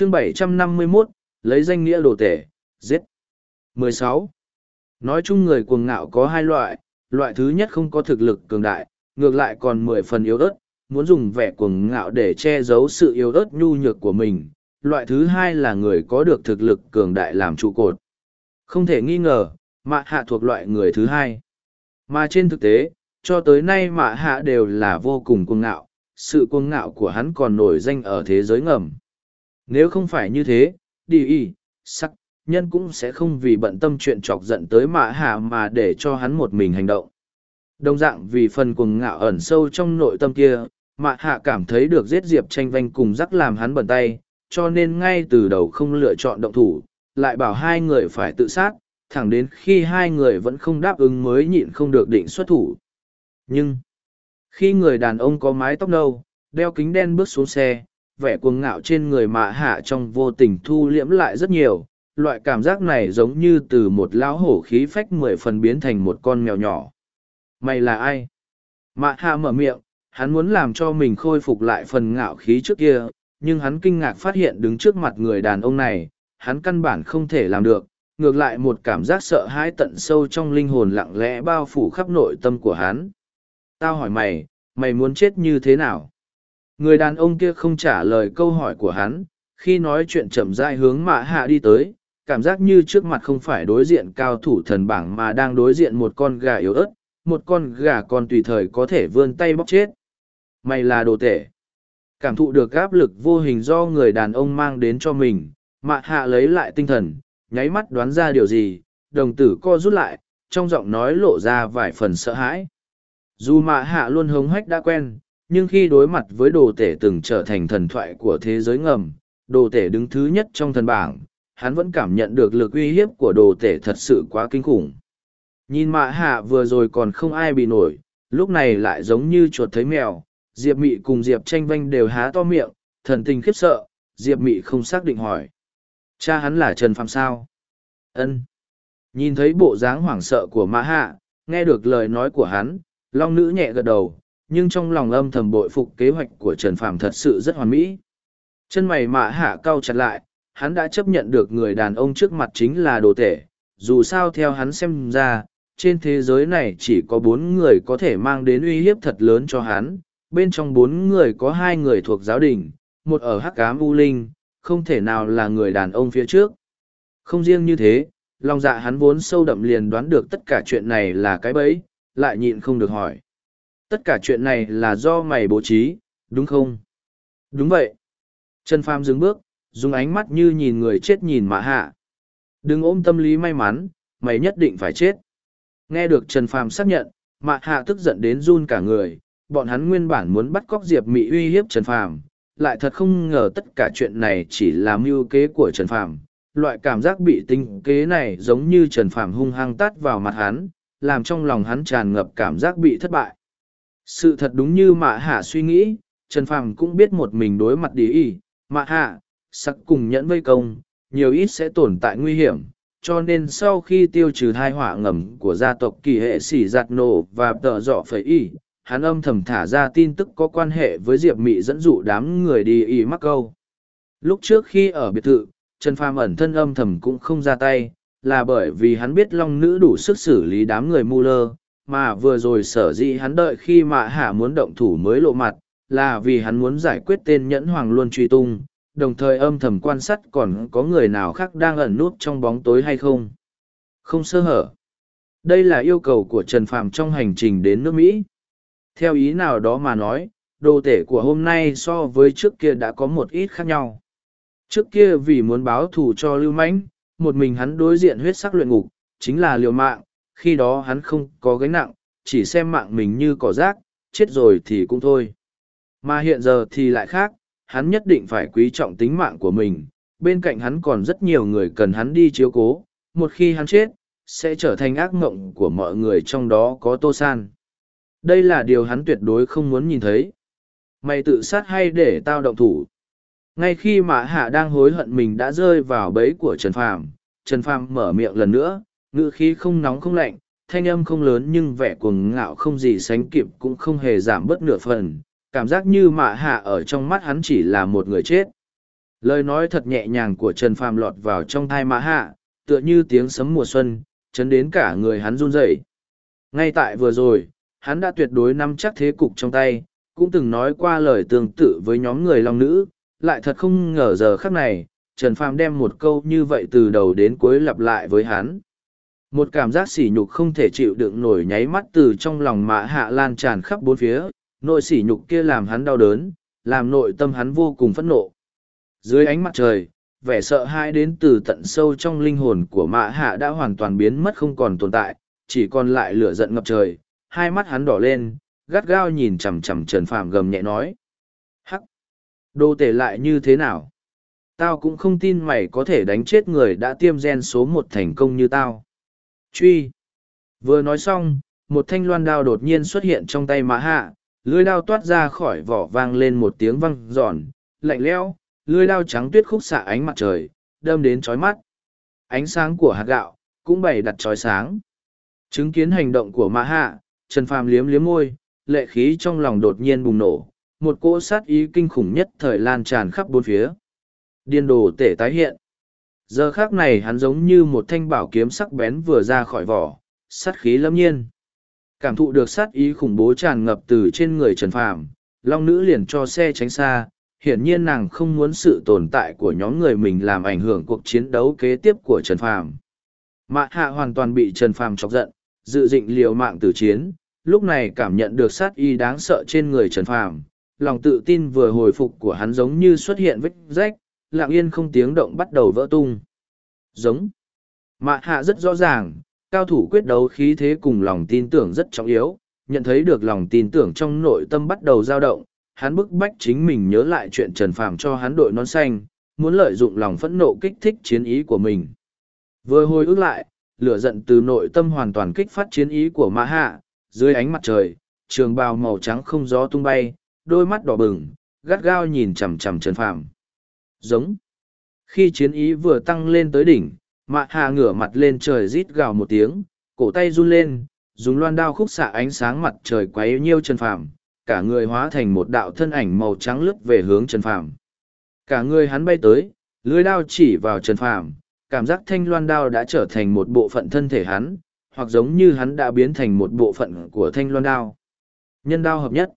chương 751, lấy danh nghĩa đồ tể, giết. 16. Nói chung người cuồng ngạo có hai loại, loại thứ nhất không có thực lực cường đại, ngược lại còn mười phần yếu ớt, muốn dùng vẻ cuồng ngạo để che giấu sự yếu ớt nhu nhược của mình. Loại thứ hai là người có được thực lực cường đại làm trụ cột. Không thể nghi ngờ, mạ hạ thuộc loại người thứ hai. Mà trên thực tế, cho tới nay mạ hạ đều là vô cùng cuồng ngạo, sự cuồng ngạo của hắn còn nổi danh ở thế giới ngầm. Nếu không phải như thế, đi y, sắc, nhân cũng sẽ không vì bận tâm chuyện chọc giận tới mạ hạ mà để cho hắn một mình hành động. Đồng dạng vì phần cuồng ngạo ẩn sâu trong nội tâm kia, mạ hạ cảm thấy được giết diệp tranh vanh cùng rắc làm hắn bẩn tay, cho nên ngay từ đầu không lựa chọn động thủ, lại bảo hai người phải tự sát, thẳng đến khi hai người vẫn không đáp ứng mới nhịn không được định xuất thủ. Nhưng, khi người đàn ông có mái tóc nâu, đeo kính đen bước xuống xe, vẻ cuồng ngạo trên người mạ hạ trong vô tình thu liễm lại rất nhiều, loại cảm giác này giống như từ một lão hổ khí phách mười phần biến thành một con mèo nhỏ. Mày là ai? Mạ hạ mở miệng, hắn muốn làm cho mình khôi phục lại phần ngạo khí trước kia, nhưng hắn kinh ngạc phát hiện đứng trước mặt người đàn ông này, hắn căn bản không thể làm được, ngược lại một cảm giác sợ hãi tận sâu trong linh hồn lặng lẽ bao phủ khắp nội tâm của hắn. Tao hỏi mày, mày muốn chết như thế nào? Người đàn ông kia không trả lời câu hỏi của hắn, khi nói chuyện chậm rãi hướng mạ hạ đi tới, cảm giác như trước mặt không phải đối diện cao thủ thần bảng mà đang đối diện một con gà yếu ớt, một con gà còn tùy thời có thể vươn tay bóc chết. Mày là đồ tể. Cảm thụ được áp lực vô hình do người đàn ông mang đến cho mình, mạ hạ lấy lại tinh thần, nháy mắt đoán ra điều gì, đồng tử co rút lại, trong giọng nói lộ ra vài phần sợ hãi. Dù mạ hạ luôn hống hách đã quen, nhưng khi đối mặt với đồ tể từng trở thành thần thoại của thế giới ngầm, đồ tể đứng thứ nhất trong thần bảng, hắn vẫn cảm nhận được lực uy hiếp của đồ tể thật sự quá kinh khủng. Nhìn mạ hạ vừa rồi còn không ai bị nổi, lúc này lại giống như chuột thấy mèo, Diệp Mị cùng Diệp tranh vanh đều há to miệng, thần tình khiếp sợ, Diệp Mị không xác định hỏi. Cha hắn là Trần Phạm sao? Ân. Nhìn thấy bộ dáng hoảng sợ của mã hạ, nghe được lời nói của hắn, long nữ nhẹ gật đầu, nhưng trong lòng âm thầm bội phục kế hoạch của Trần Phạm thật sự rất hoàn mỹ. Chân mày mạ hạ cau chặt lại, hắn đã chấp nhận được người đàn ông trước mặt chính là đồ tể, dù sao theo hắn xem ra, trên thế giới này chỉ có bốn người có thể mang đến uy hiếp thật lớn cho hắn, bên trong bốn người có hai người thuộc giáo đình, một ở Hắc Ám U Linh, không thể nào là người đàn ông phía trước. Không riêng như thế, lòng dạ hắn vốn sâu đậm liền đoán được tất cả chuyện này là cái bẫy, lại nhịn không được hỏi. Tất cả chuyện này là do mày bố trí, đúng không? Đúng vậy. Trần Phàm dừng bước, dùng ánh mắt như nhìn người chết nhìn mã hạ. Đừng ôm tâm lý may mắn, mày nhất định phải chết. Nghe được Trần Phàm xác nhận, mạ hạ tức giận đến run cả người, bọn hắn nguyên bản muốn bắt cóc Diệp Mị uy hiếp Trần Phàm, lại thật không ngờ tất cả chuyện này chỉ là mưu kế của Trần Phàm. Loại cảm giác bị tinh kế này giống như Trần Phàm hung hăng tát vào mặt hắn, làm trong lòng hắn tràn ngập cảm giác bị thất bại. Sự thật đúng như Mạ Hạ suy nghĩ, Trần Phàm cũng biết một mình đối mặt đi y, Mạ Hạ, sắc cùng nhẫn vây công, nhiều ít sẽ tồn tại nguy hiểm, cho nên sau khi tiêu trừ thai họa ngầm của gia tộc kỳ hệ xỉ giặt nổ và tợ dọ phẩy y, hắn âm thầm thả ra tin tức có quan hệ với diệp mị dẫn dụ đám người đi y mắc câu. Lúc trước khi ở biệt thự trần phàm ẩn thân âm thầm cũng không ra tay là bởi vì hắn biết long nữ đủ sức xử lý đám người mu lơ mà vừa rồi sở dĩ hắn đợi khi mạ hạ muốn động thủ mới lộ mặt là vì hắn muốn giải quyết tên nhẫn hoàng luôn truy tung đồng thời âm thầm quan sát còn có người nào khác đang ẩn núp trong bóng tối hay không. Không sơ hở. Đây là yêu cầu của trần Phạm trong hành trình đến nước mỹ. Theo ý nào đó mà nói, đồ tể của hôm nay so với trước kia đã có một ít khác nhau. Trước kia vì muốn báo thù cho Lưu Mãnh, một mình hắn đối diện huyết sắc luyện ngục, chính là liều mạng, khi đó hắn không có gánh nặng, chỉ xem mạng mình như cỏ rác, chết rồi thì cũng thôi. Mà hiện giờ thì lại khác, hắn nhất định phải quý trọng tính mạng của mình, bên cạnh hắn còn rất nhiều người cần hắn đi chiếu cố, một khi hắn chết, sẽ trở thành ác mộng của mọi người trong đó có Tô San. Đây là điều hắn tuyệt đối không muốn nhìn thấy. Mày tự sát hay để tao động thủ? Ngay khi Mã Hạ đang hối hận mình đã rơi vào bẫy của Trần Phàm, Trần Phàm mở miệng lần nữa, ngữ khí không nóng không lạnh, thanh âm không lớn nhưng vẻ cuồng ngạo không gì sánh kịp cũng không hề giảm bớt nửa phần, cảm giác như Mã Hạ ở trong mắt hắn chỉ là một người chết. lời nói thật nhẹ nhàng của trần phàm lọt vào trong thai mã hạ tựa như tiếng sấm mùa xuân chấn đến cả người hắn run rẩy ngay tại vừa rồi hắn đã tuyệt đối nắm chắc thế cục trong tay cũng từng nói qua lời tương tự với nhóm người long nữ lại thật không ngờ giờ khắc này trần phàm đem một câu như vậy từ đầu đến cuối lặp lại với hắn một cảm giác sỉ nhục không thể chịu đựng nổi nháy mắt từ trong lòng mã hạ lan tràn khắp bốn phía nội sỉ nhục kia làm hắn đau đớn, làm nội tâm hắn vô cùng phẫn nộ. Dưới ánh mặt trời, vẻ sợ hãi đến từ tận sâu trong linh hồn của mã hạ đã hoàn toàn biến mất không còn tồn tại, chỉ còn lại lửa giận ngập trời, hai mắt hắn đỏ lên, gắt gao nhìn chằm chằm trần phàm gầm nhẹ nói, hắc đô tể lại như thế nào? Tao cũng không tin mày có thể đánh chết người đã tiêm gen số một thành công như tao truy. Vừa nói xong, một thanh loan đao đột nhiên xuất hiện trong tay mã hạ, lưới đao toát ra khỏi vỏ vang lên một tiếng văng giòn lạnh lẽo, lưới đao trắng tuyết khúc xạ ánh mặt trời, đâm đến trói mắt. Ánh sáng của hạt gạo cũng bày đặt trói sáng. Chứng kiến hành động của mã hạ, trần phàm liếm liếm môi, lệ khí trong lòng đột nhiên bùng nổ, một cỗ sát ý kinh khủng nhất thời lan tràn khắp bốn phía. Điên đồ tể tái hiện giờ khác này hắn giống như một thanh bảo kiếm sắc bén vừa ra khỏi vỏ sắt khí lâm nhiên. Cảm thụ được sát ý khủng bố tràn ngập từ trên người trần phàm, long nữ liền cho xe tránh xa. Hiển nhiên nàng không muốn sự tồn tại của nhóm người mình làm ảnh hưởng cuộc chiến đấu kế tiếp của trần phàm. Mạ hạ hoàn toàn bị trần phàm chọc giận, dự định liều mạng tử chiến. Lúc này cảm nhận được sát y đáng sợ trên người trần phàm, lòng tự tin vừa hồi phục của hắn giống như xuất hiện vết rách lặng yên không tiếng động bắt đầu vỡ tung. Giống. Mạ hạ rất rõ ràng, cao thủ quyết đấu khí thế cùng lòng tin tưởng rất trọng yếu, nhận thấy được lòng tin tưởng trong nội tâm bắt đầu dao động, hắn bức bách chính mình nhớ lại chuyện trần phàm cho hắn đội nón xanh, muốn lợi dụng lòng phẫn nộ kích thích chiến ý của mình. Vừa hồi ức lại, lửa giận từ nội tâm hoàn toàn kích phát chiến ý của mã hạ, dưới ánh mặt trời, trường bào màu trắng không gió tung bay, đôi mắt đỏ bừng, gắt gao nhìn chằm chằm trần phàm giống. Khi chiến ý vừa tăng lên tới đỉnh, mạ hạ ngửa mặt lên trời rít gào một tiếng, cổ tay run lên, dùng loan đao khúc xạ ánh sáng mặt trời quấy nhiêu trần phàm, cả người hóa thành một đạo thân ảnh màu trắng lướt về hướng trần phàm. Cả người hắn bay tới, lưới đao chỉ vào trần phàm, cảm giác thanh loan đao đã trở thành một bộ phận thân thể hắn, hoặc giống như hắn đã biến thành một bộ phận của thanh loan đao. Nhân đao hợp nhất.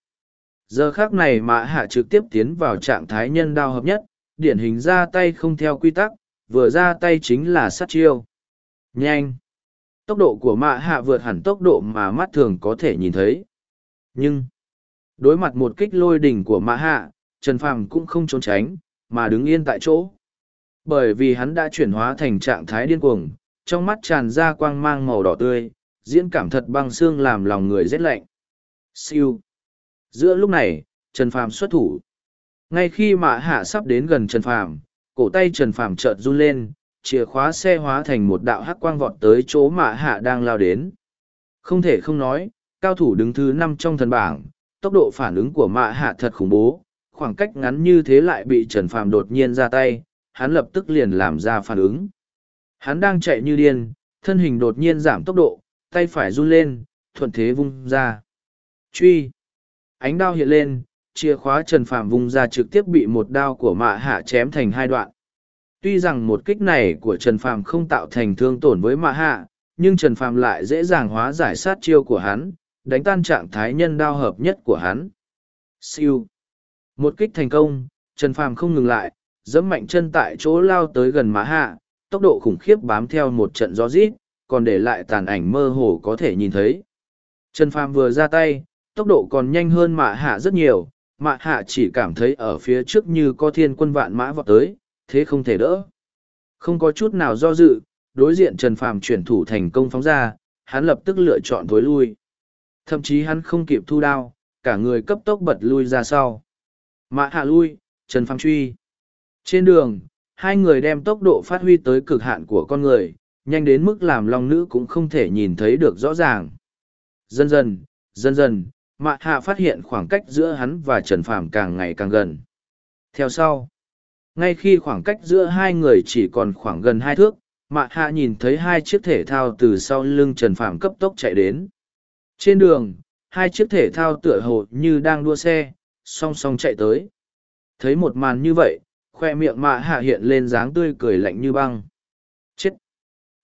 Giờ khác này mã hạ trực tiếp tiến vào trạng thái nhân đao hợp nhất điển hình ra tay không theo quy tắc, vừa ra tay chính là sát chiêu. Nhanh! Tốc độ của mạ hạ vượt hẳn tốc độ mà mắt thường có thể nhìn thấy. Nhưng, đối mặt một kích lôi đỉnh của mạ hạ, trần phàm cũng không trốn tránh, mà đứng yên tại chỗ. Bởi vì hắn đã chuyển hóa thành trạng thái điên cuồng, trong mắt tràn ra quang mang màu đỏ tươi, diễn cảm thật băng xương làm lòng người rét lạnh. Siêu! Giữa lúc này, trần phàm xuất thủ ngay khi mạ hạ sắp đến gần trần phàm, cổ tay trần phàm chợt run lên, chìa khóa xe hóa thành một đạo hắc quang vọt tới chỗ mạ hạ đang lao đến. Không thể không nói, cao thủ đứng thứ năm trong thần bảng, tốc độ phản ứng của mạ hạ thật khủng bố, khoảng cách ngắn như thế lại bị trần phàm đột nhiên ra tay, hắn lập tức liền làm ra phản ứng. Hắn đang chạy như điên, thân hình đột nhiên giảm tốc độ, tay phải run lên, thuận thế vung ra. Truy! Ánh đao hiện lên chìa khóa trần phàm vung ra trực tiếp bị một đao của mạ hạ chém thành hai đoạn. Tuy rằng một kích này của trần phàm không tạo thành thương tổn với mạ hạ, nhưng trần phàm lại dễ dàng hóa giải sát chiêu của hắn, đánh tan trạng thái nhân đao hợp nhất của hắn. Siêu. Một kích thành công, trần phàm không ngừng lại dẫm mạnh chân tại chỗ lao tới gần mã hạ, tốc độ khủng khiếp bám theo một trận gió rít, còn để lại tàn ảnh mơ hồ có thể nhìn thấy. Trần phàm vừa ra tay, tốc độ còn nhanh hơn Mã hạ rất nhiều mạ hạ chỉ cảm thấy ở phía trước như có thiên quân vạn mã vọt tới, thế không thể đỡ. Không có chút nào do dự, đối diện trần phàm chuyển thủ thành công phóng ra, hắn lập tức lựa chọn thối lui. Thậm chí hắn không kịp thu đao, cả người cấp tốc bật lui ra sau. Mạ hạ lui, trần phàm truy. Trên đường, hai người đem tốc độ phát huy tới cực hạn của con người, nhanh đến mức làm long nữ cũng không thể nhìn thấy được rõ ràng. Dần dần dần dần mạ hạ phát hiện khoảng cách giữa hắn và trần phàm càng ngày càng gần theo sau ngay khi khoảng cách giữa hai người chỉ còn khoảng gần hai thước mạ hạ nhìn thấy hai chiếc thể thao từ sau lưng trần phàm cấp tốc chạy đến trên đường hai chiếc thể thao tựa hồ như đang đua xe song song chạy tới thấy một màn như vậy khoe miệng mạ hạ hiện lên dáng tươi cười lạnh như băng. Chết!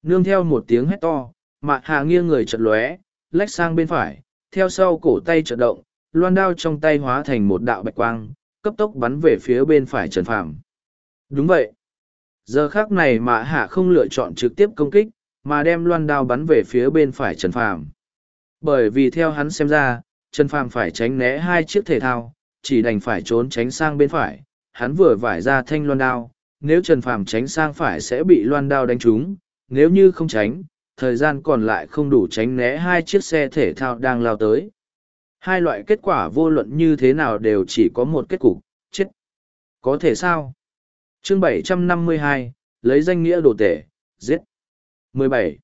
Nương theo một tiếng hét to, mạ hạ nghiêng người chật lóe, lách sang bên phải, theo sau cổ tay chợt động, loan đao trong tay hóa thành một đạo bạch quang, cấp tốc bắn về phía bên phải Trần Phàm. Đúng vậy. Giờ khác này mạ hạ không lựa chọn trực tiếp công kích, mà đem loan đao bắn về phía bên phải Trần Phàm. Bởi vì theo hắn xem ra, Trần Phàm phải tránh né hai chiếc thể thao, chỉ đành phải trốn tránh sang bên phải, hắn vừa vải ra thanh loan đao, nếu Trần Phàm tránh sang phải sẽ bị loan đao đánh trúng, nếu như không tránh, thời gian còn lại không đủ tránh né hai chiếc xe thể thao đang lao tới. Hai loại kết quả vô luận như thế nào đều chỉ có một kết cục, chết. Có thể sao? Chương 752, lấy danh nghĩa đồ tể, giết. 17.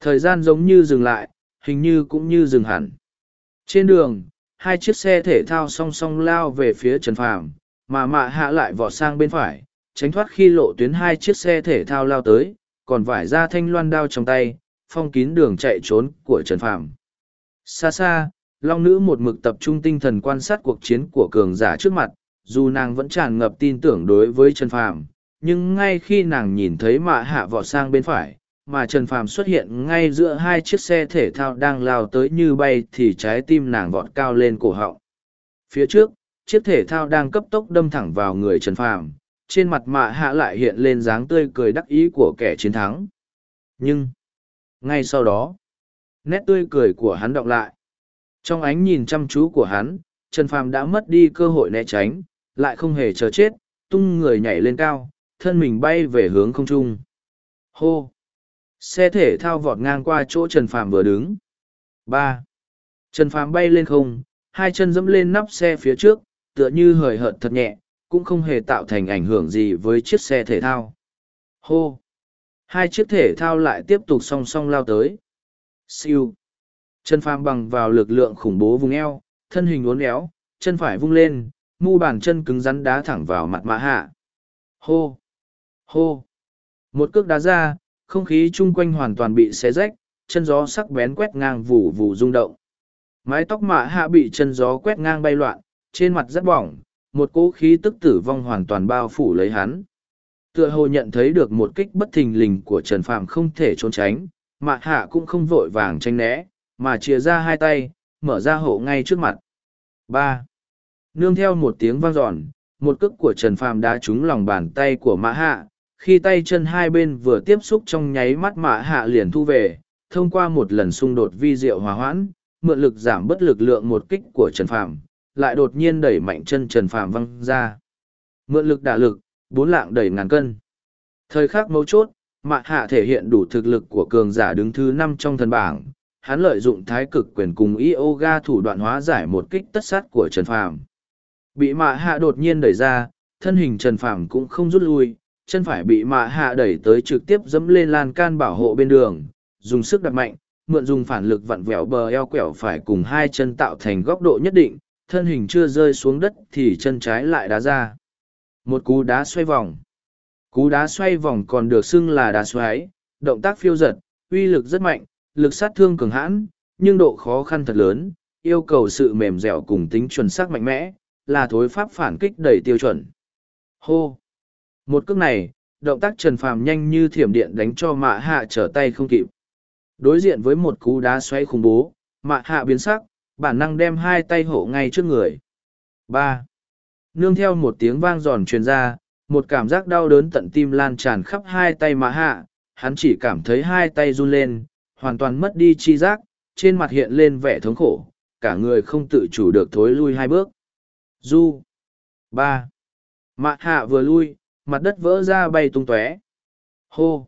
Thời gian giống như dừng lại, hình như cũng như dừng hẳn. Trên đường, hai chiếc xe thể thao song song lao về phía Trần Phàm, mà mạ hạ lại vọt sang bên phải, tránh thoát khi lộ tuyến hai chiếc xe thể thao lao tới, còn vải ra thanh loan đao trong tay, phong kín đường chạy trốn của Trần Phàm. Xa xa, Long Nữ một mực tập trung tinh thần quan sát cuộc chiến của cường giả trước mặt, dù nàng vẫn tràn ngập tin tưởng đối với Trần Phàm, nhưng ngay khi nàng nhìn thấy mạ hạ vọt sang bên phải, mà Trần Phàm xuất hiện ngay giữa hai chiếc xe thể thao đang lao tới như bay thì trái tim nàng vọt cao lên cổ họng. Phía trước, chiếc thể thao đang cấp tốc đâm thẳng vào người Trần Phàm, trên mặt mạ hạ lại hiện lên dáng tươi cười đắc ý của kẻ chiến thắng. Nhưng, ngay sau đó, nét tươi cười của hắn đọng lại. Trong ánh nhìn chăm chú của hắn, Trần Phàm đã mất đi cơ hội né tránh, lại không hề chờ chết, tung người nhảy lên cao, thân mình bay về hướng không trung. Hô! Xe thể thao vọt ngang qua chỗ Trần Phàm vừa đứng. ba Trần Phàm bay lên không, hai chân dẫm lên nắp xe phía trước, tựa như hời hợt thật nhẹ, cũng không hề tạo thành ảnh hưởng gì với chiếc xe thể thao. Hô! Hai chiếc thể thao lại tiếp tục song song lao tới. Siêu! Trần Phàm bằng vào lực lượng khủng bố vùng eo, thân hình uốn éo, chân phải vung lên, mu bàn chân cứng rắn đá thẳng vào mặt mã hạ. Hô! Hô! Một cước đá ra, không khí chung quanh hoàn toàn bị xé rách, chân gió sắc bén quét ngang vù vù rung động. Mái tóc mã hạ bị chân gió quét ngang bay loạn, trên mặt rất bỏng, một cỗ khí tức tử vong hoàn toàn bao phủ lấy hắn. Tựa hồ nhận thấy được một kích bất thình lình của Trần Phàm không thể trốn tránh, mạ hạ cũng không vội vàng tranh né, mà chia ra hai tay, mở ra hộ ngay trước mặt. ba Nương theo một tiếng vang dọn, một cước của Trần Phàm đã trúng lòng bàn tay của mã hạ, khi tay chân hai bên vừa tiếp xúc trong nháy mắt mã hạ liền thu về, thông qua một lần xung đột vi diệu hòa hoãn, mượn lực giảm bất lực lượng một kích của Trần Phàm, lại đột nhiên đẩy mạnh chân Trần Phàm văng ra. Mượn lực đả lực, bốn lạng đẩy ngàn cân. Thời khắc mấu chốt, Mạc hạ thể hiện đủ thực lực của cường giả đứng thứ năm trong thần bảng. Hắn lợi dụng thái cực quyền cùng yoga thủ đoạn hóa giải một kích tất sát của Trần Phàm. Bị Mạc hạ đột nhiên đẩy ra, thân hình Trần Phàm cũng không rút lui, chân phải bị Mạc hạ đẩy tới trực tiếp dẫm lên lan can bảo hộ bên đường, dùng sức đặt mạnh, mượn dùng phản lực vặn vẹo bờ eo quẹo phải cùng hai chân tạo thành góc độ nhất định, thân hình chưa rơi xuống đất thì chân trái lại đá ra. Một cú đá xoay vòng. Cú đá xoay vòng còn được xưng là đá xoáy, động tác phiêu giật, uy lực rất mạnh, lực sát thương cường hãn, nhưng độ khó khăn thật lớn, yêu cầu sự mềm dẻo cùng tính chuẩn xác mạnh mẽ, là thối pháp phản kích đầy tiêu chuẩn. Hô! Một cước này, động tác trần phàm nhanh như thiểm điện đánh cho mạ hạ trở tay không kịp. Đối diện với một cú đá xoay khủng bố, mạ hạ biến sắc, bản năng đem hai tay hộ ngay trước người. ba Nương theo một tiếng vang giòn truyền ra, một cảm giác đau đớn tận tim lan tràn khắp hai tay mã hạ, hắn chỉ cảm thấy hai tay run lên, hoàn toàn mất đi chi giác, trên mặt hiện lên vẻ thống khổ, cả người không tự chủ được thối lui hai bước. Du. ba Mạ hạ vừa lui, mặt đất vỡ ra bay tung tóe. Hô.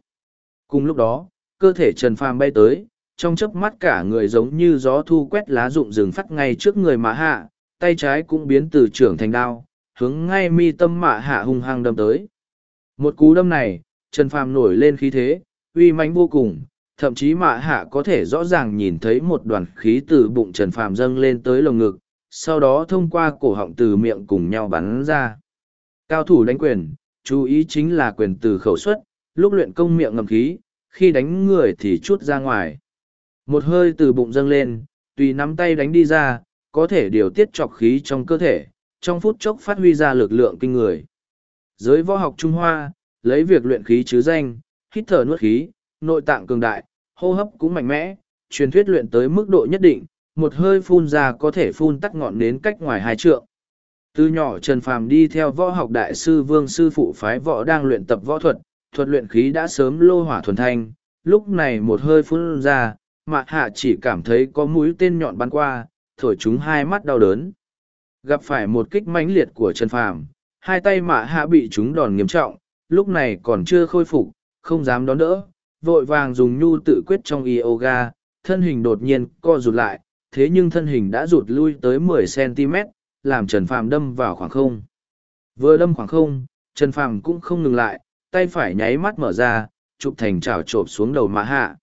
Cùng lúc đó, cơ thể Trần Phàm bay tới, trong chớp mắt cả người giống như gió thu quét lá rụng rừng phát ngay trước người mã hạ, tay trái cũng biến từ trưởng thành đao, hướng ngay mi tâm mạ hạ hung hăng đâm tới. Một cú đâm này, Trần Phàm nổi lên khí thế, uy mãnh vô cùng, thậm chí mạ hạ có thể rõ ràng nhìn thấy một đoàn khí từ bụng Trần Phàm dâng lên tới lồng ngực, sau đó thông qua cổ họng từ miệng cùng nhau bắn ra. Cao thủ đánh quyền, chú ý chính là quyền từ khẩu xuất, lúc luyện công miệng ngầm khí, khi đánh người thì chút ra ngoài. Một hơi từ bụng dâng lên, tùy nắm tay đánh đi ra, có thể điều tiết trọc khí trong cơ thể, trong phút chốc phát huy ra lực lượng kinh người. giới võ học Trung Hoa, lấy việc luyện khí chứ danh, hít thở nuốt khí, nội tạng cường đại, hô hấp cũng mạnh mẽ, truyền thuyết luyện tới mức độ nhất định, một hơi phun ra có thể phun tắt ngọn đến cách ngoài hai trượng. Từ nhỏ Trần Phàm đi theo võ học đại sư Vương sư phụ phái võ đang luyện tập võ thuật, thuật luyện khí đã sớm lô hỏa thuần thanh, lúc này một hơi phun ra, mạ hạ chỉ cảm thấy có mũi tên nhọn bắn qua, thổi chúng hai mắt đau đớn. Gặp phải một kích mãnh liệt của Trần Phàm, hai tay mạ hạ bị chúng đòn nghiêm trọng, lúc này còn chưa khôi phục, không dám đón đỡ, vội vàng dùng nhu tự quyết trong yoga, thân hình đột nhiên co rụt lại, thế nhưng thân hình đã rụt lui tới 10cm, làm Trần Phàm đâm vào khoảng không. Vừa đâm khoảng không, Trần Phàm cũng không ngừng lại, tay phải nháy mắt mở ra, chụp thành chảo trộm xuống đầu Mạ hạ.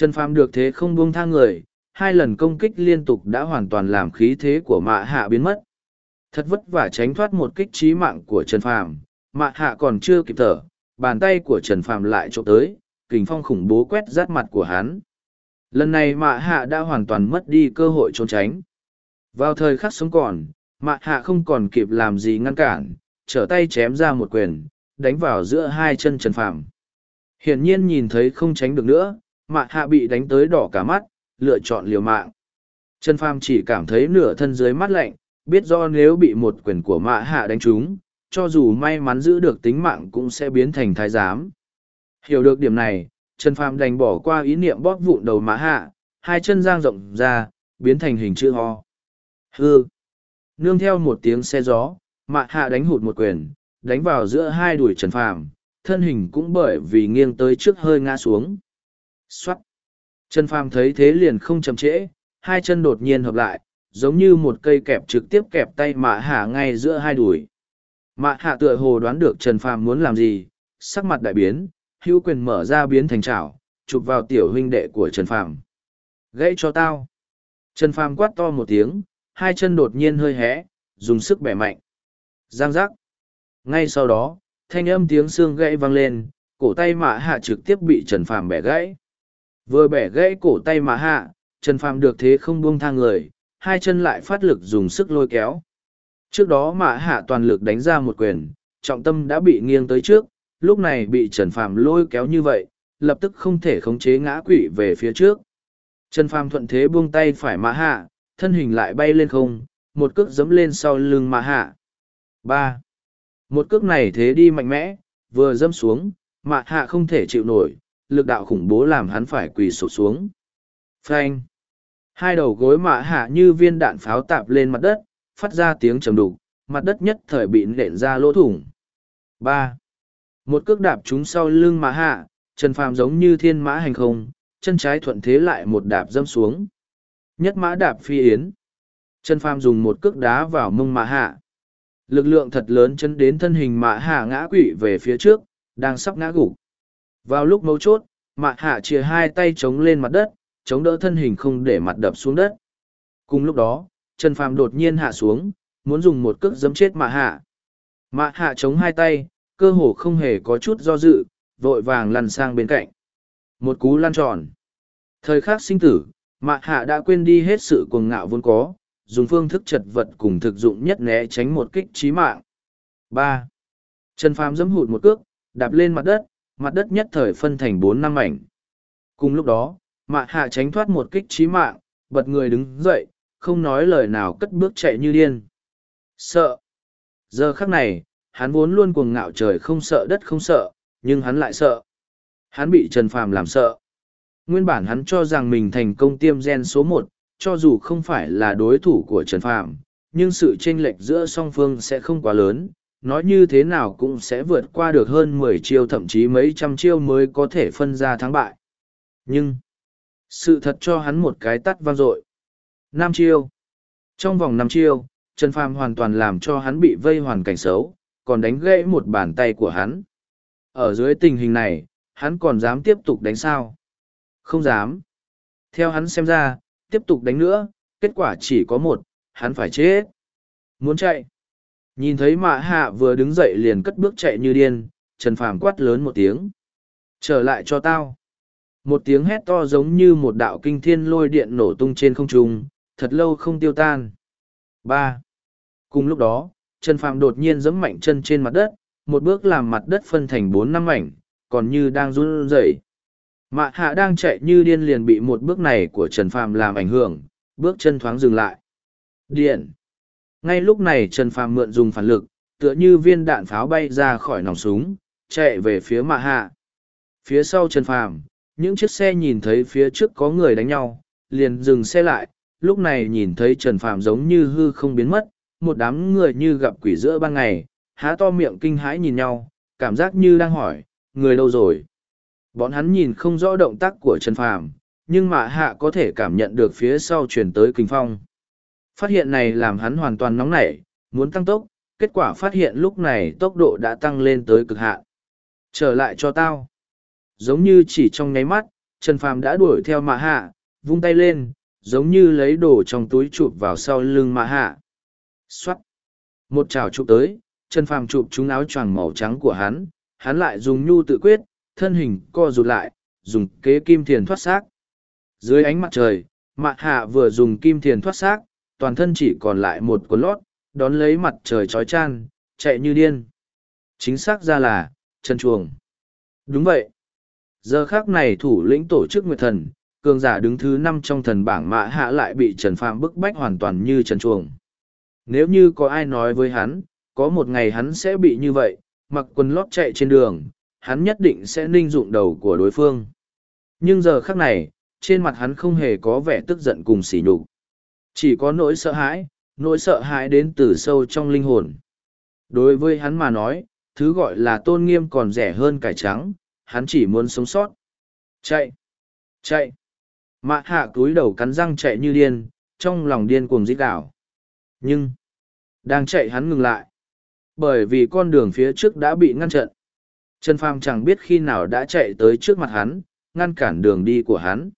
Trần Phàm được thế không buông tha người, hai lần công kích liên tục đã hoàn toàn làm khí thế của Mạ hạ biến mất. Thật vất vả tránh thoát một kích trí mạng của Trần Phàm, Mạ hạ còn chưa kịp thở, bàn tay của Trần Phàm lại trộm tới, kình phong khủng bố quét rát mặt của hắn. Lần này mạ hạ đã hoàn toàn mất đi cơ hội trốn tránh. Vào thời khắc sống còn, mạ hạ không còn kịp làm gì ngăn cản, trở tay chém ra một quyền, đánh vào giữa hai chân Trần Phàm. Hiển nhiên nhìn thấy không tránh được nữa, mạ hạ bị đánh tới đỏ cả mắt, lựa chọn liều mạng. Trần pham chỉ cảm thấy nửa thân dưới mắt lạnh, biết do nếu bị một quyền của mạ hạ đánh trúng, cho dù may mắn giữ được tính mạng cũng sẽ biến thành thái giám. Hiểu được điểm này, Trần pham đành bỏ qua ý niệm bóp vụn đầu mã hạ, hai chân giang rộng ra, biến thành hình chữ ho. Hư! Nương theo một tiếng xe gió, mạ hạ đánh hụt một quyền, đánh vào giữa hai đùi Trần Phàm, thân hình cũng bởi vì nghiêng tới trước hơi ngã xuống. Xoát! Trần Phàm thấy thế liền không chậm trễ, hai chân đột nhiên hợp lại, giống như một cây kẹp trực tiếp kẹp tay mạ hạ ngay giữa hai đùi. Mạ hạ tựa hồ đoán được Trần Phàm muốn làm gì, sắc mặt đại biến, hữu quyền mở ra biến thành chảo, chụp vào tiểu huynh đệ của Trần Phàm. Gãy cho tao. Trần Phàm quát to một tiếng, hai chân đột nhiên hơi hé, dùng sức bẻ mạnh. Giang giác. Ngay sau đó, thanh âm tiếng xương gãy vang lên, cổ tay mã hạ trực tiếp bị Trần Phàm bẻ gãy. Vừa bẻ gãy cổ tay mã hạ, Trần Phàm được thế không buông thang người, hai chân lại phát lực dùng sức lôi kéo. Trước đó mã hạ toàn lực đánh ra một quyền, trọng tâm đã bị nghiêng tới trước, lúc này bị Trần Phàm lôi kéo như vậy, lập tức không thể khống chế ngã quỵ về phía trước. Trần Phàm thuận thế buông tay phải mã hạ, thân hình lại bay lên không, một cước giẫm lên sau lưng mã hạ. ba Một cước này thế đi mạnh mẽ, vừa dẫm xuống, mã hạ không thể chịu nổi, lực đạo khủng bố làm hắn phải quỳ sụp xuống. Phanh! Hai đầu gối mã hạ như viên đạn pháo tạp lên mặt đất, phát ra tiếng trầm đục, mặt đất nhất thời bị nện ra lỗ thủng. ba một cước đạp chúng sau lưng mã hạ, Trần Phàm giống như thiên mã hành không, chân trái thuận thế lại một đạp dâm xuống. Nhất mã đạp phi yến. Trần Phàm dùng một cước đá vào mông mã hạ. Lực lượng thật lớn chân đến thân hình mã hạ ngã quỵ về phía trước, đang sắp ngã gục. Vào lúc mấu chốt, mạ hạ chia hai tay chống lên mặt đất, chống đỡ thân hình không để mặt đập xuống đất. Cùng lúc đó, Trần Phàm đột nhiên hạ xuống, muốn dùng một cước giấm chết mạ hạ. mạ hạ chống hai tay, cơ hồ không hề có chút do dự, vội vàng lăn sang bên cạnh. Một cú lăn tròn. Thời khắc sinh tử, mạ hạ đã quên đi hết sự cuồng ngạo vốn có, dùng phương thức chật vật cùng thực dụng nhất né tránh một kích trí mạng. ba Trần Phàm giẫm hụt một cước, đạp lên mặt đất, mặt đất nhất thời phân thành bốn năm mảnh. Cùng lúc đó, mạ hạ tránh thoát một kích trí mạng, bật người đứng dậy, không nói lời nào cất bước chạy như điên. Sợ. Giờ khắc này, hắn vốn luôn cuồng ngạo trời không sợ đất không sợ, nhưng hắn lại sợ. Hắn bị Trần Phàm làm sợ. Nguyên bản hắn cho rằng mình thành công tiêm gen số một, cho dù không phải là đối thủ của Trần Phàm, nhưng sự chênh lệch giữa song phương sẽ không quá lớn, nói như thế nào cũng sẽ vượt qua được hơn mười chiêu thậm chí mấy trăm chiêu mới có thể phân ra thắng bại. Nhưng, sự thật cho hắn một cái tắt vang dội. Năm chiêu. Trong vòng năm chiêu, Trần Phàm hoàn toàn làm cho hắn bị vây hoàn cảnh xấu, còn đánh gãy một bàn tay của hắn. Ở dưới tình hình này, hắn còn dám tiếp tục đánh sao? Không dám. Theo hắn xem ra, tiếp tục đánh nữa, kết quả chỉ có một, hắn phải chết. Muốn chạy. Nhìn thấy mạ hạ vừa đứng dậy liền cất bước chạy như điên, Trần Phàm quát lớn một tiếng. Trở lại cho tao. Một tiếng hét to giống như một đạo kinh thiên lôi điện nổ tung trên không trung, thật lâu không tiêu tan. ba Cùng lúc đó, Trần Phàm đột nhiên giẫm mạnh chân trên mặt đất, một bước làm mặt đất phân thành bốn năm mảnh, còn như đang run rẩy. Mạ hạ đang chạy như điên liền bị một bước này của Trần Phàm làm ảnh hưởng, bước chân thoáng dừng lại. Điện! Ngay lúc này Trần Phàm mượn dùng phản lực, tựa như viên đạn pháo bay ra khỏi nòng súng, chạy về phía mạ hạ. Phía sau Trần Phàm, những chiếc xe nhìn thấy phía trước có người đánh nhau, liền dừng xe lại, lúc này nhìn thấy Trần Phàm giống như hư không biến mất, một đám người như gặp quỷ giữa ban ngày, há to miệng kinh hãi nhìn nhau, cảm giác như đang hỏi, người đâu rồi? Bọn hắn nhìn không rõ động tác của Trần Phàm, nhưng mà hạ có thể cảm nhận được phía sau truyền tới kinh phong. Phát hiện này làm hắn hoàn toàn nóng nảy, muốn tăng tốc, kết quả phát hiện lúc này tốc độ đã tăng lên tới cực hạn. Trở lại cho tao. Giống như chỉ trong nháy mắt, Trần Phàm đã đuổi theo Mã hạ, vung tay lên, giống như lấy đồ trong túi chụp vào sau lưng Mã hạ. Xoát! Một chảo chụp tới, Trần Phàm chụp trúng áo choàng màu trắng của hắn, hắn lại dùng nhu tự quyết, thân hình co rụt lại, dùng kế kim thiền thoát xác. Dưới ánh mặt trời, mạ hạ vừa dùng kim thiền thoát xác, toàn thân chỉ còn lại một cuốn lót, đón lấy mặt trời chói chan, chạy như điên. Chính xác ra là, chân chuồng. Đúng vậy. Giờ khác này thủ lĩnh tổ chức Nguyệt Thần, cường giả đứng thứ năm trong thần bảng mạ hạ lại bị Trần Phàm bức bách hoàn toàn như trần chuồng. Nếu như có ai nói với hắn, có một ngày hắn sẽ bị như vậy, mặc quần lót chạy trên đường, hắn nhất định sẽ ninh dụng đầu của đối phương. Nhưng giờ khắc này, trên mặt hắn không hề có vẻ tức giận cùng sỉ nhục. Chỉ có nỗi sợ hãi, nỗi sợ hãi đến từ sâu trong linh hồn. Đối với hắn mà nói, thứ gọi là tôn nghiêm còn rẻ hơn cải trắng, hắn chỉ muốn sống sót. Chạy! Chạy! Mạ hạ cúi đầu cắn răng chạy như điên, trong lòng điên cuồng dít đảo. Nhưng, đang chạy hắn ngừng lại. Bởi vì con đường phía trước đã bị ngăn chặn. Trần Phàm chẳng biết khi nào đã chạy tới trước mặt hắn, ngăn cản đường đi của hắn.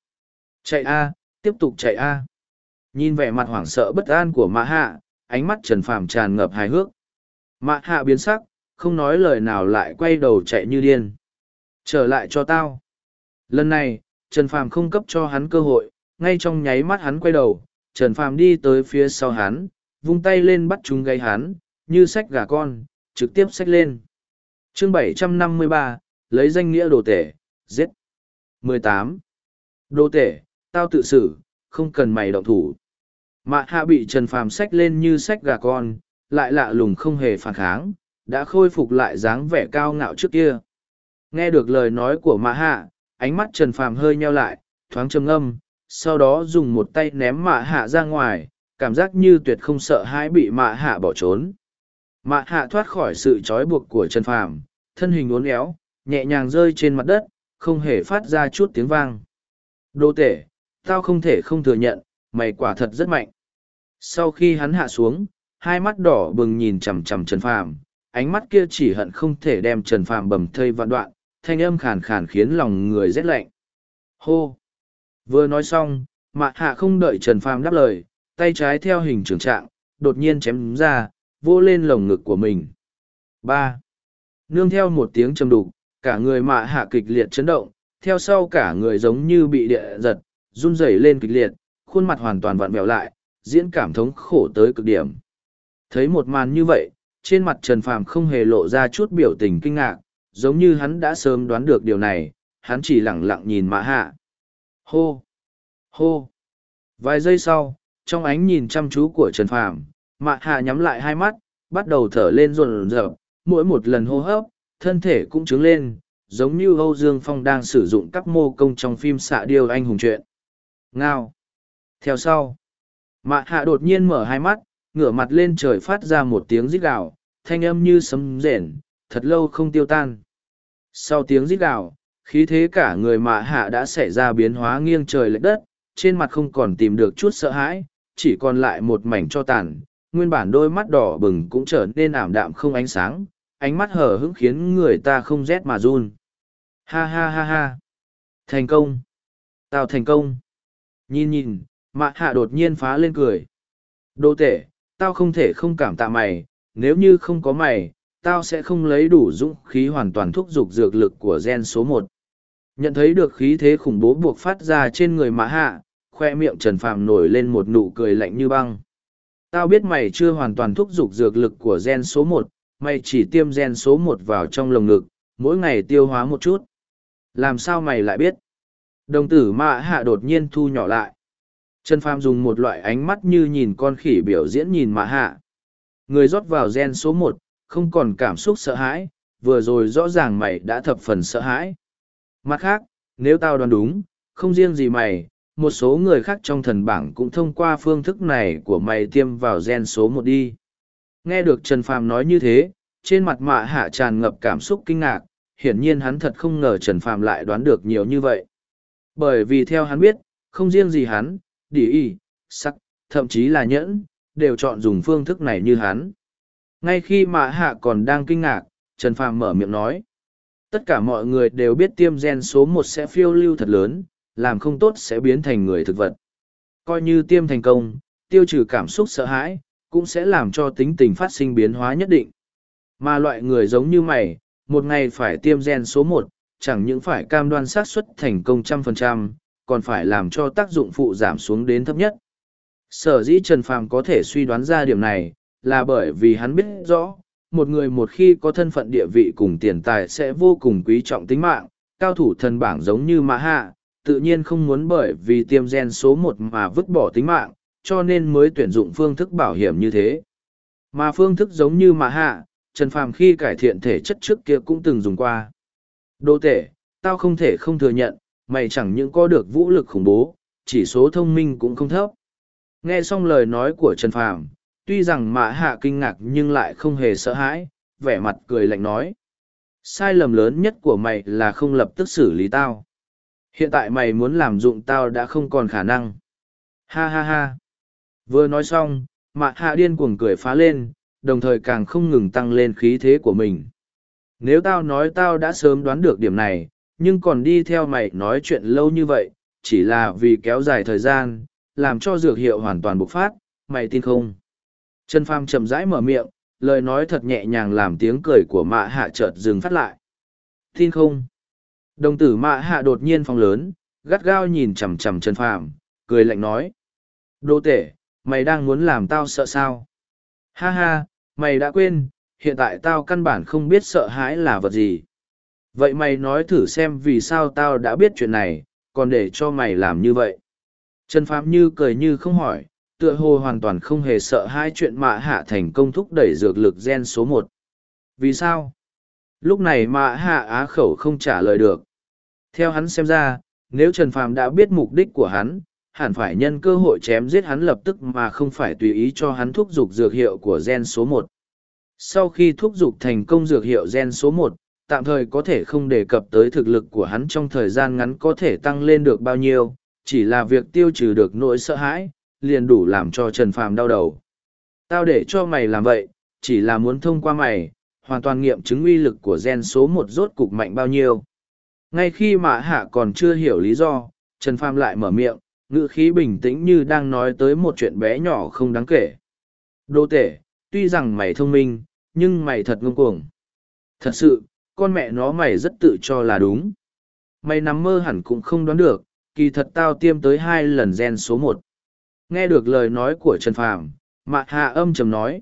Chạy a, tiếp tục chạy a. Nhìn vẻ mặt hoảng sợ bất an của Mã Hạ, ánh mắt Trần Phàm tràn ngập hài hước. Mã Hạ biến sắc, không nói lời nào lại quay đầu chạy như điên. Trở lại cho tao. Lần này, Trần Phàm không cấp cho hắn cơ hội, ngay trong nháy mắt hắn quay đầu, Trần Phàm đi tới phía sau hắn, vung tay lên bắt chúng gây hắn, như sách gà con, trực tiếp sách lên. chương 753, lấy danh nghĩa đồ tể, giết. 18. Đồ tể, tao tự xử, không cần mày động thủ. Mạ hạ bị Trần Phàm xách lên như sách gà con, lại lạ lùng không hề phản kháng, đã khôi phục lại dáng vẻ cao ngạo trước kia. Nghe được lời nói của mạ hạ, ánh mắt Trần Phàm hơi nheo lại, thoáng trầm ngâm, sau đó dùng một tay ném mạ hạ ra ngoài, cảm giác như tuyệt không sợ hãi bị mạ hạ bỏ trốn. Mạ hạ thoát khỏi sự trói buộc của Trần Phàm, thân hình uốn éo, nhẹ nhàng rơi trên mặt đất, không hề phát ra chút tiếng vang. Đô tể, tao không thể không thừa nhận, mày quả thật rất mạnh. Sau khi hắn hạ xuống, hai mắt đỏ bừng nhìn chằm chằm Trần Phàm, ánh mắt kia chỉ hận không thể đem Trần Phàm bầm thây vạn đoạn, thanh âm khàn khàn khiến lòng người rét lạnh. Hô! Vừa nói xong, mạ hạ không đợi Trần Phàm đáp lời, tay trái theo hình trưởng trạng, đột nhiên chém ra, vô lên lồng ngực của mình. ba Nương theo một tiếng trầm đục, cả người mạ hạ kịch liệt chấn động, theo sau cả người giống như bị địa giật, run rẩy lên kịch liệt, khuôn mặt hoàn toàn vặn vẹo lại, diễn cảm thống khổ tới cực điểm. Thấy một màn như vậy, trên mặt Trần Phàm không hề lộ ra chút biểu tình kinh ngạc, giống như hắn đã sớm đoán được điều này, hắn chỉ lặng lặng nhìn mã hạ. Hô! Hô! Vài giây sau, trong ánh nhìn chăm chú của Trần Phàm, Mã hạ nhắm lại hai mắt, bắt đầu thở lên rồn rợp, mỗi một lần hô hấp, thân thể cũng trứng lên, giống như Âu Dương Phong đang sử dụng các mô công trong phim xạ điêu anh hùng truyện. Ngao! Theo sau, mạ hạ đột nhiên mở hai mắt, ngửa mặt lên trời phát ra một tiếng rít gào, thanh âm như sấm rền, thật lâu không tiêu tan. Sau tiếng rít gào, khí thế cả người mạ hạ đã xảy ra biến hóa nghiêng trời lệch đất, trên mặt không còn tìm được chút sợ hãi, chỉ còn lại một mảnh cho tàn, nguyên bản đôi mắt đỏ bừng cũng trở nên ảm đạm không ánh sáng, ánh mắt hở hững khiến người ta không rét mà run. Ha ha ha ha! Thành công! Tao thành công! Nhìn nhìn, mạ hạ đột nhiên phá lên cười. Đô tể, tao không thể không cảm tạ mày, nếu như không có mày, tao sẽ không lấy đủ dũng khí hoàn toàn thúc giục dược lực của gen số một. Nhận thấy được khí thế khủng bố buộc phát ra trên người mã hạ, khoe miệng Trần Phàm nổi lên một nụ cười lạnh như băng. Tao biết mày chưa hoàn toàn thúc giục dược lực của gen số một, mày chỉ tiêm gen số một vào trong lồng ngực, mỗi ngày tiêu hóa một chút. Làm sao mày lại biết? Đồng tử Mã hạ đột nhiên thu nhỏ lại. Trần Phàm dùng một loại ánh mắt như nhìn con khỉ biểu diễn nhìn mạ hạ. Người rót vào gen số một, không còn cảm xúc sợ hãi, vừa rồi rõ ràng mày đã thập phần sợ hãi. Mặt khác, nếu tao đoán đúng, không riêng gì mày, một số người khác trong thần bảng cũng thông qua phương thức này của mày tiêm vào gen số một đi. Nghe được Trần Phàm nói như thế, trên mặt mạ hạ tràn ngập cảm xúc kinh ngạc, hiển nhiên hắn thật không ngờ Trần Phàm lại đoán được nhiều như vậy. Bởi vì theo hắn biết, không riêng gì hắn, đỉ y, sắc, thậm chí là nhẫn, đều chọn dùng phương thức này như hắn. Ngay khi mạ hạ còn đang kinh ngạc, Trần Phàm mở miệng nói. Tất cả mọi người đều biết tiêm gen số một sẽ phiêu lưu thật lớn, làm không tốt sẽ biến thành người thực vật. Coi như tiêm thành công, tiêu trừ cảm xúc sợ hãi, cũng sẽ làm cho tính tình phát sinh biến hóa nhất định. Mà loại người giống như mày, một ngày phải tiêm gen số một, chẳng những phải cam đoan xác suất thành công trăm phần trăm, còn phải làm cho tác dụng phụ giảm xuống đến thấp nhất. Sở dĩ Trần Phàm có thể suy đoán ra điểm này, là bởi vì hắn biết rõ, một người một khi có thân phận địa vị cùng tiền tài sẽ vô cùng quý trọng tính mạng, cao thủ thần bảng giống như Mã Hạ, tự nhiên không muốn bởi vì tiêm gen số một mà vứt bỏ tính mạng, cho nên mới tuyển dụng phương thức bảo hiểm như thế. Mà phương thức giống như Mã Hạ, Trần Phàm khi cải thiện thể chất trước kia cũng từng dùng qua. Đô tể, tao không thể không thừa nhận, mày chẳng những có được vũ lực khủng bố, chỉ số thông minh cũng không thấp. Nghe xong lời nói của Trần Phàm, tuy rằng mã hạ kinh ngạc nhưng lại không hề sợ hãi, vẻ mặt cười lạnh nói. Sai lầm lớn nhất của mày là không lập tức xử lý tao. Hiện tại mày muốn làm dụng tao đã không còn khả năng. Ha ha ha. Vừa nói xong, mạ hạ điên cuồng cười phá lên, đồng thời càng không ngừng tăng lên khí thế của mình. Nếu tao nói tao đã sớm đoán được điểm này, nhưng còn đi theo mày nói chuyện lâu như vậy, chỉ là vì kéo dài thời gian, làm cho dược hiệu hoàn toàn bộc phát, mày tin không? Trần Phàm chậm rãi mở miệng, lời nói thật nhẹ nhàng làm tiếng cười của mạ hạ chợt dừng phát lại. Tin không? Đồng tử mạ hạ đột nhiên phong lớn, gắt gao nhìn chằm chằm Trần Phàm, cười lạnh nói. Đô tể, mày đang muốn làm tao sợ sao? Ha ha, mày đã quên, hiện tại tao căn bản không biết sợ hãi là vật gì. Vậy mày nói thử xem vì sao tao đã biết chuyện này, còn để cho mày làm như vậy. Trần Phạm như cười như không hỏi, tựa hồ hoàn toàn không hề sợ hai chuyện mạ hạ thành công thúc đẩy dược lực gen số một. Vì sao? Lúc này mạ hạ á khẩu không trả lời được. Theo hắn xem ra, nếu Trần Phạm đã biết mục đích của hắn, hẳn phải nhân cơ hội chém giết hắn lập tức mà không phải tùy ý cho hắn thúc giục dược hiệu của gen số một. Sau khi thúc giục thành công dược hiệu gen số một, tạm thời có thể không đề cập tới thực lực của hắn trong thời gian ngắn có thể tăng lên được bao nhiêu, chỉ là việc tiêu trừ được nỗi sợ hãi, liền đủ làm cho Trần Phàm đau đầu. Tao để cho mày làm vậy, chỉ là muốn thông qua mày, hoàn toàn nghiệm chứng uy lực của gen số một rốt cục mạnh bao nhiêu. Ngay khi Mã Hạ còn chưa hiểu lý do, Trần Phàm lại mở miệng, ngữ khí bình tĩnh như đang nói tới một chuyện bé nhỏ không đáng kể. Đô tể, tuy rằng mày thông minh, nhưng mày thật ngông cuồng. Thật sự, con mẹ nó mày rất tự cho là đúng. Mày nằm mơ hẳn cũng không đoán được, kỳ thật tao tiêm tới hai lần gen số một. Nghe được lời nói của Trần Phàm, Mạc Hạ âm trầm nói.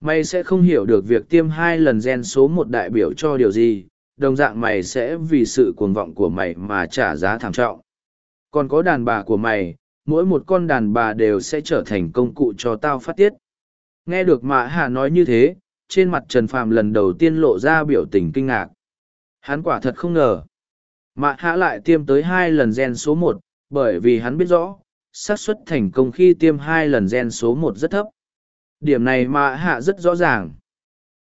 Mày sẽ không hiểu được việc tiêm hai lần gen số một đại biểu cho điều gì, đồng dạng mày sẽ vì sự cuồng vọng của mày mà trả giá thảm trọng. Còn có đàn bà của mày, mỗi một con đàn bà đều sẽ trở thành công cụ cho tao phát tiết. Nghe được Mạ Hạ nói như thế, trên mặt Trần Phàm lần đầu tiên lộ ra biểu tình kinh ngạc. Hắn quả thật không ngờ. Mạ Hạ lại tiêm tới hai lần gen số một, bởi vì hắn biết rõ, xác suất thành công khi tiêm hai lần gen số một rất thấp. Điểm này Mạ Hạ rất rõ ràng.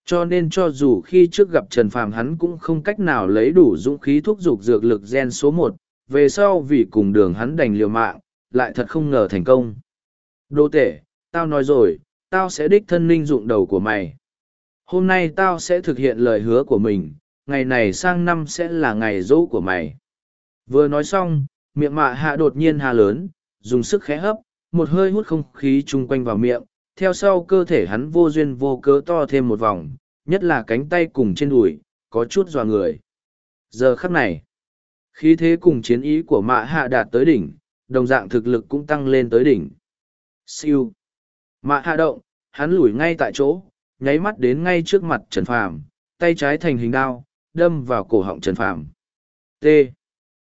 Cho nên cho dù khi trước gặp Trần Phàm hắn cũng không cách nào lấy đủ dũng khí thúc giục dược lực gen số một, về sau vì cùng đường hắn đành liều mạng, lại thật không ngờ thành công. Đô tể, tao nói rồi, tao sẽ đích thân linh dụng đầu của mày. Hôm nay tao sẽ thực hiện lời hứa của mình, ngày này sang năm sẽ là ngày dỗ của mày. Vừa nói xong, miệng mạ hạ đột nhiên hà lớn, dùng sức khẽ hấp, một hơi hút không khí chung quanh vào miệng, theo sau cơ thể hắn vô duyên vô cớ to thêm một vòng, nhất là cánh tay cùng trên đùi, có chút dọa người. Giờ khắc này, khí thế cùng chiến ý của mạ hạ đạt tới đỉnh, đồng dạng thực lực cũng tăng lên tới đỉnh. Siêu. Mạ hạ động, hắn lùi ngay tại chỗ, nháy mắt đến ngay trước mặt Trần Phàm, tay trái thành hình đao, đâm vào cổ họng Trần Phàm. T.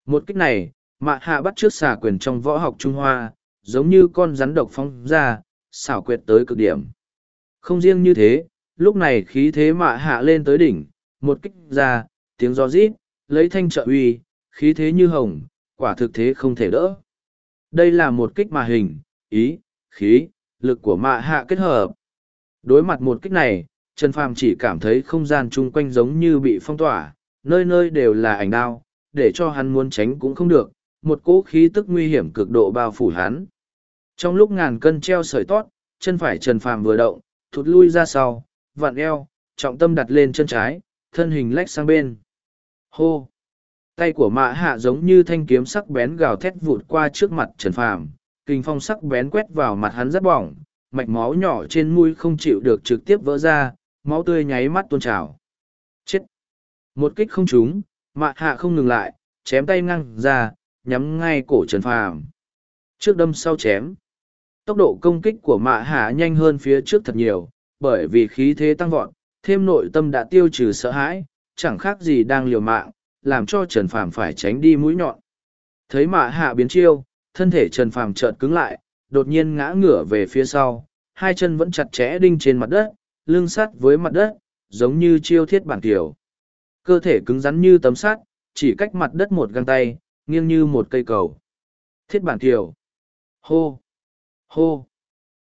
Một kích này, mạ hạ bắt trước xà quyền trong võ học Trung Hoa, giống như con rắn độc phóng ra, xảo quyệt tới cực điểm. Không riêng như thế, lúc này khí thế mạ hạ lên tới đỉnh, một kích ra, tiếng gió rít, lấy thanh trợ uy, khí thế như hồng, quả thực thế không thể đỡ. Đây là một kích mà hình, ý, khí, lực của mạ hạ kết hợp. Đối mặt một kích này, Trần Phàm chỉ cảm thấy không gian chung quanh giống như bị phong tỏa, nơi nơi đều là ảnh đao, để cho hắn muốn tránh cũng không được, một cỗ khí tức nguy hiểm cực độ bao phủ hắn. Trong lúc ngàn cân treo sợi tót, chân phải Trần Phàm vừa động, thụt lui ra sau, vặn eo, trọng tâm đặt lên chân trái, thân hình lách sang bên. Hô! Tay của mạ hạ giống như thanh kiếm sắc bén gào thét vụt qua trước mặt Trần Phàm, kinh phong sắc bén quét vào mặt hắn rất bỏng, mạch máu nhỏ trên mũi không chịu được trực tiếp vỡ ra, máu tươi nháy mắt tuôn trào. Chết! Một kích không trúng, mạ hạ không ngừng lại, chém tay ngang ra, nhắm ngay cổ Trần Phàm. Trước đâm sau chém. Tốc độ công kích của mạ hạ nhanh hơn phía trước thật nhiều, bởi vì khí thế tăng vọt, thêm nội tâm đã tiêu trừ sợ hãi, chẳng khác gì đang liều mạng, làm cho Trần Phàm phải tránh đi mũi nhọn. Thấy mạ hạ biến chiêu, thân thể Trần Phàm chợt cứng lại, đột nhiên ngã ngửa về phía sau, hai chân vẫn chặt chẽ đinh trên mặt đất, lưng sắt với mặt đất, giống như chiêu thiết bản tiểu. Cơ thể cứng rắn như tấm sắt, chỉ cách mặt đất một găng tay, nghiêng như một cây cầu. Thiết bản tiểu. Hô! Hô!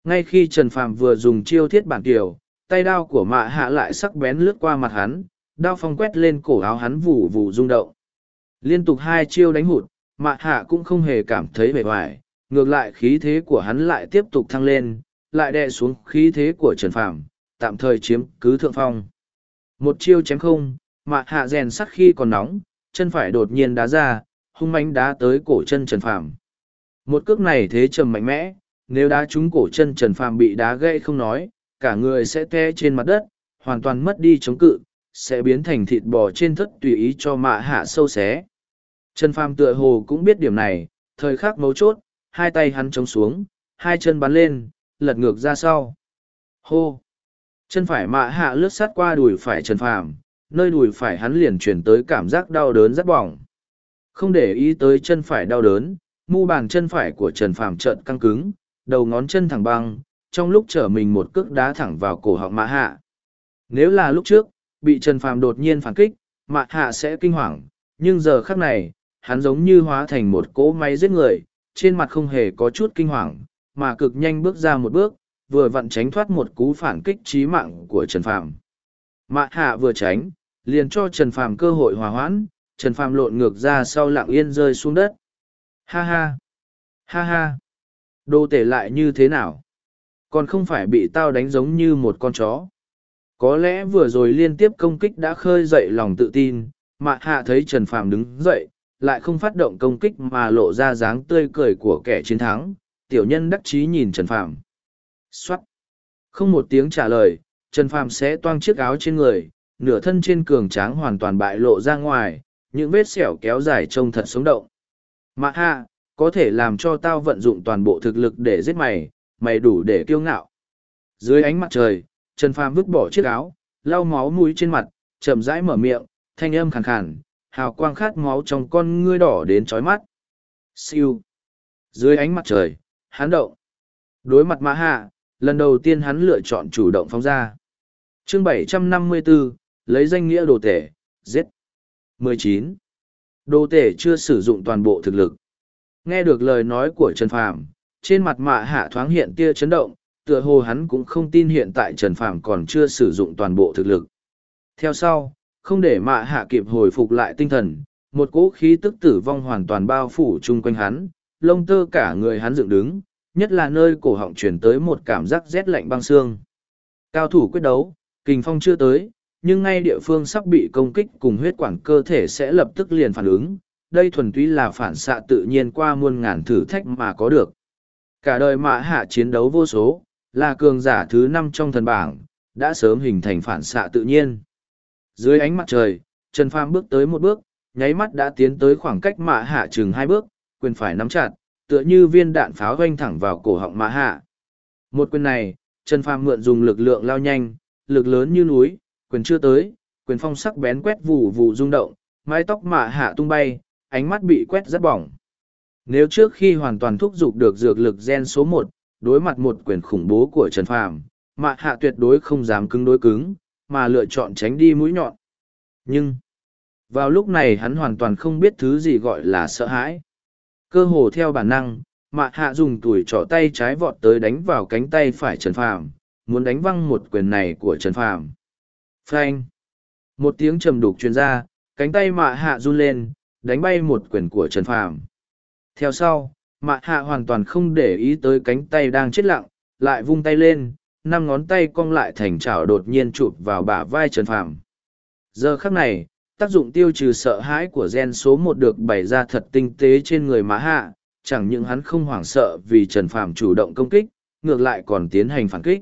Ngay khi Trần Phàm vừa dùng chiêu thiết bản tiểu, tay đao của mạ hạ lại sắc bén lướt qua mặt hắn, đao phong quét lên cổ áo hắn vù vù rung động. Liên tục hai chiêu đánh hụt, mạ hạ cũng không hề cảm thấy bề hoài, ngược lại khí thế của hắn lại tiếp tục thăng lên, lại đè xuống khí thế của Trần Phàm, tạm thời chiếm cứ thượng phong. Một chiêu chém không, mạ hạ rèn sắt khi còn nóng, chân phải đột nhiên đá ra, hung mãnh đá tới cổ chân Trần Phàm. Một cước này thế trầm mạnh mẽ, nếu đá trúng cổ chân Trần Phàm bị đá gãy không nói, cả người sẽ té trên mặt đất, hoàn toàn mất đi chống cự, sẽ biến thành thịt bò trên thất tùy ý cho mạ hạ sâu xé. Trần Phàm tựa hồ cũng biết điểm này, thời khắc mấu chốt, hai tay hắn chống xuống, hai chân bắn lên, lật ngược ra sau. Hô! Chân phải mạ hạ lướt sát qua đùi phải Trần Phàm, nơi đùi phải hắn liền chuyển tới cảm giác đau đớn rất bỏng. Không để ý tới chân phải đau đớn, mu bàn chân phải của Trần Phàm trợn căng cứng, đầu ngón chân thẳng băng, trong lúc trở mình một cước đá thẳng vào cổ họng mạ hạ. Nếu là lúc trước, bị Trần Phàm đột nhiên phản kích, mạ hạ sẽ kinh hoàng, nhưng giờ khắc này, hắn giống như hóa thành một cỗ máy giết người, trên mặt không hề có chút kinh hoàng, mà cực nhanh bước ra một bước, vừa vặn tránh thoát một cú phản kích chí mạng của Trần Phàm. Mạ hạ vừa tránh, liền cho Trần Phàm cơ hội hòa hoãn, Trần Phàm lộn ngược ra sau lặng yên rơi xuống đất. Ha ha! Ha ha! Đồ tể lại như thế nào? Còn không phải bị tao đánh giống như một con chó. Có lẽ vừa rồi liên tiếp công kích đã khơi dậy lòng tự tin, mạ hạ thấy Trần Phàm đứng dậy, lại không phát động công kích mà lộ ra dáng tươi cười của kẻ chiến thắng. Tiểu nhân đắc chí nhìn Trần Phàm. Xoát! Không một tiếng trả lời, Trần Phàm sẽ toang chiếc áo trên người, nửa thân trên cường tráng hoàn toàn bại lộ ra ngoài, những vết sẹo kéo dài trông thật sống động. Mạ hạ, có thể làm cho tao vận dụng toàn bộ thực lực để giết mày, mày đủ để kiêu ngạo. Dưới ánh mặt trời, Trần Phàm vứt bỏ chiếc áo, lau máu mũi trên mặt, chậm rãi mở miệng, thanh âm khàn khàn, hào quang khát máu trong con ngươi đỏ đến chói mắt. Siêu. Dưới ánh mặt trời, hắn động. Đối mặt Mã Hạ, lần đầu tiên hắn lựa chọn chủ động phóng ra. Chương 754, lấy danh nghĩa đồ tể, giết. 19. Đồ tể chưa sử dụng toàn bộ thực lực. Nghe được lời nói của Trần Phàm, trên mặt mã hạ thoáng hiện tia chấn động, tựa hồ hắn cũng không tin hiện tại Trần Phàm còn chưa sử dụng toàn bộ thực lực. Theo sau, không để mạ hạ kịp hồi phục lại tinh thần, một cỗ khí tức tử vong hoàn toàn bao phủ chung quanh hắn, lông tơ cả người hắn dựng đứng, nhất là nơi cổ họng chuyển tới một cảm giác rét lạnh băng xương. Cao thủ quyết đấu, kình phong chưa tới, nhưng ngay địa phương sắp bị công kích cùng huyết quản cơ thể sẽ lập tức liền phản ứng. Đây thuần túy là phản xạ tự nhiên qua muôn ngàn thử thách mà có được. Cả đời mạ hạ chiến đấu vô số, là cường giả thứ năm trong thần bảng, đã sớm hình thành phản xạ tự nhiên. Dưới ánh mặt trời, Trần Phàm bước tới một bước, nháy mắt đã tiến tới khoảng cách mạ hạ chừng hai bước, quyền phải nắm chặt, tựa như viên đạn pháo doanh thẳng vào cổ họng mạ hạ. Một quyền này, Trần Phàm mượn dùng lực lượng lao nhanh, lực lớn như núi, quyền chưa tới, quyền phong sắc bén quét vụ vụ rung động, mái tóc mạ hạ tung bay, ánh mắt bị quét rất bỏng. Nếu trước khi hoàn toàn thúc giục được dược lực gen số một, đối mặt một quyền khủng bố của Trần Phàm, mạ hạ tuyệt đối không dám cứng đối cứng, mà lựa chọn tránh đi mũi nhọn. Nhưng, vào lúc này hắn hoàn toàn không biết thứ gì gọi là sợ hãi. Cơ hồ theo bản năng, mạ hạ dùng tuổi trỏ tay trái vọt tới đánh vào cánh tay phải Trần Phàm, muốn đánh văng một quyền này của Trần Phàm. Phanh! Một tiếng trầm đục truyền ra, cánh tay mạ hạ run lên, đánh bay một quyền của Trần Phàm. Theo sau, mạ hạ hoàn toàn không để ý tới cánh tay đang chết lặng, lại vung tay lên, năm ngón tay cong lại thành chảo đột nhiên chụp vào bả vai Trần Phàm. Giờ khắc này, tác dụng tiêu trừ sợ hãi của gen số một được bày ra thật tinh tế trên người mã hạ, chẳng những hắn không hoảng sợ vì Trần Phàm chủ động công kích, ngược lại còn tiến hành phản kích.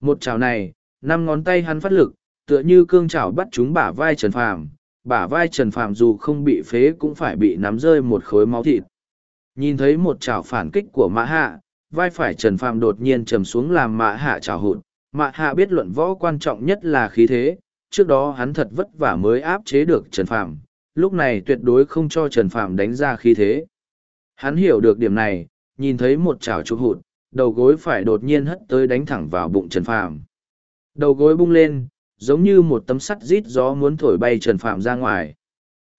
Một chảo này, năm ngón tay hắn phát lực, tựa như cương chảo bắt chúng bả vai Trần Phàm, bả vai Trần Phàm dù không bị phế cũng phải bị nắm rơi một khối máu thịt. Nhìn thấy một chảo phản kích của Mã Hạ, vai phải Trần Phàm đột nhiên trầm xuống làm mạ Hạ chảo hụt. Mạ Hạ biết luận võ quan trọng nhất là khí thế, trước đó hắn thật vất vả mới áp chế được Trần Phàm, lúc này tuyệt đối không cho Trần Phàm đánh ra khí thế. Hắn hiểu được điểm này, nhìn thấy một chảo chụp hụt, đầu gối phải đột nhiên hất tới đánh thẳng vào bụng Trần Phàm. Đầu gối bung lên, giống như một tấm sắt rít gió muốn thổi bay Trần Phàm ra ngoài.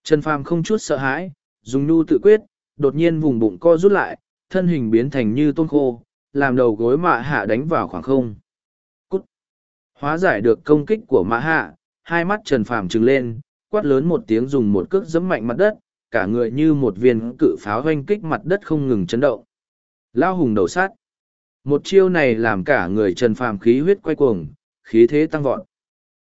Trần Phàm không chút sợ hãi, dùng nhu tự quyết, đột nhiên vùng bụng co rút lại, thân hình biến thành như tôn khô, làm đầu gối mạ hạ đánh vào khoảng không. Cút! Hóa giải được công kích của mạ hạ, hai mắt Trần Phàm trừng lên, quát lớn một tiếng dùng một cước giẫm mạnh mặt đất, cả người như một viên cự pháo hoanh kích mặt đất không ngừng chấn động. Lao hùng đầu sát. Một chiêu này làm cả người Trần Phàm khí huyết quay cuồng, khí thế tăng vọt.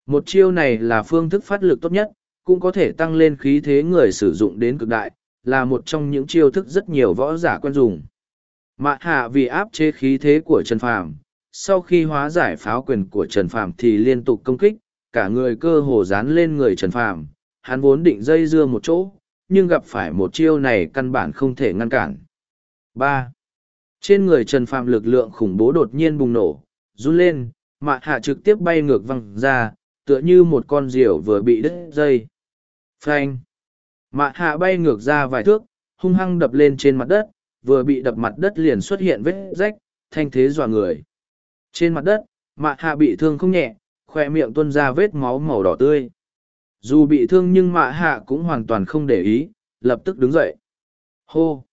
Một chiêu này là phương thức phát lực tốt nhất, cũng có thể tăng lên khí thế người sử dụng đến cực đại, là một trong những chiêu thức rất nhiều võ giả quen dùng. Mạ hạ vì áp chế khí thế của Trần Phàm, sau khi hóa giải pháo quyền của Trần Phàm thì liên tục công kích, cả người cơ hồ dán lên người Trần Phàm, hắn vốn định dây dưa một chỗ, nhưng gặp phải một chiêu này căn bản không thể ngăn cản. ba Trên người Trần Phàm lực lượng khủng bố đột nhiên bùng nổ, run lên, mạ hạ trực tiếp bay ngược văng ra, tựa như một con diều vừa bị đứt dây. Phanh! Mạ hạ bay ngược ra vài thước, hung hăng đập lên trên mặt đất, vừa bị đập mặt đất liền xuất hiện vết rách, thanh thế dọa người. Trên mặt đất, mạ hạ bị thương không nhẹ, khoe miệng tuôn ra vết máu màu đỏ tươi. Dù bị thương nhưng mạ hạ cũng hoàn toàn không để ý, lập tức đứng dậy. Hô!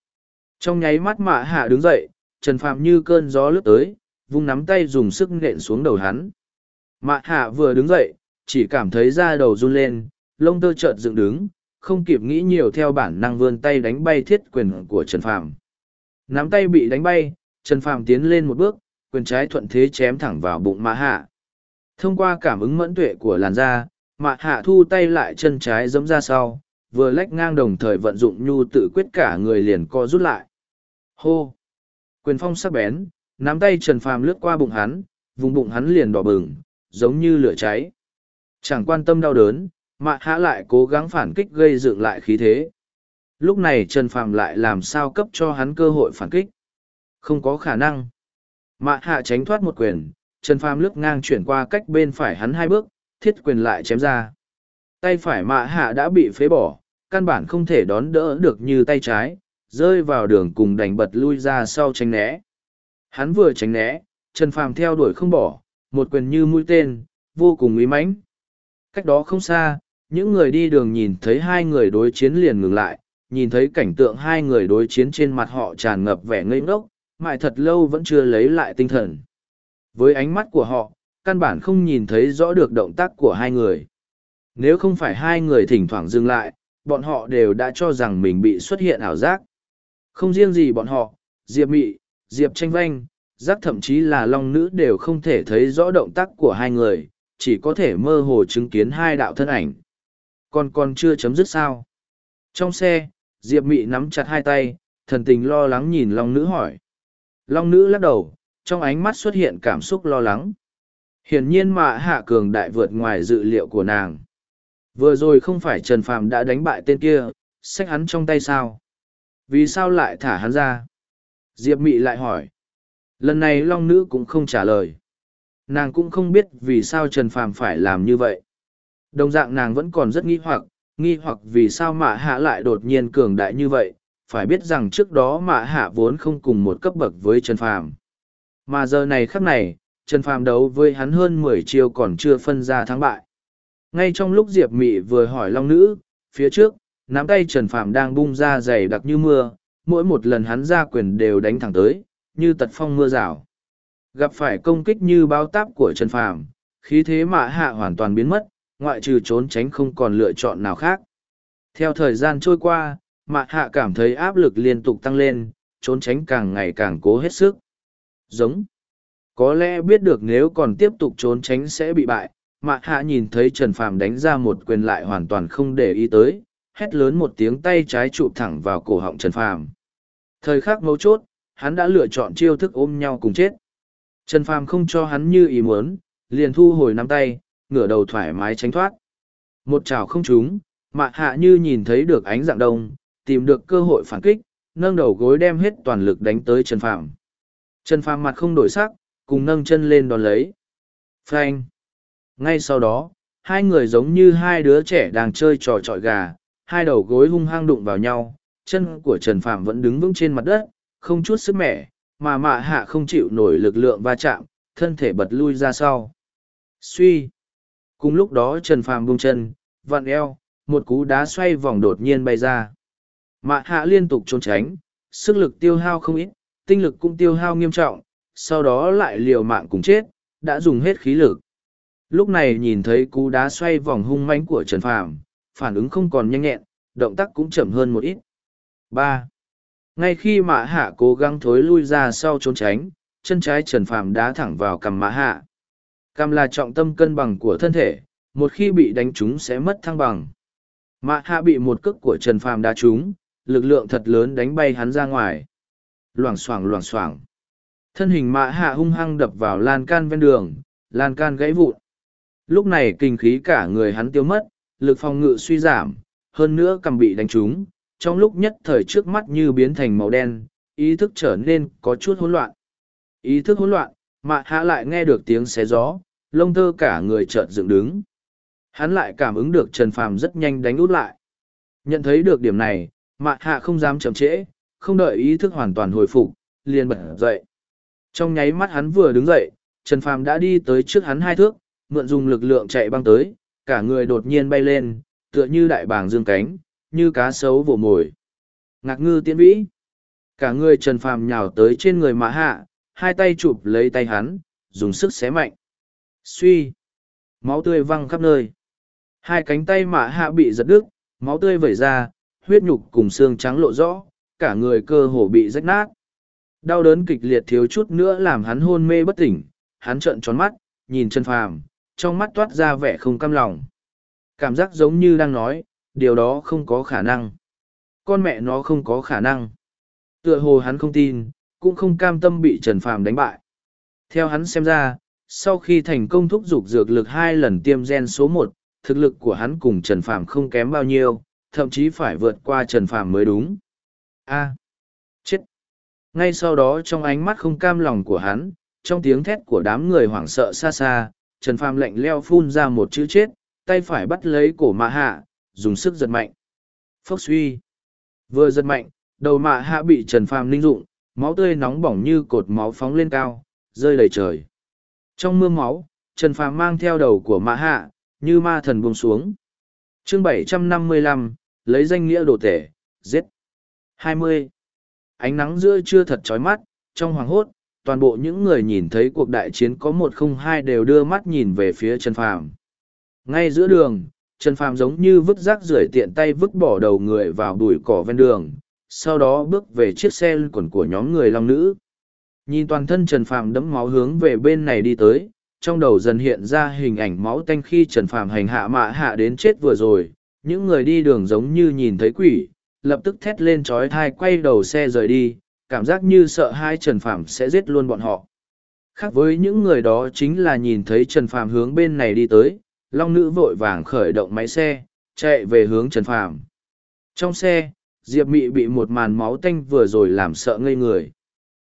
Trong nháy mắt mạ hạ đứng dậy, Trần Phạm như cơn gió lướt tới, vung nắm tay dùng sức nện xuống đầu hắn. Mạ hạ vừa đứng dậy, chỉ cảm thấy da đầu run lên, lông tơ chợt dựng đứng, không kịp nghĩ nhiều theo bản năng vươn tay đánh bay thiết quyền của Trần Phàm. Nắm tay bị đánh bay, Trần Phàm tiến lên một bước, quyền trái thuận thế chém thẳng vào bụng Mã Hạ. Thông qua cảm ứng mẫn tuệ của làn da, Mã Hạ thu tay lại chân trái giẫm ra sau, vừa lách ngang đồng thời vận dụng nhu tự quyết cả người liền co rút lại. Hô! Quyền phong sắc bén, nắm tay Trần Phàm lướt qua bụng hắn, vùng bụng hắn liền đỏ bừng, giống như lửa cháy. Chẳng quan tâm đau đớn, mạ hạ lại cố gắng phản kích gây dựng lại khí thế. Lúc này trần phàm lại làm sao cấp cho hắn cơ hội phản kích? Không có khả năng. Mạ hạ tránh thoát một quyền, trần phàm lướt ngang chuyển qua cách bên phải hắn hai bước, thiết quyền lại chém ra. Tay phải mạ hạ đã bị phế bỏ, căn bản không thể đón đỡ được như tay trái, rơi vào đường cùng đành bật lui ra sau tránh né. Hắn vừa tránh né, trần phàm theo đuổi không bỏ, một quyền như mũi tên, vô cùng uy mãnh. Cách đó không xa những người đi đường nhìn thấy hai người đối chiến liền ngừng lại, nhìn thấy cảnh tượng hai người đối chiến trên mặt họ tràn ngập vẻ ngây ngốc, mãi thật lâu vẫn chưa lấy lại tinh thần. Với ánh mắt của họ, căn bản không nhìn thấy rõ được động tác của hai người. Nếu không phải hai người thỉnh thoảng dừng lại, bọn họ đều đã cho rằng mình bị xuất hiện ảo giác. Không riêng gì bọn họ, Diệp Mị, Diệp Tranh Vanh, giác thậm chí là Long Nữ đều không thể thấy rõ động tác của hai người, chỉ có thể mơ hồ chứng kiến hai đạo thân ảnh. Còn còn chưa chấm dứt sao? Trong xe, Diệp Mị nắm chặt hai tay, thần tình lo lắng nhìn Long Nữ hỏi. Long Nữ lắc đầu, trong ánh mắt xuất hiện cảm xúc lo lắng. Hiển nhiên mà Hạ Cường đại vượt ngoài dự liệu của nàng. Vừa rồi không phải Trần Phàm đã đánh bại tên kia, xách hắn trong tay sao? Vì sao lại thả hắn ra? Diệp Mị lại hỏi. Lần này Long Nữ cũng không trả lời. nàng cũng không biết vì sao Trần Phàm phải làm như vậy. Đồng dạng nàng vẫn còn rất nghi hoặc, nghi hoặc vì sao mạ hạ lại đột nhiên cường đại như vậy, phải biết rằng trước đó mạ hạ vốn không cùng một cấp bậc với Trần Phàm. Mà giờ này khắc này, Trần Phàm đấu với hắn hơn mười chiêu còn chưa phân ra thắng bại. Ngay trong lúc Diệp Mị vừa hỏi Long Nữ, phía trước, nắm tay Trần Phàm đang bung ra dày đặc như mưa, mỗi một lần hắn ra quyền đều đánh thẳng tới, như tật phong mưa rào. Gặp phải công kích như bao táp của Trần Phàm, khí thế mạ hạ hoàn toàn biến mất, ngoại trừ trốn tránh không còn lựa chọn nào khác. Theo thời gian trôi qua, mạ hạ cảm thấy áp lực liên tục tăng lên, trốn tránh càng ngày càng cố hết sức. Giống. Có lẽ biết được nếu còn tiếp tục trốn tránh sẽ bị bại, mạ hạ nhìn thấy Trần Phàm đánh ra một quyền lại hoàn toàn không để ý tới, hét lớn một tiếng tay trái chụp thẳng vào cổ họng Trần Phàm. Thời khắc mấu chốt, hắn đã lựa chọn chiêu thức ôm nhau cùng chết. Trần Phàm không cho hắn như ý muốn, liền thu hồi nắm tay, ngửa đầu thoải mái tránh thoát. Một chảo không trúng, mạ hạ như nhìn thấy được ánh dạng đông, tìm được cơ hội phản kích, nâng đầu gối đem hết toàn lực đánh tới Trần Phạm. Trần Phạm mặt không đổi sắc, cùng nâng chân lên đón lấy. Phanh! Ngay sau đó, hai người giống như hai đứa trẻ đang chơi trò trọi gà, hai đầu gối hung hăng đụng vào nhau, chân của Trần Phạm vẫn đứng vững trên mặt đất, không chút sức mẻ, mà mạ hạ không chịu nổi lực lượng va chạm, thân thể bật lui ra sau. Suy! Cùng lúc đó Trần Phàm buông chân, vặn eo, một cú đá xoay vòng đột nhiên bay ra. Mạ hạ liên tục trốn tránh, sức lực tiêu hao không ít, tinh lực cũng tiêu hao nghiêm trọng, sau đó lại liều mạng cùng chết, đã dùng hết khí lực. Lúc này nhìn thấy cú đá xoay vòng hung mãnh của Trần Phàm, phản ứng không còn nhanh nhẹn, động tác cũng chậm hơn một ít. ba Ngay khi mã hạ cố gắng thối lui ra sau trốn tránh, chân trái Trần Phàm đá thẳng vào cằm mã hạ. Cằm là trọng tâm cân bằng của thân thể, một khi bị đánh trúng sẽ mất thăng bằng. Mạ hạ bị một cước của Trần Phàm đá trúng, lực lượng thật lớn đánh bay hắn ra ngoài. Loảng xoảng loảng xoảng. Thân hình Mạ hạ hung hăng đập vào lan can ven đường, lan can gãy vụn. Lúc này kinh khí cả người hắn tiêu mất, lực phòng ngự suy giảm, hơn nữa cầm bị đánh trúng, trong lúc nhất thời trước mắt như biến thành màu đen, ý thức trở nên có chút hỗn loạn. Ý thức hỗn loạn, mạ hạ lại nghe được tiếng xé gió, lông thơ cả người chợt dựng đứng. Hắn lại cảm ứng được Trần Phàm rất nhanh đánh út lại. Nhận thấy được điểm này, mạ hạ không dám chậm trễ, không đợi ý thức hoàn toàn hồi phục, liền bật dậy. Trong nháy mắt hắn vừa đứng dậy, Trần Phàm đã đi tới trước hắn hai thước, mượn dùng lực lượng chạy băng tới, cả người đột nhiên bay lên, tựa như đại bàng dương cánh, như cá sấu vồ mồi. Ngạc ngư tiến vĩ. Cả người Trần Phàm nhào tới trên người mã hạ, hai tay chụp lấy tay hắn, dùng sức xé mạnh. Suy. Máu tươi văng khắp nơi. Hai cánh tay mạ hạ bị giật đứt, máu tươi vẩy ra, huyết nhục cùng xương trắng lộ rõ, cả người cơ hồ bị rách nát. Đau đớn kịch liệt thiếu chút nữa làm hắn hôn mê bất tỉnh, hắn trợn tròn mắt, nhìn Trần Phàm, trong mắt toát ra vẻ không cam lòng. Cảm giác giống như đang nói, điều đó không có khả năng. Con mẹ nó không có khả năng. Tựa hồ hắn không tin, cũng không cam tâm bị Trần Phàm đánh bại. Theo hắn xem ra, sau khi thành công thúc giục dược lực hai lần tiêm gen số một, thực lực của hắn cùng Trần Phàm không kém bao nhiêu, thậm chí phải vượt qua Trần Phàm mới đúng. A. À, chết. Ngay sau đó trong ánh mắt không cam lòng của hắn, trong tiếng thét của đám người hoảng sợ xa xa, Trần Phàm lạnh leo phun ra một chữ chết, tay phải bắt lấy cổ mạ hạ, dùng sức giật mạnh. Phốc suy. Vừa giật mạnh, đầu mạ hạ bị Trần Phàm linh dụng, máu tươi nóng bỏng như cột máu phóng lên cao, rơi đầy trời. Trong mưa máu, Trần Phàm mang theo đầu của Mã hạ, như ma thần buông xuống. chương 755, lấy danh nghĩa đồ tể, giết. 20. Ánh nắng giữa trưa thật chói mắt, trong hoàng hốt, toàn bộ những người nhìn thấy cuộc đại chiến có một không hai đều đưa mắt nhìn về phía Trần Phàm. Ngay giữa đường, Trần Phàm giống như vứt rác rưởi tiện tay vứt bỏ đầu người vào bụi cỏ ven đường, sau đó bước về chiếc xe quần của nhóm người long nữ. Nhìn toàn thân Trần Phàm đẫm máu hướng về bên này đi tới, trong đầu dần hiện ra hình ảnh máu tanh khi Trần Phàm hành hạ mạ hạ đến chết vừa rồi, những người đi đường giống như nhìn thấy quỷ, lập tức thét lên trói thai quay đầu xe rời đi, cảm giác như sợ hai Trần Phàm sẽ giết luôn bọn họ. Khác với những người đó chính là nhìn thấy Trần Phàm hướng bên này đi tới, Long Nữ vội vàng khởi động máy xe, chạy về hướng Trần Phàm. Trong xe, Diệp Mị bị một màn máu tanh vừa rồi làm sợ ngây người.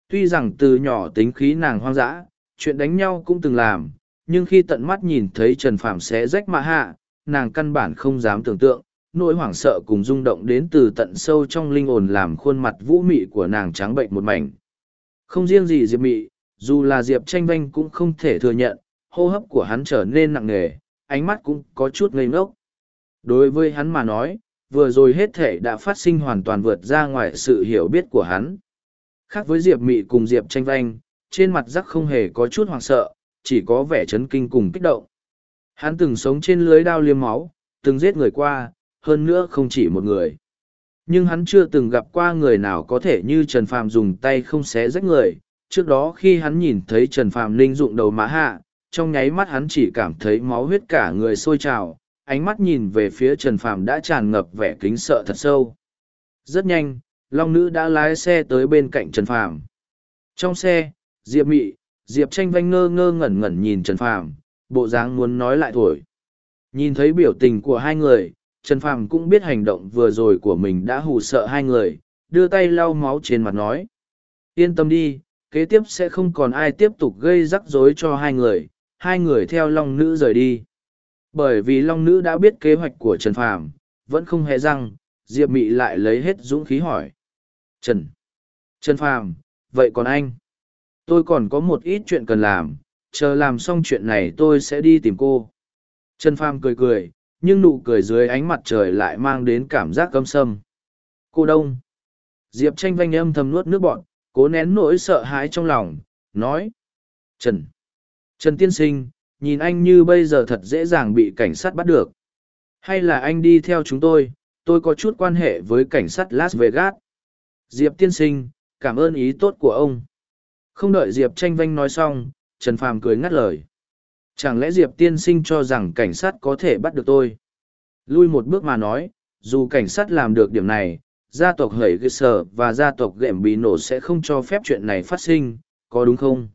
Tuy rằng từ nhỏ tính khí nàng hoang dã, chuyện đánh nhau cũng từng làm, nhưng khi tận mắt nhìn thấy Trần Phạm xé rách mạ hạ, nàng căn bản không dám tưởng tượng, nỗi hoảng sợ cùng rung động đến từ tận sâu trong linh hồn làm khuôn mặt vũ mị của nàng trắng bệnh một mảnh. Không riêng gì Diệp Mị, dù là Diệp Tranh Vanh cũng không thể thừa nhận, hô hấp của hắn trở nên nặng nề, ánh mắt cũng có chút ngây ngốc. Đối với hắn mà nói, vừa rồi hết thể đã phát sinh hoàn toàn vượt ra ngoài sự hiểu biết của hắn. Khác với Diệp Mị cùng Diệp Tranh Vanh, trên mặt rắc không hề có chút hoảng sợ, chỉ có vẻ chấn kinh cùng kích động. Hắn từng sống trên lưới đao liêm máu, từng giết người qua, hơn nữa không chỉ một người. Nhưng hắn chưa từng gặp qua người nào có thể như Trần Phàm dùng tay không xé rách người. Trước đó khi hắn nhìn thấy Trần Phàm linh dụng đầu má hạ, trong nháy mắt hắn chỉ cảm thấy máu huyết cả người sôi trào, ánh mắt nhìn về phía Trần Phàm đã tràn ngập vẻ kính sợ thật sâu. Rất nhanh, Long Nữ đã lái xe tới bên cạnh Trần Phàm. Trong xe, Diệp Mị, Diệp Tranh Vanh ngơ ngơ ngẩn ngẩn nhìn Trần Phàm, bộ dáng muốn nói lại thổi. Nhìn thấy biểu tình của hai người, Trần Phàm cũng biết hành động vừa rồi của mình đã hù sợ hai người, đưa tay lau máu trên mặt nói. Yên tâm đi, kế tiếp sẽ không còn ai tiếp tục gây rắc rối cho hai người, hai người theo Long Nữ rời đi. Bởi vì Long Nữ đã biết kế hoạch của Trần Phàm, vẫn không hề răng, Diệp Mị lại lấy hết dũng khí hỏi. Trần! Trần Phàm, vậy còn anh? Tôi còn có một ít chuyện cần làm, chờ làm xong chuyện này tôi sẽ đi tìm cô. Trần Phàm cười cười, nhưng nụ cười dưới ánh mặt trời lại mang đến cảm giác căm sâm. Cô Đông. Diệp tranh vanh âm thầm nuốt nước bọn, cố nén nỗi sợ hãi trong lòng, nói. Trần. Trần Tiên Sinh, nhìn anh như bây giờ thật dễ dàng bị cảnh sát bắt được. Hay là anh đi theo chúng tôi, tôi có chút quan hệ với cảnh sát Las Vegas. Diệp Tiên Sinh, cảm ơn ý tốt của ông. Không đợi Diệp tranh vanh nói xong, Trần Phàm cười ngắt lời. Chẳng lẽ Diệp tiên sinh cho rằng cảnh sát có thể bắt được tôi? Lui một bước mà nói, dù cảnh sát làm được điểm này, gia tộc Hẩy Gê Sở và gia tộc Gệm Bí Nổ sẽ không cho phép chuyện này phát sinh, có đúng không?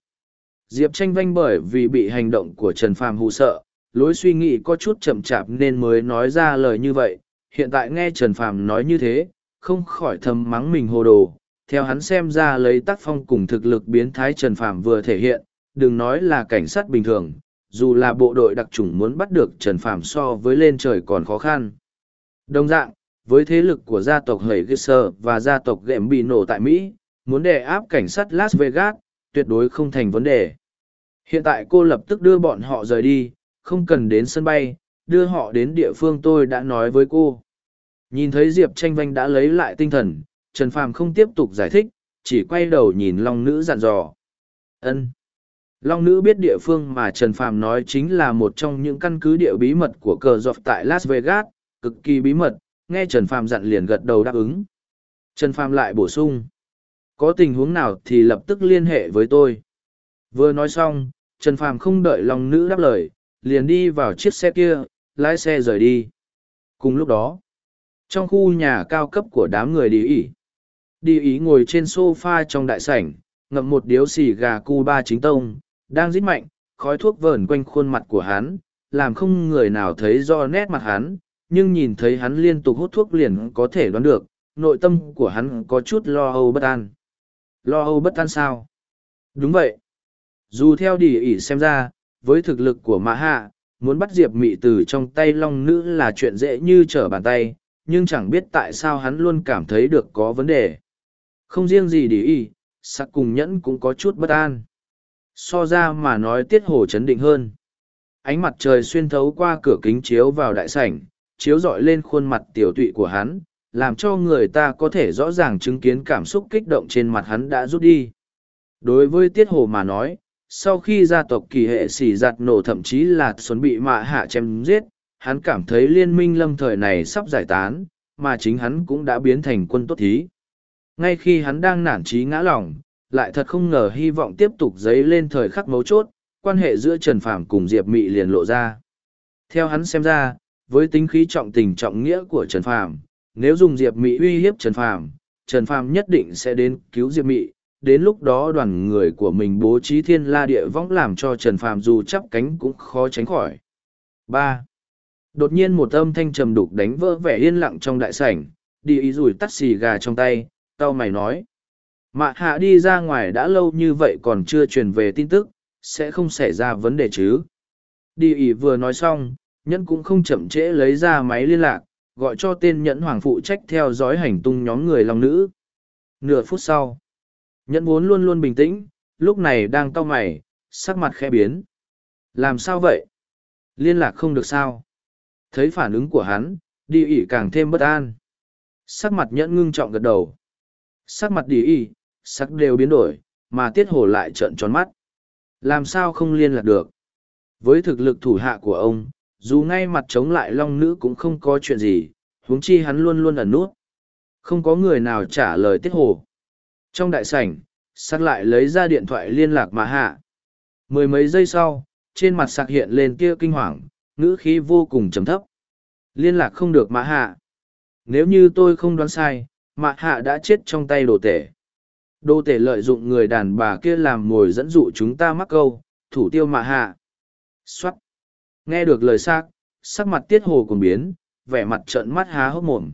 Diệp tranh vanh bởi vì bị hành động của Trần Phàm hù sợ, lối suy nghĩ có chút chậm chạp nên mới nói ra lời như vậy. Hiện tại nghe Trần Phàm nói như thế, không khỏi thầm mắng mình hồ đồ. Theo hắn xem ra lấy tác phong cùng thực lực biến thái Trần Phạm vừa thể hiện, đừng nói là cảnh sát bình thường, dù là bộ đội đặc chủng muốn bắt được Trần Phạm so với lên trời còn khó khăn. Đồng dạng, với thế lực của gia tộc Hầy Gisser và gia tộc Gệm bị nổ tại Mỹ, muốn đè áp cảnh sát Las Vegas, tuyệt đối không thành vấn đề. Hiện tại cô lập tức đưa bọn họ rời đi, không cần đến sân bay, đưa họ đến địa phương tôi đã nói với cô. Nhìn thấy Diệp Tranh Vanh đã lấy lại tinh thần, Trần Phàm không tiếp tục giải thích, chỉ quay đầu nhìn Long Nữ dặn dò. Ân. Long nữ biết địa phương mà Trần Phàm nói chính là một trong những căn cứ địa bí mật của cờ dọc tại Las Vegas, cực kỳ bí mật, nghe Trần Phàm dặn liền gật đầu đáp ứng. Trần Phàm lại bổ sung. Có tình huống nào thì lập tức liên hệ với tôi. Vừa nói xong, Trần Phàm không đợi Long nữ đáp lời, liền đi vào chiếc xe kia, lái xe rời đi. Cùng lúc đó, trong khu nhà cao cấp của đám người đi ý đi ý ngồi trên sofa trong đại sảnh, ngậm một điếu xì gà cu ba chính tông, đang rít mạnh, khói thuốc vờn quanh khuôn mặt của hắn, làm không người nào thấy do nét mặt hắn, nhưng nhìn thấy hắn liên tục hút thuốc liền có thể đoán được, nội tâm của hắn có chút lo âu bất an. Lo âu bất an sao? Đúng vậy. Dù theo đi ỉ xem ra, với thực lực của Mã Hạ, muốn bắt Diệp Mị từ trong tay Long Nữ là chuyện dễ như trở bàn tay, nhưng chẳng biết tại sao hắn luôn cảm thấy được có vấn đề. Không riêng gì để y, sắc cùng nhẫn cũng có chút bất an. So ra mà nói tiết hồ chấn định hơn. Ánh mặt trời xuyên thấu qua cửa kính chiếu vào đại sảnh chiếu rọi lên khuôn mặt tiểu tụy của hắn làm cho người ta có thể rõ ràng chứng kiến cảm xúc kích động trên mặt hắn đã rút đi. Đối với tiết hồ mà nói sau khi gia tộc kỳ hệ xỉ giặt nổ thậm chí là xuân bị mạ hạ chém giết hắn cảm thấy liên minh lâm thời này sắp giải tán mà chính hắn cũng đã biến thành quân tốt thí ngay khi hắn đang nản trí ngã lòng lại thật không ngờ hy vọng tiếp tục dấy lên thời khắc mấu chốt, quan hệ giữa Trần Phàm cùng Diệp Mị liền lộ ra. Theo hắn xem ra, với tính khí trọng tình trọng nghĩa của Trần Phàm, nếu dùng Diệp Mị uy hiếp Trần Phàm, Trần Phàm nhất định sẽ đến cứu Diệp Mị, đến lúc đó đoàn người của mình bố trí thiên la địa võng làm cho Trần Phàm dù chắp cánh cũng khó tránh khỏi. ba Đột nhiên một âm thanh trầm đục đánh vỡ vẻ yên lặng trong đại sảnh, đi ý rủi tắt xì gà trong tay, tao mày nói. Mạ hạ đi ra ngoài đã lâu như vậy còn chưa truyền về tin tức, sẽ không xảy ra vấn đề chứ. Đi Ý vừa nói xong, nhẫn cũng không chậm trễ lấy ra máy liên lạc, gọi cho tên nhẫn hoàng phụ trách theo dõi hành tung nhóm người lòng nữ. Nửa phút sau, nhẫn vốn luôn luôn bình tĩnh, lúc này đang cau mày, sắc mặt khẽ biến. Làm sao vậy? Liên lạc không được sao? Thấy phản ứng của hắn, đi ỉ càng thêm bất an. Sắc mặt nhẫn ngưng trọng gật đầu. Sắc mặt đi ỉ, sắc đều biến đổi, mà tiết hổ lại trợn tròn mắt. Làm sao không liên lạc được? Với thực lực thủ hạ của ông, dù ngay mặt chống lại long nữ cũng không có chuyện gì, huống chi hắn luôn luôn ẩn nút. Không có người nào trả lời tiết Hổ. Trong đại sảnh, sắc lại lấy ra điện thoại liên lạc mà hạ. Mười mấy giây sau, trên mặt sạc hiện lên kia kinh hoàng, ngữ khí vô cùng trầm thấp. Liên lạc không được mã hạ. Nếu như tôi không đoán sai, mã hạ đã chết trong tay đồ tể. Đồ tể lợi dụng người đàn bà kia làm mồi dẫn dụ chúng ta mắc câu, thủ tiêu mã hạ. Xoát. Nghe được lời xác, sắc mặt tiết hồ còn biến, vẻ mặt trợn mắt há hốc mồm.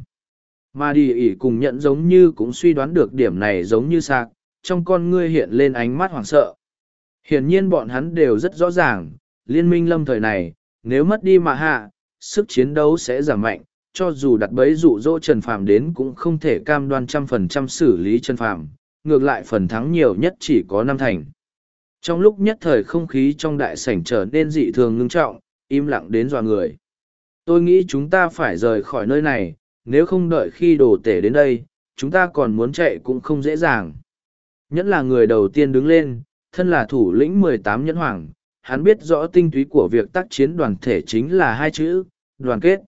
Mà đi ỉ cùng nhận giống như cũng suy đoán được điểm này giống như sạc, trong con ngươi hiện lên ánh mắt hoảng sợ. Hiển nhiên bọn hắn đều rất rõ ràng, liên minh lâm thời này, nếu mất đi mà hạ, sức chiến đấu sẽ giảm mạnh, cho dù đặt bẫy dụ dỗ Trần Phàm đến cũng không thể cam đoan trăm phần trăm xử lý Trần Phàm, ngược lại phần thắng nhiều nhất chỉ có năm thành. Trong lúc nhất thời không khí trong đại sảnh trở nên dị thường ngưng trọng, im lặng đến dọa người. Tôi nghĩ chúng ta phải rời khỏi nơi này, nếu không đợi khi đồ tể đến đây, chúng ta còn muốn chạy cũng không dễ dàng. Nhẫn là người đầu tiên đứng lên, thân là thủ lĩnh mười tám nhẫn hoàng, hắn biết rõ tinh túy của việc tác chiến đoàn thể chính là hai chữ, đoàn kết.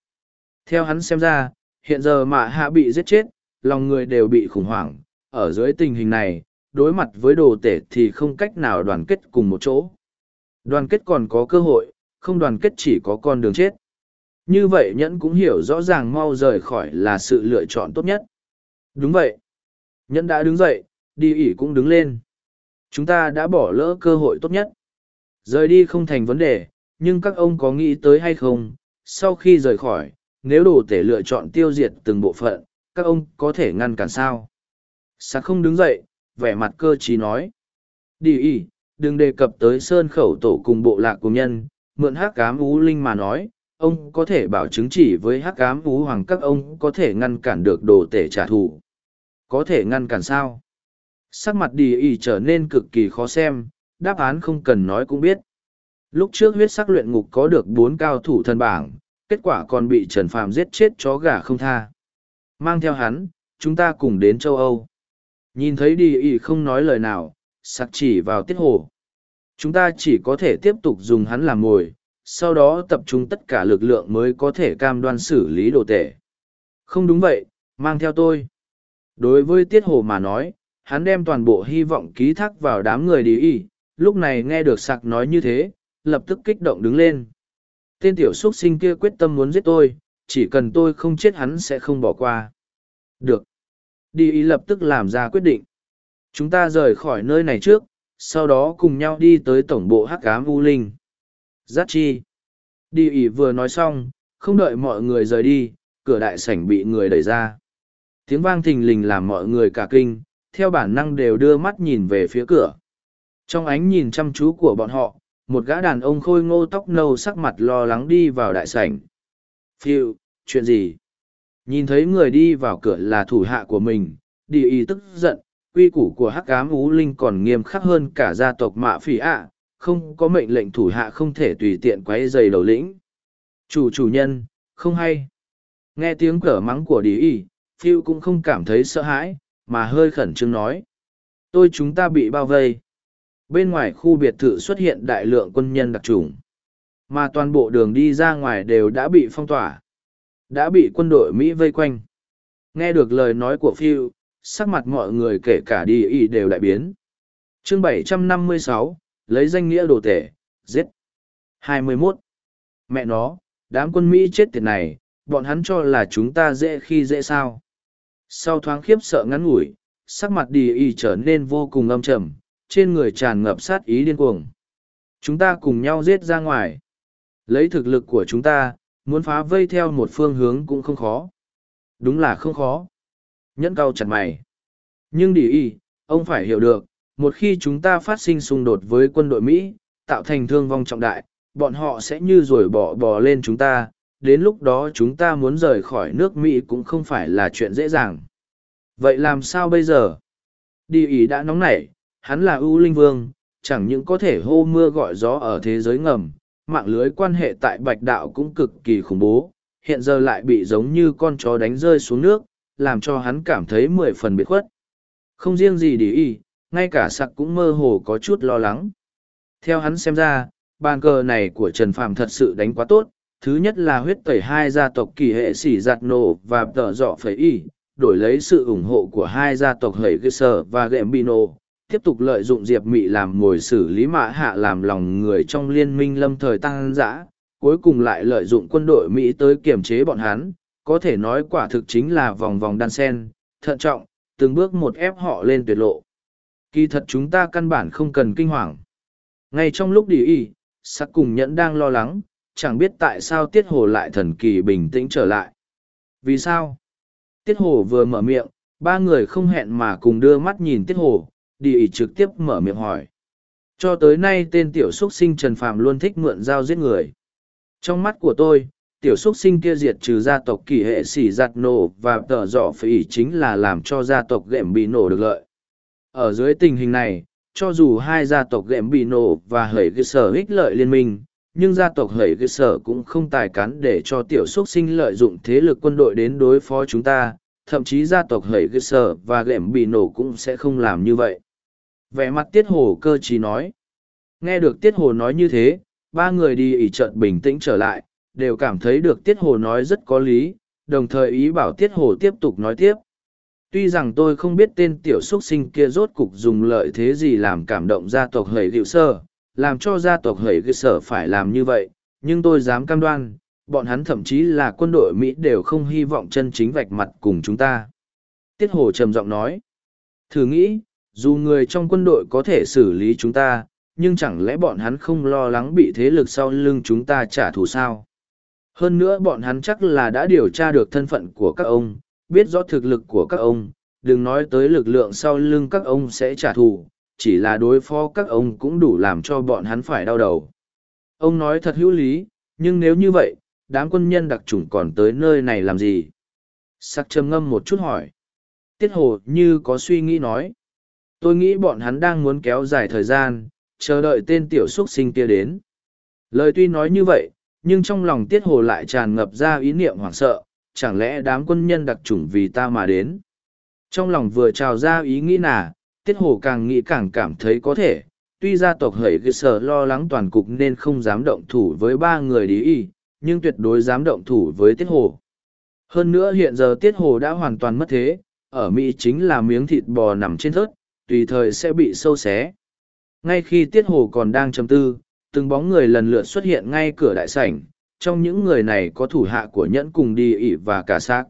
Theo hắn xem ra, hiện giờ mạ hạ bị giết chết, lòng người đều bị khủng hoảng, ở dưới tình hình này, đối mặt với đồ tể thì không cách nào đoàn kết cùng một chỗ. Đoàn kết còn có cơ hội, không đoàn kết chỉ có con đường chết. Như vậy nhẫn cũng hiểu rõ ràng mau rời khỏi là sự lựa chọn tốt nhất. Đúng vậy. Nhẫn đã đứng dậy, đi ỉ cũng đứng lên. Chúng ta đã bỏ lỡ cơ hội tốt nhất. Rời đi không thành vấn đề, nhưng các ông có nghĩ tới hay không, sau khi rời khỏi, nếu đồ tể lựa chọn tiêu diệt từng bộ phận, các ông có thể ngăn cản sao? Sạc không đứng dậy, vẻ mặt cơ trí nói. Đi ý, đừng đề cập tới sơn khẩu tổ cùng bộ lạc cùng nhân, mượn hắc cám ú linh mà nói, ông có thể bảo chứng chỉ với hắc cám ú hoàng các ông có thể ngăn cản được đồ tể trả thù. Có thể ngăn cản sao? Sắc mặt đi ý trở nên cực kỳ khó xem, đáp án không cần nói cũng biết. Lúc trước huyết sắc luyện ngục có được bốn cao thủ thần bảng, kết quả còn bị Trần Phàm giết chết chó gà không tha. Mang theo hắn, chúng ta cùng đến châu Âu. Nhìn thấy đi Ý không nói lời nào, sặc chỉ vào tiết hồ. Chúng ta chỉ có thể tiếp tục dùng hắn làm mồi, sau đó tập trung tất cả lực lượng mới có thể cam đoan xử lý đồ tể. Không đúng vậy, mang theo tôi. Đối với tiết hồ mà nói, hắn đem toàn bộ hy vọng ký thác vào đám người đi y, lúc này nghe được sặc nói như thế, lập tức kích động đứng lên. Tên tiểu xuất sinh kia quyết tâm muốn giết tôi, chỉ cần tôi không chết hắn sẽ không bỏ qua. Được. Đi ý lập tức làm ra quyết định. Chúng ta rời khỏi nơi này trước, sau đó cùng nhau đi tới tổng bộ hắc cám u linh. Giác chi. Đi ý vừa nói xong, không đợi mọi người rời đi, cửa đại sảnh bị người đẩy ra. Tiếng vang thình lình làm mọi người cả kinh, theo bản năng đều đưa mắt nhìn về phía cửa. Trong ánh nhìn chăm chú của bọn họ, một gã đàn ông khôi ngô tóc nâu sắc mặt lo lắng đi vào đại sảnh. Phiêu, chuyện gì? Nhìn thấy người đi vào cửa là thủ hạ của mình, đi y tức giận, quy củ của hắc ám ú linh còn nghiêm khắc hơn cả gia tộc mạ phỉ ạ, không có mệnh lệnh thủ hạ không thể tùy tiện quấy giày đầu lĩnh. Chủ chủ nhân, không hay. Nghe tiếng cở mắng của đi y, phiêu cũng không cảm thấy sợ hãi, mà hơi khẩn trương nói. Tôi chúng ta bị bao vây. Bên ngoài khu biệt thự xuất hiện đại lượng quân nhân đặc trùng. Mà toàn bộ đường đi ra ngoài đều đã bị phong tỏa. Đã bị quân đội Mỹ vây quanh. Nghe được lời nói của Phil, sắc mặt mọi người kể cả đi y đều đại biến. chương 756, lấy danh nghĩa đồ tể, giết. 21. Mẹ nó, đám quân Mỹ chết tiệt này, bọn hắn cho là chúng ta dễ khi dễ sao. Sau thoáng khiếp sợ ngắn ngủi, sắc mặt đi y trở nên vô cùng âm trầm, trên người tràn ngập sát ý điên cuồng. Chúng ta cùng nhau giết ra ngoài. Lấy thực lực của chúng ta, muốn phá vây theo một phương hướng cũng không khó. Đúng là không khó. Nhẫn cao chặt mày. Nhưng đi y, ông phải hiểu được, một khi chúng ta phát sinh xung đột với quân đội Mỹ, tạo thành thương vong trọng đại, bọn họ sẽ như rồi bỏ bò lên chúng ta, đến lúc đó chúng ta muốn rời khỏi nước Mỹ cũng không phải là chuyện dễ dàng. Vậy làm sao bây giờ? Đi ý đã nóng nảy, hắn là ưu linh vương, chẳng những có thể hô mưa gọi gió ở thế giới ngầm, mạng lưới quan hệ tại bạch đạo cũng cực kỳ khủng bố, hiện giờ lại bị giống như con chó đánh rơi xuống nước, làm cho hắn cảm thấy mười phần biệt khuất. Không riêng gì để ý, ngay cả sặc cũng mơ hồ có chút lo lắng. Theo hắn xem ra, bàn cờ này của Trần Phàm thật sự đánh quá tốt, thứ nhất là huyết tẩy hai gia tộc kỳ hệ xỉ giặt nổ và tờ dọ phẩy y, đổi lấy sự ủng hộ của hai gia tộc hệ cơ sở và ghệm bino, tiếp tục lợi dụng diệp mị làm ngồi xử lý mạ hạ làm lòng người trong liên minh lâm thời tăng dã, cuối cùng lại lợi dụng quân đội Mỹ tới kiềm chế bọn hắn, có thể nói quả thực chính là vòng vòng đan sen, thận trọng, từng bước một ép họ lên tuyệt lộ. Kỳ thật chúng ta căn bản không cần kinh hoàng. Ngay trong lúc đi y, sắc cùng nhẫn đang lo lắng, chẳng biết tại sao tiết hồ lại thần kỳ bình tĩnh trở lại. Vì sao? Tiết hồ vừa mở miệng, ba người không hẹn mà cùng đưa mắt nhìn tiết hồ, đi ý trực tiếp mở miệng hỏi. Cho tới nay tên tiểu xuất sinh Trần phàm luôn thích mượn dao giết người. Trong mắt của tôi, tiểu xuất sinh kia diệt trừ gia tộc kỳ hệ xỉ giặt nổ và tở dỏ phỉ chính là làm cho gia tộc ghệm bị nổ được lợi. Ở dưới tình hình này, cho dù hai gia tộc ghệm bị nổ và hẩy cơ sở ích lợi liên minh, nhưng gia tộc hẩy cơ sở cũng không tài cán để cho tiểu xuất sinh lợi dụng thế lực quân đội đến đối phó chúng ta, thậm chí gia tộc hẩy cơ sở và ghệm bị nổ cũng sẽ không làm như vậy. Vẻ mặt tiết hồ cơ trí nói. Nghe được tiết hồ nói như thế, ba người đi ỉ trận bình tĩnh trở lại, đều cảm thấy được tiết hồ nói rất có lý, đồng thời ý bảo tiết hồ tiếp tục nói tiếp. Tuy rằng tôi không biết tên tiểu xuất sinh kia rốt cục dùng lợi thế gì làm cảm động gia tộc hầy hữu sơ, làm cho gia tộc hầy hữu sở phải làm như vậy, nhưng tôi dám cam đoan, bọn hắn thậm chí là quân đội Mỹ đều không hy vọng chân chính vạch mặt cùng chúng ta. Tiết Hồ trầm giọng nói, thử nghĩ, dù người trong quân đội có thể xử lý chúng ta, nhưng chẳng lẽ bọn hắn không lo lắng bị thế lực sau lưng chúng ta trả thù sao? Hơn nữa bọn hắn chắc là đã điều tra được thân phận của các ông, biết rõ thực lực của các ông, đừng nói tới lực lượng sau lưng các ông sẽ trả thù, chỉ là đối phó các ông cũng đủ làm cho bọn hắn phải đau đầu. Ông nói thật hữu lý, nhưng nếu như vậy, đám quân nhân đặc chủng còn tới nơi này làm gì? Sắc trầm ngâm một chút hỏi. Tiết hồ như có suy nghĩ nói. Tôi nghĩ bọn hắn đang muốn kéo dài thời gian, chờ đợi tên tiểu xuất sinh kia đến. Lời tuy nói như vậy, nhưng trong lòng tiết hồ lại tràn ngập ra ý niệm hoảng sợ, chẳng lẽ đám quân nhân đặc chủng vì ta mà đến. Trong lòng vừa trào ra ý nghĩ nà, tiết hồ càng nghĩ càng cảm thấy có thể, tuy gia tộc hẩy cơ sở lo lắng toàn cục nên không dám động thủ với ba người đi y, nhưng tuyệt đối dám động thủ với tiết hồ. Hơn nữa hiện giờ tiết hồ đã hoàn toàn mất thế, ở Mỹ chính là miếng thịt bò nằm trên thớt, tùy thời sẽ bị sâu xé. Ngay khi tiết hồ còn đang chầm tư, từng bóng người lần lượt xuất hiện ngay cửa đại sảnh, trong những người này có thủ hạ của nhẫn cùng đi ỉ và cả xác.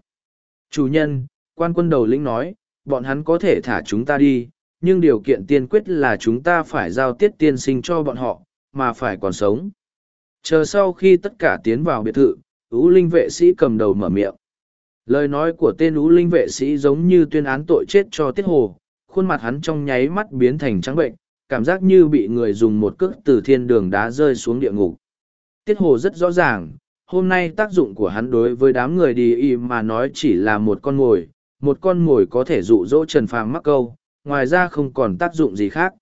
Chủ nhân, quan quân đầu lĩnh nói, bọn hắn có thể thả chúng ta đi, nhưng điều kiện tiên quyết là chúng ta phải giao tiết tiên sinh cho bọn họ, mà phải còn sống. Chờ sau khi tất cả tiến vào biệt thự, Ú Linh vệ sĩ cầm đầu mở miệng. Lời nói của tên Ú Linh vệ sĩ giống như tuyên án tội chết cho Tiết Hồ, khuôn mặt hắn trong nháy mắt biến thành trắng bệnh, cảm giác như bị người dùng một cước từ thiên đường đá rơi xuống địa ngục. Tiết Hồ rất rõ ràng, hôm nay tác dụng của hắn đối với đám người đi y mà nói chỉ là một con mồi, một con mồi có thể dụ dỗ Trần Phàm mắc câu, ngoài ra không còn tác dụng gì khác.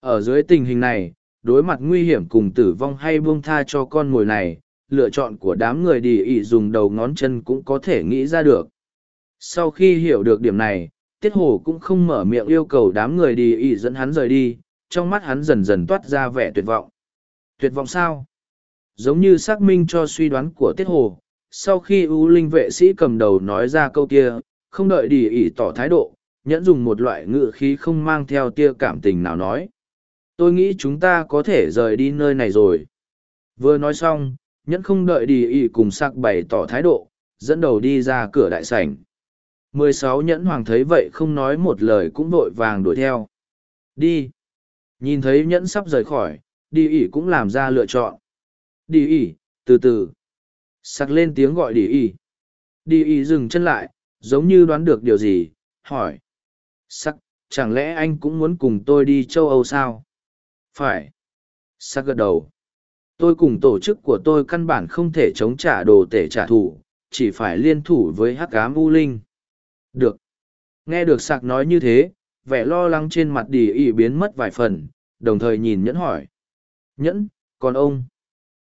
Ở dưới tình hình này, đối mặt nguy hiểm cùng tử vong hay buông tha cho con mồi này, lựa chọn của đám người đi y dùng đầu ngón chân cũng có thể nghĩ ra được. Sau khi hiểu được điểm này, Tiết Hồ cũng không mở miệng yêu cầu đám người đi ị dẫn hắn rời đi, trong mắt hắn dần dần toát ra vẻ tuyệt vọng. Tuyệt vọng sao? Giống như xác minh cho suy đoán của Tiết Hồ, sau khi U Linh vệ sĩ cầm đầu nói ra câu kia, không đợi đi ỉ tỏ thái độ, nhẫn dùng một loại ngữ khí không mang theo tia cảm tình nào nói. Tôi nghĩ chúng ta có thể rời đi nơi này rồi. Vừa nói xong, nhẫn không đợi đi ỉ cùng sạc bày tỏ thái độ, dẫn đầu đi ra cửa đại sảnh mười sáu nhẫn hoàng thấy vậy không nói một lời cũng vội vàng đuổi theo. Đi. Nhìn thấy nhẫn sắp rời khỏi, đi ỉ cũng làm ra lựa chọn. Đi ỉ, từ từ. sặc lên tiếng gọi đi ỉ. Đi ỉ dừng chân lại, giống như đoán được điều gì, hỏi. Sắc, chẳng lẽ anh cũng muốn cùng tôi đi châu Âu sao? Phải. sắc gật đầu tôi cùng tổ chức của tôi căn bản không thể chống trả đồ tể trả thù chỉ phải liên thủ với hắc cám u linh được. Nghe được sạc nói như thế, vẻ lo lắng trên mặt đi ỉ biến mất vài phần, đồng thời nhìn nhẫn hỏi. Nhẫn, còn ông?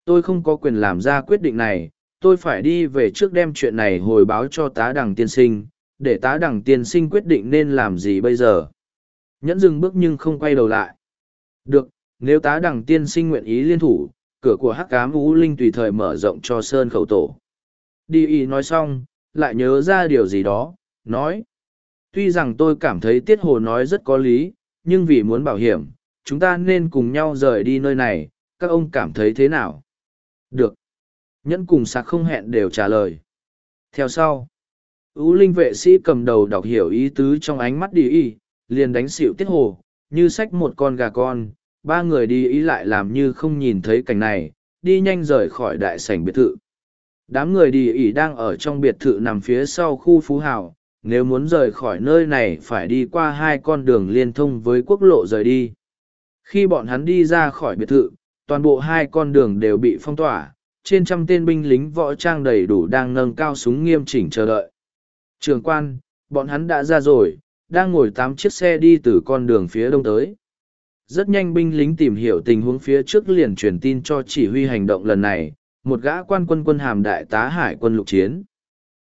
Tôi không có quyền làm ra quyết định này, tôi phải đi về trước đem chuyện này hồi báo cho tá đằng tiên sinh, để tá đằng tiên sinh quyết định nên làm gì bây giờ. Nhẫn dừng bước nhưng không quay đầu lại. Được, nếu tá đằng tiên sinh nguyện ý liên thủ, cửa của hắc cám ú linh tùy thời mở rộng cho sơn khẩu tổ. Đi y nói xong, lại nhớ ra điều gì đó nói, tuy rằng tôi cảm thấy tiết hồ nói rất có lý, nhưng vì muốn bảo hiểm, chúng ta nên cùng nhau rời đi nơi này, các ông cảm thấy thế nào? Được. Nhẫn cùng sạc không hẹn đều trả lời. Theo sau ú linh vệ sĩ cầm đầu đọc hiểu ý tứ trong ánh mắt đi y, liền đánh xịu tiết hồ, như xách một con gà con, ba người đi ý lại làm như không nhìn thấy cảnh này, đi nhanh rời khỏi đại sảnh biệt thự. Đám người đi Ý đang ở trong biệt thự nằm phía sau khu phú hào nếu muốn rời khỏi nơi này phải đi qua hai con đường liên thông với quốc lộ rời đi. Khi bọn hắn đi ra khỏi biệt thự, toàn bộ hai con đường đều bị phong tỏa, trên trăm tên binh lính võ trang đầy đủ đang nâng cao súng nghiêm chỉnh chờ đợi. Trường quan, bọn hắn đã ra rồi, đang ngồi tám chiếc xe đi từ con đường phía đông tới. Rất nhanh binh lính tìm hiểu tình huống phía trước liền truyền tin cho chỉ huy hành động lần này, một gã quan quân quân hàm đại tá hải quân lục chiến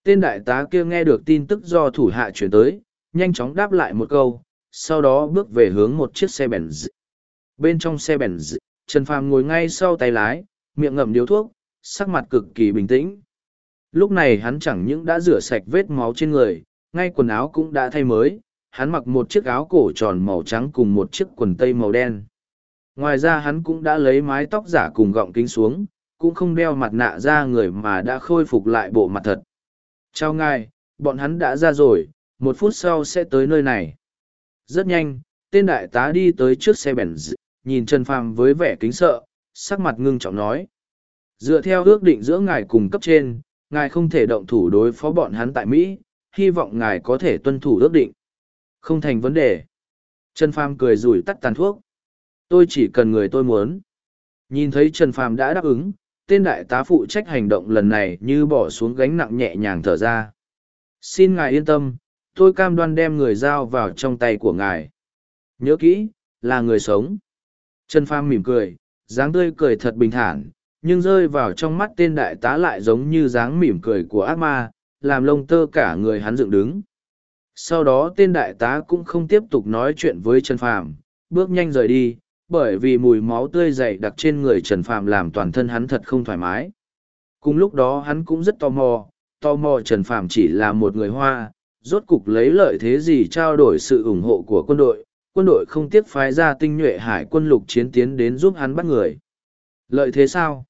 tên đại tá kia nghe được tin tức do thủ hạ chuyển tới nhanh chóng đáp lại một câu sau đó bước về hướng một chiếc xe Benz. bên trong xe Benz, trần phàm ngồi ngay sau tay lái miệng ngậm điếu thuốc sắc mặt cực kỳ bình tĩnh. Lúc này hắn chẳng những đã rửa sạch vết máu trên người ngay quần áo cũng đã thay mới hắn mặc một chiếc áo cổ tròn màu trắng cùng một chiếc quần tây màu đen. Ngoài ra hắn cũng đã lấy mái tóc giả cùng gọng kính xuống cũng không đeo mặt nạ ra người mà đã khôi phục lại bộ mặt thật chào ngài, bọn hắn đã ra rồi, một phút sau sẽ tới nơi này. Rất nhanh, tên đại tá đi tới trước xe bèn nhìn trần phàm với vẻ kính sợ, sắc mặt ngưng trọng nói. Dựa theo ước định giữa ngài cùng cấp trên, ngài không thể động thủ đối phó bọn hắn tại mỹ, hy vọng ngài có thể tuân thủ ước định. Không thành vấn đề. Trần phàm cười rủi tắt tàn thuốc. Tôi chỉ cần người tôi muốn. Nhìn thấy trần phàm đã đáp ứng tên đại tá phụ trách hành động lần này như bỏ xuống gánh nặng nhẹ nhàng thở ra. Xin ngài yên tâm, tôi cam đoan đem người giao vào trong tay của ngài. Nhớ kỹ, là người sống. Trần Pham mỉm cười, dáng tươi cười thật bình thản, nhưng rơi vào trong mắt tên đại tá lại giống như dáng mỉm cười của ác ma, làm lông tơ cả người hắn dựng đứng. Sau đó tên đại tá cũng không tiếp tục nói chuyện với trần phàm, bước nhanh rời đi bởi vì mùi máu tươi dày đặc trên người trần phàm làm toàn thân hắn thật không thoải mái. Cùng lúc đó hắn cũng rất tò mò tò mò trần phàm chỉ là một người hoa, rốt cục lấy lợi thế gì trao đổi sự ủng hộ của quân đội quân đội không tiếc phái ra tinh nhuệ hải quân lục chiến tiến đến giúp hắn bắt người. Lợi thế sao?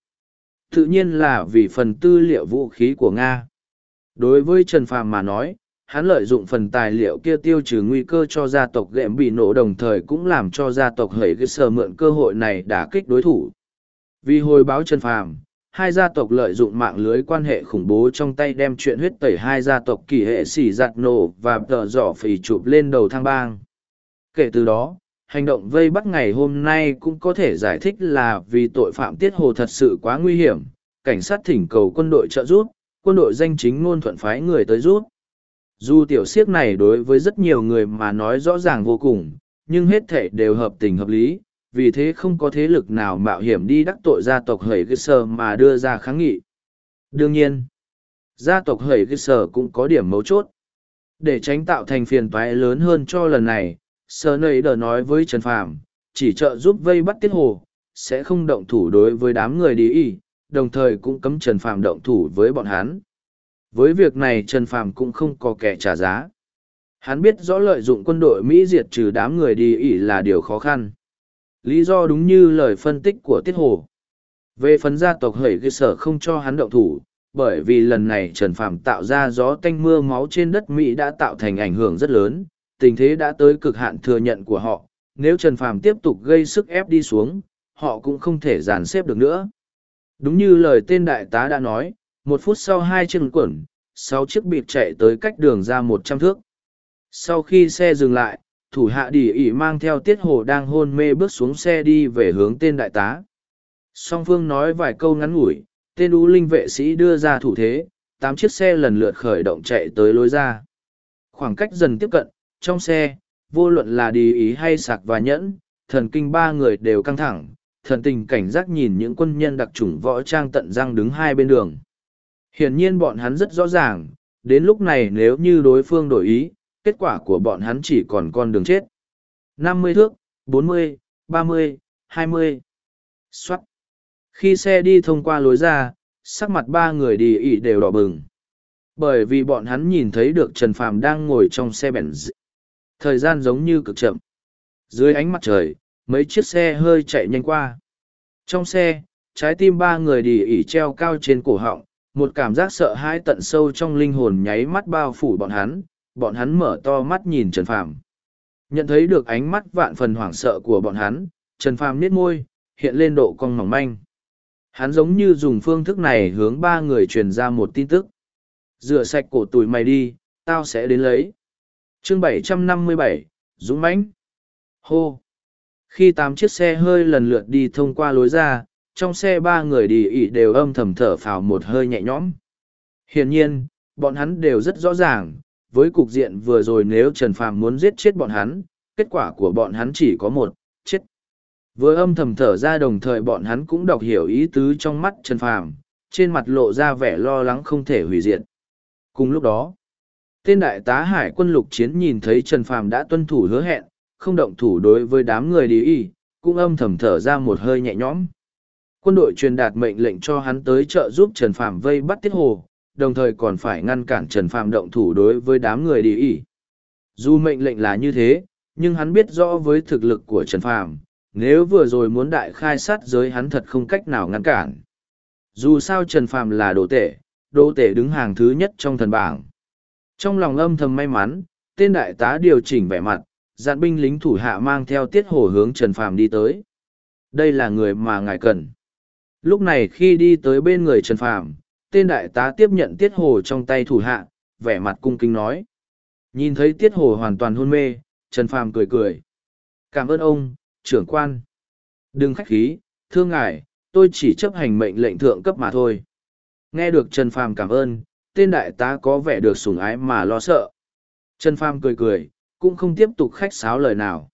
Tự nhiên là vì phần tư liệu vũ khí của nga. Đối với trần phàm mà nói hắn lợi dụng phần tài liệu kia tiêu trừ nguy cơ cho gia tộc ghệm bị nổ đồng thời cũng làm cho gia tộc hẩy cái sờ mượn cơ hội này đả kích đối thủ. Vì hồi báo Trần Phàm, hai gia tộc lợi dụng mạng lưới quan hệ khủng bố trong tay đem chuyện huyết tẩy hai gia tộc kỳ hệ xỉ giặt nổ và tờ giỏ phì chụp lên đầu thang bang. Kể từ đó, hành động vây bắt ngày hôm nay cũng có thể giải thích là vì tội phạm tiết hồ thật sự quá nguy hiểm, cảnh sát thỉnh cầu quân đội trợ giúp, quân đội danh chính ngôn thuận phái người tới rút. Dù tiểu siếc này đối với rất nhiều người mà nói rõ ràng vô cùng, nhưng hết thể đều hợp tình hợp lý, vì thế không có thế lực nào mạo hiểm đi đắc tội gia tộc Hẩy Gư Sơ mà đưa ra kháng nghị. Đương nhiên, gia tộc Hẩy Gư Sơ cũng có điểm mấu chốt. Để tránh tạo thành phiền toái lớn hơn cho lần này, Sơ Nây Đờ nói với Trần Phàm, chỉ trợ giúp vây bắt Tiết Hồ, sẽ không động thủ đối với đám người đi ý, đồng thời cũng cấm Trần Phàm động thủ với bọn hắn. Với việc này Trần Phàm cũng không có kẻ trả giá. Hắn biết rõ lợi dụng quân đội Mỹ diệt trừ đám người đi ỉ là điều khó khăn. Lý do đúng như lời phân tích của Tiết Hồ. Về phần gia tộc hẩy cơ sở không cho hắn động thủ, bởi vì lần này Trần Phàm tạo ra gió tanh mưa máu trên đất Mỹ đã tạo thành ảnh hưởng rất lớn, tình thế đã tới cực hạn thừa nhận của họ. Nếu Trần Phàm tiếp tục gây sức ép đi xuống, họ cũng không thể dàn xếp được nữa. Đúng như lời tên đại tá đã nói, một phút sau hai chiếc quẩn sáu chiếc bịt chạy tới cách đường ra một trăm thước. Sau khi xe dừng lại, thủ hạ đi ỉ mang theo tiết hồ đang hôn mê bước xuống xe đi về hướng tên đại tá. Song phương nói vài câu ngắn ngủi, tên u linh vệ sĩ đưa ra thủ thế, tám chiếc xe lần lượt khởi động chạy tới lối ra. Khoảng cách dần tiếp cận, trong xe, vô luận là đi ý hay sạc và nhẫn, thần kinh ba người đều căng thẳng, thần tình cảnh giác nhìn những quân nhân đặc trùng võ trang tận răng đứng hai bên đường hiển nhiên bọn hắn rất rõ ràng, đến lúc này nếu như đối phương đổi ý, kết quả của bọn hắn chỉ còn con đường chết. năm mươi thước, bốn mươi, ba mươi, hai mươi. Xoát. khi xe đi thông qua lối ra, sắc mặt ba người đi ỉ đều đỏ bừng. Bởi vì bọn hắn nhìn thấy được trần phàm đang ngồi trong xe bèn d... thời gian giống như cực chậm. Dưới ánh mặt trời, mấy chiếc xe hơi chạy nhanh qua. Trong xe, trái tim ba người đi ỉ treo cao trên cổ họng một cảm giác sợ hãi tận sâu trong linh hồn nháy mắt bao phủ bọn hắn bọn hắn mở to mắt nhìn trần phàm. Nhận thấy được ánh mắt vạn phần hoảng sợ của bọn hắn trần phàm niết môi hiện lên độ cong mỏng manh. Hắn giống như dùng phương thức này hướng ba người truyền ra một tin tức. Rửa sạch cổ tuổi mày đi tao sẽ đến lấy. Chương 757, dũng mãnh. Hô. Khi tám chiếc xe hơi lần lượt đi thông qua lối ra trong xe ba người đi ỉ đều âm thầm thở phào một hơi nhẹ nhõm. Hiển nhiên, bọn hắn đều rất rõ ràng, với cục diện vừa rồi nếu trần phàm muốn giết chết bọn hắn, kết quả của bọn hắn chỉ có một, chết. Vừa âm thầm thở ra đồng thời bọn hắn cũng đọc hiểu ý tứ trong mắt trần phàm, trên mặt lộ ra vẻ lo lắng không thể hủy diệt. Cùng lúc đó, tên đại tá hải quân lục chiến nhìn thấy trần phàm đã tuân thủ hứa hẹn, không động thủ đối với đám người đi y cũng âm thầm thở ra một hơi nhẹ nhõm quân đội truyền đạt mệnh lệnh cho hắn tới trợ giúp trần Phạm vây bắt tiết hồ đồng thời còn phải ngăn cản trần Phạm động thủ đối với đám người đi ỉ. dù mệnh lệnh là như thế nhưng hắn biết rõ với thực lực của trần Phạm, nếu vừa rồi muốn đại khai sát giới hắn thật không cách nào ngăn cản. Dù sao trần Phạm là đồ tể đồ tể đứng hàng thứ nhất trong thần bảng. Trong lòng âm thầm may mắn tên đại tá điều chỉnh vẻ mặt dạn binh lính thủ hạ mang theo tiết hổ hướng trần Phạm đi tới. Đây là người mà ngài cần lúc này khi đi tới bên người trần phàm, tên đại tá tiếp nhận tiết hồ trong tay thủ hạ, vẻ mặt cung kính nói. Nhìn thấy tiết hồ hoàn toàn hôn mê, trần phàm cười cười. Cảm ơn ông, trưởng quan. Đừng khách khí, thương ngài, tôi chỉ chấp hành mệnh lệnh thượng cấp mà thôi. Nghe được trần phàm cảm ơn, tên đại tá có vẻ được sủng ái mà lo sợ. Trần phàm cười cười, cũng không tiếp tục khách sáo lời nào.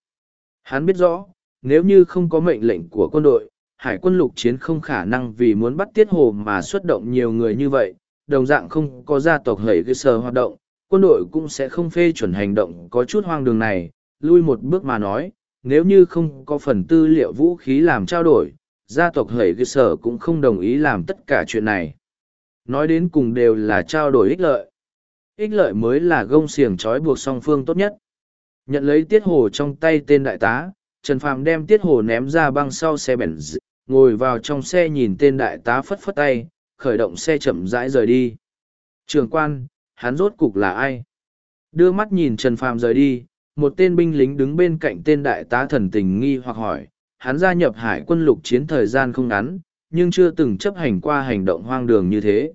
Hắn biết rõ, nếu như không có mệnh lệnh của quân đội hải quân lục chiến không khả năng vì muốn bắt tiết hồ mà xuất động nhiều người như vậy, đồng dạng không có gia tộc hẩy cơ sở hoạt động, quân đội cũng sẽ không phê chuẩn hành động có chút hoang đường này. Lui một bước mà nói, nếu như không có phần tư liệu vũ khí làm trao đổi, gia tộc hẩy cơ sở cũng không đồng ý làm tất cả chuyện này. Nói đến cùng đều là trao đổi ích lợi. Ích lợi mới là gông xiềng trói buộc song phương tốt nhất. Nhận lấy tiết hồ trong tay tên đại tá, trần phàm đem tiết hồ ném ra băng sau xe bèn ngồi vào trong xe nhìn tên đại tá phất phất tay, khởi động xe chậm rãi rời đi. Trường quan, hắn rốt cục là ai? Đưa mắt nhìn trần phàm rời đi, một tên binh lính đứng bên cạnh tên đại tá thần tình nghi hoặc hỏi, hắn gia nhập hải quân lục chiến thời gian không ngắn, nhưng chưa từng chấp hành qua hành động hoang đường như thế.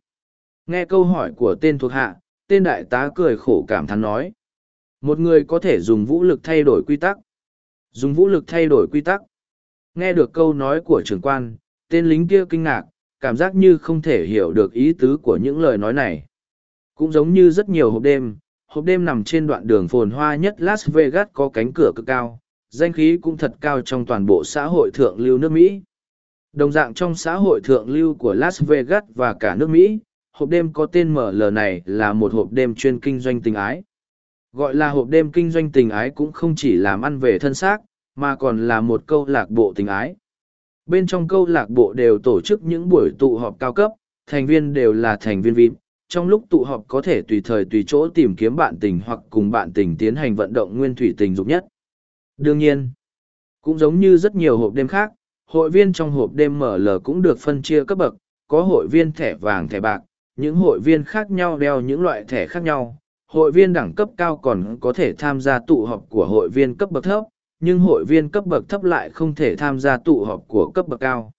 Nghe câu hỏi của tên thuộc hạ, tên đại tá cười khổ cảm thán nói, một người có thể dùng vũ lực thay đổi quy tắc. Dùng vũ lực thay đổi quy tắc? Nghe được câu nói của trưởng quan, tên lính kia kinh ngạc, cảm giác như không thể hiểu được ý tứ của những lời nói này. Cũng giống như rất nhiều hộp đêm hộp đêm nằm trên đoạn đường phồn hoa nhất las vegas có cánh cửa cực cao, danh khí cũng thật cao trong toàn bộ xã hội thượng lưu nước mỹ. Đồng dạng trong xã hội thượng lưu của las vegas và cả nước mỹ, hộp đêm có tên ml này là một hộp đêm chuyên kinh doanh tình ái. Gọi là hộp đêm kinh doanh tình ái cũng không chỉ làm ăn về thân xác mà còn là một câu lạc bộ tình ái. Bên trong câu lạc bộ đều tổ chức những buổi tụ họp cao cấp, thành viên đều là thành viên vip trong lúc tụ họp có thể tùy thời tùy chỗ tìm kiếm bạn tình hoặc cùng bạn tình tiến hành vận động nguyên thủy tình dục nhất. Đương nhiên, cũng giống như rất nhiều hộp đêm khác, hội viên trong hộp đêm ml cũng được phân chia cấp bậc. Có hội viên thẻ vàng, thẻ bạc, những hội viên khác nhau đeo những loại thẻ khác nhau. Hội viên đẳng cấp cao còn có thể tham gia tụ họp của hội viên cấp bậc thấp nhưng hội viên cấp bậc thấp lại không thể tham gia tụ họp của cấp bậc cao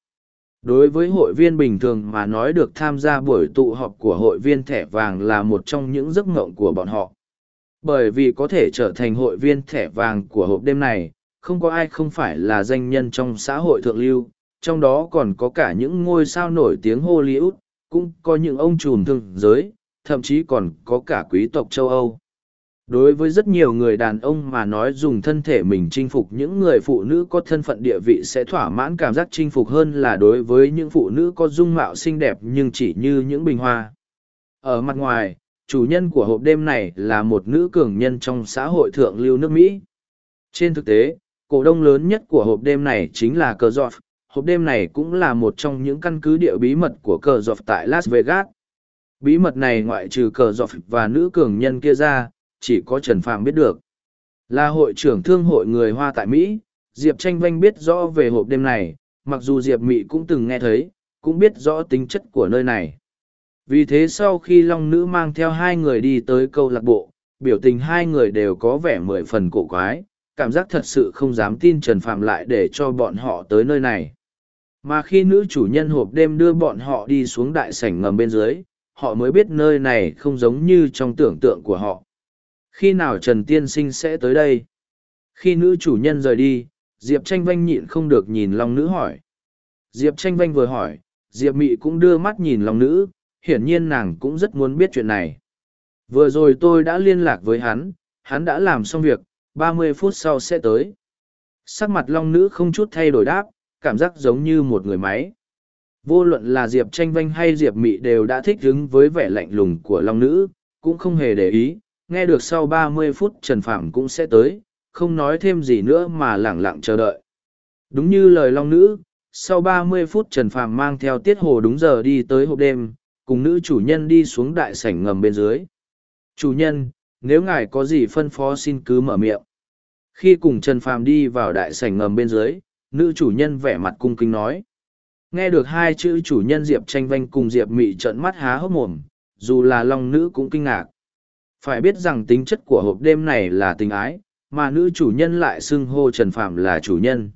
đối với hội viên bình thường mà nói được tham gia buổi tụ họp của hội viên thẻ vàng là một trong những giấc mộng của bọn họ Bởi vì có thể trở thành hội viên thẻ vàng của hộp đêm này, không có ai không phải là danh nhân trong xã hội thượng lưu, trong đó còn có cả những ngôi sao nổi tiếng Hollywood, cũng có những ông trùm thương giới, thậm chí còn có cả quý tộc châu Âu. Đối với rất nhiều người đàn ông mà nói dùng thân thể mình chinh phục những người phụ nữ có thân phận địa vị sẽ thỏa mãn cảm giác chinh phục hơn là đối với những phụ nữ có dung mạo xinh đẹp nhưng chỉ như những bình hoa. Ở mặt ngoài, chủ nhân của hộp đêm này là một nữ cường nhân trong xã hội thượng lưu nước Mỹ. Trên thực tế, cổ đông lớn nhất của hộp đêm này chính là cờ giọt. Hộp đêm này cũng là một trong những căn cứ địa bí mật của cờ giọt tại Las Vegas. Bí mật này ngoại trừ cờ giọt và nữ cường nhân kia ra, chỉ có Trần Phàm biết được. Là hội trưởng thương hội người Hoa tại Mỹ, Diệp Tranh Vanh biết rõ về hộp đêm này, mặc dù Diệp Mị cũng từng nghe thấy, cũng biết rõ tính chất của nơi này. Vì thế sau khi Long Nữ mang theo hai người đi tới câu lạc bộ, biểu tình hai người đều có vẻ mười phần cổ quái, cảm giác thật sự không dám tin Trần Phạm lại để cho bọn họ tới nơi này. Mà khi nữ chủ nhân hộp đêm đưa bọn họ đi xuống đại sảnh ngầm bên dưới, họ mới biết nơi này không giống như trong tưởng tượng của họ. Khi nào Trần Tiên Sinh sẽ tới đây? Khi nữ chủ nhân rời đi, Diệp Tranh Vanh nhịn không được nhìn Long Nữ hỏi. Diệp Tranh Vanh vừa hỏi, Diệp Mị cũng đưa mắt nhìn Long Nữ, hiển nhiên nàng cũng rất muốn biết chuyện này. Vừa rồi tôi đã liên lạc với hắn, hắn đã làm xong việc, ba mươi phút sau sẽ tới. Sắc mặt Long Nữ không chút thay đổi đáp, cảm giác giống như một người máy. Vô luận là Diệp Tranh Vanh hay Diệp Mị đều đã thích ứng với vẻ lạnh lùng của Long Nữ, cũng không hề để ý, nghe được sau ba mươi phút Trần Phạm cũng sẽ tới, không nói thêm gì nữa mà lẳng lặng chờ đợi. Đúng như lời Long Nữ, sau ba mươi phút Trần Phạm mang theo tiết hồ đúng giờ đi tới hộp đêm, cùng nữ chủ nhân đi xuống đại sảnh ngầm bên dưới. Chủ nhân, nếu ngài có gì phân phó xin cứ mở miệng. Khi cùng Trần Phạm đi vào đại sảnh ngầm bên dưới, nữ chủ nhân vẻ mặt cung kính nói. Nghe được hai chữ chủ nhân Diệp tranh vanh cùng Diệp mị trợn mắt há hốc mồm, dù là long nữ cũng kinh ngạc. Phải biết rằng tính chất của hộp đêm này là tình ái, mà nữ chủ nhân lại xưng hô Trần Phạm là chủ nhân.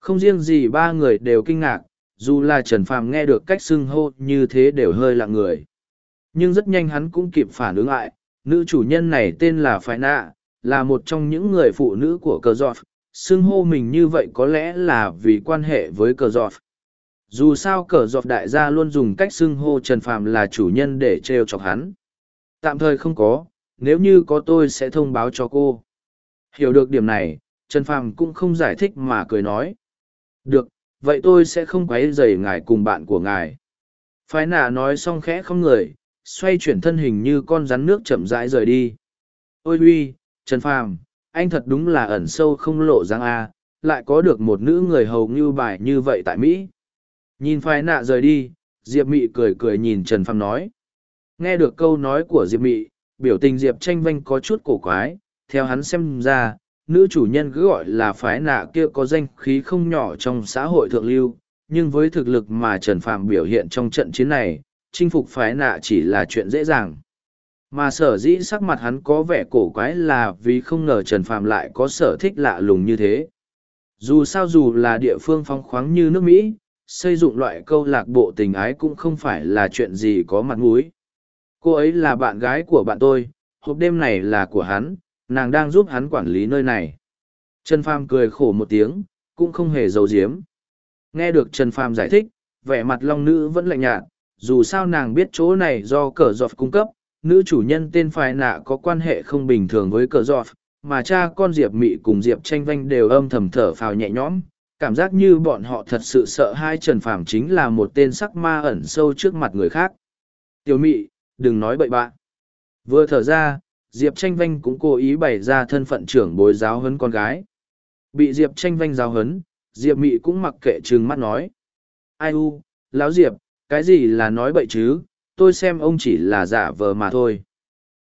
Không riêng gì ba người đều kinh ngạc, dù là Trần Phạm nghe được cách xưng hô như thế đều hơi lặng người. Nhưng rất nhanh hắn cũng kịp phản ứng lại, nữ chủ nhân này tên là Phái Nạ, là một trong những người phụ nữ của cờ giọt, xưng hô mình như vậy có lẽ là vì quan hệ với cờ giọt. Dù sao cờ giọt đại gia luôn dùng cách xưng hô Trần Phạm là chủ nhân để trêu chọc hắn. Tạm thời không có, nếu như có tôi sẽ thông báo cho cô. Hiểu được điểm này, Trần Phàm cũng không giải thích mà cười nói. Được, vậy tôi sẽ không quấy rầy ngài cùng bạn của ngài. Phái nạ nói xong khẽ không người, xoay chuyển thân hình như con rắn nước chậm rãi rời đi. Ôi huy, Trần Phàm, anh thật đúng là ẩn sâu không lộ dáng A, lại có được một nữ người hầu như bài như vậy tại Mỹ. Nhìn phái nạ rời đi, Diệp Mị cười cười nhìn Trần Phàm nói. Nghe được câu nói của Diệp Mị, biểu tình Diệp tranh vanh có chút cổ quái, theo hắn xem ra, nữ chủ nhân cứ gọi là phái nạ kia có danh khí không nhỏ trong xã hội thượng lưu, nhưng với thực lực mà Trần Phạm biểu hiện trong trận chiến này, chinh phục phái nạ chỉ là chuyện dễ dàng. Mà sở dĩ sắc mặt hắn có vẻ cổ quái là vì không ngờ Trần Phạm lại có sở thích lạ lùng như thế. Dù sao dù là địa phương phong khoáng như nước Mỹ, xây dựng loại câu lạc bộ tình ái cũng không phải là chuyện gì có mặt mũi cô ấy là bạn gái của bạn tôi, hộp đêm này là của hắn, nàng đang giúp hắn quản lý nơi này. Trần pham cười khổ một tiếng, cũng không hề giấu giếm. Nghe được trần pham giải thích, vẻ mặt long nữ vẫn lạnh nhạt, dù sao nàng biết chỗ này do cờ giọt cung cấp, nữ chủ nhân tên Phai nạ có quan hệ không bình thường với cờ giọt, mà cha con diệp mị cùng diệp tranh vanh đều âm thầm thở phào nhẹ nhõm. Cảm giác như bọn họ thật sự sợ hai trần phàm chính là một tên sắc ma ẩn sâu trước mặt người khác. Tiểu mị đừng nói bậy bạ. Vừa thở ra, Diệp Tranh Vanh cũng cố ý bày ra thân phận trưởng bối giáo huấn con gái. Bị Diệp Tranh Vanh giáo huấn, Diệp Mị cũng mặc kệ trừng mắt nói. Ai u, lão Diệp, cái gì là nói bậy chứ, tôi xem ông chỉ là giả vờ mà thôi.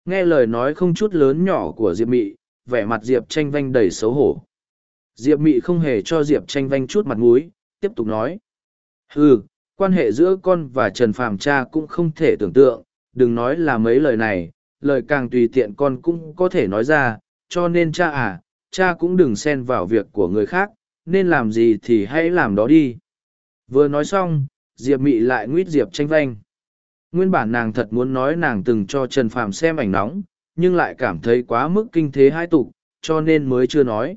Nghe lời nói không chút lớn nhỏ của Diệp Mị, vẻ mặt Diệp Tranh Vanh đầy xấu hổ. Diệp Mị không hề cho Diệp Tranh Vanh chút mặt mũi, tiếp tục nói. Hừ, quan hệ giữa con và Trần Phàm cha cũng không thể tưởng tượng, đừng nói là mấy lời này, lời càng tùy tiện con cũng có thể nói ra, cho nên cha à, cha cũng đừng xen vào việc của người khác, nên làm gì thì hãy làm đó đi. Vừa nói xong, Diệp Mị lại nguyết Diệp tranh vanh. Nguyên bản nàng thật muốn nói nàng từng cho Trần Phàm xem ảnh nóng, nhưng lại cảm thấy quá mức kinh thế hai tục, cho nên mới chưa nói.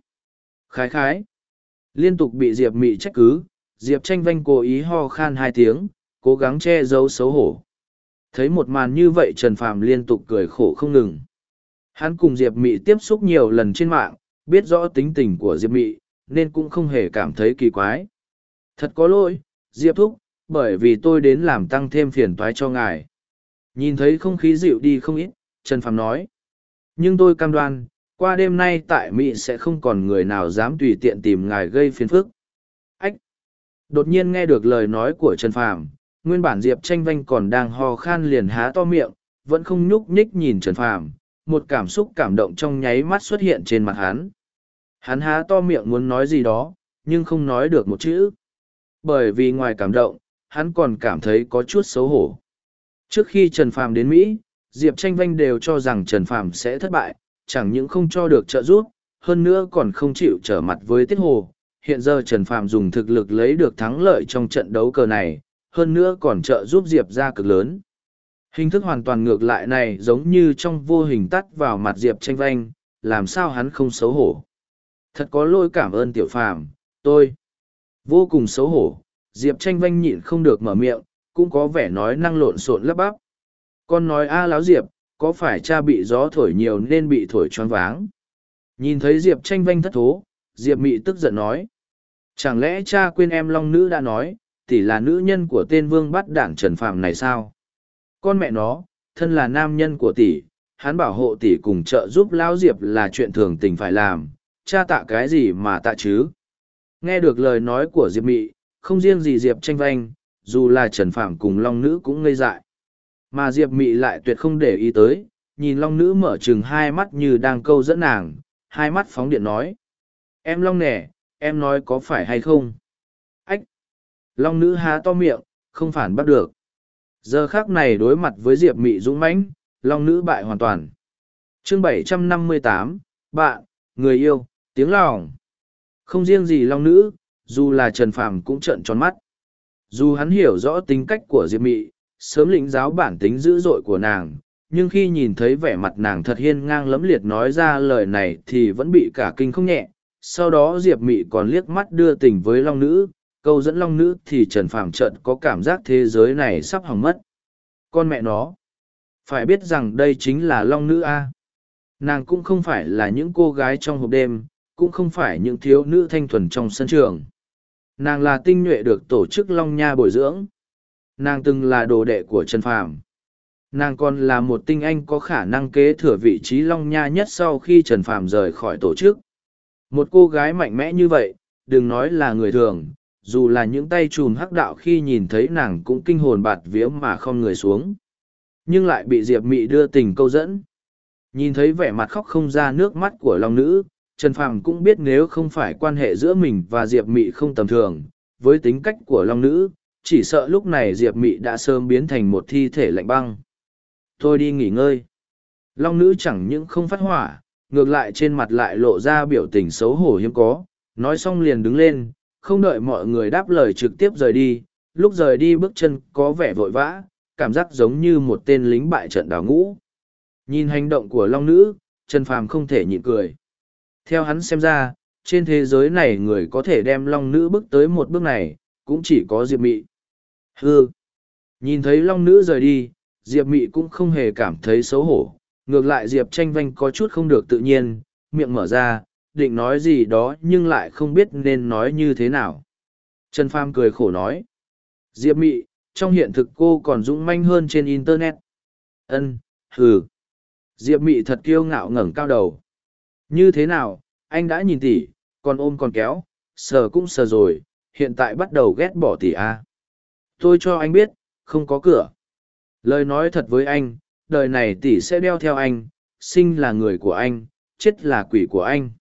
Khái khái. Liên tục bị Diệp Mị trách cứ, Diệp tranh vanh cố ý ho khan hai tiếng, cố gắng che giấu xấu hổ. Thấy một màn như vậy Trần Phàm liên tục cười khổ không ngừng. Hắn cùng Diệp Mị tiếp xúc nhiều lần trên mạng, biết rõ tính tình của Diệp Mị, nên cũng không hề cảm thấy kỳ quái. Thật có lỗi, Diệp Thúc, bởi vì tôi đến làm tăng thêm phiền toái cho ngài. Nhìn thấy không khí dịu đi không ít, Trần Phàm nói. Nhưng tôi cam đoan, qua đêm nay tại Mỹ sẽ không còn người nào dám tùy tiện tìm ngài gây phiền phức. Ách! Đột nhiên nghe được lời nói của Trần Phàm, nguyên bản Diệp tranh vanh còn đang ho khan liền há to miệng, vẫn không nhúc nhích nhìn Trần Phàm, một cảm xúc cảm động trong nháy mắt xuất hiện trên mặt hắn. Hắn há to miệng muốn nói gì đó, nhưng không nói được một chữ. Bởi vì ngoài cảm động, hắn còn cảm thấy có chút xấu hổ. Trước khi Trần Phàm đến Mỹ, Diệp Tranh Vanh đều cho rằng Trần Phàm sẽ thất bại, chẳng những không cho được trợ giúp, hơn nữa còn không chịu trở mặt với Tiết Hồ. Hiện giờ Trần Phàm dùng thực lực lấy được thắng lợi trong trận đấu cờ này, hơn nữa còn trợ giúp Diệp ra cực lớn. Hình thức hoàn toàn ngược lại này giống như trong vô hình tắt vào mặt Diệp Tranh Vanh, làm sao hắn không xấu hổ. Thật có lỗi cảm ơn tiểu phàm, tôi. Vô cùng xấu hổ, Diệp tranh vanh nhịn không được mở miệng, cũng có vẻ nói năng lộn xộn lấp bắp. Con nói a à láo Diệp, có phải cha bị gió thổi nhiều nên bị thổi choáng váng? Nhìn thấy Diệp tranh vanh thất thố, Diệp mị tức giận nói. Chẳng lẽ cha quên em long nữ đã nói, tỷ là nữ nhân của tên vương bắt đảng trần phàm này sao? Con mẹ nó, thân là nam nhân của tỷ, hắn bảo hộ tỷ cùng trợ giúp lão Diệp là chuyện thường tình phải làm, cha tạ cái gì mà tạ chứ? Nghe được lời nói của Diệp Mị, không riêng gì Diệp tranh vanh, dù là Trần Phạm cùng Long Nữ cũng ngây dại. Mà Diệp Mị lại tuyệt không để ý tới, nhìn Long Nữ mở chừng hai mắt như đang câu dẫn nàng, hai mắt phóng điện nói. Em Long nè, em nói có phải hay không? Long Nữ há to miệng, không phản bắt được. Giờ khác này đối mặt với Diệp Mị dũng mãnh, Long Nữ bại hoàn toàn. chương 758, bạn, người yêu, tiếng lòng. Không riêng gì long nữ, dù là Trần Phàm cũng trợn tròn mắt. Dù hắn hiểu rõ tính cách của Diệp Mị, sớm lĩnh giáo bản tính dữ dội của nàng, nhưng khi nhìn thấy vẻ mặt nàng thật hiên ngang lẫm liệt nói ra lời này thì vẫn bị cả kinh không nhẹ. Sau đó Diệp Mị còn liếc mắt đưa tình với Long Nữ, câu dẫn Long Nữ thì Trần Phàm trận có cảm giác thế giới này sắp hỏng mất. Con mẹ nó! Phải biết rằng đây chính là Long Nữ A. Nàng cũng không phải là những cô gái trong hộp đêm, cũng không phải những thiếu nữ thanh thuần trong sân trường. Nàng là tinh nhuệ được tổ chức Long Nha bồi dưỡng. Nàng từng là đồ đệ của Trần Phàm. Nàng còn là một tinh anh có khả năng kế thừa vị trí Long Nha nhất sau khi Trần Phàm rời khỏi tổ chức. Một cô gái mạnh mẽ như vậy, đừng nói là người thường, dù là những tay chùm hắc đạo khi nhìn thấy nàng cũng kinh hồn bạt vía mà không người xuống. Nhưng lại bị Diệp Mị đưa tình câu dẫn. Nhìn thấy vẻ mặt khóc không ra nước mắt của Long Nữ, Trần Phàm cũng biết nếu không phải quan hệ giữa mình và Diệp Mị không tầm thường, với tính cách của Long Nữ, chỉ sợ lúc này Diệp Mị đã sớm biến thành một thi thể lạnh băng. Thôi đi nghỉ ngơi. Long Nữ chẳng những không phát hỏa, ngược lại trên mặt lại lộ ra biểu tình xấu hổ hiếm có, nói xong liền đứng lên, không đợi mọi người đáp lời trực tiếp rời đi, lúc rời đi bước chân có vẻ vội vã, cảm giác giống như một tên lính bại trận đào ngũ. Nhìn hành động của Long Nữ, Trần Phàm không thể nhịn cười. Theo hắn xem ra, trên thế giới này người có thể đem long nữ bước tới một bước này, cũng chỉ có Diệp Mị. Hừ, Nhìn thấy long nữ rời đi, Diệp Mị cũng không hề cảm thấy xấu hổ. Ngược lại Diệp tranh vanh có chút không được tự nhiên, miệng mở ra, định nói gì đó nhưng lại không biết nên nói như thế nào. Trần Pham cười khổ nói. Diệp Mị, trong hiện thực cô còn dũng manh hơn trên Internet. Ân, hừ. Diệp Mị thật kiêu ngạo ngẩng cao đầu. Như thế nào, anh đã nhìn tỷ, còn ôm còn kéo, sờ cũng sờ rồi, hiện tại bắt đầu ghét bỏ tỷ a. À. Tôi cho anh biết, không có cửa. Lời nói thật với anh, đời này tỷ sẽ đeo theo anh, sinh là người của anh, chết là quỷ của anh.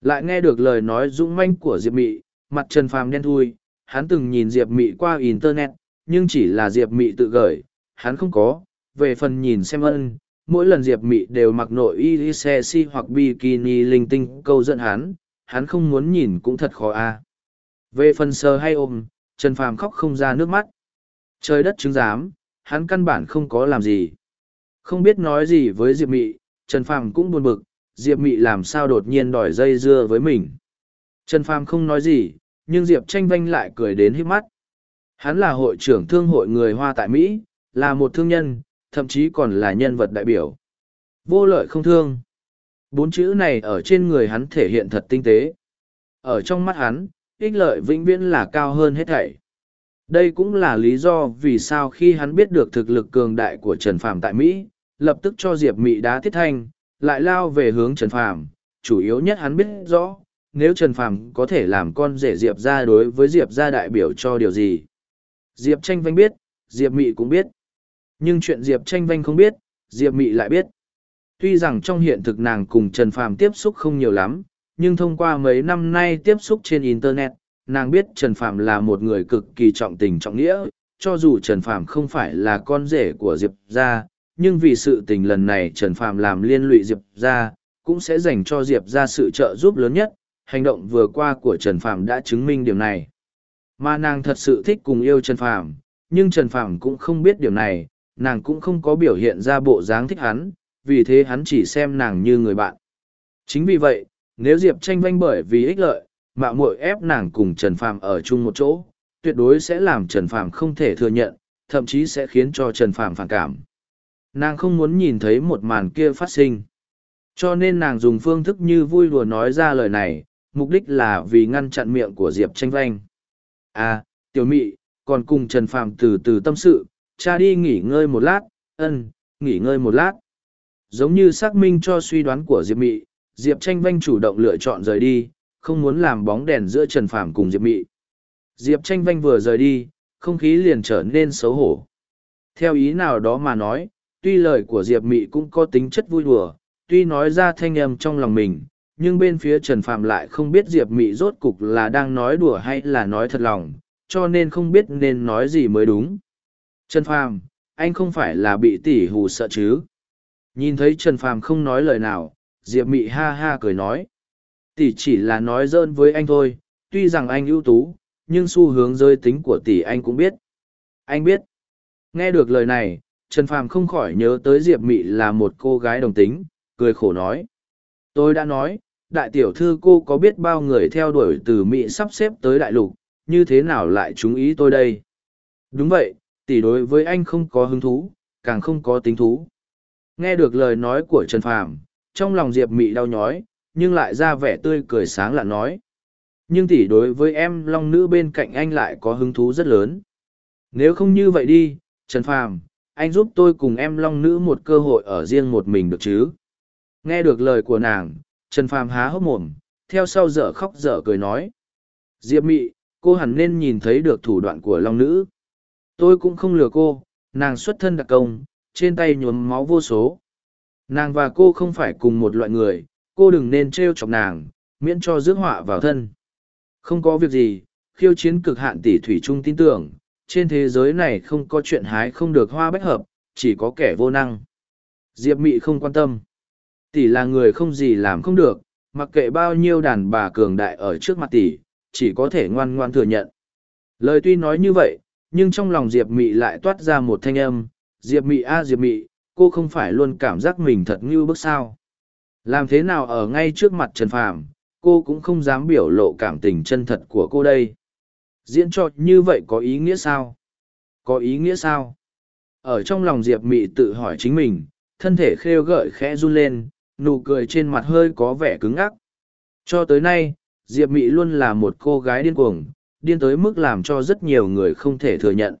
Lại nghe được lời nói dũng manh của Diệp Mị, mặt Trần Phàm đen thui, hắn từng nhìn Diệp Mị qua Internet, nhưng chỉ là Diệp Mị tự gửi, hắn không có, về phần nhìn xem ân, mỗi lần diệp mị đều mặc nội y xe si hoặc bikini linh tinh câu dẫn hắn hắn không muốn nhìn cũng thật khó a. Về phần sờ hay ôm trần phàm khóc không ra nước mắt. Trời đất chứng giám hắn căn bản không có làm gì. Không biết nói gì với diệp mị Trần Phàm cũng buồn bực, Diệp Mị làm sao đột nhiên đòi dây dưa với mình. Trần Phàm không nói gì, nhưng Diệp tranh vanh lại cười đến hít mắt. Hắn là hội trưởng thương hội người Hoa tại Mỹ, là một thương nhân, thậm chí còn là nhân vật đại biểu. Vô lợi không thương. Bốn chữ này ở trên người hắn thể hiện thật tinh tế. Ở trong mắt hắn, ích lợi vĩnh viễn là cao hơn hết thảy. Đây cũng là lý do vì sao khi hắn biết được thực lực cường đại của Trần Phàm tại Mỹ, lập tức cho Diệp Mị đá thiết thanh, lại lao về hướng Trần Phàm. Chủ yếu nhất hắn biết rõ, nếu Trần Phàm có thể làm con rể Diệp ra đối với Diệp ra đại biểu cho điều gì. Diệp tranh vanh biết, Diệp Mị cũng biết. Nhưng chuyện Diệp tranh vanh không biết, Diệp Mị lại biết. Tuy rằng trong hiện thực nàng cùng Trần Phàm tiếp xúc không nhiều lắm, nhưng thông qua mấy năm nay tiếp xúc trên Internet, nàng biết Trần Phàm là một người cực kỳ trọng tình trọng nghĩa, cho dù Trần Phàm không phải là con rể của Diệp gia, nhưng vì sự tình lần này Trần Phàm làm liên lụy Diệp gia, cũng sẽ dành cho Diệp gia sự trợ giúp lớn nhất. Hành động vừa qua của Trần Phàm đã chứng minh điểm này. Mà nàng thật sự thích cùng yêu Trần Phàm, nhưng Trần Phàm cũng không biết điểm này, nàng cũng không có biểu hiện ra bộ dáng thích hắn, vì thế hắn chỉ xem nàng như người bạn. Chính vì vậy, nếu Diệp tranh vanh bởi vì ích lợi, mạo muội ép nàng cùng Trần Phàm ở chung một chỗ, tuyệt đối sẽ làm Trần Phàm không thể thừa nhận, thậm chí sẽ khiến cho Trần Phàm phản cảm. Nàng không muốn nhìn thấy một màn kia phát sinh. Cho nên nàng dùng phương thức như vui đùa nói ra lời này, mục đích là vì ngăn chặn miệng của Diệp tranh vanh. À, tiểu mị, còn cùng Trần Phàm từ từ tâm sự, cha đi nghỉ ngơi một lát, ân, nghỉ ngơi một lát. Giống như xác minh cho suy đoán của Diệp mị, Diệp tranh vanh chủ động lựa chọn rời đi, không muốn làm bóng đèn giữa Trần Phàm cùng Diệp Mị. Diệp tranh vanh vừa rời đi, không khí liền trở nên xấu hổ. Theo ý nào đó mà nói, tuy lời của Diệp Mị cũng có tính chất vui đùa, tuy nói ra thanh âm trong lòng mình, nhưng bên phía Trần Phạm lại không biết Diệp Mị rốt cục là đang nói đùa hay là nói thật lòng, cho nên không biết nên nói gì mới đúng. Trần Phạm, anh không phải là bị tỷ hù sợ chứ? Nhìn thấy Trần Phàm không nói lời nào, Diệp Mị ha ha cười nói tỷ chỉ là nói dơn với anh thôi tuy rằng anh ưu tú nhưng xu hướng giới tính của tỷ anh cũng biết anh biết nghe được lời này trần phàm không khỏi nhớ tới diệp mị là một cô gái đồng tính cười khổ nói tôi đã nói đại tiểu thư cô có biết bao người theo đuổi từ mỹ sắp xếp tới đại lục như thế nào lại chú ý tôi đây đúng vậy tỷ đối với anh không có hứng thú càng không có tính thú nghe được lời nói của trần phàm trong lòng diệp mị đau nhói nhưng lại ra vẻ tươi cười sáng lạ nói. Nhưng tỷ đối với em long nữ bên cạnh anh lại có hứng thú rất lớn. Nếu không như vậy đi, Trần Phàm, anh giúp tôi cùng em long nữ một cơ hội ở riêng một mình được chứ? Nghe được lời của nàng, Trần Phàm há hốc mồm, theo sau dở khóc dở cười nói. Diệp mị, cô hẳn nên nhìn thấy được thủ đoạn của long nữ. Tôi cũng không lừa cô, nàng xuất thân đặc công, trên tay nhuốm máu vô số. Nàng và cô không phải cùng một loại người, cô đừng nên t r e o chọc nàng miễn cho rước họa vào thân không có việc gì khiêu chiến cực hạn tỷ thủy trung tin tưởng trên thế giới này không có chuyện hái không được hoa bách hợp chỉ có kẻ vô năng. Diệp mị không quan tâm. Tỷ là người không gì làm không được mặc kệ bao nhiêu đàn bà cường đại ở trước mặt tỷ chỉ có thể ngoan ngoan thừa nhận. Lời tuy nói như vậy nhưng trong lòng diệp mị lại toát ra một thanh âm diệp mị a diệp mị cô không phải luôn cảm giác mình thật như bức sao? Làm thế nào ở ngay trước mặt Trần Phàm, cô cũng không dám biểu lộ cảm tình chân thật của cô đây. Diễn cho như vậy có ý nghĩa sao? Có ý nghĩa sao? Ở trong lòng Diệp Mị tự hỏi chính mình, thân thể khêu gợi khẽ run lên, nụ cười trên mặt hơi có vẻ cứng ngắc. Cho tới nay, Diệp Mị luôn là một cô gái điên cuồng, điên tới mức làm cho rất nhiều người không thể thừa nhận.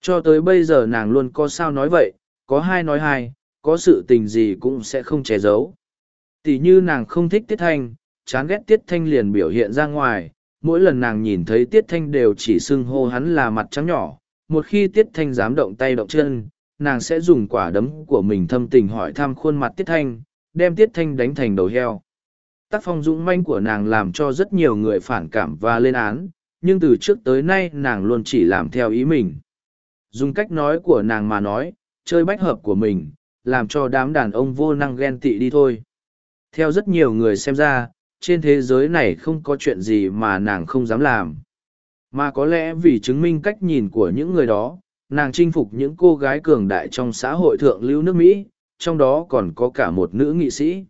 Cho tới bây giờ nàng luôn có sao nói vậy, có hai nói hai, có sự tình gì cũng sẽ không che giấu. Tỷ như nàng không thích Tiết Thanh, chán ghét Tiết Thanh liền biểu hiện ra ngoài, mỗi lần nàng nhìn thấy Tiết Thanh đều chỉ xưng hô hắn là mặt trắng nhỏ, một khi Tiết Thanh dám động tay động chân, nàng sẽ dùng quả đấm của mình thâm tình hỏi thăm khuôn mặt Tiết Thanh, đem Tiết Thanh đánh thành đầu heo. Tác phong dũng manh của nàng làm cho rất nhiều người phản cảm và lên án, nhưng từ trước tới nay nàng luôn chỉ làm theo ý mình. Dùng cách nói của nàng mà nói, chơi bách hợp của mình, làm cho đám đàn ông vô năng ghen tị đi thôi. Theo rất nhiều người xem ra, trên thế giới này không có chuyện gì mà nàng không dám làm. Mà có lẽ vì chứng minh cách nhìn của những người đó, nàng chinh phục những cô gái cường đại trong xã hội thượng lưu nước Mỹ, trong đó còn có cả một nữ nghị sĩ.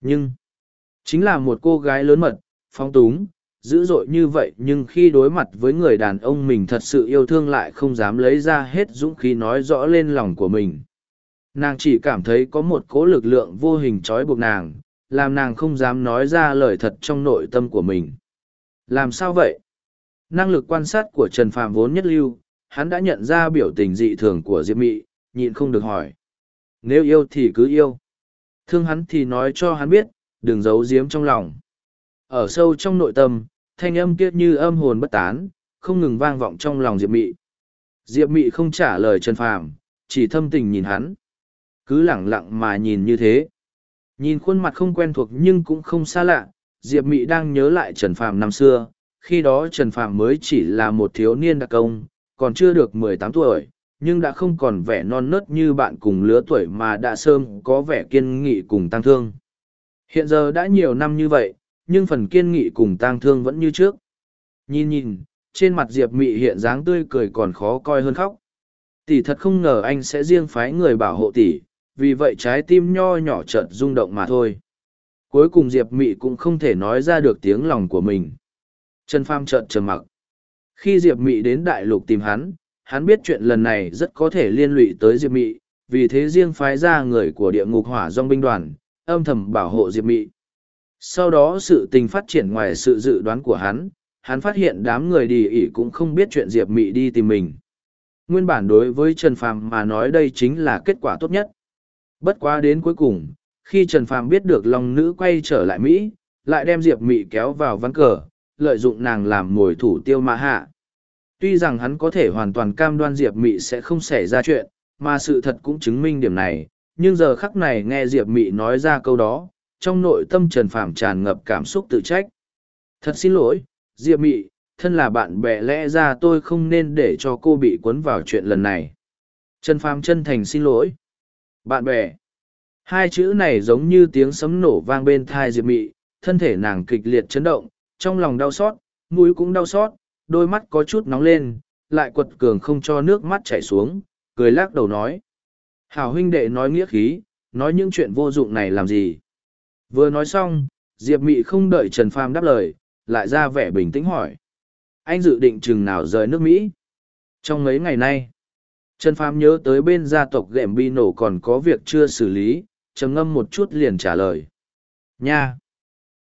Nhưng, chính là một cô gái lớn mật, phong túng, dữ dội như vậy nhưng khi đối mặt với người đàn ông mình thật sự yêu thương lại không dám lấy ra hết dũng khí nói rõ lên lòng của mình nàng chỉ cảm thấy có một cố lực lượng vô hình trói buộc nàng làm nàng không dám nói ra lời thật trong nội tâm của mình. Làm sao vậy? Năng lực quan sát của trần phạm vốn nhất lưu, hắn đã nhận ra biểu tình dị thường của diệp mị, nhịn không được hỏi. Nếu yêu thì cứ yêu. Thương hắn thì nói cho hắn biết, đừng giấu giếm trong lòng. Ở sâu trong nội tâm, thanh âm kia như âm hồn bất tán, không ngừng vang vọng trong lòng diệp mị. Diệp mị không trả lời trần phàm, chỉ thâm tình nhìn hắn. Cứ lẳng lặng mà nhìn như thế nhìn khuôn mặt không quen thuộc nhưng cũng không xa lạ diệp mị đang nhớ lại trần phàm năm xưa khi đó trần phàm mới chỉ là một thiếu niên đặc công còn chưa được mười tám tuổi nhưng đã không còn vẻ non nớt như bạn cùng lứa tuổi mà đã sơm có vẻ kiên nghị cùng tăng thương hiện giờ đã nhiều năm như vậy nhưng phần kiên nghị cùng tang thương vẫn như trước. Nhìn nhìn, trên mặt Diệp Mị hiện dáng tươi cười còn khó coi hơn khóc. Tỷ thật không ngờ anh sẽ riêng phái người bảo hộ tỷ, vì vậy trái tim nho nhỏ chợt rung động mà thôi. Cuối cùng Diệp Mị cũng không thể nói ra được tiếng lòng của mình. Trần Pham chợt trầm mặc. Khi Diệp Mị đến đại lục tìm hắn, hắn biết chuyện lần này rất có thể liên lụy tới Diệp Mị, vì thế riêng phái ra người của địa ngục hỏa dong binh đoàn, âm thầm bảo hộ Diệp Mị. Sau đó sự tình phát triển ngoài sự dự đoán của hắn, hắn phát hiện đám người đi ỉ cũng không biết chuyện Diệp Mị đi tìm mình. Nguyên bản đối với Trần Phàm mà nói đây chính là kết quả tốt nhất. Bất quá đến cuối cùng, khi Trần Phàm biết được Long Nữ quay trở lại Mỹ, lại đem Diệp Mị kéo vào ván cờ, lợi dụng nàng làm mồi thủ tiêu mã hạ. Tuy rằng hắn có thể hoàn toàn cam đoan Diệp Mị sẽ không xảy ra chuyện, mà sự thật cũng chứng minh điểm này, nhưng giờ khắc này nghe Diệp Mị nói ra câu đó, trong nội tâm Trần Phàm tràn ngập cảm xúc tự trách. Thật xin lỗi, Diệp Mị, thân là bạn bè lẽ ra tôi không nên để cho cô bị cuốn vào chuyện lần này. Trần Phàm chân thành xin lỗi. Bạn bè. Hai chữ này giống như tiếng sấm nổ vang bên thai Diệp Mị, thân thể nàng kịch liệt chấn động, trong lòng đau xót, mũi cũng đau xót, đôi mắt có chút nóng lên, lại quật cường không cho nước mắt chảy xuống, cười lắc đầu nói. Hảo huynh đệ nói nghĩa khí, nói những chuyện vô dụng này làm gì. Vừa nói xong, Diệp Mị không đợi Trần Phàm đáp lời, lại ra vẻ bình tĩnh hỏi. Anh dự định chừng nào rời nước Mỹ? Trong mấy ngày nay, Trần Phàm nhớ tới bên gia tộc Gệm Bi Nổ còn có việc chưa xử lý, trầm ngâm một chút liền trả lời. Nha!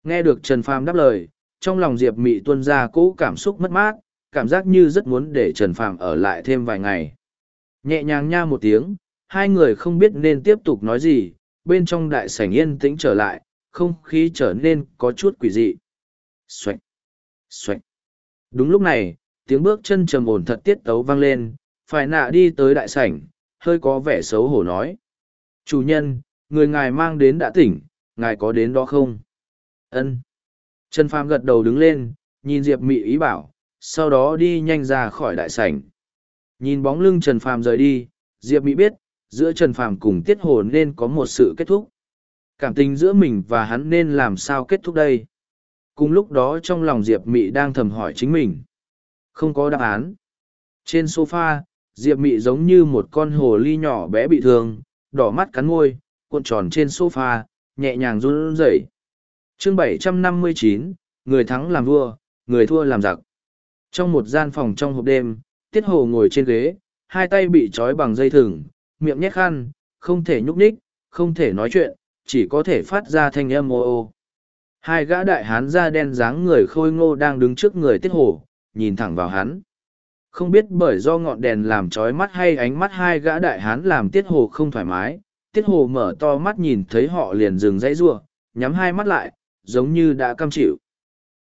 Nghe được Trần Phàm đáp lời, trong lòng Diệp Mị Tuân ra cũ cảm xúc mất mát, cảm giác như rất muốn để Trần Phàm ở lại thêm vài ngày. Nhẹ nhàng nha một tiếng, hai người không biết nên tiếp tục nói gì, bên trong đại sảnh yên tĩnh trở lại, không khí trở nên có chút quỷ dị. Xoạch! Xoạch! Đúng lúc này, tiếng bước chân trầm ổn thật tiết tấu vang lên, phải nạ đi tới đại sảnh, hơi có vẻ xấu hổ nói. Chủ nhân, người ngài mang đến đã tỉnh, ngài có đến đó không? Ân. Trần Phàm gật đầu đứng lên, nhìn Diệp Mị ý bảo, sau đó đi nhanh ra khỏi đại sảnh. Nhìn bóng lưng Trần Phàm rời đi, Diệp Mị biết, giữa Trần Phàm cùng Tiết Hồ nên có một sự kết thúc cảm tình giữa mình và hắn nên làm sao kết thúc đây cùng lúc đó trong lòng diệp mị đang thầm hỏi chính mình không có đáp án trên sofa diệp mị giống như một con hồ ly nhỏ bé bị thương đỏ mắt cắn môi cuộn tròn trên s o f a nhẹ nhàng run rẩy chương 759, người thắng làm vua người thua làm giặc trong một gian phòng trong hộp đêm tiết hồ ngồi trên ghế hai tay bị trói bằng dây thừng miệng nhét khăn không thể nhúc ních không thể nói chuyện chỉ có thể phát ra thanh âm ô ô. Hai gã đại hán da đen dáng người khôi ngô đang đứng trước người tiết Hồ, nhìn thẳng vào hắn. Không biết bởi do ngọn đèn làm trói mắt hay ánh mắt hai gã đại hán làm tiết hồ không thoải mái, tiết hồ mở to mắt nhìn thấy họ liền dừng dãy rua, nhắm hai mắt lại, giống như đã cam chịu.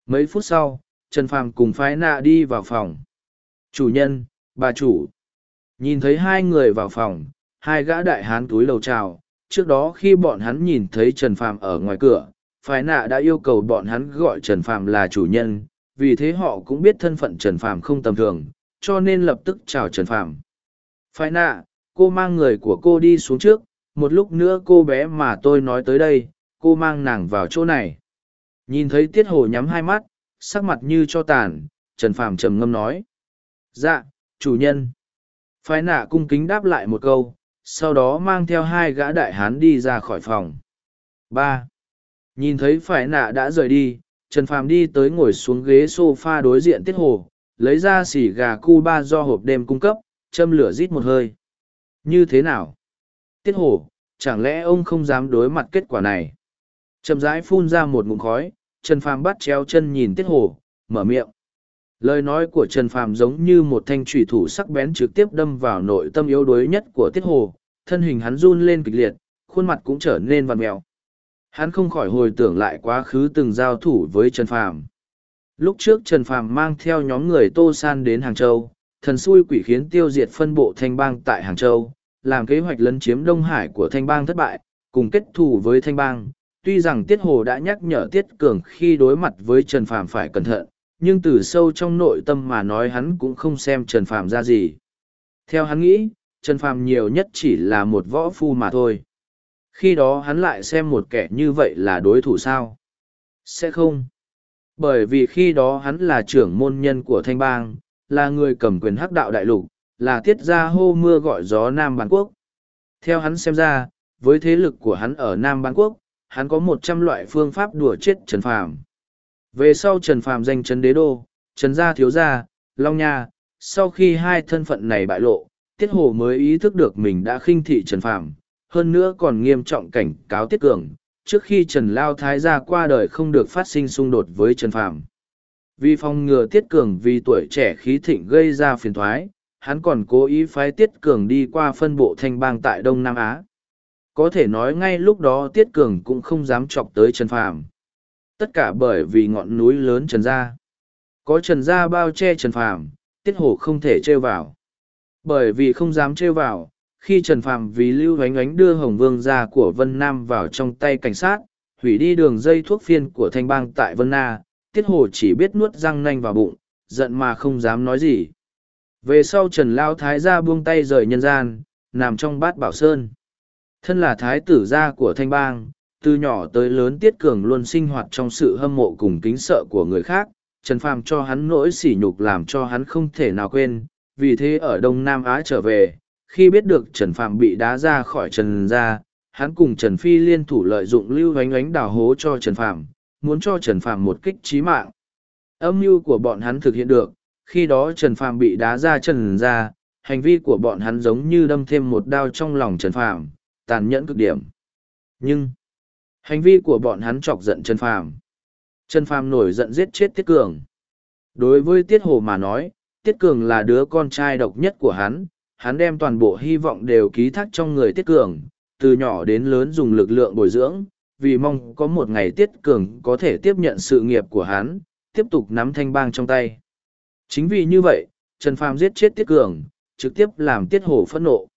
Mấy phút sau, Trần Phàm cùng phái nạ đi vào phòng. Chủ nhân, bà chủ. Nhìn thấy hai người vào phòng, hai gã đại hán túi lầu chào, trước đó khi bọn hắn nhìn thấy Trần Phàm ở ngoài cửa, phái nạ đã yêu cầu bọn hắn gọi Trần Phàm là chủ nhân, vì thế họ cũng biết thân phận Trần Phàm không tầm thường, cho nên lập tức chào Trần Phàm. Phải nạ, cô mang người của cô đi xuống trước, một lúc nữa cô bé mà tôi nói tới đây, cô mang nàng vào chỗ này. Nhìn thấy Tiết Hồ nhắm hai mắt, sắc mặt như cho tàn, Trần Phàm trầm ngâm nói. Dạ, chủ nhân. Phái nạ cung kính đáp lại một câu, sau đó mang theo hai gã đại hán đi ra khỏi phòng. ba Nhìn thấy phải nạ đã rời đi, Trần Phàm đi tới ngồi xuống ghế sofa đối diện Tiết Hồ, lấy ra xỉ gà cu ba do hộp đêm cung cấp, châm lửa rít một hơi. Như thế nào? Tiết Hổ, chẳng lẽ ông không dám đối mặt kết quả này? Chậm rãi phun ra một ngụm khói, Trần Phàm bắt chéo chân nhìn Tiết Hổ, mở miệng. Lời nói của Trần Phàm giống như một thanh thủy thủ sắc bén trực tiếp đâm vào nội tâm yếu đuối nhất của Tiết Hổ, thân hình hắn run lên kịch liệt, khuôn mặt cũng trở nên vằn mèo. Hắn không khỏi hồi tưởng lại quá khứ từng giao thủ với Trần Phàm. Lúc trước Trần Phàm mang theo nhóm người Tô San đến Hàng Châu, thần xui quỷ khiến tiêu diệt phân bộ Thanh Bang tại Hàng Châu, làm kế hoạch lấn chiếm Đông Hải của Thanh Bang thất bại, cùng kết thù với Thanh Bang. Tuy rằng Tiết Hồ đã nhắc nhở Tiết Cường khi đối mặt với Trần Phàm phải cẩn thận, nhưng từ sâu trong nội tâm mà nói hắn cũng không xem Trần Phàm ra gì. Theo hắn nghĩ, Trần Phàm nhiều nhất chỉ là một võ phu mà thôi. Khi đó hắn lại xem một kẻ như vậy là đối thủ sao? Sẽ không. Bởi vì khi đó hắn là trưởng môn nhân của Thanh Bang, là người cầm quyền hắc đạo đại lục, là tiết gia hô mưa gọi gió Nam Bán Quốc. Theo hắn xem ra, với thế lực của hắn ở Nam Bán Quốc, hắn có một trăm loại phương pháp đùa chết Trần Phàm. Về sau Trần Phàm danh Trần Đế Đô, Trần Gia Thiếu Gia, Long Nha, sau khi hai thân phận này bại lộ, Tiết Hồ mới ý thức được mình đã khinh thị Trần Phàm, hơn nữa còn nghiêm trọng cảnh cáo Tiết Cường, trước khi Trần Lao Thái gia qua đời không được phát sinh xung đột với Trần Phàm. Vì phòng ngừa Tiết Cường vì tuổi trẻ khí thịnh gây ra phiền thoái, hắn còn cố ý phái Tiết Cường đi qua phân bộ thanh bang tại Đông Nam Á. Có thể nói ngay lúc đó Tiết Cường cũng không dám chọc tới Trần Phàm. Tất cả bởi vì ngọn núi lớn Trần Gia. Có Trần Gia bao che Trần Phàm, Tiết Hổ không thể trêu vào. Bởi vì không dám trêu vào, khi Trần Phàm vì Lưu Ánh Ánh đưa Hồng Vương gia của Vân Nam vào trong tay cảnh sát, hủy đi đường dây thuốc phiên của Thanh Bang tại Vân Na, Tiết Hồ chỉ biết nuốt răng nanh vào bụng, giận mà không dám nói gì. Về sau Trần Lao Thái gia buông tay rời nhân gian, nằm trong bát bảo sơn. Thân là thái tử gia của Thanh Bang, từ nhỏ tới lớn Tiết Cường luôn sinh hoạt trong sự hâm mộ cùng kính sợ của người khác, Trần Phàm cho hắn nỗi sỉ nhục làm cho hắn không thể nào quên, vì thế ở Đông Nam Á trở về, khi biết được Trần Phạm bị đá ra khỏi Trần gia, hắn cùng Trần Phi liên thủ lợi dụng lưu ánh ánh đào hố cho Trần Phạm, muốn cho Trần Phạm một kích trí mạng. Âm mưu của bọn hắn thực hiện được, khi đó Trần Phạm bị đá ra Trần gia, hành vi của bọn hắn giống như đâm thêm một đao trong lòng Trần Phạm, tàn nhẫn cực điểm. Nhưng, hành vi của bọn hắn chọc giận Trần Phạm. Trần Phạm nổi giận giết chết Tiết Cường. Đối với Tiết Hồ mà nói, Tiết Cường là đứa con trai độc nhất của hắn, hắn đem toàn bộ hy vọng đều ký thác trong người Tiết Cường, từ nhỏ đến lớn dùng lực lượng bồi dưỡng, vì mong có một ngày Tiết Cường có thể tiếp nhận sự nghiệp của hắn, tiếp tục nắm thanh bang trong tay. Chính vì như vậy, Trần Phàm giết chết Tiết Cường, trực tiếp làm Tiết Hồ phẫn nộ.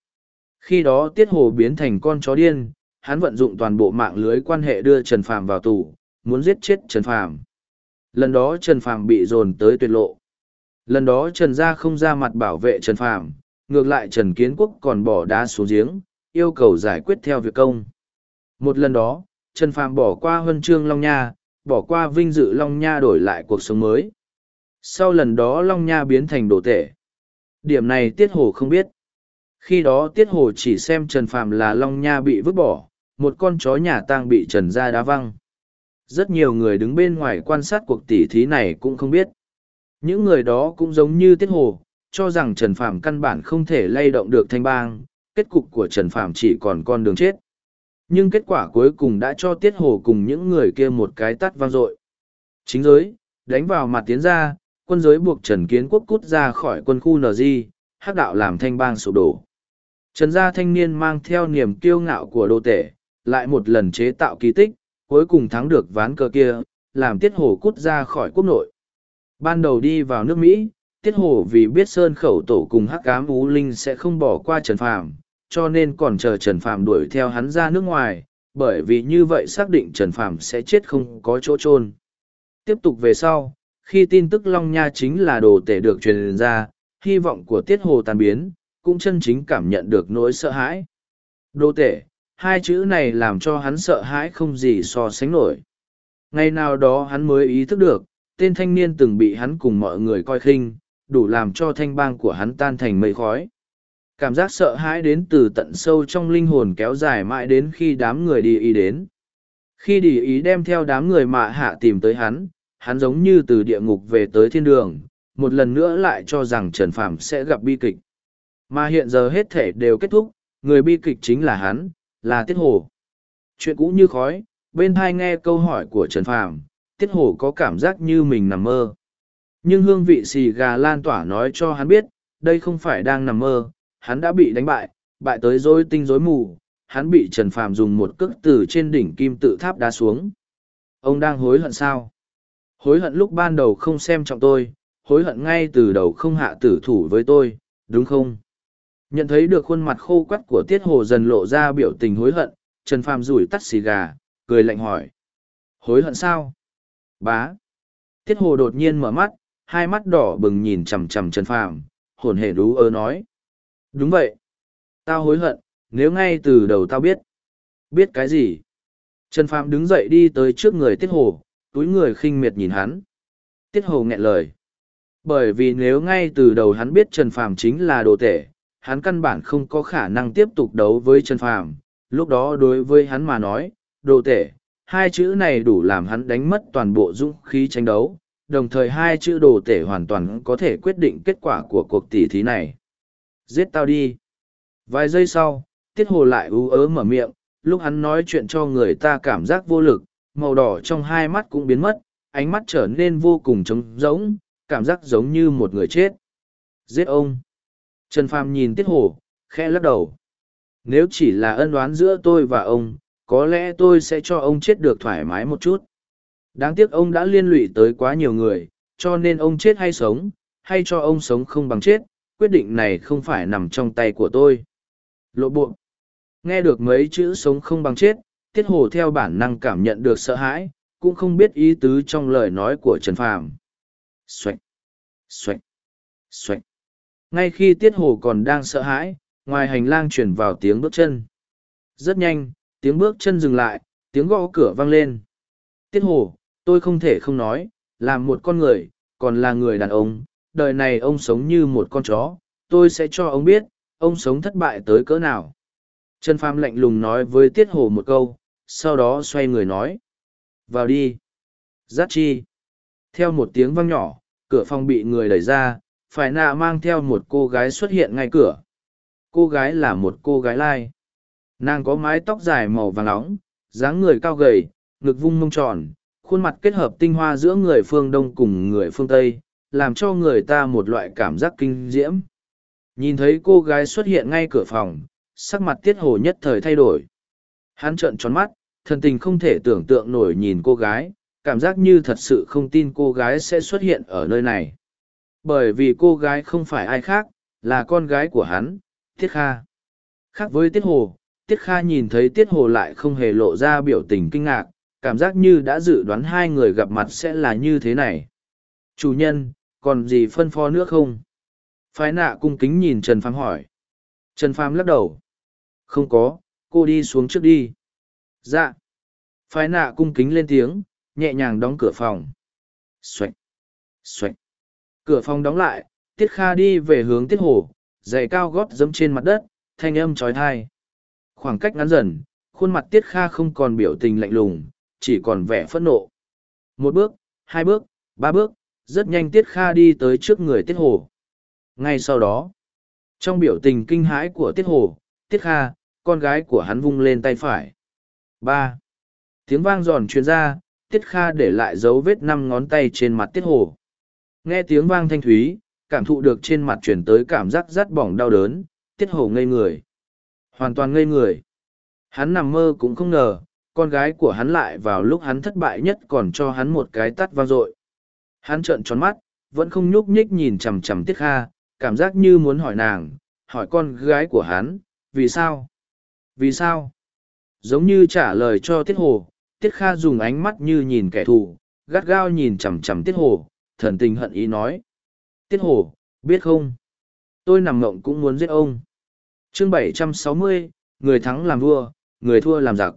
Khi đó Tiết Hồ biến thành con chó điên, hắn vận dụng toàn bộ mạng lưới quan hệ đưa Trần Phàm vào tù, muốn giết chết Trần Phàm. Lần đó Trần Phàm bị dồn tới tuyệt lộ. Lần đó Trần gia không ra mặt bảo vệ Trần Phàm, ngược lại Trần Kiến Quốc còn bỏ đá xuống giếng, yêu cầu giải quyết theo việc công. Một lần đó, Trần Phàm bỏ qua huân chương Long Nha, bỏ qua vinh dự Long Nha đổi lại cuộc sống mới. Sau lần đó Long Nha biến thành đồ tể. Điểm này Tiết Hồ không biết. Khi đó Tiết Hồ chỉ xem Trần Phàm là Long Nha bị vứt bỏ, một con chó nhà tang bị Trần gia đá văng. Rất nhiều người đứng bên ngoài quan sát cuộc tỉ thí này cũng không biết. Những người đó cũng giống như Tiết Hồ, cho rằng Trần Phạm căn bản không thể lay động được thanh bang, kết cục của Trần Phạm chỉ còn con đường chết. Nhưng kết quả cuối cùng đã cho Tiết Hồ cùng những người kia một cái tắt vang dội. Chính giới, đánh vào mặt tiến ra, quân giới buộc Trần Kiến Quốc cút ra khỏi quân khu NG, hắc đạo làm thanh bang sụp đổ. Trần gia thanh niên mang theo niềm kiêu ngạo của đô tể, lại một lần chế tạo kỳ tích, cuối cùng thắng được ván cờ kia, làm Tiết Hồ cút ra khỏi quốc nội. Ban đầu đi vào nước Mỹ, tiết hồ vì biết sơn khẩu tổ cùng hắc cám ú linh sẽ không bỏ qua trần phàm, cho nên còn chờ trần phàm đuổi theo hắn ra nước ngoài, bởi vì như vậy xác định trần phàm sẽ chết không có chỗ trôn tiếp tục về sau, khi tin tức long nha chính là đồ tể được truyền ra, hy vọng của tiết hồ tàn biến, cũng chân chính cảm nhận được nỗi sợ hãi. Đồ tể, hai chữ này làm cho hắn sợ hãi không gì so sánh nổi. Ngày nào đó hắn mới ý thức được, tên thanh niên từng bị hắn cùng mọi người coi khinh đủ làm cho thanh bang của hắn tan thành mây khói. cảm giác sợ hãi đến từ tận sâu trong linh hồn kéo dài mãi đến khi đám người đi ý đến. Khi đi ý đem theo đám người mạ hạ tìm tới hắn hắn giống như từ địa ngục về tới thiên đường, một lần nữa lại cho rằng trần Phạm sẽ gặp bi kịch. Mà hiện giờ hết thể đều kết thúc, người bi kịch chính là hắn, là tiết hồ. Chuyện cũ như khói, bên thai nghe câu hỏi của trần phàm, tiết hồ có cảm giác như mình nằm mơ nhưng hương vị xì gà lan tỏa nói cho hắn biết, đây không phải đang nằm mơ, hắn đã bị đánh bại bại tới dối tinh dối mù, hắn bị trần phàm dùng một cước từ trên đỉnh kim tự tháp đá xuống. Ông đang hối hận sao? Hối hận lúc ban đầu không xem trọng tôi, hối hận ngay từ đầu không hạ tử thủ với tôi, đúng không? Nhận thấy được khuôn mặt khô quắt của tiết hồ dần lộ ra biểu tình hối hận, trần phàm rủi tắt xì gà, cười lạnh hỏi. Hối hận sao? Bá! Tiết hồ đột nhiên mở mắt hai mắt đỏ bừng nhìn chằm chằm trần phàm, hồn hề đú ơ nói. Đúng vậy. Tao hối hận, nếu ngay từ đầu tao biết. Biết cái gì? Trần phàm đứng dậy đi tới trước người tiết hồ, túi người khinh miệt nhìn hắn. Tiết hồ nghẹn lời. Bởi vì nếu ngay từ đầu hắn biết trần phàm chính là đồ tể, hắn căn bản không có khả năng tiếp tục đấu với trần phàm. Lúc đó đối với hắn mà nói, đồ tể, hai chữ này đủ làm hắn đánh mất toàn bộ dũng khí tranh đấu đồng thời hai chữ đồ tể hoàn toàn có thể quyết định kết quả của cuộc tỉ thí này. Giết tao đi. Vài giây sau, tiết hồ lại ú ớ mở miệng, lúc hắn nói chuyện cho người ta cảm giác vô lực, màu đỏ trong hai mắt cũng biến mất, ánh mắt trở nên vô cùng trống rỗng, cảm giác giống như một người chết. Giết ông. Trần phàm nhìn tiết hồ khe lắc đầu. Nếu chỉ là ân oán giữa tôi và ông, có lẽ tôi sẽ cho ông chết được thoải mái một chút đáng tiếc ông đã liên lụy tới quá nhiều người, cho nên ông chết hay sống, hay cho ông sống không bằng chết, quyết định này không phải nằm trong tay của tôi. Lộ bộ. Nghe được mấy chữ sống không bằng chết tiết hồ theo bản năng cảm nhận được sợ hãi, cũng không biết ý tứ trong lời nói của trần phàm. Xoạch. Xoạch. Xoạch. Ngay khi tiết hồ còn đang sợ hãi, ngoài hành lang chuyển vào tiếng bước chân. Rất nhanh, tiếng bước chân dừng lại, tiếng gõ cửa vang lên. Tiết hồ tôi không thể không nói làm một con người, còn là người đàn ông. Đời này ông sống như một con chó. Tôi sẽ cho ông biết, ông sống thất bại tới cỡ nào. Trần phàm lạnh lùng nói với tiết hồ một câu, sau đó xoay người nói. Vào đi. Giác chi. Theo một tiếng vang nhỏ, cửa phòng bị người đẩy ra, phải nạ mang theo một cô gái xuất hiện ngay cửa. Cô gái là một cô gái lai. Nàng có mái tóc dài màu vàng nóng, dáng người cao gầy, ngực vung mông tròn khuôn mặt kết hợp tinh hoa giữa người phương đông cùng người phương tây, làm cho người ta một loại cảm giác kinh diễm. Nhìn thấy cô gái xuất hiện ngay cửa phòng, sắc mặt tiết hồ nhất thời thay đổi. Hắn trợn tròn mắt, thần tình không thể tưởng tượng nổi nhìn cô gái, cảm giác như thật sự không tin cô gái sẽ xuất hiện ở nơi này. Bởi vì cô gái không phải ai khác, là con gái của hắn, tiết kha. Khác với tiết hồ, tiết kha nhìn thấy tiết hồ lại không hề lộ ra biểu tình kinh ngạc cảm giác như đã dự đoán hai người gặp mặt sẽ là như thế này. Chủ nhân, còn gì phân phó nữa không? Phái nạ cung kính nhìn trần phàm hỏi. Trần phàm lắc đầu. Không có, cô đi xuống trước đi. Dạ. Phái nạ cung kính lên tiếng, nhẹ nhàng đóng cửa phòng. Xoạch xoạch. Cửa phòng đóng lại, tiết kha đi về hướng tiết hồ, giày cao gót dẫm trên mặt đất, thanh âm trói thai khoảng cách ngắn dần, khuôn mặt tiết kha không còn biểu tình lạnh lùng chỉ còn vẻ phẫn nộ. Một bước, hai bước, ba bước, rất nhanh tiết kha đi tới trước người tiết hồ. Ngay sau đó, trong biểu tình kinh hãi của tiết hồ, tiết kha, con gái của hắn vung lên tay phải. Ba. Tiếng vang giòn truyền ra, tiết kha để lại dấu vết năm ngón tay trên mặt tiết hồ. Nghe tiếng vang thanh thúy, cảm thụ được trên mặt chuyển tới cảm giác rát bỏng đau đớn, tiết hồ ngây người. Hoàn toàn ngây người. Hắn nằm mơ cũng không ngờ con gái của hắn lại vào lúc hắn thất bại nhất còn cho hắn một cái tắt vang dội. Hắn trợn tròn mắt vẫn không nhúc nhích nhìn chằm chằm tiết kha cảm giác như muốn hỏi nàng hỏi con gái của hắn vì sao? Vì sao? Giống như trả lời cho tiết hồ tiết kha dùng ánh mắt như nhìn kẻ thù gắt gao nhìn chằm chằm tiết hồ thần tình hận ý nói. Tiết hồ biết không? Tôi nằm mộng cũng muốn giết ông. Chương 760, người thắng làm vua người thua làm giặc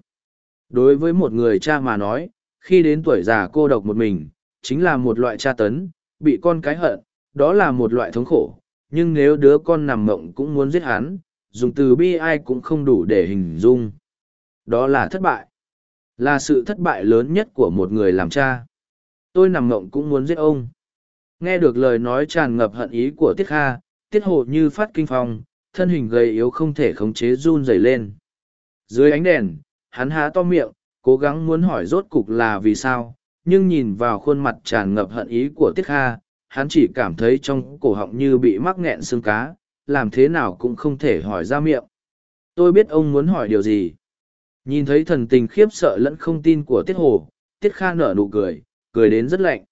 đối với một người cha mà nói khi đến tuổi già cô độc một mình chính là một loại tra tấn bị con cái hận đó là một loại thống khổ nhưng nếu đứa con nằm mộng cũng muốn giết hắn, dùng từ bi ai cũng không đủ để hình dung. Đó là thất bại. Là sự thất bại lớn nhất của một người làm cha. Tôi nằm mộng cũng muốn giết ông. Nghe được lời nói tràn ngập hận ý của Tiết Kha, Tiết Hồ như phát kinh phong, thân hình gầy yếu không thể khống chế run rẩy lên. Dưới ánh đèn, hắn há to miệng, cố gắng muốn hỏi rốt cục là vì sao, nhưng nhìn vào khuôn mặt tràn ngập hận ý của Tiết Kha, hắn chỉ cảm thấy trong cổ họng như bị mắc nghẹn xương cá, làm thế nào cũng không thể hỏi ra miệng. Tôi biết ông muốn hỏi điều gì. Nhìn thấy thần tình khiếp sợ lẫn không tin của Tiết Hồ, Tiết Kha nở nụ cười, cười đến rất lạnh.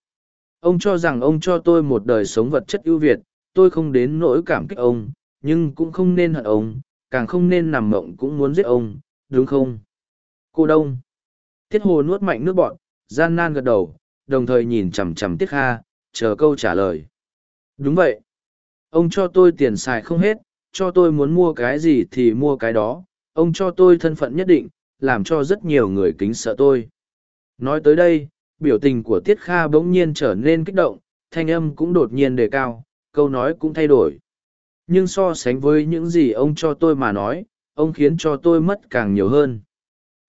Ông cho rằng ông cho tôi một đời sống vật chất ưu việt, tôi không đến nỗi cảm kích ông, nhưng cũng không nên hận ông, càng không nên nằm mộng cũng muốn giết ông, đúng không? Cô Đông. Tiết Hồ nuốt mạnh nước bọn, gian nan gật đầu, đồng thời nhìn chằm chằm Tiết Kha, chờ câu trả lời. Đúng vậy. Ông cho tôi tiền xài không hết, cho tôi muốn mua cái gì thì mua cái đó, ông cho tôi thân phận nhất định, làm cho rất nhiều người kính sợ tôi. Nói tới đây, biểu tình của Tiết Kha bỗng nhiên trở nên kích động, thanh âm cũng đột nhiên đề cao, câu nói cũng thay đổi. Nhưng so sánh với những gì ông cho tôi mà nói, ông khiến cho tôi mất càng nhiều hơn.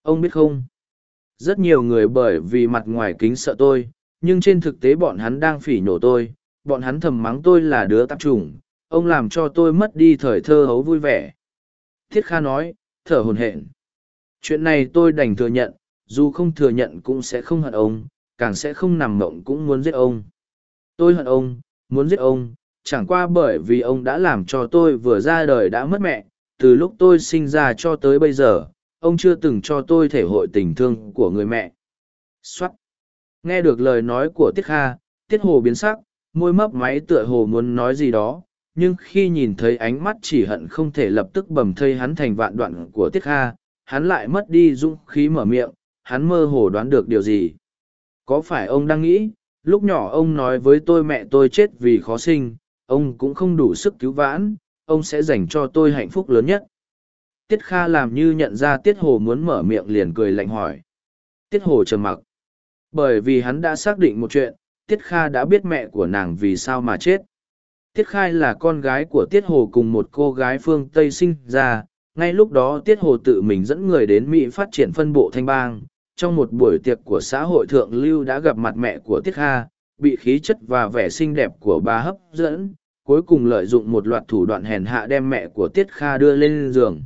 Ông biết không? Rất nhiều người bởi vì mặt ngoài kính sợ tôi, nhưng trên thực tế bọn hắn đang phỉ nhổ tôi, bọn hắn thầm mắng tôi là đứa tạp chủng, ông làm cho tôi mất đi thời thơ hấu vui vẻ. Thiết Kha nói, thở hồn hển. Chuyện này tôi đành thừa nhận, dù không thừa nhận cũng sẽ không hận ông, càng sẽ không nằm mộng cũng muốn giết ông. Tôi hận ông, muốn giết ông, chẳng qua bởi vì ông đã làm cho tôi vừa ra đời đã mất mẹ, từ lúc tôi sinh ra cho tới bây giờ, ông chưa từng cho tôi thể hội tình thương của người mẹ. Xoát! Nghe được lời nói của Tiết Kha, Tiết Hồ biến sắc, môi mấp máy tựa hồ muốn nói gì đó, nhưng khi nhìn thấy ánh mắt chỉ hận không thể lập tức bầm thây hắn thành vạn đoạn của Tiết Kha, hắn lại mất đi dũng khí mở miệng, hắn mơ hồ đoán được điều gì. Có phải ông đang nghĩ, lúc nhỏ ông nói với tôi mẹ tôi chết vì khó sinh, ông cũng không đủ sức cứu vãn, ông sẽ dành cho tôi hạnh phúc lớn nhất. Tiết Kha làm như nhận ra Tiết Hồ muốn mở miệng liền cười lạnh hỏi. Tiết Hồ trầm mặc. Bởi vì hắn đã xác định một chuyện, Tiết Kha đã biết mẹ của nàng vì sao mà chết. Tiết Khai là con gái của Tiết Hồ cùng một cô gái phương Tây sinh ra, ngay lúc đó Tiết Hồ tự mình dẫn người đến Mỹ phát triển phân bộ thanh bang. Trong một buổi tiệc của xã hội thượng lưu đã gặp mặt mẹ của Tiết Kha, bị khí chất và vẻ xinh đẹp của bà hấp dẫn, cuối cùng lợi dụng một loạt thủ đoạn hèn hạ đem mẹ của Tiết Kha đưa lên giường.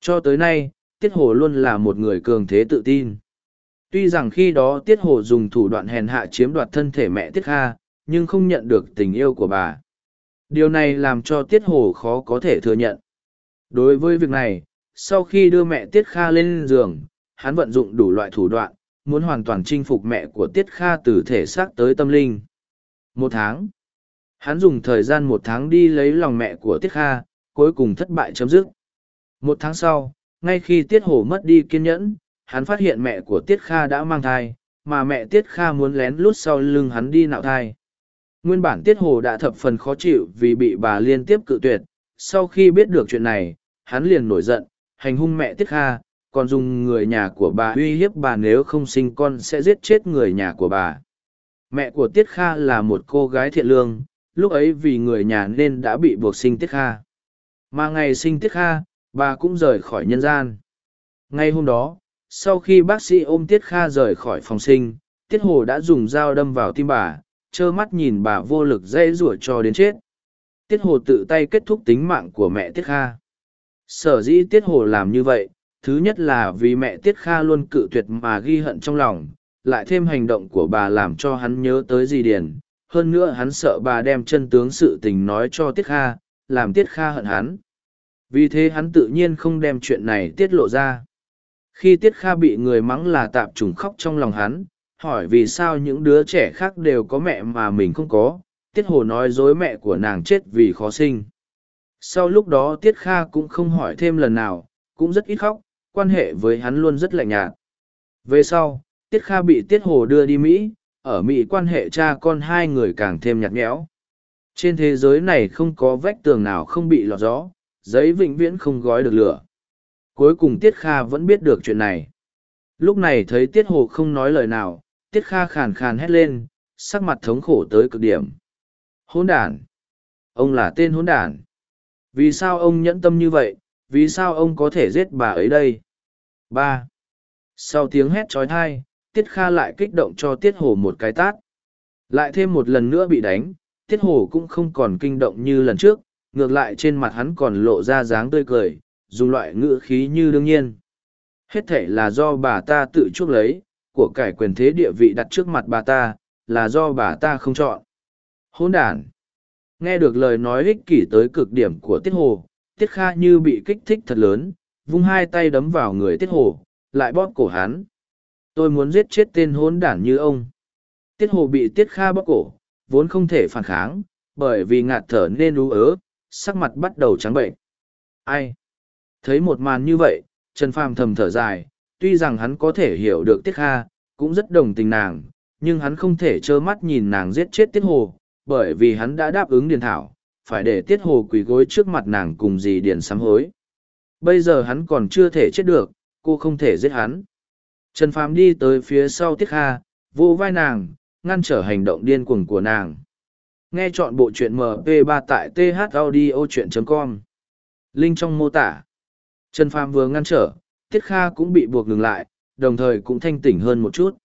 Cho tới nay, Tiết Hồ luôn là một người cường thế tự tin. Tuy rằng khi đó Tiết Hồ dùng thủ đoạn hèn hạ chiếm đoạt thân thể mẹ Tiết Kha, nhưng không nhận được tình yêu của bà. Điều này làm cho Tiết Hồ khó có thể thừa nhận. Đối với việc này, sau khi đưa mẹ Tiết Kha lên giường, hắn vận dụng đủ loại thủ đoạn, muốn hoàn toàn chinh phục mẹ của Tiết Kha từ thể xác tới tâm linh. Một tháng. Hắn dùng thời gian một tháng đi lấy lòng mẹ của Tiết Kha, cuối cùng thất bại chấm dứt. Một tháng sau, ngay khi Tiết Hổ mất đi kiên nhẫn, hắn phát hiện mẹ của Tiết Kha đã mang thai, mà mẹ Tiết Kha muốn lén lút sau lưng hắn đi nạo thai. Nguyên bản Tiết Hổ đã thập phần khó chịu vì bị bà liên tiếp cự tuyệt, sau khi biết được chuyện này, hắn liền nổi giận, hành hung mẹ Tiết Kha, còn dùng người nhà của bà uy hiếp bà nếu không sinh con sẽ giết chết người nhà của bà. Mẹ của Tiết Kha là một cô gái thiện lương, lúc ấy vì người nhà nên đã bị buộc sinh Tiết Kha. Mà ngày sinh Tiết Kha, bà cũng rời khỏi nhân gian. Ngay hôm đó, sau khi bác sĩ ôm Tiết Kha rời khỏi phòng sinh, Tiết Hồ đã dùng dao đâm vào tim bà, trơ mắt nhìn bà vô lực dây rủa cho đến chết. Tiết Hồ tự tay kết thúc tính mạng của mẹ Tiết Kha. Sở dĩ Tiết Hồ làm như vậy, thứ nhất là vì mẹ Tiết Kha luôn cự tuyệt mà ghi hận trong lòng, lại thêm hành động của bà làm cho hắn nhớ tới gì điền. Hơn nữa hắn sợ bà đem chân tướng sự tình nói cho Tiết Kha, làm Tiết Kha hận hắn. Vì thế hắn tự nhiên không đem chuyện này tiết lộ ra. Khi Tiết Kha bị người mắng là tạp trùng khóc trong lòng hắn, hỏi vì sao những đứa trẻ khác đều có mẹ mà mình không có, Tiết Hồ nói dối mẹ của nàng chết vì khó sinh. Sau lúc đó Tiết Kha cũng không hỏi thêm lần nào, cũng rất ít khóc, quan hệ với hắn luôn rất lạnh nhạt. Về sau, Tiết Kha bị Tiết Hồ đưa đi Mỹ, ở Mỹ quan hệ cha con hai người càng thêm nhạt nhẽo. Trên thế giới này không có vách tường nào không bị lọt gió, giấy vĩnh viễn không gói được lửa. Cuối cùng Tiết Kha vẫn biết được chuyện này. Lúc này thấy Tiết Hồ không nói lời nào, Tiết Kha khàn khàn hét lên, sắc mặt thống khổ tới cực điểm. Hôn đàn! ông là tên hỗn đản. Vì sao ông nhẫn tâm như vậy, vì sao ông có thể giết bà ấy đây? ba Sau tiếng hét trói thai, Tiết Kha lại kích động cho Tiết Hồ một cái tát. Lại thêm một lần nữa bị đánh, Tiết Hồ cũng không còn kinh động như lần trước, ngược lại trên mặt hắn còn lộ ra dáng tươi cười, dùng loại ngữ khí như đương nhiên. Hết thể là do bà ta tự chuốc lấy, của cải quyền thế địa vị đặt trước mặt bà ta, là do bà ta không chọn. Hôn đàn. Nghe được lời nói ích kỷ tới cực điểm của Tiết Hồ, Tiết Kha như bị kích thích thật lớn, vung hai tay đấm vào người Tiết Hồ, lại bóp cổ hắn. Tôi muốn giết chết tên hôn đản như ông. Tiết Hồ bị Tiết Kha bóp cổ, vốn không thể phản kháng, bởi vì ngạt thở nên ú ớ, sắc mặt bắt đầu trắng bệnh. Ai? Thấy một màn như vậy, Trần Phàm thầm thở dài, tuy rằng hắn có thể hiểu được Tiết Kha, cũng rất đồng tình nàng, nhưng hắn không thể trơ mắt nhìn nàng giết chết Tiết Hồ, bởi vì hắn đã đáp ứng Điền Thảo, phải để Tiết Hồ quỳ gối trước mặt nàng cùng dì Điền sám hối. Bây giờ hắn còn chưa thể chết được, cô không thể giết hắn. Trần Phàm đi tới phía sau Tiết Kha, vô vai nàng, ngăn trở hành động điên cuồng của nàng. Nghe chọn bộ truyện MP3 tại thaudio.com. Link trong mô tả. Trần Phàm vừa ngăn trở, Tiết Kha cũng bị buộc ngừng lại, đồng thời cũng thanh tỉnh hơn một chút.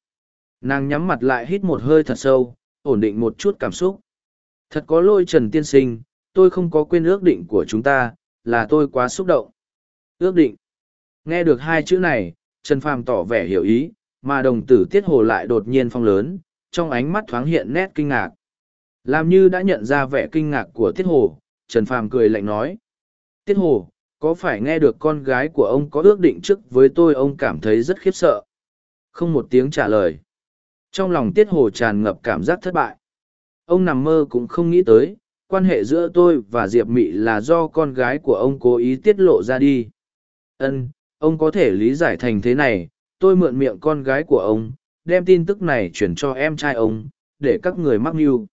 Nàng nhắm mặt lại hít một hơi thật sâu, ổn định một chút cảm xúc. Thật có lỗi Trần Tiên Sinh, tôi không có quên ước định của chúng ta, là tôi quá xúc động. Ước định. Nghe được hai chữ này, Trần Phàm tỏ vẻ hiểu ý, mà đồng tử Tiết Hồ lại đột nhiên phong lớn, trong ánh mắt thoáng hiện nét kinh ngạc. Làm như đã nhận ra vẻ kinh ngạc của Tiết Hồ, Trần Phàm cười lạnh nói. Tiết Hồ, có phải nghe được con gái của ông có ước định trước với tôi ông cảm thấy rất khiếp sợ? Không một tiếng trả lời. Trong lòng Tiết Hồ tràn ngập cảm giác thất bại. Ông nằm mơ cũng không nghĩ tới, quan hệ giữa tôi và Diệp Mị là do con gái của ông cố ý tiết lộ ra đi. Ân, ông có thể lý giải thành thế này, tôi mượn miệng con gái của ông, đem tin tức này chuyển cho em trai ông, để các người mắc mưu.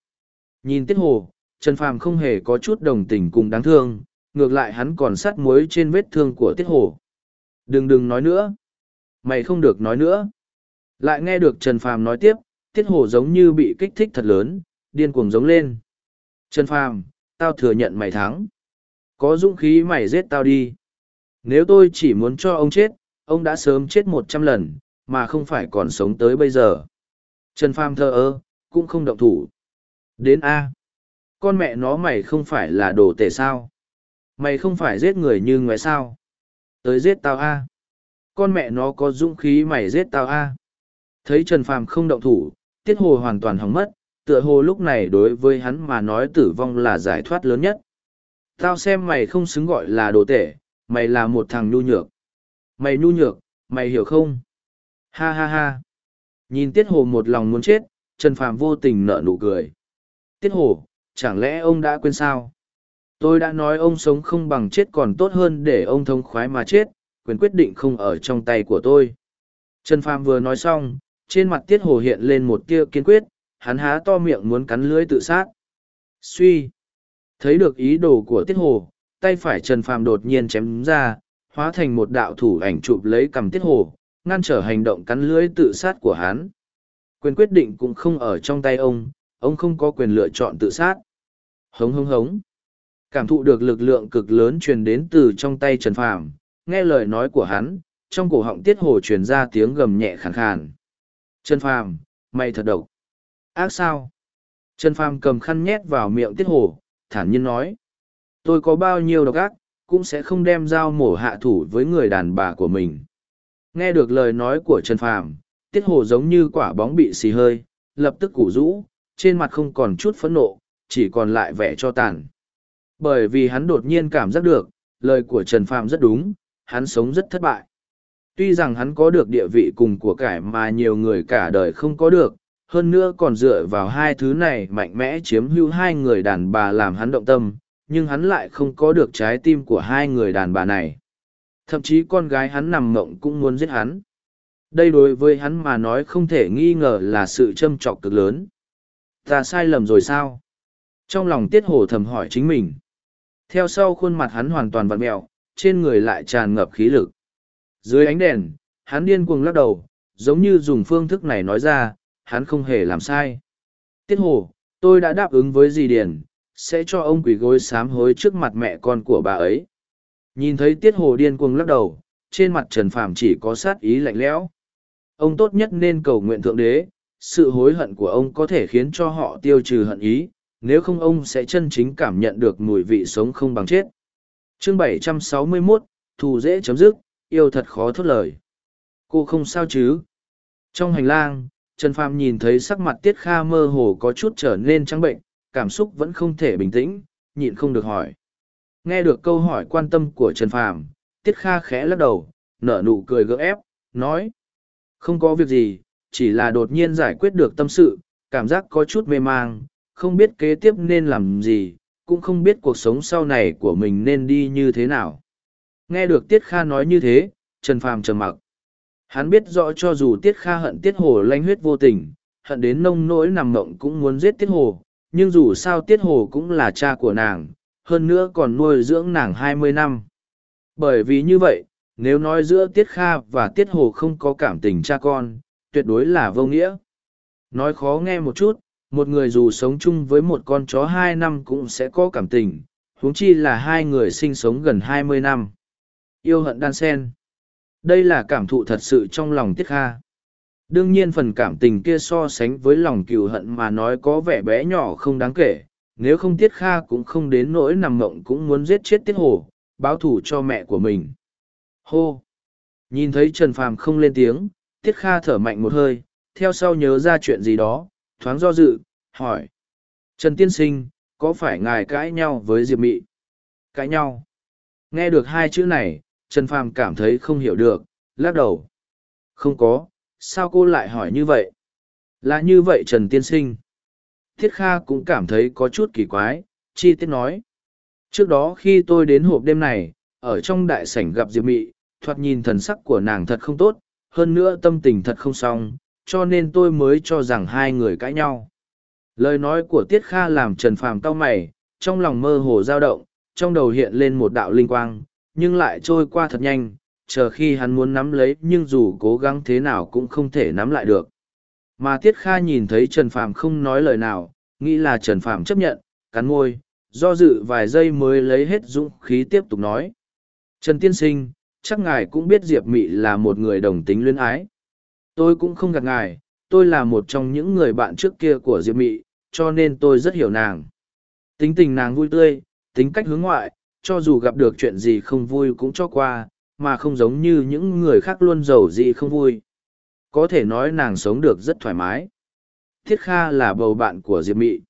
Nhìn Tiết Hồ, Trần Phàm không hề có chút đồng tình cùng đáng thương, ngược lại hắn còn sát muối trên vết thương của Tiết Hồ. Đừng đừng nói nữa. Mày không được nói nữa. Lại nghe được Trần Phàm nói tiếp, Tiết Hồ giống như bị kích thích thật lớn, điên cuồng giống lên. Trần Phàm, tao thừa nhận mày thắng. Có dũng khí mày giết tao đi. Nếu tôi chỉ muốn cho ông chết, ông đã sớm chết một trăm lần, mà không phải còn sống tới bây giờ. Trần Phàm thờ ơ, cũng không động thủ. Đến A. Con mẹ nó mày không phải là đồ tể sao? Mày không phải giết người như ngoại sao? Tới giết tao A. Con mẹ nó có dũng khí mày giết tao A. Thấy Trần Phàm không động thủ, tiết hồ hoàn toàn hỏng mất, tựa hồ lúc này đối với hắn mà nói tử vong là giải thoát lớn nhất. Tao xem mày không xứng gọi là đồ tể, mày là một thằng nhu nhược. Mày nhu nhược, mày hiểu không? Ha ha ha. Nhìn Tiết Hồ một lòng muốn chết, Trần Phàm vô tình nở nụ cười. Tiết Hổ, chẳng lẽ ông đã quên sao? Tôi đã nói ông sống không bằng chết còn tốt hơn để ông thông khoái mà chết, quyền quyết định không ở trong tay của tôi. Trần Phàm vừa nói xong, trên mặt Tiết Hồ hiện lên một tia kiên quyết, hắn há to miệng muốn cắn lưới tự sát. Suy. Thấy được ý đồ của Tiết Hồ, tay phải Trần Phàm đột nhiên chém ra, hóa thành một đạo thủ ảnh chụp lấy cầm Tiết Hồ, ngăn trở hành động cắn lưới tự sát của hắn. Quyền quyết định cũng không ở trong tay ông, ông không có quyền lựa chọn tự sát. Hống hống hống. Cảm thụ được lực lượng cực lớn truyền đến từ trong tay Trần Phàm, nghe lời nói của hắn, trong cổ họng Tiết Hồ truyền ra tiếng gầm nhẹ khàn khàn. Trần Phàm, mày thật độc. Ác sao? Trần Phàm cầm khăn nhét vào miệng Tiết Hồ, thản nhiên nói. Tôi có bao nhiêu độc ác, cũng sẽ không đem dao mổ hạ thủ với người đàn bà của mình. Nghe được lời nói của Trần Phàm, Tiết Hồ giống như quả bóng bị xì hơi, lập tức củ rũ, trên mặt không còn chút phẫn nộ, chỉ còn lại vẻ cho tàn. Bởi vì hắn đột nhiên cảm giác được, lời của Trần Phàm rất đúng, hắn sống rất thất bại. Tuy rằng hắn có được địa vị cùng của cải mà nhiều người cả đời không có được, hơn nữa còn dựa vào hai thứ này mạnh mẽ chiếm hữu hai người đàn bà làm hắn động tâm, nhưng hắn lại không có được trái tim của hai người đàn bà này. Thậm chí con gái hắn nằm mộng cũng muốn giết hắn. Đây đối với hắn mà nói không thể nghi ngờ là sự châm trọc cực lớn. Ta sai lầm rồi sao? Trong lòng tiết Hổ thầm hỏi chính mình. Theo sau khuôn mặt hắn hoàn toàn vặn mẹo, trên người lại tràn ngập khí lực. Dưới ánh đèn, hắn điên cuồng lắc đầu, giống như dùng phương thức này nói ra, hắn không hề làm sai. Tiết hồ, tôi đã đáp ứng với dì Điền, sẽ cho ông quỳ gối sám hối trước mặt mẹ con của bà ấy. Nhìn thấy tiết hồ điên cuồng lắc đầu, trên mặt Trần Phàm chỉ có sát ý lạnh lẽo. Ông tốt nhất nên cầu nguyện Thượng Đế, sự hối hận của ông có thể khiến cho họ tiêu trừ hận ý, nếu không ông sẽ chân chính cảm nhận được mùi vị sống không bằng chết. Chương 761, thù dễ chấm dứt, yêu thật khó thốt lời. Cô không sao chứ? Trong hành lang, Trần Phàm nhìn thấy sắc mặt Tiết Kha mơ hồ có chút trở nên trắng bệnh, cảm xúc vẫn không thể bình tĩnh, nhịn không được hỏi. Nghe được câu hỏi quan tâm của Trần Phàm, Tiết Kha khẽ lắc đầu, nở nụ cười gỡ ép, nói. Không có việc gì, chỉ là đột nhiên giải quyết được tâm sự, cảm giác có chút mê mang, không biết kế tiếp nên làm gì, cũng không biết cuộc sống sau này của mình nên đi như thế nào. Nghe được Tiết Kha nói như thế, Trần Phàm trầm mặc. Hắn biết rõ cho dù Tiết Kha hận Tiết Hồ lanh huyết vô tình, hận đến nông nỗi nằm mộng cũng muốn giết Tiết Hồ, nhưng dù sao Tiết Hồ cũng là cha của nàng, hơn nữa còn nuôi dưỡng nàng hai mươi năm. Bởi vì như vậy, nếu nói giữa Tiết Kha và Tiết Hồ không có cảm tình cha con, tuyệt đối là vô nghĩa. Nói khó nghe một chút, một người dù sống chung với một con chó hai năm cũng sẽ có cảm tình, huống chi là hai người sinh sống gần hai mươi năm. Yêu hận đan sen. Đây là cảm thụ thật sự trong lòng Tiết Kha. Đương nhiên phần cảm tình kia so sánh với lòng cừu hận mà nói có vẻ bé nhỏ không đáng kể, nếu không Tiết Kha cũng không đến nỗi nằm mộng cũng muốn giết chết Tiết Hồ, báo thù cho mẹ của mình. Hô! Nhìn thấy Trần Phàm không lên tiếng, Tiết Kha thở mạnh một hơi, theo sau nhớ ra chuyện gì đó, thoáng do dự, hỏi. Trần Tiên Sinh, có phải ngài cãi nhau với Diệp Mị? Cãi nhau? Nghe được hai chữ này, Trần Phàm cảm thấy không hiểu được, lắc đầu. Không có, sao cô lại hỏi như vậy? Là như vậy Trần Tiên Sinh. Thiết Kha cũng cảm thấy có chút kỳ quái, chi tiết nói. Trước đó khi tôi đến hộp đêm này, ở trong đại sảnh gặp Diệp Mị, thoạt nhìn thần sắc của nàng thật không tốt, hơn nữa tâm tình thật không xong, cho nên tôi mới cho rằng hai người cãi nhau. Lời nói của Tiết Kha làm Trần Phàm cau mày, trong lòng mơ hồ dao động, trong đầu hiện lên một đạo linh quang, nhưng lại trôi qua thật nhanh, chờ khi hắn muốn nắm lấy nhưng dù cố gắng thế nào cũng không thể nắm lại được. Mà Tiết Kha nhìn thấy Trần Phàm không nói lời nào, nghĩ là Trần Phàm chấp nhận, cắn môi, do dự vài giây mới lấy hết dũng khí tiếp tục nói. Trần Tiên Sinh, chắc ngài cũng biết Diệp Mị là một người đồng tính luyến ái. Tôi cũng không gạt ngài, tôi là một trong những người bạn trước kia của Diệp Mị, cho nên tôi rất hiểu nàng. Tính tình nàng vui tươi, tính cách hướng ngoại, cho dù gặp được chuyện gì không vui cũng cho qua, mà không giống như những người khác luôn giàu gì không vui. Có thể nói nàng sống được rất thoải mái. Tiết Kha là bầu bạn của Diệp Mị.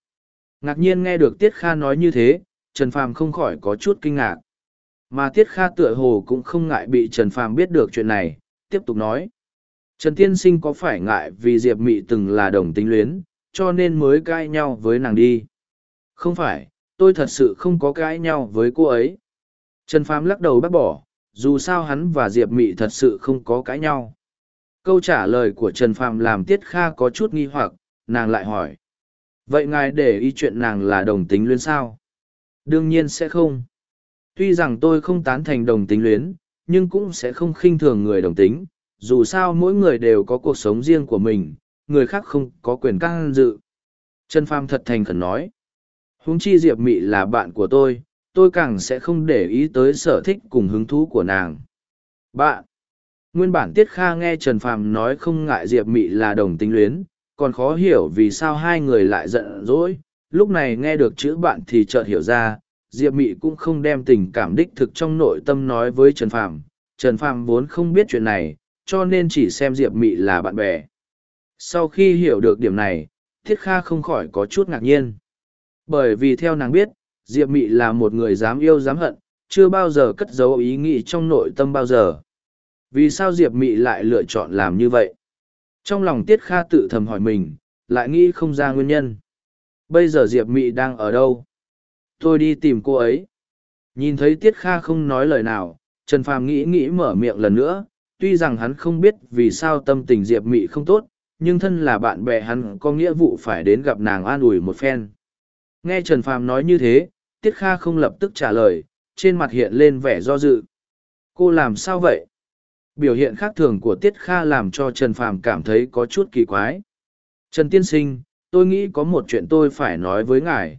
Ngạc nhiên nghe được Tiết Kha nói như thế, Trần Phàm không khỏi có chút kinh ngạc. Mà Tiết Kha tựa hồ cũng không ngại bị Trần Phàm biết được chuyện này, tiếp tục nói. Trần Tiên Sinh có phải ngại vì Diệp Mị từng là đồng tính luyến, cho nên mới cãi nhau với nàng đi? Không phải, tôi thật sự không có cãi nhau với cô ấy. Trần Phàm lắc đầu bác bỏ, dù sao hắn và Diệp Mị thật sự không có cãi nhau. Câu trả lời của Trần Phàm làm Tiết Kha có chút nghi hoặc, nàng lại hỏi. Vậy ngài để ý chuyện nàng là đồng tính luyến sao? Đương nhiên sẽ không. Tuy rằng tôi không tán thành đồng tính luyến, nhưng cũng sẽ không khinh thường người đồng tính, dù sao mỗi người đều có cuộc sống riêng của mình, người khác không có quyền can dự. Trần Phàm thật thành khẩn nói. Huống chi Diệp Mị là bạn của tôi, tôi càng sẽ không để ý tới sở thích cùng hứng thú của nàng. Bạn! Nguyên bản Tiết Kha nghe Trần Phàm nói không ngại Diệp Mị là đồng tính luyến, còn khó hiểu vì sao hai người lại giận dỗi. Lúc này nghe được chữ bạn thì chợt hiểu ra, Diệp Mị cũng không đem tình cảm đích thực trong nội tâm nói với Trần Phàm. Trần Phàm vốn không biết chuyện này, cho nên chỉ xem Diệp Mị là bạn bè. Sau khi hiểu được điểm này, Thiết Kha không khỏi có chút ngạc nhiên. Bởi vì theo nàng biết, Diệp Mị là một người dám yêu dám hận, chưa bao giờ cất giấu ý nghĩ trong nội tâm bao giờ. Vì sao Diệp Mị lại lựa chọn làm như vậy? Trong lòng Tiết Kha tự thầm hỏi mình, lại nghĩ không ra nguyên nhân. Bây giờ Diệp Mị đang ở đâu? Tôi đi tìm cô ấy. Nhìn thấy Tiết Kha không nói lời nào, Trần Phàm nghĩ nghĩ mở miệng lần nữa, tuy rằng hắn không biết vì sao tâm tình Diệp Mị không tốt, nhưng thân là bạn bè hắn có nghĩa vụ phải đến gặp nàng an ủi một phen. Nghe Trần Phàm nói như thế, Tiết Kha không lập tức trả lời, trên mặt hiện lên vẻ do dự. Cô làm sao vậy? Biểu hiện khác thường của Tiết Kha làm cho Trần Phàm cảm thấy có chút kỳ quái. Trần Tiên Sinh, tôi nghĩ có một chuyện tôi phải nói với ngài.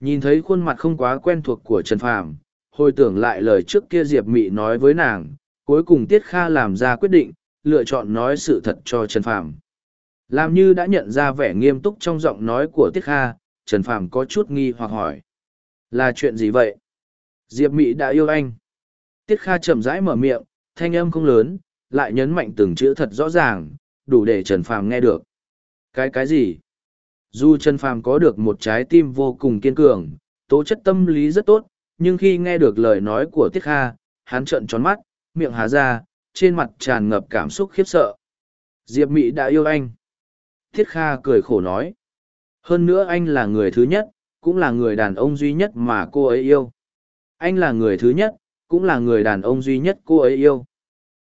Nhìn thấy khuôn mặt không quá quen thuộc của Trần Phàm, hồi tưởng lại lời trước kia Diệp Mị nói với nàng, cuối cùng Tiết Kha làm ra quyết định, lựa chọn nói sự thật cho Trần Phàm. Làm như đã nhận ra vẻ nghiêm túc trong giọng nói của Tiết Kha, Trần Phàm có chút nghi hoặc hỏi. Là chuyện gì vậy? Diệp Mị đã yêu anh. Tiết Kha chậm rãi mở miệng, thanh âm không lớn, lại nhấn mạnh từng chữ thật rõ ràng, đủ để Trần Phàm nghe được. Cái cái gì? Dù Trần Phàm có được một trái tim vô cùng kiên cường, tố chất tâm lý rất tốt, nhưng khi nghe được lời nói của Tiết Kha, hắn trợn tròn mắt, miệng há ra, trên mặt tràn ngập cảm xúc khiếp sợ. Diệp Mị đã yêu anh. Tiết Kha cười khổ nói. Hơn nữa anh là người thứ nhất, cũng là người đàn ông duy nhất mà cô ấy yêu. Anh là người thứ nhất, cũng là người đàn ông duy nhất cô ấy yêu.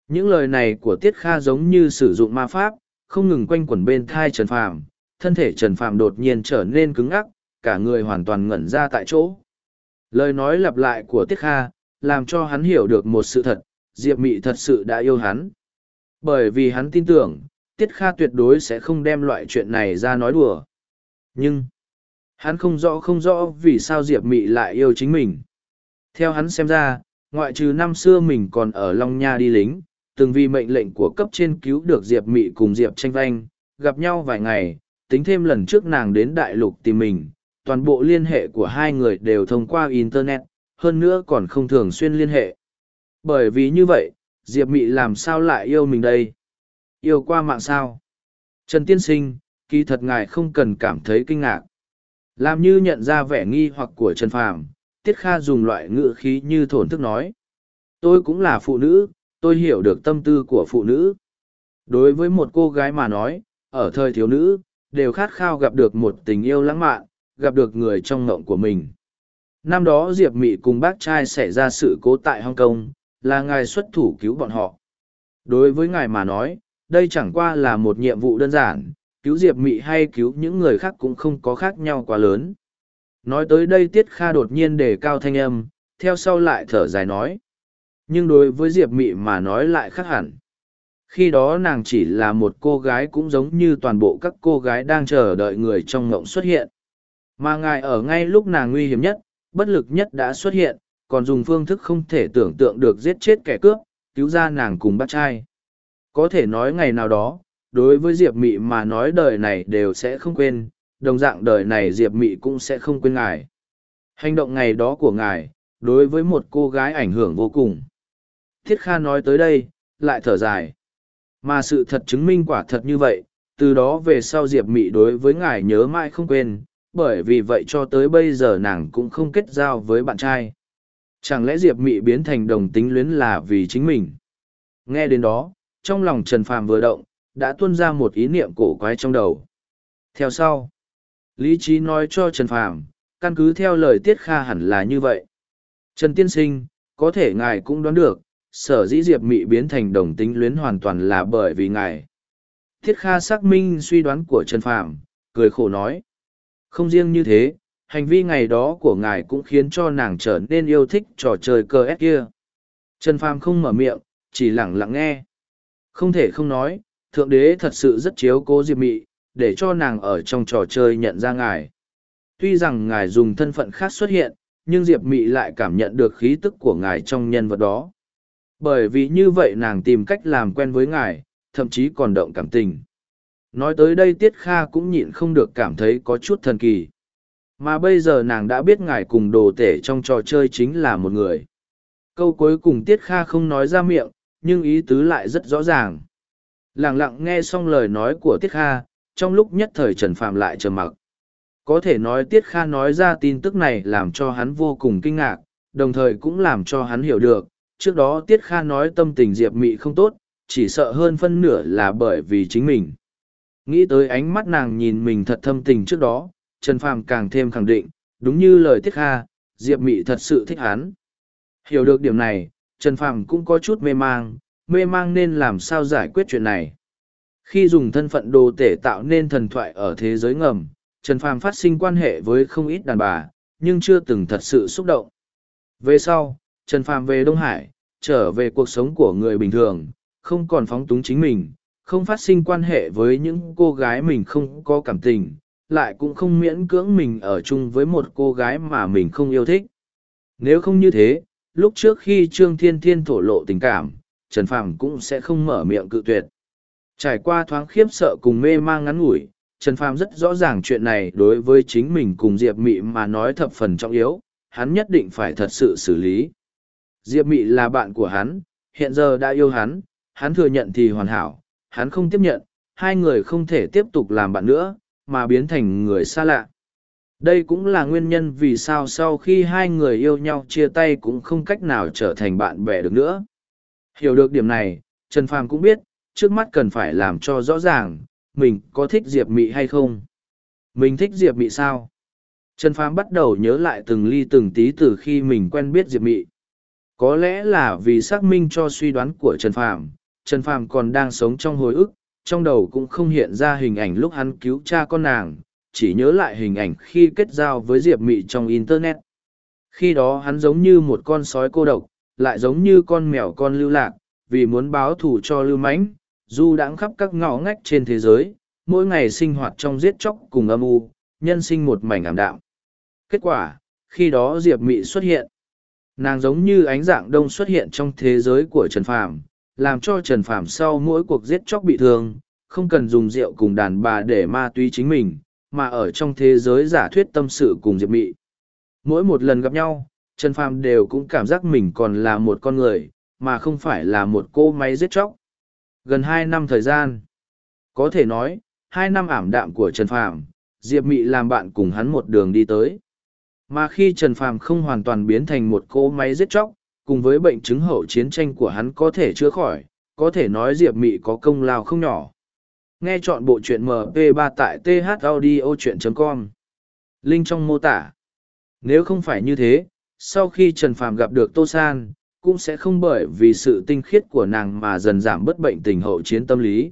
Những lời này của Tiết Kha giống như sử dụng ma pháp, không ngừng quanh quẩn bên thai Trần Phàm, thân thể Trần Phàm đột nhiên trở nên cứng ngắc, cả người hoàn toàn ngẩn ra tại chỗ. Lời nói lặp lại của Tiết Kha, làm cho hắn hiểu được một sự thật, Diệp Mị thật sự đã yêu hắn. Bởi vì hắn tin tưởng, Tiết Kha tuyệt đối sẽ không đem loại chuyện này ra nói đùa. Nhưng, hắn không rõ không rõ vì sao Diệp Mị lại yêu chính mình. Theo hắn xem ra, ngoại trừ năm xưa mình còn ở Long Nha đi lính, từng vì mệnh lệnh của cấp trên cứu được Diệp Mị cùng Diệp tranh vanh, gặp nhau vài ngày, tính thêm lần trước nàng đến đại lục tìm mình, toàn bộ liên hệ của hai người đều thông qua Internet, hơn nữa còn không thường xuyên liên hệ. Bởi vì như vậy, Diệp Mị làm sao lại yêu mình đây? Yêu qua mạng sao? Trần Tiên Sinh, kỳ thật ngài không cần cảm thấy kinh ngạc. Làm như nhận ra vẻ nghi hoặc của Trần Phàm, Tiết Kha dùng loại ngữ khí như thổn thức nói. Tôi cũng là phụ nữ, tôi hiểu được tâm tư của phụ nữ. Đối với một cô gái mà nói, ở thời thiếu nữ, đều khát khao gặp được một tình yêu lãng mạn, gặp được người trong ngộng của mình. Năm đó Diệp Mị cùng bác trai xảy ra sự cố tại Hong Kong, là ngài xuất thủ cứu bọn họ. Đối với ngài mà nói, đây chẳng qua là một nhiệm vụ đơn giản, cứu Diệp Mị hay cứu những người khác cũng không có khác nhau quá lớn. Nói tới đây Tiết Kha đột nhiên đề cao thanh âm, theo sau lại thở dài nói. Nhưng đối với Diệp Mị mà nói lại khác hẳn. Khi đó nàng chỉ là một cô gái cũng giống như toàn bộ các cô gái đang chờ đợi người trong ngộng xuất hiện. Mà ngài ở ngay lúc nàng nguy hiểm nhất, bất lực nhất đã xuất hiện, còn dùng phương thức không thể tưởng tượng được giết chết kẻ cướp, cứu ra nàng cùng bác trai. Có thể nói ngày nào đó, đối với Diệp Mị mà nói đời này đều sẽ không quên, đồng dạng đời này Diệp Mị cũng sẽ không quên ngài. Hành động ngày đó của ngài, đối với một cô gái ảnh hưởng vô cùng. Thiết Kha nói tới đây, lại thở dài. Mà sự thật chứng minh quả thật như vậy, từ đó về sau Diệp Mị đối với ngài nhớ mãi không quên, bởi vì vậy cho tới bây giờ nàng cũng không kết giao với bạn trai. Chẳng lẽ Diệp Mị biến thành đồng tính luyến là vì chính mình? Nghe đến đó, trong lòng Trần Phàm vừa động, đã tuôn ra một ý niệm cổ quái trong đầu. Theo sau, lý trí nói cho Trần Phàm, căn cứ theo lời Tiết Kha hẳn là như vậy. Trần Tiên Sinh, có thể ngài cũng đoán được, sở dĩ Diệp Mị biến thành đồng tính luyến hoàn toàn là bởi vì ngài. Thiết Kha xác minh suy đoán của Trần Phàm, cười khổ nói. Không riêng như thế, hành vi ngày đó của ngài cũng khiến cho nàng trở nên yêu thích trò chơi cơ ép kia. Trần Phàm không mở miệng, chỉ lặng lặng nghe. Không thể không nói, Thượng Đế thật sự rất chiếu cố Diệp Mị, để cho nàng ở trong trò chơi nhận ra ngài. Tuy rằng ngài dùng thân phận khác xuất hiện, nhưng Diệp Mị lại cảm nhận được khí tức của ngài trong nhân vật đó. Bởi vì như vậy nàng tìm cách làm quen với ngài, thậm chí còn động cảm tình. Nói tới đây Tiết Kha cũng nhịn không được cảm thấy có chút thần kỳ. Mà bây giờ nàng đã biết ngài cùng đồ tể trong trò chơi chính là một người. Câu cuối cùng Tiết Kha không nói ra miệng, nhưng ý tứ lại rất rõ ràng. Lặng lặng nghe xong lời nói của Tiết Kha, trong lúc nhất thời Trần Phạm lại trầm mặc. Có thể nói Tiết Kha nói ra tin tức này làm cho hắn vô cùng kinh ngạc, đồng thời cũng làm cho hắn hiểu được, trước đó Tiết Kha nói tâm tình Diệp Mị không tốt, chỉ sợ hơn phân nửa là bởi vì chính mình. Nghĩ tới ánh mắt nàng nhìn mình thật thâm tình trước đó, Trần Phàm càng thêm khẳng định, đúng như lời Tiết Kha, Diệp Mị thật sự thích hắn. Hiểu được điểm này, Trần Phàm cũng có chút mê mang, mê mang nên làm sao giải quyết chuyện này. Khi dùng thân phận đồ tể tạo nên thần thoại ở thế giới ngầm, Trần Phàm phát sinh quan hệ với không ít đàn bà, nhưng chưa từng thật sự xúc động. Về sau, Trần Phàm về Đông Hải, trở về cuộc sống của người bình thường, không còn phóng túng chính mình, không phát sinh quan hệ với những cô gái mình không có cảm tình, lại cũng không miễn cưỡng mình ở chung với một cô gái mà mình không yêu thích. Nếu không như thế, lúc trước khi Trương Thiên Thiên thổ lộ tình cảm, Trần Phàm cũng sẽ không mở miệng cự tuyệt. Trải qua thoáng khiếp sợ cùng mê mang ngắn ngủi, Trần Phàm rất rõ ràng chuyện này đối với chính mình cùng Diệp Mị mà nói thập phần trọng yếu, hắn nhất định phải thật sự xử lý. Diệp Mị là bạn của hắn, hiện giờ đã yêu hắn, hắn thừa nhận thì hoàn hảo, hắn không tiếp nhận, hai người không thể tiếp tục làm bạn nữa, mà biến thành người xa lạ. Đây cũng là nguyên nhân vì sao sau khi hai người yêu nhau chia tay cũng không cách nào trở thành bạn bè được nữa. Hiểu được điểm này, Trần Phàm cũng biết, trước mắt cần phải làm cho rõ ràng, mình có thích Diệp Mị hay không. Mình thích Diệp Mị sao? Trần Phàm bắt đầu nhớ lại từng ly từng tí từ khi mình quen biết Diệp Mị. Có lẽ là vì xác minh cho suy đoán của Trần Phàm, Trần Phàm còn đang sống trong hồi ức, trong đầu cũng không hiện ra hình ảnh lúc hắn cứu cha con nàng, chỉ nhớ lại hình ảnh khi kết giao với Diệp Mị trong Internet. Khi đó hắn giống như một con sói cô độc, lại giống như con mèo con lưu lạc, vì muốn báo thù cho lưu mãnh, du đãng khắp các ngõ ngách trên thế giới, mỗi ngày sinh hoạt trong giết chóc cùng âm u, nhân sinh một mảnh ảm đạm. Kết quả, khi đó Diệp Mị xuất hiện. Nàng giống như ánh dạng đông xuất hiện trong thế giới của Trần Phàm, làm cho Trần Phàm sau mỗi cuộc giết chóc bị thương, không cần dùng rượu cùng đàn bà để ma túy chính mình, mà ở trong thế giới giả thuyết tâm sự cùng Diệp Mị. Mỗi một lần gặp nhau, Trần Phàm đều cũng cảm giác mình còn là một con người, mà không phải là một cô máy giết chóc. Gần hai năm thời gian. Có thể nói, hai năm ảm đạm của Trần Phàm, Diệp Mị làm bạn cùng hắn một đường đi tới. Mà khi Trần Phàm không hoàn toàn biến thành một cỗ máy giết chóc, cùng với bệnh chứng hậu chiến tranh của hắn có thể chữa khỏi, có thể nói Diệp Mị có công lao không nhỏ. Nghe chọn bộ truyện MP3 tại thaudio.com. Link trong mô tả. Nếu không phải như thế, sau khi Trần Phàm gặp được Tô San, cũng sẽ không bởi vì sự tinh khiết của nàng mà dần giảm bất bệnh tình hậu chiến tâm lý.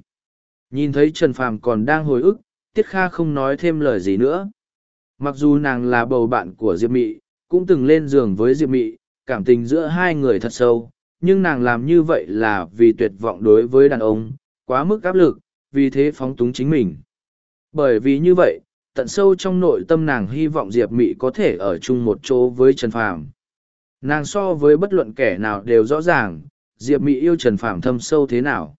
Nhìn thấy Trần Phàm còn đang hồi ức, Tiết Kha không nói thêm lời gì nữa. Mặc dù nàng là bầu bạn của Diệp Mị, cũng từng lên giường với Diệp Mị, cảm tình giữa hai người thật sâu, nhưng nàng làm như vậy là vì tuyệt vọng đối với đàn ông, quá mức áp lực, vì thế phóng túng chính mình. Bởi vì như vậy, tận sâu trong nội tâm nàng hy vọng Diệp Mị có thể ở chung một chỗ với Trần Phàm. Nàng so với bất luận kẻ nào đều rõ ràng, Diệp Mị yêu Trần Phàm thâm sâu thế nào.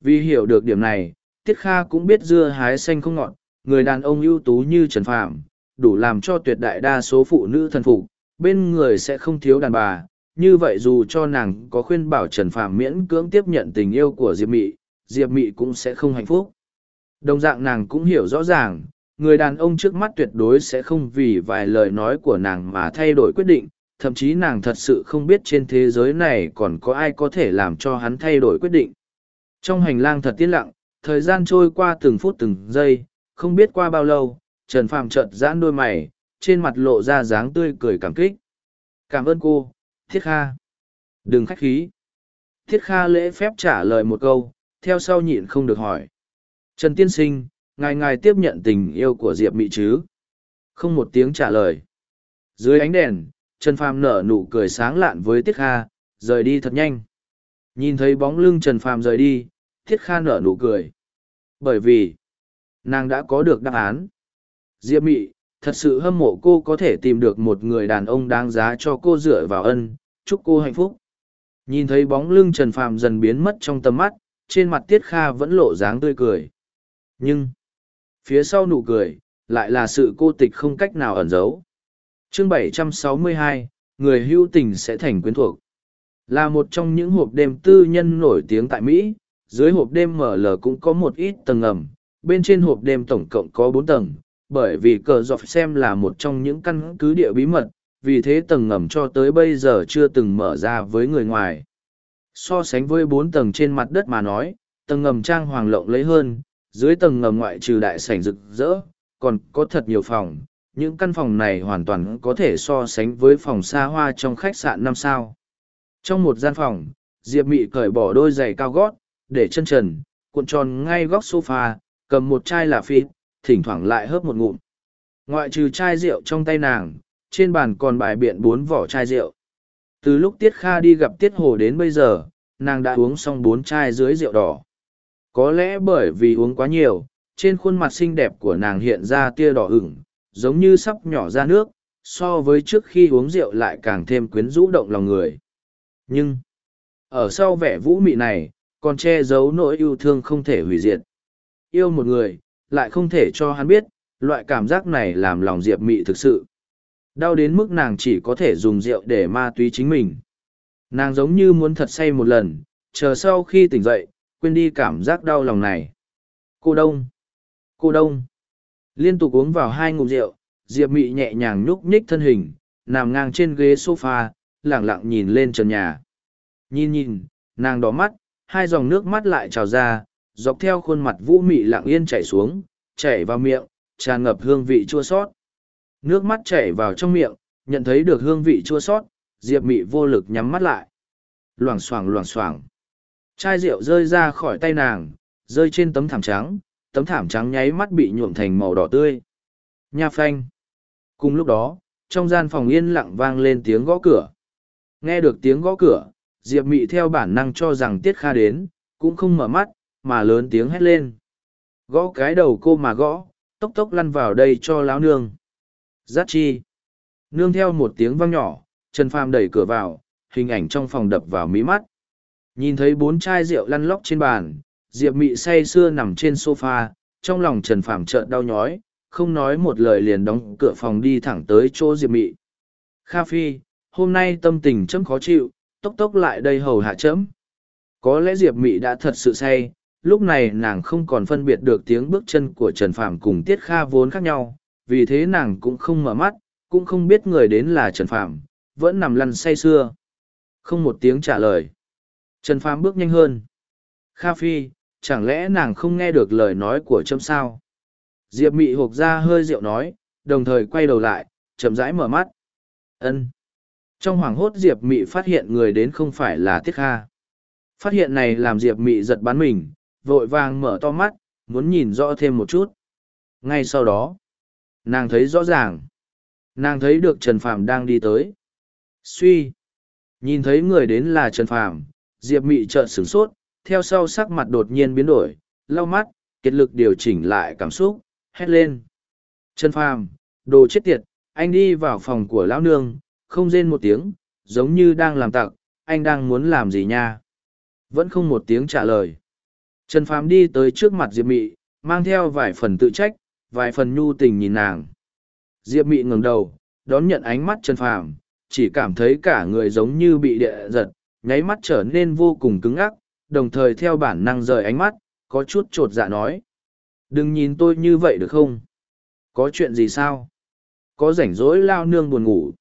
Vì hiểu được điểm này, Tiết Kha cũng biết dưa hái xanh không ngọt, người đàn ông ưu tú như Trần Phàm, đủ làm cho tuyệt đại đa số phụ nữ thần phục, bên người sẽ không thiếu đàn bà. Như vậy dù cho nàng có khuyên bảo Trần Phàm miễn cưỡng tiếp nhận tình yêu của Diệp Mị, Diệp Mị cũng sẽ không hạnh phúc. Đồng dạng nàng cũng hiểu rõ ràng, người đàn ông trước mắt tuyệt đối sẽ không vì vài lời nói của nàng mà thay đổi quyết định, thậm chí nàng thật sự không biết trên thế giới này còn có ai có thể làm cho hắn thay đổi quyết định. Trong hành lang thật yên lặng, thời gian trôi qua từng phút từng giây, không biết qua bao lâu, Trần Phàm chợt giãn đôi mày, trên mặt lộ ra dáng tươi cười cảm kích. Cảm ơn cô, Thiết Kha. Đừng khách khí. Thiết Kha lễ phép trả lời một câu, theo sau nhịn không được hỏi. Trần Tiên Sinh, ngài ngài tiếp nhận tình yêu của Diệp Mị chứ? Không một tiếng trả lời. Dưới ánh đèn, Trần Phàm nở nụ cười sáng lạn với Tiết Kha, rời đi thật nhanh. Nhìn thấy bóng lưng Trần Phàm rời đi, Thiết Kha nở nụ cười. Bởi vì, nàng đã có được đáp án. Diệp Mị, thật sự hâm mộ cô có thể tìm được một người đàn ông đáng giá cho cô dựa vào ân, chúc cô hạnh phúc. Nhìn thấy bóng lưng Trần Phàm dần biến mất trong tầm mắt, trên mặt Tiết Kha vẫn lộ dáng tươi cười. Nhưng, phía sau nụ cười, lại là sự cô tịch không cách nào ẩn giấu. Chương 762, người hữu tình sẽ thành quyến thuộc. Là một trong những hộp đêm tư nhân nổi tiếng tại Mỹ, dưới hộp đêm ML cũng có một ít tầng ẩm, bên trên hộp đêm tổng cộng có bốn tầng, bởi vì cờ dọc xem là một trong những căn cứ địa bí mật, vì thế tầng ngầm cho tới bây giờ chưa từng mở ra với người ngoài. So sánh với bốn tầng trên mặt đất mà nói, tầng ngầm trang hoàng lộng lấy hơn, dưới tầng ngầm ngoại trừ đại sảnh rực rỡ, còn có thật nhiều phòng. Những căn phòng này hoàn toàn có thể so sánh với phòng xa hoa trong khách sạn năm sao. Trong một gian phòng, Diệp Mị cởi bỏ đôi giày cao gót, để chân trần, cuộn tròn ngay góc sofa, cầm một chai là phi, thỉnh thoảng lại hớp một ngụm. Ngoại trừ chai rượu trong tay nàng, trên bàn còn bài biện bốn vỏ chai rượu. Từ lúc Tiết Kha đi gặp Tiết Hồ đến bây giờ, nàng đã uống xong bốn chai dưới rượu đỏ. Có lẽ bởi vì uống quá nhiều, trên khuôn mặt xinh đẹp của nàng hiện ra tia đỏ ửng giống như sắp nhỏ ra nước so với trước khi uống rượu lại càng thêm quyến rũ động lòng người nhưng ở sau vẻ vũ mị này còn che giấu nỗi yêu thương không thể hủy diệt yêu một người lại không thể cho hắn biết, loại cảm giác này làm lòng diệp mị thực sự. Đau đến mức nàng chỉ có thể dùng rượu để ma túy chính mình. Nàng giống như muốn thật say một lần, chờ sau khi tỉnh dậy, quên đi cảm giác đau lòng này. Cô đông! Cô đông! Liên tục uống vào hai ngụm rượu, diệp mị nhẹ nhàng nhúc nhích thân hình, nằm ngang trên ghế sofa lẳng lặng nhìn lên trần nhà. Nhìn nhìn, nàng đỏ mắt, hai dòng nước mắt lại trào ra dọc theo khuôn mặt vũ mị lặng yên chảy xuống, chảy vào miệng, tràn ngập hương vị chua sót. Nước mắt chảy vào trong miệng, nhận thấy được hương vị chua sót, diệp mị vô lực nhắm mắt lại. Loảng xoảng loảng xoảng. Chai rượu rơi ra khỏi tay nàng, rơi trên tấm thảm trắng, tấm thảm trắng nháy mắt bị nhuộm thành màu đỏ tươi. Nha phanh. Cùng lúc đó, trong gian phòng yên lặng vang lên tiếng gõ cửa. Nghe được tiếng gõ cửa, diệp mị theo bản năng cho rằng tiết kha đến, cũng không mở mắt mà lớn tiếng hét lên. Gõ cái đầu cô mà gõ, tốc tốc lăn vào đây cho láo nương. Giác chi. Nương theo một tiếng vang nhỏ, trần phàm đẩy cửa vào, hình ảnh trong phòng đập vào mí mắt. Nhìn thấy bốn chai rượu lăn lóc trên bàn, diệp mị say sưa nằm trên sofa, trong lòng trần phàm chợt đau nhói, không nói một lời liền đóng cửa phòng đi thẳng tới chỗ diệp mị. Kha phi, hôm nay tâm tình chấm khó chịu, tốc tốc lại đây hầu hạ chấm. Có lẽ diệp mị đã thật sự say lúc này nàng không còn phân biệt được tiếng bước chân của trần phàm cùng tiết kha vốn khác nhau, vì thế nàng cũng không mở mắt, cũng không biết người đến là trần phàm, vẫn nằm lăn say sưa. Không một tiếng trả lời. Trần phàm bước nhanh hơn. Kha phi, chẳng lẽ nàng không nghe được lời nói của trâm sao? Diệp mị hộp ra hơi rượu nói, đồng thời quay đầu lại, chậm rãi mở mắt. Ân. Trong hoảng hốt diệp mị phát hiện người đến không phải là tiết kha. Phát hiện này làm diệp mị giật bắn mình vội vàng mở to mắt, muốn nhìn rõ thêm một chút. Ngay sau đó, nàng thấy rõ ràng. Nàng thấy được trần phàm đang đi tới. Suy, nhìn thấy người đến là trần phàm, diệp mị trợn sửng sốt, theo sau sắc mặt đột nhiên biến đổi, lau mắt, kiệt lực điều chỉnh lại cảm xúc, hét lên. Trần phàm, đồ chết tiệt, anh đi vào phòng của lão nương, không rên một tiếng, giống như đang làm tặc, anh đang muốn làm gì nha? Vẫn không một tiếng trả lời trần phàm đi tới trước mặt diệp mị mang theo vài phần tự trách vài phần nhu tình nhìn nàng. Diệp mị ngẩng đầu đón nhận ánh mắt trần phàm chỉ cảm thấy cả người giống như bị địa giật nháy mắt trở nên vô cùng cứng ngắc, đồng thời theo bản năng rời ánh mắt có chút trột dạ nói. Đừng nhìn tôi như vậy được không? Có chuyện gì sao? Có rảnh rỗi lao nương buồn ngủ.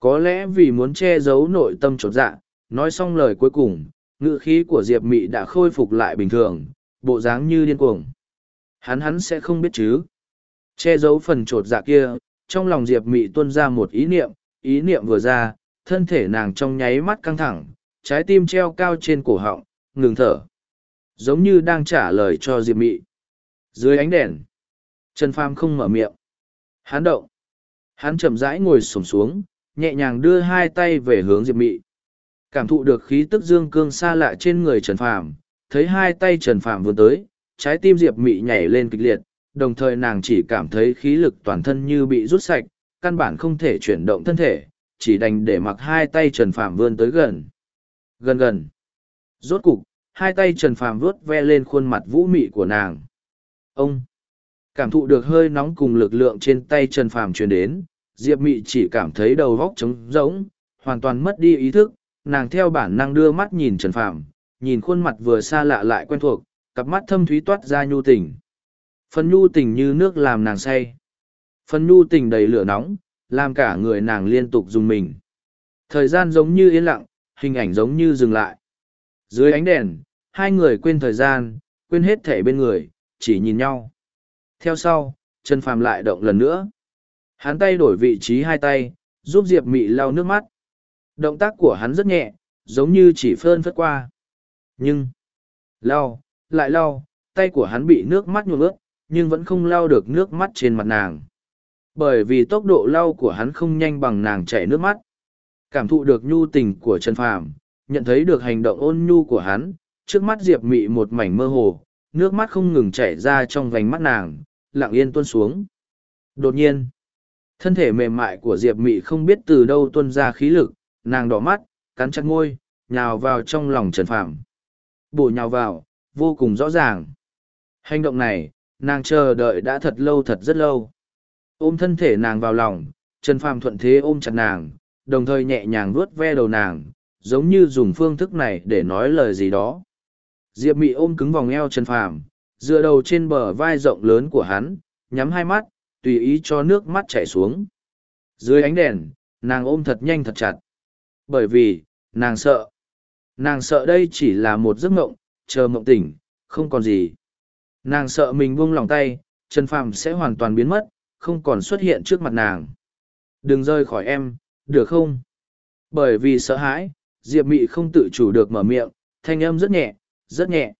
Có lẽ vì muốn che giấu nội tâm trột dạ nói xong lời cuối cùng ngự khí của diệp mị đã khôi phục lại bình thường bộ dáng như điên cuồng hắn hắn sẽ không biết chứ che giấu phần t r ộ t dạ kia trong lòng diệp mị tuân ra một ý niệm ý niệm vừa ra thân thể nàng trong nháy mắt căng thẳng trái tim treo cao trên cổ họng, ngừng thở. Giống như đang trả lời cho Diệp Mị. Dưới ánh đèn, Trần pham không mở miệng. Hắn động. Hắn chậm rãi ngồi sổm xuống, nhẹ nhàng đưa hai tay về hướng Diệp Mị. Cảm thụ được khí tức dương cương xa lạ trên người Trần Phàm, thấy hai tay Trần Phàm vươn tới, trái tim Diệp Mị nhảy lên kịch liệt, đồng thời nàng chỉ cảm thấy khí lực toàn thân như bị rút sạch, căn bản không thể chuyển động thân thể, chỉ đành để mặc hai tay Trần Phàm vươn tới gần. Gần gần. Rốt cục hai tay trần phàm vuốt ve lên khuôn mặt vũ mị của nàng. Ông. Cảm thụ được hơi nóng cùng lực lượng trên tay trần phàm truyền đến diệp mị chỉ cảm thấy đầu vóc trống rỗng hoàn toàn mất đi ý thức nàng theo bản năng đưa mắt nhìn trần Phạm, nhìn khuôn mặt vừa xa lạ lại quen thuộc cặp mắt thâm thúy toát ra nhu tình phần nhu tình như nước làm nàng say phần nhu tình đầy lửa nóng làm cả người nàng liên tục dùng mình thời gian giống như yên lặng hình ảnh giống như dừng lại. Dưới ánh đèn, hai người quên thời gian, quên hết thể bên người, chỉ nhìn nhau. Theo sau, Trần Phàm lại động lần nữa. Hắn tay đổi vị trí hai tay, giúp Diệp Mị lau nước mắt. Động tác của hắn rất nhẹ, giống như chỉ phơn phất qua. Nhưng, lau, lại lau, tay của hắn bị nước mắt nhuộm ướt, nhưng vẫn không lau được nước mắt trên mặt nàng. Bởi vì tốc độ lau của hắn không nhanh bằng nàng chảy nước mắt cảm thụ được nhu tình của trần phàm nhận thấy được hành động ôn nhu của hắn trước mắt diệp mị một mảnh mơ hồ nước mắt không ngừng chảy ra trong vành mắt nàng, lặng yên tuôn xuống. Đột nhiên, thân thể mềm mại của Diệp Mị không biết từ đâu tuôn ra khí lực, nàng đỏ mắt, cắn chặt môi, nhào vào trong lòng Trần Phàm. Bổ nhào vào, vô cùng rõ ràng. Hành động này, nàng chờ đợi đã thật lâu thật rất lâu. Ôm thân thể nàng vào lòng, Trần Phàm thuận thế ôm chặt nàng, đồng thời nhẹ nhàng vuốt ve đầu nàng, giống như dùng phương thức này để nói lời gì đó. Diệp Mị ôm cứng vòng eo Trần Phàm, dựa đầu trên bờ vai rộng lớn của hắn, nhắm hai mắt, tùy ý cho nước mắt chảy xuống. Dưới ánh đèn, nàng ôm thật nhanh thật chặt. Bởi vì, nàng sợ. Nàng sợ đây chỉ là một giấc mộng, chờ mộng tỉnh, không còn gì. Nàng sợ mình buông lòng tay, Trần Phàm sẽ hoàn toàn biến mất, không còn xuất hiện trước mặt nàng. Đừng rơi khỏi em, được không? Bởi vì sợ hãi, Diệp Mị không tự chủ được mở miệng, thanh âm rất nhẹ, rất nhẹ.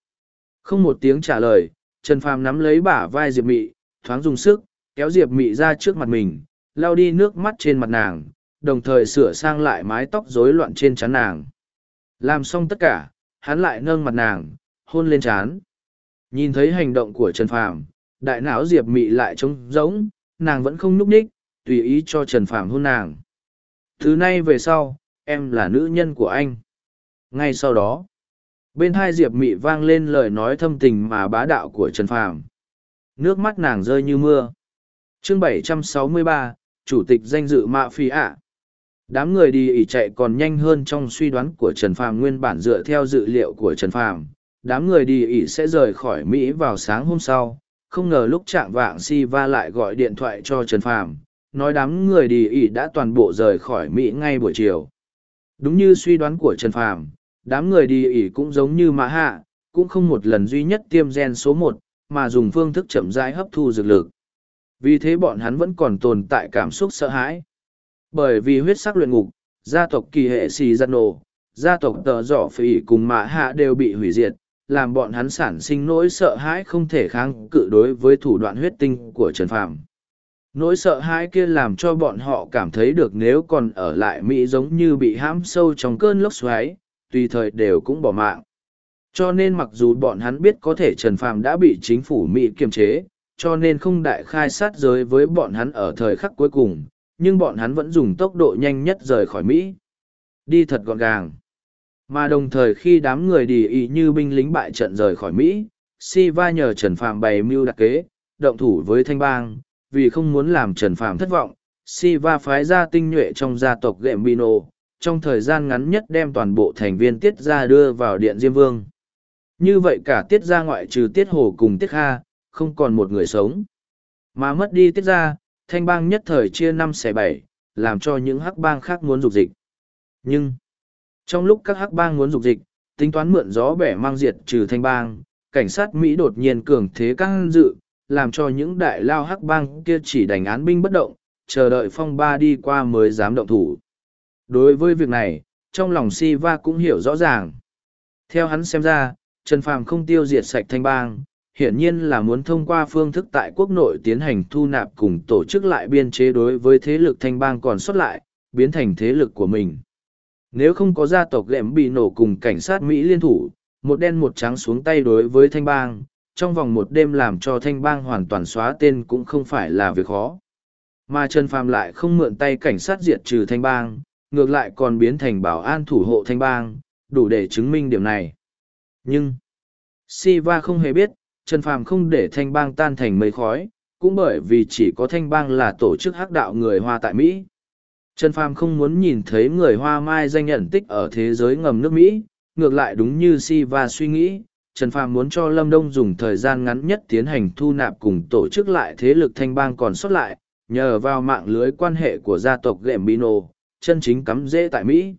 Không một tiếng trả lời, Trần Phàm nắm lấy bả vai Diệp Mị, thoáng dùng sức, kéo Diệp Mị ra trước mặt mình, lau đi nước mắt trên mặt nàng, đồng thời sửa sang lại mái tóc rối loạn trên trán nàng. Làm xong tất cả, hắn lại nâng mặt nàng, hôn lên trán. Nhìn thấy hành động của Trần Phàm, đại não Diệp Mị lại trống rỗng, nàng vẫn không núp ních, tùy ý cho Trần Phàm hôn nàng. Thứ nay về sau, em là nữ nhân của anh. Ngay sau đó, bên hai Diệp Mị vang lên lời nói thâm tình mà bá đạo của Trần Phàm. Nước mắt nàng rơi như mưa. Chương 763, Chủ tịch danh dự Mạ Phi ạ. Đám người đi ỉ chạy còn nhanh hơn trong suy đoán của Trần Phàm nguyên bản dựa theo dự liệu của Trần Phàm. Đám người đi ỉ sẽ rời khỏi Mỹ vào sáng hôm sau, không ngờ lúc chạm vạng si va lại gọi điện thoại cho trần phàm nói đám người đi ỉ đã toàn bộ rời khỏi mỹ ngay buổi chiều. Đúng như suy đoán của trần phàm đám người đi ỉ cũng giống như mã hạ cũng không một lần duy nhất tiêm gen số một mà dùng phương thức chậm rãi hấp thu dược lực. Vì thế bọn hắn vẫn còn tồn tại cảm xúc sợ hãi bởi vì huyết sắc luyện ngục gia tộc kỳ hệ xì giặt nổ gia tộc tờ giỏ phỉ cùng mạ hạ đều bị hủy diệt làm bọn hắn sản sinh nỗi sợ hãi không thể kháng cự đối với thủ đoạn huyết tinh của Trần Phàm. Nỗi sợ hãi kia làm cho bọn họ cảm thấy được nếu còn ở lại Mỹ giống như bị hãm sâu trong cơn lốc xoáy, tùy thời đều cũng bỏ mạng. Cho nên mặc dù bọn hắn biết có thể Trần Phàm đã bị chính phủ Mỹ kiềm chế, cho nên không đại khai sát giới với bọn hắn ở thời khắc cuối cùng, nhưng bọn hắn vẫn dùng tốc độ nhanh nhất rời khỏi Mỹ. Đi thật gọn gàng. Mà đồng thời khi đám người đi ý như binh lính bại trận rời khỏi Mỹ, Siva nhờ Trần Phạm bày mưu đặc kế, động thủ với thanh bang, vì không muốn làm Trần Phạm thất vọng, Siva phái ra tinh nhuệ trong gia tộc Gembino, trong thời gian ngắn nhất đem toàn bộ thành viên tiết ra đưa vào điện Diêm Vương. Như vậy cả tiết ra ngoại trừ tiết hồ cùng tiết kha, không còn một người sống. Mà mất đi tiết ra, thanh bang nhất thời chia năm xẻ bảy, làm cho những hắc bang khác muốn dục dịch. Nhưng, trong lúc các hắc bang muốn dục dịch, tính toán mượn gió bẻ mang diệt trừ thanh bang, cảnh sát Mỹ đột nhiên cường thế căng dự, làm cho những đại lao hắc bang kia chỉ đánh án binh bất động, chờ đợi phong ba đi qua mới dám động thủ. Đối với việc này, trong lòng si va cũng hiểu rõ ràng. Theo hắn xem ra, Trần Phàm không tiêu diệt sạch thanh bang, hiển nhiên là muốn thông qua phương thức tại quốc nội tiến hành thu nạp cùng tổ chức lại biên chế đối với thế lực thanh bang còn xuất lại, biến thành thế lực của mình. Nếu không có gia tộc ghệm bị nổ cùng cảnh sát Mỹ liên thủ, một đen một trắng xuống tay đối với thanh bang, trong vòng một đêm làm cho thanh bang hoàn toàn xóa tên cũng không phải là việc khó. Mà Trần Phàm lại không mượn tay cảnh sát diệt trừ thanh bang, ngược lại còn biến thành bảo an thủ hộ thanh bang, đủ để chứng minh điểm này. Nhưng, Siva không hề biết, Trần Phàm không để thanh bang tan thành mây khói, cũng bởi vì chỉ có thanh bang là tổ chức hắc đạo người Hoa tại Mỹ. Trần Phàm không muốn nhìn thấy người Hoa Mai danh nhận tích ở thế giới ngầm nước Mỹ, ngược lại đúng như Si và suy nghĩ, Trần Phàm muốn cho Lâm Đông dùng thời gian ngắn nhất tiến hành thu nạp cùng tổ chức lại thế lực thanh bang còn sót lại, nhờ vào mạng lưới quan hệ của gia tộc Gambino, chân chính cắm rễ tại Mỹ.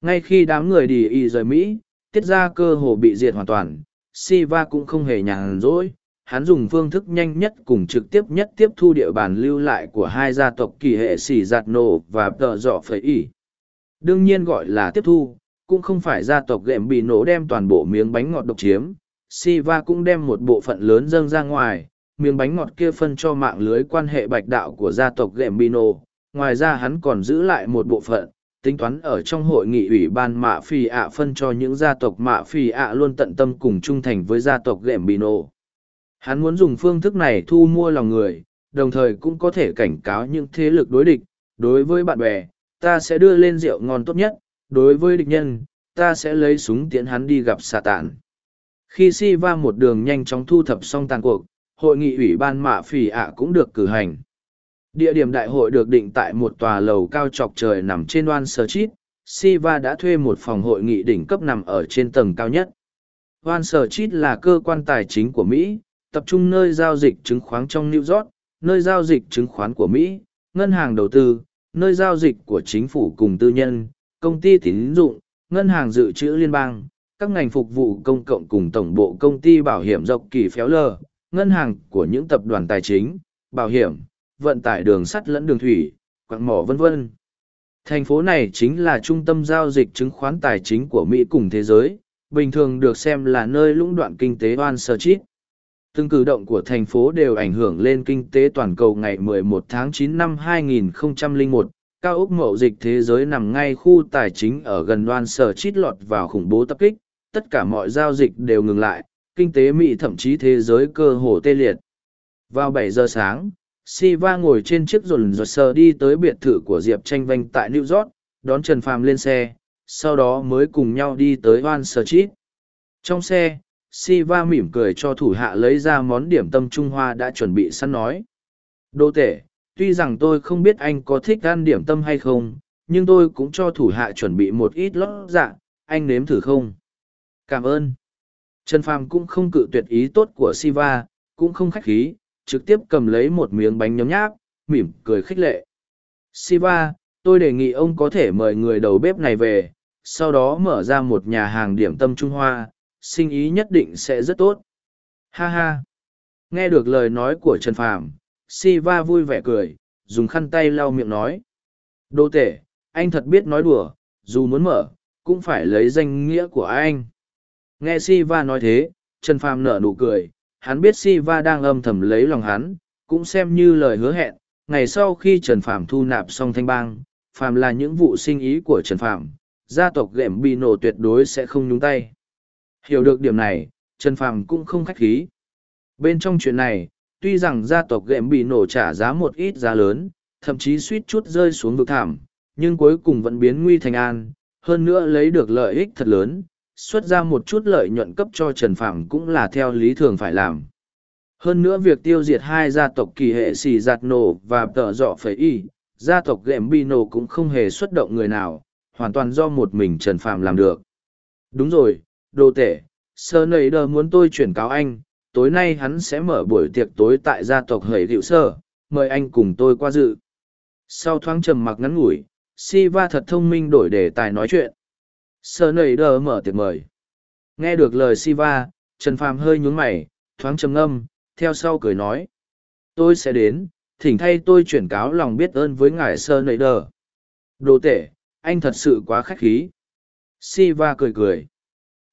Ngay khi đám người đi y rời Mỹ, tiết ra cơ hồ bị diệt hoàn toàn, Siva cũng không hề nhàn rỗi, hắn dùng phương thức nhanh nhất cùng trực tiếp nhất tiếp thu địa bàn lưu lại của hai gia tộc kỳ hệ xỉ giạt nổ và tợ dọ phẩy ỉ. Đương nhiên gọi là tiếp thu, cũng không phải gia tộc ghệm bị nổ đem toàn bộ miếng bánh ngọt độc chiếm. Siva cũng đem một bộ phận lớn dâng ra ngoài, miếng bánh ngọt kia phân cho mạng lưới quan hệ bạch đạo của gia tộc ghệm bị nổ. Ngoài ra hắn còn giữ lại một bộ phận, tính toán ở trong hội nghị ủy ban mạ phì ạ phân cho những gia tộc mạ phì ạ luôn tận tâm cùng trung thành với gia tộc ghệm bị nổ. Hắn muốn dùng phương thức này thu mua lòng người, đồng thời cũng có thể cảnh cáo những thế lực đối địch. Đối với bạn bè, ta sẽ đưa lên rượu ngon tốt nhất, đối với địch nhân, ta sẽ lấy súng tiễn hắn đi gặp xà tản. Khi si va một đường nhanh chóng thu thập xong tàn cuộc, hội nghị ủy ban mạ phì ạ cũng được cử hành. Địa điểm đại hội được định tại một tòa lầu cao chọc trời nằm trên oan sơ chít. Siva đã thuê một phòng hội nghị đỉnh cấp nằm ở trên tầng cao nhất. Oan Sơ chít là cơ quan tài chính của Mỹ, tập trung nơi giao dịch chứng khoán trong New York, nơi giao dịch chứng khoán của Mỹ, ngân hàng đầu tư, nơi giao dịch của chính phủ cùng tư nhân, công ty tín dụng, ngân hàng dự trữ liên bang, các ngành phục vụ công cộng cùng tổng bộ công ty bảo hiểm dọc kỳ phéo lờ, ngân hàng của những tập đoàn tài chính, bảo hiểm, vận tải đường sắt lẫn đường thủy, quặng mỏ vân vân. Thành phố này chính là trung tâm giao dịch chứng khoán tài chính của Mỹ cùng thế giới, bình thường được xem là nơi lũng đoạn kinh tế Wall Street. Từng cử động của thành phố đều ảnh hưởng lên kinh tế toàn cầu ngày 11 tháng 9 năm 2001. Cao ốc mậu dịch thế giới nằm ngay khu tài chính ở gần đoan sở chít lọt vào khủng bố tập kích, tất cả mọi giao dịch đều ngừng lại, kinh tế Mỹ thậm chí thế giới cơ hồ tê liệt. Vào 7 giờ sáng, Siva ngồi trên chiếc rồn rột sờ đi tới biệt thự của Diệp Tranh Vanh tại New York, đón Trần Phàm lên xe, sau đó mới cùng nhau đi tới Oan Sờ Chít. Trong xe, Siva mỉm cười cho thủ hạ lấy ra món điểm tâm Trung Hoa đã chuẩn bị sẵn nói. Đô tể, tuy rằng tôi không biết anh có thích ăn điểm tâm hay không, nhưng tôi cũng cho thủ hạ chuẩn bị một ít lót dạ, anh nếm thử không? Cảm ơn. Trần Phàm cũng không cự tuyệt ý tốt của Siva, cũng không khách khí, trực tiếp cầm lấy một miếng bánh nhấm nháp, mỉm cười khích lệ. Siva, tôi đề nghị ông có thể mời người đầu bếp này về, sau đó mở ra một nhà hàng điểm tâm Trung Hoa, sinh ý nhất định sẽ rất tốt. Ha ha! Nghe được lời nói của Trần Phàm, Siva vui vẻ cười, dùng khăn tay lau miệng nói. Đô tể, anh thật biết nói đùa, dù muốn mở, cũng phải lấy danh nghĩa của anh. Nghe Siva nói thế, Trần Phàm nở nụ cười, hắn biết Siva đang âm thầm lấy lòng hắn, cũng xem như lời hứa hẹn, ngày sau khi Trần Phàm thu nạp xong thanh bang, phàm là những vụ sinh ý của Trần Phàm, gia tộc ghẻm Bị Nổ tuyệt đối sẽ không nhúng tay. Hiểu được điểm này, Trần Phàm cũng không khách khí. Bên trong chuyện này, tuy rằng gia tộc ghẻm Bị Nổ trả giá một ít giá lớn, thậm chí suýt chút rơi xuống vực thảm, nhưng cuối cùng vẫn biến nguy thành an, hơn nữa lấy được lợi ích thật lớn, xuất ra một chút lợi nhuận cấp cho Trần Phàm cũng là theo lý thường phải làm. Hơn nữa việc tiêu diệt hai gia tộc kỳ hệ xì giạt nổ và tợ dọ Phế y, gia tộc Gẹm bi nổ cũng không hề xuất động người nào, hoàn toàn do một mình Trần Phàm làm được. Đúng rồi, đồ tể, sơ nầy đờ muốn tôi chuyển cáo anh, tối nay hắn sẽ mở buổi tiệc tối tại gia tộc hầy hiệu sơ, mời anh cùng tôi qua dự. Sau thoáng trầm mặc ngắn ngủi, Siva thật thông minh đổi đề tài nói chuyện. Sơ nầy đờ mở tiệc mời. Nghe được lời Siva, Trần Phàm hơi nhún mày, thoáng trầm ngâm, theo sau cười nói. Tôi sẽ đến, thỉnh thay tôi chuyển cáo lòng biết ơn với ngài Sơ nầy đờ. Đồ tể, anh thật sự quá khách khí. Siva cười cười.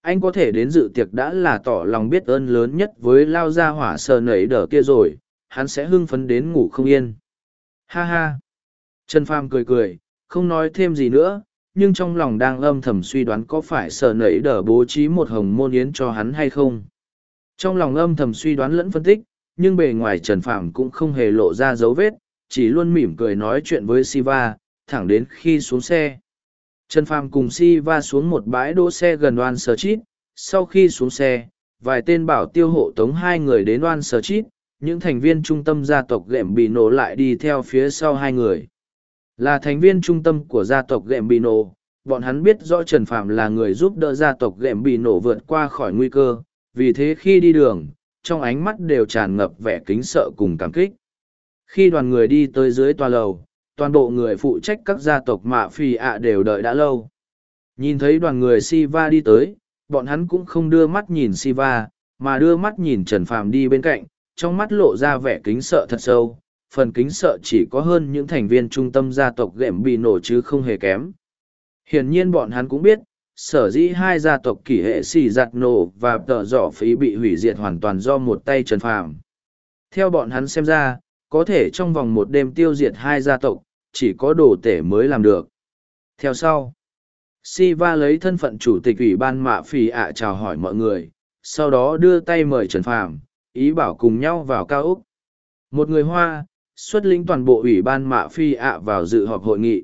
Anh có thể đến dự tiệc đã là tỏ lòng biết ơn lớn nhất với lao gia hỏa Sơ nầy đờ kia rồi, hắn sẽ hưng phấn đến ngủ không yên. Ha ha! Trần Phàm cười cười, không nói thêm gì nữa, nhưng trong lòng đang âm thầm suy đoán có phải sở nảy đỡ bố trí một hồng môn yến cho hắn hay không. Trong lòng âm thầm suy đoán lẫn phân tích, nhưng bề ngoài Trần Phạm cũng không hề lộ ra dấu vết, chỉ luôn mỉm cười nói chuyện với Siva, thẳng đến khi xuống xe. Trần Phạm cùng Siva xuống một bãi đỗ xe gần Oan Sở Chít, sau khi xuống xe, vài tên bảo tiêu hộ tống hai người đến Oan Sở Chít, những thành viên trung tâm gia tộc gệm bị nổ lại đi theo phía sau hai người. Là thành viên trung tâm của gia tộc Gembino, bọn hắn biết rõ Trần Phạm là người giúp đỡ gia tộc Gembino vượt qua khỏi nguy cơ, vì thế khi đi đường, trong ánh mắt đều tràn ngập vẻ kính sợ cùng cảm kích. Khi đoàn người đi tới dưới tòa lầu, toàn bộ người phụ trách các gia tộc mạ phi ạ đều đợi đã lâu. Nhìn thấy đoàn người Siva đi tới, bọn hắn cũng không đưa mắt nhìn Siva, mà đưa mắt nhìn Trần Phạm đi bên cạnh, trong mắt lộ ra vẻ kính sợ thật sâu, phần kính sợ chỉ có hơn những thành viên trung tâm gia tộc ghệm bị nổ chứ không hề kém. Hiển nhiên bọn hắn cũng biết, sở dĩ hai gia tộc kỷ hệ xì giặt nổ và tợ dọ phí bị hủy diệt hoàn toàn do một tay trần phàm. Theo bọn hắn xem ra, có thể trong vòng một đêm tiêu diệt hai gia tộc, chỉ có đồ tể mới làm được. Theo sau, Siva lấy thân phận chủ tịch ủy ban mạ phì ạ chào hỏi mọi người, sau đó đưa tay mời Trần Phàm, ý bảo cùng nhau vào cao Úc. Một người Hoa, xuất lĩnh toàn bộ ủy ban mạ phi ạ vào dự họp hội nghị.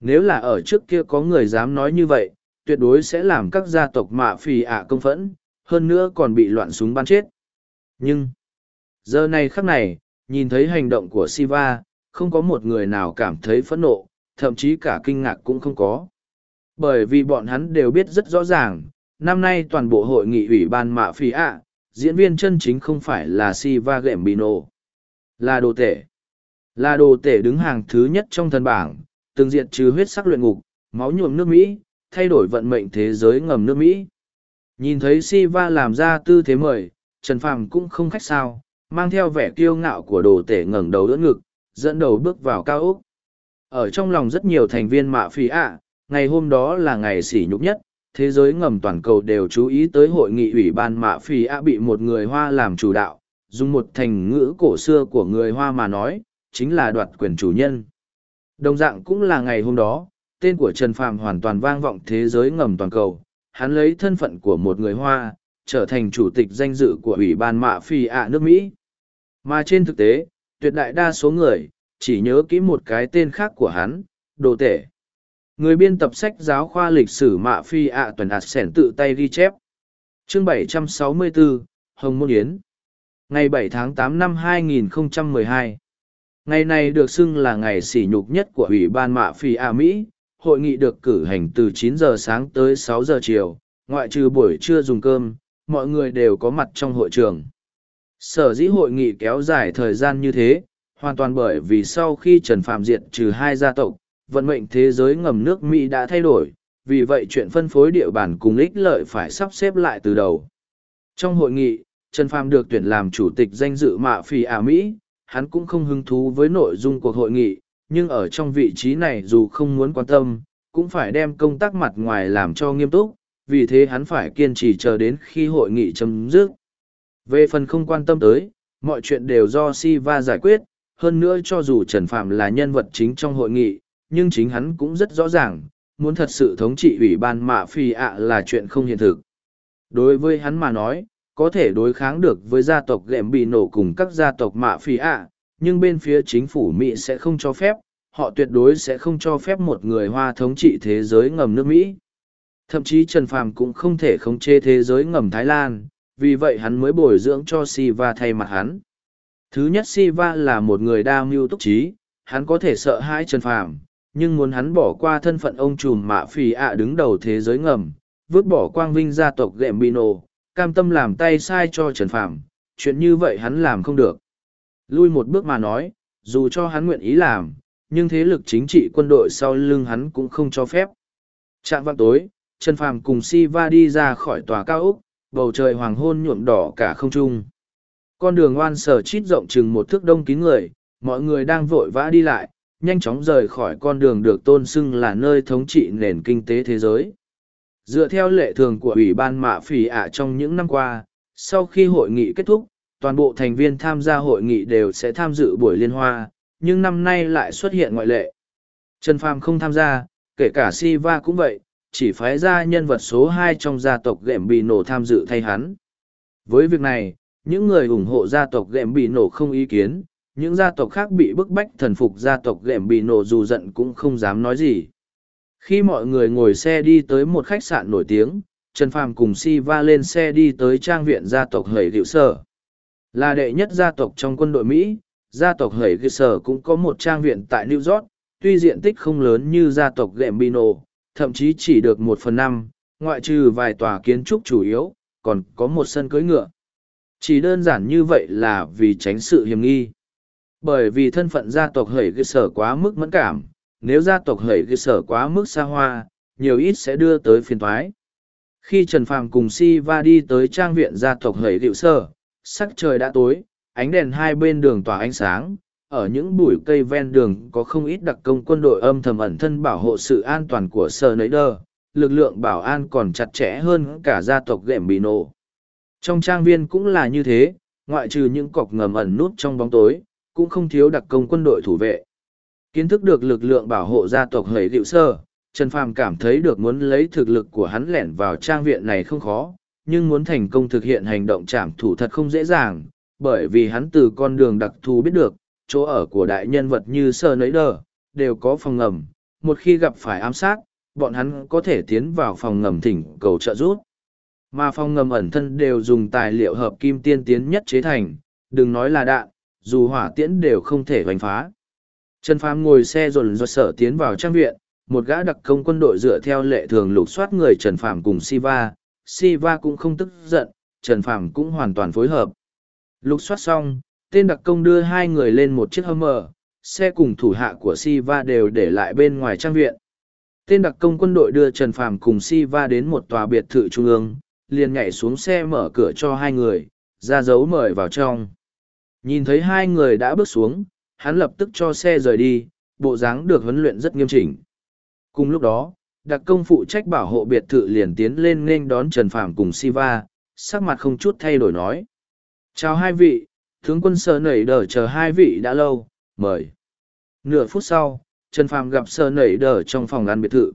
Nếu là ở trước kia có người dám nói như vậy, tuyệt đối sẽ làm các gia tộc mạ phi ạ công phẫn, hơn nữa còn bị loạn súng bắn chết. Nhưng, giờ này khắc này, nhìn thấy hành động của Siva, không có một người nào cảm thấy phẫn nộ, thậm chí cả kinh ngạc cũng không có. Bởi vì bọn hắn đều biết rất rõ ràng, năm nay toàn bộ hội nghị ủy ban mạ phi ạ, diễn viên chân chính không phải là Siva Gembino, là đồ tể. Là đồ tể đứng hàng thứ nhất trong thần bảng, từng diện trừ huyết sắc luyện ngục, máu nhuộm nước Mỹ, thay đổi vận mệnh thế giới ngầm nước Mỹ. Nhìn thấy Siva làm ra tư thế mời, Trần Phàm cũng không khách sao, mang theo vẻ kiêu ngạo của đồ tể ngẩng đầu đỡ ngực, dẫn đầu bước vào cao ốc. Ở trong lòng rất nhiều thành viên mạ phi ạ, ngày hôm đó là ngày sỉ nhục nhất, thế giới ngầm toàn cầu đều chú ý tới hội nghị ủy ban mạ phi ạ bị một người Hoa làm chủ đạo, dùng một thành ngữ cổ xưa của người Hoa mà nói, chính là đoạt quyền chủ nhân. Đồng dạng cũng là ngày hôm đó, tên của Trần Phàm hoàn toàn vang vọng thế giới ngầm toàn cầu, hắn lấy thân phận của một người Hoa, trở thành chủ tịch danh dự của Ủy ban Mạ Phi ạ nước Mỹ. Mà trên thực tế, tuyệt đại đa số người, chỉ nhớ kỹ một cái tên khác của hắn, đồ tể. Người biên tập sách giáo khoa lịch sử Mạ Phi ạ tuần ạt sẻn tự tay ghi chép. Chương 764, Hồng Môn Yến Ngày 7 tháng 8 năm 2012 Ngày này được xưng là ngày sỉ nhục nhất của Ủy ban Mạ Phi A Mỹ, hội nghị được cử hành từ 9 giờ sáng tới 6 giờ chiều, ngoại trừ buổi trưa dùng cơm, mọi người đều có mặt trong hội trường. Sở dĩ hội nghị kéo dài thời gian như thế, hoàn toàn bởi vì sau khi Trần Phạm diệt trừ hai gia tộc, vận mệnh thế giới ngầm nước Mỹ đã thay đổi, vì vậy chuyện phân phối địa bàn cùng ích lợi phải sắp xếp lại từ đầu. Trong hội nghị, Trần Phạm được tuyển làm chủ tịch danh dự mạ phì ả Mỹ, hắn cũng không hứng thú với nội dung cuộc hội nghị, nhưng ở trong vị trí này dù không muốn quan tâm, cũng phải đem công tác mặt ngoài làm cho nghiêm túc, vì thế hắn phải kiên trì chờ đến khi hội nghị chấm dứt. Về phần không quan tâm tới, mọi chuyện đều do Siva giải quyết, hơn nữa cho dù Trần Phạm là nhân vật chính trong hội nghị, nhưng chính hắn cũng rất rõ ràng, muốn thật sự thống trị ủy ban mạ phi ạ là chuyện không hiện thực. Đối với hắn mà nói, có thể đối kháng được với gia tộc ghệm bị nổ cùng các gia tộc mạ phi ạ, nhưng bên phía chính phủ mỹ sẽ không cho phép, họ tuyệt đối sẽ không cho phép một người hoa thống trị thế giới ngầm nước mỹ. Thậm chí trần phàm cũng không thể khống chế thế giới ngầm thái lan, vì vậy hắn mới bồi dưỡng cho siva thay mặt hắn. Thứ nhất, siva là một người đa mưu túc trí, hắn có thể sợ hãi trần phàm, nhưng muốn hắn bỏ qua thân phận ông trùm mạ phì ạ đứng đầu thế giới ngầm, vứt bỏ quang vinh gia tộc ghệm bị nổ cam tâm làm tay sai cho Trần Phạm, chuyện như vậy hắn làm không được. Lui một bước mà nói, dù cho hắn nguyện ý làm, nhưng thế lực chính trị quân đội sau lưng hắn cũng không cho phép. Trạng văn tối, Trần Phàm cùng Siva đi ra khỏi tòa cao ốc, bầu trời hoàng hôn nhuộm đỏ cả không trung. Con đường oan sở chít rộng chừng một thước đông kín người, mọi người đang vội vã đi lại, nhanh chóng rời khỏi con đường được tôn xưng là nơi thống trị nền kinh tế thế giới. Dựa theo lệ thường của Ủy ban Mạ Phỉ ạ trong những năm qua, sau khi hội nghị kết thúc, toàn bộ thành viên tham gia hội nghị đều sẽ tham dự buổi liên hoa, nhưng năm nay lại xuất hiện ngoại lệ. Trần Phàm không tham gia, kể cả Si Va cũng vậy, chỉ phái ra nhân vật số hai trong gia tộc Gệm bị Nổ tham dự thay hắn. Với việc này, những người ủng hộ gia tộc Gệm bị Nổ không ý kiến, những gia tộc khác bị bức bách thần phục gia tộc Gệm bị Nổ dù giận cũng không dám nói gì. Khi mọi người ngồi xe đi tới một khách sạn nổi tiếng, Trần Phàm cùng Si Va lên xe đi tới trang viện gia tộc Hẩy hữu Sở. Là đệ nhất gia tộc trong quân đội Mỹ, gia tộc Hẩy hữu Sở cũng có một trang viện tại New York, tuy diện tích không lớn như gia tộc Gambino, thậm chí chỉ được một phần năm, ngoại trừ vài tòa kiến trúc chủ yếu, còn có một sân cưỡi ngựa. Chỉ đơn giản như vậy là vì tránh sự hiểm nghi. Bởi vì thân phận gia tộc Hẩy Hiệu Sở quá mức mẫn cảm, nếu gia tộc hẩy cơ sở quá mức xa hoa, nhiều ít sẽ đưa tới phiền thoái. Khi Trần Phàm cùng Si Va đi tới trang viện gia tộc hẩy hiệu sở, sắc trời đã tối, ánh đèn hai bên đường tỏa ánh sáng, ở những bụi cây ven đường có không ít đặc công quân đội âm thầm ẩn thân bảo hộ sự an toàn của sở nấy đơ, lực lượng bảo an còn chặt chẽ hơn cả gia tộc ghệm bị nổ. Trong trang viên cũng là như thế, ngoại trừ những cọc ngầm ẩn nút trong bóng tối, cũng không thiếu đặc công quân đội thủ vệ. Kiến thức được lực lượng bảo hộ gia tộc hầy liệu sơ, Trần Phàm cảm thấy được muốn lấy thực lực của hắn lẻn vào trang viện này không khó, nhưng muốn thành công thực hiện hành động trảm thủ thật không dễ dàng, bởi vì hắn từ con đường đặc thù biết được, chỗ ở của đại nhân vật như Sơ Nấy Đờ, đều có phòng ngầm, một khi gặp phải ám sát, bọn hắn có thể tiến vào phòng ngầm thỉnh cầu trợ giúp. Mà phòng ngầm ẩn thân đều dùng tài liệu hợp kim tiên tiến nhất chế thành, đừng nói là đạn, dù hỏa tiễn đều không thể hoành phá. Trần Phàm ngồi xe rồn rột sở tiến vào trang viện, một gã đặc công quân đội dựa theo lệ thường lục soát người Trần Phàm cùng Siva, Siva cũng không tức giận, Trần Phàm cũng hoàn toàn phối hợp. Lục soát xong, tên đặc công đưa hai người lên một chiếc Hummer, xe cùng thủ hạ của Siva đều để lại bên ngoài trang viện. Tên đặc công quân đội đưa Trần Phàm cùng Siva đến một tòa biệt thự trung ương, liền nhảy xuống xe mở cửa cho hai người, ra dấu mời vào trong. Nhìn thấy hai người đã bước xuống, hắn lập tức cho xe rời đi, bộ dáng được huấn luyện rất nghiêm chỉnh. Cùng lúc đó, đặc công phụ trách bảo hộ biệt thự liền tiến lên nên đón Trần Phàm cùng Siva, sắc mặt không chút thay đổi nói. Chào hai vị, tướng quân sơ nảy đờ chờ hai vị đã lâu, mời. Nửa phút sau, Trần Phàm gặp sơ nảy đờ trong phòng ăn biệt thự.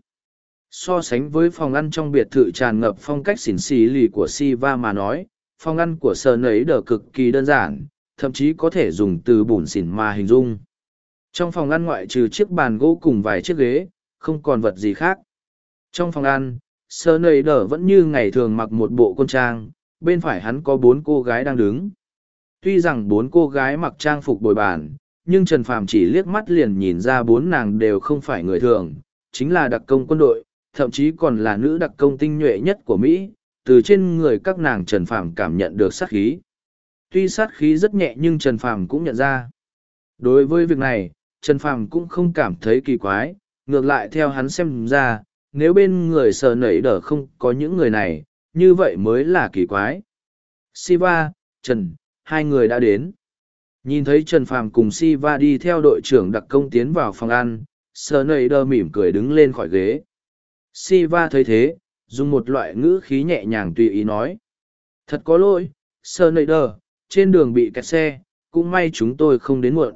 So sánh với phòng ăn trong biệt thự tràn ngập phong cách xỉn xì lì của Siva mà nói, phòng ăn của sơ nảy đờ cực kỳ đơn giản, thậm chí có thể dùng từ bùn xỉn mà hình dung. Trong phòng ăn ngoại trừ chiếc bàn gỗ cùng vài chiếc ghế, không còn vật gì khác. Trong phòng ăn, sơ nầy đờ vẫn như ngày thường mặc một bộ quân trang, bên phải hắn có bốn cô gái đang đứng. Tuy rằng bốn cô gái mặc trang phục bồi bàn, nhưng Trần Phàm chỉ liếc mắt liền nhìn ra bốn nàng đều không phải người thường, chính là đặc công quân đội, thậm chí còn là nữ đặc công tinh nhuệ nhất của Mỹ, từ trên người các nàng Trần Phàm cảm nhận được sát khí. Tuy sát khí rất nhẹ nhưng Trần Phàm cũng nhận ra. Đối với việc này, Trần Phàm cũng không cảm thấy kỳ quái, ngược lại theo hắn xem ra, nếu bên người sờ nảy đỡ không có những người này, như vậy mới là kỳ quái. Siva, Trần, hai người đã đến. Nhìn thấy Trần Phàm cùng Siva đi theo đội trưởng đặc công tiến vào phòng ăn, sờ nảy đỡ mỉm cười đứng lên khỏi ghế. Siva thấy thế, dùng một loại ngữ khí nhẹ nhàng tùy ý nói. Thật có lỗi, sờ nảy đỡ, trên đường bị kẹt xe, cũng may chúng tôi không đến muộn.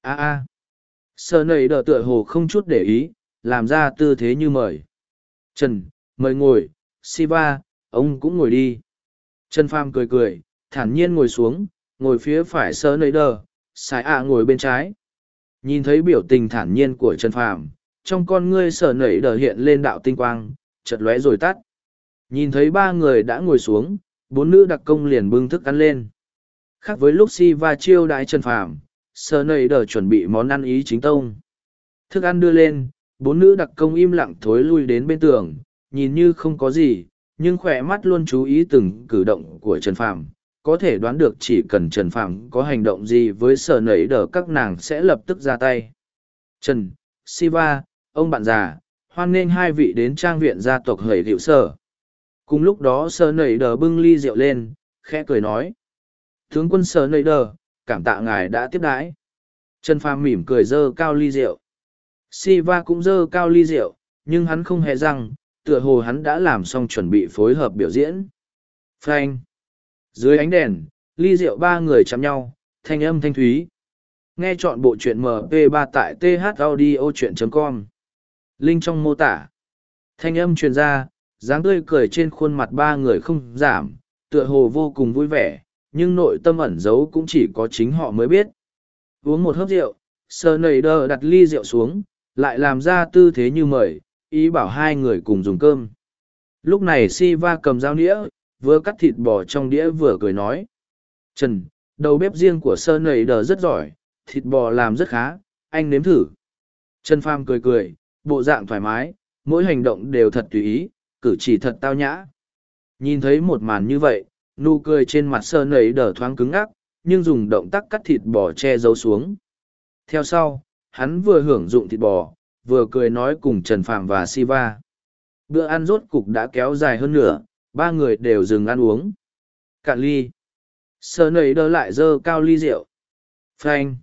a a Sờ nầy đỡ tựa hồ không chút để ý, làm ra tư thế như mời. Trần, mời ngồi, Siva, ông cũng ngồi đi. Trần Pham cười cười, thản nhiên ngồi xuống, ngồi phía phải sơ nầy đờ, Sài ạ ngồi bên trái. Nhìn thấy biểu tình thản nhiên của Trần Phàm, trong con ngươi sở nảy đờ hiện lên đạo tinh quang, chật lóe rồi tắt. Nhìn thấy ba người đã ngồi xuống, bốn nữ đặc công liền bưng thức ăn lên. Khác với lúc Siva chiêu đãi Trần Phàm, sơ nầy đờ chuẩn bị món ăn ý chính tông. Thức ăn đưa lên bốn nữ đặc công im lặng thối lui đến bên tường nhìn như không có gì nhưng khỏe mắt luôn chú ý từng cử động của trần phàm. Có thể đoán được chỉ cần trần phàm có hành động gì với Sơ nầy đờ các nàng sẽ lập tức ra tay. Trần siva ông bạn già hoan nghênh hai vị đến trang viện gia tộc hầy hiệu sở. Cùng lúc đó Sơ nầy đờ bưng ly rượu lên khẽ cười nói tướng quân sở nơi đờ, cảm tạ ngài đã tiếp đãi. Trần phàm mỉm cười dơ cao ly rượu. Siva cũng dơ cao ly rượu, nhưng hắn không hề rằng tựa hồ hắn đã làm xong chuẩn bị phối hợp biểu diễn. Phanh. Dưới ánh đèn, ly rượu ba người chạm nhau, thanh âm thanh thúy. Nghe chọn bộ truyện mp 3 tại th audio chuyện com. Link trong mô tả. Thanh âm truyền ra, dáng tươi cười trên khuôn mặt ba người không giảm, tựa hồ vô cùng vui vẻ nhưng nội tâm ẩn giấu cũng chỉ có chính họ mới biết. Uống một hớp rượu, sờ nầy đờ đặt ly rượu xuống, lại làm ra tư thế như mời, ý bảo hai người cùng dùng cơm. Lúc này Siva cầm dao đĩa, vừa cắt thịt bò trong đĩa vừa cười nói. Trần, đầu bếp riêng của sơ nầy đờ rất giỏi, thịt bò làm rất khá, anh nếm thử. Trần Pham cười cười, bộ dạng thoải mái, mỗi hành động đều thật tùy ý, cử chỉ thật tao nhã. Nhìn thấy một màn như vậy, nụ cười trên mặt sơ nầy đờ thoáng cứng ngắc, nhưng dùng động tác cắt thịt bò che giấu xuống. Theo sau, hắn vừa hưởng dụng thịt bò, vừa cười nói cùng trần phạm và siva. Bữa ăn rốt cục đã kéo dài hơn nửa, ba người đều dừng ăn uống. Cạn ly. Sơ nầy đờ lại dơ cao ly rượu. Phanh.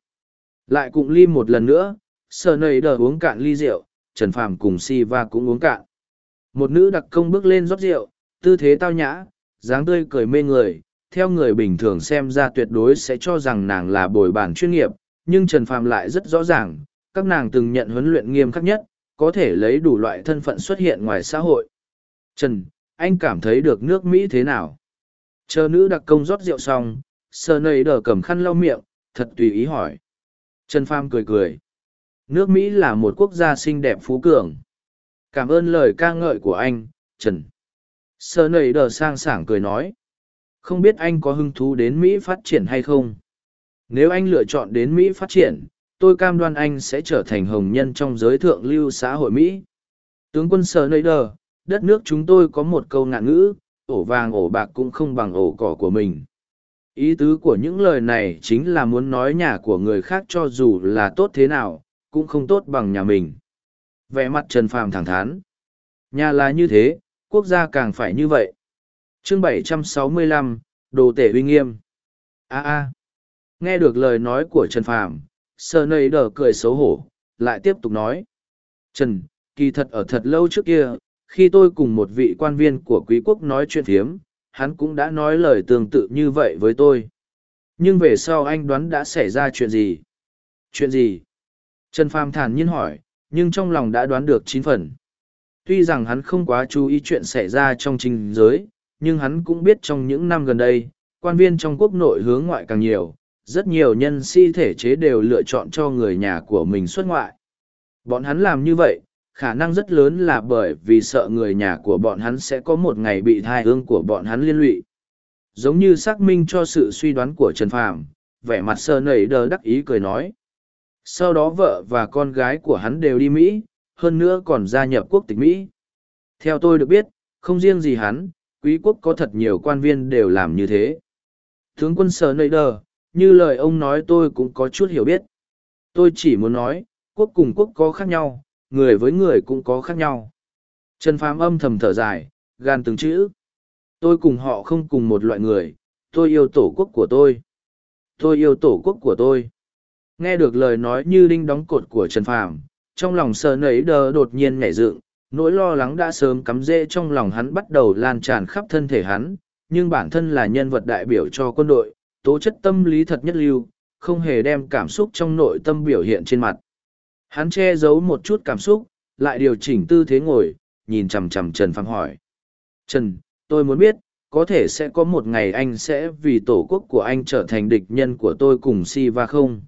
Lại cụng ly một lần nữa, sơ nầy đờ uống cạn ly rượu, trần phàm cùng siva cũng uống cạn. Một nữ đặc công bước lên rót rượu, tư thế tao nhã dáng tươi cười mê người, theo người bình thường xem ra tuyệt đối sẽ cho rằng nàng là bồi bàn chuyên nghiệp, nhưng Trần Phàm lại rất rõ ràng, các nàng từng nhận huấn luyện nghiêm khắc nhất, có thể lấy đủ loại thân phận xuất hiện ngoài xã hội. Trần, anh cảm thấy được nước Mỹ thế nào? Chờ nữ đặc công rót rượu xong, sơ nầy đờ cầm khăn lau miệng, thật tùy ý hỏi. Trần Pham cười cười. Nước Mỹ là một quốc gia xinh đẹp phú cường. Cảm ơn lời ca ngợi của anh, Trần. Sơ nầy đờ sang sảng cười nói. Không biết anh có hứng thú đến Mỹ phát triển hay không? Nếu anh lựa chọn đến Mỹ phát triển, tôi cam đoan anh sẽ trở thành hồng nhân trong giới thượng lưu xã hội Mỹ. Tướng quân Sơ nầy đờ, đất nước chúng tôi có một câu ngạn ngữ, ổ vàng ổ bạc cũng không bằng ổ cỏ của mình. Ý tứ của những lời này chính là muốn nói nhà của người khác cho dù là tốt thế nào, cũng không tốt bằng nhà mình. Vẻ mặt Trần Phàm thẳng thắn. Nhà là như thế, quốc gia càng phải như vậy. chương 765, Đồ Tể Uy Nghiêm. a a Nghe được lời nói của Trần Phàm sơ Nây đờ cười xấu hổ, lại tiếp tục nói. Trần, kỳ thật ở thật lâu trước kia, khi tôi cùng một vị quan viên của quý quốc nói chuyện thiếm, hắn cũng đã nói lời tương tự như vậy với tôi. Nhưng về sau anh đoán đã xảy ra chuyện gì? Chuyện gì? Trần Phàm thản nhiên hỏi, nhưng trong lòng đã đoán được chín phần. Tuy rằng hắn không quá chú ý chuyện xảy ra trong trình giới, nhưng hắn cũng biết trong những năm gần đây, quan viên trong quốc nội hướng ngoại càng nhiều, rất nhiều nhân si thể chế đều lựa chọn cho người nhà của mình xuất ngoại. Bọn hắn làm như vậy, khả năng rất lớn là bởi vì sợ người nhà của bọn hắn sẽ có một ngày bị thai hương của bọn hắn liên lụy. Giống như xác minh cho sự suy đoán của Trần Phàm, vẻ mặt sơ nảy đờ đắc ý cười nói sau đó vợ và con gái của hắn đều đi Mỹ, hơn nữa còn gia nhập quốc tịch Mỹ. Theo tôi được biết, không riêng gì hắn, quý quốc có thật nhiều quan viên đều làm như thế. Tướng quân Sở nơi Đờ, như lời ông nói tôi cũng có chút hiểu biết. Tôi chỉ muốn nói, quốc cùng quốc có khác nhau, người với người cũng có khác nhau. Trần Phàm âm thầm thở dài, gan từng chữ. Tôi cùng họ không cùng một loại người, tôi yêu tổ quốc của tôi. Tôi yêu tổ quốc của tôi. Nghe được lời nói như đinh đóng cột của Trần Phàm, trong lòng sờ nấy đờ đột nhiên nhảy dựng, nỗi lo lắng đã sớm cắm rễ trong lòng hắn bắt đầu lan tràn khắp thân thể hắn, nhưng bản thân là nhân vật đại biểu cho quân đội, tố chất tâm lý thật nhất lưu, không hề đem cảm xúc trong nội tâm biểu hiện trên mặt. Hắn che giấu một chút cảm xúc, lại điều chỉnh tư thế ngồi, nhìn chằm chằm Trần Phàm hỏi. Trần, tôi muốn biết, có thể sẽ có một ngày anh sẽ vì tổ quốc của anh trở thành địch nhân của tôi cùng si va không?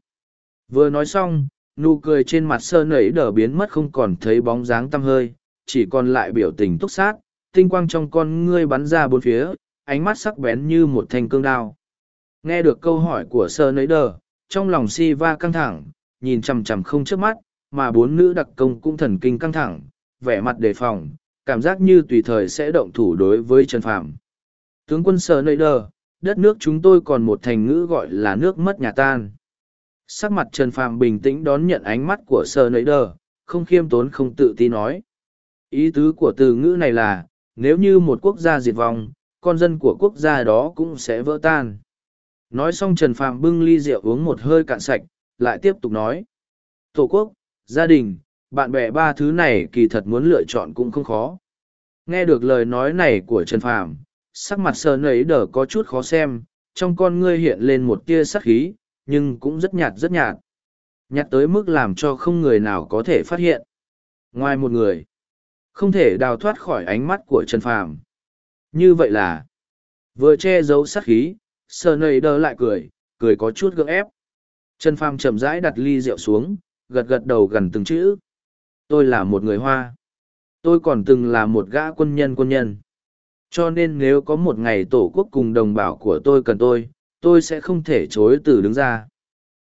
Vừa nói xong, nụ cười trên mặt sơ nẩy đờ biến mất không còn thấy bóng dáng tăm hơi, chỉ còn lại biểu tình túc sát, tinh quang trong con ngươi bắn ra bốn phía, ánh mắt sắc bén như một thanh cương đao. Nghe được câu hỏi của sơ nấy đờ, trong lòng si va căng thẳng, nhìn chằm chằm không trước mắt, mà bốn nữ đặc công cũng thần kinh căng thẳng, vẻ mặt đề phòng, cảm giác như tùy thời sẽ động thủ đối với Trần Phạm. Tướng quân sơ nấy đờ, đất nước chúng tôi còn một thành ngữ gọi là nước mất nhà tan sắc mặt trần phàm bình tĩnh đón nhận ánh mắt của sơ nấy đờ không khiêm tốn không tự ti nói. Ý tứ của từ ngữ này là, nếu như một quốc gia diệt vong, con dân của quốc gia đó cũng sẽ vỡ tan. Nói xong trần phàm bưng ly rượu uống một hơi cạn sạch, lại tiếp tục nói. Tổ quốc, gia đình, bạn bè ba thứ này kỳ thật muốn lựa chọn cũng không khó. Nghe được lời nói này của trần phàm, sắc mặt sơ nấy đờ có chút khó xem, trong con ngươi hiện lên một tia sắc khí nhưng cũng rất nhạt rất nhạt. Nhạt tới mức làm cho không người nào có thể phát hiện. Ngoài một người, không thể đào thoát khỏi ánh mắt của Trần Phàm. Như vậy là, vừa che giấu sát khí, sờ nầy đơ lại cười, cười có chút gượng ép. Trần Phàm chậm rãi đặt ly rượu xuống, gật gật đầu gần từng chữ. Tôi là một người Hoa. Tôi còn từng là một gã quân nhân quân nhân. Cho nên nếu có một ngày tổ quốc cùng đồng bào của tôi cần tôi, tôi sẽ không thể chối từ đứng ra.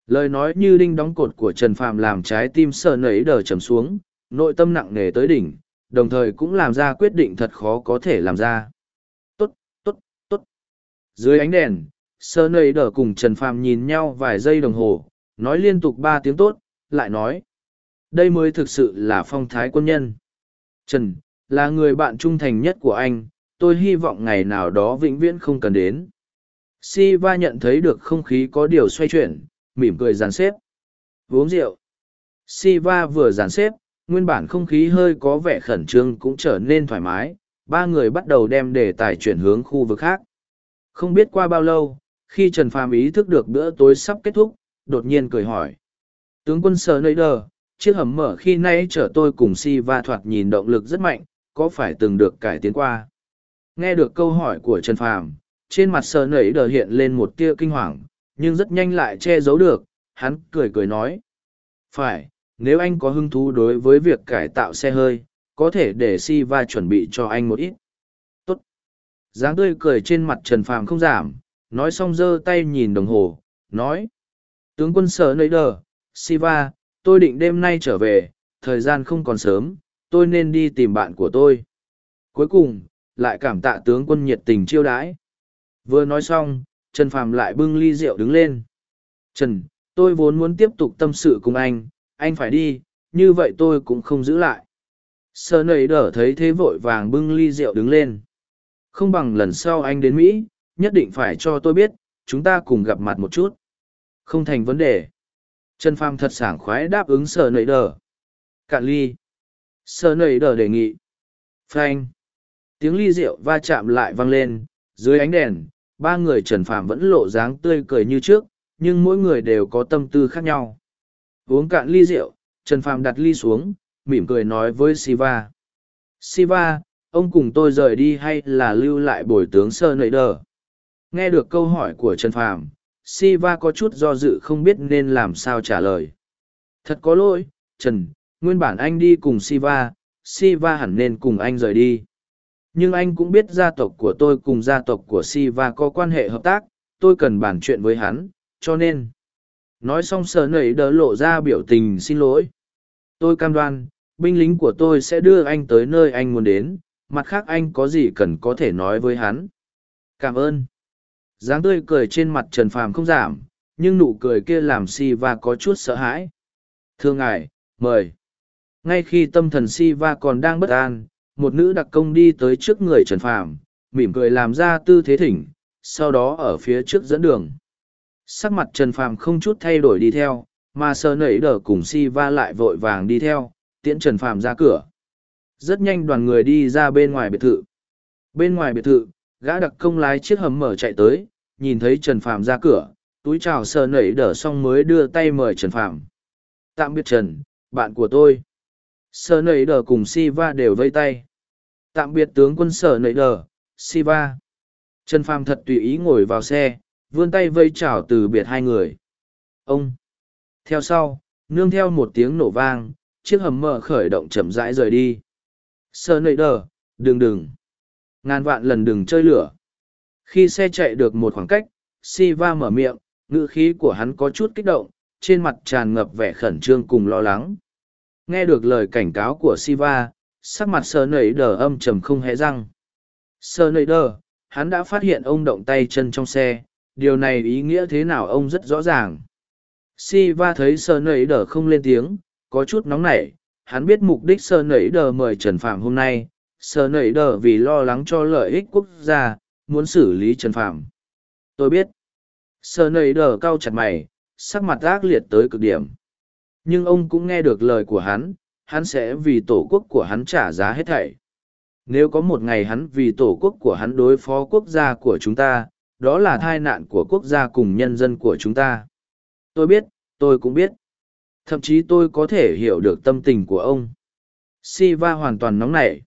Lời nói như đinh đóng cột của trần phàm làm trái tim sợ nấy đờ trầm xuống, nội tâm nặng nề tới đỉnh, đồng thời cũng làm ra quyết định thật khó có thể làm ra. Tốt tốt tốt. Dưới ánh đèn, sợ nầy đờ cùng trần phàm nhìn nhau vài giây đồng hồ, nói liên tục ba tiếng tốt, lại nói, đây mới thực sự là phong thái quân nhân. Trần, là người bạn trung thành nhất của anh, tôi hy vọng ngày nào đó vĩnh viễn không cần đến si va nhận thấy được không khí có điều xoay chuyển, mỉm cười dàn xếp. Uống rượu. Si va vừa dàn xếp, nguyên bản không khí hơi có vẻ khẩn trương cũng trở nên thoải mái. Ba người bắt đầu đem đề tài chuyển hướng khu vực khác. Không biết qua bao lâu, khi trần phàm ý thức được bữa tối sắp kết thúc, đột nhiên cười hỏi. Tướng quân sờ nơi đờ, chiếc hầm mở khi nay chở tôi cùng si va thoạt nhìn động lực rất mạnh, có phải từng được cải tiến qua? Nghe được câu hỏi của trần phàm trên mặt sờ nẩy đờ hiện lên một tia kinh hoàng, nhưng rất nhanh lại che giấu được, hắn cười cười nói. Phải, nếu anh có hứng thú đối với việc cải tạo xe hơi, có thể để si va chuẩn bị cho anh một ít. Tốt. Dáng tươi cười trên mặt trần phàm không giảm, nói xong giơ tay nhìn đồng hồ, nói. Tướng quân sở nấy đờ si va tôi định đêm nay trở về, thời gian không còn sớm, tôi nên đi tìm bạn của tôi. Cuối cùng, lại cảm tạ tướng quân nhiệt tình chiêu đãi vừa nói xong, trần phàm lại bưng ly rượu đứng lên. Trần, tôi vốn muốn tiếp tục tâm sự cùng anh anh phải đi, như vậy tôi cũng không giữ lại. Sơ nầy đỡ thấy thế vội vàng bưng ly rượu đứng lên. Không bằng lần sau anh đến mỹ, nhất định phải cho tôi biết, chúng ta cùng gặp mặt một chút. Không thành vấn đề. Trần phàm thật sảng khoái đáp ứng sơ nầy đờ cạn ly. Sơ nầy đờ đề nghị. Phanh. Tiếng ly rượu va chạm lại vang lên, dưới ánh đèn ba người trần phàm vẫn lộ dáng tươi cười như trước, nhưng mỗi người đều có tâm tư khác nhau. Uống cạn ly rượu, trần phàm đặt ly xuống, mỉm cười nói với siva. Siva, ông cùng tôi rời đi hay là lưu lại bồi tướng sơ nầy đờ? Nghe được câu hỏi của trần phàm, siva có chút do dự không biết nên làm sao trả lời. Thật có lỗi, trần, nguyên bản anh đi cùng siva siva hẳn nên cùng anh rời đi nhưng anh cũng biết gia tộc của tôi cùng gia tộc của siva có quan hệ hợp tác, tôi cần bàn chuyện với hắn, cho nên. Nói xong sờ nẩy đỡ lộ ra biểu tình xin lỗi. Tôi cam đoan, binh lính của tôi sẽ đưa anh tới nơi anh muốn đến, mặt khác anh có gì cần có thể nói với hắn. Cảm ơn. Dáng tươi cười trên mặt trần phàm không giảm, nhưng nụ cười kia làm si va có chút sợ hãi. Thưa ngài, mời. Ngay khi tâm thần si va còn đang bất an một nữ đặc công đi tới trước người trần phàm, mỉm cười làm ra tư thế thỉnh, sau đó ở phía trước dẫn đường. Sắc mặt trần phàm không chút thay đổi đi theo, mà sơ nẩy đờ cùng si va lại vội vàng đi theo, tiễn trần phàm ra cửa. Rất nhanh đoàn người đi ra bên ngoài biệt thự. Bên ngoài biệt thự, gã đặc công lái chiếc hầm mở chạy tới, nhìn thấy trần phàm ra cửa, túi chào sờ nẩy đờ xong mới đưa tay mời trần phàm. Tạm biệt trần, bạn của tôi. Sở nầy đờ cùng si va đều vây tay. Tạm biệt tướng quân sở nầy đờ si va trần phàm thật tùy ý ngồi vào xe, vươn tay vây chào từ biệt hai người. Ông. Theo sau, nương theo một tiếng nổ vang, chiếc hầm mở khởi động chậm rãi rời đi. Sơ nầy đờ, đừng đừng. Ngàn vạn lần đừng chơi lửa. Khi xe chạy được một khoảng cách si va mở miệng, ngữ khí của hắn có chút kích động, trên mặt tràn ngập vẻ khẩn trương cùng lo lắng nghe được lời cảnh cáo của siva, sắc mặt sờ nầy đờ âm trầm không hé răng. Sờ nầy đờ, hắn đã phát hiện ông động tay chân trong xe, điều này ý nghĩa thế nào ông rất rõ ràng. Siva thấy sờ nầy đờ không lên tiếng, có chút nóng nảy, hắn biết mục đích sờ nầy đờ mời trần phạm hôm nay. Sờ nầy đờ vì lo lắng cho lợi ích quốc gia, muốn xử lý trần phạm tôi biết. Sờ nầy đờ cau chặt mày, sắc mặt ác liệt tới cực điểm nhưng ông cũng nghe được lời của hắn hắn sẽ vì tổ quốc của hắn trả giá hết thảy. Nếu có một ngày hắn vì tổ quốc của hắn đối phó quốc gia của chúng ta, đó là tai nạn của quốc gia cùng nhân dân của chúng ta. Tôi biết, tôi cũng biết. Thậm chí tôi có thể hiểu được tâm tình của ông. Siva hoàn toàn nóng nảy.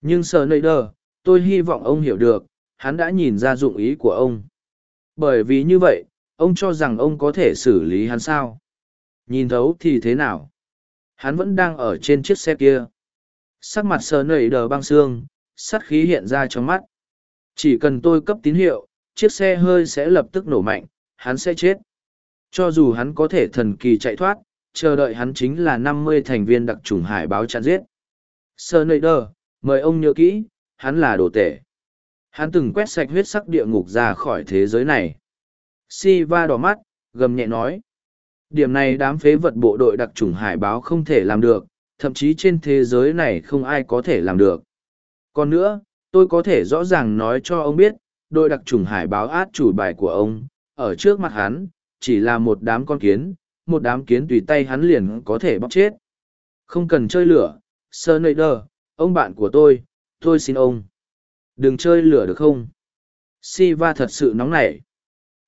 Nhưng sợ nơi đờ, tôi hy vọng ông hiểu được, hắn đã nhìn ra dụng ý của ông. Bởi vì như vậy, ông cho rằng ông có thể xử lý hắn sao? Nhìn thấu thì thế nào? Hắn vẫn đang ở trên chiếc xe kia. Sắc mặt sờ nẩy đờ băng xương sắt khí hiện ra trong mắt. Chỉ cần tôi cấp tín hiệu, chiếc xe hơi sẽ lập tức nổ mạnh, hắn sẽ chết. Cho dù hắn có thể thần kỳ chạy thoát, chờ đợi hắn chính là năm mươi thành viên đặc trùng hải báo chặn giết. Sơ nơi đờ, mời ông nhớ kỹ, hắn là đồ tể. Hắn từng quét sạch huyết sắc địa ngục ra khỏi thế giới này. Si va đỏ mắt, gầm nhẹ nói điểm này đám phế vật bộ đội đặc trùng hải báo không thể làm được, thậm chí trên thế giới này không ai có thể làm được. Còn nữa, tôi có thể rõ ràng nói cho ông biết, đội đặc trùng hải báo át chủ bài của ông, ở trước mặt hắn, chỉ là một đám con kiến, một đám kiến tùy tay hắn liền có thể bóc chết. Không cần chơi lửa sơ Nơi đơ ông bạn của tôi tôi xin ông. Đừng chơi lửa được không? Si va thật sự nóng nảy.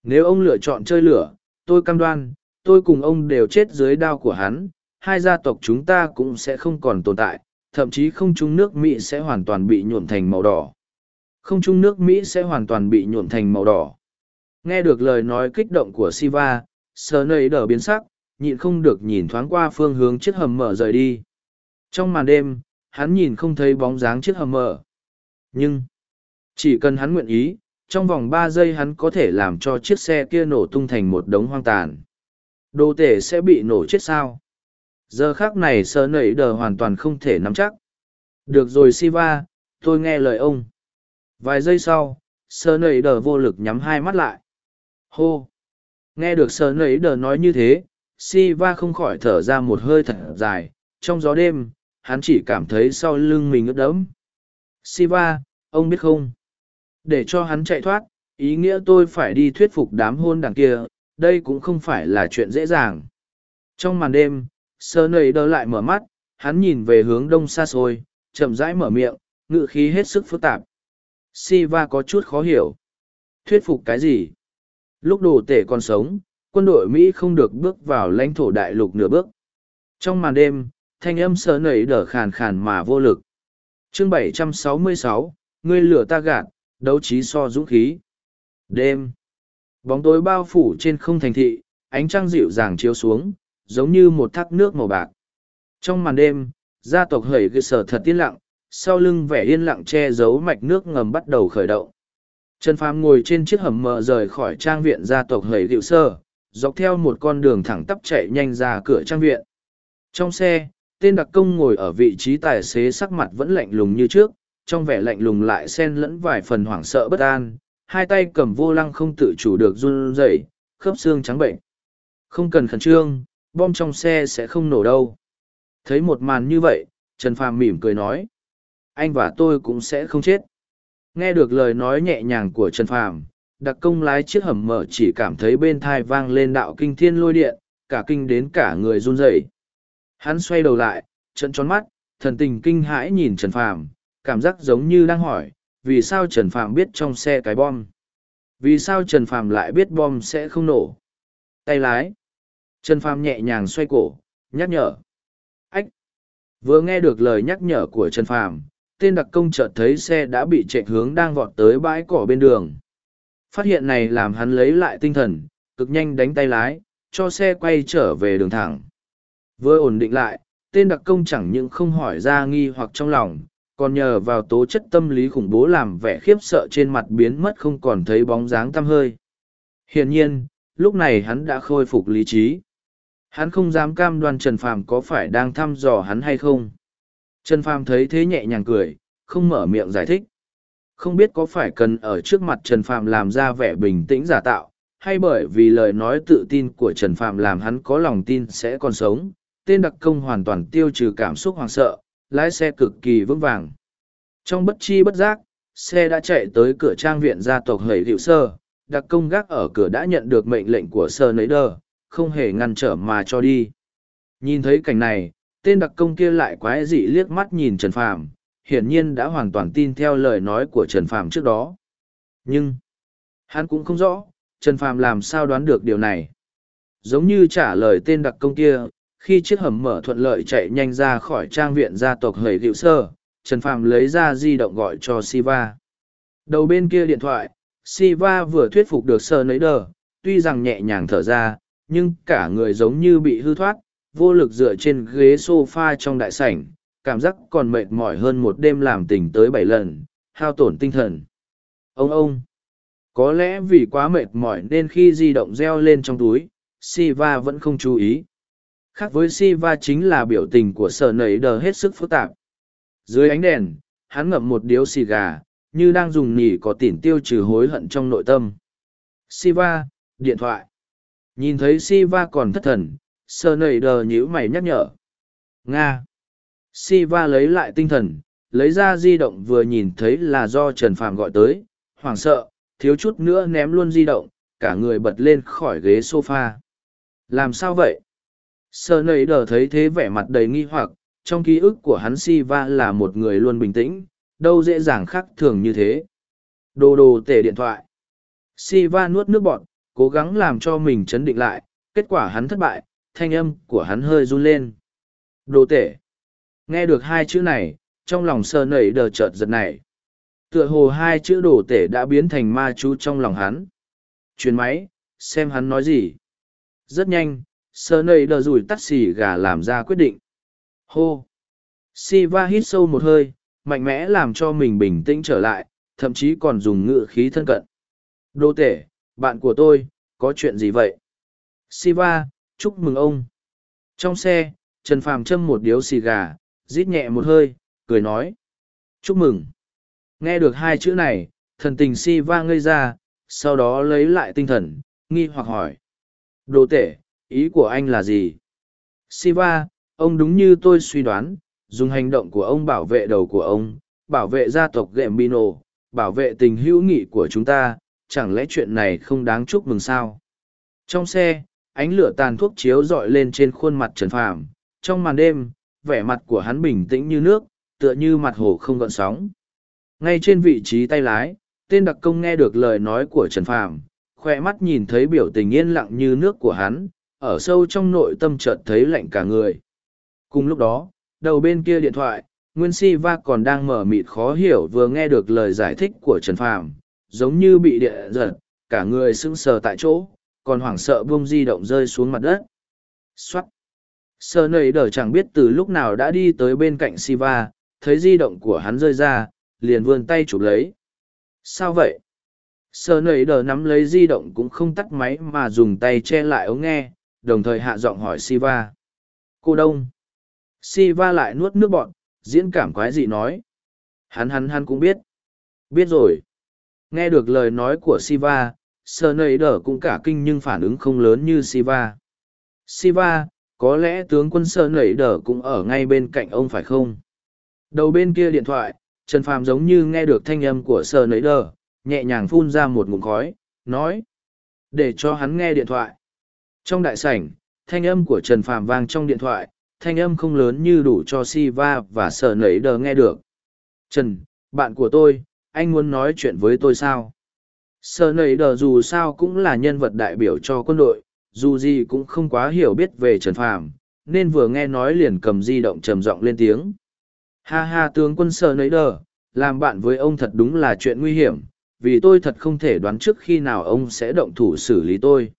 Nếu ông lựa chọn chơi lửa, tôi cam đoan tôi cùng ông đều chết dưới đao của hắn hai gia tộc chúng ta cũng sẽ không còn tồn tại, thậm chí không trung nước Mỹ sẽ hoàn toàn bị nhuộm thành màu đỏ. Không trung nước Mỹ sẽ hoàn toàn bị nhuộm thành màu đỏ. Nghe được lời nói kích động của Siva, sờ nầy đờ biến sắc, nhịn không được nhìn thoáng qua phương hướng chiếc hầm mở rời đi. Trong màn đêm, hắn nhìn không thấy bóng dáng chiếc hầm mở. Nhưng, chỉ cần hắn nguyện ý, trong vòng ba giây hắn có thể làm cho chiếc xe kia nổ tung thành một đống hoang tàn. Đồ tể sẽ bị nổ chết sao? Giờ khác này sợ nẩy đờ hoàn toàn không thể nắm chắc. Được rồi Siva, tôi nghe lời ông. Vài giây sau, sợ nẩy đờ vô lực nhắm hai mắt lại. Hô! Nghe được sợ nẩy đờ nói như thế, Siva không khỏi thở ra một hơi thật dài. Trong gió đêm, hắn chỉ cảm thấy sau lưng mình ướt đẫm. Siva, ông biết không? Để cho hắn chạy thoát, ý nghĩa tôi phải đi thuyết phục đám hôn đảng kia, đây cũng không phải là chuyện dễ dàng. Trong màn đêm, sơ nầy đơ lại mở mắt, hắn nhìn về hướng đông xa xôi, chậm rãi mở miệng, ngự khí hết sức phức tạp. Siva có chút khó hiểu. Thuyết phục cái gì? Lúc đồ tể còn sống, quân đội Mỹ không được bước vào lãnh thổ đại lục nửa bước. Trong màn đêm, thanh âm sơ nầy đờ khàn khàn mà vô lực. chương 766, ngươi lửa ta gạt, đấu trí so dũng khí. Đêm. Bóng tối bao phủ trên không thành thị, ánh trăng dịu dàng chiếu xuống, giống như một thác nước màu bạc. Trong màn đêm, gia tộc hởi cơ sở thật yên lặng, sau lưng vẻ yên lặng che giấu mạch nước ngầm bắt đầu khởi động. Trần Phàm ngồi trên chiếc hầm mờ rời khỏi trang viện gia tộc hởi hiệu sơ, dọc theo một con đường thẳng tắp chạy nhanh ra cửa trang viện. Trong xe, tên đặc công ngồi ở vị trí tài xế sắc mặt vẫn lạnh lùng như trước, trong vẻ lạnh lùng lại xen lẫn vài phần hoảng sợ bất an, hai tay cầm vô lăng không tự chủ được run rẩy, khớp xương trắng bệnh. Không cần khẩn trương, bom trong xe sẽ không nổ đâu. Thấy một màn như vậy, Trần Phàm mỉm cười nói. Anh và tôi cũng sẽ không chết. Nghe được lời nói nhẹ nhàng của Trần Phàm, đặc công lái chiếc hầm mở chỉ cảm thấy bên thai vang lên đạo kinh thiên lôi điện, cả kinh đến cả người run rẩy. Hắn xoay đầu lại, trận tròn mắt, thần tình kinh hãi nhìn Trần Phàm, cảm giác giống như đang hỏi, vì sao Trần Phàm biết trong xe cái bom? Vì sao Trần Phàm lại biết bom sẽ không nổ? Tay lái. Trần Phàm nhẹ nhàng xoay cổ, nhắc nhở. Ách! Vừa nghe được lời nhắc nhở của Trần Phàm, tên đặc công chợt thấy xe đã bị chạy hướng đang vọt tới bãi cỏ bên đường. Phát hiện này làm hắn lấy lại tinh thần, cực nhanh đánh tay lái, cho xe quay trở về đường thẳng. Vừa ổn định lại, tên đặc công chẳng những không hỏi ra nghi hoặc trong lòng, còn nhờ vào tố chất tâm lý khủng bố làm vẻ khiếp sợ trên mặt biến mất không còn thấy bóng dáng tăm hơi. Hiển nhiên, lúc này hắn đã khôi phục lý trí. Hắn không dám cam đoan Trần Phàm có phải đang thăm dò hắn hay không. Trần Phàm thấy thế nhẹ nhàng cười, không mở miệng giải thích. Không biết có phải cần ở trước mặt Trần Phàm làm ra vẻ bình tĩnh giả tạo, hay bởi vì lời nói tự tin của Trần Phàm làm hắn có lòng tin sẽ còn sống, tên đặc công hoàn toàn tiêu trừ cảm xúc hoảng sợ, lái xe cực kỳ vững vàng. Trong bất chi bất giác, xe đã chạy tới cửa trang viện gia tộc hầy hiệu sơ, đặc công gác ở cửa đã nhận được mệnh lệnh của sơ nấy đờ, không hề ngăn trở mà cho đi. Nhìn thấy cảnh này, tên đặc công kia lại quái dị liếc mắt nhìn Trần Phàm, hiển nhiên đã hoàn toàn tin theo lời nói của Trần Phàm trước đó. Nhưng, hắn cũng không rõ, Trần Phàm làm sao đoán được điều này. Giống như trả lời tên đặc công kia, khi chiếc hầm mở thuận lợi chạy nhanh ra khỏi trang viện gia tộc hầy hữu sơ, trần phàm lấy ra di động gọi cho siva. Đầu bên kia điện thoại, siva vừa thuyết phục được sơ nấy đờ, tuy rằng nhẹ nhàng thở ra, nhưng cả người giống như bị hư thoát, vô lực dựa trên ghế s o f a trong đại sảnh, cảm giác còn mệt mỏi hơn một đêm làm tình tới bảy lần, hao tổn tinh thần. Ông ông, có lẽ vì quá mệt mỏi nên khi di động reo lên trong túi, siva vẫn không chú ý khác với Siva chính là biểu tình của sở nầy đờ hết sức phức tạp. Dưới ánh đèn hắn ngậm một điếu xì gà như đang dùng nỉ có tỉn tiêu trừ hối hận trong nội tâm. Siva, điện thoại. Nhìn thấy Siva còn thất thần sở nầy đờ nhíu mày nhắc nhở. Nga. Siva lấy lại tinh thần lấy ra di động vừa nhìn thấy là do trần phàm gọi tới. Hoảng sợ thiếu chút nữa ném luôn di động cả người bật lên khỏi ghế sofa. Làm sao vậy? Sơ nầy đờ thấy thế vẻ mặt đầy nghi hoặc, trong ký ức của hắn Siva là một người luôn bình tĩnh, đâu dễ dàng khác thường như thế. Đồ đồ tể điện thoại. Siva nuốt nước bọt, cố gắng làm cho mình chấn định lại, kết quả hắn thất bại, thanh âm của hắn hơi run lên. Đồ tể. Nghe được hai chữ này, trong lòng sơ nầy đờ chợt giật này. Tựa hồ hai chữ đồ tể đã biến thành ma chú trong lòng hắn. Chuyến máy, xem hắn nói gì. Rất nhanh, sơ nầy đờ rủi tắt xì gà làm ra quyết định. Hô. Siva hít sâu một hơi, mạnh mẽ làm cho mình bình tĩnh trở lại, thậm chí còn dùng ngự khí thân cận. Đô tể, bạn của tôi, có chuyện gì vậy? Siva, chúc mừng ông. Trong xe, Trần Phàm châm một điếu xì gà, rít nhẹ một hơi, cười nói. Chúc mừng. Nghe được hai chữ này, thần tình Siva ngây ra, sau đó lấy lại tinh thần, nghi hoặc hỏi. Đồ tể, ý của anh là gì? Siva, ông đúng như tôi suy đoán, dùng hành động của ông bảo vệ đầu của ông, bảo vệ gia tộc Gembino, bảo vệ tình hữu nghị của chúng ta, chẳng lẽ chuyện này không đáng chúc mừng sao? Trong xe, ánh lửa tàn thuốc chiếu rọi lên trên khuôn mặt Trần Phàm, trong màn đêm, vẻ mặt của hắn bình tĩnh như nước, tựa như mặt hồ không gợn sóng. Ngay trên vị trí tay lái, tên đặc công nghe được lời nói của Trần Phàm, khoe mắt nhìn thấy biểu tình yên lặng như nước của hắn, ở sâu trong nội tâm chợt thấy lạnh cả người. Cùng lúc đó, đầu bên kia điện thoại, Nguyên Si Va còn đang mở mịt khó hiểu vừa nghe được lời giải thích của Trần Phàm, giống như bị địa giật, cả người sững sờ tại chỗ, còn hoảng sợ buông di động rơi xuống mặt đất. Xoát! Sơ nầy đờ chẳng biết từ lúc nào đã đi tới bên cạnh Si Va, thấy di động của hắn rơi ra, liền vươn tay chụp lấy. Sao vậy? Sơ nầy đờ nắm lấy di động cũng không tắt máy mà dùng tay che lại ống nghe, đồng thời hạ giọng hỏi Siva. Cô Đông! Siva lại nuốt nước bọn, diễn cảm quái dị nói. Hắn hắn hắn cũng biết. Biết rồi. Nghe được lời nói của Siva, Sơ nầy đờ cũng cả kinh nhưng phản ứng không lớn như Siva. Siva, có lẽ tướng quân Sơ nầy đờ cũng ở ngay bên cạnh ông phải không? Đầu bên kia điện thoại, Trần Phàm giống như nghe được thanh âm của Sơ nầy đờ, nhẹ nhàng phun ra một ngụm khói, nói. Để cho hắn nghe điện thoại. Trong đại sảnh, thanh âm của Trần Phàm vang trong điện thoại, thanh âm không lớn như đủ cho Siva và Sở Nấy Đờ nghe được. Trần, bạn của tôi, anh muốn nói chuyện với tôi sao? Sở Nấy Đờ dù sao cũng là nhân vật đại biểu cho quân đội, dù gì cũng không quá hiểu biết về Trần Phàm, nên vừa nghe nói liền cầm di động trầm giọng lên tiếng. Ha ha tướng quân Sở Nấy Đờ, làm bạn với ông thật đúng là chuyện nguy hiểm, vì tôi thật không thể đoán trước khi nào ông sẽ động thủ xử lý tôi.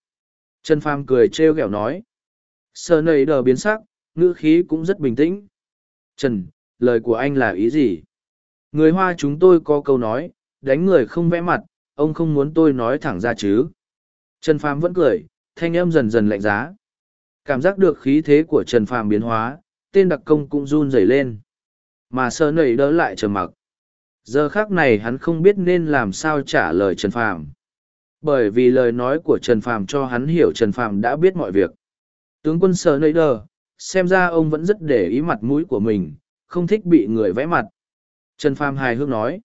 Trần Phàm cười trêu ghẹo nói. Sơ nầy Đờ biến sắc, ngữ khí cũng rất bình tĩnh. Trần, lời của anh là ý gì? Người Hoa chúng tôi có câu nói, đánh người không vẽ mặt, ông không muốn tôi nói thẳng ra chứ. Trần Phàm vẫn cười, thanh âm dần dần lạnh giá. Cảm giác được khí thế của Trần Phàm biến hóa, tên đặc công cũng run rẩy lên. Mà sơ nầy đỡ lại trầm mặc. Giờ khác này hắn không biết nên làm sao trả lời Trần Phàm. Bởi vì lời nói của Trần Phàm cho hắn hiểu Trần Phàm đã biết mọi việc. Tướng quân sơ Nơi đờ, xem ra ông vẫn rất để ý mặt mũi của mình không thích bị người vẽ mặt. Trần Phàm hài hước nói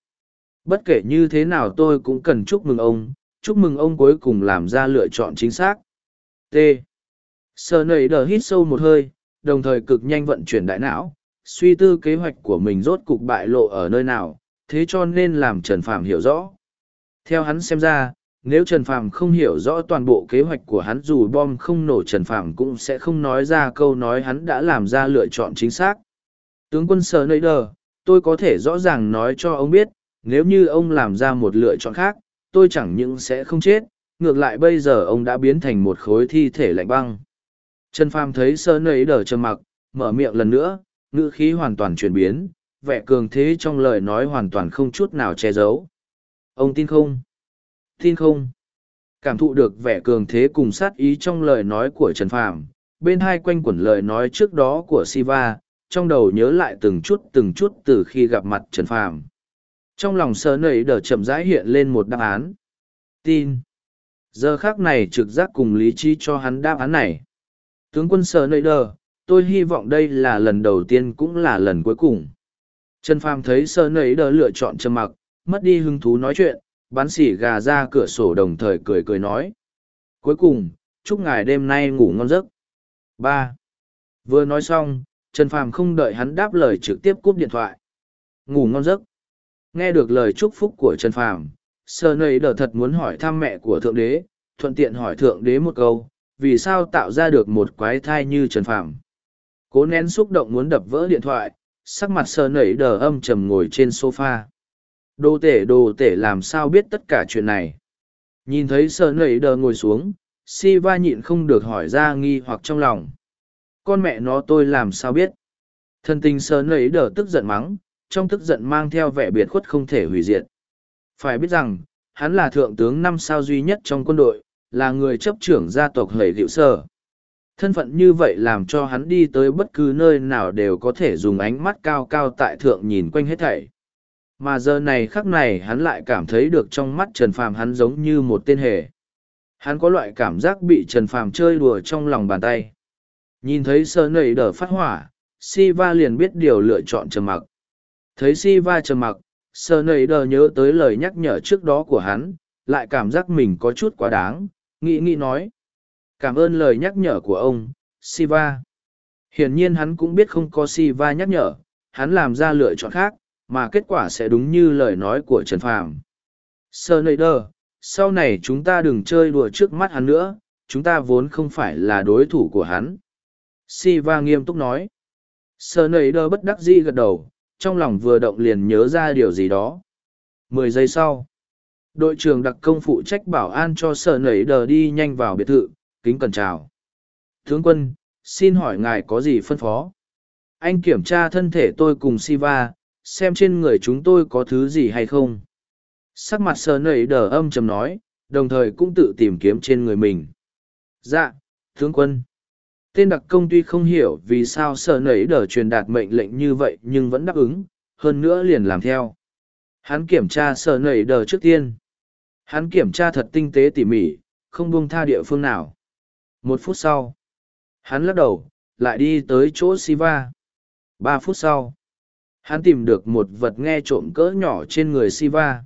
bất kể như thế nào tôi cũng cần chúc mừng ông chúc mừng ông cuối cùng làm ra lựa chọn chính xác. T. Sờ Nơi đờ hít sâu một hơi đồng thời cực nhanh vận chuyển đại não suy tư kế hoạch của mình rốt cục bại lộ ở nơi nào thế cho nên làm trần phàm hiểu rõ. Theo hắn xem ra nếu Trần Phàm không hiểu rõ toàn bộ kế hoạch của hắn dù bom không nổ Trần Phàm cũng sẽ không nói ra câu nói hắn đã làm ra lựa chọn chính xác. Tướng quân Sở Nơi Đờ, tôi có thể rõ ràng nói cho ông biết, nếu như ông làm ra một lựa chọn khác, tôi chẳng những sẽ không chết, ngược lại bây giờ ông đã biến thành một khối thi thể lạnh băng. Trần Phàm thấy Sở Nơi Đờ trầm mặc, mở miệng lần nữa, ngữ khí hoàn toàn chuyển biến, vẻ cường thế trong lời nói hoàn toàn không chút nào che giấu. Ông tin không? Tin không? Cảm thụ được vẻ cường thế cùng sát ý trong lời nói của Trần Phàm, bên hai quanh quẩn lời nói trước đó của Siva, trong đầu nhớ lại từng chút từng chút từ khi gặp mặt Trần Phàm. Trong lòng sơ nầy đờ chậm rãi hiện lên một đáp án. Tin. Giờ khác này trực giác cùng lý trí cho hắn đáp án này. Tướng quân sơ nầy đờ, tôi hy vọng đây là lần đầu tiên cũng là lần cuối cùng. Trần Phàm thấy sơ nầy đờ lựa chọn trầm mặc, mất đi hứng thú nói chuyện, bắn xỉ gà ra cửa sổ đồng thời cười cười nói. Cuối cùng, chúc ngài đêm nay ngủ ngon giấc. ba Vừa nói xong, Trần Phàm không đợi hắn đáp lời trực tiếp cúp điện thoại. Ngủ ngon giấc. Nghe được lời chúc phúc của Trần Phàm, Sơ Nầy đờ thật muốn hỏi thăm mẹ của Thượng Đế, thuận tiện hỏi Thượng Đế một câu, vì sao tạo ra được một quái thai như Trần Phàm. cố nén xúc động muốn đập vỡ điện thoại sắc mặt sơ nẩy đờ âm trầm ngồi trên sofa đồ tể đồ tể làm sao biết tất cả chuyện này? Nhìn thấy sợ nẩy đờ ngồi xuống si va nhịn không được hỏi ra nghi hoặc trong lòng. Con mẹ nó tôi làm sao biết? Thân tình sợ nẩy đờ tức giận mắng, trong tức giận mang theo vẻ biệt khuất không thể hủy diệt. Phải biết rằng, hắn là thượng tướng năm sao duy nhất trong quân đội, là người chấp trưởng gia tộc hầy hiệu sơ thân phận như vậy làm cho hắn đi tới bất cứ nơi nào đều có thể dùng ánh mắt cao cao tại thượng nhìn quanh hết thảy mà giờ này khắc này hắn lại cảm thấy được trong mắt trần phàm hắn giống như một tên hề. Hắn có loại cảm giác bị trần phàm chơi đùa trong lòng bàn tay. Nhìn thấy sơ nầy đờ phát hỏa si va liền biết điều lựa chọn trầm mặc. Thấy si va trầm mặc, sơ nầy đờ nhớ tới lời nhắc nhở trước đó của hắn, lại cảm giác mình có chút quá đáng, nghĩ nghĩ nói. Cảm ơn lời nhắc nhở của ông, siva. Hiển nhiên hắn cũng biết không có siva nhắc nhở, hắn làm ra lựa chọn khác mà kết quả sẽ đúng như lời nói của trần phàm. Sơ nầy đơ, sau này chúng ta đừng chơi đùa trước mắt hắn nữa chúng ta vốn không phải là đối thủ của hắn. Siva nghiêm túc nói. Sơ nầy đơ bất đắc dĩ gật đầu trong lòng vừa động liền nhớ ra điều gì đó. Mười giây sau đội trưởng đặc công phụ trách bảo an cho sở nẩy đờ đi nhanh vào biệt thự kính cẩn chào. Tướng quân xin hỏi ngài có gì phân phó? Anh kiểm tra thân thể tôi cùng siva xem trên người chúng tôi có thứ gì hay không. Sắc mặt sờ nẩy đờ âm chầm nói, đồng thời cũng tự tìm kiếm trên người mình. Dạ tướng quân. Tên đặc công tuy không hiểu vì sao sờ nẩy đờ truyền đạt mệnh lệnh như vậy nhưng vẫn đáp ứng, hơn nữa liền làm theo. Hắn kiểm tra sờ nẩy đờ trước tiên. Hắn kiểm tra thật tinh tế tỉ mỉ, không buông tha địa phương nào. Một phút sau, hắn lắc đầu, lại đi tới chỗ siva. Ba phút sau hắn tìm được một vật nghe trộm cỡ nhỏ trên người siva.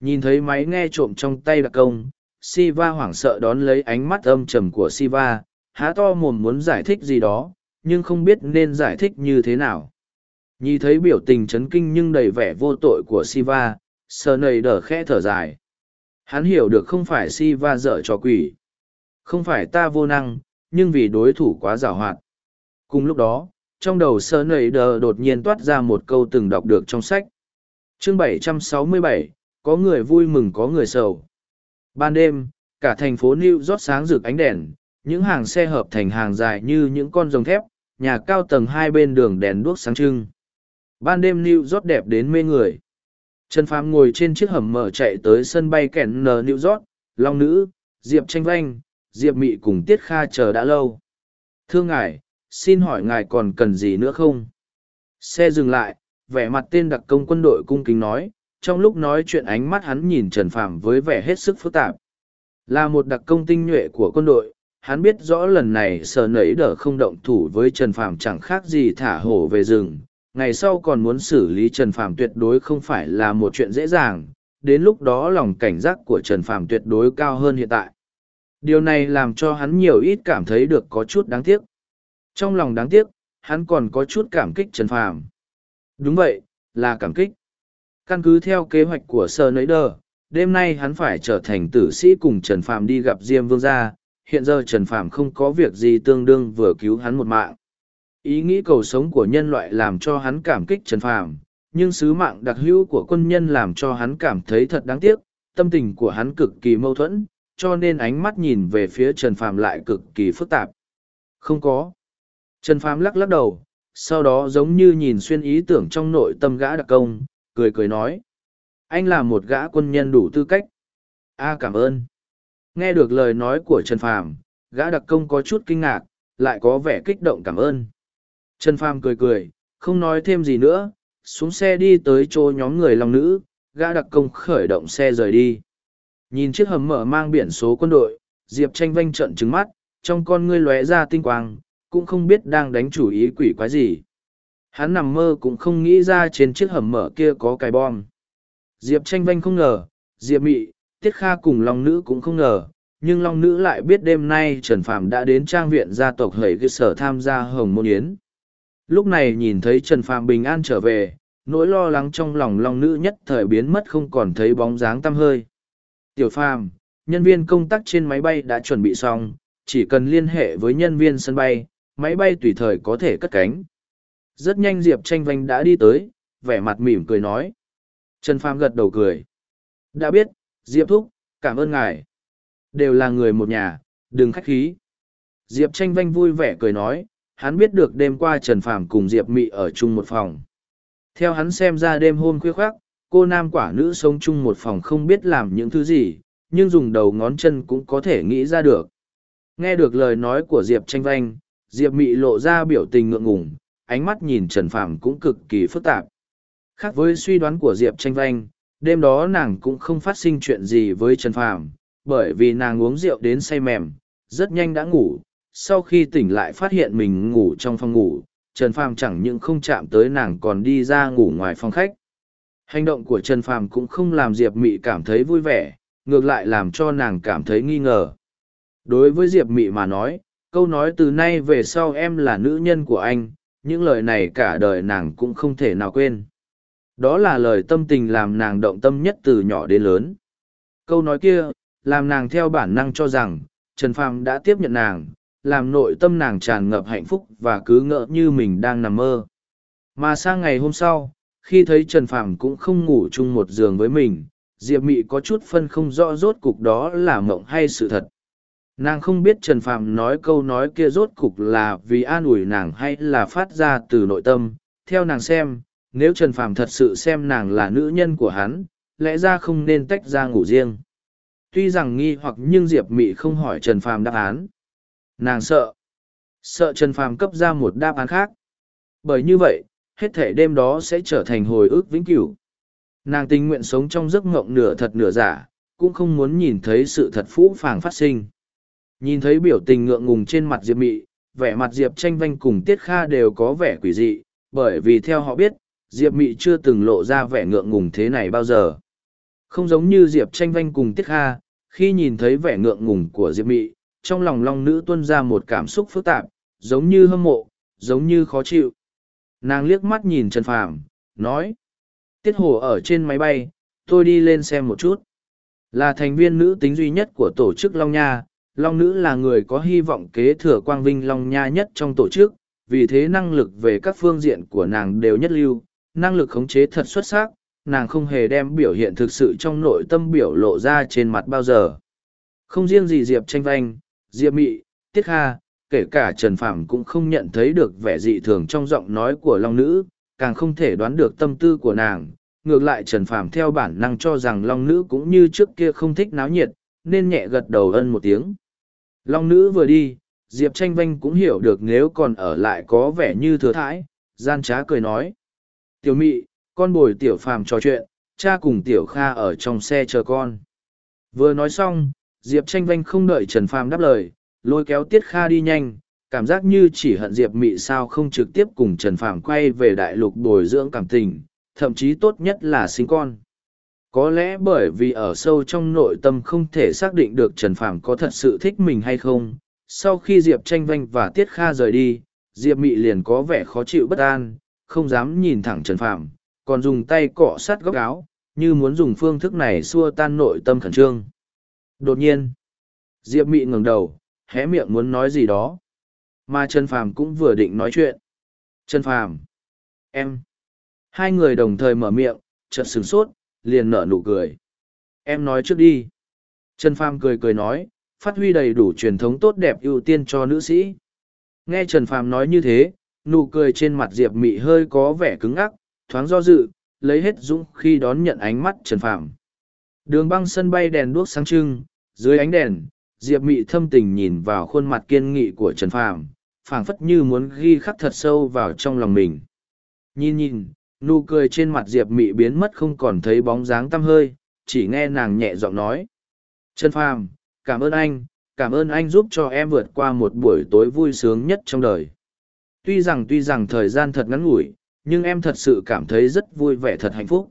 Nhìn thấy máy nghe trộm trong tay đặc công, siva hoảng sợ đón lấy ánh mắt âm trầm của siva, há to mồm muốn giải thích gì đó, nhưng không biết nên giải thích như thế nào. Nhìn thấy biểu tình chấn kinh nhưng đầy vẻ vô tội của siva sờ nầy đờ khẽ thở dài. Hắn hiểu được không phải siva dở trò quỷ. Không phải ta vô năng, nhưng vì đối thủ quá giàu hoạt. Cùng lúc đó trong đầu sơ nầy đờ đột nhiên toát ra một câu từng đọc được trong sách. Chương 767, có người vui mừng có người sầu. Ban đêm cả thành phố new york sáng rực ánh đèn những hàng xe hợp thành hàng dài như những con rồng thép nhà cao tầng hai bên đường đèn đuốc sáng trưng. Ban đêm new york đẹp đến mê người. Trần phàm ngồi trên chiếc hầm mở chạy tới sân bay kẻn n new york long nữ diệp tranh vanh diệp mị cùng tiết kha chờ đã lâu. Thưa ngài xin hỏi ngài còn cần gì nữa không? Xe dừng lại, vẻ mặt tên đặc công quân đội cung kính nói, trong lúc nói chuyện ánh mắt hắn nhìn trần phạm với vẻ hết sức phức tạp. Là một đặc công tinh nhuệ của quân đội, hắn biết rõ lần này sờ nấy đỡ không động thủ với trần phạm chẳng khác gì thả hổ về rừng. Ngày sau còn muốn xử lý trần phạm tuyệt đối không phải là một chuyện dễ dàng, đến lúc đó lòng cảnh giác của trần phạm tuyệt đối cao hơn hiện tại. Điều này làm cho hắn nhiều ít cảm thấy được có chút đáng tiếc trong lòng đáng tiếc, hắn còn có chút cảm kích trần phàm. Đúng vậy, là cảm kích. Căn cứ theo kế hoạch của sơ nấy đờ đêm nay hắn phải trở thành tử sĩ cùng trần phàm đi gặp diêm vương gia. Hiện giờ trần phàm không có việc gì tương đương vừa cứu hắn một mạng. Ý nghĩ cầu sống của nhân loại làm cho hắn cảm kích trần phàm, nhưng sứ mạng đặc hữu của quân nhân làm cho hắn cảm thấy thật đáng tiếc. Tâm tình của hắn cực kỳ mâu thuẫn, cho nên ánh mắt nhìn về phía Trần Phàm lại cực kỳ phức tạp. Không có. Trần Phàm lắc lắc đầu, sau đó giống như nhìn xuyên ý tưởng trong nội tâm gã đặc công, cười cười nói. Anh là một gã quân nhân đủ tư cách. a cảm ơn. Nghe được lời nói của Trần Phàm, gã đặc công có chút kinh ngạc, lại có vẻ kích động cảm ơn. Trần Phàm cười cười, không nói thêm gì nữa, xuống xe đi tới chỗ nhóm người lòng nữ, gã đặc công khởi động xe rời đi. Nhìn chiếc hầm mở mang biển số quân đội, Diệp tranh vanh trận trứng mắt, trong con ngươi lóe ra tinh quang, cũng không biết đang đánh chủ ý quỷ quái gì. Hắn nằm mơ cũng không nghĩ ra trên chiếc hầm mở kia có cái bom. Diệp tranh vanh không ngờ, Diệp mị, Tiết Kha cùng Long Nữ cũng không ngờ, nhưng Long Nữ lại biết đêm nay Trần Phạm đã đến trang viện gia tộc hầy cơ sở tham gia Hồng Môn Yến. Lúc này nhìn thấy Trần Phạm bình an trở về, nỗi lo lắng trong lòng Long Nữ nhất thời biến mất không còn thấy bóng dáng tăm hơi. Tiểu Phàm, nhân viên công tác trên máy bay đã chuẩn bị xong, chỉ cần liên hệ với nhân viên sân bay, máy bay tùy thời có thể cất cánh. Rất nhanh Diệp tranh vanh đã đi tới, vẻ mặt mỉm cười nói. Trần Phàm gật đầu cười. Đã biết, Diệp Thúc, cảm ơn ngài. Đều là người một nhà, đừng khách khí. Diệp tranh vanh vui vẻ cười nói, hắn biết được đêm qua Trần Phàm cùng Diệp Mị ở chung một phòng. Theo hắn xem ra đêm hôm khuya khoác, cô nam quả nữ sống chung một phòng không biết làm những thứ gì, nhưng dùng đầu ngón chân cũng có thể nghĩ ra được. Nghe được lời nói của Diệp tranh vanh, Diệp Mị lộ ra biểu tình ngượng ngùng, ánh mắt nhìn Trần Phàm cũng cực kỳ phức tạp. Khác với suy đoán của Diệp tranh vanh, đêm đó nàng cũng không phát sinh chuyện gì với Trần Phàm, bởi vì nàng uống rượu đến say mềm, rất nhanh đã ngủ, sau khi tỉnh lại phát hiện mình ngủ trong phòng ngủ, Trần Phàm chẳng những không chạm tới nàng còn đi ra ngủ ngoài phòng khách. Hành động của Trần Phàm cũng không làm Diệp Mị cảm thấy vui vẻ, ngược lại làm cho nàng cảm thấy nghi ngờ. Đối với Diệp Mị mà nói, câu nói từ nay về sau em là nữ nhân của anh, những lời này cả đời nàng cũng không thể nào quên. Đó là lời tâm tình làm nàng động tâm nhất từ nhỏ đến lớn. Câu nói kia, làm nàng theo bản năng cho rằng, Trần Phàm đã tiếp nhận nàng, làm nội tâm nàng tràn ngập hạnh phúc và cứ ngỡ như mình đang nằm mơ. Mà sang ngày hôm sau, khi thấy Trần Phàm cũng không ngủ chung một giường với mình, Diệp Mị có chút phân không rõ rốt cục đó là mộng hay sự thật. Nàng không biết Trần Phàm nói câu nói kia rốt cục là vì an ủi nàng hay là phát ra từ nội tâm. Theo nàng xem, nếu Trần Phàm thật sự xem nàng là nữ nhân của hắn, lẽ ra không nên tách ra ngủ riêng. Tuy rằng nghi hoặc nhưng Diệp Mị không hỏi Trần Phàm đáp án. Nàng sợ. Sợ Trần Phàm cấp ra một đáp án khác. Bởi như vậy, hết thể đêm đó sẽ trở thành hồi ức vĩnh cửu. Nàng tình nguyện sống trong giấc mộng nửa thật nửa giả, cũng không muốn nhìn thấy sự thật phũ phàng phát sinh. Nhìn thấy biểu tình ngượng ngùng trên mặt Diệp Mị, vẻ mặt Diệp tranh vanh cùng Tiết Kha đều có vẻ quỷ dị, bởi vì theo họ biết, Diệp Mị chưa từng lộ ra vẻ ngượng ngùng thế này bao giờ. Không giống như Diệp tranh vanh cùng Tiết Kha, khi nhìn thấy vẻ ngượng ngùng của Diệp Mị, trong lòng long nữ tuân ra một cảm xúc phức tạp, giống như hâm mộ, giống như khó chịu. Nàng liếc mắt nhìn Trần Phàm, nói. Tiết hồ ở trên máy bay, tôi đi lên xem một chút. Là thành viên nữ tính duy nhất của tổ chức Long Nha, Long Nữ là người có hy vọng kế thừa quang vinh Long Nha nhất trong tổ chức, vì thế năng lực về các phương diện của nàng đều nhất lưu, năng lực khống chế thật xuất sắc, nàng không hề đem biểu hiện thực sự trong nội tâm biểu lộ ra trên mặt bao giờ. Không riêng gì Diệp tranh vanh, Diệp Mị, Tiết Kha, kể cả Trần Phạm cũng không nhận thấy được vẻ dị thường trong giọng nói của Long Nữ, càng không thể đoán được tâm tư của nàng. Ngược lại Trần Phạm theo bản năng cho rằng Long Nữ cũng như trước kia không thích náo nhiệt, nên nhẹ gật đầu ân một tiếng. Long Nữ vừa đi, Diệp Tranh Vanh cũng hiểu được nếu còn ở lại có vẻ như thừa thãi, gian trá cười nói. Tiểu Mị, con bồi Tiểu Phàm trò chuyện, cha cùng Tiểu Kha ở trong xe chờ con. Vừa nói xong, Diệp tranh vanh không đợi Trần Phàm đáp lời, lôi kéo Tiết Kha đi nhanh, cảm giác như chỉ hận Diệp Mị sao không trực tiếp cùng Trần Phàm quay về đại lục bồi dưỡng cảm tình, thậm chí tốt nhất là sinh con. Có lẽ bởi vì ở sâu trong nội tâm không thể xác định được Trần Phàm có thật sự thích mình hay không, sau khi Diệp tranh vanh và Tiết Kha rời đi, Diệp Mị liền có vẻ khó chịu bất an, không dám nhìn thẳng Trần Phàm, còn dùng tay cọ sát góc áo, như muốn dùng phương thức này xua tan nội tâm khẩn trương. Đột nhiên, Diệp Mị ngẩng đầu, hé miệng muốn nói gì đó. Mà Trần Phàm cũng vừa định nói chuyện. Trần Phàm, em. Hai người đồng thời mở miệng, chợt sửng sốt, liền nở nụ cười. Em nói trước đi. Trần Phàm cười cười nói, phát huy đầy đủ truyền thống tốt đẹp ưu tiên cho nữ sĩ. Nghe Trần Phàm nói như thế, nụ cười trên mặt Diệp Mị hơi có vẻ cứng ngắc, thoáng do dự, lấy hết dũng khi đón nhận ánh mắt Trần Phàm. Đường băng sân bay đèn đuốc sáng trưng, dưới ánh đèn, Diệp Mị thâm tình nhìn vào khuôn mặt kiên nghị của Trần Phàm, phảng phất như muốn ghi khắc thật sâu vào trong lòng mình. Nhìn nhìn, nụ cười trên mặt Diệp Mị biến mất không còn thấy bóng dáng tăm hơi, chỉ nghe nàng nhẹ giọng nói. Trần Phàm, cảm ơn anh, cảm ơn anh giúp cho em vượt qua một buổi tối vui sướng nhất trong đời. Tuy rằng tuy rằng thời gian thật ngắn ngủi, nhưng em thật sự cảm thấy rất vui vẻ thật hạnh phúc.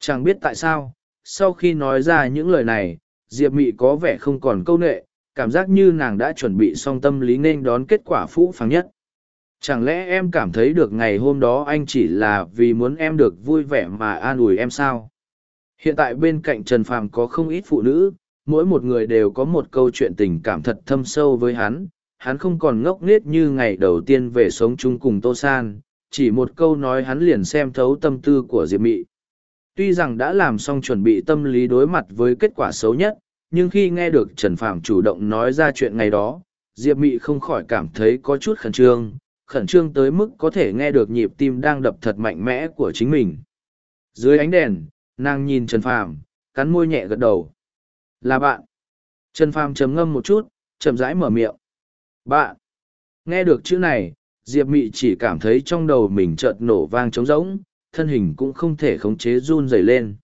Chẳng biết tại sao, sau khi nói ra những lời này diệp mị có vẻ không còn câu nệ cảm giác như nàng đã chuẩn bị xong tâm lý nên đón kết quả phũ phàng nhất chẳng lẽ em cảm thấy được ngày hôm đó anh chỉ là vì muốn em được vui vẻ mà an ủi em sao? Hiện tại bên cạnh trần phàm có không ít phụ nữ, mỗi một người đều có một câu chuyện tình cảm thật thâm sâu với hắn. Hắn không còn ngốc nghếch như ngày đầu tiên về sống chung cùng tô san, chỉ một câu nói hắn liền xem thấu tâm tư của diệp mị. Tuy rằng đã làm xong chuẩn bị tâm lý đối mặt với kết quả xấu nhất, nhưng khi nghe được trần phàm chủ động nói ra chuyện ngày đó, diệp mị không khỏi cảm thấy có chút khẩn trương khẩn trương tới mức có thể nghe được nhịp tim đang đập thật mạnh mẽ của chính mình. Dưới ánh đèn, nàng nhìn trần phàm, cắn môi nhẹ gật đầu. Là bạn. Trần phàm trầm ngâm một chút, chậm rãi mở miệng. Bạn. Nghe được chữ này, diệp mị chỉ cảm thấy trong đầu mình chợt nổ vang trống rỗng, thân hình cũng không thể khống chế run rẩy lên.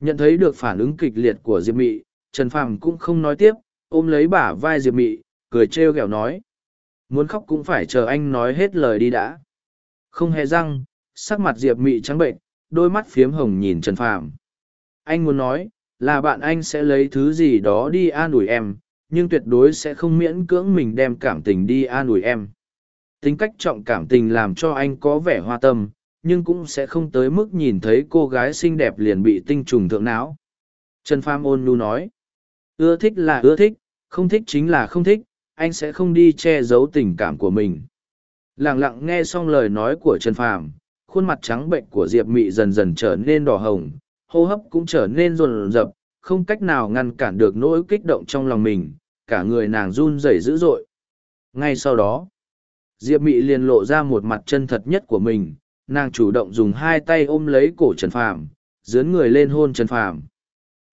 Nhận thấy được phản ứng kịch liệt của diệp mị, trần phàm cũng không nói tiếp, ôm lấy bả vai diệp mị, cười trêu ghẹo nói muốn khóc cũng phải chờ anh nói hết lời đi đã. Không hề răng, sắc mặt diệp mị trắng bệnh, đôi mắt phiếm hồng nhìn trần phàm. Anh muốn nói, là bạn anh sẽ lấy thứ gì đó đi an ủi em, nhưng tuyệt đối sẽ không miễn cưỡng mình đem cảm tình đi an ủi em. Tính cách trọng cảm tình làm cho anh có vẻ hoa tâm, nhưng cũng sẽ không tới mức nhìn thấy cô gái xinh đẹp liền bị tinh trùng thượng não. Trần pham ôn nhu nói, ưa thích là ưa thích, không thích chính là không thích anh sẽ không đi che giấu tình cảm của mình. Lẳng lặng nghe xong lời nói của trần phàm, khuôn mặt trắng bệnh của diệp mị dần dần trở nên đỏ hồng, hô hấp cũng trở nên rồn rập, không cách nào ngăn cản được nỗi kích động trong lòng mình, cả người nàng run rẩy dữ dội. Ngay sau đó, diệp mị liền lộ ra một mặt chân thật nhất của mình, nàng chủ động dùng hai tay ôm lấy cổ trần phàm, dướn người lên hôn trần phàm.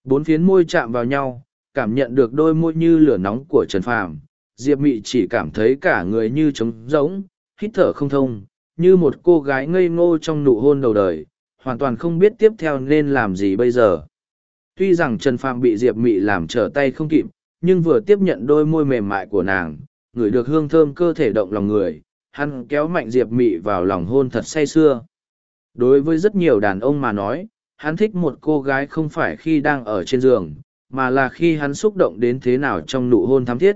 Bốn phiến môi chạm vào nhau, cảm nhận được đôi môi như lửa nóng của trần phàm diệp mị chỉ cảm thấy cả người như trống rỗng, hít thở không thông, như một cô gái ngây ngô trong nụ hôn đầu đời, hoàn toàn không biết tiếp theo nên làm gì bây giờ. Tuy rằng trần phàm bị diệp mị làm trở tay không kịp, nhưng vừa tiếp nhận đôi môi mềm mại của nàng, ngửi được hương thơm cơ thể động lòng người, hắn kéo mạnh diệp mị vào lòng hôn thật say sưa. Đối với rất nhiều đàn ông mà nói, hắn thích một cô gái không phải khi đang ở trên giường, mà là khi hắn xúc động đến thế nào trong nụ hôn thắm thiết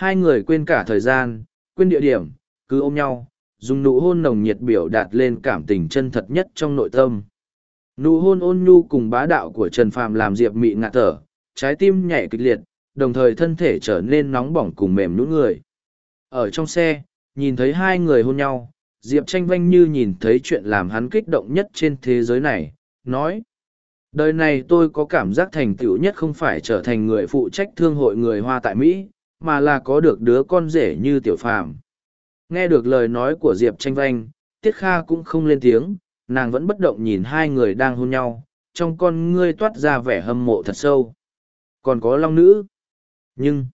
hai người quên cả thời gian, quên địa điểm, cứ ôm nhau, dùng nụ hôn nồng nhiệt biểu đạt lên cảm tình chân thật nhất trong nội tâm. Nụ hôn ôn nhu cùng bá đạo của trần phàm làm diệp mị ngạt thở, trái tim nhảy kịch liệt, đồng thời thân thể trở nên nóng bỏng cùng mềm nhũn người. Ở trong xe, nhìn thấy hai người hôn nhau, diệp tranh vanh như nhìn thấy chuyện làm hắn kích động nhất trên thế giới này, nói, đời này tôi có cảm giác thành tựu nhất không phải trở thành người phụ trách thương hội người hoa tại mỹ mà là có được đứa con rể như tiểu phàm. Nghe được lời nói của diệp tranh vanh, tiết kha cũng không lên tiếng, nàng vẫn bất động nhìn hai người đang hôn nhau, trong con ngươi toát ra vẻ hâm mộ thật sâu. Còn có long nữ. Nhưng,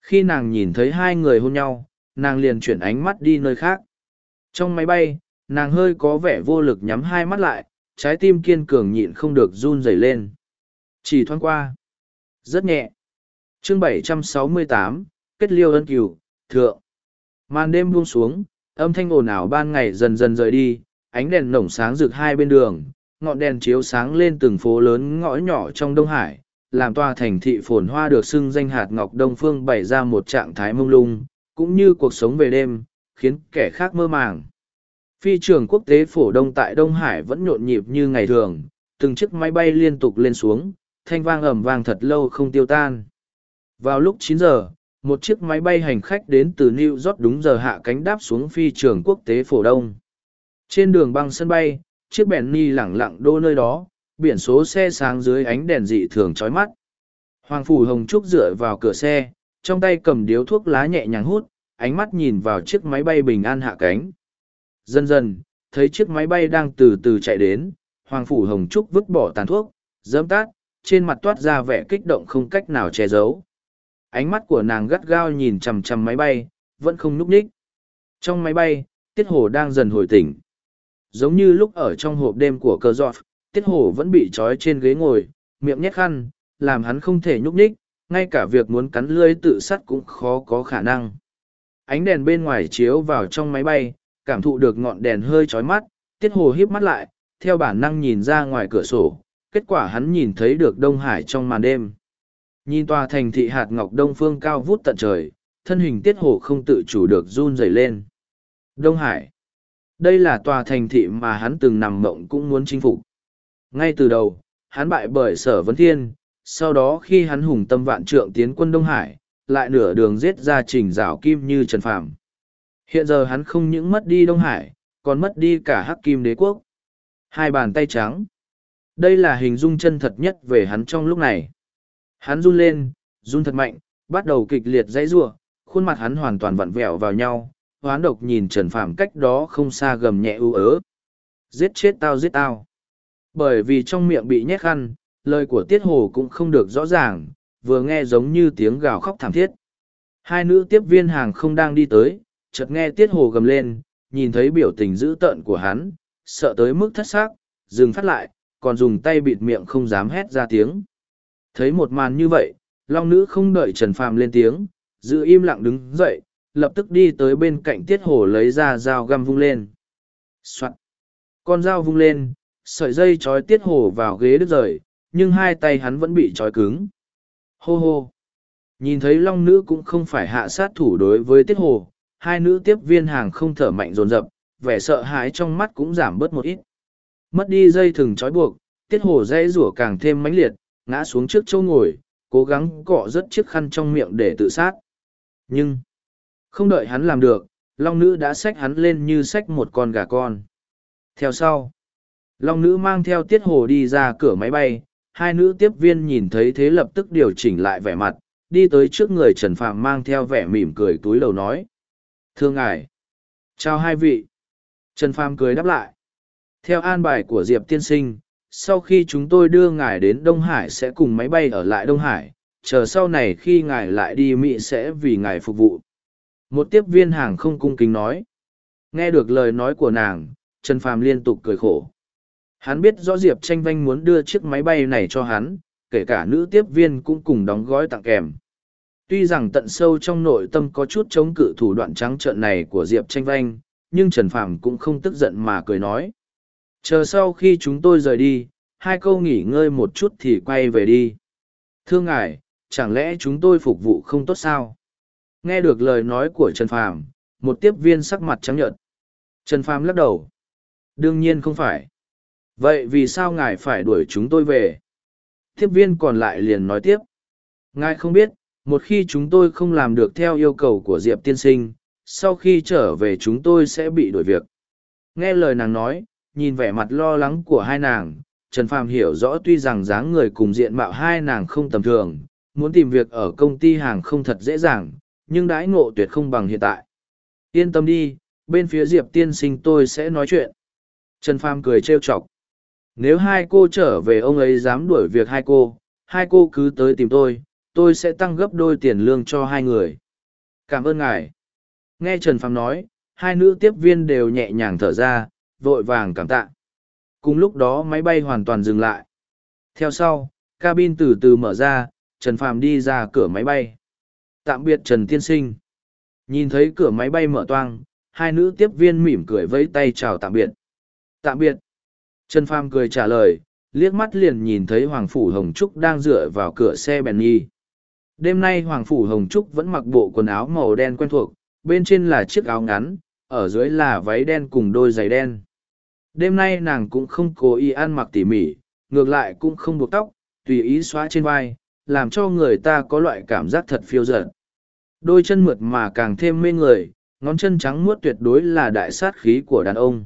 khi nàng nhìn thấy hai người hôn nhau, nàng liền chuyển ánh mắt đi nơi khác. Trong máy bay, nàng hơi có vẻ vô lực nhắm hai mắt lại, trái tim kiên cường nhịn không được run rẩy lên. Chỉ thoáng qua. Rất nhẹ chương 768, kết liêu ân cửu thượng. Màn đêm buông xuống âm thanh ồn ào ban ngày dần dần rời đi ánh đèn nổng sáng rực hai bên đường ngọn đèn chiếu sáng lên từng phố lớn ngõ nhỏ trong đông hải làm tòa thành thị phồn hoa được xưng danh hạt ngọc đông phương bày ra một trạng thái mông lung cũng như cuộc sống về đêm khiến kẻ khác mơ màng. Phi trường quốc tế phổ đông tại đông hải vẫn nhộn nhịp như ngày thường từng chiếc máy bay liên tục lên xuống thanh vang ẩm vang thật lâu không tiêu tan vào lúc 9 giờ, một chiếc máy bay hành khách đến từ new york đúng giờ hạ cánh đáp xuống phi trường quốc tế phổ đông. Trên đường băng sân bay, chiếc bèn ni lẳng lặng đô nơi đó, biển số xe sáng dưới ánh đèn dị thường chói mắt. Hoàng phủ hồng trúc dựa vào cửa xe, trong tay cầm điếu thuốc lá nhẹ nhàng hút, ánh mắt nhìn vào chiếc máy bay bình an hạ cánh. Dần dần, thấy chiếc máy bay đang từ từ chạy đến, hoàng phủ hồng trúc vứt bỏ tàn thuốc, dẫm tát, trên mặt toát ra vẻ kích động không cách nào che giấu ánh mắt của nàng gắt gao nhìn chằm chằm máy bay, vẫn không núp ních. Trong máy bay, tiết hồ đang dần hồi tỉnh. Giống như lúc ở trong hộp đêm của cờ giọt, tiết hồ vẫn bị trói trên ghế ngồi, miệng nhét khăn, làm hắn không thể nhúc ních ngay cả việc muốn cắn lưới tự sắt cũng khó có khả năng. Ánh đèn bên ngoài chiếu vào trong máy bay, cảm thụ được ngọn đèn hơi trói mắt, tiết hồ híp mắt lại, theo bản năng nhìn ra ngoài cửa sổ, kết quả hắn nhìn thấy được đông hải trong màn đêm nhìn tòa thành thị hạt ngọc đông phương cao vút tận trời thân hình tiết hồ không tự chủ được run rẩy lên đông hải đây là tòa thành thị mà hắn từng nằm mộng cũng muốn chinh phục ngay từ đầu hắn bại bởi sở vấn thiên sau đó khi hắn hùng tâm vạn trượng tiến quân đông hải lại nửa đường giết ra trình rào kim như Trần Phàm. Hiện giờ hắn không những mất đi Đông Hải, còn mất đi cả Hắc Kim Đế Quốc. Hai bàn tay trắng. Đây là hình dung chân thật nhất về hắn trong lúc này. Hắn run lên, run thật mạnh, bắt đầu kịch liệt dãy rủa, khuôn mặt hắn hoàn toàn vặn vẹo vào nhau, hoán độc nhìn Trần Phàm cách đó không xa gầm nhẹ ưu ớ. Giết chết tao giết tao. Bởi vì trong miệng bị nhét khăn, lời của Tiết Hồ cũng không được rõ ràng, vừa nghe giống như tiếng gào khóc thảm thiết. Hai nữ tiếp viên hàng không đang đi tới, chợt nghe Tiết Hồ gầm lên, nhìn thấy biểu tình dữ tợn của hắn, sợ tới mức thất xác, dừng phát lại, còn dùng tay bịt miệng không dám hét ra tiếng. Thấy một màn như vậy, Long Nữ không đợi Trần Phàm lên tiếng, giữ im lặng đứng dậy, lập tức đi tới bên cạnh Tiết Hồ lấy ra dao găm vung lên. Soạn. Con dao vung lên, sợi dây trói Tiết Hồ vào ghế đứt rời, nhưng hai tay hắn vẫn bị trói cứng. Hô hô. Nhìn thấy Long Nữ cũng không phải hạ sát thủ đối với Tiết Hồ, hai nữ tiếp viên hàng không thở mạnh dồn dập, vẻ sợ hãi trong mắt cũng giảm bớt một ít. Mất đi dây thừng trói buộc, Tiết Hồ dây rủa càng thêm mãnh liệt, ngã xuống trước chỗ ngồi, cố gắng cọ rất chiếc khăn trong miệng để tự sát. Nhưng, không đợi hắn làm được, Long Nữ đã xách hắn lên như xách một con gà con. Theo sau, Long Nữ mang theo Tiết Hồ đi ra cửa máy bay, hai nữ tiếp viên nhìn thấy thế lập tức điều chỉnh lại vẻ mặt, đi tới trước người Trần Phạm mang theo vẻ mỉm cười túi lầu nói. Thưa ngài! Chào hai vị! Trần Phàm cười đáp lại. Theo an bài của Diệp Tiên Sinh, sau khi chúng tôi đưa ngài đến Đông Hải sẽ cùng máy bay ở lại Đông Hải, chờ sau này khi ngài lại đi Mỹ sẽ vì ngài phục vụ. Một tiếp viên hàng không cung kính nói. Nghe được lời nói của nàng, Trần Phàm liên tục cười khổ. Hắn biết rõ Diệp Tranh Vanh muốn đưa chiếc máy bay này cho hắn, kể cả nữ tiếp viên cũng cùng đóng gói tặng kèm. Tuy rằng tận sâu trong nội tâm có chút chống cự thủ đoạn trắng trợn này của Diệp Tranh Vanh, nhưng Trần Phàm cũng không tức giận mà cười nói. Chờ sau khi chúng tôi rời đi, hai câu nghỉ ngơi một chút thì quay về đi. Thưa ngài, chẳng lẽ chúng tôi phục vụ không tốt sao? Nghe được lời nói của Trần Phàm, một tiếp viên sắc mặt trắng nhợt. Trần Phàm lắc đầu. Đương nhiên không phải. Vậy vì sao ngài phải đuổi chúng tôi về? Tiếp viên còn lại liền nói tiếp. Ngài không biết, một khi chúng tôi không làm được theo yêu cầu của Diệp tiên sinh, sau khi trở về chúng tôi sẽ bị đuổi việc. Nghe lời nàng nói, nhìn vẻ mặt lo lắng của hai nàng, Trần Phàm hiểu rõ tuy rằng dáng người cùng diện mạo hai nàng không tầm thường, muốn tìm việc ở công ty hàng không thật dễ dàng, nhưng đãi ngộ tuyệt không bằng hiện tại. Yên tâm đi, bên phía Diệp tiên sinh tôi sẽ nói chuyện. Trần Phàm cười trêu chọc. Nếu hai cô trở về ông ấy dám đuổi việc hai cô, hai cô cứ tới tìm tôi, tôi sẽ tăng gấp đôi tiền lương cho hai người. Cảm ơn ngài. Nghe Trần Phàm nói, hai nữ tiếp viên đều nhẹ nhàng thở ra, vội vàng cảm tạ. Cùng lúc đó máy bay hoàn toàn dừng lại. Theo sau, cabin từ từ mở ra, Trần Phàm đi ra cửa máy bay. Tạm biệt Trần Tiên Sinh. Nhìn thấy cửa máy bay mở toang, hai nữ tiếp viên mỉm cười vẫy tay chào tạm biệt. Tạm biệt. Trần Phàm cười trả lời, liếc mắt liền nhìn thấy Hoàng Phủ Hồng Trúc đang dựa vào cửa xe Benny. Đêm nay Hoàng Phủ Hồng Trúc vẫn mặc bộ quần áo màu đen quen thuộc, bên trên là chiếc áo ngắn, ở dưới là váy đen cùng đôi giày đen. Đêm nay nàng cũng không cố ý ăn mặc tỉ mỉ, ngược lại cũng không buộc tóc, tùy ý xóa trên vai, làm cho người ta có loại cảm giác thật phiêu dật. Đôi chân mượt mà càng thêm mê người, ngón chân trắng muốt tuyệt đối là đại sát khí của đàn ông.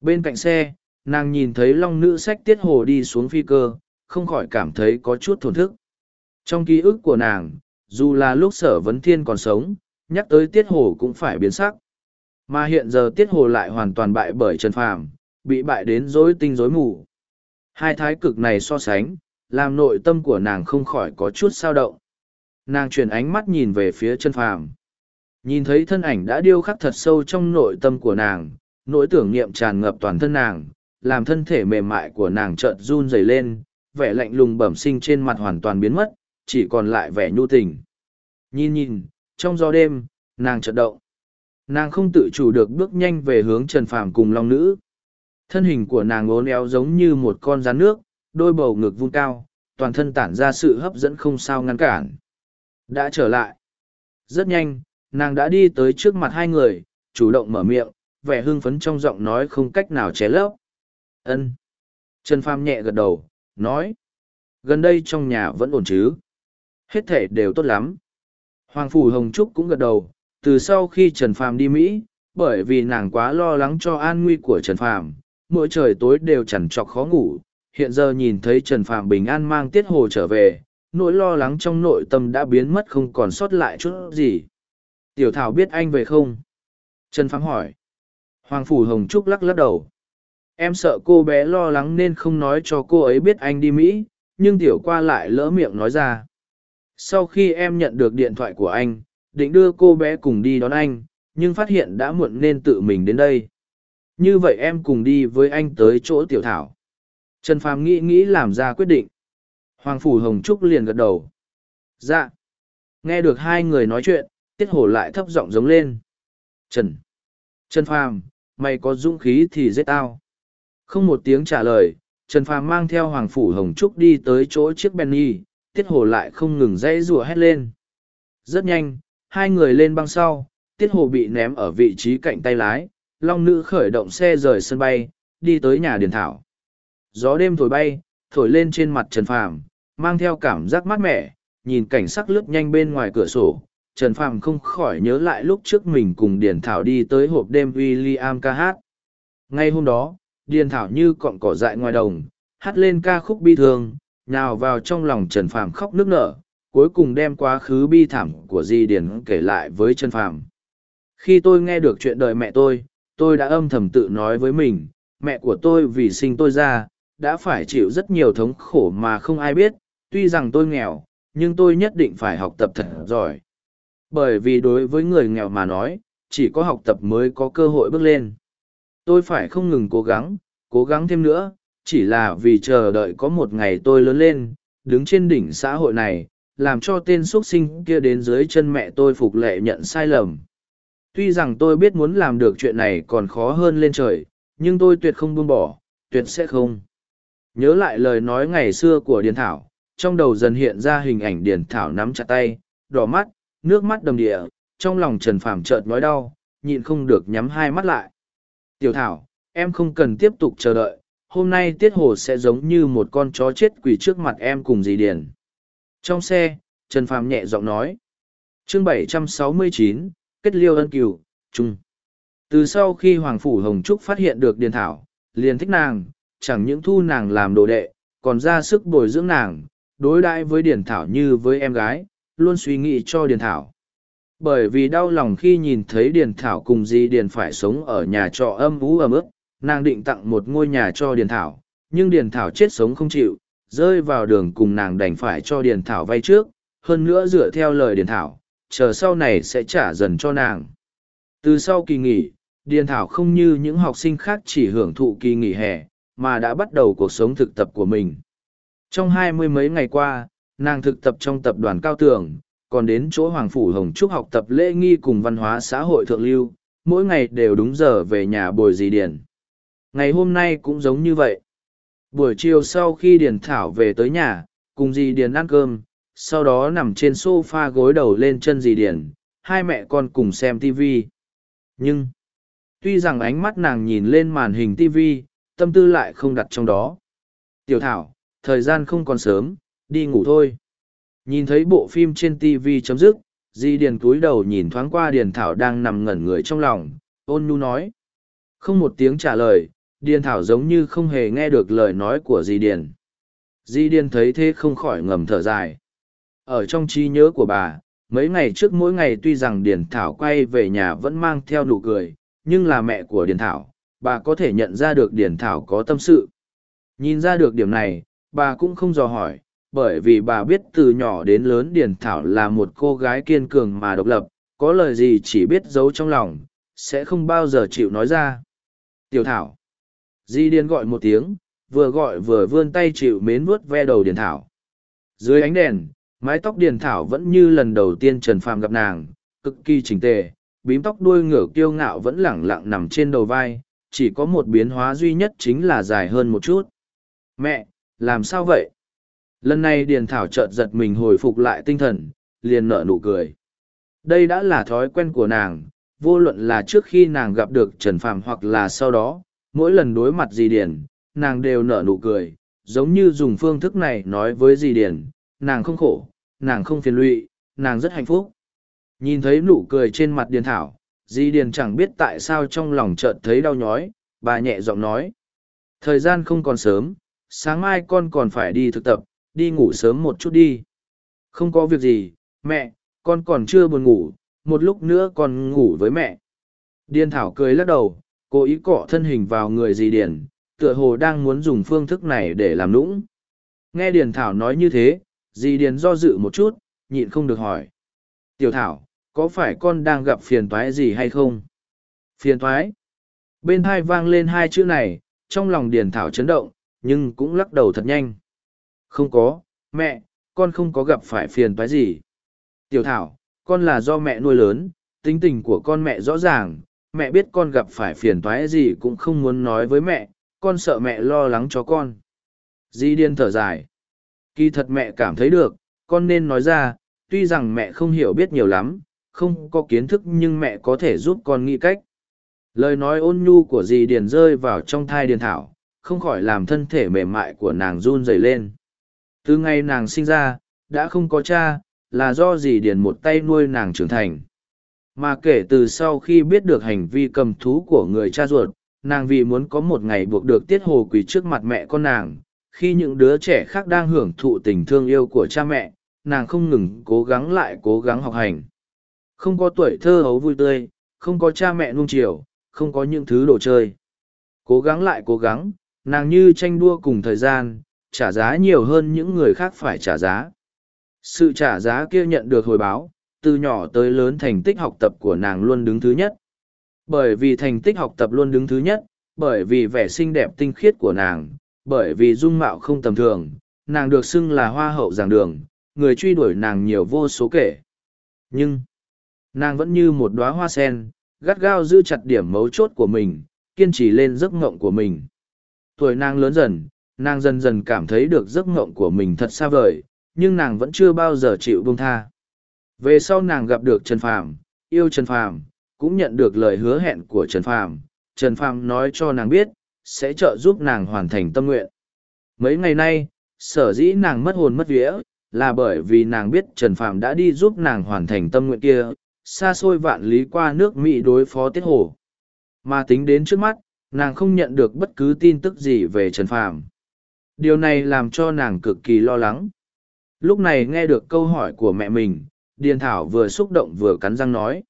Bên cạnh xe, nàng nhìn thấy long nữ sách tiết hồ đi xuống phi cơ, không khỏi cảm thấy có chút thổn thức. Trong ký ức của nàng, dù là lúc sở vấn thiên còn sống, nhắc tới tiết hồ cũng phải biến sắc. Mà hiện giờ tiết hồ lại hoàn toàn bại bởi Trần Phàm, bị bại đến rối tinh rối mù. Hai thái cực này so sánh, làm nội tâm của nàng không khỏi có chút sao động. Nàng chuyển ánh mắt nhìn về phía Trần Phàm. Nhìn thấy thân ảnh đã điêu khắc thật sâu trong nội tâm của nàng, nỗi tưởng niệm tràn ngập toàn thân nàng, làm thân thể mềm mại của nàng chợt run rẩy lên, vẻ lạnh lùng bẩm sinh trên mặt hoàn toàn biến mất, chỉ còn lại vẻ nhu tình. Nhìn nhìn, trong gió đêm, nàng chợt động. Nàng không tự chủ được bước nhanh về hướng Trần Phàm cùng Long Nữ. Thân hình của nàng ố néo giống như một con rắn nước, đôi bầu ngực vung cao, toàn thân tản ra sự hấp dẫn không sao ngăn cản. Đã trở lại. Rất nhanh, nàng đã đi tới trước mặt hai người, chủ động mở miệng, vẻ hưng phấn trong giọng nói không cách nào ché lấp. Ân. Trần Phàm nhẹ gật đầu, nói. Gần đây trong nhà vẫn ổn chứ. Hết thể đều tốt lắm. Hoàng Phủ Hồng Trúc cũng gật đầu, từ sau khi Trần Phàm đi Mỹ, bởi vì nàng quá lo lắng cho an nguy của Trần Phàm, mỗi trời tối đều chẳng trọc khó ngủ, hiện giờ nhìn thấy Trần Phạm bình an mang Tiết Hồ trở về, nỗi lo lắng trong nội tâm đã biến mất không còn sót lại chút gì. Tiểu Thảo biết anh về không? Trần Phạm hỏi. Hoàng Phủ Hồng Trúc lắc lắc đầu. Em sợ cô bé lo lắng nên không nói cho cô ấy biết anh đi Mỹ, nhưng Tiểu qua lại lỡ miệng nói ra. Sau khi em nhận được điện thoại của anh, định đưa cô bé cùng đi đón anh, nhưng phát hiện đã muộn nên tự mình đến đây. Như vậy em cùng đi với anh tới chỗ Tiểu Thảo. Trần Phàm nghĩ nghĩ làm ra quyết định. Hoàng Phủ Hồng Trúc liền gật đầu. Dạ. Nghe được hai người nói chuyện, Tiết Hổ lại thấp giọng giống lên. Trần. Trần Phàm, mày có dũng khí thì giết tao. Không một tiếng trả lời, Trần Phàm mang theo Hoàng Phủ Hồng Trúc đi tới chỗ chiếc Benny, Tiết Hổ lại không ngừng dãy rủa hét lên. Rất nhanh, hai người lên băng sau, Tiết Hổ bị ném ở vị trí cạnh tay lái, Long Nữ khởi động xe rời sân bay, đi tới nhà Điền Thảo. Gió đêm thổi bay, thổi lên trên mặt Trần Phàm, mang theo cảm giác mát mẻ, nhìn cảnh sắc lướt nhanh bên ngoài cửa sổ, Trần Phàm không khỏi nhớ lại lúc trước mình cùng Điền Thảo đi tới hộp đêm William ca hát. Ngay hôm đó, Điền Thảo như cọng cỏ dại ngoài đồng, hát lên ca khúc bi thương, nhào vào trong lòng Trần Phàm khóc nức nở, cuối cùng đem quá khứ bi thảm của Di Điền kể lại với Trần Phàm. Khi tôi nghe được chuyện đời mẹ tôi, tôi đã âm thầm tự nói với mình, mẹ của tôi vì sinh tôi ra, đã phải chịu rất nhiều thống khổ mà không ai biết, tuy rằng tôi nghèo, nhưng tôi nhất định phải học tập thật giỏi. Bởi vì đối với người nghèo mà nói, chỉ có học tập mới có cơ hội bước lên. Tôi phải không ngừng cố gắng, cố gắng thêm nữa, chỉ là vì chờ đợi có một ngày tôi lớn lên, đứng trên đỉnh xã hội này, làm cho tên xuất sinh kia đến dưới chân mẹ tôi phục lệ nhận sai lầm. Tuy rằng tôi biết muốn làm được chuyện này còn khó hơn lên trời, nhưng tôi tuyệt không buông bỏ, tuyệt sẽ không. Nhớ lại lời nói ngày xưa của Điền Thảo, trong đầu dần hiện ra hình ảnh Điền Thảo nắm chặt tay, đỏ mắt, nước mắt đầm địa, trong lòng Trần Phàm chợt nói đau, nhịn không được nhắm hai mắt lại. Tiểu Thảo, em không cần tiếp tục chờ đợi, hôm nay Tiết Hồ sẽ giống như một con chó chết quỷ trước mặt em cùng dì Điền. Trong xe, Trần Phàm nhẹ giọng nói. Chương 769, Kết liêu ân cửu, chung. Từ sau khi Hoàng Phủ Hồng Trúc phát hiện được Điền Thảo, liền thích nàng, chẳng những thu nàng làm đồ đệ, còn ra sức bồi dưỡng nàng, đối đãi với Điền Thảo như với em gái, luôn suy nghĩ cho Điền Thảo. Bởi vì đau lòng khi nhìn thấy Điền Thảo cùng dì Điền phải sống ở nhà trọ âm ú ấm ức, nàng định tặng một ngôi nhà cho Điền Thảo, nhưng Điền Thảo chết sống không chịu, rơi vào đường cùng nàng đành phải cho Điền Thảo vay trước, hơn nữa dựa theo lời Điền Thảo, chờ sau này sẽ trả dần cho nàng. Từ sau kỳ nghỉ, Điền Thảo không như những học sinh khác chỉ hưởng thụ kỳ nghỉ hè, mà đã bắt đầu cuộc sống thực tập của mình. Trong hai mươi mấy ngày qua, nàng thực tập trong tập đoàn cao tường, còn đến chỗ Hoàng Phủ Hồng Trúc học tập lễ nghi cùng văn hóa xã hội thượng lưu, mỗi ngày đều đúng giờ về nhà bồi dì Điền. Ngày hôm nay cũng giống như vậy. Buổi chiều sau khi Điền Thảo về tới nhà, cùng dì Điền ăn cơm, sau đó nằm trên sofa gối đầu lên chân dì Điền, hai mẹ con cùng xem TV. Nhưng, tuy rằng ánh mắt nàng nhìn lên màn hình TV, tâm tư lại không đặt trong đó. Tiểu Thảo, thời gian không còn sớm, đi ngủ thôi. Nhìn thấy bộ phim trên TV chấm dứt, Di Điền cúi đầu nhìn thoáng qua Điền Thảo đang nằm ngẩn người trong lòng, ôn nhu nói. Không một tiếng trả lời, Điền Thảo giống như không hề nghe được lời nói của Di Điền. Di Điền thấy thế không khỏi ngầm thở dài. Ở trong trí nhớ của bà, mấy ngày trước mỗi ngày tuy rằng Điền Thảo quay về nhà vẫn mang theo nụ cười, nhưng là mẹ của Điền Thảo, bà có thể nhận ra được Điền Thảo có tâm sự. Nhìn ra được điểm này, bà cũng không dò hỏi, bởi vì bà biết từ nhỏ đến lớn Điền Thảo là một cô gái kiên cường mà độc lập, có lời gì chỉ biết giấu trong lòng, sẽ không bao giờ chịu nói ra. Tiểu Thảo. Di điên gọi một tiếng, vừa gọi vừa vươn tay chịu mến vuốt ve đầu Điền Thảo. Dưới ánh đèn, mái tóc Điền Thảo vẫn như lần đầu tiên Trần Phàm gặp nàng, cực kỳ chỉnh tề, bím tóc đuôi ngửa kiêu ngạo vẫn lẳng lặng nằm trên đầu vai, chỉ có một biến hóa duy nhất chính là dài hơn một chút. Mẹ, làm sao vậy? Lần này Điền Thảo chợt giật mình hồi phục lại tinh thần, liền nở nụ cười. Đây đã là thói quen của nàng, vô luận là trước khi nàng gặp được Trần Phàm hoặc là sau đó, mỗi lần đối mặt dì Điền, nàng đều nở nụ cười, giống như dùng phương thức này nói với dì Điền, nàng không khổ, nàng không phiền lụy, nàng rất hạnh phúc. Nhìn thấy nụ cười trên mặt Điền Thảo, Di Điền chẳng biết tại sao trong lòng chợt thấy đau nhói, bà nhẹ giọng nói. Thời gian không còn sớm, sáng mai con còn phải đi thực tập, đi ngủ sớm một chút đi. Không có việc gì, mẹ, con còn chưa buồn ngủ, một lúc nữa con ngủ với mẹ. Điền Thảo cười lắc đầu, cố ý cọ thân hình vào người Di Điền, tựa hồ đang muốn dùng phương thức này để làm nũng. Nghe Điền Thảo nói như thế, Di Điền do dự một chút, nhịn không được hỏi. Tiểu Thảo, có phải con đang gặp phiền toái gì hay không? Phiền toái? Bên hai vang lên hai chữ này, trong lòng Điền Thảo chấn động, nhưng cũng lắc đầu thật nhanh. Không có, mẹ, con không có gặp phải phiền toái gì. Tiểu Thảo, con là do mẹ nuôi lớn, tính tình của con mẹ rõ ràng, mẹ biết con gặp phải phiền toái gì cũng không muốn nói với mẹ, con sợ mẹ lo lắng cho con. Di điên thở dài. Kỳ thật mẹ cảm thấy được, con nên nói ra, tuy rằng mẹ không hiểu biết nhiều lắm, không có kiến thức nhưng mẹ có thể giúp con nghĩ cách. Lời nói ôn nhu của dì Điền rơi vào trong thai Điền Thảo, không khỏi làm thân thể mềm mại của nàng run rẩy lên. Từ ngày nàng sinh ra, đã không có cha, là do dì Điền một tay nuôi nàng trưởng thành. Mà kể từ sau khi biết được hành vi cầm thú của người cha ruột, nàng vì muốn có một ngày buộc được tiết hồ quỳ trước mặt mẹ con nàng, khi những đứa trẻ khác đang hưởng thụ tình thương yêu của cha mẹ, nàng không ngừng cố gắng lại cố gắng học hành. Không có tuổi thơ hấu vui tươi, không có cha mẹ nuông chiều, không có những thứ đồ chơi. Cố gắng lại cố gắng, nàng như tranh đua cùng thời gian, trả giá nhiều hơn những người khác phải trả giá. Sự trả giá kia nhận được hồi báo, từ nhỏ tới lớn thành tích học tập của nàng luôn đứng thứ nhất. Bởi vì thành tích học tập luôn đứng thứ nhất, bởi vì vẻ xinh đẹp tinh khiết của nàng, bởi vì dung mạo không tầm thường, nàng được xưng là hoa hậu giảng đường, người truy đuổi nàng nhiều vô số kể. Nhưng, nàng vẫn như một đóa hoa sen, gắt gao giữ chặt điểm mấu chốt của mình, kiên trì lên giấc ngộng của mình. Tuổi nàng lớn dần, nàng dần dần cảm thấy được giấc ngộng của mình thật xa vời, nhưng nàng vẫn chưa bao giờ chịu buông tha. Về sau nàng gặp được Trần Phàm, yêu Trần Phàm, cũng nhận được lời hứa hẹn của Trần Phàm. Trần Phàm nói cho nàng biết, sẽ trợ giúp nàng hoàn thành tâm nguyện. Mấy ngày nay, sở dĩ nàng mất hồn mất vía, là bởi vì nàng biết Trần Phạm đã đi giúp nàng hoàn thành tâm nguyện kia, xa xôi vạn lý qua nước Mỹ đối phó Tiết Hồ. Mà tính đến trước mắt, nàng không nhận được bất cứ tin tức gì về Trần Phạm, Điều này làm cho nàng cực kỳ lo lắng. Lúc này nghe được câu hỏi của mẹ mình, Điền Thảo vừa xúc động vừa cắn răng nói.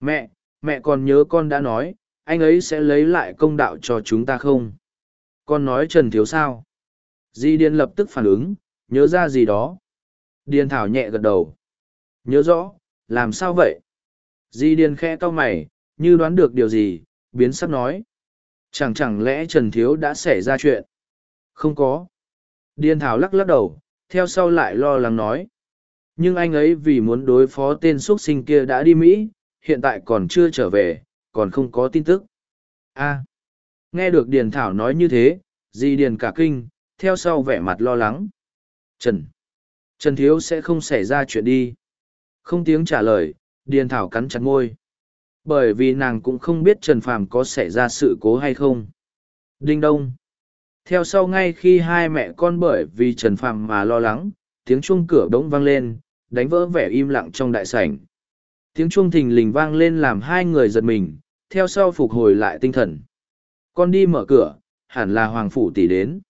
Mẹ, mẹ còn nhớ con đã nói, anh ấy sẽ lấy lại công đạo cho chúng ta không? Con nói Trần Thiếu sao? Di Điền lập tức phản ứng, nhớ ra gì đó. Điền Thảo nhẹ gật đầu. Nhớ rõ, làm sao vậy? Di Điền khẽ cau mày, như đoán được điều gì, biến sắc nói. Chẳng chẳng lẽ Trần Thiếu đã xảy ra chuyện? Không có. Điền Thảo lắc lắc đầu, theo sau lại lo lắng nói. Nhưng anh ấy vì muốn đối phó tên xuất sinh kia đã đi Mỹ, hiện tại còn chưa trở về, còn không có tin tức. A. nghe được Điền Thảo nói như thế, Di Điền cả kinh, theo sau vẻ mặt lo lắng. Trần. Trần Thiếu sẽ không xảy ra chuyện đi. Không tiếng trả lời, Điền Thảo cắn chặt môi. Bởi vì nàng cũng không biết Trần Phàm có xảy ra sự cố hay không. Đinh đông. Theo sau ngay khi hai mẹ con bởi vì Trần Phàm mà lo lắng, tiếng chuông cửa đống vang lên, đánh vỡ vẻ im lặng trong đại sảnh. Tiếng chuông thình lình vang lên làm hai người giật mình, theo sau phục hồi lại tinh thần. Con đi mở cửa, hẳn là Hoàng Phủ tỷ đến.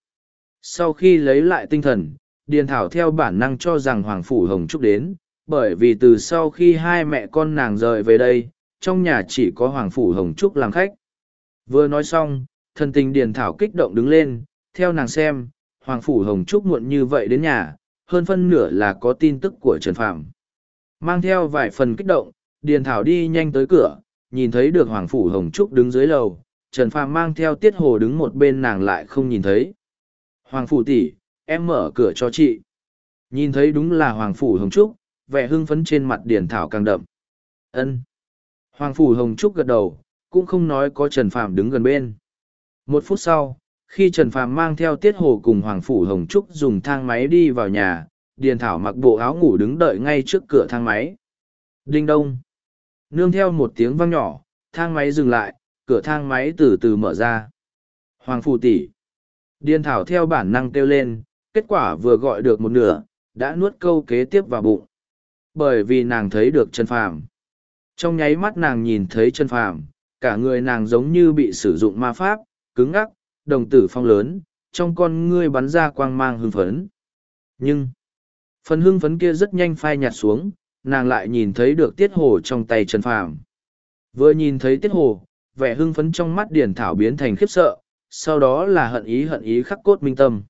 Sau khi lấy lại tinh thần, Điền Thảo theo bản năng cho rằng Hoàng Phủ Hồng Trúc đến, bởi vì từ sau khi hai mẹ con nàng rời về đây, trong nhà chỉ có Hoàng Phủ Hồng Trúc làm khách. Vừa nói xong, thần tình Điền Thảo kích động đứng lên, theo nàng xem, Hoàng Phủ Hồng Trúc muộn như vậy đến nhà, hơn phân nửa là có tin tức của Trần Phạm. Mang theo vài phần kích động, Điền Thảo đi nhanh tới cửa, nhìn thấy được Hoàng Phủ Hồng Trúc đứng dưới lầu, Trần Phạm mang theo Tiết Hồ đứng một bên nàng lại không nhìn thấy. Hoàng Phủ tỷ, em mở cửa cho chị. Nhìn thấy đúng là Hoàng Phủ Hồng Trúc, vẻ hưng phấn trên mặt Điền Thảo càng đậm. Ân. Hoàng Phủ Hồng Trúc gật đầu, cũng không nói có Trần Phạm đứng gần bên. Một phút sau, khi Trần Phạm mang theo Tiết Hồ cùng Hoàng Phủ Hồng Trúc dùng thang máy đi vào nhà, Điền Thảo mặc bộ áo ngủ đứng đợi ngay trước cửa thang máy. Đinh đông. Nương theo một tiếng vang nhỏ, thang máy dừng lại, cửa thang máy từ từ mở ra. Hoàng Phù tỷ. Điền Thảo theo bản năng kêu lên, kết quả vừa gọi được một nửa, đã nuốt câu kế tiếp vào bụng. Bởi vì nàng thấy được Trần Phàm. trong nháy mắt nàng nhìn thấy chân phàm cả người nàng giống như bị sử dụng ma pháp cứng ngắc đồng tử phong lớn trong con ngươi bắn ra quang mang hưng phấn nhưng phần hưng phấn kia rất nhanh phai nhạt xuống nàng lại nhìn thấy được tiết hồ trong tay trần phàm. Vừa nhìn thấy tiết hồ, vẻ hưng phấn trong mắt điển thảo biến thành khiếp sợ, sau đó là hận ý hận ý khắc cốt minh tâm.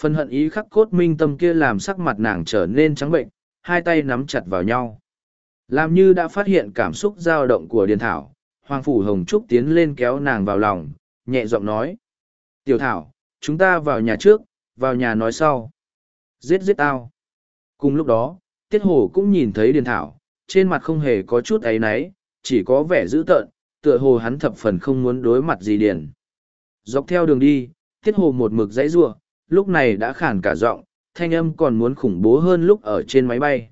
Phần hận ý khắc cốt minh tâm kia làm sắc mặt nàng trở nên trắng bệnh, hai tay nắm chặt vào nhau. Làm như đã phát hiện cảm xúc dao động của điền thảo, hoàng phủ hồng trúc tiến lên kéo nàng vào lòng, nhẹ giọng nói, tiểu thảo, chúng ta vào nhà trước, vào nhà nói sau. Giết giết tao. Cùng lúc đó tiết hồ cũng nhìn thấy điền thảo, trên mặt không hề có chút áy náy, chỉ có vẻ dữ tợn, tựa hồ hắn thập phần không muốn đối mặt gì điền. Dọc theo đường đi, tiết hồ một mực dãy giụa lúc này đã khản cả giọng, thanh âm còn muốn khủng bố hơn lúc ở trên máy bay.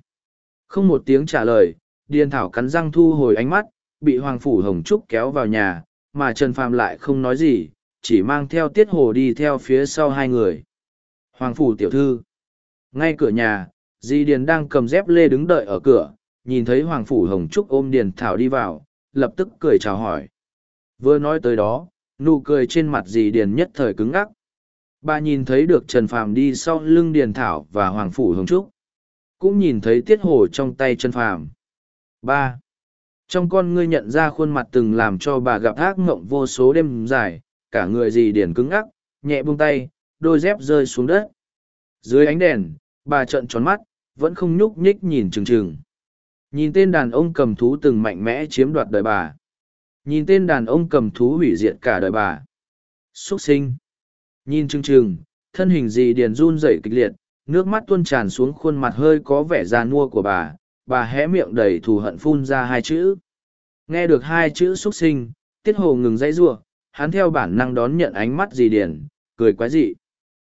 Không một tiếng trả lời, điền thảo cắn răng thu hồi ánh mắt, bị hoàng phủ hồng trúc kéo vào nhà, mà trần phàm lại không nói gì, chỉ mang theo tiết hồ đi theo phía sau hai người. Hoàng phủ tiểu thư, ngay cửa nhà di điền đang cầm dép lê đứng đợi ở cửa, nhìn thấy hoàng phủ hồng trúc ôm điền thảo đi vào, lập tức cười chào hỏi. Vừa nói tới đó, nụ cười trên mặt dì điền nhất thời cứng ngắc. Bà nhìn thấy được trần phàm đi sau lưng điền thảo và hoàng phủ hồng trúc, cũng nhìn thấy tiết hồ trong tay trần phàm. Ba, trong con ngươi nhận ra khuôn mặt từng làm cho bà gặp ác ngộng vô số đêm dài, cả người dì điền cứng ngắc, nhẹ buông tay, đôi dép rơi xuống đất. Dưới ánh đèn, bà trợn tròn mắt vẫn không nhúc nhích nhìn trừng trừng nhìn tên đàn ông cầm thú từng mạnh mẽ chiếm đoạt đời bà. Nhìn tên đàn ông cầm thú hủy diệt cả đời bà. Xuất sinh. Nhìn trừng trừng thân hình dì điền run rẩy kịch liệt, nước mắt tuôn tràn xuống khuôn mặt hơi có vẻ già nua của bà. Bà hé miệng đầy thù hận phun ra hai chữ. Nghe được hai chữ xuất sinh, tiết hồ ngừng dãy giụa hắn theo bản năng đón nhận ánh mắt dì điền, cười quái dị.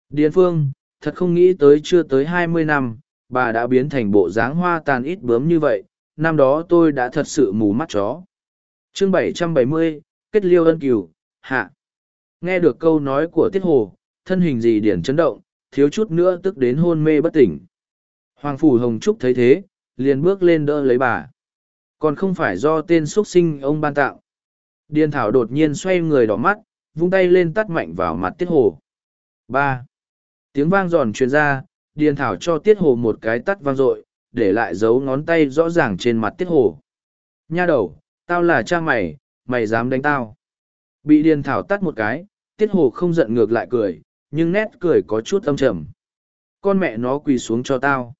Điền phương, thật không nghĩ tới chưa tới hai mươi năm bà đã biến thành bộ dáng hoa tàn ít bướm như vậy, năm đó tôi đã thật sự mù mắt chó. Chương bảy trăm bảy mươi, kết liêu ân cừu, hạ. Nghe được câu nói của tiết hồ, thân hình dì điển chấn động, thiếu chút nữa tức đến hôn mê bất tỉnh. Hoàng phủ hồng trúc thấy thế, liền bước lên đỡ lấy bà. Còn không phải do tên x u ấ t sinh ông ban tạo. Điền thảo đột nhiên xoay người đỏ mắt, vung tay lên tắt mạnh vào mặt tiết hồ. Ba. Tiếng vang giòn truyền ra điền thảo cho tiết hồ một cái tắt vang dội, để lại dấu ngón tay rõ ràng trên mặt tiết hồ. Nha đầu, tao là cha mày mày dám đánh tao. Bị điền thảo tắt một cái, tiết hồ không giận ngược lại cười, nhưng nét cười có chút âm trầm. Con mẹ nó quỳ xuống cho tao.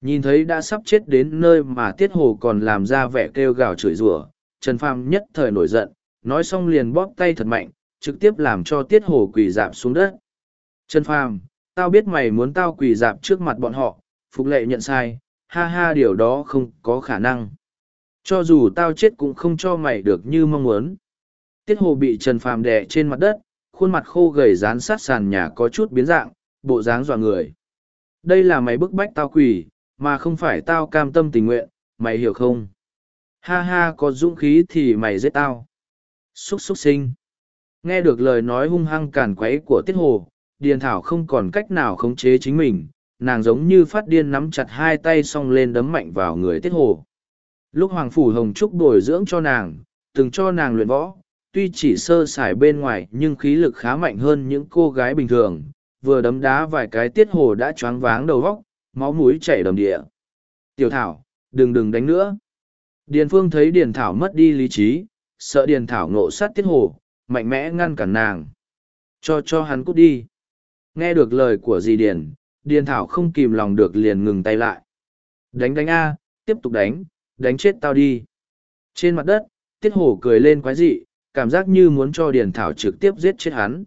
Nhìn thấy đã sắp chết đến nơi mà tiết hồ còn làm ra vẻ kêu gào chửi rủa, trần pham nhất thời nổi giận, nói xong liền bóp tay thật mạnh, trực tiếp làm cho tiết hồ quỳ dạp xuống đất. Trần pham tao biết mày muốn tao quỳ dạp trước mặt bọn họ, phục lệ nhận sai, ha ha điều đó không có khả năng. Cho dù tao chết cũng không cho mày được như mong muốn. Tiết hồ bị trần phàm đè trên mặt đất, khuôn mặt khô gầy dán sát sàn nhà có chút biến dạng, bộ dáng dọa người. Đây là mày bức bách tao quỳ, mà không phải tao cam tâm tình nguyện, mày hiểu không? Ha ha, có dũng khí thì mày giết tao. Xúc xúc sinh. Nghe được lời nói hung hăng càn quấy của tiết hồ điền thảo không còn cách nào khống chế chính mình, nàng giống như phát điên nắm chặt hai tay song lên đấm mạnh vào người tiết hồ. Lúc hoàng phủ hồng trúc bồi dưỡng cho nàng, từng cho nàng luyện võ, tuy chỉ sơ sài bên ngoài nhưng khí lực khá mạnh hơn những cô gái bình thường, vừa đấm đá vài cái tiết hồ đã choáng váng đầu vóc máu múi chảy đầm địa. Tiểu thảo, đừng đừng đánh nữa. Điền phương thấy điền thảo mất đi lý trí, sợ điền thảo nộ sát tiết hồ, mạnh mẽ ngăn cản nàng. Cho cho hắn cút đi nghe được lời của dì điền điền thảo không kìm lòng được liền ngừng tay lại. Đánh đánh a, tiếp tục đánh đánh chết tao đi. Trên mặt đất, tiết hổ cười lên quái dị, cảm giác như muốn cho điền thảo trực tiếp giết chết hắn.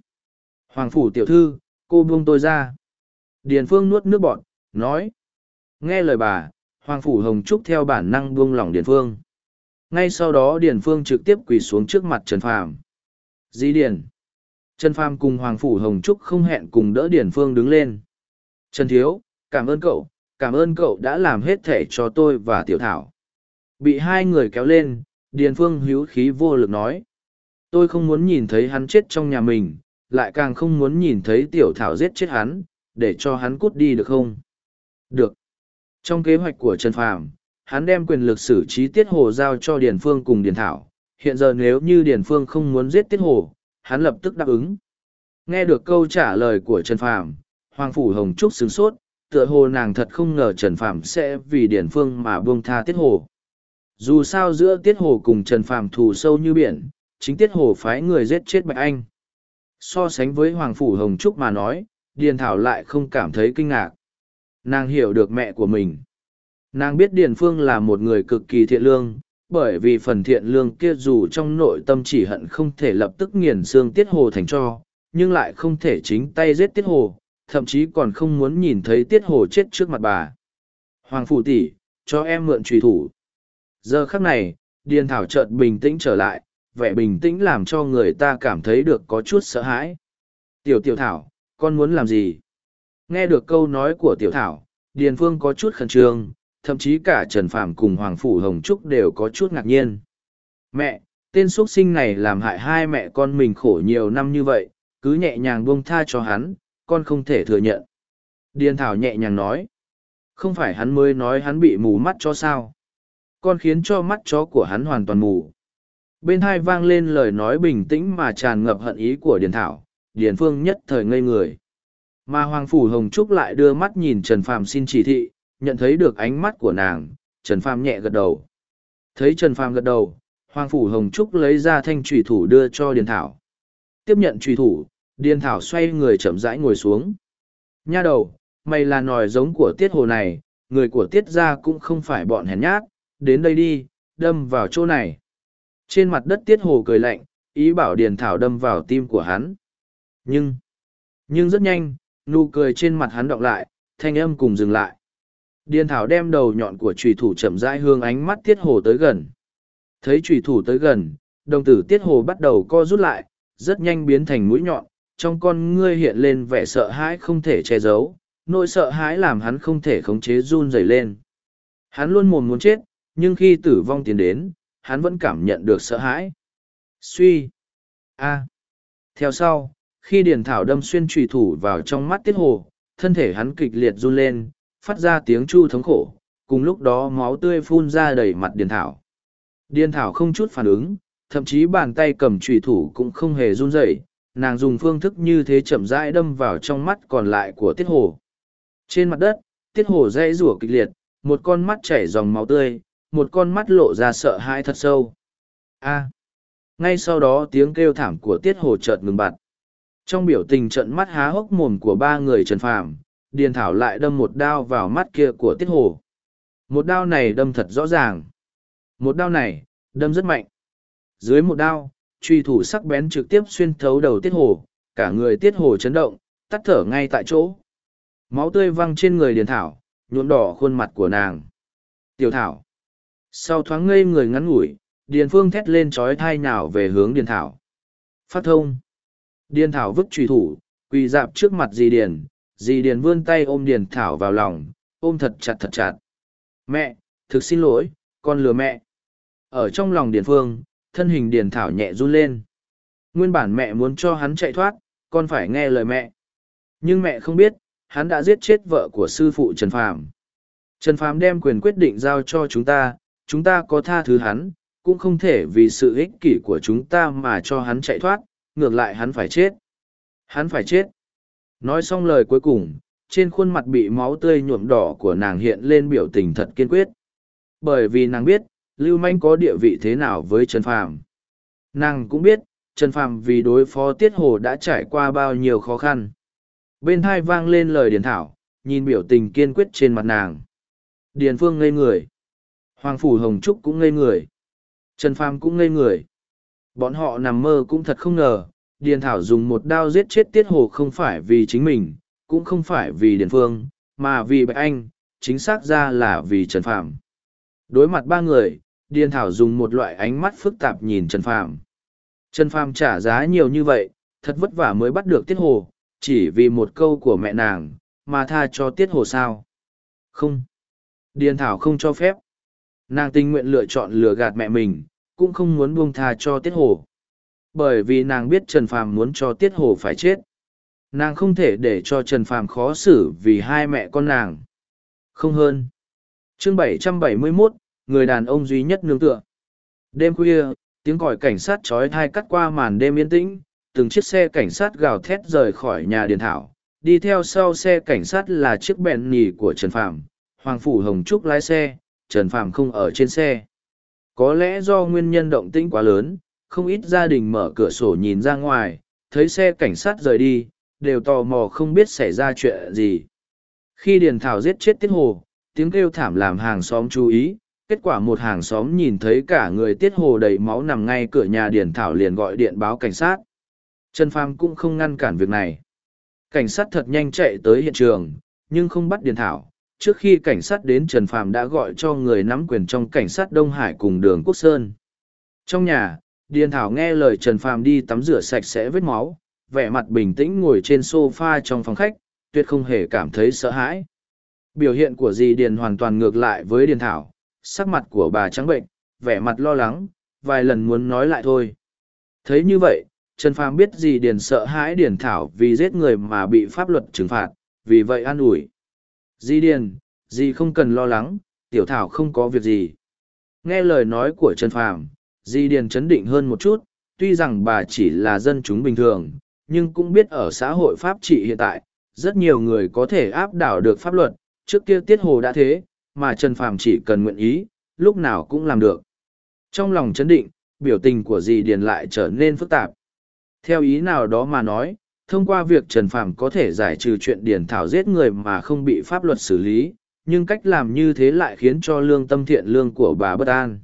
Hoàng phủ tiểu thư, cô buông tôi ra. Điền phương nuốt nước bọn nói, nghe lời bà, hoàng phủ hồng trúc theo bản năng buông lỏng điền phương. Ngay sau đó điền phương trực tiếp quỳ xuống trước mặt trần phàm. Dĩ điền trần phàm cùng hoàng phủ hồng trúc không hẹn cùng đỡ điền phương đứng lên. Trần thiếu cảm ơn cậu cảm ơn cậu đã làm hết thể cho tôi và tiểu thảo. Bị hai người kéo lên điền phương hữu khí vô lực nói tôi không muốn nhìn thấy hắn chết trong nhà mình lại càng không muốn nhìn thấy tiểu thảo giết chết hắn để cho hắn cút đi được không? Được. Trong kế hoạch của trần phàm hắn đem quyền lực xử trí Tiết Hồ giao cho Điền Phương cùng Điền Thảo. Hiện giờ nếu như Điền Phương không muốn giết Tiết Hồ, hắn lập tức đáp ứng. Nghe được câu trả lời của Trần Phàm, Hoàng Phủ Hồng Trúc sướng sốt, tựa hồ nàng thật không ngờ Trần Phàm sẽ vì điển Phương mà buông tha Tiết Hồ. Dù sao giữa Tiết Hồ cùng Trần Phàm thù sâu như biển, chính Tiết Hồ phái người giết chết Bạch Anh. So sánh với Hoàng Phủ Hồng Trúc mà nói, Điền Thảo lại không cảm thấy kinh ngạc. Nàng hiểu được mẹ của mình. Nàng biết Điền Phương là một người cực kỳ thiện lương, bởi vì phần thiện lương kia dù trong nội tâm chỉ hận không thể lập tức nghiền xương Tiết Hồ thành cho, nhưng lại không thể chính tay giết Tiết Hồ, thậm chí còn không muốn nhìn thấy Tiết Hồ chết trước mặt bà. Hoàng Phủ tỷ, cho em mượn trùy thủ. Giờ khắc này, Điền Thảo chợt bình tĩnh trở lại, vẻ bình tĩnh làm cho người ta cảm thấy được có chút sợ hãi. Tiểu Tiểu Thảo, con muốn làm gì? Nghe được câu nói của Tiểu Thảo, Điền Phương có chút khẩn trương, thậm chí cả Trần Phạm cùng Hoàng Phủ Hồng Trúc đều có chút ngạc nhiên. Mẹ, tên xuất sinh này làm hại hai mẹ con mình khổ nhiều năm như vậy, cứ nhẹ nhàng buông tha cho hắn, con không thể thừa nhận. Điền Thảo nhẹ nhàng nói. Không phải hắn mới nói hắn bị mù mắt cho sao. Con khiến cho mắt chó của hắn hoàn toàn mù. Bên hai vang lên lời nói bình tĩnh mà tràn ngập hận ý của Điền Thảo, Điền Phương nhất thời ngây người. Mà Hoàng Phủ Hồng Trúc lại đưa mắt nhìn Trần Phàm xin chỉ thị, nhận thấy được ánh mắt của nàng, Trần Phàm nhẹ gật đầu. Thấy Trần Phàm gật đầu, Hoàng Phủ Hồng Trúc lấy ra thanh trùy thủ đưa cho Điền Thảo. Tiếp nhận trùy thủ, Điền Thảo xoay người chậm rãi ngồi xuống. Nha đầu, mày là nòi giống của tiết hồ này, người của tiết gia cũng không phải bọn hèn nhát, đến đây đi, đâm vào chỗ này. Trên mặt đất tiết hồ cười lạnh, ý bảo Điền Thảo đâm vào tim của hắn. Nhưng, nhưng rất nhanh, nụ cười trên mặt hắn đọng lại, thanh âm cùng dừng lại. Điền Thảo đem đầu nhọn của trùy thủ chậm rãi hướng ánh mắt tiết hồ tới gần. Thấy trùy thủ tới gần, đồng tử tiết hồ bắt đầu co rút lại, rất nhanh biến thành mũi nhọn, trong con ngươi hiện lên vẻ sợ hãi không thể che giấu, nỗi sợ hãi làm hắn không thể khống chế run rẩy lên. Hắn luôn mồm muốn chết, nhưng khi tử vong tiến đến, hắn vẫn cảm nhận được sợ hãi. Suy. A. Theo sau, khi Điền Thảo đâm xuyên trùy thủ vào trong mắt Tiết Hồ, thân thể hắn kịch liệt run lên, phát ra tiếng chu thống khổ, cùng lúc đó máu tươi phun ra đầy mặt Điền Thảo. Điền Thảo không chút phản ứng, thậm chí bàn tay cầm trùy thủ cũng không hề run rẩy, nàng dùng phương thức như thế chậm rãi đâm vào trong mắt còn lại của Tiết Hồ. Trên mặt đất, Tiết Hồ dãy rủa kịch liệt, một con mắt chảy dòng máu tươi, một con mắt lộ ra sợ hãi thật sâu. A. Ngay sau đó tiếng kêu thảm của Tiết Hồ chợt ngừng bặt. Trong biểu tình trận mắt há hốc mồm của ba người Trần Phàm, Điền Thảo lại đâm một đao vào mắt kia của Tiết Hồ. Một đao này đâm thật rõ ràng. Một đao này, đâm rất mạnh. Dưới một đao, truy thủ sắc bén trực tiếp xuyên thấu đầu Tiết Hồ, cả người Tiết Hồ chấn động, tắt thở ngay tại chỗ. Máu tươi văng trên người Điền Thảo, nhuộm đỏ khuôn mặt của nàng. Tiểu Thảo. Sau thoáng ngây người ngắn ngủi, Điền Phương thét lên trói thai nào về hướng Điền Thảo. Phát thông. Điền Thảo vứt trùy thủ, quỳ dạp trước mặt dì Điền, dì Điền vươn tay ôm Điền Thảo vào lòng, ôm thật chặt thật chặt. Mẹ, thực xin lỗi, con lừa mẹ. Ở trong lòng Điền Phương, thân hình Điền Thảo nhẹ run lên. Nguyên bản mẹ muốn cho hắn chạy thoát, con phải nghe lời mẹ. Nhưng mẹ không biết, hắn đã giết chết vợ của sư phụ Trần Phàm. Trần Phàm đem quyền quyết định giao cho chúng ta, chúng ta có tha thứ hắn, cũng không thể vì sự ích kỷ của chúng ta mà cho hắn chạy thoát, ngược lại hắn phải chết. Hắn phải chết. Nói xong lời cuối cùng, trên khuôn mặt bị máu tươi nhuộm đỏ của nàng hiện lên biểu tình thật kiên quyết. Bởi vì nàng biết, Lưu Manh có địa vị thế nào với Trần Phàm. Nàng cũng biết, Trần Phàm vì đối phó Tiết Hồ đã trải qua bao nhiêu khó khăn. Bên hai vang lên lời Điền Thảo, nhìn biểu tình kiên quyết trên mặt nàng. Điền Phương ngây người. Hoàng Phủ Hồng Trúc cũng ngây người. Trần Phàm cũng ngây người. Bọn họ nằm mơ cũng thật không ngờ, Điền Thảo dùng một đao giết chết Tiết Hồ không phải vì chính mình, cũng không phải vì Điền Phương, mà vì Bạch Anh, chính xác ra là vì Trần Phàm. Đối mặt ba người, Điền Thảo dùng một loại ánh mắt phức tạp nhìn Trần Phàm. Trần Phàm trả giá nhiều như vậy, thật vất vả mới bắt được Tiết Hồ, chỉ vì một câu của mẹ nàng, mà tha cho Tiết Hồ sao? Không. Điền Thảo không cho phép. Nàng tình nguyện lựa chọn lừa gạt mẹ mình, cũng không muốn buông tha cho Tiết Hồ. Bởi vì nàng biết Trần Phàm muốn cho Tiết Hồ phải chết. Nàng không thể để cho Trần Phàm khó xử vì hai mẹ con nàng. Không hơn. chương 771, người đàn ông duy nhất nương tựa. Đêm khuya, tiếng còi cảnh sát trói thai cắt qua màn đêm yên tĩnh, từng chiếc xe cảnh sát gào thét rời khỏi nhà điền thảo. Đi theo sau xe cảnh sát là chiếc bẹn nhì của Trần Phàm. Hoàng Phủ Hồng Trúc lái xe, Trần Phàm không ở trên xe. Có lẽ do nguyên nhân động tĩnh quá lớn, không ít gia đình mở cửa sổ nhìn ra ngoài, thấy xe cảnh sát rời đi, đều tò mò không biết xảy ra chuyện gì. Khi Điền Thảo giết chết Tiết Hồ, tiếng kêu thảm làm hàng xóm chú ý, kết quả một hàng xóm nhìn thấy cả người Tiết Hồ đầy máu nằm ngay cửa nhà Điền Thảo liền gọi điện báo cảnh sát. Trần Phàm cũng không ngăn cản việc này. Cảnh sát thật nhanh chạy tới hiện trường, nhưng không bắt Điền Thảo. Trước khi cảnh sát đến Trần Phàm đã gọi cho người nắm quyền trong cảnh sát Đông Hải cùng đường Quốc Sơn. Trong nhà, Điền Thảo nghe lời Trần Phàm đi tắm rửa sạch sẽ vết máu, vẻ mặt bình tĩnh ngồi trên sofa trong phòng khách, tuyệt không hề cảm thấy sợ hãi. Biểu hiện của dì Điền hoàn toàn ngược lại với Điền Thảo, sắc mặt của bà trắng bệnh, vẻ mặt lo lắng, vài lần muốn nói lại thôi. Thấy như vậy, Trần Phàm biết dì Điền sợ hãi Điền Thảo vì giết người mà bị pháp luật trừng phạt, vì vậy an ủi. Dì Điền, dì không cần lo lắng, tiểu Thảo không có việc gì. Nghe lời nói của Trần Phàm, Di Điền chấn định hơn một chút, tuy rằng bà chỉ là dân chúng bình thường, nhưng cũng biết ở xã hội pháp trị hiện tại, rất nhiều người có thể áp đảo được pháp luật, trước kia tiết hồ đã thế, mà Trần Phàm chỉ cần nguyện ý, lúc nào cũng làm được. Trong lòng chấn định, biểu tình của Di Điền lại trở nên phức tạp. Theo ý nào đó mà nói, thông qua việc Trần Phàm có thể giải trừ chuyện Điền Thảo giết người mà không bị pháp luật xử lý, nhưng cách làm như thế lại khiến cho lương tâm thiện lương của bà bất an.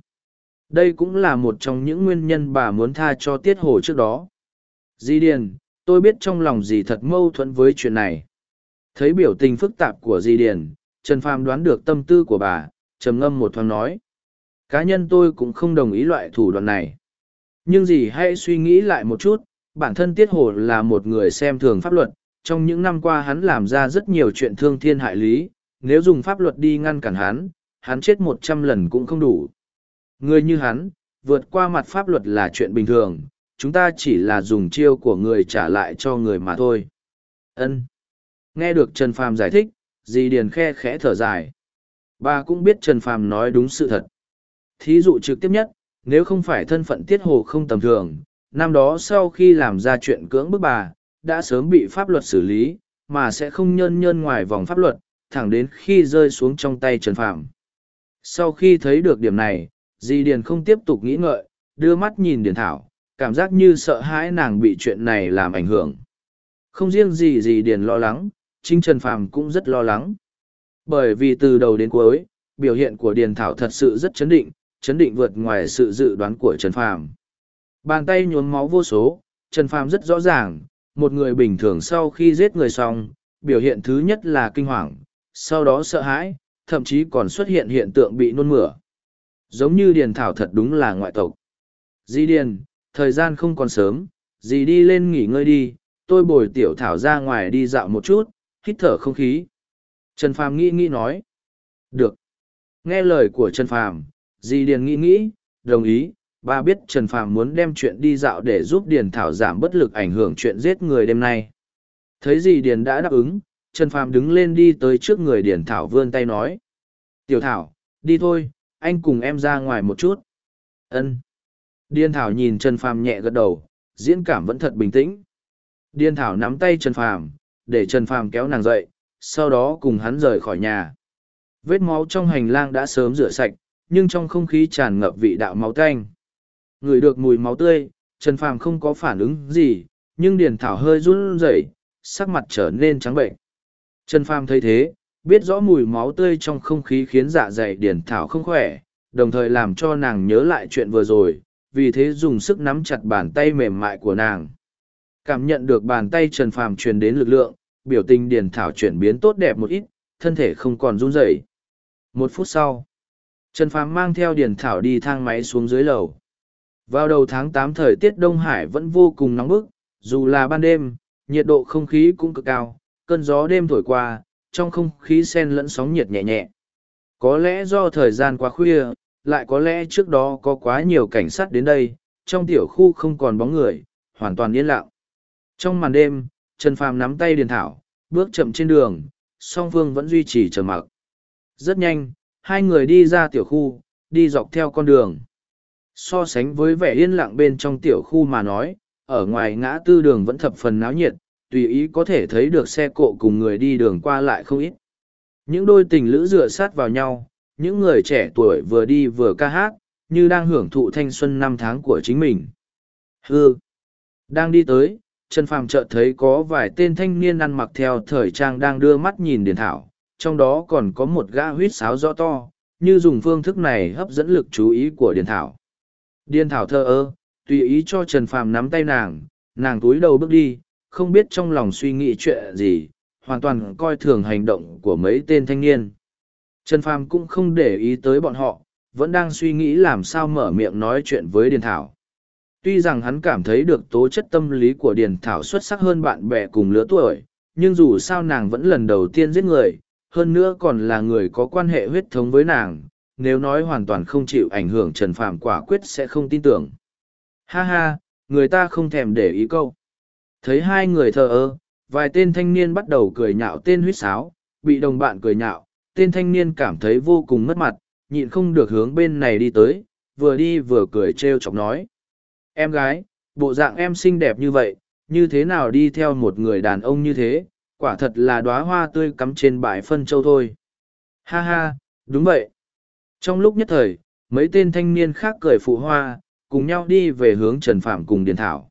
Đây cũng là một trong những nguyên nhân bà muốn tha cho Tiết Hồ trước đó. Di Điền, tôi biết trong lòng dì thật mâu thuẫn với chuyện này. Thấy biểu tình phức tạp của Di Điền, Trần Phàm đoán được tâm tư của bà, trầm ngâm một thoáng nói. Cá nhân tôi cũng không đồng ý loại thủ đoạn này. Nhưng dì hãy suy nghĩ lại một chút, bản thân Tiết Hồ là một người xem thường pháp luật, trong những năm qua hắn làm ra rất nhiều chuyện thương thiên hại lý, nếu dùng pháp luật đi ngăn cản hắn, hắn chết một trăm lần cũng không đủ. Người như hắn, vượt qua mặt pháp luật là chuyện bình thường, chúng ta chỉ là dùng chiêu của người trả lại cho người mà thôi. Ân. Nghe được Trần Phàm giải thích, Di Điền khe khẽ thở dài. Bà cũng biết Trần Phàm nói đúng sự thật. Thí dụ trực tiếp nhất, nếu không phải thân phận tiết hồ không tầm thường, năm đó sau khi làm ra chuyện cưỡng bức bà, đã sớm bị pháp luật xử lý, mà sẽ không nhân nhân ngoài vòng pháp luật, thẳng đến khi rơi xuống trong tay Trần Phàm. Sau khi thấy được điểm này, Di Điền không tiếp tục nghĩ ngợi, đưa mắt nhìn Điền Thảo, cảm giác như sợ hãi nàng bị chuyện này làm ảnh hưởng. Không riêng gì gì Điền lo lắng, chính Trần Phàm cũng rất lo lắng. Bởi vì từ đầu đến cuối, biểu hiện của Điền Thảo thật sự rất chấn định, chấn định vượt ngoài sự dự đoán của Trần Phàm. Bàn tay nhuốm máu vô số, Trần Phàm rất rõ ràng, một người bình thường sau khi giết người xong, biểu hiện thứ nhất là kinh hoàng, sau đó sợ hãi, thậm chí còn xuất hiện hiện tượng bị nôn mửa. Giống như Điền Thảo thật đúng là ngoại tộc. Di Điền, thời gian không còn sớm, dì đi lên nghỉ ngơi đi, tôi bồi tiểu Thảo ra ngoài đi dạo một chút, hít thở không khí. Trần Phàm nghĩ nghĩ nói. Được. Nghe lời của Trần Phàm, dì Điền nghĩ nghĩ, đồng ý, bà biết Trần Phàm muốn đem chuyện đi dạo để giúp Điền Thảo giảm bất lực ảnh hưởng chuyện giết người đêm nay. Thấy dì Điền đã đáp ứng, Trần Phàm đứng lên đi tới trước người Điền Thảo vươn tay nói. Tiểu Thảo, đi thôi, anh cùng em ra ngoài một chút. Ân. Điên thảo nhìn trần phàm nhẹ gật đầu, diễn cảm vẫn thật bình tĩnh. Điên thảo nắm tay trần phàm, để trần phàm kéo nàng dậy, sau đó cùng hắn rời khỏi nhà. Vết máu trong hành lang đã sớm rửa sạch, nhưng trong không khí tràn ngập vị đạo máu tanh. Ngửi được mùi máu tươi, trần phàm không có phản ứng gì, nhưng điền thảo hơi run rẩy, sắc mặt trở nên trắng bệnh. Trần phàm thấy thế biết rõ mùi máu tươi trong không khí khiến dạ dày điển thảo không khỏe, đồng thời làm cho nàng nhớ lại chuyện vừa rồi, vì thế dùng sức nắm chặt bàn tay mềm mại của nàng. Cảm nhận được bàn tay trần phàm truyền đến lực lượng, biểu tình điển thảo chuyển biến tốt đẹp một ít, thân thể không còn run rẩy. Một phút sau, trần phàm mang theo điển thảo đi thang máy xuống dưới lầu. Vào đầu tháng tám thời tiết đông hải vẫn vô cùng nóng bức, dù là ban đêm, nhiệt độ không khí cũng cực cao, cơn gió đêm thổi qua trong không khí sen lẫn sóng nhiệt nhẹ nhẹ. Có lẽ do thời gian quá khuya, lại có lẽ trước đó có quá nhiều cảnh sát đến đây, trong tiểu khu không còn bóng người, hoàn toàn yên lặng. Trong màn đêm, Trần Phàm nắm tay Điền Thảo, bước chậm trên đường, song phương vẫn duy trì trầm mặc. Rất nhanh, hai người đi ra tiểu khu, đi dọc theo con đường. So sánh với vẻ yên lặng bên trong tiểu khu mà nói, ở ngoài ngã tư đường vẫn thập phần náo nhiệt, tùy ý có thể thấy được xe cộ cùng người đi đường qua lại không ít. Những đôi tình lữ dựa sát vào nhau, những người trẻ tuổi vừa đi vừa ca hát, như đang hưởng thụ thanh xuân năm tháng của chính mình. Hư! Đang đi tới, Trần Phàm chợt thấy có vài tên thanh niên ăn mặc theo thời trang đang đưa mắt nhìn Điền Thảo, trong đó còn có một gã huýt sáo rõ to, như dùng phương thức này hấp dẫn lực chú ý của Điền Thảo. Điền Thảo thơ ơ, tùy ý cho Trần Phàm nắm tay nàng, nàng túi đầu bước đi, không biết trong lòng suy nghĩ chuyện gì, hoàn toàn coi thường hành động của mấy tên thanh niên. Trần Phàm cũng không để ý tới bọn họ, vẫn đang suy nghĩ làm sao mở miệng nói chuyện với Điền Thảo. Tuy rằng hắn cảm thấy được tố chất tâm lý của Điền Thảo xuất sắc hơn bạn bè cùng lứa tuổi, nhưng dù sao nàng vẫn lần đầu tiên giết người, hơn nữa còn là người có quan hệ huyết thống với nàng, nếu nói hoàn toàn không chịu ảnh hưởng Trần Phàm quả quyết sẽ không tin tưởng. Ha ha, người ta không thèm để ý câu. Thấy hai người thờ ơ, vài tên thanh niên bắt đầu cười nhạo tên huýt sáo, bị đồng bạn cười nhạo, tên thanh niên cảm thấy vô cùng mất mặt, nhịn không được hướng bên này đi tới, vừa đi vừa cười trêu chọc nói. Em gái, bộ dạng em xinh đẹp như vậy, như thế nào đi theo một người đàn ông như thế, quả thật là đóa hoa tươi cắm trên bãi phân châu thôi. Ha ha, đúng vậy. Trong lúc nhất thời, mấy tên thanh niên khác cười phụ hoa, cùng nhau đi về hướng Trần Phạm cùng Điền Thảo.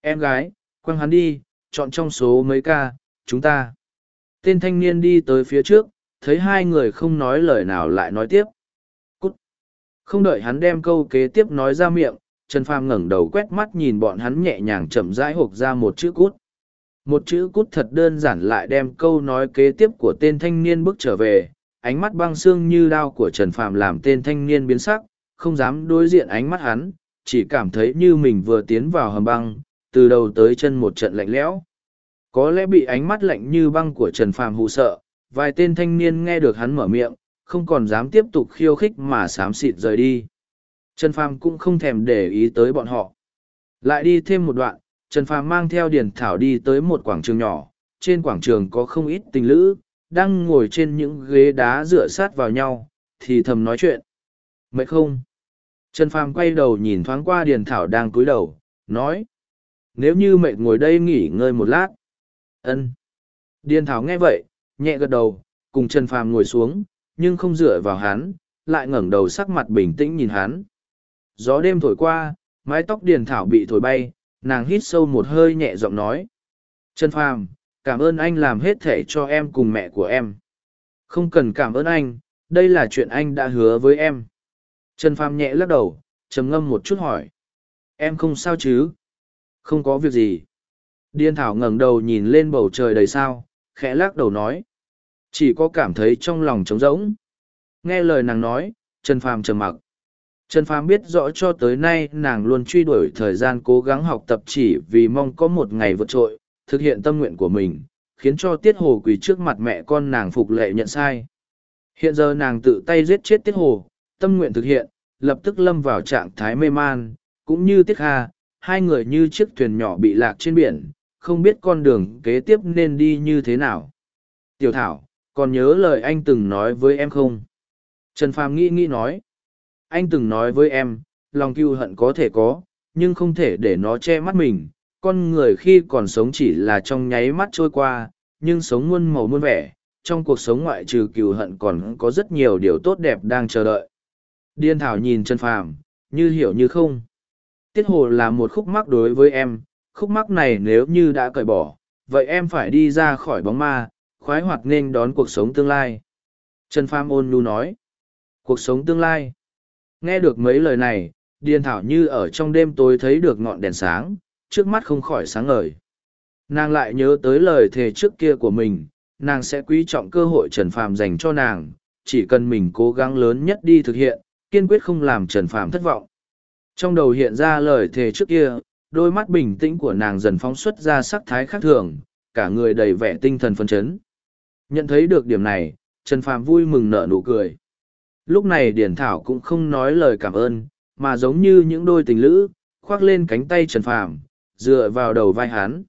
Em gái, quăng hắn đi, chọn trong số mấy ca, chúng ta. Tên thanh niên đi tới phía trước, thấy hai người không nói lời nào lại nói tiếp. Cút. Không đợi hắn đem câu kế tiếp nói ra miệng, Trần Phàm ngẩng đầu quét mắt nhìn bọn hắn nhẹ nhàng chậm rãi hộp ra một chữ cút. Một chữ cút thật đơn giản lại đem câu nói kế tiếp của tên thanh niên bước trở về, ánh mắt băng xương như đao của Trần Phàm làm tên thanh niên biến sắc, không dám đối diện ánh mắt hắn, chỉ cảm thấy như mình vừa tiến vào hầm băng, từ đầu tới chân một trận lạnh lẽo. Có lẽ bị ánh mắt lạnh như băng của Trần Phàm hù sợ, vài tên thanh niên nghe được hắn mở miệng, không còn dám tiếp tục khiêu khích mà xám xịt rời đi. Trần Phàm cũng không thèm để ý tới bọn họ. Lại đi thêm một đoạn, Trần Phàm mang theo Điền Thảo đi tới một quảng trường nhỏ, trên quảng trường có không ít tình lữ, đang ngồi trên những ghế đá dựa sát vào nhau, thì thầm nói chuyện. Mệt không? Trần Phàm quay đầu nhìn thoáng qua Điền Thảo đang cúi đầu, nói. Nếu như mệt ngồi đây nghỉ ngơi một lát. ân Điền Thảo nghe vậy, nhẹ gật đầu, cùng Trần Phàm ngồi xuống, nhưng không dựa vào hắn, lại ngẩng đầu sắc mặt bình tĩnh nhìn hắn. Gió đêm thổi qua, mái tóc Điền Thảo bị thổi bay, nàng hít sâu một hơi nhẹ giọng nói. Trần Phàm, cảm ơn anh làm hết thể cho em cùng mẹ của em. Không cần cảm ơn anh, đây là chuyện anh đã hứa với em. Trần Phàm nhẹ lắc đầu, trầm ngâm một chút hỏi. Em không sao chứ? Không có việc gì. Điên Thảo ngẩng đầu nhìn lên bầu trời đầy sao, khẽ lắc đầu nói. Chỉ có cảm thấy trong lòng trống rỗng. Nghe lời nàng nói, Trần Phàm trầm mặc. Trần Phàm biết rõ cho tới nay nàng luôn truy đuổi thời gian cố gắng học tập chỉ vì mong có một ngày vượt trội, thực hiện tâm nguyện của mình, khiến cho Tiết Hồ quỳ trước mặt mẹ con nàng phục lệ nhận sai. Hiện giờ nàng tự tay giết chết Tiết Hồ, tâm nguyện thực hiện, lập tức lâm vào trạng thái mê man, cũng như Tiết Hà, hai người như chiếc thuyền nhỏ bị lạc trên biển, không biết con đường kế tiếp nên đi như thế nào. Tiểu Thảo, còn nhớ lời anh từng nói với em không? Trần Phàm nghĩ nghĩ nói. Anh từng nói với em, lòng cưu hận có thể có, nhưng không thể để nó che mắt mình. Con người khi còn sống chỉ là trong nháy mắt trôi qua, nhưng sống muôn màu muôn vẻ. Trong cuộc sống ngoại trừ cừu hận còn có rất nhiều điều tốt đẹp đang chờ đợi. Điên Thảo nhìn Trần Phàm, như hiểu như không. Tiết Hồ là một khúc mắc đối với em, khúc mắc này nếu như đã cởi bỏ, vậy em phải đi ra khỏi bóng ma, khoái hoạt nên đón cuộc sống tương lai. Trần Pham ôn nhu nói. Cuộc sống tương lai. Nghe được mấy lời này, Điền Thảo như ở trong đêm tối thấy được ngọn đèn sáng, trước mắt không khỏi sáng ngời. Nàng lại nhớ tới lời thề trước kia của mình, nàng sẽ quý trọng cơ hội Trần Phàm dành cho nàng, chỉ cần mình cố gắng lớn nhất đi thực hiện, kiên quyết không làm Trần Phàm thất vọng. Trong đầu hiện ra lời thề trước kia, đôi mắt bình tĩnh của nàng dần phóng xuất ra sắc thái khác thường, cả người đầy vẻ tinh thần phấn chấn. Nhận thấy được điểm này, Trần Phàm vui mừng nở nụ cười. Lúc này Điển Thảo cũng không nói lời cảm ơn, mà giống như những đôi tình lữ, khoác lên cánh tay Trần Phàm, dựa vào đầu vai hắn.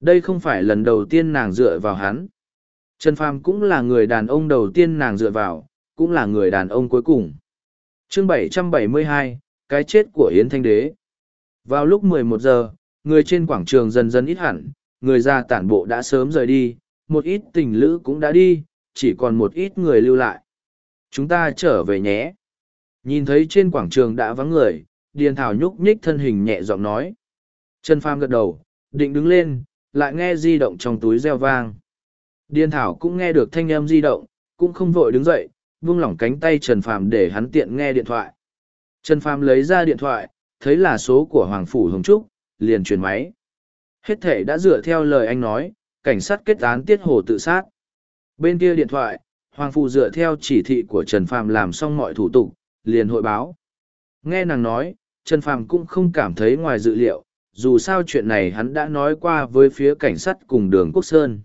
Đây không phải lần đầu tiên nàng dựa vào hắn. Trần Phàm cũng là người đàn ông đầu tiên nàng dựa vào, cũng là người đàn ông cuối cùng. chương 772, cái chết của Yến Thanh Đế. Vào lúc 11 giờ, người trên quảng trường dần dần ít hẳn, người ra tản bộ đã sớm rời đi, một ít tình lữ cũng đã đi, chỉ còn một ít người lưu lại. Chúng ta trở về nhé. Nhìn thấy trên quảng trường đã vắng người, Điền Thảo nhúc nhích thân hình nhẹ giọng nói. Trần Phàm gật đầu, định đứng lên, lại nghe di động trong túi reo vang. Điền Thảo cũng nghe được thanh âm di động, cũng không vội đứng dậy, vung lỏng cánh tay Trần Phàm để hắn tiện nghe điện thoại. Trần Phàm lấy ra điện thoại, thấy là số của Hoàng Phủ Hồng Trúc, liền truyền máy. Hết thể đã dựa theo lời anh nói, cảnh sát kết án tiết hồ tự sát. Bên kia điện thoại, Hoàng Phủ dựa theo chỉ thị của Trần Phàm làm xong mọi thủ tục, liền hội báo. Nghe nàng nói, Trần Phàm cũng không cảm thấy ngoài dự liệu, dù sao chuyện này hắn đã nói qua với phía cảnh sát cùng đường Quốc Sơn.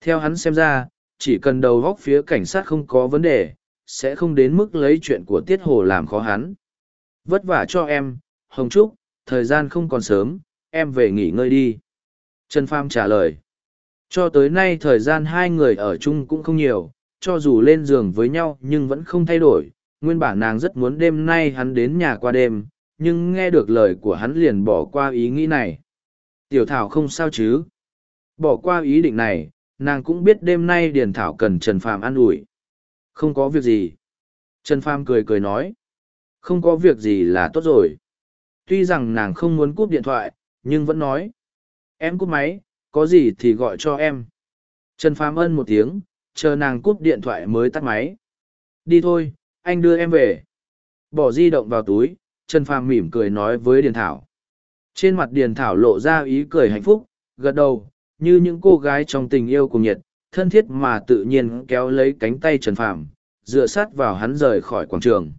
Theo hắn xem ra, chỉ cần đầu góc phía cảnh sát không có vấn đề, sẽ không đến mức lấy chuyện của Tiết Hồ làm khó hắn. Vất vả cho em, Hồng Trúc, thời gian không còn sớm, em về nghỉ ngơi đi. Trần Pham trả lời. Cho tới nay thời gian hai người ở chung cũng không nhiều, cho dù lên giường với nhau nhưng vẫn không thay đổi. Nguyên bản nàng rất muốn đêm nay hắn đến nhà qua đêm, nhưng nghe được lời của hắn liền bỏ qua ý nghĩ này. Tiểu Thảo không sao chứ. Bỏ qua ý định này, nàng cũng biết đêm nay Điền Thảo cần Trần Phàm an ủi. Không có việc gì. Trần Phàm cười cười nói. Không có việc gì là tốt rồi. Tuy rằng nàng không muốn cúp điện thoại, nhưng vẫn nói. Em cúp máy, có gì thì gọi cho em. Trần Phàm ân một tiếng, chờ nàng cúp điện thoại mới tắt máy. Đi thôi, anh đưa em về. Bỏ di động vào túi, Trần Phàm mỉm cười nói với Điền Thảo. Trên mặt Điền Thảo lộ ra ý cười hạnh phúc, gật đầu, như những cô gái trong tình yêu cùng nhiệt, thân thiết mà tự nhiên kéo lấy cánh tay Trần Phàm, dựa sát vào hắn rời khỏi quảng trường.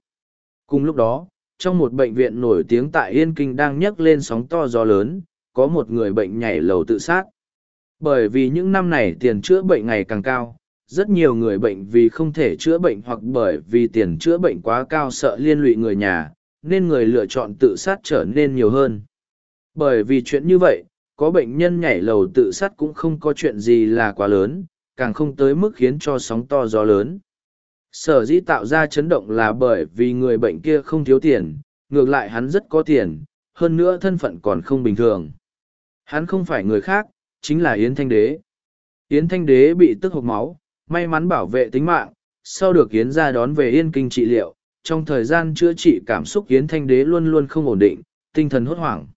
Cùng lúc đó, trong một bệnh viện nổi tiếng tại Yên Kinh đang nhấc lên sóng to gió lớn, có một người bệnh nhảy lầu tự sát. Bởi vì những năm này tiền chữa bệnh ngày càng cao, rất nhiều người bệnh vì không thể chữa bệnh hoặc bởi vì tiền chữa bệnh quá cao sợ liên lụy người nhà, nên người lựa chọn tự sát trở nên nhiều hơn. Bởi vì chuyện như vậy, có bệnh nhân nhảy lầu tự sát cũng không có chuyện gì là quá lớn, càng không tới mức khiến cho sóng to gió lớn. Sở dĩ tạo ra chấn động là bởi vì người bệnh kia không thiếu tiền, ngược lại hắn rất có tiền, hơn nữa thân phận còn không bình thường. Hắn không phải người khác, chính là Yến Thanh Đế. Yến Thanh Đế bị tức hộc máu, may mắn bảo vệ tính mạng, sau được Yến ra đón về Yên Kinh trị liệu, trong thời gian chữa trị cảm xúc Yến Thanh Đế luôn luôn không ổn định, tinh thần hốt hoảng.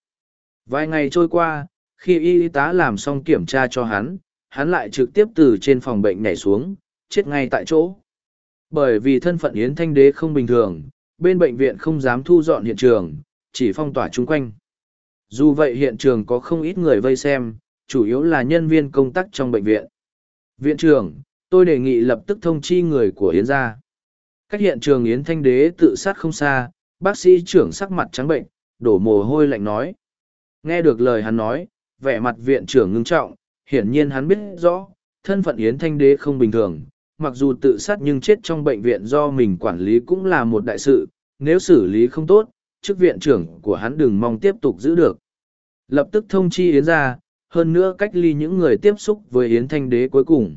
Vài ngày trôi qua, khi y tá làm xong kiểm tra cho hắn, hắn lại trực tiếp từ trên phòng bệnh nhảy xuống, chết ngay tại chỗ. Bởi vì thân phận Yến Thanh Đế không bình thường, bên bệnh viện không dám thu dọn hiện trường, chỉ phong tỏa chung quanh. Dù vậy hiện trường có không ít người vây xem, chủ yếu là nhân viên công tác trong bệnh viện. Viện trưởng, tôi đề nghị lập tức thông chi người của Yến gia. Cách hiện trường Yến Thanh Đế tự sát không xa, bác sĩ trưởng sắc mặt trắng bệnh, đổ mồ hôi lạnh nói. Nghe được lời hắn nói, vẻ mặt viện trưởng ngưng trọng, hiển nhiên hắn biết rõ, thân phận Yến Thanh Đế không bình thường, mặc dù tự sát nhưng chết trong bệnh viện do mình quản lý cũng là một đại sự, nếu xử lý không tốt, chức viện trưởng của hắn đừng mong tiếp tục giữ được. Lập tức thông chi Yến ra, hơn nữa cách ly những người tiếp xúc với Yến Thanh Đế cuối cùng.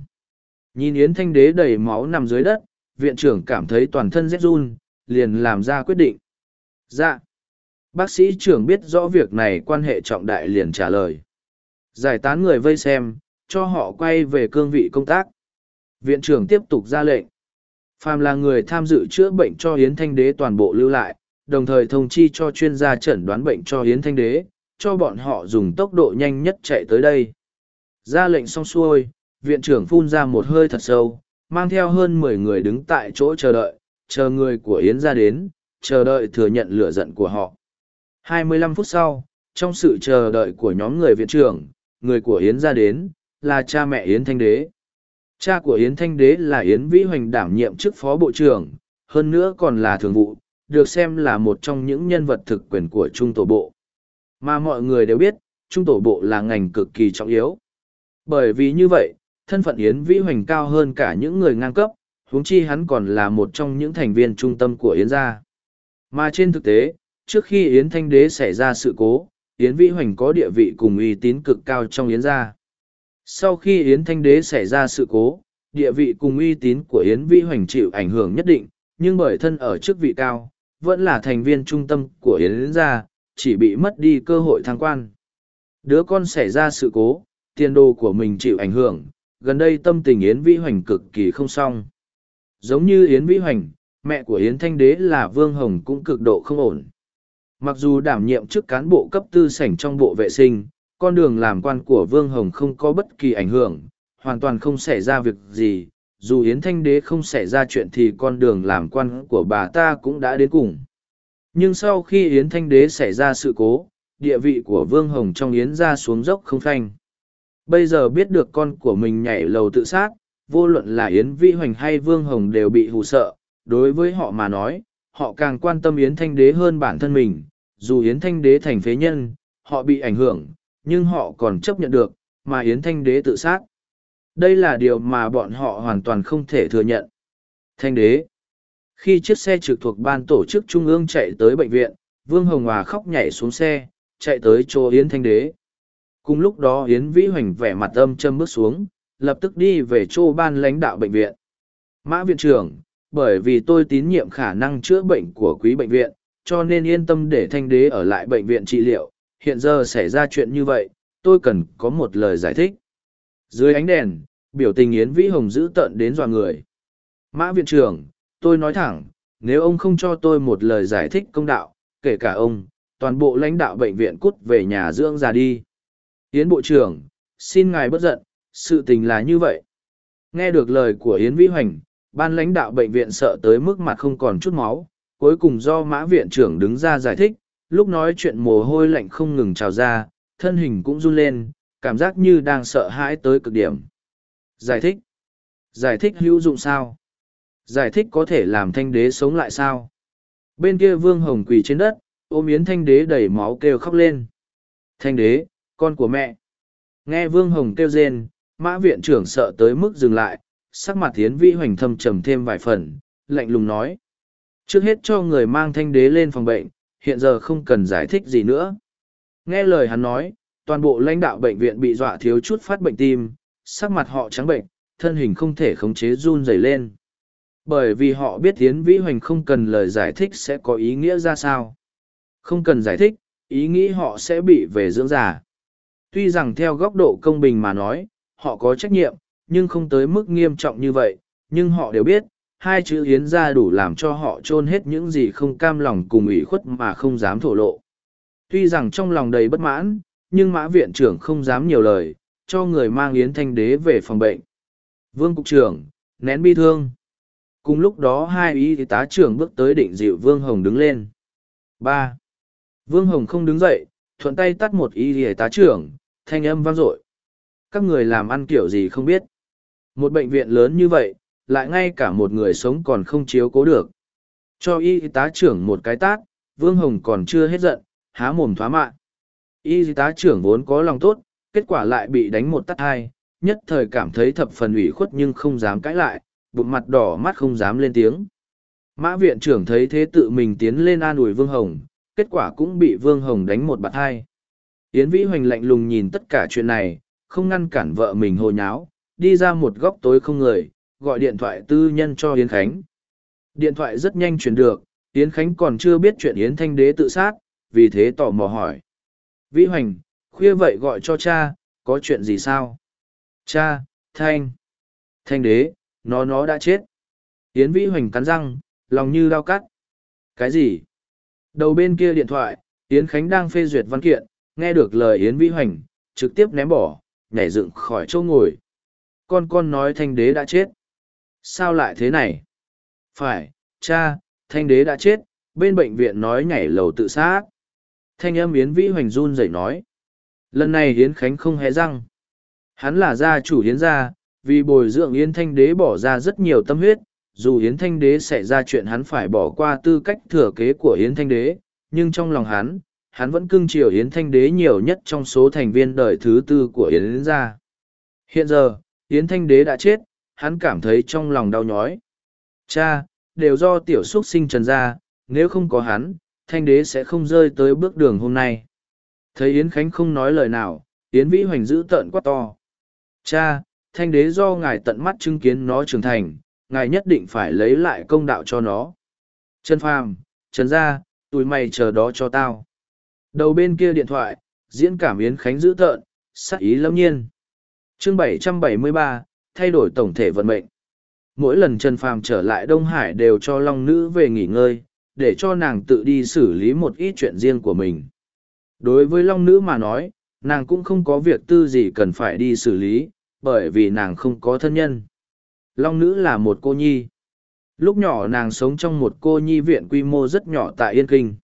Nhìn Yến Thanh Đế đầy máu nằm dưới đất, viện trưởng cảm thấy toàn thân rét run, liền làm ra quyết định. Dạ. Bác sĩ trưởng biết rõ việc này quan hệ trọng đại liền trả lời. Giải tán người vây xem, cho họ quay về cương vị công tác. Viện trưởng tiếp tục ra lệnh. Phàm là người tham dự chữa bệnh cho Hiến Thanh Đế toàn bộ lưu lại, đồng thời thông chi cho chuyên gia chẩn đoán bệnh cho Hiến Thanh Đế, cho bọn họ dùng tốc độ nhanh nhất chạy tới đây. Ra lệnh xong xuôi, viện trưởng phun ra một hơi thật sâu, mang theo hơn mười người đứng tại chỗ chờ đợi, chờ người của Yến ra đến, chờ đợi thừa nhận lửa giận của họ. 25 phút sau, trong sự chờ đợi của nhóm người viện trưởng, người của Yến ra đến, là cha mẹ Yến Thanh Đế. Cha của Yến Thanh Đế là Yến Vĩ Hoành đảm nhiệm chức phó bộ trưởng, hơn nữa còn là thường vụ, được xem là một trong những nhân vật thực quyền của Trung Tổ Bộ. Mà mọi người đều biết, Trung Tổ Bộ là ngành cực kỳ trọng yếu. Bởi vì như vậy, thân phận Yến Vĩ Hoành cao hơn cả những người ngang cấp, huống chi hắn còn là một trong những thành viên trung tâm của Yến gia. Mà trên thực tế, trước khi Yến Thanh Đế xảy ra sự cố, Yến Vĩ Hoành có địa vị cùng uy tín cực cao trong Yến gia. Sau khi Yến Thanh Đế xảy ra sự cố, địa vị cùng uy tín của Yến Vĩ Hoành chịu ảnh hưởng nhất định, nhưng bởi thân ở chức vị cao, vẫn là thành viên trung tâm của Yến gia, chỉ bị mất đi cơ hội thăng quan. Đứa con xảy ra sự cố, tiền đồ của mình chịu ảnh hưởng, gần đây tâm tình Yến Vĩ Hoành cực kỳ không xong. Giống như Yến Vĩ Hoành, mẹ của Yến Thanh Đế là Vương Hồng cũng cực độ không ổn. Mặc dù đảm nhiệm chức cán bộ cấp tư sảnh trong bộ vệ sinh, con đường làm quan của Vương Hồng không có bất kỳ ảnh hưởng, hoàn toàn không xảy ra việc gì. Dù Yến Thanh Đế không xảy ra chuyện thì con đường làm quan của bà ta cũng đã đến cùng. Nhưng sau khi Yến Thanh Đế xảy ra sự cố, địa vị của Vương Hồng trong Yến ra xuống dốc không phanh. Bây giờ biết được con của mình nhảy lầu tự sát, vô luận là Yến Vĩ Hoành hay Vương Hồng đều bị hù sợ. Đối với họ mà nói, họ càng quan tâm Yến Thanh Đế hơn bản thân mình. Dù Yến Thanh Đế thành phế nhân, họ bị ảnh hưởng, nhưng họ còn chấp nhận được, mà Yến Thanh Đế tự sát. Đây là điều mà bọn họ hoàn toàn không thể thừa nhận. Thanh Đế Khi chiếc xe trực thuộc ban tổ chức trung ương chạy tới bệnh viện, Vương Hồng Hòa khóc nhảy xuống xe, chạy tới chỗ Yến Thanh Đế. Cùng lúc đó Yến Vĩ Hoành vẻ mặt âm châm bước xuống, lập tức đi về chỗ ban lãnh đạo bệnh viện. Mã viện trưởng, bởi vì tôi tín nhiệm khả năng chữa bệnh của quý bệnh viện, cho nên yên tâm để thanh đế ở lại bệnh viện trị liệu. Hiện giờ xảy ra chuyện như vậy, tôi cần có một lời giải thích. Dưới ánh đèn, biểu tình Yến Vĩ Hồng giữ tận đến dọa người. Mã viện trưởng, tôi nói thẳng, nếu ông không cho tôi một lời giải thích công đạo, kể cả ông, toàn bộ lãnh đạo bệnh viện cút về nhà dưỡng già đi. Yến Bộ trưởng, xin ngài bất giận, sự tình là như vậy. Nghe được lời của Yến Vĩ Hoành, ban lãnh đạo bệnh viện sợ tới mức mặt không còn chút máu, cuối cùng do mã viện trưởng đứng ra giải thích, lúc nói chuyện mồ hôi lạnh không ngừng trào ra, thân hình cũng run lên, cảm giác như đang sợ hãi tới cực điểm. Giải thích? Giải thích hữu dụng sao? Giải thích có thể làm thanh đế sống lại sao? Bên kia vương hồng quỳ trên đất, ôm yến thanh đế đầy máu kêu khóc lên. Thanh đế, con của mẹ. Nghe vương hồng kêu rên, mã viện trưởng sợ tới mức dừng lại, sắc mặt tiến vĩ hoành thâm trầm thêm vài phần, lạnh lùng nói. Trước hết cho người mang thanh đế lên phòng bệnh, hiện giờ không cần giải thích gì nữa. Nghe lời hắn nói, toàn bộ lãnh đạo bệnh viện bị dọa thiếu chút phát bệnh tim, sắc mặt họ trắng bệnh, thân hình không thể khống chế run rẩy lên. Bởi vì họ biết Tiến Vĩ Hoành không cần lời giải thích sẽ có ý nghĩa ra sao. Không cần giải thích, ý nghĩ họ sẽ bị về dưỡng già. Tuy rằng theo góc độ công bình mà nói, họ có trách nhiệm, nhưng không tới mức nghiêm trọng như vậy, nhưng họ đều biết, hai chữ hiến ra đủ làm cho họ chôn hết những gì không cam lòng cùng ủy khuất mà không dám thổ lộ. Tuy rằng trong lòng đầy bất mãn, nhưng mã viện trưởng không dám nhiều lời, cho người mang yến thanh đế về phòng bệnh. Vương cục trưởng, nén bi thương. Cùng lúc đó hai y tá trưởng bước tới định dịu Vương Hồng đứng lên. ba Vương Hồng không đứng dậy, thuận tay tắt một y tá trưởng, thanh âm vang dội. Các người làm ăn kiểu gì không biết. Một bệnh viện lớn như vậy, lại ngay cả một người sống còn không chiếu cố được. Cho y tá trưởng một cái tát, Vương Hồng còn chưa hết giận, há mồm thoá mạ. Y tá trưởng vốn có lòng tốt, kết quả lại bị đánh một tát hai, nhất thời cảm thấy thập phần ủy khuất nhưng không dám cãi lại, bụng mặt đỏ mắt không dám lên tiếng. Mã viện trưởng thấy thế tự mình tiến lên an ủi Vương Hồng, kết quả cũng bị Vương Hồng đánh một bạt hai. Yến Vĩ Hoành lạnh lùng nhìn tất cả chuyện này, không ngăn cản vợ mình hồ nháo, đi ra một góc tối không người, gọi điện thoại tư nhân cho Yến Khánh. Điện thoại rất nhanh chuyển được, Yến Khánh còn chưa biết chuyện Yến Thanh Đế tự sát, vì thế tò mò hỏi. Vĩ Hoành, khuya vậy gọi cho cha, có chuyện gì sao? Cha, Thanh. Thanh Đế, nó nó đã chết. Yến Vĩ Hoành cắn răng, lòng như đau cắt. Cái gì? Đầu bên kia điện thoại, Yến Khánh đang phê duyệt văn kiện, nghe được lời Yến Vĩ Hoành, trực tiếp ném bỏ, nhảy dựng khỏi chỗ ngồi. Con con nói thanh đế đã chết. Sao lại thế này? Phải, cha, thanh đế đã chết, bên bệnh viện nói nhảy lầu tự sát. Thanh âm Yến Vĩ Hoành run rẩy nói. Lần này Yến Khánh không hé răng. Hắn là gia chủ Yến gia, vì bồi dưỡng Yến Thanh Đế bỏ ra rất nhiều tâm huyết, dù Yến Thanh Đế xảy ra chuyện hắn phải bỏ qua tư cách thừa kế của Yến Thanh Đế, nhưng trong lòng hắn, hắn vẫn cưng chiều Yến Thanh Đế nhiều nhất trong số thành viên đời thứ tư của Yến gia. Hiện giờ, Yến Thanh Đế đã chết, hắn cảm thấy trong lòng đau nhói. Cha, đều do tiểu xuất sinh trần gia, nếu không có hắn, Thanh Đế sẽ không rơi tới bước đường hôm nay. Thấy Yến Khánh không nói lời nào, Yến Vĩ Hoành giữ tợn quá to. Cha, thanh đế do ngài tận mắt chứng kiến nó trưởng thành, ngài nhất định phải lấy lại công đạo cho nó. Trần Phàm, Trần Gia, tụi mày chờ đó cho tao. Đầu bên kia điện thoại, diễn cảm Yến Khánh dữ tợn, sắc ý lâm nhiên. chương 773, thay đổi tổng thể vận mệnh. Mỗi lần Trần Phàm trở lại Đông Hải đều cho Long Nữ về nghỉ ngơi, để cho nàng tự đi xử lý một ít chuyện riêng của mình. Đối với Long Nữ mà nói, nàng cũng không có việc tư gì cần phải đi xử lý, bởi vì nàng không có thân nhân. Long Nữ là một cô nhi. Lúc nhỏ nàng sống trong một cô nhi viện quy mô rất nhỏ tại Yên Kinh.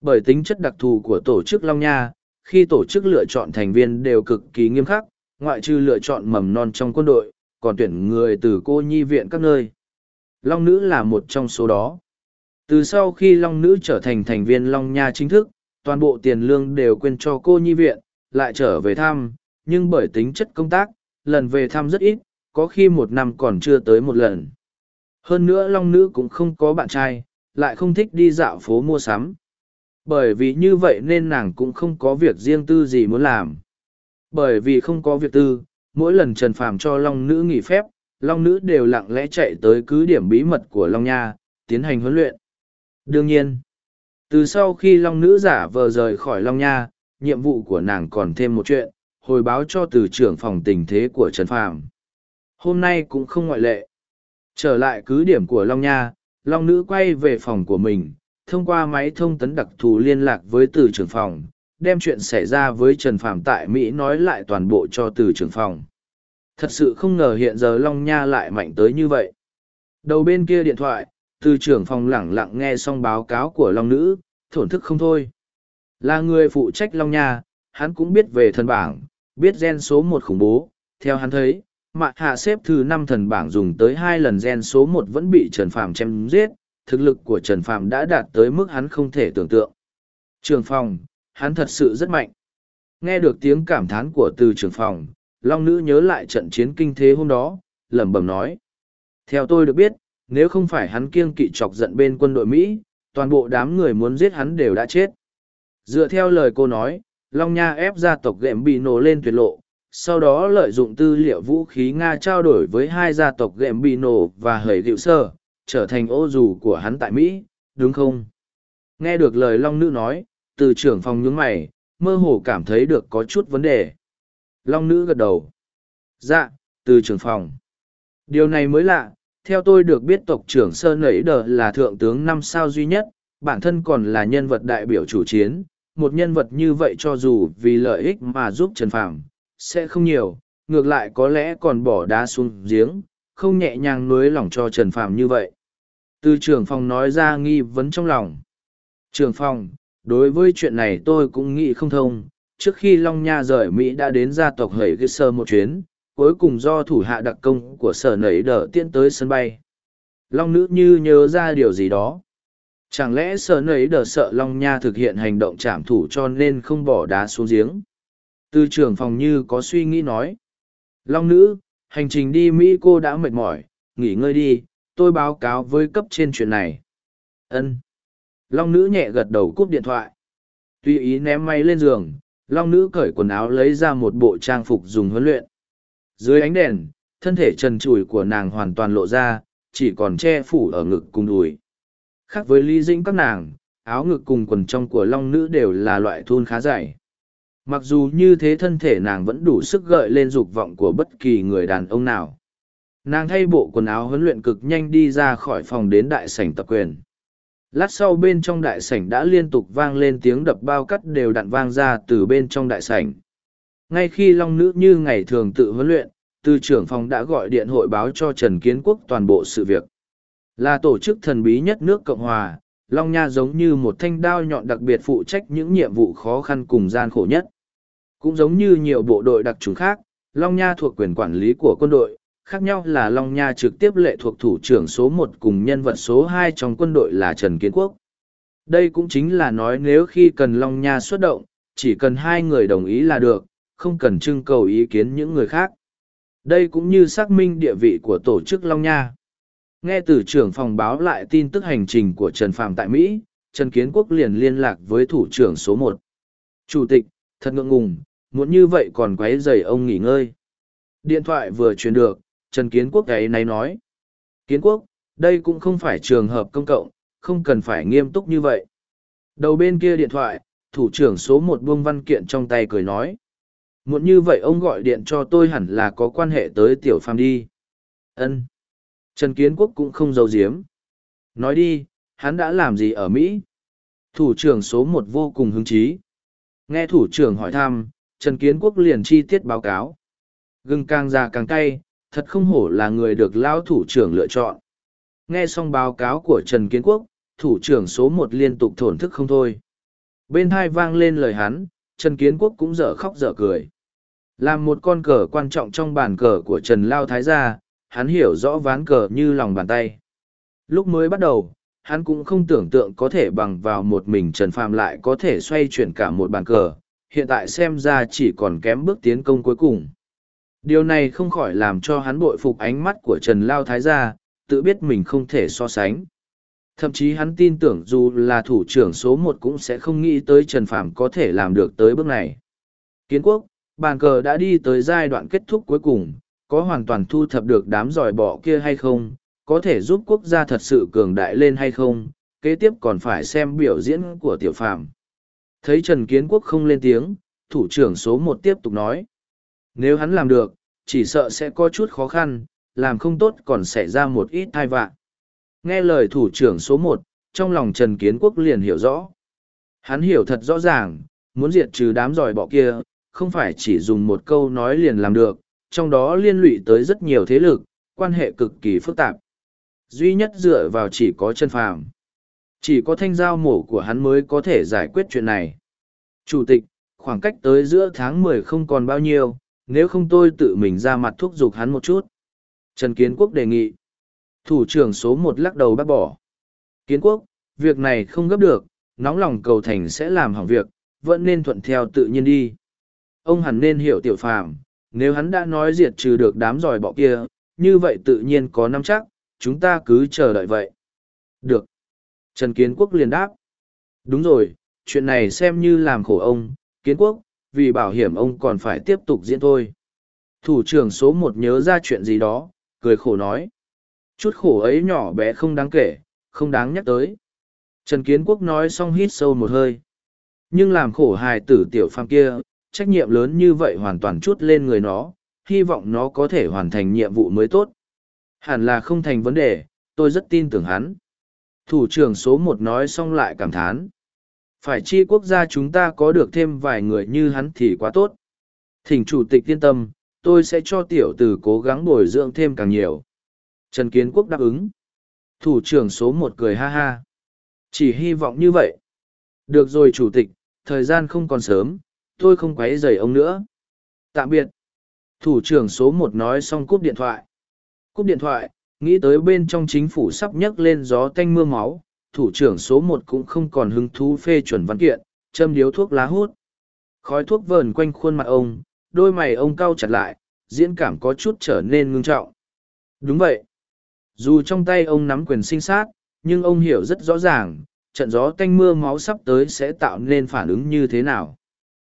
Bởi tính chất đặc thù của tổ chức Long Nha, khi tổ chức lựa chọn thành viên đều cực kỳ nghiêm khắc, ngoại trừ lựa chọn mầm non trong quân đội, còn tuyển người từ cô nhi viện các nơi. Long Nữ là một trong số đó. Từ sau khi Long Nữ trở thành thành viên Long Nha chính thức, toàn bộ tiền lương đều quên cho cô nhi viện, lại trở về thăm, nhưng bởi tính chất công tác, lần về thăm rất ít, có khi một năm còn chưa tới một lần. Hơn nữa Long Nữ cũng không có bạn trai, lại không thích đi dạo phố mua sắm. Bởi vì như vậy nên nàng cũng không có việc riêng tư gì muốn làm. Bởi vì không có việc tư, mỗi lần Trần Phàm cho Long Nữ nghỉ phép, Long Nữ đều lặng lẽ chạy tới cứ điểm bí mật của Long Nha, tiến hành huấn luyện. Đương nhiên, từ sau khi Long Nữ giả vờ rời khỏi Long Nha, nhiệm vụ của nàng còn thêm một chuyện, hồi báo cho từ trưởng phòng tình thế của Trần Phàm. Hôm nay cũng không ngoại lệ. Trở lại cứ điểm của Long Nha, Long Nữ quay về phòng của mình, thông qua máy thông tấn đặc thù liên lạc với từ trưởng phòng, đem chuyện xảy ra với Trần Phàm tại Mỹ nói lại toàn bộ cho từ trưởng phòng. Thật sự không ngờ hiện giờ Long Nha lại mạnh tới như vậy. Đầu bên kia điện thoại, từ trưởng phòng lẳng lặng nghe xong báo cáo của Long Nữ, thổn thức không thôi. Là người phụ trách Long Nha, hắn cũng biết về thần bảng, biết gen số một khủng bố, theo hắn thấy, mạ hạ xếp thứ năm thần bảng dùng tới hai lần gen số một vẫn bị Trần Phàm chém giết, thực lực của Trần Phàm đã đạt tới mức hắn không thể tưởng tượng. Trường phòng, hắn thật sự rất mạnh. Nghe được tiếng cảm thán của từ trưởng phòng, Long Nữ nhớ lại trận chiến kinh thế hôm đó, lẩm bẩm nói. Theo tôi được biết, nếu không phải hắn kiêng kỵ chọc giận bên quân đội Mỹ, toàn bộ đám người muốn giết hắn đều đã chết. Dựa theo lời cô nói, Long Nha ép gia tộc Gệm bị nổ lên tuyệt lộ, sau đó lợi dụng tư liệu vũ khí Nga trao đổi với hai gia tộc Gệm bị nổ và hời Điệu sơ, trở thành ô dù của hắn tại Mỹ, đúng không? Nghe được lời Long Nữ nói, từ trưởng phòng nhướng mày, mơ hồ cảm thấy được có chút vấn đề. Long Nữ gật đầu. Dạ, từ trưởng phòng. Điều này mới lạ, theo tôi được biết tộc trưởng Sơn Nấy Đờ là thượng tướng năm sao duy nhất, bản thân còn là nhân vật đại biểu chủ chiến. Một nhân vật như vậy cho dù vì lợi ích mà giúp Trần Phàm sẽ không nhiều, ngược lại có lẽ còn bỏ đá xuống giếng, không nhẹ nhàng nuối lòng cho Trần Phàm như vậy. Từ trưởng phòng nói ra nghi vấn trong lòng. Trưởng phòng, đối với chuyện này tôi cũng nghĩ không thông. Trước khi Long Nha rời Mỹ đã đến gia tộc hầy ghê Sơ một chuyến, cuối cùng do thủ hạ đặc công của sở nẩy đỡ tiễn tới sân bay. Long nữ như nhớ ra điều gì đó. Chẳng lẽ sở nẩy đờ sợ Long Nha thực hiện hành động trảm thủ cho nên không bỏ đá xuống giếng? Tư trưởng phòng như có suy nghĩ nói. Long nữ, hành trình đi Mỹ cô đã mệt mỏi, nghỉ ngơi đi, tôi báo cáo với cấp trên chuyện này. Ân. Long nữ nhẹ gật đầu cúp điện thoại. Tuy ý ném máy lên giường, Long nữ cởi quần áo lấy ra một bộ trang phục dùng huấn luyện. Dưới ánh đèn, thân thể trần trùi của nàng hoàn toàn lộ ra, chỉ còn che phủ ở ngực cùng đùi. Khác với Lý dĩnh các nàng, áo ngực cùng quần trong của long nữ đều là loại thun khá dày. Mặc dù như thế thân thể nàng vẫn đủ sức gợi lên dục vọng của bất kỳ người đàn ông nào. Nàng thay bộ quần áo huấn luyện cực nhanh đi ra khỏi phòng đến đại sảnh tập quyền. Lát sau bên trong đại sảnh đã liên tục vang lên tiếng đập bao cắt đều đặn vang ra từ bên trong đại sảnh. Ngay khi Long Nữ như ngày thường tự huấn luyện, Tư trưởng phòng đã gọi điện hội báo cho Trần Kiến Quốc toàn bộ sự việc. Là tổ chức thần bí nhất nước Cộng Hòa, Long Nha giống như một thanh đao nhọn đặc biệt phụ trách những nhiệm vụ khó khăn cùng gian khổ nhất. Cũng giống như nhiều bộ đội đặc trùng khác, Long Nha thuộc quyền quản lý của quân đội, khác nhau là Long Nha trực tiếp lệ thuộc thủ trưởng số một cùng nhân vật số hai trong quân đội là Trần Kiến Quốc. Đây cũng chính là nói nếu khi cần Long Nha xuất động, chỉ cần hai người đồng ý là được, không cần trưng cầu ý kiến những người khác. Đây cũng như xác minh địa vị của tổ chức Long Nha. Nghe từ trưởng phòng báo lại tin tức hành trình của Trần Phạm tại Mỹ, Trần Kiến Quốc liền liên lạc với thủ trưởng số một. Chủ tịch, thật ngượng ngùng, muốn như vậy còn quấy rầy ông nghỉ ngơi. Điện thoại vừa truyền được, Trần Kiến Quốc ấy này nói. Kiến Quốc, đây cũng không phải trường hợp công cộng, không cần phải nghiêm túc như vậy. Đầu bên kia điện thoại, thủ trưởng số một buông văn kiện trong tay cười nói. Muộn như vậy ông gọi điện cho tôi hẳn là có quan hệ tới tiểu phàm đi. ân Trần Kiến Quốc cũng không giấu giếm. Nói đi, hắn đã làm gì ở Mỹ? Thủ trưởng số một vô cùng hứng chí. Nghe thủ trưởng hỏi thăm, Trần Kiến Quốc liền chi tiết báo cáo. Gừng càng già càng cay, thật không hổ là người được lao thủ trưởng lựa chọn. Nghe xong báo cáo của Trần Kiến Quốc, thủ trưởng số một liên tục thổn thức không thôi. Bên hai vang lên lời hắn, Trần Kiến Quốc cũng dở khóc dở cười. Làm một con cờ quan trọng trong bàn cờ của Trần Lao Thái gia, hắn hiểu rõ ván cờ như lòng bàn tay. Lúc mới bắt đầu, hắn cũng không tưởng tượng có thể bằng vào một mình Trần Phàm lại có thể xoay chuyển cả một bàn cờ, hiện tại xem ra chỉ còn kém bước tiến công cuối cùng. Điều này không khỏi làm cho hắn bội phục ánh mắt của Trần Lao Thái gia, tự biết mình không thể so sánh. Thậm chí hắn tin tưởng dù là thủ trưởng số một cũng sẽ không nghĩ tới Trần Phạm có thể làm được tới bước này. Kiến quốc, bàn cờ đã đi tới giai đoạn kết thúc cuối cùng, có hoàn toàn thu thập được đám giỏi bọ kia hay không, có thể giúp quốc gia thật sự cường đại lên hay không, kế tiếp còn phải xem biểu diễn của tiểu Phạm. Thấy Trần Kiến Quốc không lên tiếng, thủ trưởng số một tiếp tục nói. Nếu hắn làm được, chỉ sợ sẽ có chút khó khăn, làm không tốt còn xảy ra một ít thai vạn. Nghe lời thủ trưởng số một, trong lòng Trần Kiến Quốc liền hiểu rõ. Hắn hiểu thật rõ ràng, muốn diệt trừ đám giỏi bọ kia, không phải chỉ dùng một câu nói liền làm được, trong đó liên lụy tới rất nhiều thế lực, quan hệ cực kỳ phức tạp. Duy nhất dựa vào chỉ có chân phàm. Chỉ có thanh giao mổ của hắn mới có thể giải quyết chuyện này. Chủ tịch, khoảng cách tới giữa tháng mười không còn bao nhiêu, nếu không tôi tự mình ra mặt thúc giục hắn một chút. Trần Kiến Quốc đề nghị. Thủ trưởng số một lắc đầu bác bỏ. Kiến Quốc, việc này không gấp được, nóng lòng cầu thành sẽ làm hỏng việc, vẫn nên thuận theo tự nhiên đi. Ông hẳn nên hiểu tiểu phàm, nếu hắn đã nói diệt trừ được đám giỏi bọ kia, như vậy tự nhiên có nắm chắc, chúng ta cứ chờ đợi vậy. Được. Trần Kiến Quốc liền đáp. Đúng rồi, chuyện này xem như làm khổ ông, Kiến Quốc, vì bảo hiểm ông còn phải tiếp tục diễn thôi. Thủ trưởng số một nhớ ra chuyện gì đó, cười khổ nói. Chút khổ ấy nhỏ bé không đáng kể, không đáng nhắc tới. Trần Kiến Quốc nói xong hít sâu một hơi. Nhưng làm khổ hài tử tiểu phàm kia, trách nhiệm lớn như vậy hoàn toàn chút lên người nó, hy vọng nó có thể hoàn thành nhiệm vụ mới tốt. Hẳn là không thành vấn đề, tôi rất tin tưởng hắn. Thủ trưởng số một nói xong lại cảm thán. Phải chi quốc gia chúng ta có được thêm vài người như hắn thì quá tốt. Thỉnh chủ tịch yên tâm, tôi sẽ cho tiểu tử cố gắng bồi dưỡng thêm càng nhiều. Trần Kiến Quốc đáp ứng. Thủ trưởng số một cười ha ha. Chỉ hy vọng như vậy. Được rồi chủ tịch, thời gian không còn sớm, tôi không quấy rầy ông nữa. Tạm biệt. Thủ trưởng số một nói xong cúp điện thoại. Cúp điện thoại, nghĩ tới bên trong chính phủ sắp nhấc lên gió tanh mưa máu, thủ trưởng số một cũng không còn hứng thú phê chuẩn văn kiện, châm điếu thuốc lá hút. Khói thuốc vờn quanh khuôn mặt ông, đôi mày ông cau chặt lại, diễn cảm có chút trở nên ngưng trọng. Đúng vậy. Dù trong tay ông nắm quyền sinh sát, nhưng ông hiểu rất rõ ràng, trận gió tanh mưa máu sắp tới sẽ tạo nên phản ứng như thế nào.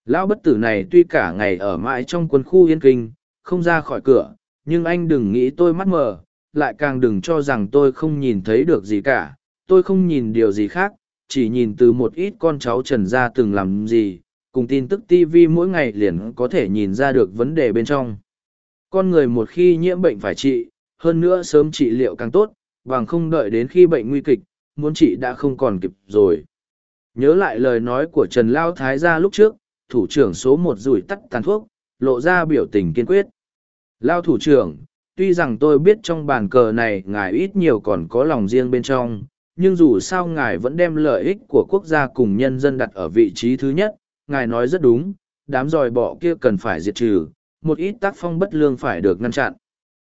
Lão bất tử này tuy cả ngày ở mãi trong quân khu yên kinh, không ra khỏi cửa, nhưng anh đừng nghĩ tôi mắt mờ, lại càng đừng cho rằng tôi không nhìn thấy được gì cả, tôi không nhìn điều gì khác, chỉ nhìn từ một ít con cháu trần gia từng làm gì, cùng tin tức TV mỗi ngày liền có thể nhìn ra được vấn đề bên trong. Con người một khi nhiễm bệnh phải trị, hơn nữa sớm trị liệu càng tốt, bằng không đợi đến khi bệnh nguy kịch, muốn trị đã không còn kịp rồi. Nhớ lại lời nói của Trần Lao Thái gia lúc trước, thủ trưởng số một rủi tắt tàn thuốc, lộ ra biểu tình kiên quyết. Lao thủ trưởng, tuy rằng tôi biết trong bàn cờ này ngài ít nhiều còn có lòng riêng bên trong, nhưng dù sao ngài vẫn đem lợi ích của quốc gia cùng nhân dân đặt ở vị trí thứ nhất, ngài nói rất đúng, đám dòi bọ kia cần phải diệt trừ, một ít tác phong bất lương phải được ngăn chặn.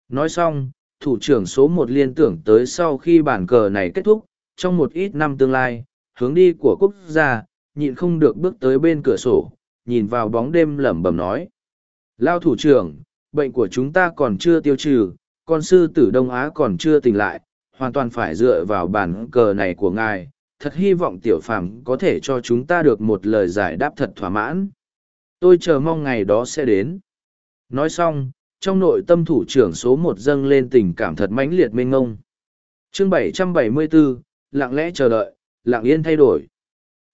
Nói xong, thủ trưởng số một liên tưởng tới sau khi bản cờ này kết thúc, trong một ít năm tương lai, hướng đi của quốc gia, nhịn không được bước tới bên cửa sổ, nhìn vào bóng đêm lẩm bẩm nói. Lao thủ trưởng, bệnh của chúng ta còn chưa tiêu trừ, con sư tử Đông Á còn chưa tỉnh lại, hoàn toàn phải dựa vào bản cờ này của ngài. Thật hy vọng tiểu phàm có thể cho chúng ta được một lời giải đáp thật thỏa mãn. Tôi chờ mong ngày đó sẽ đến. Nói xong, trong nội tâm thủ trưởng số một dâng lên tình cảm thật mãnh liệt mênh ngông. Chương 774, lặng lẽ chờ đợi, lặng yên thay đổi.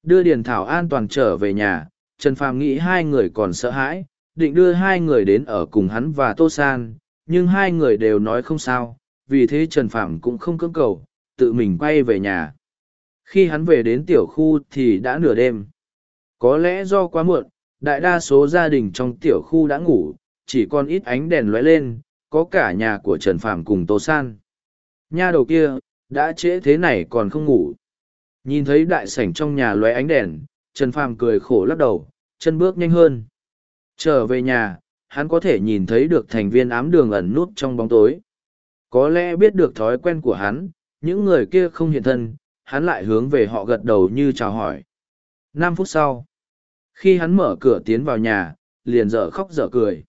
Đưa Điền Thảo an toàn trở về nhà, Trần Phàm nghĩ hai người còn sợ hãi, định đưa hai người đến ở cùng hắn và Tô San, nhưng hai người đều nói không sao, vì thế Trần Phạm cũng không cưỡng cầu, tự mình quay về nhà. Khi hắn về đến tiểu khu thì đã nửa đêm. Có lẽ do quá muộn, đại đa số gia đình trong tiểu khu đã ngủ, chỉ còn ít ánh đèn lóe lên, có cả nhà của Trần Phạm cùng Tô San. Nha đầu kia, đã trễ thế này còn không ngủ. Nhìn thấy đại sảnh trong nhà lóe ánh đèn, Trần Phàm cười khổ lắc đầu, chân bước nhanh hơn. Trở về nhà, hắn có thể nhìn thấy được thành viên ám đường ẩn nút trong bóng tối. Có lẽ biết được thói quen của hắn, những người kia không hiện thân, hắn lại hướng về họ gật đầu như chào hỏi. Năm phút sau, khi hắn mở cửa tiến vào nhà, liền dở khóc dở cười.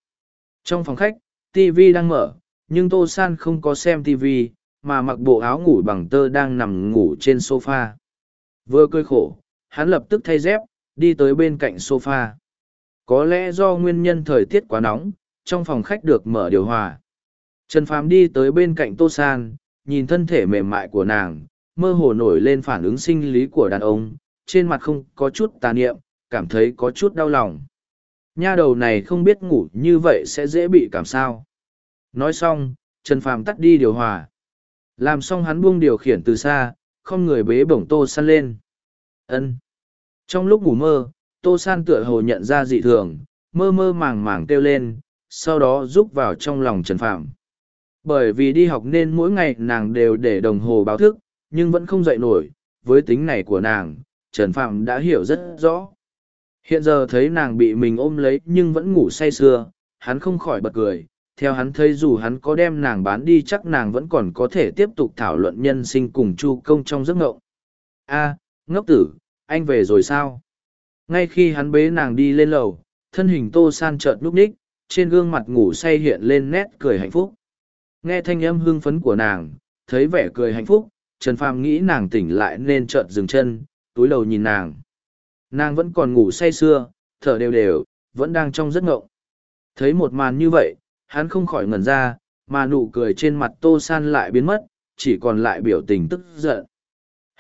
Trong phòng khách, TV đang mở, nhưng Tô San không có xem TV, mà mặc bộ áo ngủ bằng tơ đang nằm ngủ trên sofa. Vừa cười khổ, hắn lập tức thay dép, đi tới bên cạnh sofa. Có lẽ do nguyên nhân thời tiết quá nóng, trong phòng khách được mở điều hòa. Trần Phàm đi tới bên cạnh Tô San, nhìn thân thể mềm mại của nàng, mơ hồ nổi lên phản ứng sinh lý của đàn ông, trên mặt không có chút tà niệm, cảm thấy có chút đau lòng. Nha đầu này không biết ngủ như vậy sẽ dễ bị cảm sao. Nói xong, Trần Phàm tắt đi điều hòa. Làm xong hắn buông điều khiển từ xa, không người bế bổng Tô San lên. ân Trong lúc ngủ mơ, Tô San tựa hồ nhận ra dị thường, mơ mơ màng màng kêu lên, sau đó rúc vào trong lòng Trần Phàm. Bởi vì đi học nên mỗi ngày nàng đều để đồng hồ báo thức, nhưng vẫn không dậy nổi, với tính này của nàng, Trần Phạm đã hiểu rất rõ. Hiện giờ thấy nàng bị mình ôm lấy nhưng vẫn ngủ say sưa, hắn không khỏi bật cười, theo hắn thấy dù hắn có đem nàng bán đi chắc nàng vẫn còn có thể tiếp tục thảo luận nhân sinh cùng chu công trong giấc ngộng. a ngốc tử, anh về rồi sao? Ngay khi hắn bế nàng đi lên lầu, thân hình tô san chợt núp ních, trên gương mặt ngủ say hiện lên nét cười hạnh phúc. Nghe thanh âm hưng phấn của nàng, thấy vẻ cười hạnh phúc, Trần Phàm nghĩ nàng tỉnh lại nên chợt dừng chân, túi đầu nhìn nàng. Nàng vẫn còn ngủ say sưa, thở đều đều, vẫn đang trong giấc ngộng. Thấy một màn như vậy, hắn không khỏi ngẩn ra, mà nụ cười trên mặt Tô San lại biến mất, chỉ còn lại biểu tình tức giận.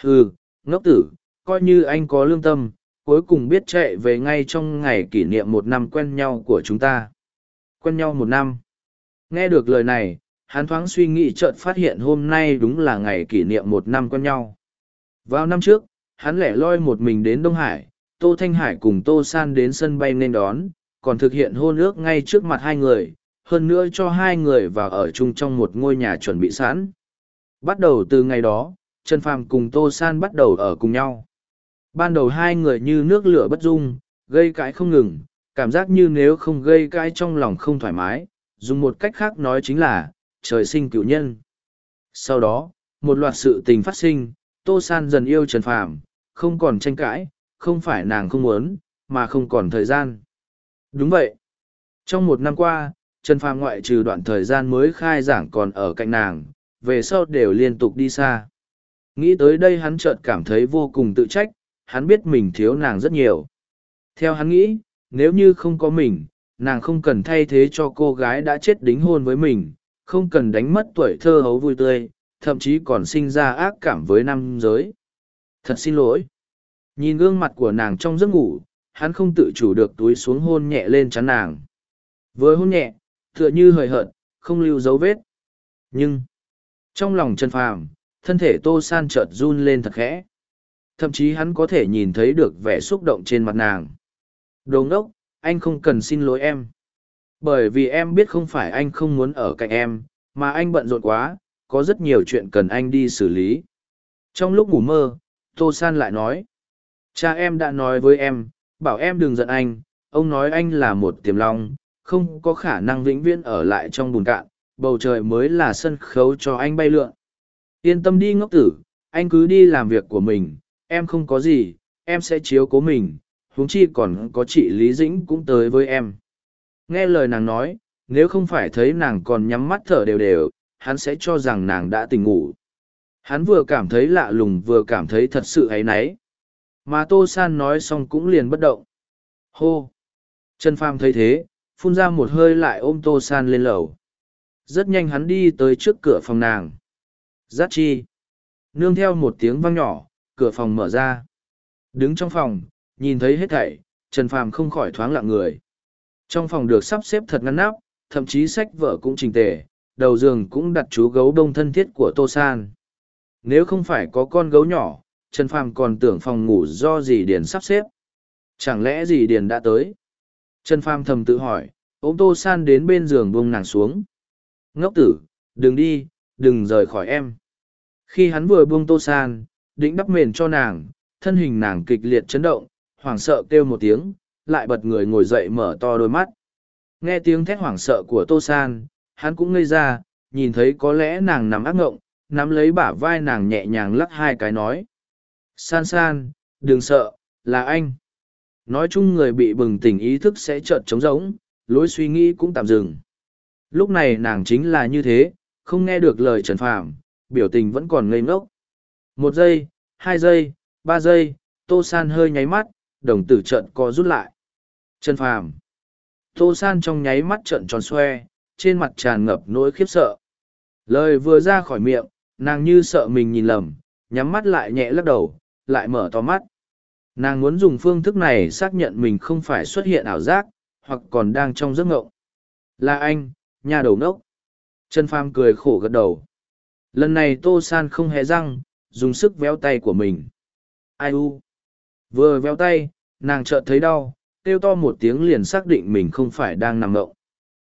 Hừ, ngốc tử, coi như anh có lương tâm, cuối cùng biết chạy về ngay trong ngày kỷ niệm một năm quen nhau của chúng ta. Quen nhau một năm. Nghe được lời này, hắn thoáng suy nghĩ chợt phát hiện hôm nay đúng là ngày kỷ niệm một năm quen nhau. Vào năm trước, hắn lẻ loi một mình đến Đông Hải, Tô Thanh Hải cùng Tô San đến sân bay nên đón, còn thực hiện hôn ước ngay trước mặt hai người, hơn nữa cho hai người vào ở chung trong một ngôi nhà chuẩn bị sẵn. Bắt đầu từ ngày đó, Trần Phàm cùng Tô San bắt đầu ở cùng nhau. Ban đầu hai người như nước lửa bất dung, gây cãi không ngừng, cảm giác như nếu không gây cãi trong lòng không thoải mái, dùng một cách khác nói chính là, trời sinh cựu nhân. Sau đó, một loạt sự tình phát sinh, Tô San dần yêu Trần Phàm, không còn tranh cãi, không phải nàng không muốn, mà không còn thời gian. Đúng vậy. Trong một năm qua, Trần Phàm ngoại trừ đoạn thời gian mới khai giảng còn ở cạnh nàng, về sau đều liên tục đi xa. Nghĩ tới đây hắn chợt cảm thấy vô cùng tự trách, hắn biết mình thiếu nàng rất nhiều. Theo hắn nghĩ, nếu như không có mình, nàng không cần thay thế cho cô gái đã chết đính hôn với mình, không cần đánh mất tuổi thơ hấu vui tươi, thậm chí còn sinh ra ác cảm với nam giới. Thật xin lỗi. Nhìn gương mặt của nàng trong giấc ngủ, hắn không tự chủ được túi xuống hôn nhẹ lên chắn nàng. Với hôn nhẹ, tựa như hời hợt, không lưu dấu vết. Nhưng, trong lòng trần phàm, thân thể tô san chợt run lên thật khẽ. Thậm chí hắn có thể nhìn thấy được vẻ xúc động trên mặt nàng. Đồ ngốc, anh không cần xin lỗi em bởi vì em biết không phải anh không muốn ở cạnh em, mà anh bận rộn quá, có rất nhiều chuyện cần anh đi xử lý. Trong lúc ngủ mơ, tô san lại nói, cha em đã nói với em, bảo em đừng giận anh, ông nói anh là một tiềm long, không có khả năng vĩnh viễn ở lại trong bùn cạn, bầu trời mới là sân khấu cho anh bay lượn. Yên tâm đi ngốc tử, anh cứ đi làm việc của mình, em không có gì, em sẽ chiếu cố mình, huống chi còn có chị lý dĩnh cũng tới với em. Nghe lời nàng nói, nếu không phải thấy nàng còn nhắm mắt thở đều đều, hắn sẽ cho rằng nàng đã tỉnh ngủ. Hắn vừa cảm thấy lạ lùng vừa cảm thấy thật sự ấy náy. Mà Tô San nói xong cũng liền bất động. Hô! Trần Pham thấy thế, phun ra một hơi lại ôm tô san lên lầu rất nhanh hắn đi tới trước cửa phòng nàng giắt chi nương theo một tiếng vang nhỏ cửa phòng mở ra đứng trong phòng nhìn thấy hết thảy trần phàm không khỏi thoáng lặng người trong phòng được sắp xếp thật ngăn nắp, thậm chí sách vở cũng trình tề, đầu giường cũng đặt chú gấu đông thân thiết của tô san. Nếu không phải có con gấu nhỏ, trần phàm còn tưởng phòng ngủ do dì điền sắp xếp. Chẳng lẽ dì điền đã tới? Trần phàm thầm tự hỏi, ôm tô san đến bên giường buông nàng xuống. Ngốc tử, đừng đi, đừng rời khỏi em. Khi hắn vừa buông tô san, định đắp mền cho nàng, thân hình nàng kịch liệt chấn động, hoảng sợ kêu một tiếng lại bật người ngồi dậy mở to đôi mắt. Nghe tiếng thét hoảng sợ của tô san hắn cũng ngây ra nhìn thấy có lẽ nàng nằm ác ngộng nắm lấy bả vai nàng nhẹ nhàng lắc hai cái nói. San san đừng sợ là anh. Nói chung người bị bừng tỉnh ý thức sẽ chợt trống rỗng lối suy nghĩ cũng tạm dừng. Lúc này nàng chính là như thế không nghe được lời trần phạm, biểu tình vẫn còn ngây ngốc. Một giây hai giây ba giây tô san hơi nháy mắt đồng tử trận co rút lại trần phàm. Tô san trong nháy mắt trợn tròn xoe, trên mặt tràn ngập nỗi khiếp sợ. Lời vừa ra khỏi miệng, nàng như sợ mình nhìn lầm, nhắm mắt lại nhẹ lắc đầu, lại mở to mắt. Nàng muốn dùng phương thức này xác nhận mình không phải xuất hiện ảo giác, hoặc còn đang trong giấc ngộng. Là anh, nhà đầu nốc. Trần Phàm cười khổ gật đầu. Lần này tô san không hề răng, dùng sức véo tay của mình. Ai u. Vừa véo tay, nàng chợt thấy đau kêu to một tiếng liền xác định mình không phải đang nằm ngộng.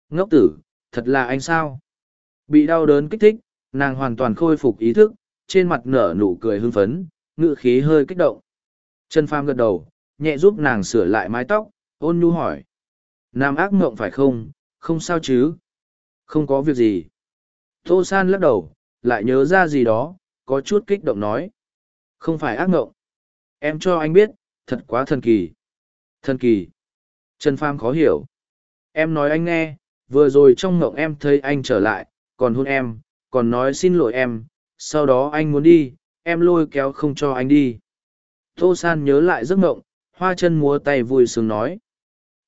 Ngốc tử, thật là anh sao? Bị đau đớn kích thích, nàng hoàn toàn khôi phục ý thức, trên mặt nở nụ cười hưng phấn ngự khí hơi kích động. Trần pham gật đầu, nhẹ giúp nàng sửa lại mái tóc, ôn nhu hỏi. Nam ác mộng phải không? Không sao chứ? Không có việc gì. Tô san lắc đầu, lại nhớ ra gì đó, có chút kích động nói. Không phải ác mộng em cho anh biết, thật quá thần kỳ thần kỳ. Trần pham khó hiểu. Em nói anh nghe, vừa rồi trong mộng em thấy anh trở lại, còn hôn em, còn nói xin lỗi em, sau đó anh muốn đi, em lôi kéo không cho anh đi. Tô san nhớ lại giấc mộng hoa chân múa tay vui sướng nói.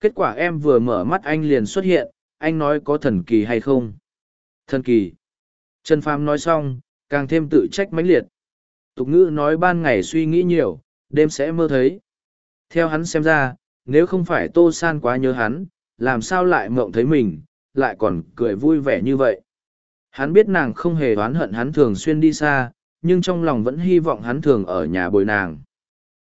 Kết quả em vừa mở mắt anh liền xuất hiện, anh nói có thần kỳ hay không? Thần kỳ. Trần phàm nói xong, càng thêm tự trách mãnh liệt. Tục ngữ nói ban ngày suy nghĩ nhiều, đêm sẽ mơ thấy theo hắn xem ra, nếu không phải tô san quá nhớ hắn, làm sao lại mộng thấy mình, lại còn cười vui vẻ như vậy. Hắn biết nàng không hề oán hận hắn thường xuyên đi xa, nhưng trong lòng vẫn hy vọng hắn thường ở nhà bồi nàng.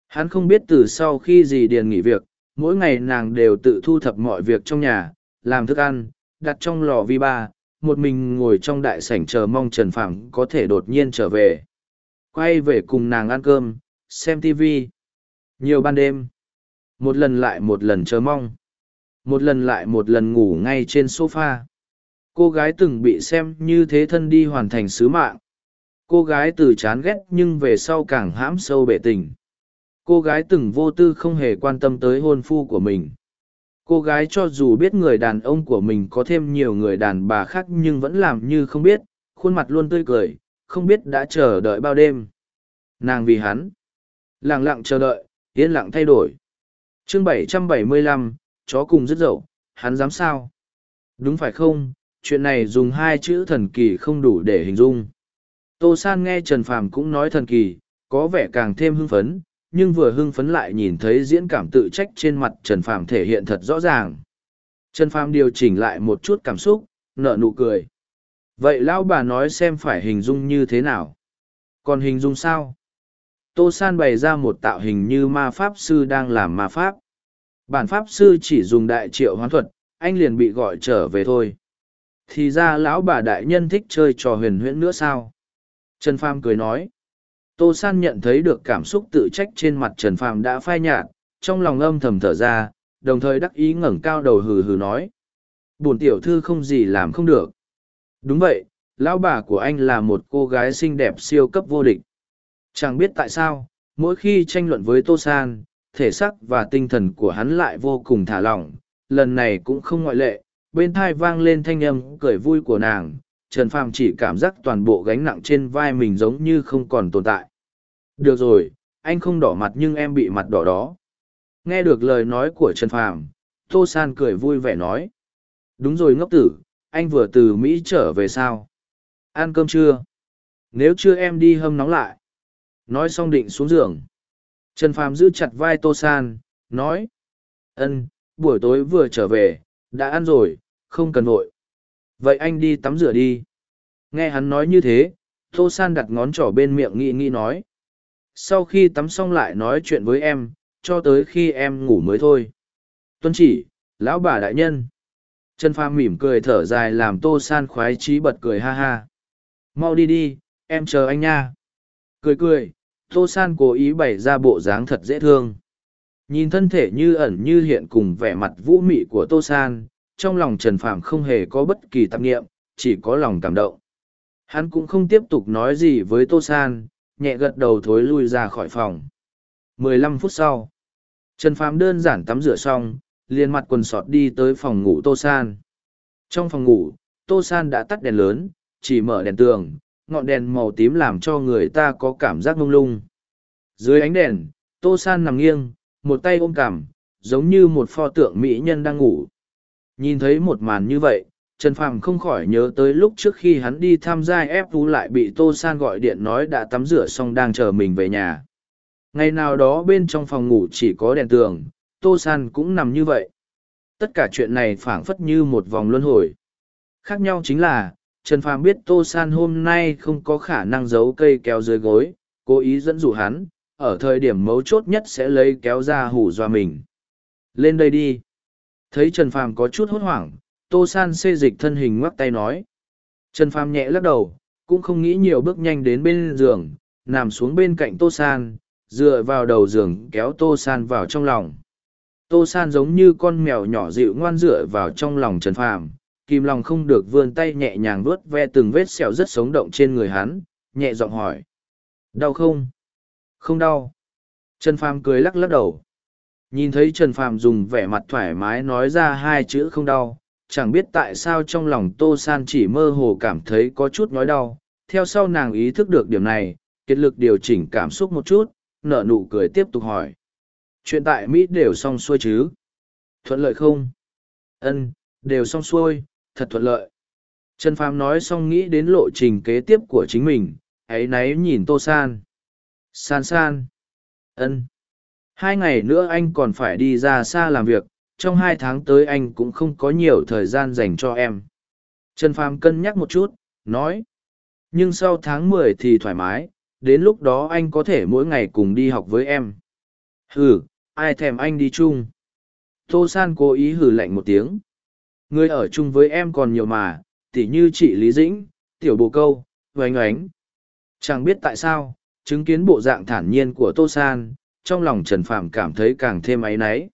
Hắn không biết từ sau khi dì điền nghỉ việc, mỗi ngày nàng đều tự thu thập mọi việc trong nhà, làm thức ăn, đặt trong lò vi ba, một mình ngồi trong đại sảnh chờ mong trần phẳng có thể đột nhiên trở về. Quay về cùng nàng ăn cơm, xem tv nhiều ban đêm một lần lại một lần chờ mong, một lần lại một lần ngủ ngay trên sofa. Cô gái từng bị xem như thế thân đi hoàn thành sứ mạng. Cô gái từ chán ghét nhưng về sau càng hãm sâu bệ tình. Cô gái từng vô tư không hề quan tâm tới hôn phu của mình. Cô gái cho dù biết người đàn ông của mình có thêm nhiều người đàn bà khác nhưng vẫn làm như không biết, khuôn mặt luôn tươi cười, không biết đã chờ đợi bao đêm. Nàng vì hắn, lặng lặng chờ đợi, yên lặng thay đổi chương 775, chó cùng rất dậu hắn dám sao? Đúng phải không? Chuyện này dùng hai chữ thần kỳ không đủ để hình dung. Tô san nghe trần phàm cũng nói thần kỳ có vẻ càng thêm hưng phấn nhưng vừa hưng phấn lại nhìn thấy diễn cảm tự trách trên mặt trần phàm thể hiện thật rõ ràng. Trần phàm điều chỉnh lại một chút cảm xúc nở nụ cười. Vậy lão bà nói xem phải hình dung như thế nào? Còn hình dung sao? Tô san bày ra một tạo hình như ma pháp sư đang làm ma pháp. Bản pháp sư chỉ dùng đại triệu hoán thuật, anh liền bị gọi trở về thôi. Thì ra lão bà đại nhân thích chơi trò huyền huyễn nữa sao? Trần pham cười nói. Tô san nhận thấy được cảm xúc tự trách trên mặt trần phàm đã phai nhạt, trong lòng âm thầm thở ra, đồng thời đắc ý ngẩng cao đầu hừ hừ nói. Bổn tiểu thư không gì làm không được. Đúng vậy, lão bà của anh là một cô gái xinh đẹp siêu cấp vô địch chẳng biết tại sao mỗi khi tranh luận với tô san thể xác và tinh thần của hắn lại vô cùng thả lỏng lần này cũng không ngoại lệ bên thai vang lên thanh âm cười vui của nàng trần phàm chỉ cảm giác toàn bộ gánh nặng trên vai mình giống như không còn tồn tại được rồi anh không đỏ mặt nhưng em bị mặt đỏ đó nghe được lời nói của trần phàm tô san cười vui vẻ nói Đúng rồi ngốc tử, anh vừa từ Mỹ trở về sao? Ăn cơm chưa? Nếu chưa em đi hâm nóng lại. Nói xong định xuống giường. Trần Phàm giữ chặt vai Tô San, nói. ân buổi tối vừa trở về, đã ăn rồi, không cần vội. Vậy anh đi tắm rửa đi. Nghe hắn nói như thế, Tô San đặt ngón trỏ bên miệng nghĩ nghĩ nói. Sau khi tắm xong lại nói chuyện với em, cho tới khi em ngủ mới thôi. Tuân chỉ, lão bà đại nhân. Trần Phàm mỉm cười thở dài làm Tô San khoái chí bật cười ha ha. Mau đi đi, em chờ anh nha. Cười cười, Tô San cố ý bày ra bộ dáng thật dễ thương. Nhìn thân thể như ẩn như hiện cùng vẻ mặt vũ mị của Tô San, trong lòng Trần Phàm không hề có bất kỳ tạp nghiệm, chỉ có lòng cảm động. Hắn cũng không tiếp tục nói gì với Tô San, nhẹ gật đầu thối lui ra khỏi phòng. 15 phút sau, Trần Phàm đơn giản tắm rửa xong, liền mặt quần sọt đi tới phòng ngủ Tô San. Trong phòng ngủ, Tô San đã tắt đèn lớn, chỉ mở đèn tường, ngọn đèn màu tím làm cho người ta có cảm giác mông lung. Dưới ánh đèn, Tô San nằm nghiêng, một tay ôm cằm, giống như một pho tượng mỹ nhân đang ngủ. Nhìn thấy một màn như vậy, Trần Phàm không khỏi nhớ tới lúc trước khi hắn đi tham gia ép thú lại bị Tô San gọi điện nói đã tắm rửa xong đang chờ mình về nhà. Ngày nào đó bên trong phòng ngủ chỉ có đèn tường, Tô San cũng nằm như vậy. Tất cả chuyện này phảng phất như một vòng luân hồi. Khác nhau chính là, Trần Phàm biết Tô San hôm nay không có khả năng giấu cây kéo dưới gối, cố ý dẫn dụ hắn, ở thời điểm mấu chốt nhất sẽ lấy kéo ra hủ dọa mình. Lên đây đi. Thấy Trần Phàm có chút hốt hoảng, Tô San xê dịch thân hình ngoắc tay nói. Trần Phàm nhẹ lắc đầu, cũng không nghĩ nhiều bước nhanh đến bên giường, nằm xuống bên cạnh Tô San, dựa vào đầu giường kéo Tô San vào trong lòng. Tô San giống như con mèo nhỏ dịu ngoan dựa vào trong lòng Trần Phàm, kìm lòng không được vươn tay nhẹ nhàng vuốt ve từng vết sẹo rất sống động trên người hắn, nhẹ giọng hỏi. Đau không? Không đau. Trần Phàm cười lắc lắc đầu. Nhìn thấy Trần Phàm dùng vẻ mặt thoải mái nói ra hai chữ không đau, chẳng biết tại sao trong lòng Tô San chỉ mơ hồ cảm thấy có chút nhói đau. Theo sau nàng ý thức được điểm này, kết lực điều chỉnh cảm xúc một chút, nở nụ cười tiếp tục hỏi. Chuyện tại Mỹ đều xong xuôi chứ? Thuận lợi không? Ân, đều xong xuôi, thật thuận lợi. Trần Phàm nói xong nghĩ đến lộ trình kế tiếp của chính mình, ấy náy nhìn Tô San. San San. Ân. Hai ngày nữa anh còn phải đi ra xa làm việc, trong hai tháng tới anh cũng không có nhiều thời gian dành cho em. Trần Phàm cân nhắc một chút, nói. Nhưng sau tháng mười thì thoải mái, đến lúc đó anh có thể mỗi ngày cùng đi học với em. Hừ, ai thèm anh đi chung. Tô San cố ý hử lạnh một tiếng. Người ở chung với em còn nhiều mà, tỉ như chị Lý Dĩnh, tiểu bộ câu, oánh oánh. Chẳng biết tại sao, chứng kiến bộ dạng thản nhiên của Tô San, trong lòng Trần Phạm cảm thấy càng thêm áy náy.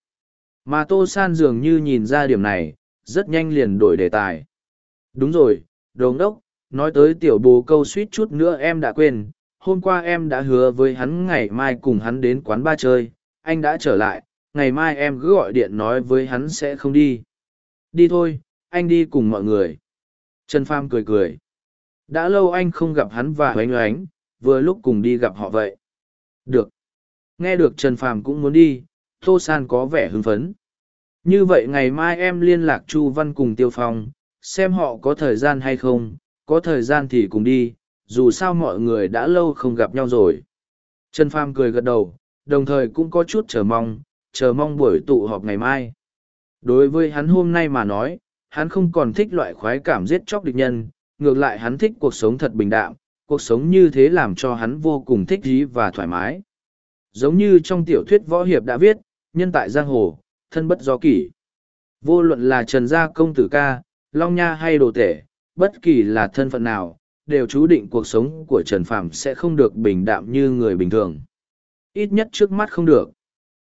Mà Tô San dường như nhìn ra điểm này, rất nhanh liền đổi đề tài. Đúng rồi, đồng đốc, nói tới tiểu bồ câu suýt chút nữa em đã quên, hôm qua em đã hứa với hắn ngày mai cùng hắn đến quán ba chơi, anh đã trở lại, ngày mai em cứ gọi điện nói với hắn sẽ không đi. Đi thôi, anh đi cùng mọi người. Trần Pham cười cười. Đã lâu anh không gặp hắn và oánh oánh, vừa lúc cùng đi gặp họ vậy. Được. Nghe được Trần Phàm cũng muốn đi, Tô San có vẻ hưng phấn. Như vậy ngày mai em liên lạc Chu Văn cùng Tiêu Phong, xem họ có thời gian hay không, có thời gian thì cùng đi, dù sao mọi người đã lâu không gặp nhau rồi. Trần Phàm cười gật đầu, đồng thời cũng có chút chờ mong, chờ mong buổi tụ họp ngày mai. Đối với hắn hôm nay mà nói, hắn không còn thích loại khoái cảm giết chóc địch nhân, ngược lại hắn thích cuộc sống thật bình đạm, cuộc sống như thế làm cho hắn vô cùng thích ý và thoải mái. Giống như trong tiểu thuyết võ hiệp đã viết, nhân tại giang hồ, thân bất do kỷ. Vô luận là trần gia công tử ca, long nha hay đồ tể, bất kỳ là thân phận nào, đều chú định cuộc sống của Trần phạm sẽ không được bình đạm như người bình thường. Ít nhất trước mắt không được.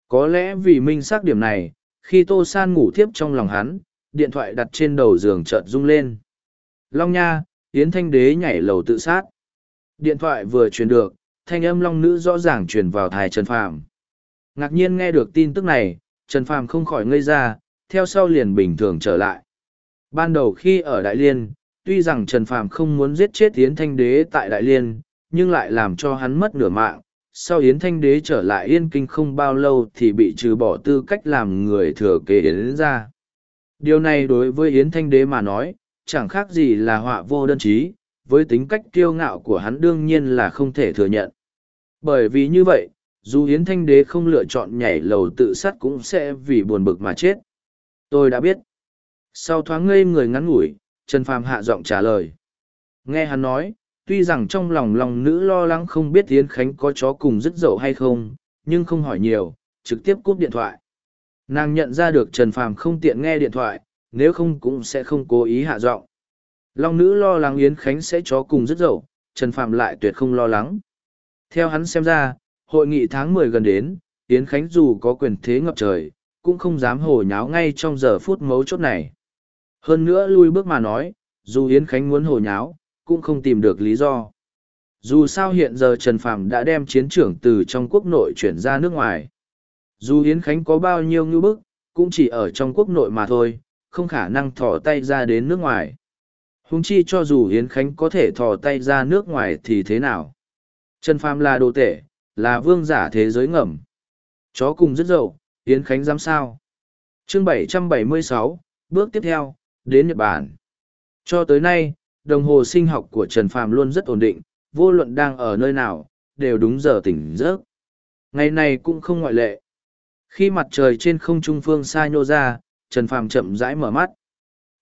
Có lẽ vì minh xác điểm này, khi Tô San ngủ thiếp trong lòng hắn, điện thoại đặt trên đầu giường chợt rung lên. Long Nha, Yến Thanh Đế nhảy lầu tự sát. Điện thoại vừa truyền được, thanh âm long nữ rõ ràng truyền vào thai Trần Phàm. Ngạc nhiên nghe được tin tức này, Trần Phàm không khỏi ngây ra, theo sau liền bình thường trở lại. Ban đầu khi ở Đại Liên, tuy rằng Trần Phàm không muốn giết chết Yến Thanh Đế tại Đại Liên, nhưng lại làm cho hắn mất nửa mạng. Sau Yến Thanh Đế trở lại Yên Kinh không bao lâu thì bị trừ bỏ tư cách làm người thừa kế Yến ra. Điều này đối với Yến Thanh Đế mà nói, chẳng khác gì là họa vô đơn chí, với tính cách kiêu ngạo của hắn đương nhiên là không thể thừa nhận. Bởi vì như vậy, dù Yến Thanh Đế không lựa chọn nhảy lầu tự sát cũng sẽ vì buồn bực mà chết. Tôi đã biết. Sau thoáng ngây người ngắn ngủi, Trần Phàm hạ giọng trả lời. Nghe hắn nói, tuy rằng trong lòng lòng nữ lo lắng không biết Yến Khánh có chó cùng dứt dậu hay không, nhưng không hỏi nhiều, trực tiếp cúp điện thoại. Nàng nhận ra được Trần Phàm không tiện nghe điện thoại, nếu không cũng sẽ không cố ý hạ giọng. Long nữ lo lắng Yến Khánh sẽ chó cùng dứt dậu, Trần Phàm lại tuyệt không lo lắng. Theo hắn xem ra, hội nghị tháng mười gần đến, Yến Khánh dù có quyền thế ngập trời, cũng không dám hồ nháo ngay trong giờ phút mấu chốt này. Hơn nữa lui bước mà nói, dù Yến Khánh muốn hồ nháo, cũng không tìm được lý do. Dù sao hiện giờ Trần Phàm đã đem chiến trưởng từ trong quốc nội chuyển ra nước ngoài. Dù Yến Khánh có bao nhiêu ngư bức, cũng chỉ ở trong quốc nội mà thôi, không khả năng thò tay ra đến nước ngoài. Hùng chi cho dù Yến Khánh có thể thò tay ra nước ngoài thì thế nào? Trần Phàm là đồ tể, là vương giả thế giới ngầm. Chó cùng rất dậu, Yến Khánh dám sao? Chương 776, bước tiếp theo, đến Nhật Bản. Cho tới nay, đồng hồ sinh học của Trần Phàm luôn rất ổn định, vô luận đang ở nơi nào, đều đúng giờ tỉnh giấc. Ngày này cũng không ngoại lệ. Khi mặt trời trên không trung phương xa nhô ra, Trần Phàm chậm rãi mở mắt.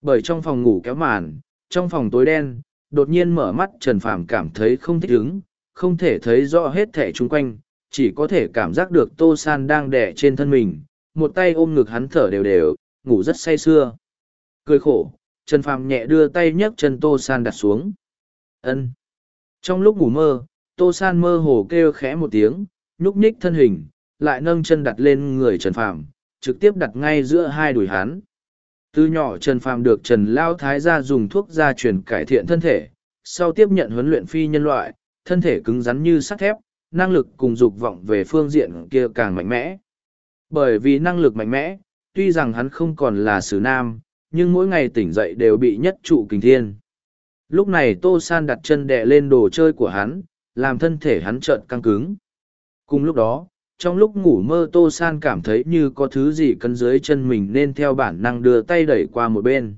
Bởi trong phòng ngủ kéo màn, trong phòng tối đen, đột nhiên mở mắt Trần Phàm cảm thấy không thích ứng, không thể thấy rõ hết thể chung quanh, chỉ có thể cảm giác được Tô San đang đè trên thân mình, một tay ôm ngực hắn thở đều đều, ngủ rất say sưa. Cười khổ, Trần Phàm nhẹ đưa tay nhấc chân Tô San đặt xuống. Ân. Trong lúc ngủ mơ, Tô San mơ hồ kêu khẽ một tiếng, nhúc nhích thân hình, lại nâng chân đặt lên người Trần Phàm, trực tiếp đặt ngay giữa hai đùi hắn. Từ nhỏ Trần Phàm được Trần Lao Thái gia dùng thuốc gia truyền cải thiện thân thể, sau tiếp nhận huấn luyện phi nhân loại, thân thể cứng rắn như sắt thép, năng lực cùng dục vọng về phương diện kia càng mạnh mẽ. Bởi vì năng lực mạnh mẽ, tuy rằng hắn không còn là sử nam, nhưng mỗi ngày tỉnh dậy đều bị nhất trụ kình thiên. Lúc này Tô San đặt chân đè lên đồ chơi của hắn, làm thân thể hắn trợn căng cứng. Cùng lúc đó, trong lúc ngủ mơ Tô San cảm thấy như có thứ gì cân dưới chân mình nên theo bản năng đưa tay đẩy qua một bên.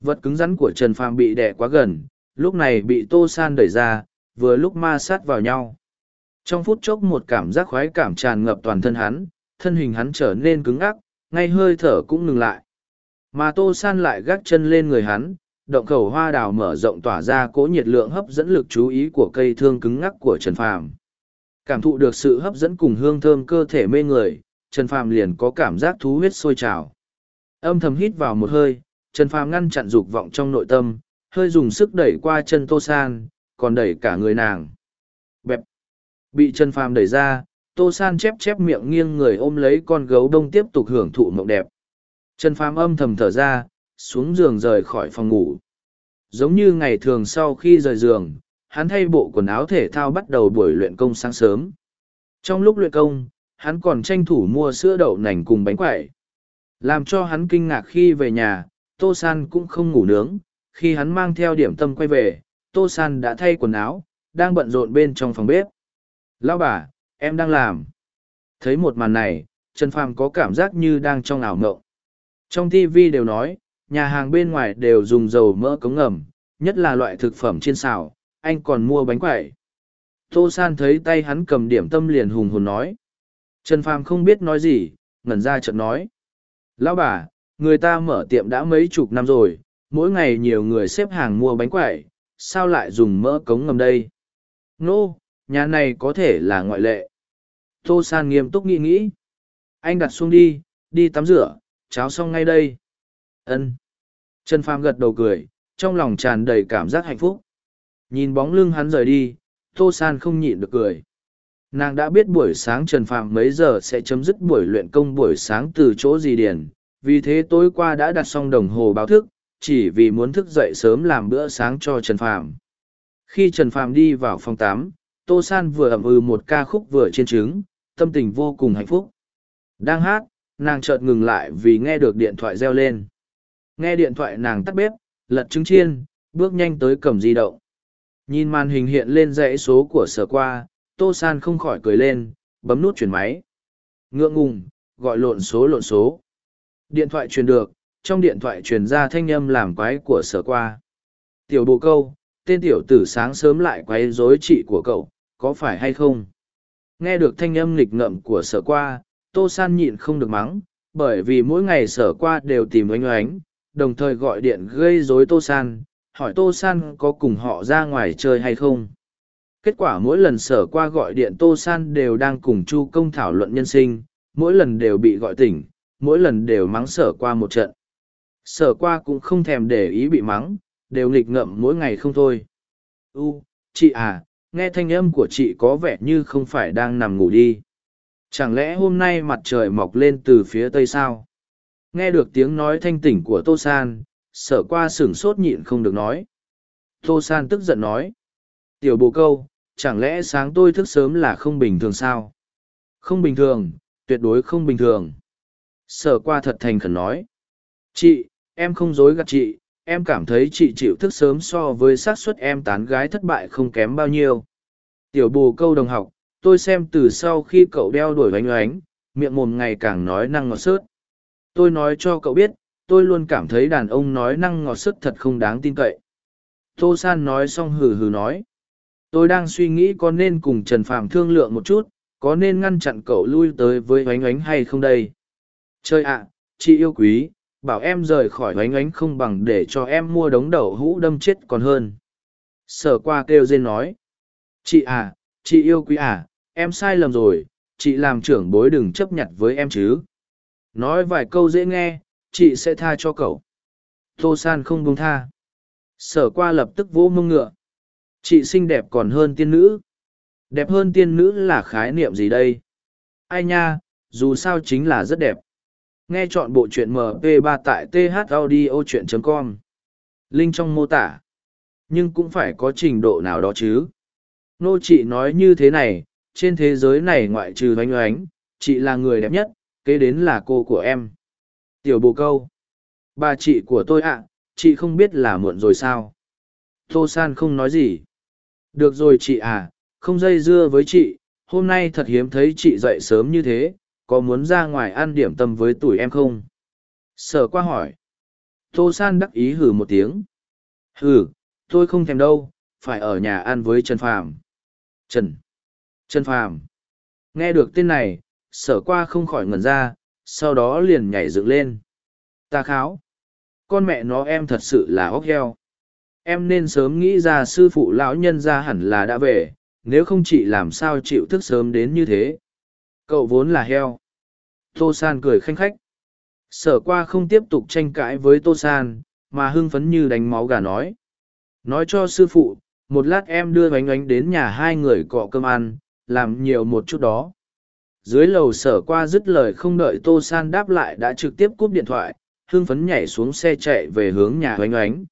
Vật cứng rắn của Trần Phàm bị đè quá gần, lúc này bị Tô San đẩy ra, vừa lúc ma sát vào nhau. Trong phút chốc một cảm giác khoái cảm tràn ngập toàn thân hắn, thân hình hắn trở nên cứng ngắc, ngay hơi thở cũng ngừng lại. Mà Tô San lại gác chân lên người hắn, động khẩu hoa đào mở rộng tỏa ra cỗ nhiệt lượng hấp dẫn lực chú ý của cây thương cứng ngắc của Trần Phàm. Cảm thụ được sự hấp dẫn cùng hương thơm cơ thể mê người, Trần Phàm liền có cảm giác thú huyết sôi trào. Âm thầm hít vào một hơi, Trần Phàm ngăn chặn dục vọng trong nội tâm, hơi dùng sức đẩy qua chân Tô San, còn đẩy cả người nàng. Bẹp. Bị Trần Phàm đẩy ra, Tô San chép chép miệng nghiêng người ôm lấy con gấu đông tiếp tục hưởng thụ mộng đẹp. Trần Phàm âm thầm thở ra, xuống giường rời khỏi phòng ngủ. Giống như ngày thường sau khi rời giường, hắn thay bộ quần áo thể thao bắt đầu buổi luyện công sáng sớm. Trong lúc luyện công, hắn còn tranh thủ mua sữa đậu nành cùng bánh quẩy. Làm cho hắn kinh ngạc khi về nhà, Tô San cũng không ngủ nướng. Khi hắn mang theo điểm tâm quay về, Tô San đã thay quần áo, đang bận rộn bên trong phòng bếp. Lão bà, em đang làm. Thấy một màn này, Trần Phàm có cảm giác như đang trong ảo mộng. Trong TV đều nói, nhà hàng bên ngoài đều dùng dầu mỡ cống ngầm, nhất là loại thực phẩm chiên xào, anh còn mua bánh quẩy. Tô San thấy tay hắn cầm điểm tâm liền hùng hồn nói. Trần Phàm không biết nói gì, ngẩn ra chợt nói. Lão bà, người ta mở tiệm đã mấy chục năm rồi, mỗi ngày nhiều người xếp hàng mua bánh quẩy, sao lại dùng mỡ cống ngầm đây? Nô, no, nhà này có thể là ngoại lệ. Tô San nghiêm túc nghĩ nghĩ. Anh đặt xuống đi, đi tắm rửa, cháo xong ngay đây. Ân. Trần Phàm gật đầu cười, trong lòng tràn đầy cảm giác hạnh phúc. Nhìn bóng lưng hắn rời đi, Tô San không nhịn được cười. Nàng đã biết buổi sáng Trần Phàm mấy giờ sẽ chấm dứt buổi luyện công buổi sáng từ chỗ gì điển, vì thế tối qua đã đặt xong đồng hồ báo thức, chỉ vì muốn thức dậy sớm làm bữa sáng cho Trần Phàm. Khi Trần Phàm đi vào phòng tám, Tô San vừa ẩm ừ một ca khúc vừa trên trứng, tâm tình vô cùng hạnh phúc. Đang hát, nàng chợt ngừng lại vì nghe được điện thoại reo lên. Nghe điện thoại nàng tắt bếp, lật trứng chiên, bước nhanh tới cầm di động. Nhìn màn hình hiện lên dãy số của sở qua, Tô San không khỏi cười lên, bấm nút chuyển máy. Ngượng ngùng, gọi lộn số lộn số. Điện thoại truyền được, trong điện thoại truyền ra thanh âm làm quái của sở qua. Tiểu bồ câu, tên tiểu tử sáng sớm lại quấy rối chị của cậu, có phải hay không? Nghe được thanh âm nghịch ngợm của sở qua, Tô San nhịn không được mắng, bởi vì mỗi ngày sở qua đều tìm oanh oánh, đồng thời gọi điện gây rối Tô San, hỏi Tô San có cùng họ ra ngoài chơi hay không. Kết quả mỗi lần sở qua gọi điện Tô San đều đang cùng Chu công thảo luận nhân sinh, mỗi lần đều bị gọi tỉnh, mỗi lần đều mắng sở qua một trận. Sở qua cũng không thèm để ý bị mắng, đều nghịch ngợm mỗi ngày không thôi. U, chị à, nghe thanh âm của chị có vẻ như không phải đang nằm ngủ đi. Chẳng lẽ hôm nay mặt trời mọc lên từ phía tây sao? Nghe được tiếng nói thanh tỉnh của Tô San, sở qua sửng sốt nhịn không được nói. Tô San tức giận nói. Tiểu bồ câu, chẳng lẽ sáng tôi thức sớm là không bình thường sao? Không bình thường, tuyệt đối không bình thường. Sở qua thật thành khẩn nói. Chị, em không dối gạt chị, em cảm thấy chị chịu thức sớm so với xác suất em tán gái thất bại không kém bao nhiêu. Tiểu bồ câu đồng học, tôi xem từ sau khi cậu đeo đuổi oánh oánh, miệng mồm ngày càng nói năng ngọt sớt. Tôi nói cho cậu biết, tôi luôn cảm thấy đàn ông nói năng ngọt sức thật không đáng tin cậy. Tô San nói xong hừ hừ nói. Tôi đang suy nghĩ có nên cùng Trần Phạm thương lượng một chút, có nên ngăn chặn cậu lui tới với oánh oánh hay không đây? Chơi ạ, chị yêu quý, bảo em rời khỏi oánh oánh không bằng để cho em mua đống đậu hũ đâm chết còn hơn. Sở qua kêu dên nói. Chị à, chị yêu quý à, em sai lầm rồi, chị làm trưởng bối đừng chấp nhận với em chứ. Nói vài câu dễ nghe, chị sẽ tha cho cậu. Tô San không buông tha. Sở qua lập tức vỗ mông ngựa. Chị xinh đẹp còn hơn tiên nữ. Đẹp hơn tiên nữ là khái niệm gì đây? Ai nha, dù sao chính là rất đẹp. Nghe chọn bộ truyện MP3 tại thaudio.com. Link trong mô tả. Nhưng cũng phải có trình độ nào đó chứ. Nô chị nói như thế này, trên thế giới này ngoại trừ oanh oánh, chị là người đẹp nhất, kế đến là cô của em. Tiểu bồ câu. Bà chị của tôi ạ, chị không biết là muộn rồi sao? Tô San không nói gì. Được rồi chị à, không dây dưa với chị, hôm nay thật hiếm thấy chị dậy sớm như thế, có muốn ra ngoài ăn điểm tâm với tuổi em không? Sở qua hỏi. Tô San đắc ý hử một tiếng. Hử, tôi không thèm đâu, phải ở nhà ăn với Trần Phàm. Trần. Trần Phàm. Nghe được tên này, sở qua không khỏi ngẩn ra, sau đó liền nhảy dựng lên. Ta kháo. Con mẹ nó em thật sự là óc heo. Em nên sớm nghĩ ra sư phụ lão nhân ra hẳn là đã về, nếu không chị làm sao chịu thức sớm đến như thế. Cậu vốn là heo. Tô San cười khanh khách. Sở qua không tiếp tục tranh cãi với Tô San, mà hưng phấn như đánh máu gà nói. Nói cho sư phụ, một lát em đưa bánh ánh đến nhà hai người cọ cơm ăn, làm nhiều một chút đó. Dưới lầu sở qua dứt lời không đợi tô san đáp lại đã trực tiếp cúp điện thoại, hưng phấn nhảy xuống xe chạy về hướng nhà oánh oánh.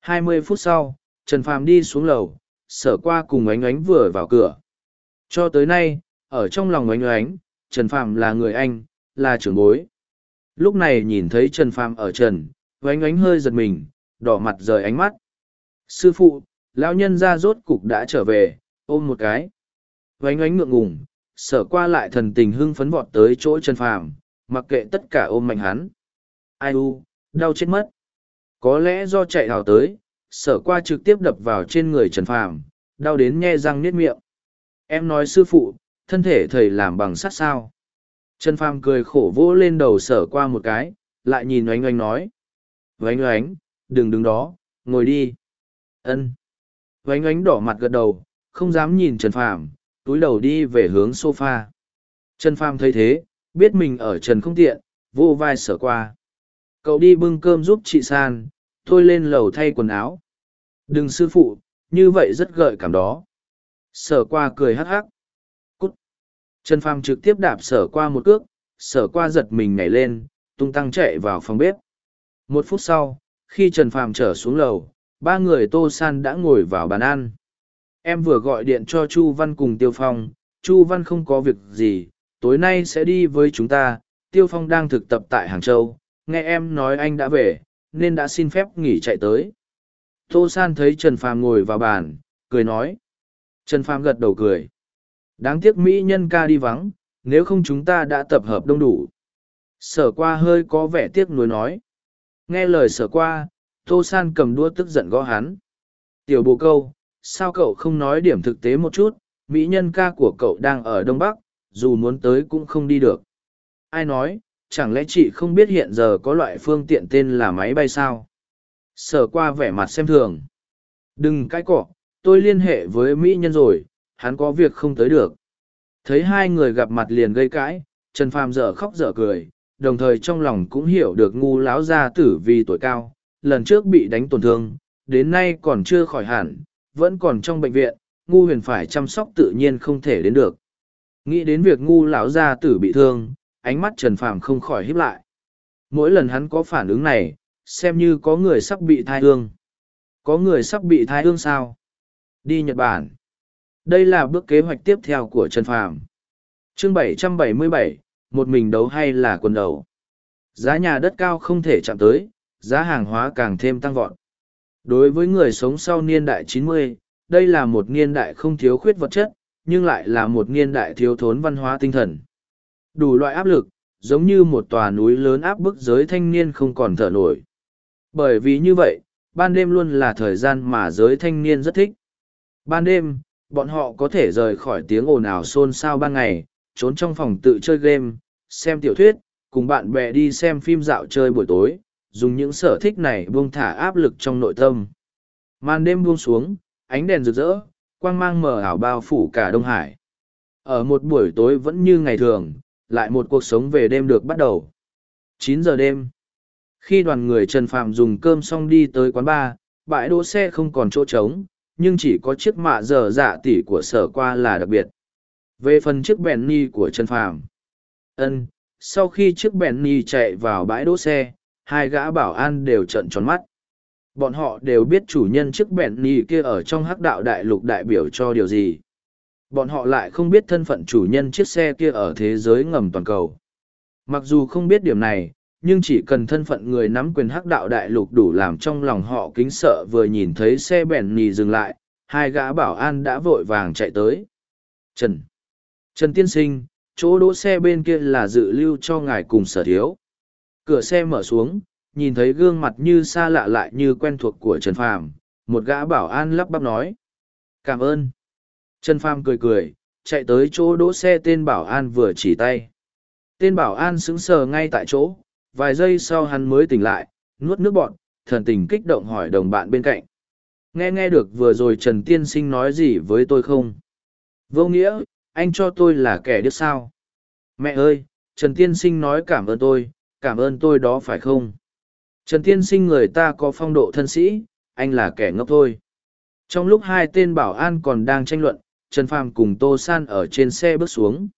Hai mươi phút sau, trần phàm đi xuống lầu, sở qua cùng oánh oánh vừa vào cửa. Cho tới nay, ở trong lòng oánh oánh, trần phàm là người anh, là trưởng bối. Lúc này nhìn thấy trần phàm ở trần, oánh oánh hơi giật mình, đỏ mặt rời ánh mắt. Sư phụ, lão nhân ra rốt cục đã trở về, ôm một cái oánh oánh ngượng ngùng sở qua lại thần tình hưng phấn vọt tới chỗ Trần Phàm, mặc kệ tất cả ôm mạnh hắn. Ai u, đau chết mất. Có lẽ do chạy hào tới, sở qua trực tiếp đập vào trên người Trần Phàm, đau đến nghe răng niết miệng. Em nói sư phụ, thân thể thầy làm bằng sắt sao. Trần Phàm cười khổ vỗ lên đầu sở qua một cái, lại nhìn oánh oánh nói. Oánh oánh, đừng đứng đó, ngồi đi. Ân. Oánh oánh đỏ mặt gật đầu, không dám nhìn Trần Phàm, túi đầu đi về hướng sofa. Trần Phàm thấy thế, biết mình ở trần không tiện, vô vai sở qua. Cậu đi bưng cơm giúp chị San, tôi lên lầu thay quần áo. Đừng sư phụ, như vậy rất gợi cảm đó. Sở qua cười hắc hắc. Cút. Trần Phàm trực tiếp đạp sở qua một cước, sở qua giật mình nhảy lên, tung tăng chạy vào phòng bếp. Một phút sau, khi Trần Phàm trở xuống lầu, ba người Tô San đã ngồi vào bàn ăn em vừa gọi điện cho chu văn cùng tiêu phong, chu văn không có việc gì, tối nay sẽ đi với chúng ta, tiêu phong đang thực tập tại hàng châu, nghe em nói anh đã về, nên đã xin phép nghỉ chạy tới. Tô san thấy trần phàm ngồi vào bàn, cười nói. Trần phàm gật đầu cười. Đáng tiếc mỹ nhân ca đi vắng, nếu không chúng ta đã tập hợp đông đủ. Sở qua hơi có vẻ tiếc nuối nói. Nghe lời sở qua, tô san cầm đua tức giận gõ hắn. Tiểu bồ câu sao cậu không nói điểm thực tế một chút? Mỹ nhân ca của cậu đang ở đông bắc, dù muốn tới cũng không đi được. Ai nói, chẳng lẽ chị không biết hiện giờ có loại phương tiện tên là máy bay sao? Sở qua vẻ mặt xem thường. Đừng cãi cọ, tôi liên hệ với mỹ nhân rồi, hắn có việc không tới được. Thấy hai người gặp mặt liền gây cãi, trần phàm dở khóc dở cười, đồng thời trong lòng cũng hiểu được ngu láo gia tử vì tuổi cao, lần trước bị đánh tổn thương, đến nay còn chưa khỏi hẳn vẫn còn trong bệnh viện ngu huyền phải chăm sóc tự nhiên không thể đến được. Nghĩ đến việc ngu lão gia tử bị thương ánh mắt trần phàm không khỏi híp lại. Mỗi lần hắn có phản ứng này xem như có người sắp bị thai ương có người sắp bị thai ương sao? Đi nhật bản. Đây là bước kế hoạch tiếp theo của trần phàm. Chương 777, một mình đấu hay là quần đầu? Giá nhà đất cao không thể chạm tới giá hàng hóa càng thêm tăng vọt đối với người sống sau niên đại 90, đây là một niên đại không thiếu khuyết vật chất nhưng lại là một niên đại thiếu thốn văn hóa tinh thần. Đủ loại áp lực giống như một tòa núi lớn áp bức giới thanh niên không còn thở nổi. Bởi vì như vậy ban đêm luôn là thời gian mà giới thanh niên rất thích. Ban đêm bọn họ có thể rời khỏi tiếng ồn ào xôn xao ban ngày trốn trong phòng tự chơi game xem tiểu thuyết cùng bạn bè đi xem phim dạo chơi buổi tối dùng những sở thích này buông thả áp lực trong nội tâm. Màn đêm buông xuống, ánh đèn rực rỡ, quang mang mờ ảo bao phủ cả đông hải. Ở một buổi tối vẫn như ngày thường, lại một cuộc sống về đêm được bắt đầu. Chín giờ đêm, khi đoàn người trần phạm dùng cơm xong đi tới quán bar, bãi đỗ xe không còn chỗ trống, nhưng chỉ có chiếc mạ dở dạ tỉ của sở qua là đặc biệt. Về phần chiếc bèn ni của trần phàm, ân, sau khi chiếc bèn ni chạy vào bãi đỗ xe hai gã bảo an đều trợn tròn mắt. Bọn họ đều biết chủ nhân chiếc bèn nì kia ở trong hắc đạo đại lục đại biểu cho điều gì. Bọn họ lại không biết thân phận chủ nhân chiếc xe kia ở thế giới ngầm toàn cầu. Mặc dù không biết điểm này, nhưng chỉ cần thân phận người nắm quyền hắc đạo đại lục đủ làm trong lòng họ kính sợ vừa nhìn thấy xe bèn nhì dừng lại, hai gã bảo an đã vội vàng chạy tới. Trần. Trần tiên sinh, chỗ đỗ xe bên kia là dự lưu cho ngài cùng sở thiếu cửa xe mở xuống nhìn thấy gương mặt như xa lạ lại như quen thuộc của trần phàm một gã bảo an lắp bắp nói cảm ơn trần phàm cười cười chạy tới chỗ đỗ xe tên bảo an vừa chỉ tay tên bảo an sững sờ ngay tại chỗ vài giây sau hắn mới tỉnh lại, nuốt nước bọn, thần tình kích động hỏi đồng bạn bên cạnh. Nghe nghe được vừa rồi Trần Tiên Sinh nói gì với tôi không? Vô nghĩa, anh cho tôi là kẻ điếc sao? Mẹ ơi, Trần Tiên Sinh nói cảm ơn tôi, cảm ơn tôi đó phải không? Trần Tiên Sinh người ta có phong độ thân sĩ, anh là kẻ ngốc thôi. Trong lúc hai tên bảo an còn đang tranh luận, Trần Phàm cùng Tô San ở trên xe bước xuống.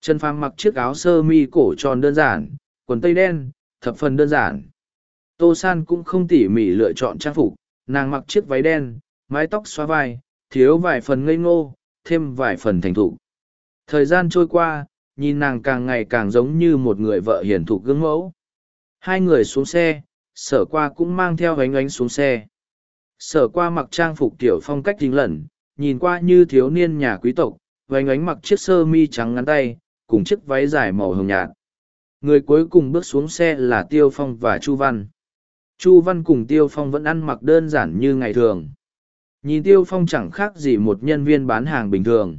Trần Phàm mặc chiếc áo sơ mi cổ tròn đơn giản, quần tây đen, thập phần đơn giản. Tô San cũng không tỉ mỉ lựa chọn trang phục, nàng mặc chiếc váy đen, mái tóc xóa vai, thiếu vài phần ngây ngô, thêm vài phần thành thục. Thời gian trôi qua, nhìn nàng càng ngày càng giống như một người vợ hiền thục gương mẫu. Hai người xuống xe, sở qua cũng mang theo ánh ánh xuống xe. Sở qua mặc trang phục tiểu phong cách chính lẩn, nhìn qua như thiếu niên nhà quý tộc, vánh ánh mặc chiếc sơ mi trắng ngắn tay, cùng chiếc váy dài màu hồng nhạt người cuối cùng bước xuống xe là tiêu phong và chu văn chu văn cùng tiêu phong vẫn ăn mặc đơn giản như ngày thường nhìn tiêu phong chẳng khác gì một nhân viên bán hàng bình thường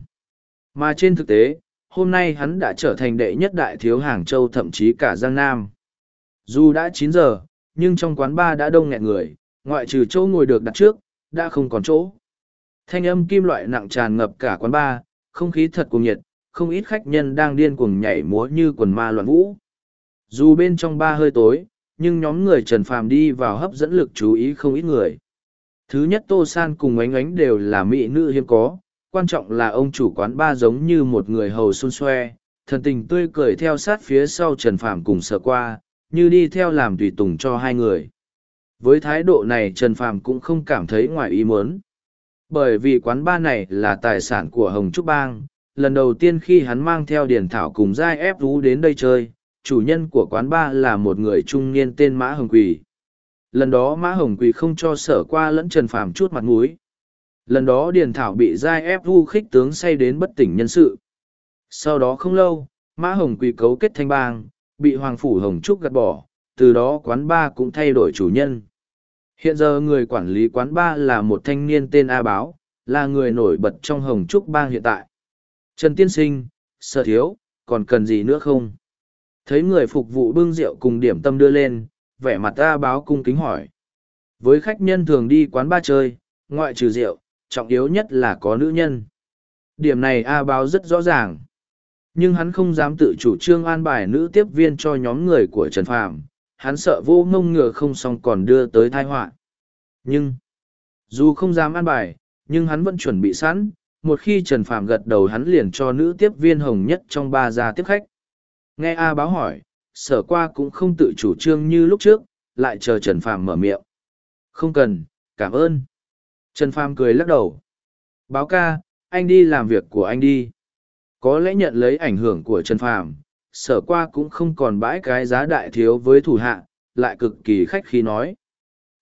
mà trên thực tế hôm nay hắn đã trở thành đệ nhất đại thiếu hàng châu thậm chí cả giang nam. Dù đã chín giờ nhưng trong quán bar đã đông nghẹn người ngoại trừ chỗ ngồi được đặt trước đã không còn chỗ. Thanh âm kim loại nặng tràn ngập cả quán bar không khí thật cuồng nhiệt không ít khách nhân đang điên cuồng nhảy múa như quần ma loạn vũ. Dù bên trong ba hơi tối, nhưng nhóm người Trần Phàm đi vào hấp dẫn lực chú ý không ít người. Thứ nhất Tô San cùng ánh ánh đều là mỹ nữ hiếm có, quan trọng là ông chủ quán ba giống như một người hầu xun xoe, thần tình tươi cười theo sát phía sau Trần Phàm cùng sợ qua, như đi theo làm tùy tùng cho hai người. Với thái độ này Trần Phàm cũng không cảm thấy ngoài ý muốn. Bởi vì quán ba này là tài sản của Hồng Trúc Bang, lần đầu tiên khi hắn mang theo Điền Thảo cùng Giai ép Rú đến đây chơi, chủ nhân của quán ba là một người trung niên tên Mã Hồng Quỳ. Lần đó Mã Hồng Quỳ không cho sở qua lẫn Trần Phàm chút mặt mũi. Lần đó Điền Thảo bị giai ép vu khích tướng say đến bất tỉnh nhân sự. Sau đó không lâu, Mã Hồng Quỳ cấu kết thanh bang, bị Hoàng Phủ Hồng Trúc gạt bỏ, từ đó quán ba cũng thay đổi chủ nhân. Hiện giờ người quản lý quán ba là một thanh niên tên A Báo, là người nổi bật trong hồng trúc bang hiện tại. Trần Tiên Sinh, sợ thiếu, còn cần gì nữa không? Thấy người phục vụ bưng rượu cùng điểm tâm đưa lên, vẻ mặt A Báo cung kính hỏi. Với khách nhân thường đi quán ba chơi, ngoại trừ rượu, trọng yếu nhất là có nữ nhân. Điểm này A Báo rất rõ ràng. Nhưng hắn không dám tự chủ trương an bài nữ tiếp viên cho nhóm người của Trần Phàm, hắn sợ vô ngông ngừa không xong còn đưa tới tai họa. Nhưng, dù không dám an bài, nhưng hắn vẫn chuẩn bị sẵn, một khi Trần Phàm gật đầu hắn liền cho nữ tiếp viên hồng nhất trong ba gia tiếp khách. Nghe A báo hỏi, sở qua cũng không tự chủ trương như lúc trước, lại chờ Trần Phàm mở miệng. Không cần, cảm ơn. Trần Phàm cười lắc đầu. Báo ca, anh đi làm việc của anh đi. Có lẽ nhận lấy ảnh hưởng của Trần Phàm, sở qua cũng không còn bãi cái giá đại thiếu với thủ hạ, lại cực kỳ khách khí nói.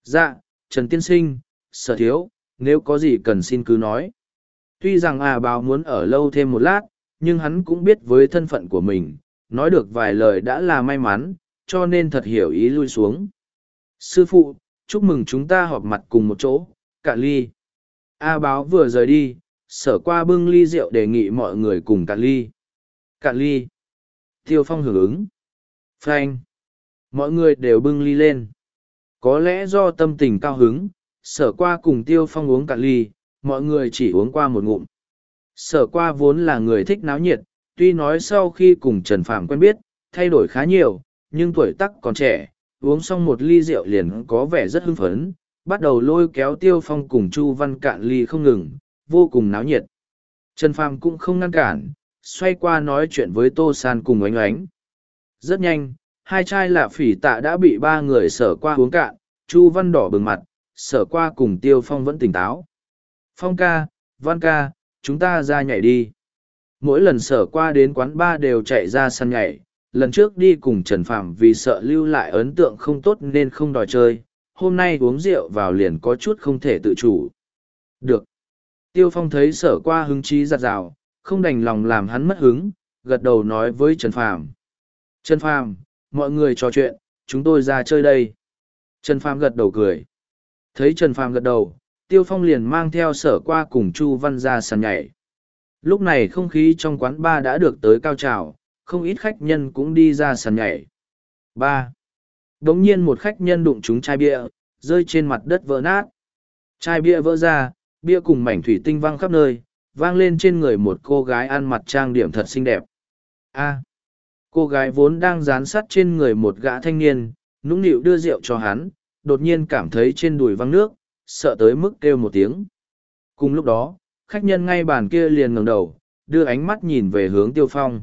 Dạ, Trần Tiên Sinh, sở thiếu, nếu có gì cần xin cứ nói. Tuy rằng à báo muốn ở lâu thêm một lát, nhưng hắn cũng biết với thân phận của mình, nói được vài lời đã là may mắn, cho nên thật hiểu ý lui xuống. Sư phụ, chúc mừng chúng ta họp mặt cùng một chỗ, cạn ly. A báo vừa rời đi, sở qua bưng ly rượu đề nghị mọi người cùng cạn ly. Cạn ly. Tiêu phong hưởng ứng. Frank. Mọi người đều bưng ly lên. Có lẽ do tâm tình cao hứng, sở qua cùng tiêu phong uống cạn ly, mọi người chỉ uống qua một ngụm. Sở qua vốn là người thích náo nhiệt, tuy nói sau khi cùng Trần Phạm quen biết, thay đổi khá nhiều, nhưng tuổi tắc còn trẻ, uống xong một ly rượu liền có vẻ rất hưng phấn, bắt đầu lôi kéo Tiêu Phong cùng Chu Văn cạn ly không ngừng, vô cùng náo nhiệt. Trần Phàm cũng không ngăn cản, xoay qua nói chuyện với Tô San cùng oánh oánh. Rất nhanh, hai chai lạ phỉ tạ đã bị ba người sở qua uống cạn, Chu Văn đỏ bừng mặt, sở qua cùng Tiêu Phong vẫn tỉnh táo. Phong ca, Văn ca, chúng ta ra nhảy đi. Mỗi lần sở qua đến quán ba đều chạy ra săn nhảy, lần trước đi cùng Trần phàm vì sợ lưu lại ấn tượng không tốt nên không đòi chơi, hôm nay uống rượu vào liền có chút không thể tự chủ. Được. Tiêu Phong thấy sở qua hứng chí giặt rào, không đành lòng làm hắn mất hứng, gật đầu nói với Trần Phàm. Trần Phàm, mọi người trò chuyện, chúng tôi ra chơi đây. Trần Phàm gật đầu cười. Thấy Trần Phàm gật đầu, Tiêu Phong liền mang theo sở qua cùng Chu Văn ra sàn nhảy. Lúc này không khí trong quán bar đã được tới cao trào, không ít khách nhân cũng đi ra sàn nhảy. ba Đống nhiên một khách nhân đụng trúng chai bia, rơi trên mặt đất vỡ nát. Chai bia vỡ ra, bia cùng mảnh thủy tinh văng khắp nơi, vang lên trên người một cô gái ăn mặt trang điểm thật xinh đẹp. A. cô gái vốn đang dán sát trên người một gã thanh niên, nũng nịu đưa rượu cho hắn, đột nhiên cảm thấy trên đùi văng nước, sợ tới mức kêu một tiếng. Cùng lúc đó, khách nhân ngay bàn kia liền ngẩng đầu, đưa ánh mắt nhìn về hướng Tiêu Phong.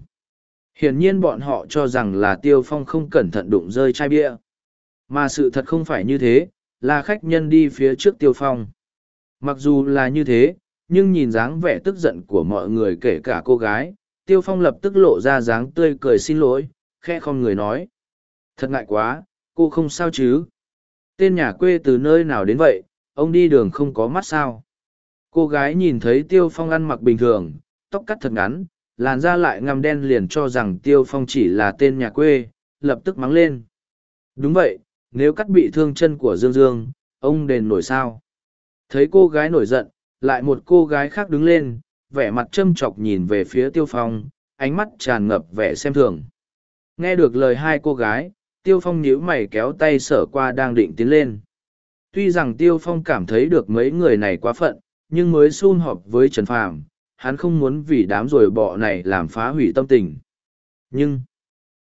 Hiển nhiên bọn họ cho rằng là Tiêu Phong không cẩn thận đụng rơi chai bia. Mà sự thật không phải như thế, là khách nhân đi phía trước Tiêu Phong. Mặc dù là như thế, nhưng nhìn dáng vẻ tức giận của mọi người kể cả cô gái, Tiêu Phong lập tức lộ ra dáng tươi cười xin lỗi, khe không người nói. Thật ngại quá, cô không sao chứ? Tên nhà quê từ nơi nào đến vậy, ông đi đường không có mắt sao? Cô gái nhìn thấy Tiêu Phong ăn mặc bình thường, tóc cắt thật ngắn, làn da lại ngăm đen liền cho rằng Tiêu Phong chỉ là tên nhà quê, lập tức mắng lên. Đúng vậy, nếu cắt bị thương chân của Dương Dương, ông đền nổi sao? Thấy cô gái nổi giận, lại một cô gái khác đứng lên, vẻ mặt châm chọc nhìn về phía Tiêu Phong, ánh mắt tràn ngập vẻ xem thường. Nghe được lời hai cô gái, Tiêu Phong nhíu mày kéo tay sở qua đang định tiến lên. Tuy rằng Tiêu Phong cảm thấy được mấy người này quá phận, nhưng mới xun họp với Trần Phàm, hắn không muốn vì đám rồi bọ này làm phá hủy tâm tình. Nhưng,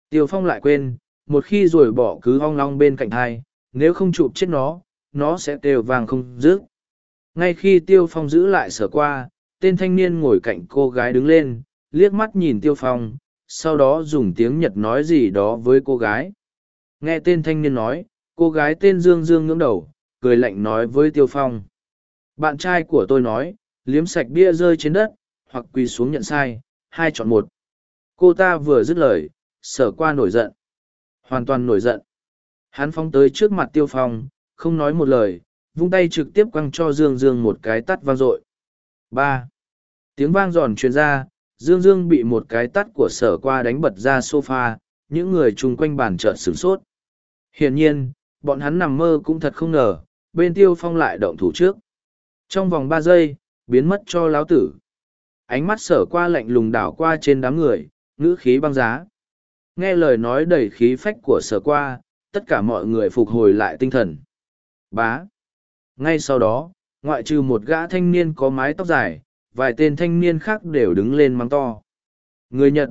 Tiêu Phong lại quên, một khi rồi bỏ cứ hong long bên cạnh hai, nếu không chụp chết nó, nó sẽ kêu vàng không dứt. Ngay khi Tiêu Phong giữ lại sở qua, tên thanh niên ngồi cạnh cô gái đứng lên, liếc mắt nhìn Tiêu Phong, sau đó dùng tiếng Nhật nói gì đó với cô gái. Nghe tên thanh niên nói, cô gái tên Dương Dương ngưỡng đầu, cười lạnh nói với Tiêu Phong. Bạn trai của tôi nói, liếm sạch bia rơi trên đất, hoặc quỳ xuống nhận sai, hai chọn một. Cô ta vừa dứt lời, sở qua nổi giận. Hoàn toàn nổi giận. Hắn phóng tới trước mặt Tiêu Phong, không nói một lời, vung tay trực tiếp quăng cho Dương Dương một cái tắt vang dội. ba Tiếng vang giòn truyền ra, Dương Dương bị một cái tắt của sở qua đánh bật ra sofa, những người chung quanh bàn chợt sửng sốt. Hiển nhiên, bọn hắn nằm mơ cũng thật không ngờ, bên tiêu phong lại động thủ trước. Trong vòng ba giây, biến mất cho láo tử. Ánh mắt sở qua lạnh lùng đảo qua trên đám người, ngữ khí băng giá. Nghe lời nói đầy khí phách của sở qua, tất cả mọi người phục hồi lại tinh thần. Bá. Ngay sau đó, ngoại trừ một gã thanh niên có mái tóc dài, vài tên thanh niên khác đều đứng lên mắng to. Người Nhật.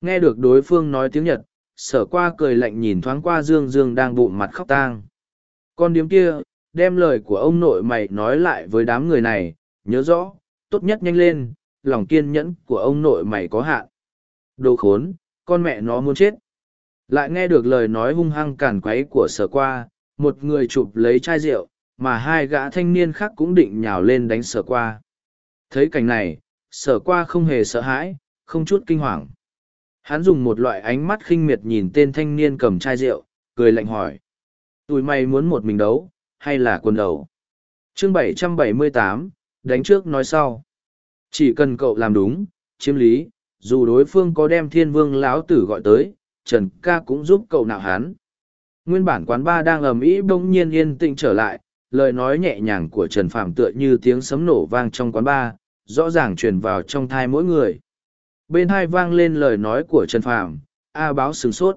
Nghe được đối phương nói tiếng Nhật, sở qua cười lạnh nhìn thoáng qua Dương Dương đang bụng mặt khóc tang. Con điếm kia, đem lời của ông nội mày nói lại với đám người này, nhớ rõ, tốt nhất nhanh lên, lòng kiên nhẫn của ông nội mày có hạn. Đồ khốn, con mẹ nó muốn chết. Lại nghe được lời nói hung hăng cản quấy của sở qua, một người chụp lấy chai rượu, mà hai gã thanh niên khác cũng định nhào lên đánh sở qua. Thấy cảnh này, sở qua không hề sợ hãi, không chút kinh hoàng. Hắn dùng một loại ánh mắt khinh miệt nhìn tên thanh niên cầm chai rượu, cười lạnh hỏi. Tụi mày muốn một mình đấu, hay là quân đầu? chương 778, đánh trước nói sau. Chỉ cần cậu làm đúng, chiếm lý, dù đối phương có đem thiên vương lão tử gọi tới, Trần ca cũng giúp cậu nạo hắn. Nguyên bản quán ba đang ầm ĩ bỗng nhiên yên tĩnh trở lại, lời nói nhẹ nhàng của Trần Phạm tựa như tiếng sấm nổ vang trong quán ba, rõ ràng truyền vào trong thai mỗi người. Bên hai vang lên lời nói của Trần Phạm, A báo sửng sốt.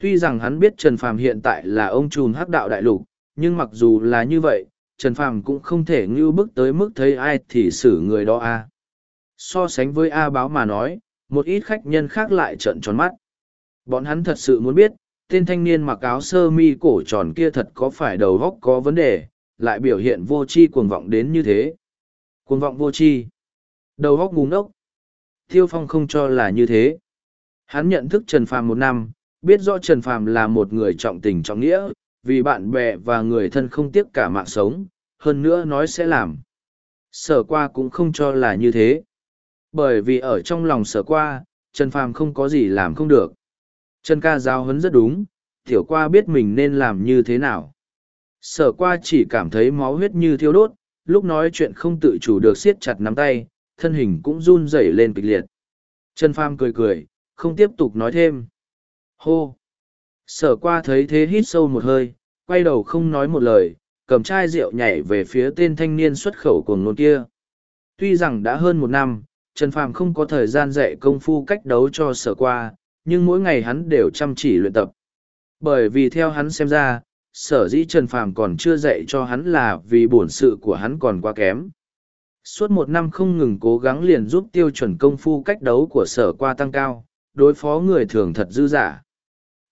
Tuy rằng hắn biết Trần Phạm hiện tại là ông trùm hắc đạo đại lục, nhưng mặc dù là như vậy, Trần Phạm cũng không thể ngưu bức tới mức thấy ai thì xử người đó A. So sánh với A báo mà nói, một ít khách nhân khác lại trợn tròn mắt. Bọn hắn thật sự muốn biết, tên thanh niên mặc áo sơ mi cổ tròn kia thật có phải đầu góc có vấn đề, lại biểu hiện vô tri cuồng vọng đến như thế. Cuồng vọng vô tri, đầu góc ngu ngốc. Tiêu Phong không cho là như thế. Hắn nhận thức Trần Phàm một năm, biết rõ Trần Phàm là một người trọng tình trọng nghĩa, vì bạn bè và người thân không tiếc cả mạng sống, hơn nữa nói sẽ làm. Sở qua cũng không cho là như thế. Bởi vì ở trong lòng sở qua, Trần Phàm không có gì làm không được. Trần ca giáo huấn rất đúng, tiểu qua biết mình nên làm như thế nào. Sở qua chỉ cảm thấy máu huyết như thiêu đốt, lúc nói chuyện không tự chủ được siết chặt nắm tay, thân hình cũng run rẩy lên kịch liệt. Trần Phàm cười cười, không tiếp tục nói thêm. Hô! Sở qua thấy thế hít sâu một hơi, quay đầu không nói một lời, cầm chai rượu nhảy về phía tên thanh niên xuất khẩu của nôn kia. Tuy rằng đã hơn một năm, Trần Phàm không có thời gian dạy công phu cách đấu cho sở qua, nhưng mỗi ngày hắn đều chăm chỉ luyện tập. Bởi vì theo hắn xem ra, sở dĩ Trần Phàm còn chưa dạy cho hắn là vì bổn sự của hắn còn quá kém. Suốt một năm không ngừng cố gắng liền giúp tiêu chuẩn công phu cách đấu của sở qua tăng cao, đối phó người thường thật dư giả.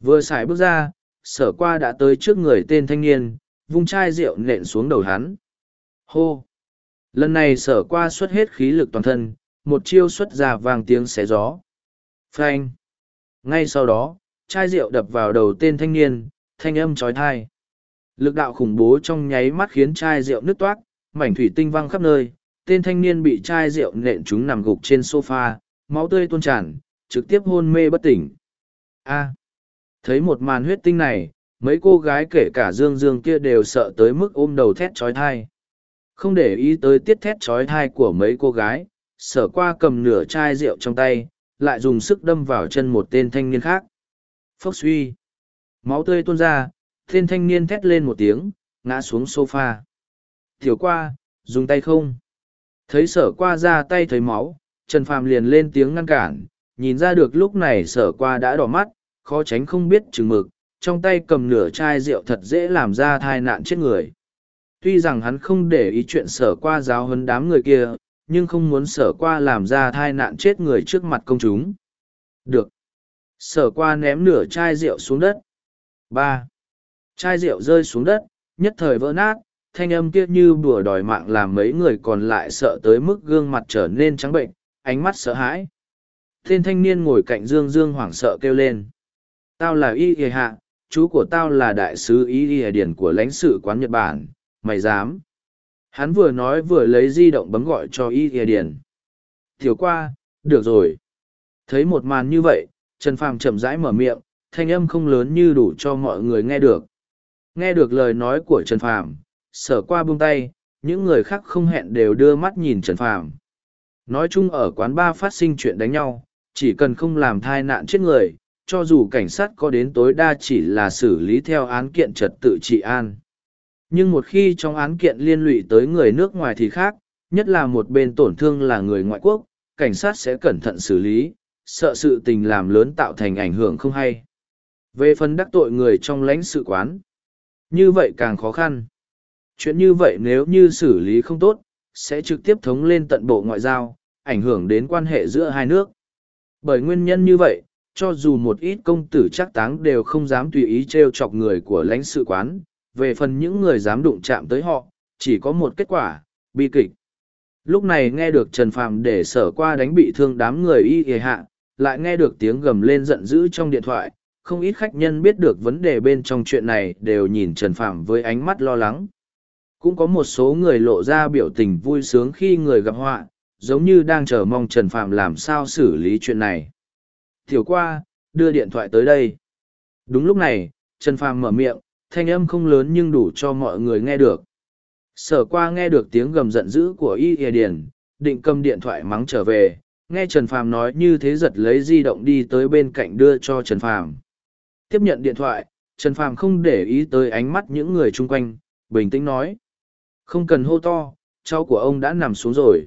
Vừa xài bước ra, sở qua đã tới trước người tên thanh niên, vung chai rượu nện xuống đầu hắn. Hô! Lần này sở qua xuất hết khí lực toàn thân, một chiêu xuất ra vang tiếng xé gió. Phanh! Ngay sau đó, chai rượu đập vào đầu tên thanh niên, thanh âm trói thai. Lực đạo khủng bố trong nháy mắt khiến chai rượu nứt toát, mảnh thủy tinh văng khắp nơi, tên thanh niên bị chai rượu nện chúng nằm gục trên sofa, máu tươi tuôn tràn, trực tiếp hôn mê bất tỉnh. A. thấy một màn huyết tinh này, mấy cô gái kể cả Dương Dương kia đều sợ tới mức ôm đầu thét trói thai. Không để ý tới tiết thét trói thai của mấy cô gái, sở qua cầm nửa chai rượu trong tay, lại dùng sức đâm vào chân một tên thanh niên khác. Phốc suy. Máu tươi tuôn ra, tên thanh niên thét lên một tiếng, ngã xuống sofa. Tiểu qua, dùng tay không. Thấy sở qua ra tay thấy máu, Trần Phàm liền lên tiếng ngăn cản, nhìn ra được lúc này sở qua đã đỏ mắt, khó tránh không biết chừng mực, trong tay cầm nửa chai rượu thật dễ làm ra thai nạn chết người. Tuy rằng hắn không để ý chuyện sở qua giáo hấn đám người kia, nhưng không muốn sở qua làm ra thai nạn chết người trước mặt công chúng. Được. Sở qua ném nửa chai rượu xuống đất. ba Chai rượu rơi xuống đất, nhất thời vỡ nát, thanh âm kia như bùa đòi mạng làm mấy người còn lại sợ tới mức gương mặt trở nên trắng bệnh, ánh mắt sợ hãi. Tên thanh niên ngồi cạnh Dương Dương hoảng sợ kêu lên. Tao là Y Y Hạ, chú của tao là đại sứ Y Y Điển của lãnh sự quán Nhật Bản, mày dám. Hắn vừa nói vừa lấy di động bấm gọi cho Y Y điền Tiểu qua, được rồi. Thấy một màn như vậy, Trần Phàm chậm rãi mở miệng, thanh âm không lớn như đủ cho mọi người nghe được. Nghe được lời nói của Trần Phàm, sở qua buông tay, những người khác không hẹn đều đưa mắt nhìn Trần Phàm. Nói chung ở quán ba phát sinh chuyện đánh nhau, chỉ cần không làm thai nạn chết người, cho dù cảnh sát có đến tối đa chỉ là xử lý theo án kiện trật tự trị an. Nhưng một khi trong án kiện liên lụy tới người nước ngoài thì khác, nhất là một bên tổn thương là người ngoại quốc, cảnh sát sẽ cẩn thận xử lý, sợ sự tình làm lớn tạo thành ảnh hưởng không hay. Về phần đắc tội người trong lãnh sự quán, như vậy càng khó khăn. Chuyện như vậy nếu như xử lý không tốt, sẽ trực tiếp thống lên tận bộ ngoại giao, ảnh hưởng đến quan hệ giữa hai nước. Bởi nguyên nhân như vậy, cho dù một ít công tử chắc táng đều không dám tùy ý trêu chọc người của lãnh sự quán, về phần những người dám đụng chạm tới họ, chỉ có một kết quả, bi kịch. Lúc này nghe được Trần Phạm để sở qua đánh bị thương đám người y hề hạ, lại nghe được tiếng gầm lên giận dữ trong điện thoại, không ít khách nhân biết được vấn đề bên trong chuyện này đều nhìn Trần Phạm với ánh mắt lo lắng. Cũng có một số người lộ ra biểu tình vui sướng khi người gặp họa, giống như đang chờ mong Trần Phạm làm sao xử lý chuyện này. Tiểu qua, đưa điện thoại tới đây. Đúng lúc này, Trần Phạm mở miệng, thanh âm không lớn nhưng đủ cho mọi người nghe được. Sở qua nghe được tiếng gầm giận dữ của Y ỉa Điền, định cầm điện thoại mắng trở về, nghe Trần Phàm nói như thế giật lấy di động đi tới bên cạnh đưa cho Trần Phàm. Tiếp nhận điện thoại, Trần Phàm không để ý tới ánh mắt những người chung quanh, bình tĩnh nói. Không cần hô to, cháu của ông đã nằm xuống rồi.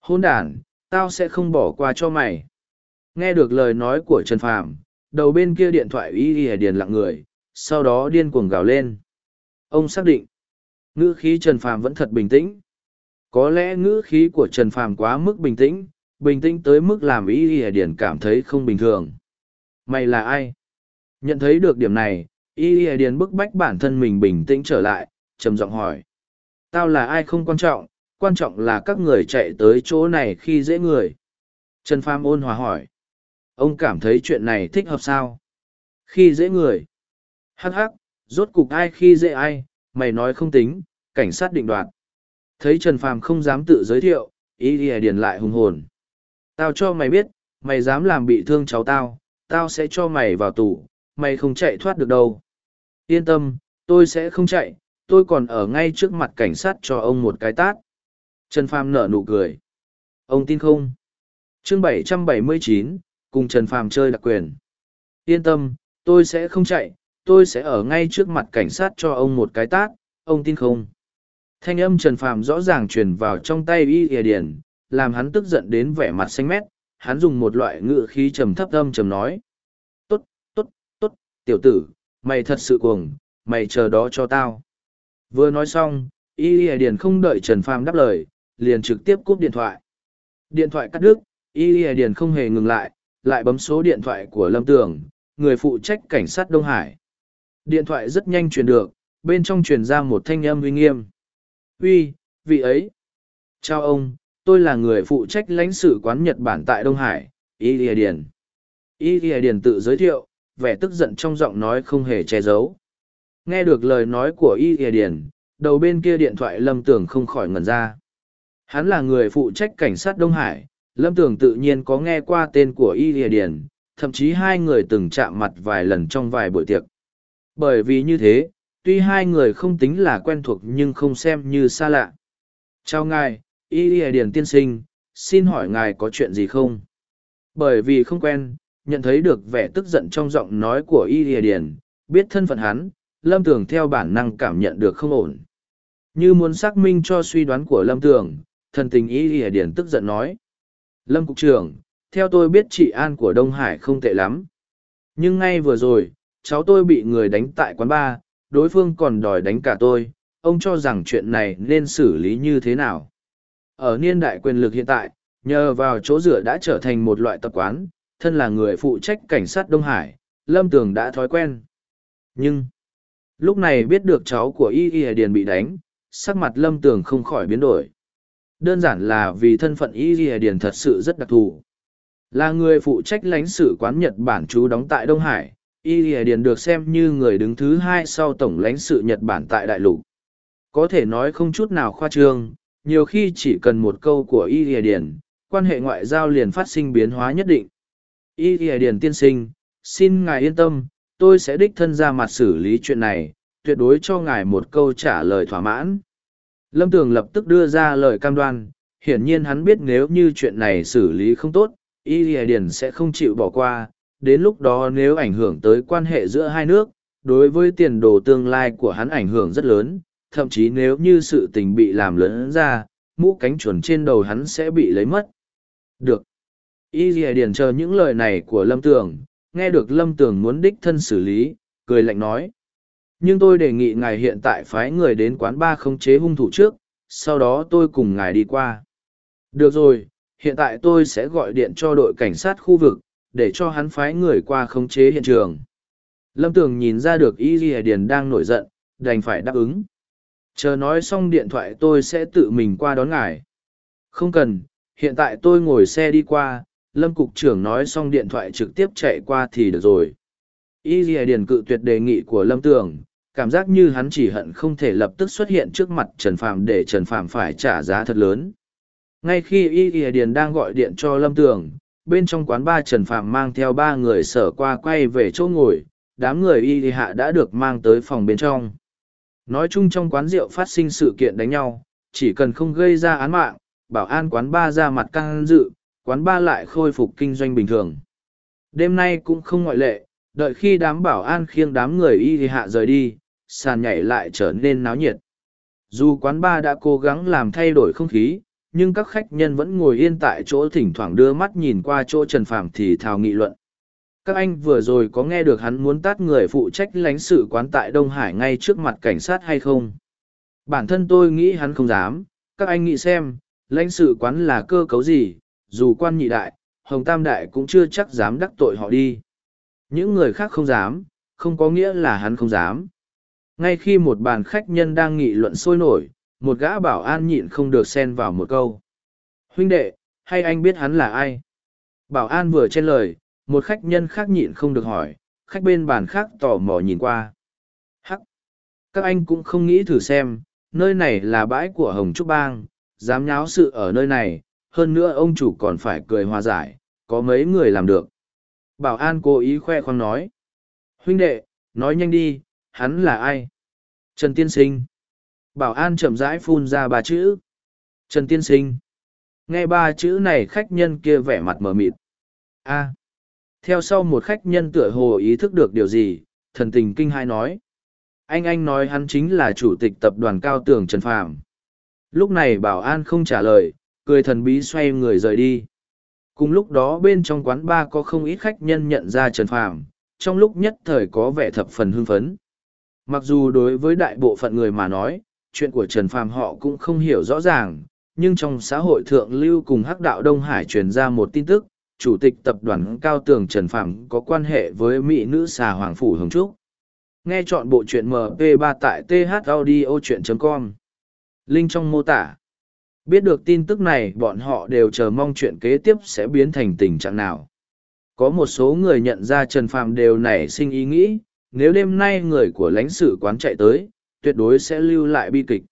Hôn đàn, tao sẽ không bỏ qua cho mày. Nghe được lời nói của Trần Phàm, đầu bên kia điện thoại Y Y Điền lặng người, sau đó điên cuồng gào lên. Ông xác định, ngữ khí Trần Phàm vẫn thật bình tĩnh. Có lẽ ngữ khí của Trần Phàm quá mức bình tĩnh, bình tĩnh tới mức làm ý Y điển cảm thấy không bình thường. Mày là ai? Nhận thấy được điểm này, y Y Điền bức bách bản thân mình bình tĩnh trở lại, trầm giọng hỏi. Tao là ai không quan trọng, quan trọng là các người chạy tới chỗ này khi dễ người. Trần Phàm ôn hòa hỏi. Ông cảm thấy chuyện này thích hợp sao? Khi dễ người. Hắc hắc, rốt cục ai khi dễ ai, mày nói không tính, cảnh sát định đoạt. Thấy Trần Phàm không dám tự giới thiệu, ý đi điền lại hùng hồn. Tao cho mày biết, mày dám làm bị thương cháu tao, tao sẽ cho mày vào tù, mày không chạy thoát được đâu. Yên tâm, tôi sẽ không chạy, tôi còn ở ngay trước mặt cảnh sát cho ông một cái tát. Trần Phàm nở nụ cười. Ông tin không? Chương 779, cùng Trần Phàm chơi đặc quyền. Yên tâm, tôi sẽ không chạy, tôi sẽ ở ngay trước mặt cảnh sát cho ông một cái tát, ông tin không? Thanh âm Trần Phàm rõ ràng truyền vào trong tay Y ỉa điển, làm hắn tức giận đến vẻ mặt xanh mét, hắn dùng một loại ngữ khí trầm thấp âm trầm nói. Tốt, tốt, tốt, tiểu tử, mày thật sự cuồng, mày chờ đó cho tao. Vừa nói xong, Y ỉa điển không đợi Trần Phàm đáp lời, liền trực tiếp cúp điện thoại. Điện thoại cắt đứt, Y ỉa điển không hề ngừng lại, lại bấm số điện thoại của Lâm Tường, người phụ trách cảnh sát Đông Hải. Điện thoại rất nhanh truyền được, bên trong truyền ra một thanh âm uy nghiêm. Uy, vị ấy. Chào ông, tôi là người phụ trách lãnh sự quán Nhật Bản tại Đông Hải, Y Lìa Điền. Y Lìa Điền tự giới thiệu, vẻ tức giận trong giọng nói không hề che giấu. Nghe được lời nói của Y Lìa Điền, đầu bên kia điện thoại Lâm Tường không khỏi ngẩn ra. Hắn là người phụ trách cảnh sát Đông Hải, Lâm Tường tự nhiên có nghe qua tên của Y Lìa Điền, thậm chí hai người từng chạm mặt vài lần trong vài buổi tiệc. Bởi vì như thế, tuy hai người không tính là quen thuộc nhưng không xem như xa lạ. Chào ngài, y y điền tiên sinh, xin hỏi ngài có chuyện gì không? Bởi vì không quen, nhận thấy được vẻ tức giận trong giọng nói của y y điền, biết thân phận hắn, lâm tường theo bản năng cảm nhận được không ổn. Như muốn xác minh cho suy đoán của lâm tường, thần tình y y điền tức giận nói. Lâm Cục trưởng, theo tôi biết trị an của Đông Hải không tệ lắm. Nhưng ngay vừa rồi, cháu tôi bị người đánh tại quán bar, đối phương còn đòi đánh cả tôi, ông cho rằng chuyện này nên xử lý như thế nào. Ở niên đại quyền lực hiện tại, nhờ vào chỗ rửa đã trở thành một loại tập quán, thân là người phụ trách cảnh sát Đông Hải, Lâm Tường đã thói quen. Nhưng, lúc này biết được cháu của Y Y Điền bị đánh, sắc mặt Lâm Tường không khỏi biến đổi. Đơn giản là vì thân phận Y Y Điền thật sự rất đặc thù. Là người phụ trách lãnh sự quán Nhật Bản trú đóng tại Đông Hải, y lìa điền được xem như người đứng thứ hai sau tổng lãnh sự nhật bản tại đại lục. Có thể nói không chút nào khoa trương, nhiều khi chỉ cần một câu của y lìa điền, quan hệ ngoại giao liền phát sinh biến hóa nhất định. Y lìa điền tiên sinh, xin ngài yên tâm, tôi sẽ đích thân ra mặt xử lý chuyện này, tuyệt đối cho ngài một câu trả lời thỏa mãn. Lâm tường lập tức đưa ra lời cam đoan, hiển nhiên hắn biết nếu như chuyện này xử lý không tốt, y lìa điền sẽ không chịu bỏ qua đến lúc đó nếu ảnh hưởng tới quan hệ giữa hai nước, đối với tiền đồ tương lai của hắn ảnh hưởng rất lớn, thậm chí nếu như sự tình bị làm lớn ra, mũ cánh chuẩn trên đầu hắn sẽ bị lấy mất. Được. Y Dì Điền chờ những lời này của Lâm Tường, nghe được Lâm Tường muốn đích thân xử lý, cười lạnh nói. Nhưng tôi đề nghị ngài hiện tại phái người đến quán ba khống chế hung thủ trước, sau đó tôi cùng ngài đi qua. Được rồi, hiện tại tôi sẽ gọi điện cho đội cảnh sát khu vực, để cho hắn phái người qua khống chế hiện trường. Lâm Tường nhìn ra được Y Ghi Điền đang nổi giận, đành phải đáp ứng. Chờ nói xong điện thoại tôi sẽ tự mình qua đón ngài. Không cần, hiện tại tôi ngồi xe đi qua, Lâm Cục trưởng nói xong điện thoại trực tiếp chạy qua thì được rồi. Y Ghi Điền cự tuyệt đề nghị của Lâm Tường, cảm giác như hắn chỉ hận không thể lập tức xuất hiện trước mặt Trần Phạm để Trần Phạm phải trả giá thật lớn. Ngay khi Y Ghi Điền đang gọi điện cho Lâm Tường, bên trong quán ba Trần Phạm mang theo ba người sở qua quay về chỗ ngồi, đám người Y Hạ đã được mang tới phòng bên trong. Nói chung trong quán rượu phát sinh sự kiện đánh nhau, chỉ cần không gây ra án mạng, bảo an quán ba ra mặt căng dự, quán ba lại khôi phục kinh doanh bình thường. Đêm nay cũng không ngoại lệ, đợi khi đám bảo an khiêng đám người y hạ rời đi, sàn nhảy lại trở nên náo nhiệt. Dù quán ba đã cố gắng làm thay đổi không khí, nhưng các khách nhân vẫn ngồi yên tại chỗ thỉnh thoảng đưa mắt nhìn qua chỗ Trần Phàm thì thào nghị luận. Các anh vừa rồi có nghe được hắn muốn tát người phụ trách lãnh sự quán tại Đông Hải ngay trước mặt cảnh sát hay không? Bản thân tôi nghĩ hắn không dám, các anh nghĩ xem, lãnh sự quán là cơ cấu gì, dù quan nhị đại, hồng tam đại cũng chưa chắc dám đắc tội họ đi. Những người khác không dám, không có nghĩa là hắn không dám. Ngay khi một bàn khách nhân đang nghị luận sôi nổi, một gã bảo an nhịn không được xen vào một câu. Huynh đệ, hay anh biết hắn là ai? Bảo an vừa chen lời, một khách nhân khác nhịn không được hỏi, khách bên bàn khác tò mò nhìn qua. Hắc! Các anh cũng không nghĩ thử xem, nơi này là bãi của Hồng Trúc Bang, dám nháo sự ở nơi này, hơn nữa ông chủ còn phải cười hòa giải, có mấy người làm được. Bảo an cố ý khoe khoang nói. Huynh đệ, nói nhanh đi, hắn là ai? Trần Tiên Sinh. Bảo an chậm rãi phun ra ba chữ. Trần Tiên Sinh. Nghe ba chữ này khách nhân kia vẻ mặt mờ mịt. a Theo sau một khách nhân tựa hồ ý thức được điều gì, thần tình kinh hai nói. Anh anh nói hắn chính là chủ tịch tập đoàn cao tường Trần Phàm. Lúc này bảo an không trả lời, cười thần bí xoay người rời đi. Cùng lúc đó bên trong quán ba có không ít khách nhân nhận ra Trần Phàm, trong lúc nhất thời có vẻ thập phần hưng phấn. Mặc dù đối với đại bộ phận người mà nói, chuyện của Trần Phàm họ cũng không hiểu rõ ràng, nhưng trong xã hội thượng lưu cùng hắc đạo Đông Hải truyền ra một tin tức, chủ tịch tập đoàn cao tường Trần Phàm có quan hệ với mỹ nữ xà Hoàng Phủ Hồng Trúc. Nghe chọn bộ truyện MP3 tại thaudio.com. Link trong mô tả. Biết được tin tức này bọn họ đều chờ mong chuyện kế tiếp sẽ biến thành tình trạng nào. Có một số người nhận ra Trần Phàm đều nảy sinh ý nghĩ, nếu đêm nay người của lãnh sự quán chạy tới, tuyệt đối sẽ lưu lại bi kịch.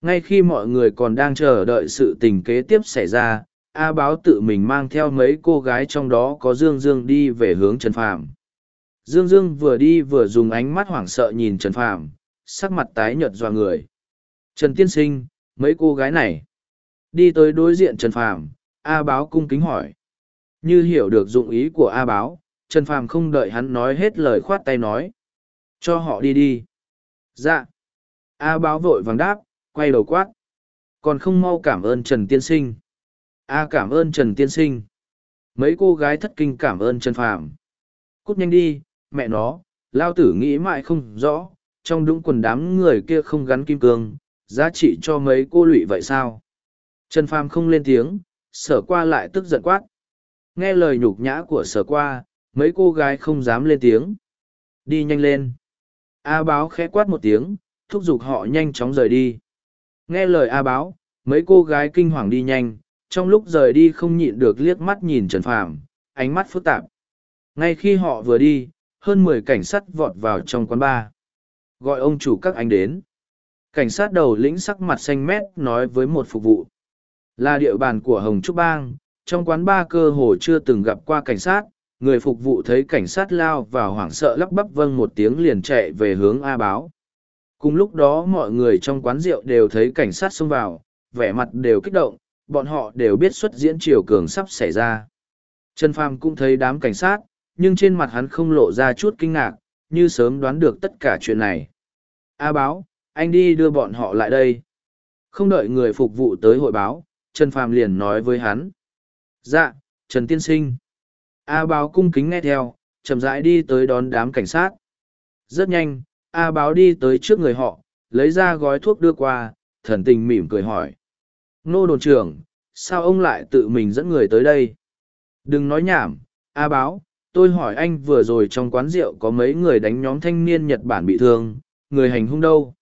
Ngay khi mọi người còn đang chờ đợi sự tình kế tiếp xảy ra, A báo tự mình mang theo mấy cô gái trong đó có Dương Dương đi về hướng Trần Phàm. Dương Dương vừa đi vừa dùng ánh mắt hoảng sợ nhìn Trần Phàm, sắc mặt tái nhợt doa người. Trần Tiên Sinh, mấy cô gái này. Đi tới đối diện Trần Phàm, A Báo cung kính hỏi. Như hiểu được dụng ý của A Báo, Trần Phàm không đợi hắn nói hết lời khoát tay nói. Cho họ đi đi. Dạ. A Báo vội vàng đáp, quay đầu quát. Còn không mau cảm ơn Trần Tiên Sinh. A cảm ơn Trần Tiên Sinh. Mấy cô gái thất kinh cảm ơn Trần Phàm. Cút nhanh đi, mẹ nó, lao tử nghĩ mãi không rõ, trong đúng quần đám người kia không gắn kim cương, giá trị cho mấy cô lụy vậy sao? Trần Phàm không lên tiếng, sở qua lại tức giận quát. Nghe lời nhục nhã của sở qua, mấy cô gái không dám lên tiếng. Đi nhanh lên. A báo khẽ quát một tiếng, thúc giục họ nhanh chóng rời đi. Nghe lời A báo, mấy cô gái kinh hoàng đi nhanh, trong lúc rời đi không nhịn được liếc mắt nhìn Trần Phàm, ánh mắt phức tạp. Ngay khi họ vừa đi, hơn mười cảnh sát vọt vào trong quán bar. Gọi ông chủ các anh đến. Cảnh sát đầu lĩnh sắc mặt xanh mét nói với một phục vụ. Là địa bàn của Hồng Trúc Bang, trong quán bar cơ hồ chưa từng gặp qua cảnh sát, người phục vụ thấy cảnh sát lao vào hoảng sợ lắp bắp vâng một tiếng liền chạy về hướng A báo. Cùng lúc đó mọi người trong quán rượu đều thấy cảnh sát xông vào, vẻ mặt đều kích động, bọn họ đều biết xuất diễn triều cường sắp xảy ra. Trần Phàm cũng thấy đám cảnh sát, nhưng trên mặt hắn không lộ ra chút kinh ngạc, như sớm đoán được tất cả chuyện này. A báo, anh đi đưa bọn họ lại đây. Không đợi người phục vụ tới hội báo, Trần Phàm liền nói với hắn. Dạ, Trần Tiên Sinh. A báo cung kính nghe theo, chậm rãi đi tới đón đám cảnh sát. Rất nhanh, A báo đi tới trước người họ, lấy ra gói thuốc đưa qua, thần tình mỉm cười hỏi. Nô đồn trưởng, sao ông lại tự mình dẫn người tới đây? Đừng nói nhảm, A báo, tôi hỏi anh vừa rồi trong quán rượu có mấy người đánh nhóm thanh niên Nhật Bản bị thương, người hành hung đâu?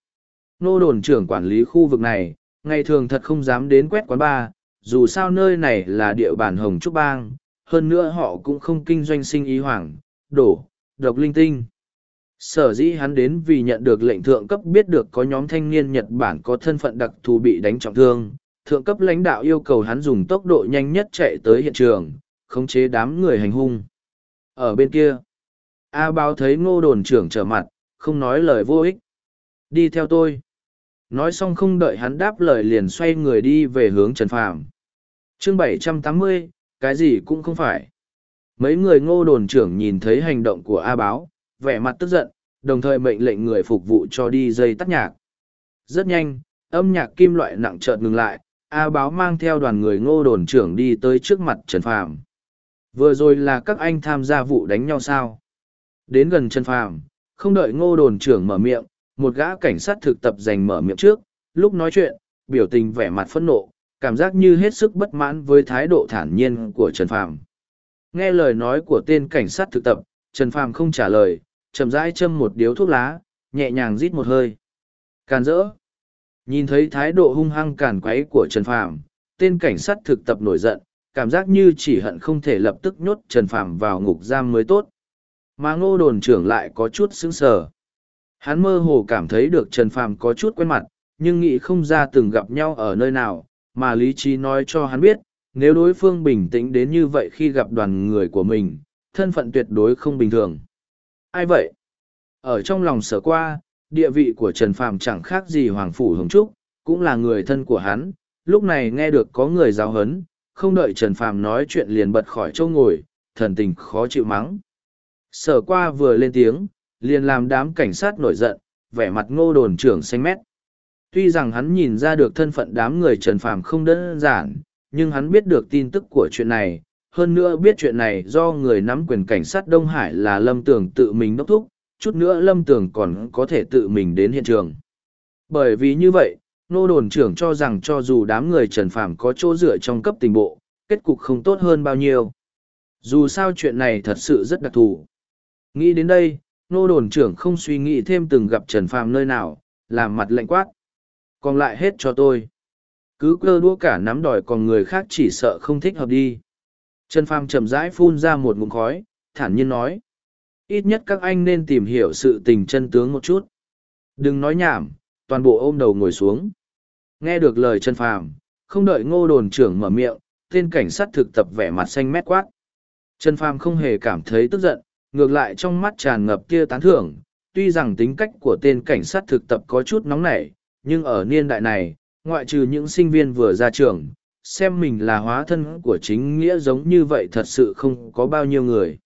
Nô đồn trưởng quản lý khu vực này, ngày thường thật không dám đến quét quán bar, dù sao nơi này là địa bàn Hồng Trúc Bang, hơn nữa họ cũng không kinh doanh sinh ý hoảng, đổ, độc linh tinh. Sở dĩ hắn đến vì nhận được lệnh thượng cấp biết được có nhóm thanh niên Nhật Bản có thân phận đặc thù bị đánh trọng thương, thượng cấp lãnh đạo yêu cầu hắn dùng tốc độ nhanh nhất chạy tới hiện trường, khống chế đám người hành hung. Ở bên kia, A báo thấy ngô đồn trưởng trở mặt, không nói lời vô ích. Đi theo tôi. Nói xong không đợi hắn đáp lời liền xoay người đi về hướng Trần Phàm. chương bảy trăm tám mươi cái gì cũng không phải. Mấy người ngô đồn trưởng nhìn thấy hành động của A báo, vẻ mặt tức giận, đồng thời mệnh lệnh người phục vụ cho đi dây tắt nhạc. Rất nhanh, âm nhạc kim loại nặng chợt ngừng lại, A báo mang theo đoàn người ngô đồn trưởng đi tới trước mặt Trần Phàm. Vừa rồi là các anh tham gia vụ đánh nhau sao? Đến gần Trần Phàm, không đợi ngô đồn trưởng mở miệng, một gã cảnh sát thực tập giành mở miệng trước, lúc nói chuyện, biểu tình vẻ mặt phẫn nộ, cảm giác như hết sức bất mãn với thái độ thản nhiên của Trần Phàm. Nghe lời nói của tên cảnh sát thực tập, Trần Phàm không trả lời, chậm rãi châm một điếu thuốc lá, nhẹ nhàng rít một hơi. Càn rỡ. Nhìn thấy thái độ hung hăng càn quấy của Trần Phàm, tên cảnh sát thực tập nổi giận, cảm giác như chỉ hận không thể lập tức nhốt Trần Phàm vào ngục giam mới tốt. Mà ngô đồn trưởng lại có chút sững sờ. Hắn mơ hồ cảm thấy được Trần Phàm có chút quen mặt, nhưng nghĩ không ra từng gặp nhau ở nơi nào, mà lý trí nói cho hắn biết, nếu đối phương bình tĩnh đến như vậy khi gặp đoàn người của mình, thân phận tuyệt đối không bình thường. Ai vậy? Ở trong lòng sở qua, địa vị của Trần Phàm chẳng khác gì Hoàng Phủ Hồng Trúc, cũng là người thân của hắn, lúc này nghe được có người giáo hấn, không đợi Trần Phàm nói chuyện liền bật khỏi chỗ ngồi, thần tình khó chịu mắng. Sở qua vừa lên tiếng, liền làm đám cảnh sát nổi giận, vẻ mặt ngô đồn trưởng xanh mét. Tuy rằng hắn nhìn ra được thân phận đám người Trần Phàm không đơn giản, nhưng hắn biết được tin tức của chuyện này, hơn nữa biết chuyện này do người nắm quyền cảnh sát Đông Hải là Lâm Tường tự mình đốc thúc, chút nữa Lâm Tường còn có thể tự mình đến hiện trường. Bởi vì như vậy, nô đồn trưởng cho rằng cho dù đám người Trần Phàm có chỗ dựa trong cấp tình bộ, kết cục không tốt hơn bao nhiêu. Dù sao chuyện này thật sự rất đặc thù. Nghĩ đến đây, nô đồn trưởng không suy nghĩ thêm từng gặp Trần Phàm nơi nào, làm mặt lạnh quát. Còn lại hết cho tôi. Cứ cơ đua cả nắm đòi còn người khác chỉ sợ không thích hợp đi. Trần Phàm chậm rãi phun ra một ngụm khói, thản nhiên nói. Ít nhất các anh nên tìm hiểu sự tình chân tướng một chút. Đừng nói nhảm, toàn bộ ôm đầu ngồi xuống. Nghe được lời Trần Phàm, không đợi ngô đồn trưởng mở miệng, tên cảnh sát thực tập vẻ mặt xanh mét quát. Trần Phàm không hề cảm thấy tức giận, ngược lại trong mắt tràn ngập kia tán thưởng. Tuy rằng tính cách của tên cảnh sát thực tập có chút nóng nảy, nhưng ở niên đại này, ngoại trừ những sinh viên vừa ra trường, xem mình là hóa thân của chính nghĩa giống như vậy thật sự không có bao nhiêu người.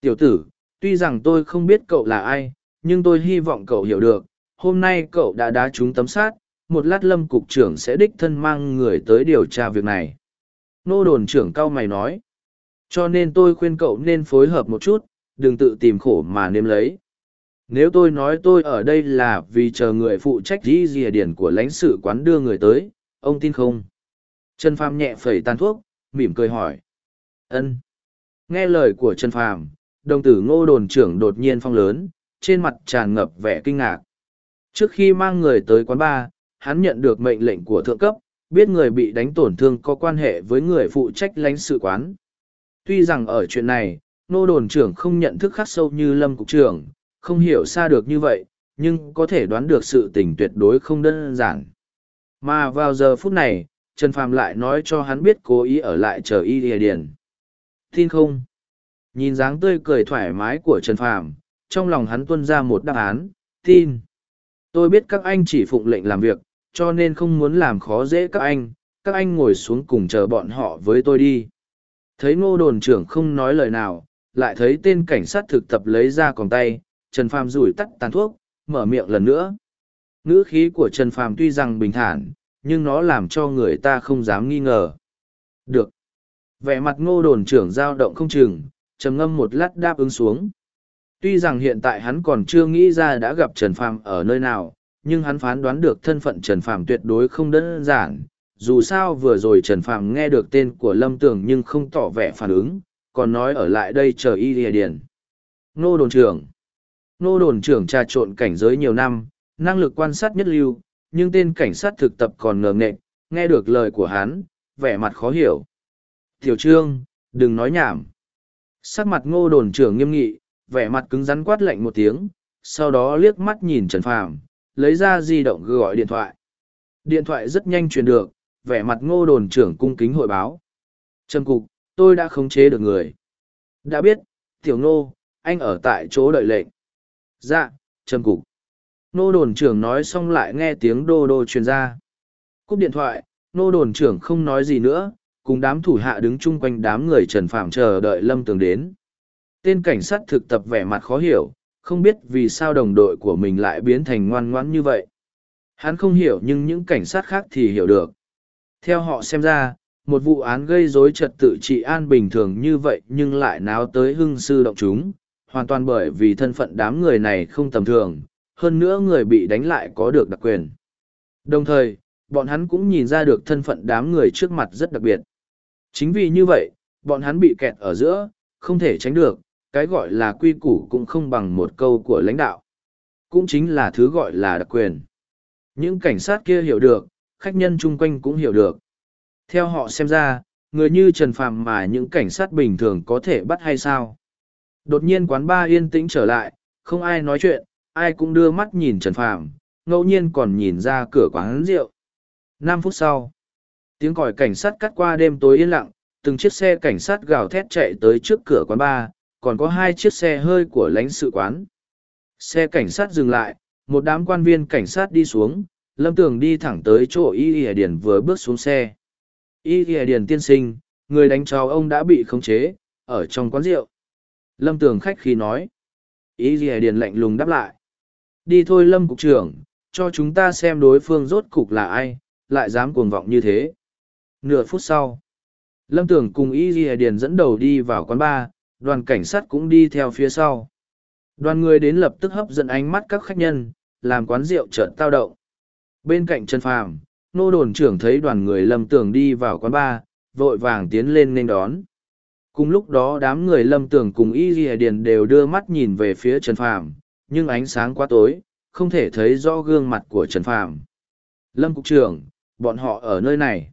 Tiểu tử, tuy rằng tôi không biết cậu là ai, nhưng tôi hy vọng cậu hiểu được, hôm nay cậu đã đá trúng tấm sát, một lát lâm cục trưởng sẽ đích thân mang người tới điều tra việc này. Nô đồn trưởng cao mày nói, cho nên tôi khuyên cậu nên phối hợp một chút, đừng tự tìm khổ mà nếm lấy. Nếu tôi nói tôi ở đây là vì chờ người phụ trách di dìa điển của lãnh sự quán đưa người tới, ông tin không? Trần Phàm nhẹ phẩy tàn thuốc, mỉm cười hỏi. Ân. Nghe lời của Trần Phàm, đồng tử ngô đồn trưởng đột nhiên phong lớn, trên mặt tràn ngập vẻ kinh ngạc. Trước khi mang người tới quán bar, hắn nhận được mệnh lệnh của thượng cấp, biết người bị đánh tổn thương có quan hệ với người phụ trách lãnh sự quán. Tuy rằng ở chuyện này, ngô đồn trưởng không nhận thức khắc sâu như lâm cục trưởng, không hiểu xa được như vậy, nhưng có thể đoán được sự tình tuyệt đối không đơn giản. Mà vào giờ phút này, Trần Phàm lại nói cho hắn biết cố ý ở lại chờ y địa điền. Tin không? Nhìn dáng tươi cười thoải mái của Trần Phàm, trong lòng hắn tuân ra một đáp án, tin. Tôi biết các anh chỉ phụng lệnh làm việc, cho nên không muốn làm khó dễ các anh, các anh ngồi xuống cùng chờ bọn họ với tôi đi. Thấy ngô đồn trưởng không nói lời nào, lại thấy tên cảnh sát thực tập lấy ra còng tay, Trần Phàm rủi tắt tàn thuốc, mở miệng lần nữa. Ngữ khí của Trần Phàm tuy rằng bình thản, nhưng nó làm cho người ta không dám nghi ngờ. Được. Vẻ mặt ngô đồn trưởng dao động không chừng, trầm ngâm một lát đáp ứng xuống. Tuy rằng hiện tại hắn còn chưa nghĩ ra đã gặp Trần Phàm ở nơi nào, nhưng hắn phán đoán được thân phận Trần Phàm tuyệt đối không đơn giản. Dù sao vừa rồi Trần Phàm nghe được tên của Lâm Tường nhưng không tỏ vẻ phản ứng, còn nói ở lại đây chờ y địa điển. Nô đồn trưởng Nô đồn trưởng trà trộn cảnh giới nhiều năm, năng lực quan sát nhất lưu, nhưng tên cảnh sát thực tập còn ngờ nghệch, nghe được lời của hắn, vẻ mặt khó hiểu. Tiểu trương, đừng nói nhảm. Sắc mặt ngô đồn trưởng nghiêm nghị, vẻ mặt cứng rắn quát lạnh một tiếng, sau đó liếc mắt nhìn Trần Phàm, lấy ra di động gọi điện thoại. Điện thoại rất nhanh truyền được, vẻ mặt ngô đồn trưởng cung kính hội báo. Trần Cục, tôi đã khống chế được người. Đã biết, tiểu ngô, anh ở tại chỗ đợi lệnh. Dạ, Trần Cục. Nô đồn trưởng nói xong lại nghe tiếng đô đô truyền ra. Cúp điện thoại, nô đồn trưởng không nói gì nữa, cùng đám thủ hạ đứng chung quanh đám người Trần Phạm chờ đợi Lâm Tường đến. Tên cảnh sát thực tập vẻ mặt khó hiểu, không biết vì sao đồng đội của mình lại biến thành ngoan ngoãn như vậy. Hắn không hiểu nhưng những cảnh sát khác thì hiểu được. Theo họ xem ra, một vụ án gây rối trật tự trị an bình thường như vậy nhưng lại náo tới hưng sư động chúng, hoàn toàn bởi vì thân phận đám người này không tầm thường, hơn nữa người bị đánh lại có được đặc quyền. Đồng thời, bọn hắn cũng nhìn ra được thân phận đám người trước mặt rất đặc biệt. Chính vì như vậy, bọn hắn bị kẹt ở giữa, không thể tránh được, cái gọi là quy củ cũng không bằng một câu của lãnh đạo. Cũng chính là thứ gọi là đặc quyền. Những cảnh sát kia hiểu được, khách nhân chung quanh cũng hiểu được. Theo họ xem ra, người như Trần Phạm mà những cảnh sát bình thường có thể bắt hay sao? Đột nhiên quán ba yên tĩnh trở lại, không ai nói chuyện, ai cũng đưa mắt nhìn Trần Phạm, ngẫu nhiên còn nhìn ra cửa quán rượu. Năm phút sau, tiếng còi cảnh sát cắt qua đêm tối yên lặng, từng chiếc xe cảnh sát gào thét chạy tới trước cửa quán bar, còn có hai chiếc xe hơi của lãnh sự quán. Xe cảnh sát dừng lại, một đám quan viên cảnh sát đi xuống, Lâm Tường đi thẳng tới chỗ Y Y Điền vừa bước xuống xe. Y Y Điền tiên sinh, người đánh cháu ông đã bị khống chế, ở trong quán rượu. Lâm Tường khách khí nói. Y Y Điền lạnh lùng đáp lại. Đi thôi Lâm Cục trưởng, cho chúng ta xem đối phương rốt cục là ai, lại dám cuồng vọng như thế. Nửa phút sau, Lâm tưởng cùng Y ghi Điền dẫn đầu đi vào quán bar, đoàn cảnh sát cũng đi theo phía sau. Đoàn người đến lập tức hấp dẫn ánh mắt các khách nhân, làm quán rượu chợt tao động. Bên cạnh Trần Phàm, nô đồn trưởng thấy đoàn người lâm tường đi vào quán bar, vội vàng tiến lên nên đón. Cùng lúc đó đám người lâm tường cùng y ghi điền đều đưa mắt nhìn về phía Trần Phàm, nhưng ánh sáng quá tối, không thể thấy rõ gương mặt của Trần Phàm. Lâm Cục trưởng, bọn họ ở nơi này.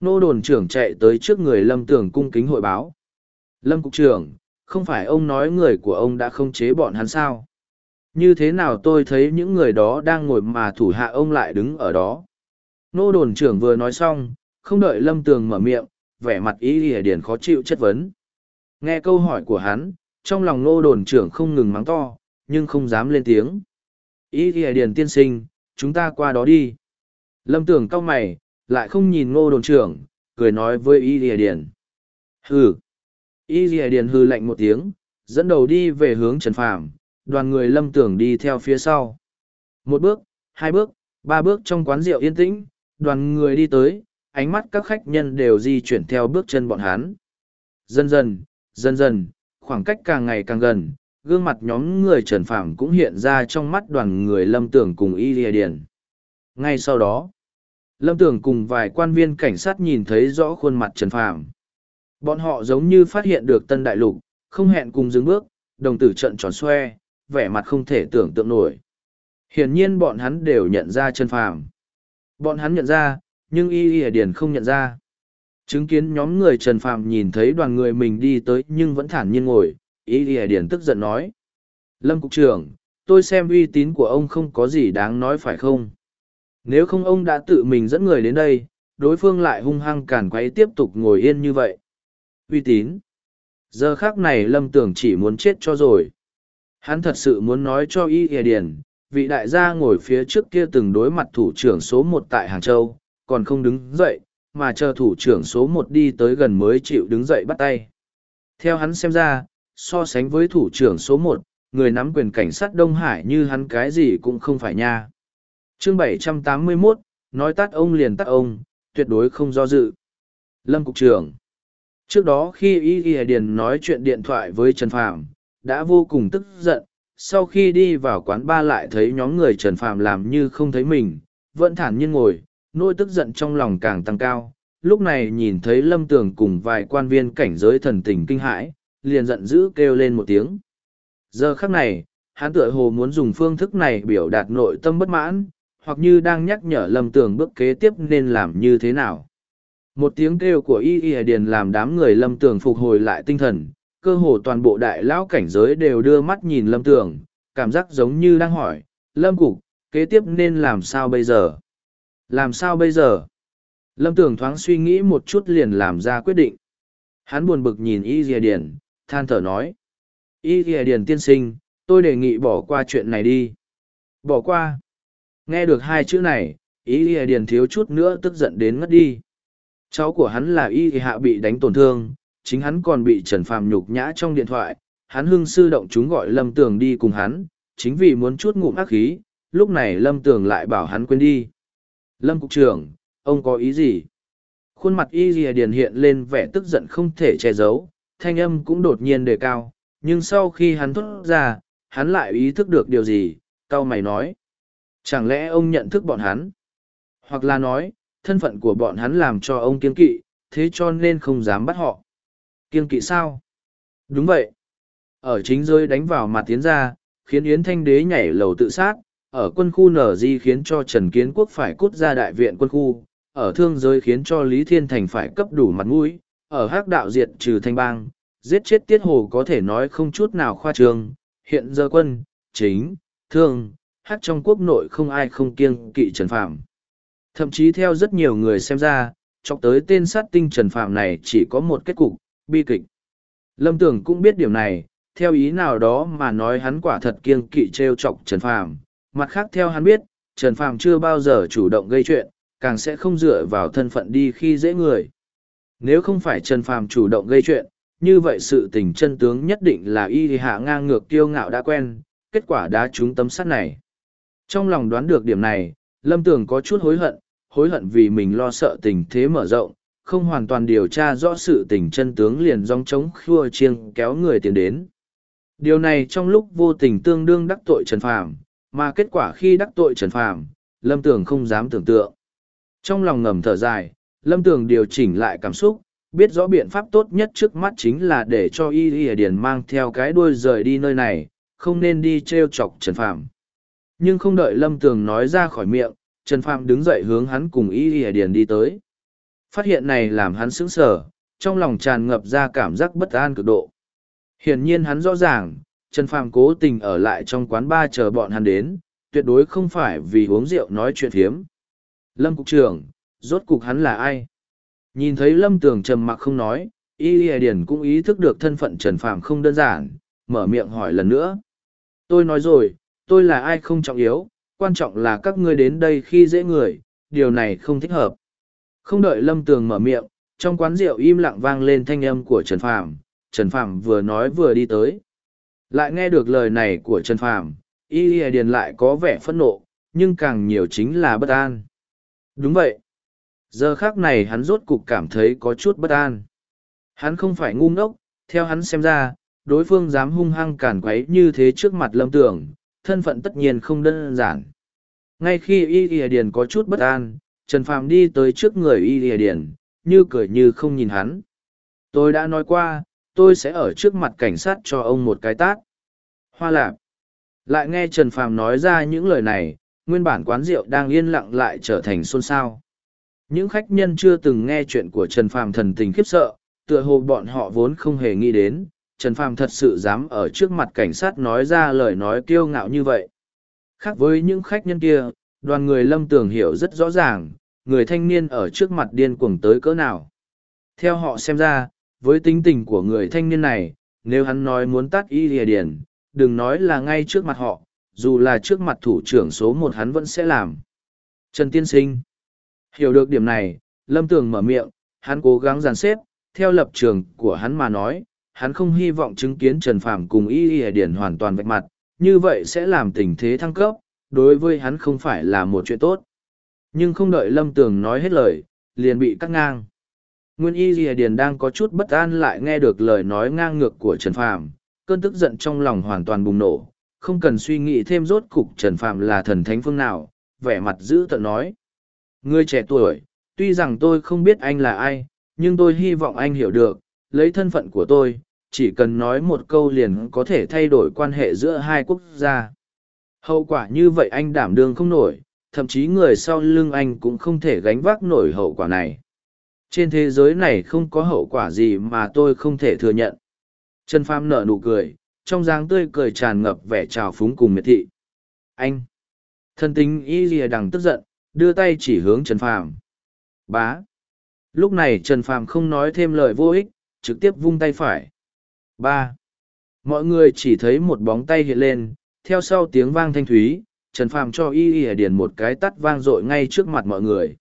Nô đồn trưởng chạy tới trước người lâm tường cung kính hội báo. Lâm Cục trưởng, không phải ông nói người của ông đã không chế bọn hắn sao? Như thế nào tôi thấy những người đó đang ngồi mà thủ hạ ông lại đứng ở đó? Nô đồn trưởng vừa nói xong, không đợi Lâm Tường mở miệng, vẻ mặt ý lìa điển khó chịu chất vấn. Nghe câu hỏi của hắn, trong lòng nô đồn trưởng không ngừng mắng to, nhưng không dám lên tiếng. Ý ghi điền tiên sinh, chúng ta qua đó đi. Lâm tưởng cao mày, lại không nhìn Ngô đồn trưởng, cười nói với ý ghi điền. Hừ. Y ghi điền hừ lạnh một tiếng, dẫn đầu đi về hướng Trần Phàm, đoàn người lâm tưởng đi theo phía sau. Một bước, hai bước, ba bước trong quán rượu yên tĩnh, đoàn người đi tới, ánh mắt các khách nhân đều di chuyển theo bước chân bọn hắn. Dần dần, dần dần, khoảng cách càng ngày càng gần, gương mặt nhóm người Trần Phàm cũng hiện ra trong mắt đoàn người lâm tưởng cùng Y lìa điền. Ngay sau đó, lâm tưởng cùng vài quan viên cảnh sát nhìn thấy rõ khuôn mặt Trần Phàm Bọn họ giống như phát hiện được tân đại lục, không hẹn cùng dừng bước, đồng tử trận tròn xoe, vẻ mặt không thể tưởng tượng nổi. Hiển nhiên bọn hắn đều nhận ra trần phàm. Bọn hắn nhận ra, nhưng y y điền không nhận ra. Chứng kiến nhóm người Trần Phàm nhìn thấy đoàn người mình đi tới nhưng vẫn thản nhiên ngồi, Ý Lìa điền tức giận nói. Lâm Cục trưởng, tôi xem uy tín của ông không có gì đáng nói phải không? Nếu không ông đã tự mình dẫn người đến đây, đối phương lại hung hăng cản quấy tiếp tục ngồi yên như vậy uy tín giờ khác này lâm tưởng chỉ muốn chết cho rồi hắn thật sự muốn nói cho y Lìa điền vị đại gia ngồi phía trước kia từng đối mặt thủ trưởng số một tại hàng châu còn không đứng dậy mà chờ thủ trưởng số một đi tới gần mới chịu đứng dậy bắt tay theo hắn xem ra so sánh với thủ trưởng số một, người nắm quyền cảnh sát Đông Hải như hắn cái gì cũng không phải nha. Chương 781, nói tắt ông liền tắt ông, tuyệt đối không do dự. Lâm Cục trưởng Trước đó khi Y Y Điền nói chuyện điện thoại với Trần Phạm, đã vô cùng tức giận, sau khi đi vào quán ba lại thấy nhóm người Trần Phạm làm như không thấy mình, vẫn thản nhiên ngồi, nỗi tức giận trong lòng càng tăng cao. Lúc này nhìn thấy Lâm Tường cùng vài quan viên cảnh giới thần tình kinh hãi, liền giận dữ kêu lên một tiếng. Giờ khắc này, hắn tựa hồ muốn dùng phương thức này biểu đạt nội tâm bất mãn, hoặc như đang nhắc nhở Lâm Tường bước kế tiếp nên làm như thế nào. Một tiếng kêu của Y Y Điền làm đám người Lâm Tường phục hồi lại tinh thần, cơ hồ toàn bộ đại lão cảnh giới đều đưa mắt nhìn Lâm Tường, cảm giác giống như đang hỏi, Lâm Cục, kế tiếp nên làm sao bây giờ? Làm sao bây giờ? Lâm Tường thoáng suy nghĩ một chút liền làm ra quyết định. Hắn buồn bực nhìn Y Y Điền, than thở nói. Y Y Điền tiên sinh, tôi đề nghị bỏ qua chuyện này đi. Bỏ qua. Nghe được hai chữ này, Y Y Điền thiếu chút nữa tức giận đến ngất đi. Cháu của hắn là Y Hạ bị đánh tổn thương, chính hắn còn bị Trần Phàm nhục nhã trong điện thoại, hắn hưng sư động chúng gọi Lâm Tường đi cùng hắn, chính vì muốn chút ngụm ác khí, lúc này Lâm Tường lại bảo hắn quên đi. Lâm Cục trưởng, ông có ý gì? Khuôn mặt Y Lìa Điền hiện lên vẻ tức giận không thể che giấu, thanh âm cũng đột nhiên đề cao, nhưng sau khi hắn thốt ra, hắn lại ý thức được điều gì, cao mày nói. Chẳng lẽ ông nhận thức bọn hắn? Hoặc là nói, thân phận của bọn hắn làm cho ông kiên kỵ, thế cho nên không dám bắt họ. Kiên kỵ sao? Đúng vậy. Ở chính rơi đánh vào mặt tiến ra, khiến Yến Thanh Đế nhảy lầu tự sát, ở quân khu nở di khiến cho Trần Kiến Quốc phải cút ra đại viện quân khu, ở thương giới khiến cho Lý Thiên Thành phải cấp đủ mặt mũi, ở hắc đạo diệt trừ thanh bang, giết chết tiết hồ có thể nói không chút nào khoa trương, hiện giờ quân, chính, thương, hắc trong quốc nội không ai không kiêng kỵ Trần Phạm. Thậm chí theo rất nhiều người xem ra, chọc tới tên sát tinh Trần Phạm này chỉ có một kết cục, bi kịch. Lâm Tưởng cũng biết điểm này, theo ý nào đó mà nói hắn quả thật kiêng kỵ treo chọc Trần Phạm. Mặt khác theo hắn biết, Trần Phạm chưa bao giờ chủ động gây chuyện, càng sẽ không dựa vào thân phận đi khi dễ người. Nếu không phải Trần Phàm chủ động gây chuyện, như vậy sự tình chân tướng nhất định là y hạ ngang ngược kiêu ngạo đã quen, kết quả đã trúng tấm sắt này. Trong lòng đoán được điểm này, Lâm Tường có chút hối hận, hối hận vì mình lo sợ tình thế mở rộng, không hoàn toàn điều tra rõ sự tình chân tướng liền dòng chống khua chiêng kéo người tiền đến. Điều này trong lúc vô tình tương đương đắc tội Trần Phàm, mà kết quả khi đắc tội Trần Phàm, Lâm Tường không dám tưởng tượng. Trong lòng ngầm thở dài, Lâm Tường điều chỉnh lại cảm xúc, biết rõ biện pháp tốt nhất trước mắt chính là để cho Y Y Điền mang theo cái đuôi rời đi nơi này, không nên đi treo chọc Trần Phàm. Nhưng không đợi Lâm Tường nói ra khỏi miệng, Trần Phàm đứng dậy hướng hắn cùng Y Y Điền đi tới. Phát hiện này làm hắn sững sờ, trong lòng tràn ngập ra cảm giác bất an cực độ. Hiển nhiên hắn rõ ràng, Trần Phàm cố tình ở lại trong quán ba chờ bọn hắn đến, tuyệt đối không phải vì uống rượu nói chuyện thiếm. Lâm Cục trưởng, rốt cục hắn là ai? Nhìn thấy Lâm Tường trầm mặc không nói, Y ỉa Điển cũng ý thức được thân phận Trần Phàm không đơn giản, mở miệng hỏi lần nữa. Tôi nói rồi, tôi là ai không trọng yếu, quan trọng là các ngươi đến đây khi dễ người, điều này không thích hợp. Không đợi Lâm Tường mở miệng, trong quán rượu im lặng vang lên thanh âm của Trần Phàm, Trần Phàm vừa nói vừa đi tới. Lại nghe được lời này của Trần Phàm, Y ỉa Điền lại có vẻ phẫn nộ, nhưng càng nhiều chính là bất an. Đúng vậy. Giờ khác này hắn rốt cục cảm thấy có chút bất an. Hắn không phải ngu ngốc, theo hắn xem ra, đối phương dám hung hăng cản quấy như thế trước mặt lâm tưởng, thân phận tất nhiên không đơn giản. Ngay khi Y ỉa Điền có chút bất an, Trần Phàm đi tới trước người Y ỉa Điền, như cười như không nhìn hắn. Tôi đã nói qua, tôi sẽ ở trước mặt cảnh sát cho ông một cái tát. Hoa lạp. Lại nghe Trần Phàm nói ra những lời này, nguyên bản quán rượu đang yên lặng lại trở thành xôn xao. Những khách nhân chưa từng nghe chuyện của Trần Phàm thần tình khiếp sợ, tựa hồ bọn họ vốn không hề nghĩ đến, Trần Phàm thật sự dám ở trước mặt cảnh sát nói ra lời nói kiêu ngạo như vậy. Khác với những khách nhân kia, đoàn người lâm tường hiểu rất rõ ràng, người thanh niên ở trước mặt điên cuồng tới cỡ nào. Theo họ xem ra, với tính tình của người thanh niên này, nếu hắn nói muốn tắt y lìa điển, đừng nói là ngay trước mặt họ, dù là trước mặt thủ trưởng số một hắn vẫn sẽ làm. Trần Tiên Sinh Hiểu được điểm này, Lâm Tường mở miệng, hắn cố gắng giàn xếp, theo lập trường của hắn mà nói, hắn không hy vọng chứng kiến Trần Phàm cùng Y Y Điển hoàn toàn vạch mặt, như vậy sẽ làm tình thế thăng cấp, đối với hắn không phải là một chuyện tốt. Nhưng không đợi Lâm Tường nói hết lời, liền bị cắt ngang. Nguyên Y Y Điển đang có chút bất an lại nghe được lời nói ngang ngược của Trần Phàm, cơn tức giận trong lòng hoàn toàn bùng nổ, không cần suy nghĩ thêm rốt cục Trần Phàm là thần thánh phương nào, vẻ mặt giữ tận nói. Ngươi trẻ tuổi, tuy rằng tôi không biết anh là ai, nhưng tôi hy vọng anh hiểu được, lấy thân phận của tôi, chỉ cần nói một câu liền có thể thay đổi quan hệ giữa hai quốc gia. Hậu quả như vậy anh đảm đương không nổi, thậm chí người sau lưng anh cũng không thể gánh vác nổi hậu quả này. Trên thế giới này không có hậu quả gì mà tôi không thể thừa nhận. Trần Pham nở nụ cười, trong dáng tươi cười tràn ngập vẻ trào phúng cùng miệt thị. Anh! Thân tính y lìa đằng tức giận, đưa tay chỉ hướng Trần Phàm. Bá! Lúc này Trần Phàm không nói thêm lời vô ích, trực tiếp vung tay phải. Ba! Mọi người chỉ thấy một bóng tay hiện lên, theo sau tiếng vang thanh thúy, Trần Phàm cho y y điền một cái tát vang dội ngay trước mặt mọi người.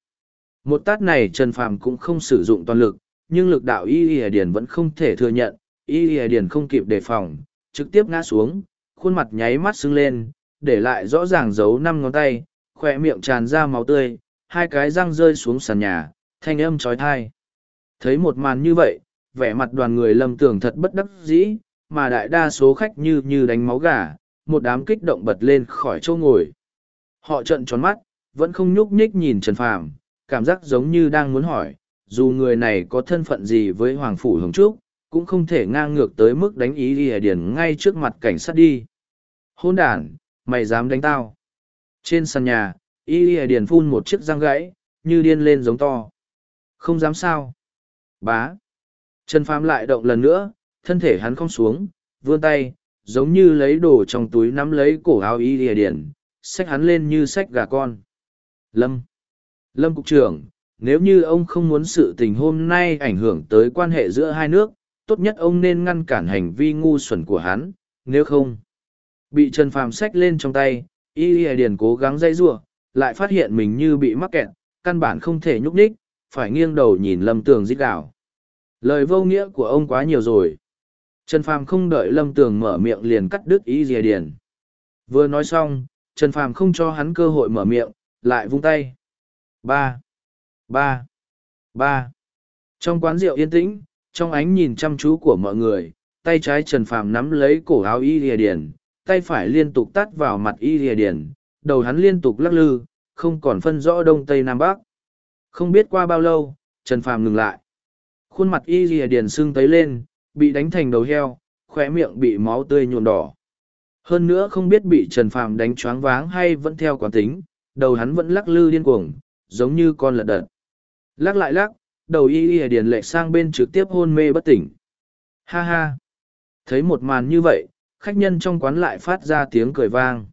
Một tát này Trần Phàm cũng không sử dụng toàn lực, nhưng lực đạo y y điền vẫn không thể thừa nhận, y y điền không kịp đề phòng, trực tiếp ngã xuống, khuôn mặt nháy mắt sưng lên, để lại rõ ràng dấu năm ngón tay, khỏe miệng tràn ra máu tươi, hai cái răng rơi xuống sàn nhà, thanh âm trói thai. Thấy một màn như vậy, vẻ mặt đoàn người lâm tưởng thật bất đắc dĩ, mà đại đa số khách như như đánh máu gà, một đám kích động bật lên khỏi chỗ ngồi. Họ trận tròn mắt, vẫn không nhúc nhích nhìn Trần Phàm, cảm giác giống như đang muốn hỏi, dù người này có thân phận gì với Hoàng Phủ Hồng Trúc, cũng không thể ngang ngược tới mức đánh ý đi điển ngay trước mặt cảnh sát đi. Hôn đàn, mày dám đánh tao. Trên sàn nhà, y điển phun một chiếc răng gãy, như điên lên giống to. Không dám sao. Bá. Trần Phàm lại động lần nữa, thân thể hắn không xuống, vươn tay, giống như lấy đồ trong túi nắm lấy cổ áo y lìa Điền, xách hắn lên như xách gà con. Lâm. Lâm Cục trưởng, nếu như ông không muốn sự tình hôm nay ảnh hưởng tới quan hệ giữa hai nước, tốt nhất ông nên ngăn cản hành vi ngu xuẩn của hắn, nếu không. Bị Trần Phàm xách lên trong tay, y lìa Điền cố gắng dây rua, lại phát hiện mình như bị mắc kẹt, căn bản không thể nhúc nhích, phải nghiêng đầu nhìn Lâm Tường rít gào. Lời vô nghĩa của ông quá nhiều rồi. Trần Phàm không đợi Lâm Tường mở miệng liền cắt đứt ý dìa điền. Vừa nói xong, Trần Phàm không cho hắn cơ hội mở miệng, lại vung tay. Ba, ba, ba. Trong quán rượu yên tĩnh, trong ánh nhìn chăm chú của mọi người, tay trái Trần Phàm nắm lấy cổ áo y lìa điền, tay phải liên tục tắt vào mặt y rìa điền, đầu hắn liên tục lắc lư, không còn phân rõ đông tây nam bắc. Không biết qua bao lâu, Trần Phàm ngừng lại. Khuôn mặt y rìa điền sưng tấy lên, bị đánh thành đầu heo, khóe miệng bị máu tươi nhuộm đỏ. Hơn nữa không biết bị Trần Phàm đánh choáng váng hay vẫn theo quán tính, đầu hắn vẫn lắc lư điên cuồng, giống như con lợn đợt. Lắc lại lắc, đầu y y điền lệ sang bên trực tiếp hôn mê bất tỉnh. Ha ha! Thấy một màn như vậy, khách nhân trong quán lại phát ra tiếng cười vang.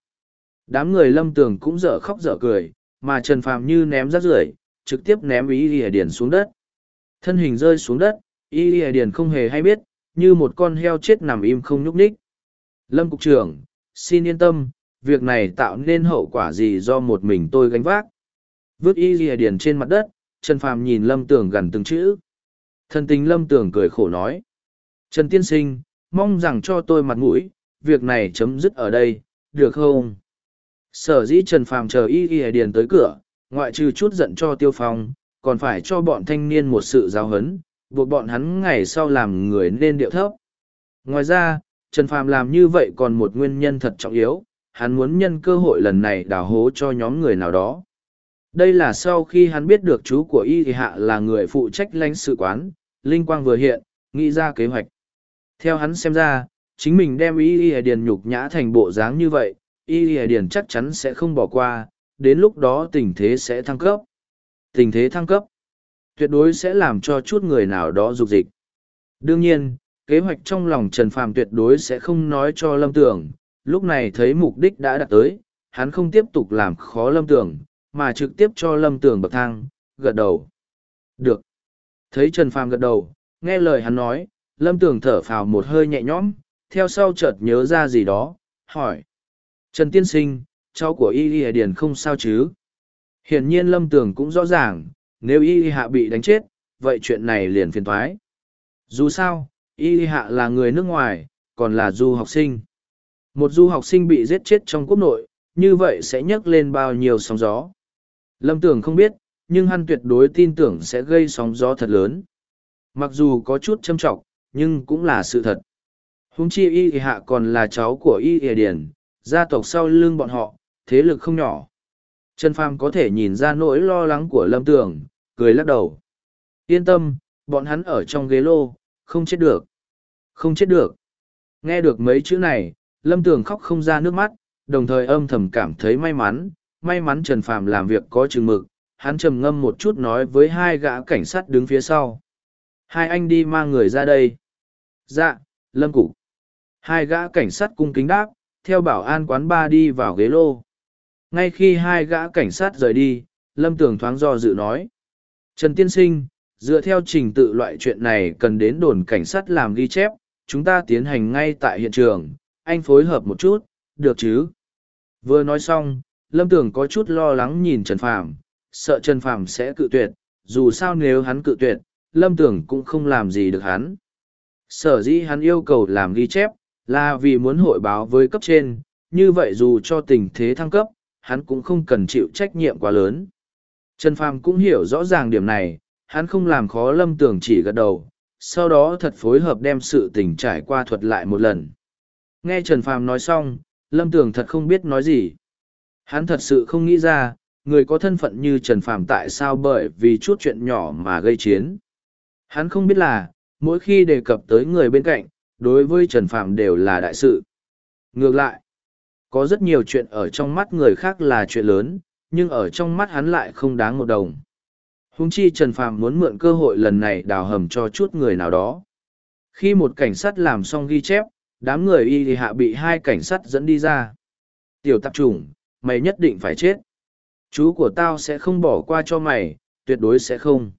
Đám người lâm tường cũng dở khóc dở cười, mà Trần Phàm như ném rác rưởi, trực tiếp ném y y điền xuống đất. Thân hình rơi xuống đất, y y điền không hề hay biết, như một con heo chết nằm im không nhúc nhích. Lâm Cục trưởng, xin yên tâm, việc này tạo nên hậu quả gì do một mình tôi gánh vác. Vứt y lìa điền trên mặt đất, Trần Phàm nhìn Lâm Tường gần từng chữ. Thân tình Lâm Tường cười khổ nói. Trần Tiên Sinh, mong rằng cho tôi mặt mũi, việc này chấm dứt ở đây, được không? Sở dĩ Trần Phàm chờ y y điền tới cửa, ngoại trừ chút giận cho Tiêu Phong, còn phải cho bọn thanh niên một sự giáo hấn, buộc bọn hắn ngày sau làm người nên điệu thấp. Ngoài ra, Trần Phàm làm như vậy còn một nguyên nhân thật trọng yếu, hắn muốn nhân cơ hội lần này đào hố cho nhóm người nào đó. Đây là sau khi hắn biết được chú của Y thì Hạ là người phụ trách lãnh sự quán, Linh Quang vừa hiện, nghĩ ra kế hoạch. Theo hắn xem ra, chính mình đem Y Y Điền nhục nhã thành bộ dáng như vậy, Y Y Điền chắc chắn sẽ không bỏ qua, đến lúc đó tình thế sẽ thăng cấp. Tình thế thăng cấp tuyệt đối sẽ làm cho chút người nào đó dục dịch. Đương nhiên, kế hoạch trong lòng Trần Phàm tuyệt đối sẽ không nói cho Lâm Tưởng, lúc này thấy mục đích đã đạt tới, hắn không tiếp tục làm khó Lâm Tưởng, mà trực tiếp cho Lâm Tưởng bậc thang, gật đầu. Được. Thấy Trần Phàm gật đầu, nghe lời hắn nói, Lâm Tưởng thở phào một hơi nhẹ nhõm, theo sau chợt nhớ ra gì đó, hỏi. Trần Tiên Sinh, cháu của Y Y Điền không sao chứ? Hiển nhiên Lâm Tưởng cũng rõ ràng, nếu y hạ bị đánh chết vậy chuyện này liền phiền thoái dù sao y hạ là người nước ngoài, còn là du học sinh. Một du học sinh bị giết chết trong quốc nội, như vậy sẽ nhấc lên bao nhiêu sóng gió. Lâm Tường không biết, nhưng hắn tuyệt đối tin tưởng sẽ gây sóng gió thật lớn. Mặc dù có chút châm trọng, nhưng cũng là sự thật. Húng chi y hạ còn là cháu của y y điển, gia tộc sau lưng bọn họ, thế lực không nhỏ. Trần Phàm có thể nhìn ra nỗi lo lắng của Lâm Tường, cười lắc đầu. Yên tâm, bọn hắn ở trong ghế lô, không chết được. Không chết được. Nghe được mấy chữ này, Lâm Tường khóc không ra nước mắt, đồng thời âm thầm cảm thấy may mắn, may mắn Trần Phàm làm việc có chừng mực, hắn trầm ngâm một chút nói với hai gã cảnh sát đứng phía sau. Hai anh đi mang người ra đây. Dạ, Lâm Cục. Hai gã cảnh sát cung kính đáp, theo bảo an quán ba đi vào ghế lô. Ngay khi hai gã cảnh sát rời đi, Lâm Tường thoáng do dự nói. Trần Tiên Sinh, dựa theo trình tự loại chuyện này cần đến đồn cảnh sát làm ghi chép, chúng ta tiến hành ngay tại hiện trường, anh phối hợp một chút, được chứ? Vừa nói xong, Lâm Tường có chút lo lắng nhìn Trần Phàm, sợ Trần Phàm sẽ cự tuyệt, dù sao nếu hắn cự tuyệt, Lâm Tường cũng không làm gì được hắn. Sở dĩ hắn yêu cầu làm ghi chép, là vì muốn hội báo với cấp trên, như vậy dù cho tình thế thăng cấp, hắn cũng không cần chịu trách nhiệm quá lớn. Trần Phàm cũng hiểu rõ ràng điểm này, hắn không làm khó Lâm Tường chỉ gật đầu, sau đó thật phối hợp đem sự tình trải qua thuật lại một lần. Nghe Trần Phàm nói xong, Lâm Tường thật không biết nói gì. Hắn thật sự không nghĩ ra, người có thân phận như Trần Phàm tại sao bởi vì chút chuyện nhỏ mà gây chiến. Hắn không biết là, mỗi khi đề cập tới người bên cạnh, đối với Trần Phạm đều là đại sự. Ngược lại, có rất nhiều chuyện ở trong mắt người khác là chuyện lớn, nhưng ở trong mắt hắn lại không đáng một đồng. Hùng chi Trần Phạm muốn mượn cơ hội lần này đào hầm cho chút người nào đó. Khi một cảnh sát làm xong ghi chép, đám người y thì hạ bị hai cảnh sát dẫn đi ra. Tiểu tạp chủng, mày nhất định phải chết. Chú của tao sẽ không bỏ qua cho mày, tuyệt đối sẽ không.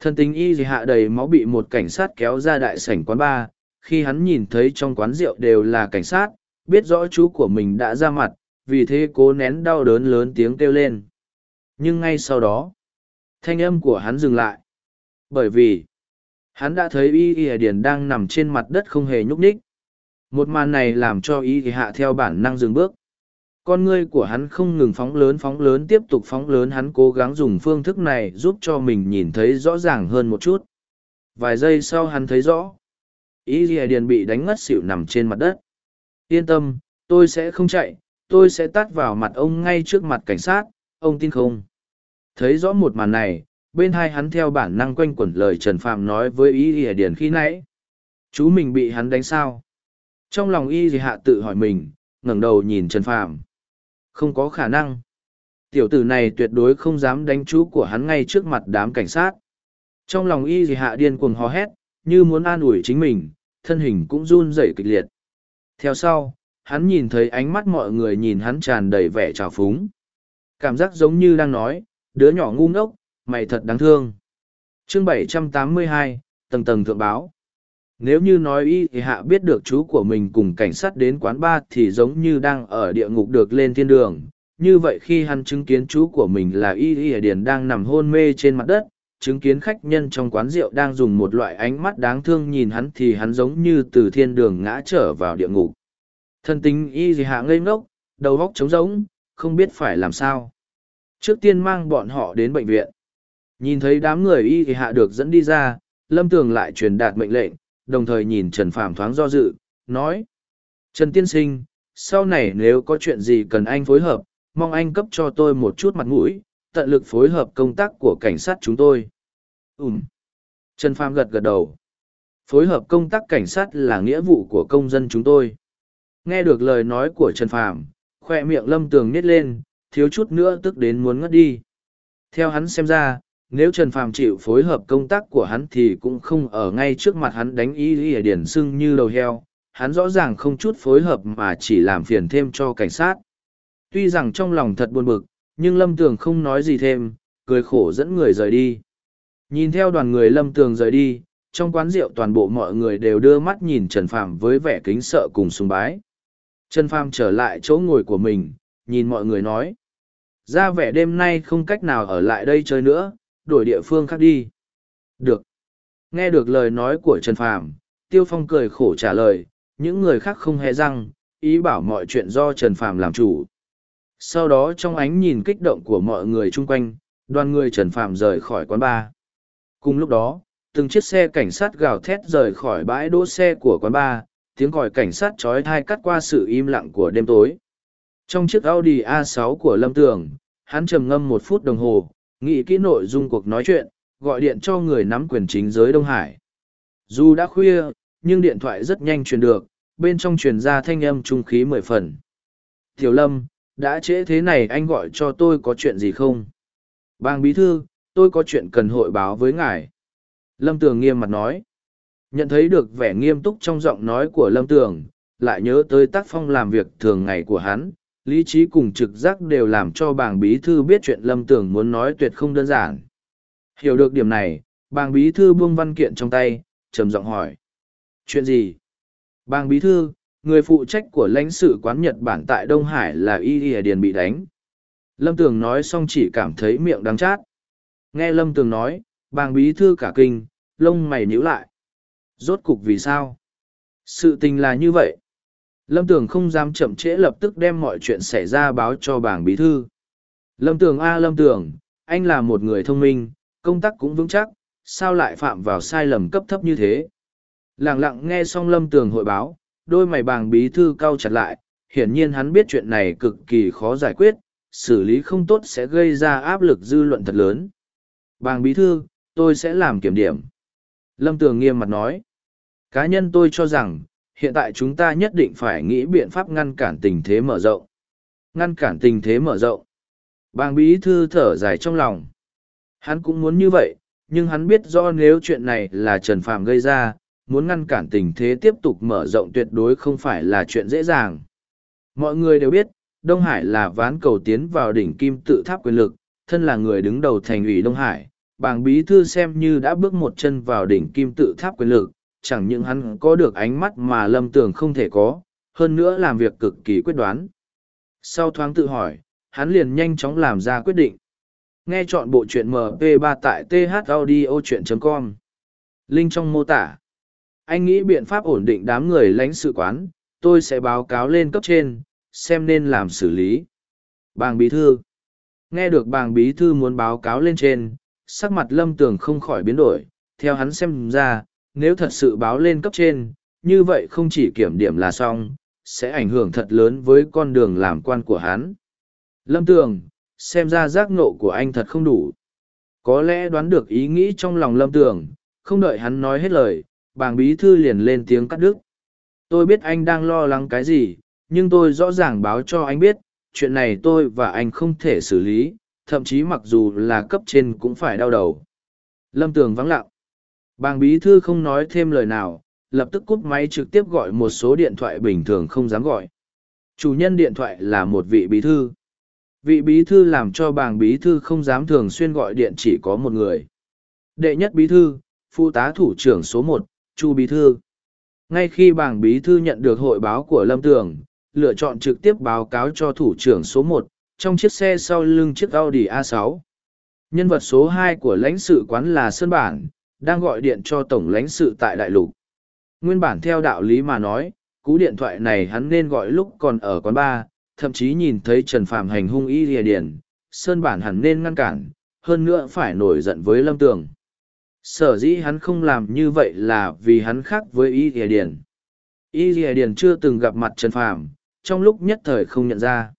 Thân tình y gì hạ đầy máu bị một cảnh sát kéo ra đại sảnh quán bar, khi hắn nhìn thấy trong quán rượu đều là cảnh sát, biết rõ chú của mình đã ra mặt, vì thế cố nén đau đớn lớn tiếng kêu lên. Nhưng ngay sau đó, thanh âm của hắn dừng lại. Bởi vì, hắn đã thấy y y điền đang nằm trên mặt đất không hề nhúc nhích. Một màn này làm cho y hạ theo bản năng dừng bước. Con ngươi của hắn không ngừng phóng lớn phóng lớn tiếp tục phóng lớn hắn cố gắng dùng phương thức này giúp cho mình nhìn thấy rõ ràng hơn một chút. Vài giây sau hắn thấy rõ. Y y điền bị đánh ngất xỉu nằm trên mặt đất. Yên tâm, tôi sẽ không chạy, tôi sẽ tát vào mặt ông ngay trước mặt cảnh sát, ông tin không? Thấy rõ một màn này, bên hai hắn theo bản năng quanh quẩn lời Trần Phạm nói với Y Y Điền khi nãy. Chú mình bị hắn đánh sao? Trong lòng Y Y Hạ tự hỏi mình, ngẩng đầu nhìn Trần Phạm. Không có khả năng. Tiểu tử này tuyệt đối không dám đánh chú của hắn ngay trước mặt đám cảnh sát. Trong lòng Y Y Hạ điên cuồng hò hét, như muốn an ủi chính mình, thân hình cũng run rẩy kịch liệt. Theo sau, hắn nhìn thấy ánh mắt mọi người nhìn hắn tràn đầy vẻ trào phúng. Cảm giác giống như đang nói, đứa nhỏ ngu ngốc, mày thật đáng thương. chương 782, tầng tầng thượng báo. Nếu như nói y thì hạ biết được chú của mình cùng cảnh sát đến quán ba thì giống như đang ở địa ngục được lên thiên đường. Như vậy khi hắn chứng kiến chú của mình là y y điền đang nằm hôn mê trên mặt đất, chứng kiến khách nhân trong quán rượu đang dùng một loại ánh mắt đáng thương nhìn hắn thì hắn giống như từ thiên đường ngã trở vào địa ngục. Thân tính y gì hạ ngây ngốc, đầu góc trống rỗng, không biết phải làm sao. Trước tiên mang bọn họ đến bệnh viện. Nhìn thấy đám người y thì hạ được dẫn đi ra, Lâm Tường lại truyền đạt mệnh lệnh, đồng thời nhìn Trần Phàm thoáng do dự, nói. Trần Tiên Sinh, sau này nếu có chuyện gì cần anh phối hợp, mong anh cấp cho tôi một chút mặt mũi, tận lực phối hợp công tác của cảnh sát chúng tôi. Ừm. Trần Phàm gật gật đầu. Phối hợp công tác cảnh sát là nghĩa vụ của công dân chúng tôi. Nghe được lời nói của Trần Phàm, khoe miệng Lâm Tường nít lên, thiếu chút nữa tức đến muốn ngất đi. Theo hắn xem ra, nếu Trần Phàm chịu phối hợp công tác của hắn thì cũng không ở ngay trước mặt hắn đánh y y điển sưng như đầu heo, hắn rõ ràng không chút phối hợp mà chỉ làm phiền thêm cho cảnh sát. Tuy rằng trong lòng thật buồn bực, nhưng Lâm Tường không nói gì thêm, cười khổ dẫn người rời đi. Nhìn theo đoàn người Lâm Tường rời đi, trong quán rượu toàn bộ mọi người đều đưa mắt nhìn Trần Phàm với vẻ kính sợ cùng sùng bái. Trần Phàm trở lại chỗ ngồi của mình, nhìn mọi người nói. Ra vẻ đêm nay không cách nào ở lại đây chơi nữa, đổi địa phương khác đi. Được. Nghe được lời nói của Trần Phàm, Tiêu Phong cười khổ trả lời, những người khác không hề răng, ý bảo mọi chuyện do Trần Phàm làm chủ. Sau đó trong ánh nhìn kích động của mọi người chung quanh, đoàn người Trần Phàm rời khỏi quán bar. Cùng lúc đó, từng chiếc xe cảnh sát gào thét rời khỏi bãi đỗ xe của quán bar, tiếng còi cảnh sát chói tai cắt qua sự im lặng của đêm tối. Trong chiếc Audi A6 của Lâm Tường, hắn trầm ngâm một phút đồng hồ, nghĩ kỹ nội dung cuộc nói chuyện, gọi điện cho người nắm quyền chính giới Đông Hải. Dù đã khuya, nhưng điện thoại rất nhanh truyền được, bên trong truyền ra thanh âm trung khí mười phần. Tiểu Lâm, đã trễ thế này anh gọi cho tôi có chuyện gì không? Bang bí thư, tôi có chuyện cần hội báo với ngài. Lâm Tường nghiêm mặt nói. Nhận thấy được vẻ nghiêm túc trong giọng nói của Lâm Tường, lại nhớ tới tác phong làm việc thường ngày của hắn, lý trí cùng trực giác đều làm cho bàng bí thư biết chuyện Lâm tưởng muốn nói tuyệt không đơn giản. Hiểu được điểm này, bàng bí thư buông văn kiện trong tay, trầm giọng hỏi. Chuyện gì? Bàng bí thư, người phụ trách của lãnh sự quán Nhật Bản tại Đông Hải là Y Y Điền bị đánh. Lâm Tường nói xong chỉ cảm thấy miệng đắng chát. Nghe Lâm Tường nói, bàng bí thư cả kinh, lông mày nhíu lại. Rốt cục vì sao? Sự tình là như vậy. Lâm Tường không dám chậm trễ lập tức đem mọi chuyện xảy ra báo cho bảng bí thư. Lâm Tường a Lâm Tường, anh là một người thông minh, công tác cũng vững chắc, sao lại phạm vào sai lầm cấp thấp như thế? Lặng lặng nghe xong Lâm Tường hội báo, đôi mày bàng bí thư cau chặt lại, hiển nhiên hắn biết chuyện này cực kỳ khó giải quyết, xử lý không tốt sẽ gây ra áp lực dư luận thật lớn. Bàng bí thư, tôi sẽ làm kiểm điểm. Lâm Tường nghiêm mặt nói. Cá nhân tôi cho rằng, hiện tại chúng ta nhất định phải nghĩ biện pháp ngăn cản tình thế mở rộng. Ngăn cản tình thế mở rộng. Bàng bí thư thở dài trong lòng. Hắn cũng muốn như vậy, nhưng hắn biết rõ nếu chuyện này là Trần Phạm gây ra, muốn ngăn cản tình thế tiếp tục mở rộng tuyệt đối không phải là chuyện dễ dàng. Mọi người đều biết, Đông Hải là ván cầu tiến vào đỉnh kim tự tháp quyền lực, thân là người đứng đầu thành ủy Đông Hải, bàng bí thư xem như đã bước một chân vào đỉnh kim tự tháp quyền lực, chẳng những hắn có được ánh mắt mà lâm tường không thể có, hơn nữa làm việc cực kỳ quyết đoán. Sau thoáng tự hỏi, hắn liền nhanh chóng làm ra quyết định. Nghe chọn bộ truyện MP3 tại thaudio.com. Link trong mô tả. Anh nghĩ biện pháp ổn định đám người lãnh sự quán, tôi sẽ báo cáo lên cấp trên, xem nên làm xử lý. Bàng bí thư. Nghe được bàng bí thư muốn báo cáo lên trên, sắc mặt lâm tường không khỏi biến đổi, theo hắn xem ra, nếu thật sự báo lên cấp trên, như vậy không chỉ kiểm điểm là xong, sẽ ảnh hưởng thật lớn với con đường làm quan của hắn. Lâm Tường, xem ra giác ngộ của anh thật không đủ. Có lẽ đoán được ý nghĩ trong lòng Lâm Tường, không đợi hắn nói hết lời, bàng bí thư liền lên tiếng cắt đứt. Tôi biết anh đang lo lắng cái gì, nhưng tôi rõ ràng báo cho anh biết, chuyện này tôi và anh không thể xử lý, thậm chí mặc dù là cấp trên cũng phải đau đầu. Lâm Tường vắng lặng. Bàng bí thư không nói thêm lời nào, lập tức cúp máy trực tiếp gọi một số điện thoại bình thường không dám gọi. Chủ nhân điện thoại là một vị bí thư. Vị bí thư làm cho bàng bí thư không dám thường xuyên gọi điện chỉ có một người. Đệ nhất bí thư, phụ tá thủ trưởng số một, Chu bí thư. Ngay khi bàng bí thư nhận được hội báo của Lâm Tường, lựa chọn trực tiếp báo cáo cho thủ trưởng số một trong chiếc xe sau lưng chiếc Audi A6. Nhân vật số hai của lãnh sự quán là Sơn Bản, đang gọi điện cho tổng lãnh sự tại đại lục. Nguyên bản theo đạo lý mà nói, cú điện thoại này hắn nên gọi lúc còn ở quán bar, thậm chí nhìn thấy Trần Phạm hành hung y lìa điển, Sơn Bản hẳn nên ngăn cản, hơn nữa phải nổi giận với Lâm Tường. Sở dĩ hắn không làm như vậy là vì hắn khác với y lìa điển. Y lìa điển chưa từng gặp mặt Trần Phạm, trong lúc nhất thời không nhận ra.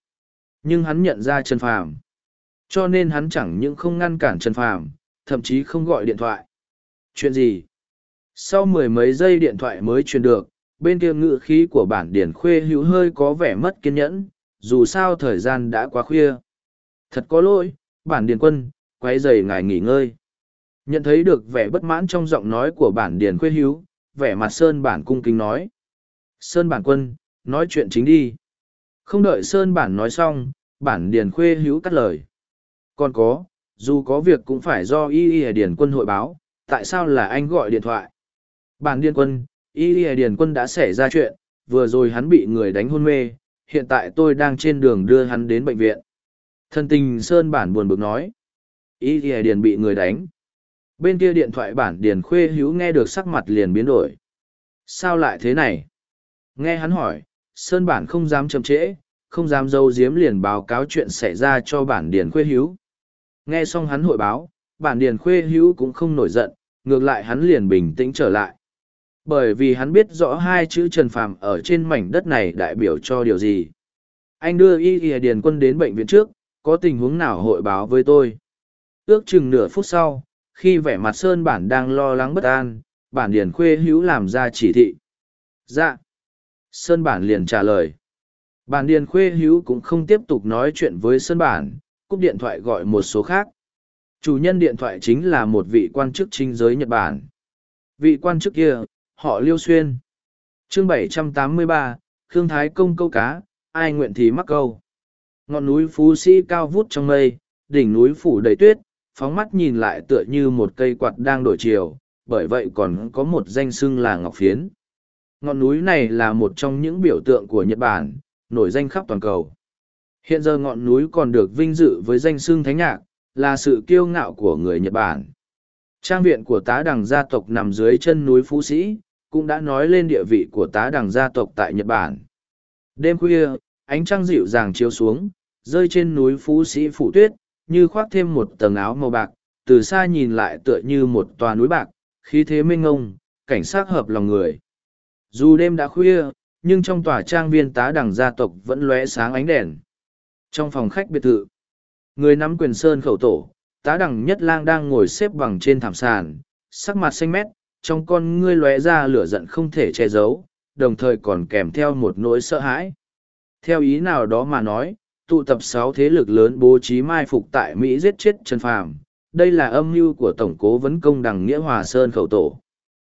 Nhưng hắn nhận ra Trần Phạm. Cho nên hắn chẳng những không ngăn cản Trần Phạm, thậm chí không gọi điện thoại. Chuyện gì? Sau mười mấy giây điện thoại mới truyền được, bên kia ngự khí của bản điển khuê hữu hơi có vẻ mất kiên nhẫn, dù sao thời gian đã quá khuya. Thật có lỗi, bản điển quân, quay dày ngài nghỉ ngơi. Nhận thấy được vẻ bất mãn trong giọng nói của bản điển khuê hữu, vẻ mặt Sơn bản cung kính nói. Sơn bản quân, nói chuyện chính đi. Không đợi Sơn bản nói xong, bản điển khuê hữu cắt lời. Còn có, dù có việc cũng phải do y y điển quân hội báo, tại sao là anh gọi điện thoại? Bản điên quân, y y Điền quân đã xảy ra chuyện, vừa rồi hắn bị người đánh hôn mê, hiện tại tôi đang trên đường đưa hắn đến bệnh viện. Thân tình Sơn bản buồn bực nói. Y y Điền bị người đánh. Bên kia điện thoại bản Điền khuê hữu nghe được sắc mặt liền biến đổi. Sao lại thế này? Nghe hắn hỏi, Sơn Bản không dám chậm trễ, không dám dâu diếm liền báo cáo chuyện xảy ra cho bản điền khuê hữu. Nghe xong hắn hội báo, bản điền khuê hữu cũng không nổi giận, ngược lại hắn liền bình tĩnh trở lại. Bởi vì hắn biết rõ hai chữ Trần Phàm ở trên mảnh đất này đại biểu cho điều gì. Anh đưa y y điền quân đến bệnh viện trước, có tình huống nào hội báo với tôi. Ước chừng nửa phút sau, khi vẻ mặt Sơn Bản đang lo lắng bất an, bản điền khuê hữu làm ra chỉ thị. Dạ. Sơn Bản liền trả lời. Bản điền khuê hữu cũng không tiếp tục nói chuyện với Sơn Bản, cúp điện thoại gọi một số khác. Chủ nhân điện thoại chính là một vị quan chức chính giới Nhật Bản. Vị quan chức kia, họ Liêu Xuyên. chương 783, Khương Thái Công câu cá, ai nguyện thì mắc câu. Ngọn núi Phú Sĩ cao vút trong mây, đỉnh núi phủ đầy tuyết, phóng mắt nhìn lại tựa như một cây quạt đang đổi chiều, bởi vậy còn có một danh xưng là Ngọc Phiến. Ngọn núi này là một trong những biểu tượng của Nhật Bản, nổi danh khắp toàn cầu. Hiện giờ ngọn núi còn được vinh dự với danh xưng Thánh Nhạc, là sự kiêu ngạo của người Nhật Bản. Trang viện của tá đằng gia tộc nằm dưới chân núi Phú Sĩ, cũng đã nói lên địa vị của tá đằng gia tộc tại Nhật Bản. Đêm khuya, ánh trăng dịu dàng chiếu xuống, rơi trên núi Phú Sĩ phủ tuyết, như khoác thêm một tầng áo màu bạc, từ xa nhìn lại tựa như một tòa núi bạc, khí thế mênh ngông, cảnh sát hợp lòng người. Dù đêm đã khuya, nhưng trong tòa trang viên tá đằng gia tộc vẫn lóe sáng ánh đèn. Trong phòng khách biệt thự, người nắm quyền sơn khẩu tổ, tá đằng nhất lang đang ngồi xếp bằng trên thảm sàn, sắc mặt xanh mét, trong con ngươi lóe ra lửa giận không thể che giấu, đồng thời còn kèm theo một nỗi sợ hãi. Theo ý nào đó mà nói, tụ tập sáu thế lực lớn bố trí mai phục tại Mỹ giết chết Trần Phàm. Đây là âm mưu của Tổng cố vấn công đằng Nghĩa Hòa Sơn khẩu tổ.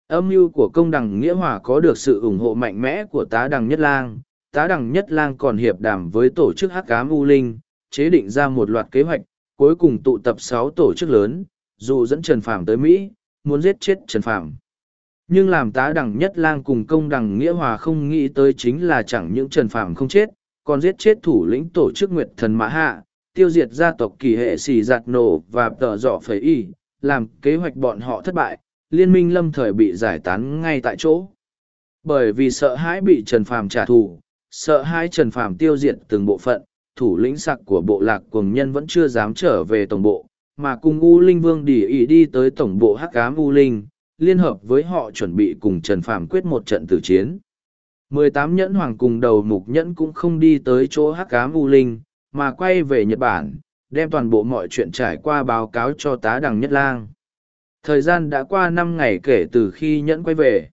Âm mưu của công đằng Nghĩa Hòa có được sự ủng hộ mạnh mẽ của tá đằng Nhất Lang. Tá đằng Nhất Lang còn hiệp đàm với tổ chức Hắc Ám U Linh, chế định ra một loạt kế hoạch, cuối cùng tụ tập sáu tổ chức lớn, dù dẫn Trần Phàm tới Mỹ, muốn giết chết Trần Phàm. Nhưng làm tá đẳng Nhất Lang cùng công đẳng Nghĩa Hòa không nghĩ tới chính là chẳng những Trần Phàm không chết, còn giết chết thủ lĩnh tổ chức Nguyệt Thần Mã Hạ, tiêu diệt gia tộc kỳ hệ xì giạt nổ và tờ dọ phẩy y, làm kế hoạch bọn họ thất bại, liên minh lâm thời bị giải tán ngay tại chỗ. Bởi vì sợ hãi bị Trần Phàm trả thù, sợ hãi Trần Phàm tiêu diệt từng bộ phận, thủ lĩnh sặc của bộ lạc cuồng nhân vẫn chưa dám trở về tổng bộ, mà cùng U Linh Vương đỉ ý đi tới tổng bộ Hắc Ám U Linh, liên hợp với họ chuẩn bị cùng Trần Phàm quyết một trận tử chiến. Mười tám nhẫn hoàng cùng đầu mục nhẫn cũng không đi tới chỗ hắc cám u linh mà quay về nhật bản đem toàn bộ mọi chuyện trải qua báo cáo cho tá đằng nhất lang. Thời gian đã qua năm ngày kể từ khi nhẫn quay về.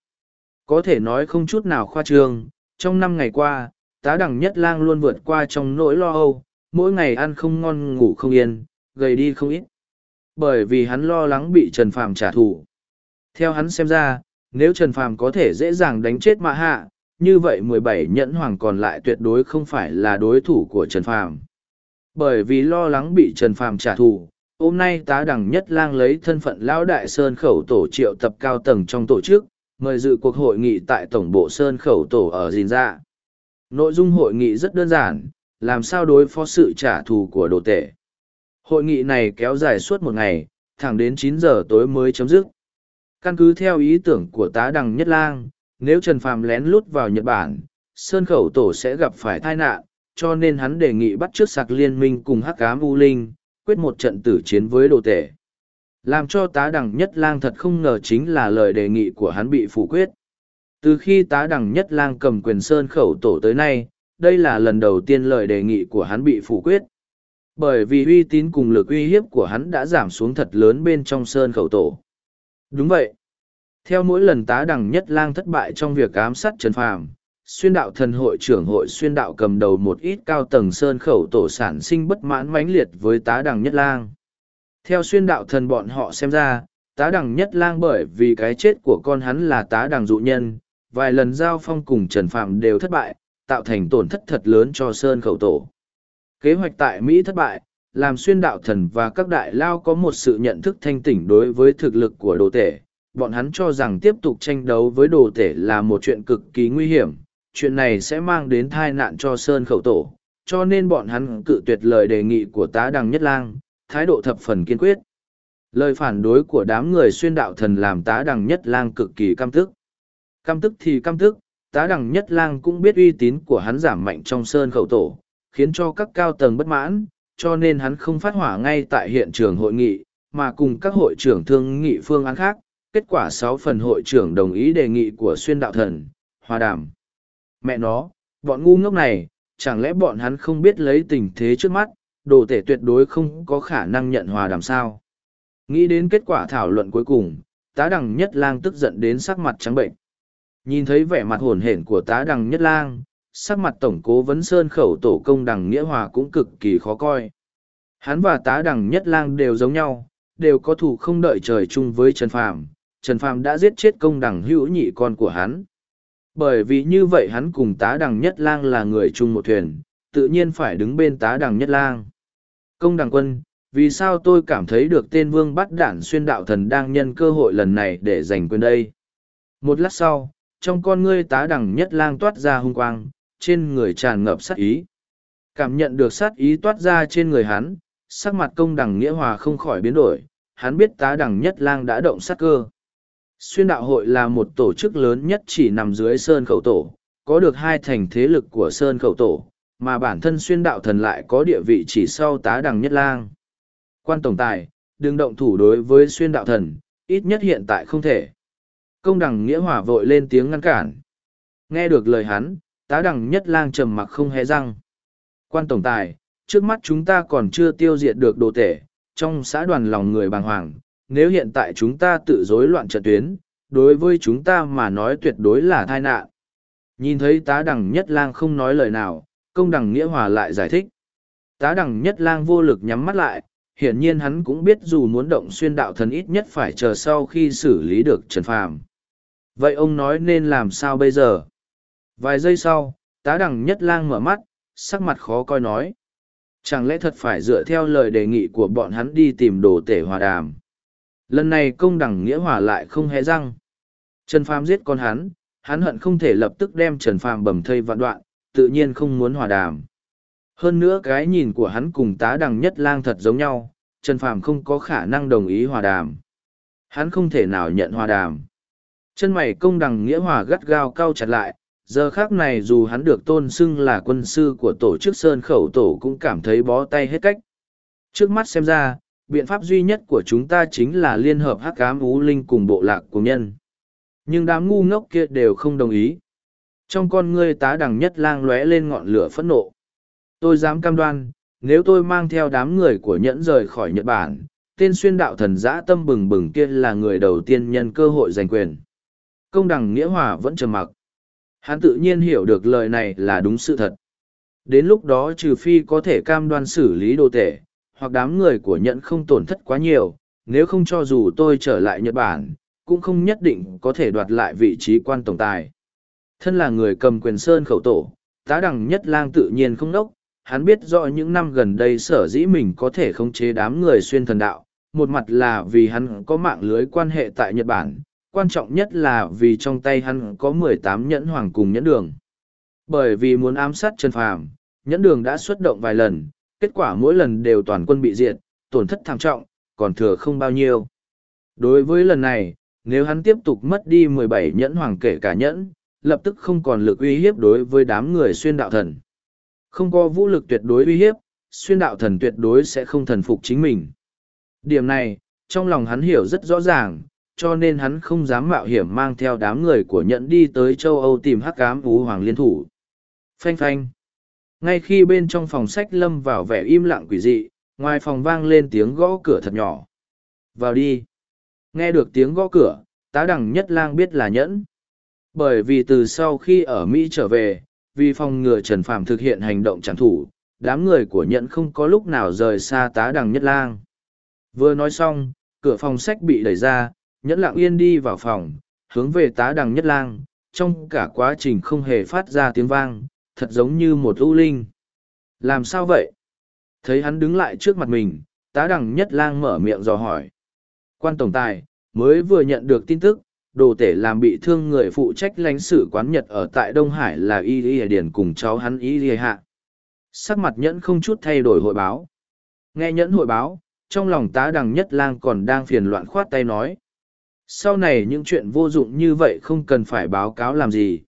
Có thể nói không chút nào khoa trương trong năm ngày qua tá đằng nhất lang luôn vượt qua trong nỗi lo âu mỗi ngày ăn không ngon ngủ không yên gầy đi không ít bởi vì hắn lo lắng bị trần phàm trả thù theo hắn xem ra nếu trần phàm có thể dễ dàng đánh chết mã hạ như vậy mười bảy nhẫn hoàng còn lại tuyệt đối không phải là đối thủ của Trần Phàm. Bởi vì lo lắng bị Trần Phàm trả thù, hôm nay tá đẳng nhất lang lấy thân phận lão đại Sơn Khẩu Tổ triệu tập cao tầng trong tổ chức, mời dự cuộc hội nghị tại Tổng bộ Sơn Khẩu Tổ ở Dìn Dạ. Nội dung hội nghị rất đơn giản, làm sao đối phó sự trả thù của đồ tể. Hội nghị này kéo dài suốt một ngày, thẳng đến chín giờ tối mới chấm dứt. Căn cứ theo ý tưởng của tá đằng nhất lang, nếu Trần Phàm lén lút vào Nhật Bản, Sơn Khẩu Tổ sẽ gặp phải tai nạn, cho nên hắn đề nghị bắt trước sạc liên minh cùng Hắc Ám U Linh, quyết một trận tử chiến với đồ tể. Làm cho tá đằng nhất lang thật không ngờ chính là lời đề nghị của hắn bị phủ quyết. Từ khi tá đẳng nhất lang cầm quyền Sơn Khẩu Tổ tới nay, đây là lần đầu tiên lời đề nghị của hắn bị phủ quyết. Bởi vì uy tín cùng lực uy hiếp của hắn đã giảm xuống thật lớn bên trong Sơn Khẩu Tổ. Đúng vậy. Theo mỗi lần tá đẳng nhất lang thất bại trong việc ám sát Trần Phàm, xuyên đạo thần hội trưởng hội xuyên đạo cầm đầu một ít cao tầng sơn khẩu tổ sản sinh bất mãn mãnh liệt với tá đằng nhất lang. Theo xuyên đạo thần bọn họ xem ra, tá đằng nhất lang bởi vì cái chết của con hắn là tá đằng dụ nhân, vài lần giao phong cùng Trần Phạm đều thất bại, tạo thành tổn thất thật lớn cho sơn khẩu tổ. Kế hoạch tại Mỹ thất bại, làm xuyên đạo thần và các đại lao có một sự nhận thức thanh tỉnh đối với thực lực của đồ tể bọn hắn cho rằng tiếp tục tranh đấu với đồ tể là một chuyện cực kỳ nguy hiểm, chuyện này sẽ mang đến tai nạn cho Sơn Khẩu Tổ, cho nên bọn hắn cự tuyệt lời đề nghị của tá đằng nhất lang, thái độ thập phần kiên quyết. Lời phản đối của đám người xuyên đạo thần làm tá đằng nhất lang cực kỳ căm tức. Căm tức thì căm tức, tá đẳng nhất lang cũng biết uy tín của hắn giảm mạnh trong sơn khẩu tổ, khiến cho các cao tầng bất mãn, cho nên hắn không phát hỏa ngay tại hiện trường hội nghị, mà cùng các hội trưởng thương nghị phương án khác. Kết quả sáu phần hội trưởng đồng ý đề nghị của xuyên đạo thần, hòa đàm. Mẹ nó, bọn ngu ngốc này, chẳng lẽ bọn hắn không biết lấy tình thế trước mắt, đồ tể tuyệt đối không có khả năng nhận hòa đàm sao. Nghĩ đến kết quả thảo luận cuối cùng, tá đằng nhất lang tức giận đến sắc mặt trắng bệnh. Nhìn thấy vẻ mặt hồn hển của tá đằng nhất lang, sắc mặt tổng cố vấn sơn khẩu tổ công đằng nghĩa hòa cũng cực kỳ khó coi. Hắn và tá đằng nhất lang đều giống nhau, đều có thủ không đợi trời chung với Trần Phàm. Trần Phàm đã giết chết công đằng hữu nhị con của hắn. Bởi vì như vậy hắn cùng tá đằng nhất lang là người chung một thuyền, tự nhiên phải đứng bên tá đằng nhất lang. Công đằng quân, vì sao tôi cảm thấy được tên vương bắt đản xuyên đạo thần đang nhân cơ hội lần này để giành quyền đây? Một lát sau, trong con ngươi tá đẳng nhất lang toát ra hung quang, trên người tràn ngập sát ý. Cảm nhận được sát ý toát ra trên người hắn, sắc mặt công đẳng nghĩa hòa không khỏi biến đổi, hắn biết tá đẳng nhất lang đã động sát cơ. Xuyên đạo hội là một tổ chức lớn nhất chỉ nằm dưới Sơn Khẩu Tổ, có được hai thành thế lực của Sơn Khẩu Tổ, mà bản thân xuyên đạo thần lại có địa vị chỉ sau tá đằng nhất lang. Quan tổng tài, đừng động thủ đối với xuyên đạo thần, ít nhất hiện tại không thể. Công đằng nghĩa hỏa vội lên tiếng ngăn cản. Nghe được lời hắn, tá đằng nhất lang trầm mặc không hé răng. Quan tổng tài, trước mắt chúng ta còn chưa tiêu diệt được đồ tể, trong xã đoàn lòng người bàng hoàng, nếu hiện tại chúng ta tự rối loạn trận tuyến, đối với chúng ta mà nói tuyệt đối là tai nạn. Nhìn thấy tá đằng nhất lang không nói lời nào, công đằng nghĩa hòa lại giải thích. Tá đằng nhất lang vô lực nhắm mắt lại, hiển nhiên hắn cũng biết dù muốn động xuyên đạo thần ít nhất phải chờ sau khi xử lý được Trần Phàm. Vậy ông nói nên làm sao bây giờ? Vài giây sau, tá đằng nhất lang mở mắt, sắc mặt khó coi nói. Chẳng lẽ thật phải dựa theo lời đề nghị của bọn hắn đi tìm đồ tể hòa đàm? Lần này công đẳng nghĩa hòa lại không hé răng. Trần Phàm giết con hắn, hắn hận không thể lập tức đem Trần Phàm bầm thây vạn đoạn, tự nhiên không muốn hòa đàm. Hơn nữa cái nhìn của hắn cùng tá đằng nhất lang thật giống nhau, Trần Phàm không có khả năng đồng ý hòa đàm. Hắn không thể nào nhận hòa đàm. Chân mày công đằng nghĩa hòa gắt gao cao chặt lại, giờ khác này dù hắn được tôn xưng là quân sư của tổ chức Sơn Khẩu Tổ cũng cảm thấy bó tay hết cách. Trước mắt xem ra, biện pháp duy nhất của chúng ta chính là liên hợp hắc cám ú linh cùng bộ lạc của nhân. Nhưng đám ngu ngốc kia đều không đồng ý. Trong con ngươi tá đằng nhất lang lóe lên ngọn lửa phẫn nộ. Tôi dám cam đoan, nếu tôi mang theo đám người của nhẫn rời khỏi Nhật Bản, tên xuyên đạo thần giã tâm bừng bừng kia là người đầu tiên nhân cơ hội giành quyền. Công đằng Nghĩa Hòa vẫn trầm mặc. Hắn tự nhiên hiểu được lời này là đúng sự thật. Đến lúc đó trừ phi có thể cam đoan xử lý đồ tể, hoặc đám người của nhẫn không tổn thất quá nhiều, nếu không cho dù tôi trở lại Nhật Bản, cũng không nhất định có thể đoạt lại vị trí quan tổng tài. Thân là người cầm quyền sơn khẩu tổ, tá đằng nhất lang tự nhiên không đốc, hắn biết rõ những năm gần đây sở dĩ mình có thể khống chế đám người xuyên thần đạo, một mặt là vì hắn có mạng lưới quan hệ tại Nhật Bản, quan trọng nhất là vì trong tay hắn có mười tám nhẫn hoàng cùng nhẫn đường. Bởi vì muốn ám sát Trần Phàm, nhẫn đường đã xuất động vài lần, kết quả mỗi lần đều toàn quân bị diệt, tổn thất thảm trọng, còn thừa không bao nhiêu. Đối với lần này, nếu hắn tiếp tục mất đi mười bảy nhẫn hoàng kể cả nhẫn, lập tức không còn lực uy hiếp đối với đám người xuyên đạo thần. Không có vũ lực tuyệt đối uy hiếp, xuyên đạo thần tuyệt đối sẽ không thần phục chính mình. Điểm này, trong lòng hắn hiểu rất rõ ràng, cho nên hắn không dám mạo hiểm mang theo đám người của nhẫn đi tới châu Âu tìm hắc cám vũ hoàng liên thủ. Phanh phanh. Ngay khi bên trong phòng sách lâm vào vẻ im lặng quỷ dị, ngoài phòng vang lên tiếng gõ cửa thật nhỏ. Vào đi. Nghe được tiếng gõ cửa, tá đằng nhất lang biết là nhẫn. Bởi vì từ sau khi ở Mỹ trở về, vì phòng ngừa Trần Phạm thực hiện hành động chẳng thủ, đám người của nhẫn không có lúc nào rời xa tá đằng nhất lang. Vừa nói xong, cửa phòng sách bị đẩy ra, nhẫn lặng yên đi vào phòng, hướng về tá đằng nhất lang, trong cả quá trình không hề phát ra tiếng vang, thật giống như một ưu linh. Làm sao vậy? Thấy hắn đứng lại trước mặt mình, tá đằng nhất lang mở miệng dò hỏi. Quan tổng tài, mới vừa nhận được tin tức, đồ tể làm bị thương người phụ trách lãnh sự quán Nhật ở tại Đông Hải là Y Y Điển cùng cháu hắn Y Y Hạ. Sắc mặt nhẫn không chút thay đổi hội báo. Nghe nhẫn hội báo, trong lòng tá đằng nhất lang còn đang phiền loạn khoát tay nói. Sau này những chuyện vô dụng như vậy không cần phải báo cáo làm gì.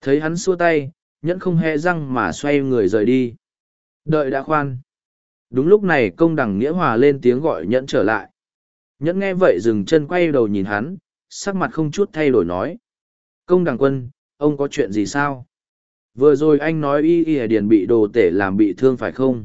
Thấy hắn xua tay, nhẫn không hề răng mà xoay người rời đi. Đợi đã khoan. Đúng lúc này công đẳng nghĩa hòa lên tiếng gọi nhẫn trở lại. Nhẫn nghe vậy dừng chân quay đầu nhìn hắn, sắc mặt không chút thay đổi nói. Công đẳng quân, ông có chuyện gì sao? Vừa rồi anh nói y y điền bị đồ tể làm bị thương phải không?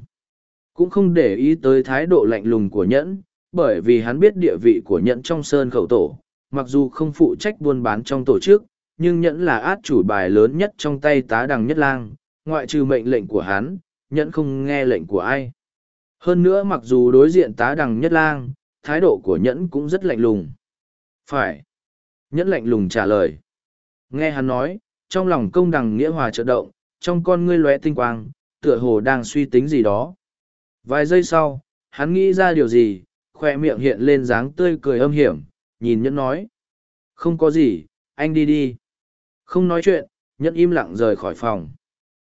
Cũng không để ý tới thái độ lạnh lùng của nhẫn, bởi vì hắn biết địa vị của nhẫn trong sơn khẩu tổ. Mặc dù không phụ trách buôn bán trong tổ chức, nhưng nhẫn là át chủ bài lớn nhất trong tay tá đằng nhất lang, ngoại trừ mệnh lệnh của hắn, nhẫn không nghe lệnh của ai. Hơn nữa mặc dù đối diện tá đằng nhất lang, thái độ của nhẫn cũng rất lạnh lùng. Phải. Nhẫn lạnh lùng trả lời. Nghe hắn nói, trong lòng công đằng nghĩa hòa chợt động, trong con ngươi lóe tinh quang, tựa hồ đang suy tính gì đó. Vài giây sau, hắn nghĩ ra điều gì, khoe miệng hiện lên dáng tươi cười âm hiểm, nhìn nhẫn nói. Không có gì, anh đi đi. Không nói chuyện, nhẫn im lặng rời khỏi phòng.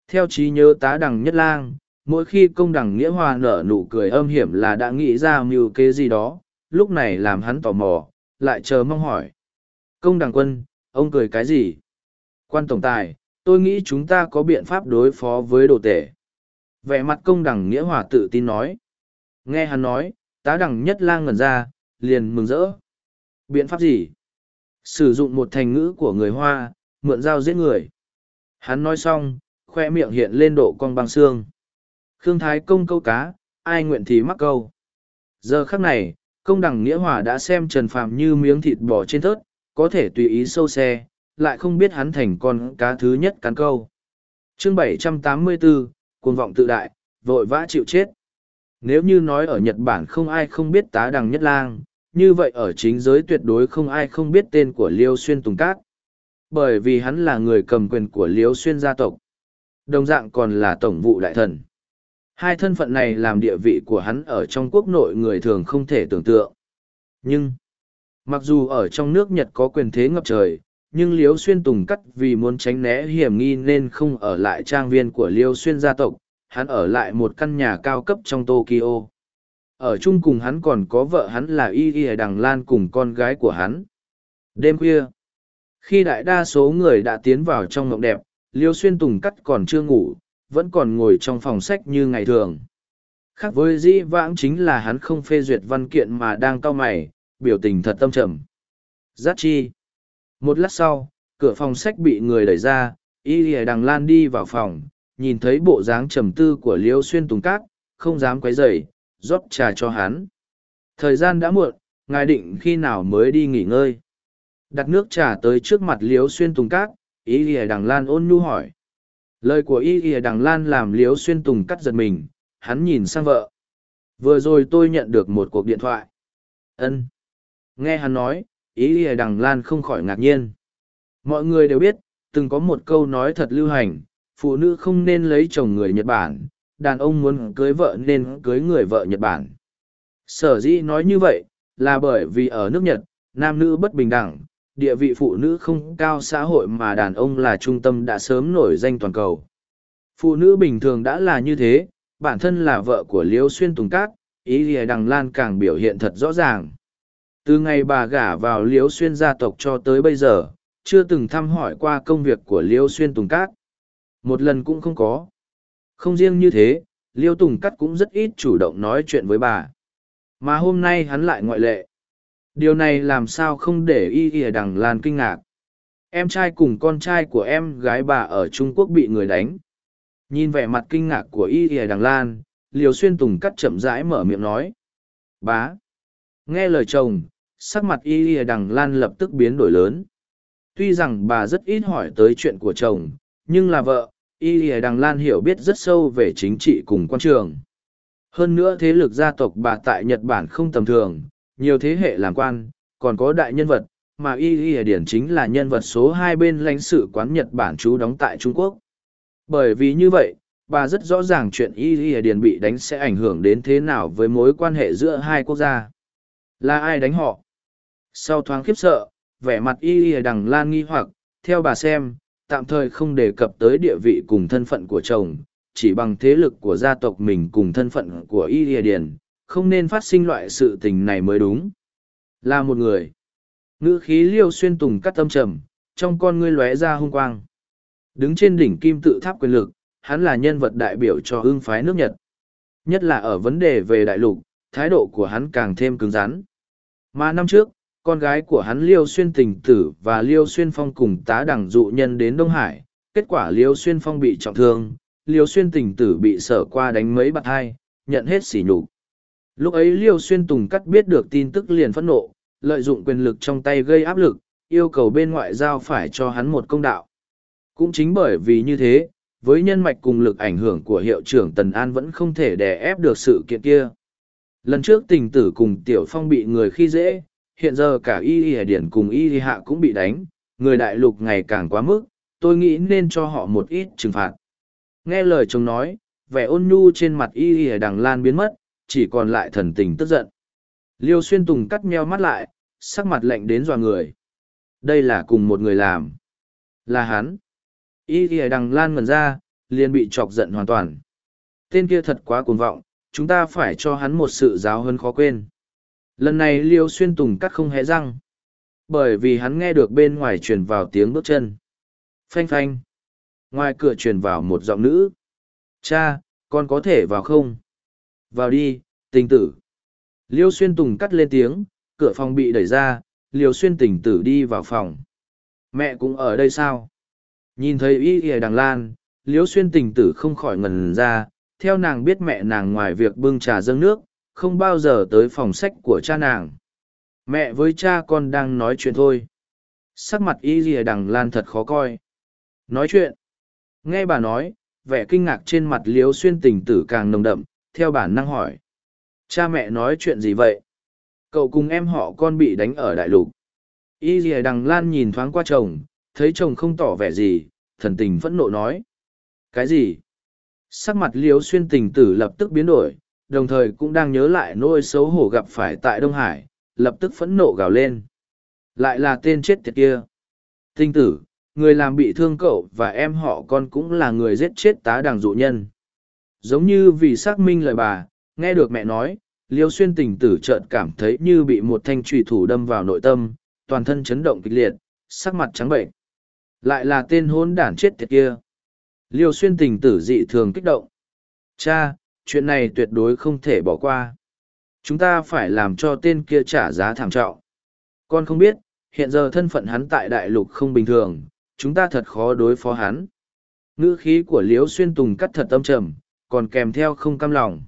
Theo trí nhớ tá đằng nhất lang, mỗi khi công đằng nghĩa hòa nở nụ cười âm hiểm là đã nghĩ ra mưu kế gì đó, lúc này làm hắn tò mò, lại chờ mong hỏi. Công đằng quân, ông cười cái gì? Quan tổng tài, tôi nghĩ chúng ta có biện pháp đối phó với đồ tể. Vẻ mặt công đằng nghĩa hòa tự tin nói. Nghe hắn nói, tá đẳng nhất lang ngẩn ra, liền mừng rỡ. Biện pháp gì? Sử dụng một thành ngữ của người Hoa, mượn dao giết người. Hắn nói xong, khoe miệng hiện lên độ cong băng xương. Khương Thái công câu cá, ai nguyện thì mắc câu. Giờ khắc này, công đẳng nghĩa hòa đã xem Trần Phạm như miếng thịt bò trên thớt, có thể tùy ý sâu xe, lại không biết hắn thành con cá thứ nhất cắn câu. chương 784, cuồng vọng tự đại, vội vã chịu chết. Nếu như nói ở Nhật Bản không ai không biết tá đằng nhất lang, như vậy ở chính giới tuyệt đối không ai không biết tên của Liêu Xuyên Tùng Cát. Bởi vì hắn là người cầm quyền của Liêu Xuyên gia tộc. Đồng dạng còn là tổng vụ đại thần. Hai thân phận này làm địa vị của hắn ở trong quốc nội người thường không thể tưởng tượng. Nhưng, mặc dù ở trong nước Nhật có quyền thế ngập trời, nhưng Liêu Xuyên Tùng Cắt vì muốn tránh né hiểm nghi nên không ở lại trang viên của Liêu Xuyên gia tộc, hắn ở lại một căn nhà cao cấp trong Tokyo. Ở chung cùng hắn còn có vợ hắn là Y Y Đằng Lan cùng con gái của hắn. Đêm khuya, khi đại đa số người đã tiến vào trong mộng đẹp, Liêu Xuyên Tùng Cắt còn chưa ngủ, vẫn còn ngồi trong phòng sách như ngày thường. Khác với dĩ vãng chính là hắn không phê duyệt văn kiện mà đang cau mày, biểu tình thật tâm trầm. Giác chi. Một lát sau, cửa phòng sách bị người đẩy ra, y lìa đằng lan đi vào phòng, nhìn thấy bộ dáng trầm tư của liêu xuyên tùng cát, không dám quấy rầy, rót trà cho hắn. Thời gian đã muộn, ngài định khi nào mới đi nghỉ ngơi. Đặt nước trà tới trước mặt liêu xuyên tùng cát, ý lìa đằng lan ôn nhu hỏi. Lời của y lìa đằng lan làm liêu xuyên tùng cắt giật mình, hắn nhìn sang vợ. Vừa rồi tôi nhận được một cuộc điện thoại. ân Nghe hắn nói, ý ỉa đằng lan không khỏi ngạc nhiên mọi người đều biết từng có một câu nói thật lưu hành phụ nữ không nên lấy chồng người nhật bản, đàn ông muốn cưới vợ nên cưới người vợ nhật bản. Sở dĩ nói như vậy là bởi vì ở nước nhật, nam nữ bất bình đẳng, địa vị phụ nữ không cao xã hội mà đàn ông là trung tâm đã sớm nổi danh toàn cầu. Phụ nữ bình thường đã là như thế, bản thân là vợ của liêu xuyên tùng cát, ý lìa đằng lan càng biểu hiện thật rõ ràng. Từ ngày bà gả vào liễu xuyên gia tộc cho tới bây giờ, chưa từng thăm hỏi qua công việc của liễu xuyên tùng cát một lần cũng không có. Không riêng như thế, liêu tùng cắt cũng rất ít chủ động nói chuyện với bà. Mà hôm nay hắn lại ngoại lệ. Điều này làm sao không để y ỉa đằng lan kinh ngạc? Em trai cùng con trai của em gái bà ở trung quốc bị người đánh. Nhìn vẻ mặt kinh ngạc của y ỉa đằng lan liều xuyên tùng cắt chậm rãi mở miệng nói. Bá. Nghe lời chồng, sắc mặt y ỉa đằng lan lập tức biến đổi lớn. Tuy rằng bà rất ít hỏi tới chuyện của chồng nhưng là vợ y lìa đằng lan hiểu biết rất sâu về chính trị cùng quan trường. Hơn nữa thế lực gia tộc bà tại nhật bản không tầm thường nhiều thế hệ làm quan còn có đại nhân vật mà y lìa điển chính là nhân vật số hai bên lãnh sự quán nhật bản trú đóng tại trung quốc. Bởi vì như vậy bà rất rõ ràng chuyện y lìa điển bị đánh sẽ ảnh hưởng đến thế nào với mối quan hệ giữa hai quốc gia. Là ai đánh họ? Sau thoáng khiếp sợ, vẻ mặt y lìa đằng lan nghi hoặc, theo bà xem, tạm thời không đề cập tới địa vị cùng thân phận của chồng, chỉ bằng thế lực của gia tộc mình cùng thân phận của y y điền, không nên phát sinh loại sự tình này mới đúng. Là một người. ngữ khí liêu xuyên tùng cắt tâm trầm trong con ngươi lóe ra hung quang đứng trên đỉnh kim tự tháp quyền lực hắn là nhân vật đại biểu cho ương phái nước nhật nhất là ở vấn đề về đại lục thái độ của hắn càng thêm cứng rắn mà năm trước con gái của hắn liêu xuyên tình tử và liêu xuyên phong cùng tá đẳng dụ nhân đến đông hải. Kết quả liêu xuyên phong bị trọng thương, liêu xuyên tình tử bị sở qua đánh mấy bạt hai, nhận hết sỉ nhục. Lúc ấy liêu xuyên tùng cắt biết được tin tức liền phẫn nộ, lợi dụng quyền lực trong tay gây áp lực, yêu cầu bên ngoại giao phải cho hắn một công đạo. Cũng chính bởi vì như thế, với nhân mạch cùng lực ảnh hưởng của hiệu trưởng tần an vẫn không thể đè ép được sự kiện kia. Lần trước tình tử cùng tiểu phong bị người khi dễ hiện giờ cả y y điển cùng y y hạ cũng bị đánh, người đại lục ngày càng quá mức, tôi nghĩ nên cho họ một ít trừng phạt. Nghe lời chồng nói, vẻ ôn nhu trên mặt y y đằng lan biến mất, chỉ còn lại thần tình tức giận. Liêu xuyên tùng cắt meo mắt lại, sắc mặt lạnh đến dọa người. Đây là cùng một người làm. Là hắn. Y y đằng lan ngần ra, liền bị chọc giận hoàn toàn. Tên kia thật quá cuồng vọng, chúng ta phải cho hắn một sự giáo hơn khó quên lần này liêu xuyên tùng cắt không hé răng. Bởi vì hắn nghe được bên ngoài truyền vào tiếng bước chân. Phanh phanh. Ngoài cửa truyền vào một giọng nữ. Cha, con có thể vào không? Vào đi, tình tử. Liêu xuyên tùng cắt lên tiếng, cửa phòng bị đẩy ra, liêu xuyên tình tử đi vào phòng. Mẹ cũng ở đây sao? Nhìn thấy y ỉa đằng lan, liêu xuyên tình tử không khỏi ngần ra, theo nàng biết mẹ nàng ngoài việc bưng trà dâng nước không bao giờ tới phòng sách của cha nàng. Mẹ với cha con đang nói chuyện thôi. Sắc mặt y rìa đằng lan thật khó coi. Nói chuyện. Nghe bà nói, vẻ kinh ngạc trên mặt liếu xuyên tình tử càng nồng đậm, theo bản năng hỏi. Cha mẹ nói chuyện gì vậy? Cậu cùng em họ con bị đánh ở đại lục. Y rìa đằng lan nhìn thoáng qua chồng, thấy chồng không tỏ vẻ gì, thần tình phẫn nộ nói. Cái gì? Sắc mặt liếu xuyên tình tử lập tức biến đổi đồng thời cũng đang nhớ lại nỗi xấu hổ gặp phải tại đông hải, lập tức phẫn nộ gào lên. Lại là tên chết tiệt kia. Tinh tử, người làm bị thương cậu và em họ con cũng là người giết chết tá đằng dụ nhân. Giống như vì xác minh lời bà, nghe được mẹ nói, liêu xuyên tình tử chợt cảm thấy như bị một thanh trùy thủ đâm vào nội tâm, toàn thân chấn động kịch liệt, sắc mặt trắng bệnh. Lại là tên hôn đản chết tiệt kia. Liêu xuyên tình tử dị thường kích động. Cha chuyện này tuyệt đối không thể bỏ qua. Chúng ta phải làm cho tên kia trả giá thảm trọng. Con không biết, hiện giờ thân phận hắn tại đại lục không bình thường, chúng ta thật khó đối phó hắn. Ngữ khí của liễu xuyên tùng cắt thật âm trầm, còn kèm theo không cam lòng.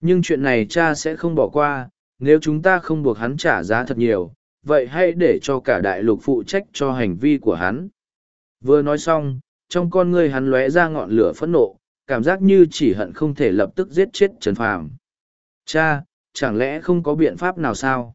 Nhưng chuyện này cha sẽ không bỏ qua, nếu chúng ta không buộc hắn trả giá thật nhiều, vậy hãy để cho cả đại lục phụ trách cho hành vi của hắn. Vừa nói xong, trong con ngươi hắn lóe ra ngọn lửa phẫn nộ cảm giác như chỉ hận không thể lập tức giết chết trần phàm. Cha, chẳng lẽ không có biện pháp nào sao?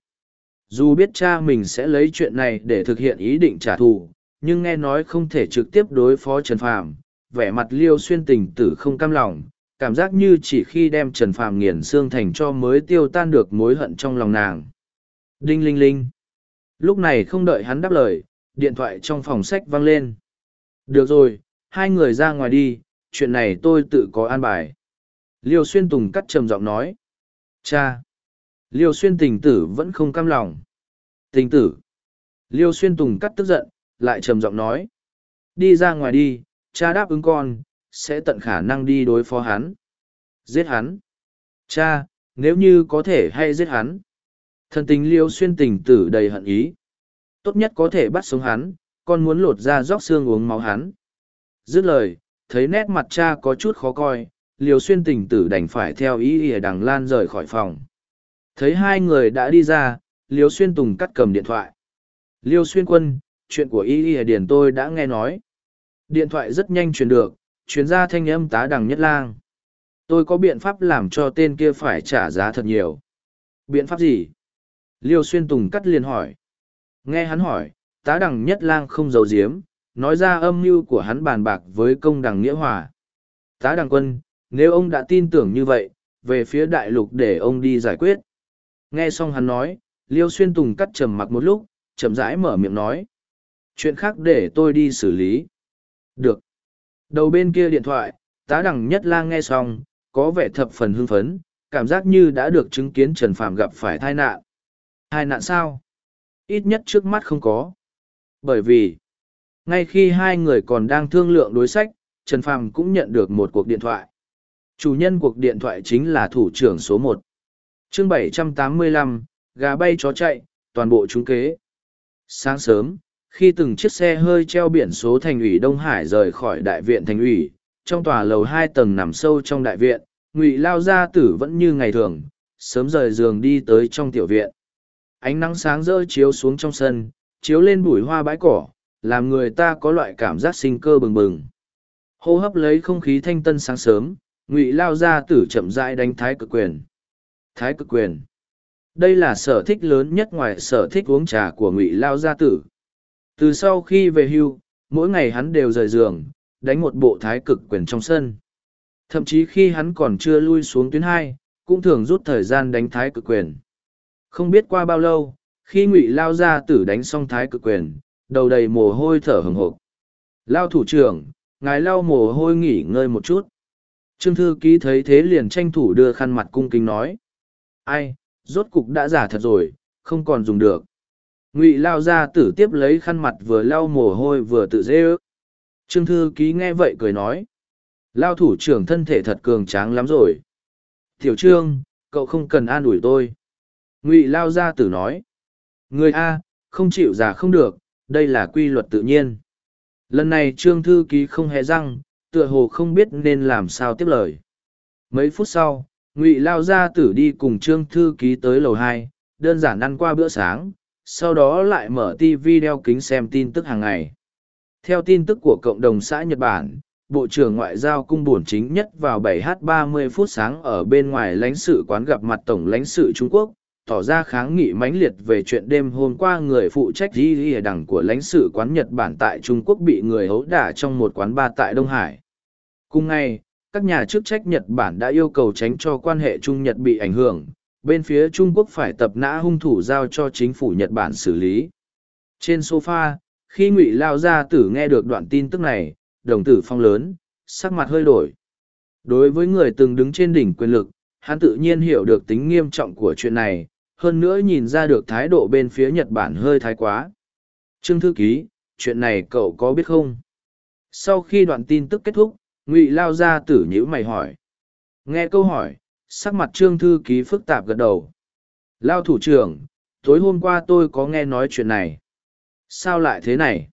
Dù biết cha mình sẽ lấy chuyện này để thực hiện ý định trả thù, nhưng nghe nói không thể trực tiếp đối phó trần phàm, vẻ mặt liêu xuyên tình tử không cam lòng, cảm giác như chỉ khi đem trần phàm nghiền xương thành cho mới tiêu tan được mối hận trong lòng nàng. Đinh linh linh. Lúc này không đợi hắn đáp lời, điện thoại trong phòng sách vang lên. Được rồi, hai người ra ngoài đi chuyện này tôi tự có an bài. Liêu xuyên tùng cắt trầm giọng nói. Cha! Liêu xuyên tình tử vẫn không cam lòng. Tình tử! Liêu xuyên tùng cắt tức giận, lại trầm giọng nói. Đi ra ngoài đi, cha đáp ứng con, sẽ tận khả năng đi đối phó hắn. Giết hắn! Cha, nếu như có thể hay giết hắn? Thần tình liêu xuyên tình tử đầy hận ý. Tốt nhất có thể bắt sống hắn, con muốn lột ra róc xương uống máu hắn. Dứt lời thấy nét mặt cha có chút khó coi, liều xuyên tình tử đành phải theo ý ỉa đằng lan rời khỏi phòng. Thấy hai người đã đi ra, liều xuyên tùng cắt cầm điện thoại. Liêu xuyên quân, chuyện của y ỉa điển tôi đã nghe nói. Điện thoại rất nhanh truyền được chuyến ra thanh âm tá đằng nhất lang. Tôi có biện pháp làm cho tên kia phải trả giá thật nhiều. Biện pháp gì? Liêu xuyên tùng cắt liền hỏi. Nghe hắn hỏi, tá đằng nhất lang không giấu giếm nói ra âm mưu của hắn bàn bạc với công đằng nghĩa hòa. Tá đằng quân nếu ông đã tin tưởng như vậy về phía đại lục để ông đi giải quyết. Nghe xong hắn nói liêu xuyên tùng cắt trầm mặc một lúc chậm rãi mở miệng nói. Chuyện khác để tôi đi xử lý. Được. Đầu bên kia điện thoại tá đằng nhất lang nghe xong có vẻ thập phần hưng phấn cảm giác như đã được chứng kiến trần phàm gặp phải tai nạn. Tai nạn sao? Ít nhất trước mắt không có. Bởi vì, ngay khi hai người còn đang thương lượng đối sách, Trần Phàm cũng nhận được một cuộc điện thoại. Chủ nhân cuộc điện thoại chính là thủ trưởng số một. Chương 785, gà bay chó chạy, toàn bộ trúng kế. Sáng sớm, khi từng chiếc xe hơi treo biển số thành ủy Đông Hải rời khỏi đại viện thành ủy, trong tòa lầu hai tầng nằm sâu trong đại viện, Ngụy Lao Gia Tử vẫn như ngày thường, sớm rời giường đi tới trong tiểu viện. Ánh nắng sáng rỡ chiếu xuống trong sân, chiếu lên bụi hoa bãi cỏ, làm người ta có loại cảm giác sinh cơ bừng bừng. Hô hấp lấy không khí thanh tân sáng sớm, Ngụy Lao Gia Tử chậm rãi đánh thái cực quyền. Thái cực quyền. Đây là sở thích lớn nhất ngoài sở thích uống trà của Ngụy Lao Gia Tử. Từ sau khi về hưu, mỗi ngày hắn đều rời giường, đánh một bộ thái cực quyền trong sân. Thậm chí khi hắn còn chưa lui xuống tuyến hai, cũng thường rút thời gian đánh thái cực quyền. Không biết qua bao lâu, khi ngụy lao Gia tử đánh xong thái cực quyền, đầu đầy mồ hôi thở hừng hộp. Lao thủ trưởng, ngài lao mồ hôi nghỉ ngơi một chút. Trương thư ký thấy thế liền tranh thủ đưa khăn mặt cung kính nói. Ai, rốt cục đã giả thật rồi, không còn dùng được. Ngụy lao ra tử tiếp lấy khăn mặt vừa lau mồ hôi vừa tự dê ước. Trương thư ký nghe vậy cười nói. Lao thủ trưởng thân thể thật cường tráng lắm rồi. Tiểu trương, cậu không cần an ủi tôi. Ngụy lao ra tử nói. Người A, không chịu già không được, đây là quy luật tự nhiên. Lần này trương thư ký không hề răng, tựa hồ không biết nên làm sao tiếp lời. Mấy phút sau, Ngụy lao gia tử đi cùng trương thư ký tới lầu hai, đơn giản ăn qua bữa sáng, sau đó lại mở TV đeo kính xem tin tức hàng ngày. Theo tin tức của cộng đồng xã Nhật Bản, Bộ trưởng Ngoại giao cung bổn chính nhất vào 7h30 phút sáng ở bên ngoài lãnh sự quán gặp mặt Tổng lãnh sự Trung Quốc, tỏ ra kháng nghị mãnh liệt về chuyện đêm hôm qua người phụ trách di ghi đẳng của lãnh sự quán Nhật Bản tại Trung Quốc bị người hấu đả trong một quán bar tại Đông Hải. Cùng ngày, các nhà chức trách Nhật Bản đã yêu cầu tránh cho quan hệ Trung Nhật bị ảnh hưởng, bên phía Trung Quốc phải tập nã hung thủ giao cho chính phủ Nhật Bản xử lý. Trên sofa, khi ngụy lao gia tử nghe được đoạn tin tức này đồng tử phong lớn sắc mặt hơi đổi đối với người từng đứng trên đỉnh quyền lực hắn tự nhiên hiểu được tính nghiêm trọng của chuyện này hơn nữa nhìn ra được thái độ bên phía nhật bản hơi thái quá. Trương thư ký, chuyện này cậu có biết không? Sau khi đoạn tin tức kết thúc, ngụy lao gia tử nhữ mày hỏi. Nghe câu hỏi, sắc mặt trương thư ký phức tạp gật đầu. Lao thủ trưởng, tối hôm qua tôi có nghe nói chuyện này. Sao lại thế này?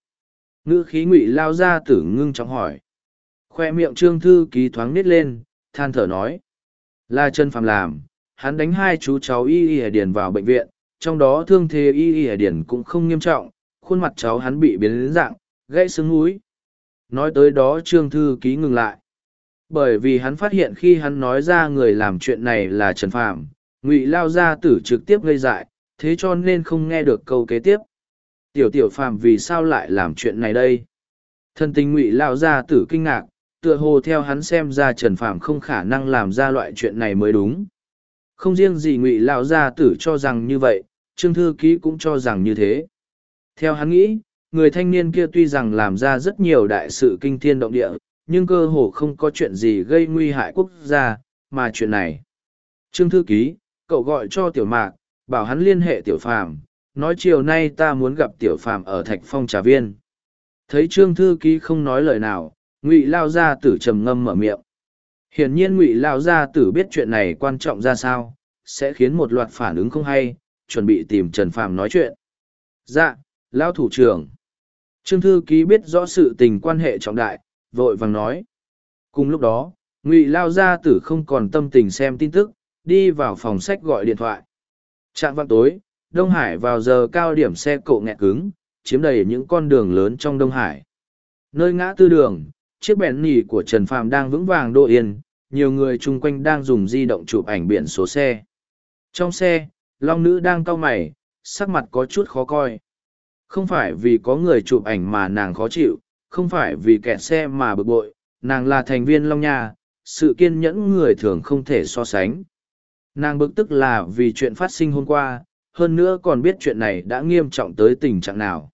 Ngữ khí ngụy lao ra tử ngưng trọng hỏi. Khoe miệng trương thư ký thoáng nít lên, than thở nói. Là chân phàm làm hắn đánh hai chú cháu y y hải điền vào bệnh viện, trong đó thương thế y y hải điền cũng không nghiêm trọng, khuôn mặt cháu hắn bị biến đến dạng, gãy xương núi. Nói tới đó trương thư ký ngừng lại. Bởi vì hắn phát hiện khi hắn nói ra người làm chuyện này là trần phàm, ngụy lao gia tử trực tiếp gây dại, thế cho nên không nghe được câu kế tiếp. Tiểu tiểu phàm vì sao lại làm chuyện này đây? Thân tình ngụy lao gia tử kinh ngạc, tựa hồ theo hắn xem ra trần phàm không khả năng làm ra loại chuyện này mới đúng không riêng gì ngụy Lão gia tử cho rằng như vậy, trương thư ký cũng cho rằng như thế. Theo hắn nghĩ, người thanh niên kia tuy rằng làm ra rất nhiều đại sự kinh thiên động địa, nhưng cơ hồ không có chuyện gì gây nguy hại quốc gia, mà chuyện này. Trương thư ký, cậu gọi cho tiểu mạc, bảo hắn liên hệ tiểu phàm, nói chiều nay ta muốn gặp tiểu phàm ở thạch phong trà viên. Thấy trương thư ký không nói lời nào, ngụy lao gia tử trầm ngâm mở miệng hiển nhiên ngụy lao gia tử biết chuyện này quan trọng ra sao sẽ khiến một loạt phản ứng không hay chuẩn bị tìm trần phàm nói chuyện. Dạ lao thủ trưởng. Trương thư ký biết rõ sự tình quan hệ trọng đại vội vàng nói. Cùng lúc đó ngụy lao gia tử không còn tâm tình xem tin tức đi vào phòng sách gọi điện thoại. Trạng văn tối Đông Hải vào giờ cao điểm xe cộ nghẹt cứng, chiếm đầy những con đường lớn trong Đông Hải. Nơi ngã tư đường, chiếc bèn nỉ của Trần Phàm đang vững vàng độ yên, nhiều người chung quanh đang dùng di động chụp ảnh biển số xe. Trong xe, Long Nữ đang cau mày, sắc mặt có chút khó coi. Không phải vì có người chụp ảnh mà nàng khó chịu, không phải vì kẹt xe mà bực bội, nàng là thành viên Long Nha, sự kiên nhẫn người thường không thể so sánh. Nàng bực tức là vì chuyện phát sinh hôm qua, hơn nữa còn biết chuyện này đã nghiêm trọng tới tình trạng nào.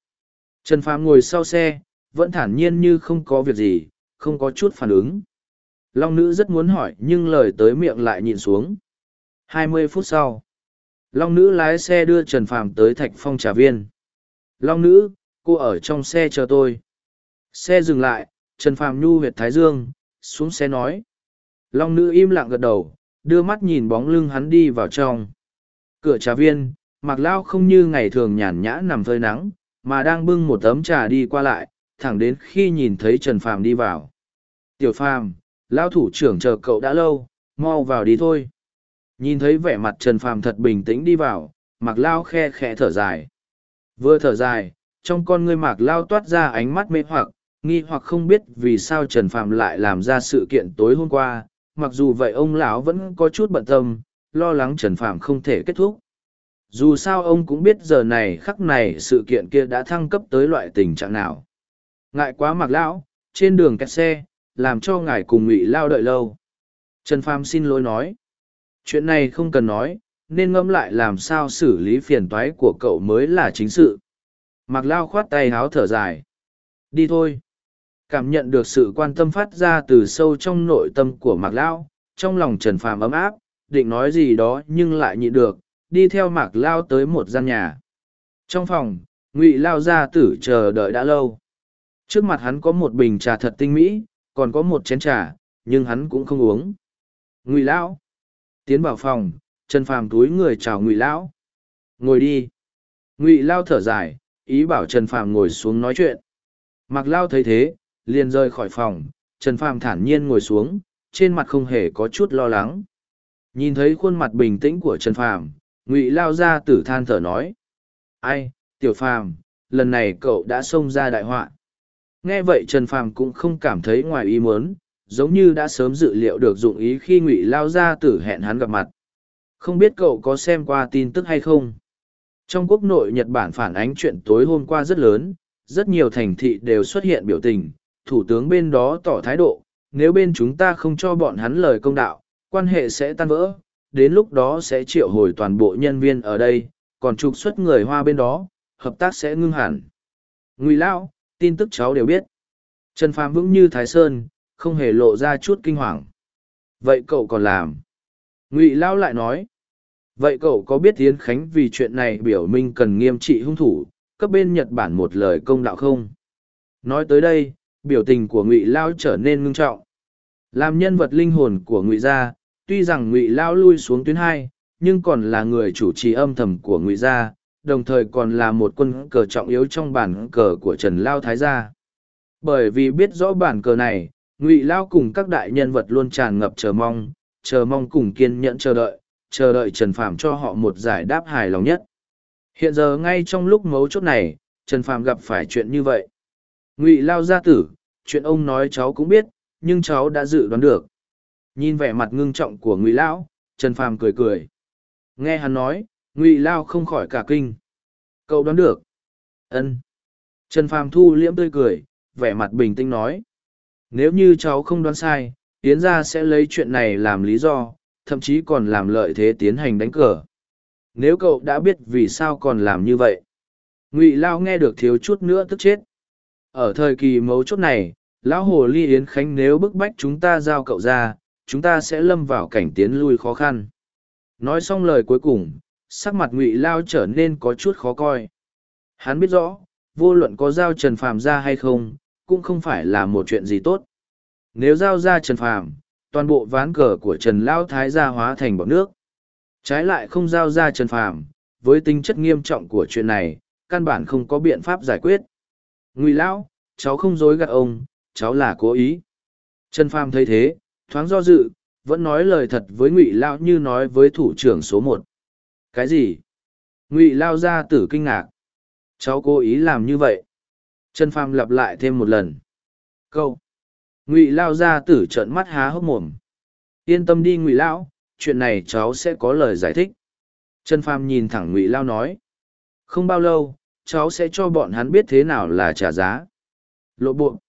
Trần Phàm ngồi sau xe, vẫn thản nhiên như không có việc gì, không có chút phản ứng. Long nữ rất muốn hỏi nhưng lời tới miệng lại nhìn xuống. Hai mươi phút sau, long nữ lái xe đưa trần phàm tới thạch phong trà viên. Long nữ cô ở trong xe chờ tôi. Xe dừng lại trần phàm nhu huyệt thái dương xuống xe nói. Long nữ im lặng gật đầu đưa mắt nhìn bóng lưng hắn đi vào trong. Cửa trà viên mạc lao không như ngày thường nhàn nhã nằm phơi nắng mà đang bưng một tấm trà đi qua lại thẳng đến khi nhìn thấy trần phàm đi vào. Tiểu phàm lao thủ trưởng chờ cậu đã lâu, mau vào đi thôi. Nhìn thấy vẻ mặt trần phàm thật bình tĩnh đi vào, mạc lao khe khẽ thở dài. Vừa thở dài, trong con ngươi mạc lao toát ra ánh mắt mê hoặc, nghi hoặc không biết vì sao trần phàm lại làm ra sự kiện tối hôm qua. Mặc dù vậy ông lão vẫn có chút bận tâm, lo lắng trần phàm không thể kết thúc. Dù sao ông cũng biết giờ này khắc này sự kiện kia đã thăng cấp tới loại tình trạng nào. Ngại quá mặc lão, trên đường kẹt xe làm cho ngài cùng ngụy lao đợi lâu. Trần phàm xin lỗi nói. Chuyện này không cần nói, nên ngẫm lại làm sao xử lý phiền toái của cậu mới là chính sự. Mặc lao khoát tay háo thở dài. Đi thôi. Cảm nhận được sự quan tâm phát ra từ sâu trong nội tâm của mạc lao, trong lòng trần phàm ấm áp, định nói gì đó nhưng lại nhịn được, đi theo mạc lao tới một gian nhà. Trong phòng, ngụy lao gia tử chờ đợi đã lâu. Trước mặt hắn có một bình trà thật tinh mỹ còn có một chén trà, nhưng hắn cũng không uống. Ngụy lão, tiến vào phòng, trần phàm túi người chào ngụy lão. Ngồi đi. Ngụy Lão thở dài, ý bảo trần phàm ngồi xuống nói chuyện. Mặc Lão thấy thế, liền rời khỏi phòng, trần phàm thản nhiên ngồi xuống, trên mặt không hề có chút lo lắng. Nhìn thấy khuôn mặt bình tĩnh của trần phàm, ngụy Lão ra tử than thở nói. Ai, tiểu phàm, lần này cậu đã xông ra đại họa nghe vậy trần phàm cũng không cảm thấy ngoài ý muốn, giống như đã sớm dự liệu được dụng ý khi ngụy lao gia tử hẹn hắn gặp mặt. Không biết cậu có xem qua tin tức hay không? Trong quốc nội nhật bản phản ánh chuyện tối hôm qua rất lớn, rất nhiều thành thị đều xuất hiện biểu tình, thủ tướng bên đó tỏ thái độ, nếu bên chúng ta không cho bọn hắn lời công đạo, quan hệ sẽ tan vỡ, đến lúc đó sẽ triệu hồi toàn bộ nhân viên ở đây, còn trục xuất người hoa bên đó, hợp tác sẽ ngưng hẳn. Ngụy lão tin tức cháu đều biết. Trần phàm vững như thái sơn, không hề lộ ra chút kinh hoàng. Vậy cậu còn làm? Ngụy lão lại nói. Vậy cậu có biết Yến khánh vì chuyện này biểu minh cần nghiêm trị hung thủ, cấp bên nhật bản một lời công đạo không? Nói tới đây, biểu tình của ngụy lao trở nên ngưng trọng. Làm nhân vật linh hồn của ngụy gia, tuy rằng ngụy lao lui xuống tuyến hai, nhưng còn là người chủ trì âm thầm của ngụy gia đồng thời còn là một quân cờ trọng yếu trong bản cờ của trần lao thái gia. Bởi vì biết rõ bản cờ này, ngụy lao cùng các đại nhân vật luôn tràn ngập chờ mong chờ mong cùng kiên nhẫn chờ đợi chờ đợi trần Phạm cho họ một giải đáp hài lòng nhất. Hiện giờ ngay trong lúc mấu chốt này, trần Phạm gặp phải chuyện như vậy. Ngụy lao gia tử, chuyện ông nói cháu cũng biết, nhưng cháu đã dự đoán được. Nhìn vẻ mặt ngưng trọng của ngụy lão, trần phàm cười cười. Nghe hắn nói ngụy lao không khỏi cả kinh. Cậu đoán được. Ân. Trần phàm thu liễm tươi cười, vẻ mặt bình tĩnh nói. Nếu như cháu không đoán sai Tiến gia sẽ lấy chuyện này làm lý do, thậm chí còn làm lợi thế tiến hành đánh cờ. Nếu cậu đã biết vì sao còn làm như vậy. Ngụy lao nghe được thiếu chút nữa tức chết. Ở thời kỳ mấu chốt này, lão hồ ly yến khánh nếu bức bách chúng ta giao cậu ra, chúng ta sẽ lâm vào cảnh tiến lui khó khăn. Nói xong lời cuối cùng sắc mặt ngụy lao trở nên có chút khó coi. Hắn biết rõ, vô luận có giao trần phàm ra hay không, cũng không phải là một chuyện gì tốt. Nếu giao ra trần phàm, toàn bộ ván cờ của trần Lão thái gia hóa thành bọc nước. Trái lại không giao ra trần phàm, với tính chất nghiêm trọng của chuyện này, căn bản không có biện pháp giải quyết. Ngụy lão cháu không dối gạt ông, cháu là cố ý. Trần phàm thấy thế, thoáng do dự, vẫn nói lời thật với ngụy lão như nói với thủ trưởng số một cái gì? Ngụy lao ra tử kinh ngạc. Cháu cố ý làm như vậy. Trần phàm lặp lại thêm một lần. Câu. Ngụy lao ra tử trợn mắt há hốc mồm. Yên tâm đi ngụy lão, chuyện này cháu sẽ có lời giải thích. Trần phàm nhìn thẳng ngụy lao nói. Không bao lâu, cháu sẽ cho bọn hắn biết thế nào là trả giá. Lộ bộ.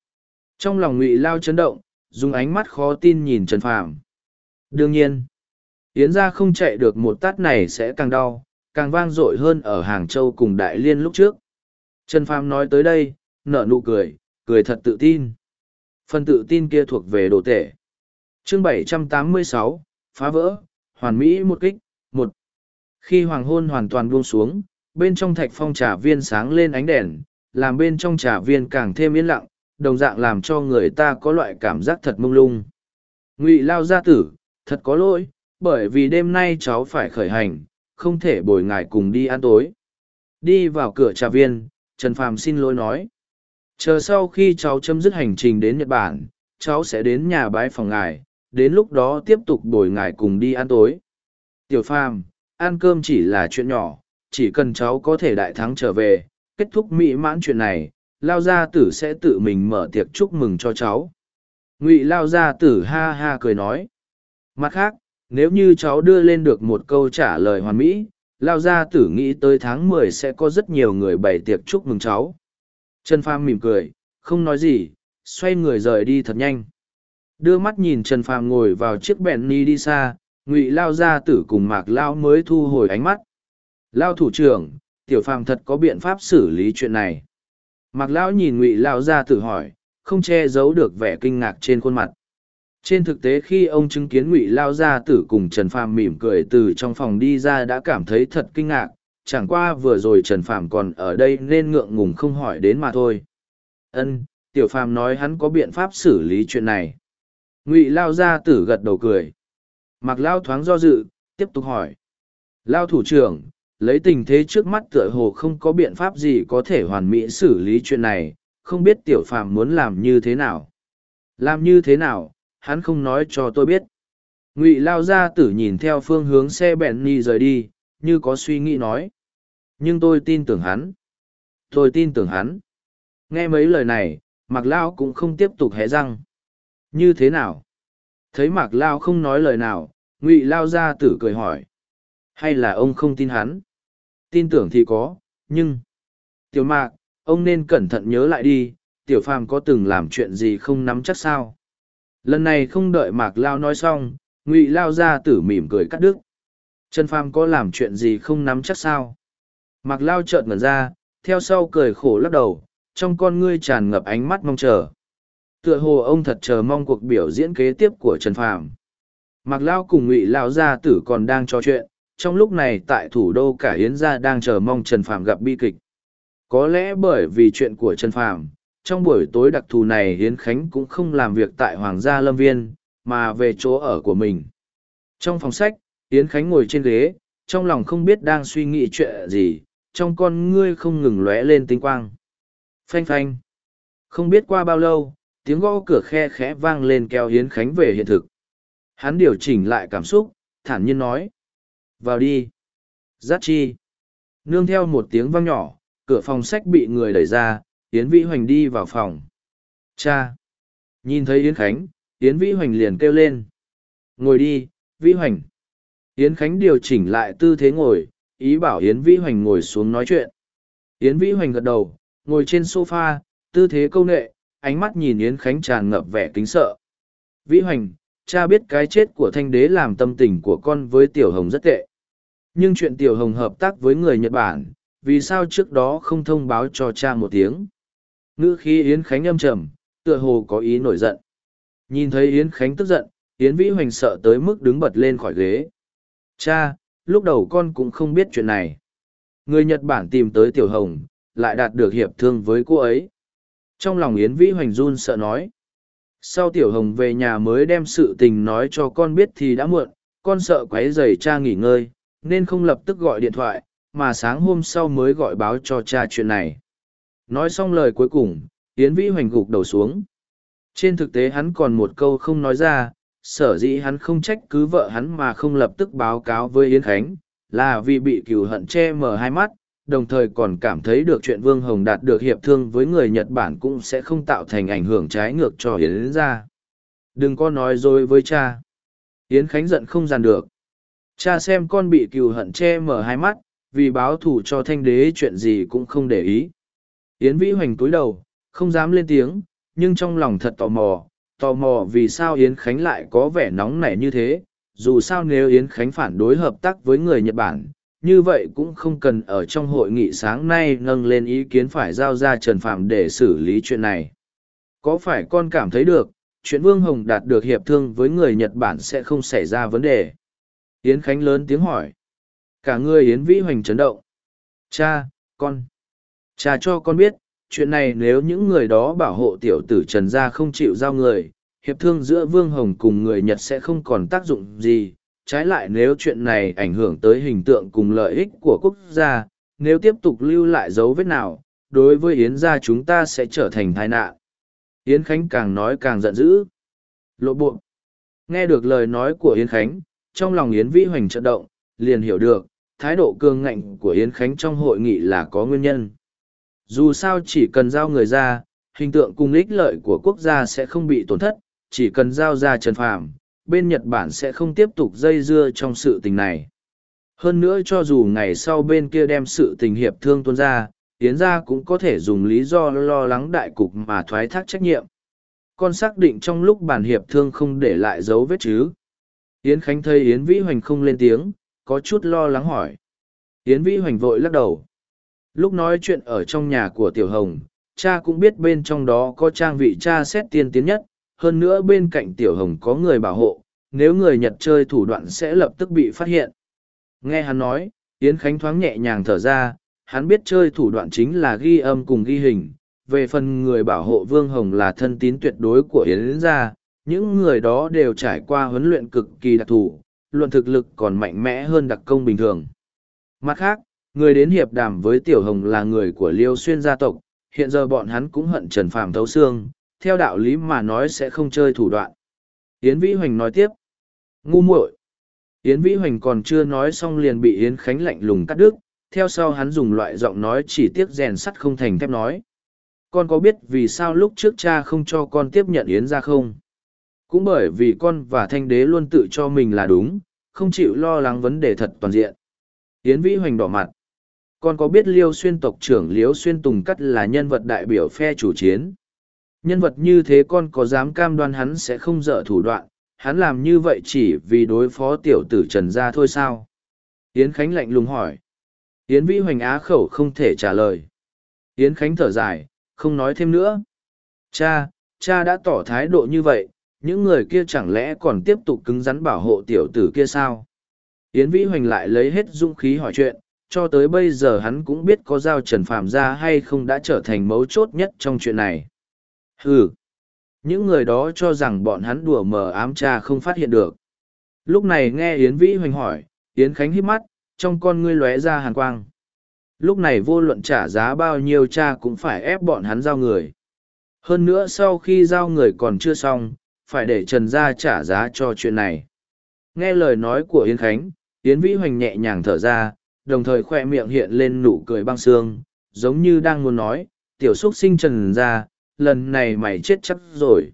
Trong lòng ngụy lao chấn động, dùng ánh mắt khó tin nhìn trần phàm. Đương nhiên yến gia không chạy được một tát này sẽ càng đau càng vang dội hơn ở hàng châu cùng đại liên lúc trước. Trần phàm nói tới đây nở nụ cười cười thật tự tin. Phần tự tin kia thuộc về đồ tể. Chương 786, phá vỡ hoàn mỹ một kích một. Khi hoàng hôn hoàn toàn buông xuống, bên trong thạch phong trà viên sáng lên ánh đèn, làm bên trong trà viên càng thêm yên lặng, đồng dạng làm cho người ta có loại cảm giác thật mông lung. Ngụy Lao gia tử, thật có lỗi, bởi vì đêm nay cháu phải khởi hành, không thể bồi ngài cùng đi ăn tối. Đi vào cửa trà viên, Trần Phàm xin lỗi nói. Chờ sau khi cháu chấm dứt hành trình đến Nhật Bản, cháu sẽ đến nhà bái phòng ngài, đến lúc đó tiếp tục bồi ngài cùng đi ăn tối. Tiểu Phàm, ăn cơm chỉ là chuyện nhỏ, chỉ cần cháu có thể đại thắng trở về, kết thúc mỹ mãn chuyện này, Lao Gia Tử sẽ tự mình mở tiệc chúc mừng cho cháu. Ngụy Lao Gia Tử ha ha cười nói. Mặt khác, nếu như cháu đưa lên được một câu trả lời hoàn mỹ, Lao Gia Tử nghĩ tới tháng mười sẽ có rất nhiều người bày tiệc chúc mừng cháu. Trần Phàm mỉm cười, không nói gì, xoay người rời đi thật nhanh. Đưa mắt nhìn Trần Phàm ngồi vào chiếc bèn ni đi xa, Ngụy Lao Gia Tử cùng Mạc Lao mới thu hồi ánh mắt. Lao thủ trưởng, Tiểu Phàm thật có biện pháp xử lý chuyện này. Mạc Lão nhìn Ngụy Lao Gia Tử hỏi, không che giấu được vẻ kinh ngạc trên khuôn mặt. Trên thực tế khi ông chứng kiến Ngụy Lao Gia Tử cùng Trần Phàm mỉm cười từ trong phòng đi ra đã cảm thấy thật kinh ngạc, chẳng qua vừa rồi Trần Phàm còn ở đây nên ngượng ngùng không hỏi đến mà thôi. Ân, Tiểu Phàm nói hắn có biện pháp xử lý chuyện này. Ngụy Lao Gia Tử gật đầu cười. mặc Lao thoáng do dự, tiếp tục hỏi. Lao thủ trưởng, lấy tình thế trước mắt tựa hồ không có biện pháp gì có thể hoàn mỹ xử lý chuyện này, không biết tiểu phàm muốn làm như thế nào. Làm như thế nào, hắn không nói cho tôi biết. Ngụy lao gia tử nhìn theo phương hướng xe bẹn ni rời đi, như có suy nghĩ nói. Nhưng tôi tin tưởng hắn. Tôi tin tưởng hắn. Nghe mấy lời này, Mạc Lao cũng không tiếp tục hé răng. Như thế nào? Thấy Mạc Lao không nói lời nào, Ngụy Lao gia tử cười hỏi. Hay là ông không tin hắn? Tin tưởng thì có, nhưng... Tiểu Mạc, ông nên cẩn thận nhớ lại đi, Tiểu Phàm có từng làm chuyện gì không nắm chắc sao? Lần này không đợi Mạc Lao nói xong, Ngụy Lao ra tử mỉm cười cắt đứt. Trần Phàm có làm chuyện gì không nắm chắc sao? Mạc Lao trợn ngẩn ra, theo sau cười khổ lắc đầu, trong con ngươi tràn ngập ánh mắt mong chờ. Tựa hồ ông thật chờ mong cuộc biểu diễn kế tiếp của Trần Phàm. Mạc Lao cùng Ngụy Lao gia tử còn đang trò chuyện, trong lúc này tại thủ đô cả hiến gia đang chờ mong Trần Phàm gặp bi kịch. Có lẽ bởi vì chuyện của Trần Phàm, trong buổi tối đặc thù này Yến Khánh cũng không làm việc tại Hoàng gia Lâm Viên, mà về chỗ ở của mình. Trong phòng sách, Yến Khánh ngồi trên ghế, trong lòng không biết đang suy nghĩ chuyện gì, trong con ngươi không ngừng lóe lên tinh quang. Phanh phanh. Không biết qua bao lâu, tiếng gõ cửa khe khẽ vang lên kéo Yến Khánh về hiện thực. Hắn điều chỉnh lại cảm xúc, thản nhiên nói. Vào đi. giắt chi. Nương theo một tiếng vang nhỏ, cửa phòng sách bị người đẩy ra, Yến Vĩ Hoành đi vào phòng. Cha! Nhìn thấy Yến Khánh, Yến Vĩ Hoành liền kêu lên. Ngồi đi, Vĩ Hoành. Yến Khánh điều chỉnh lại tư thế ngồi, ý bảo Yến Vĩ Hoành ngồi xuống nói chuyện. Yến Vĩ Hoành gật đầu, ngồi trên sofa, tư thế câu nệ, ánh mắt nhìn Yến Khánh tràn ngập vẻ kính sợ. Vĩ Hoành, cha biết cái chết của thanh đế làm tâm tình của con với Tiểu Hồng rất tệ. Nhưng chuyện Tiểu Hồng hợp tác với người Nhật Bản, vì sao trước đó không thông báo cho cha một tiếng? Ngữ khí Yến Khánh âm trầm, tựa hồ có ý nổi giận. Nhìn thấy Yến Khánh tức giận, Yến Vĩ Hoành sợ tới mức đứng bật lên khỏi ghế. Cha, lúc đầu con cũng không biết chuyện này. Người Nhật Bản tìm tới Tiểu Hồng, lại đạt được hiệp thương với cô ấy. Trong lòng Yến Vĩ Hoành run sợ nói. Sau Tiểu Hồng về nhà mới đem sự tình nói cho con biết thì đã muộn, con sợ quấy rầy cha nghỉ ngơi, nên không lập tức gọi điện thoại, mà sáng hôm sau mới gọi báo cho cha chuyện này. Nói xong lời cuối cùng, Yến Vĩ hoành gục đầu xuống. Trên thực tế hắn còn một câu không nói ra, sở dĩ hắn không trách cứ vợ hắn mà không lập tức báo cáo với Yến Khánh, là vì bị cửu hận che mở hai mắt, đồng thời còn cảm thấy được chuyện Vương Hồng đạt được hiệp thương với người Nhật Bản cũng sẽ không tạo thành ảnh hưởng trái ngược cho Yến ra. Đừng có nói dối với cha. Yến Khánh giận không dàn được. Cha xem con bị cừu hận che mở hai mắt, vì báo thù cho thanh đế chuyện gì cũng không để ý. Yến Vĩ Hoành cúi đầu, không dám lên tiếng, nhưng trong lòng thật tò mò, tò mò vì sao Yến Khánh lại có vẻ nóng nảy như thế. Dù sao nếu Yến Khánh phản đối hợp tác với người Nhật Bản, như vậy cũng không cần ở trong hội nghị sáng nay nâng lên ý kiến phải giao ra Trần Phạm để xử lý chuyện này. Có phải con cảm thấy được, chuyện Vương Hồng đạt được hiệp thương với người Nhật Bản sẽ không xảy ra vấn đề? Yến Khánh lớn tiếng hỏi. Cả người Yến Vĩ Hoành chấn động. Cha, con. Cha cho con biết, chuyện này nếu những người đó bảo hộ tiểu tử Trần Gia không chịu giao người, hiệp thương giữa Vương Hồng cùng người Nhật sẽ không còn tác dụng gì. Trái lại nếu chuyện này ảnh hưởng tới hình tượng cùng lợi ích của quốc gia, nếu tiếp tục lưu lại dấu vết nào, đối với Yến gia chúng ta sẽ trở thành tai nạn. Yến Khánh càng nói càng giận dữ. Lộ bộ. Nghe được lời nói của Yến Khánh, trong lòng Yến Vĩ Hoành trận động, liền hiểu được, thái độ cương ngạnh của Yến Khánh trong hội nghị là có nguyên nhân. Dù sao chỉ cần giao người ra, hình tượng cùng ích lợi của quốc gia sẽ không bị tổn thất, chỉ cần giao ra Trần Phàm, bên Nhật Bản sẽ không tiếp tục dây dưa trong sự tình này. Hơn nữa cho dù ngày sau bên kia đem sự tình hiệp thương tuôn ra, Yến gia cũng có thể dùng lý do lo lắng đại cục mà thoái thác trách nhiệm. Con xác định trong lúc bản hiệp thương không để lại dấu vết chứ. Yến Khánh thấy Yến Vĩ Hoành không lên tiếng, có chút lo lắng hỏi. Yến Vĩ Hoành vội lắc đầu. Lúc nói chuyện ở trong nhà của Tiểu Hồng, cha cũng biết bên trong đó có trang vị cha xét tiên tiến nhất, hơn nữa bên cạnh Tiểu Hồng có người bảo hộ, nếu người Nhật chơi thủ đoạn sẽ lập tức bị phát hiện. Nghe hắn nói, Yến Khánh thoáng nhẹ nhàng thở ra, hắn biết chơi thủ đoạn chính là ghi âm cùng ghi hình. Về phần người bảo hộ Vương Hồng là thân tín tuyệt đối của Yến gia, những người đó đều trải qua huấn luyện cực kỳ đặc thù, luận thực lực còn mạnh mẽ hơn đặc công bình thường. Mặt khác, người đến hiệp đàm với Tiểu Hồng là người của Liêu Xuyên gia tộc, hiện giờ bọn hắn cũng hận Trần Phàm thấu xương, theo đạo lý mà nói sẽ không chơi thủ đoạn. Yến Vĩ Hoành nói tiếp, ngu muội. Yến Vĩ Hoành còn chưa nói xong liền bị Yến Khánh lạnh lùng cắt đứt, theo sau hắn dùng loại giọng nói chỉ tiếc rèn sắt không thành thép nói. Con có biết vì sao lúc trước cha không cho con tiếp nhận Yến ra không? Cũng bởi vì con và Thanh Đế luôn tự cho mình là đúng, không chịu lo lắng vấn đề thật toàn diện. Yến Vĩ Hoành đỏ mặt. Con có biết Liêu Xuyên tộc trưởng Liêu Xuyên Tùng Cắt là nhân vật đại biểu phe chủ chiến? Nhân vật như thế con có dám cam đoan hắn sẽ không dở thủ đoạn, hắn làm như vậy chỉ vì đối phó tiểu tử Trần Gia thôi sao? Yến Khánh lạnh lùng hỏi. Yến Vĩ Hoành á khẩu không thể trả lời. Yến Khánh thở dài, không nói thêm nữa. Cha, cha đã tỏ thái độ như vậy, những người kia chẳng lẽ còn tiếp tục cứng rắn bảo hộ tiểu tử kia sao? Yến Vĩ Hoành lại lấy hết dũng khí hỏi chuyện, cho tới bây giờ hắn cũng biết có giao Trần Phạm ra hay không đã trở thành mấu chốt nhất trong chuyện này. Hừ! Những người đó cho rằng bọn hắn đùa mờ ám cha không phát hiện được. Lúc này nghe Yến Vĩ Hoành hỏi, Yến Khánh hít mắt, trong con ngươi lóe ra hàn quang. Lúc này vô luận trả giá bao nhiêu cha cũng phải ép bọn hắn giao người. Hơn nữa sau khi giao người còn chưa xong, phải để Trần Gia trả giá cho chuyện này. Nghe lời nói của Yến Khánh, Yến Vĩ Hoành nhẹ nhàng thở ra, đồng thời khoe miệng hiện lên nụ cười băng xương, giống như đang muốn nói, tiểu xúc sinh Trần ra, lần này mày chết chắc rồi.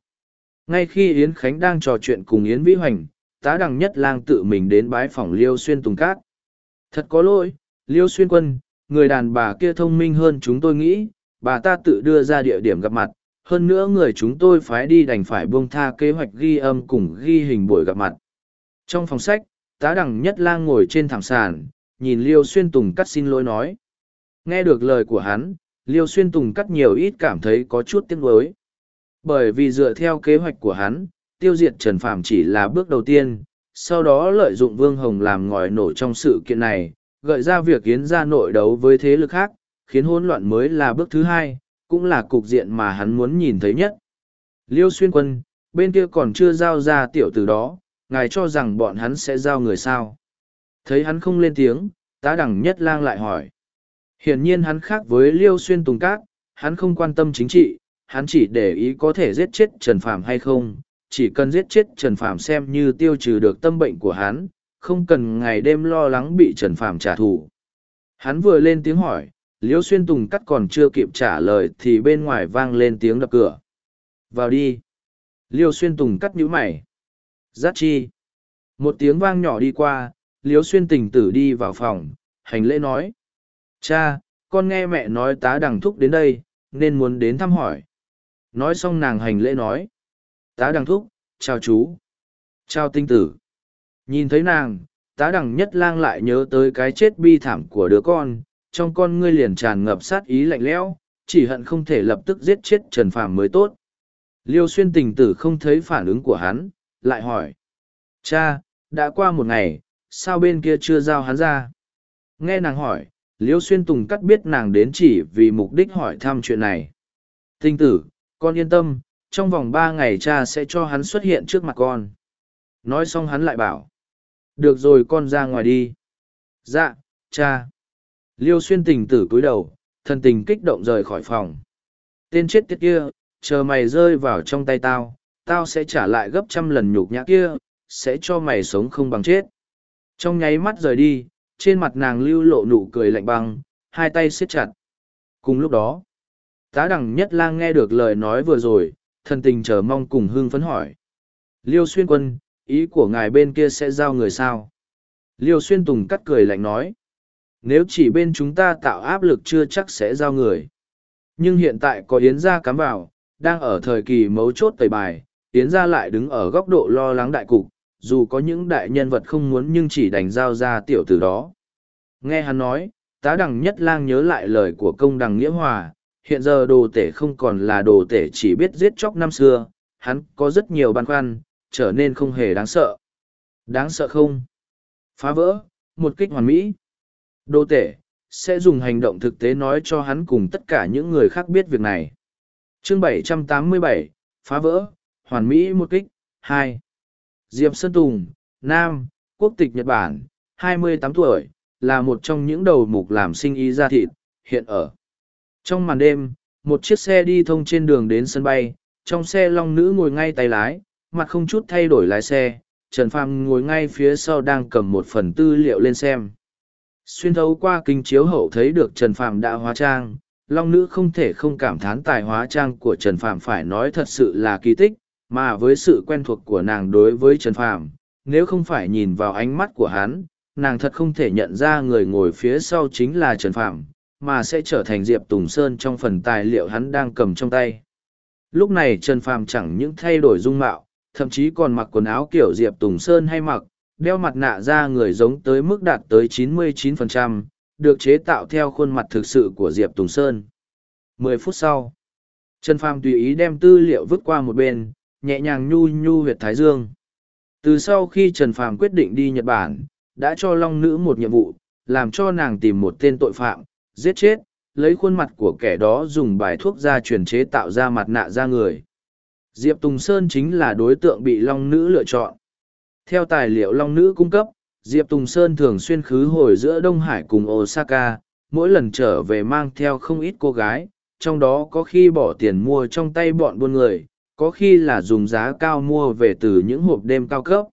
Ngay khi Yến Khánh đang trò chuyện cùng Yến Vĩ Hoành, tá đằng nhất lang tự mình đến bái phòng Liêu Xuyên Tùng Cát. Thật có lỗi, Liêu Xuyên Quân, người đàn bà kia thông minh hơn chúng tôi nghĩ, bà ta tự đưa ra địa điểm gặp mặt, hơn nữa người chúng tôi phái đi đành phải buông tha kế hoạch ghi âm cùng ghi hình buổi gặp mặt. Trong phòng sách, tá đằng nhất lang ngồi trên thảm sàn, nhìn Liêu Xuyên Tùng cắt xin lỗi nói. Nghe được lời của hắn, Liêu Xuyên Tùng cắt nhiều ít cảm thấy có chút tiếc nuối. Bởi vì dựa theo kế hoạch của hắn, tiêu diệt Trần Phạm chỉ là bước đầu tiên, sau đó lợi dụng Vương Hồng làm ngòi nổ trong sự kiện này, gợi ra việc Yến ra nội đấu với thế lực khác, khiến hỗn loạn mới là bước thứ hai, cũng là cục diện mà hắn muốn nhìn thấy nhất. Liêu xuyên quân, bên kia còn chưa giao ra tiểu tử đó, ngài cho rằng bọn hắn sẽ giao người sao. Thấy hắn không lên tiếng, tá đẳng nhất lang lại hỏi. Hiển nhiên hắn khác với Liêu xuyên tùng cát, hắn không quan tâm chính trị, hắn chỉ để ý có thể giết chết Trần Phạm hay không, chỉ cần giết chết Trần Phạm xem như tiêu trừ được tâm bệnh của hắn, không cần ngày đêm lo lắng bị Trần Phạm trả thù. Hắn vừa lên tiếng hỏi, Liêu Xuyên Tùng Cát còn chưa kịp trả lời thì bên ngoài vang lên tiếng đập cửa. Vào đi. Liêu Xuyên Tùng Cát nhíu mày. Giác chi. Một tiếng vang nhỏ đi qua, liếu Xuyên tình tử đi vào phòng, hành lễ nói. Cha, con nghe mẹ nói tá đằng thúc đến đây, nên muốn đến thăm hỏi. Nói xong nàng hành lễ nói. Tá đằng thúc, chào chú. Chào tinh tử. Nhìn thấy nàng, tá đằng nhất lang lại nhớ tới cái chết bi thảm của đứa con, trong con ngươi liền tràn ngập sát ý lạnh lẽo, chỉ hận không thể lập tức giết chết Trần Phàm mới tốt. Liêu xuyên tình tử không thấy phản ứng của hắn, lại hỏi. Cha, đã qua một ngày, sao bên kia chưa giao hắn ra? Nghe nàng hỏi, Liêu Xuyên Tùng cắt biết nàng đến chỉ vì mục đích hỏi thăm chuyện này. Tinh tử, con yên tâm, trong vòng ba ngày cha sẽ cho hắn xuất hiện trước mặt con. Nói xong hắn lại bảo. Được rồi con ra ngoài đi. Dạ, cha. Liêu Xuyên tình tử cúi đầu, thần tình kích động rời khỏi phòng. Tên chết tiết kia, chờ mày rơi vào trong tay tao, tao sẽ trả lại gấp trăm lần nhục nhã kia, sẽ cho mày sống không bằng chết. Trong nháy mắt rời đi, trên mặt nàng lưu lộ nụ cười lạnh băng, hai tay siết chặt. Cùng lúc đó, tá đẳng nhất lang nghe được lời nói vừa rồi, thần tình chờ mong cùng hương phấn hỏi. Liêu xuyên quân, ý của ngài bên kia sẽ giao người sao? Liêu xuyên tùng cắt cười lạnh nói. Nếu chỉ bên chúng ta tạo áp lực chưa chắc sẽ giao người. Nhưng hiện tại có Yến gia cắm vào, đang ở thời kỳ mấu chốt tẩy bài, Yến gia lại đứng ở góc độ lo lắng đại cục, dù có những đại nhân vật không muốn nhưng chỉ đành giao ra tiểu tử đó. Nghe hắn nói, tá đằng nhất lang nhớ lại lời của công đằng nghĩa hòa, hiện giờ đồ tể không còn là đồ tể chỉ biết giết chóc năm xưa, hắn có rất nhiều băn khoăn, trở nên không hề đáng sợ. Đáng sợ không? Phá vỡ, một kích hoàn mỹ. Đồ tể, sẽ dùng hành động thực tế nói cho hắn cùng tất cả những người khác biết việc này. Chương 787, phá vỡ, hoàn mỹ một kích, 2. Diệp Sơn Tùng, Nam, quốc tịch Nhật Bản, 28 tuổi, là một trong những đầu mục làm sinh ý ra thịt, hiện ở. Trong màn đêm, một chiếc xe đi thông trên đường đến sân bay, trong xe long nữ ngồi ngay tay lái, mặt không chút thay đổi lái xe, Trần Phàm ngồi ngay phía sau đang cầm một phần tư liệu lên xem. Xuyên thấu qua kính chiếu hậu thấy được Trần Phàm đã hóa trang, Long Nữ không thể không cảm thán tài hóa trang của Trần Phàm phải nói thật sự là kỳ tích, mà với sự quen thuộc của nàng đối với Trần Phàm, nếu không phải nhìn vào ánh mắt của hắn, nàng thật không thể nhận ra người ngồi phía sau chính là Trần Phàm, mà sẽ trở thành Diệp Tùng Sơn trong phần tài liệu hắn đang cầm trong tay. Lúc này Trần Phàm chẳng những thay đổi dung mạo, thậm chí còn mặc quần áo kiểu Diệp Tùng Sơn hay mặc, đeo mặt nạ ra người giống tới mức đạt tới 99%, được chế tạo theo khuôn mặt thực sự của Diệp Tùng Sơn. Mười phút sau, Trần Phàm tùy ý đem tư liệu vứt qua một bên, nhẹ nhàng nhu nhu huyệt Thái Dương. Từ sau khi Trần Phàm quyết định đi Nhật Bản, đã cho Long Nữ một nhiệm vụ, làm cho nàng tìm một tên tội phạm, giết chết, lấy khuôn mặt của kẻ đó dùng bài thuốc ra truyền chế tạo ra mặt nạ ra người. Diệp Tùng Sơn chính là đối tượng bị Long Nữ lựa chọn. Theo tài liệu Long Nữ cung cấp, Diệp Tùng Sơn thường xuyên khứ hồi giữa Đông Hải cùng Osaka, mỗi lần trở về mang theo không ít cô gái, trong đó có khi bỏ tiền mua trong tay bọn buôn người, có khi là dùng giá cao mua về từ những hộp đêm cao cấp.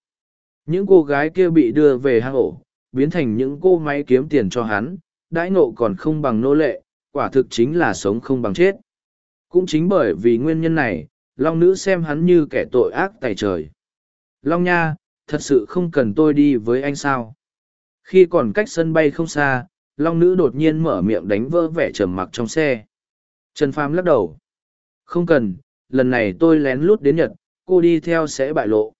Những cô gái kia bị đưa về hang ổ, biến thành những cô máy kiếm tiền cho hắn, đãi ngộ còn không bằng nô lệ, quả thực chính là sống không bằng chết. Cũng chính bởi vì nguyên nhân này, Long Nữ xem hắn như kẻ tội ác tài trời. Long Nha, thật sự không cần tôi đi với anh sao khi còn cách sân bay không xa long nữ đột nhiên mở miệng đánh vỡ vẻ trầm mặc trong xe trần phàm lắc đầu không cần lần này tôi lén lút đến nhật, cô đi theo sẽ bại lộ.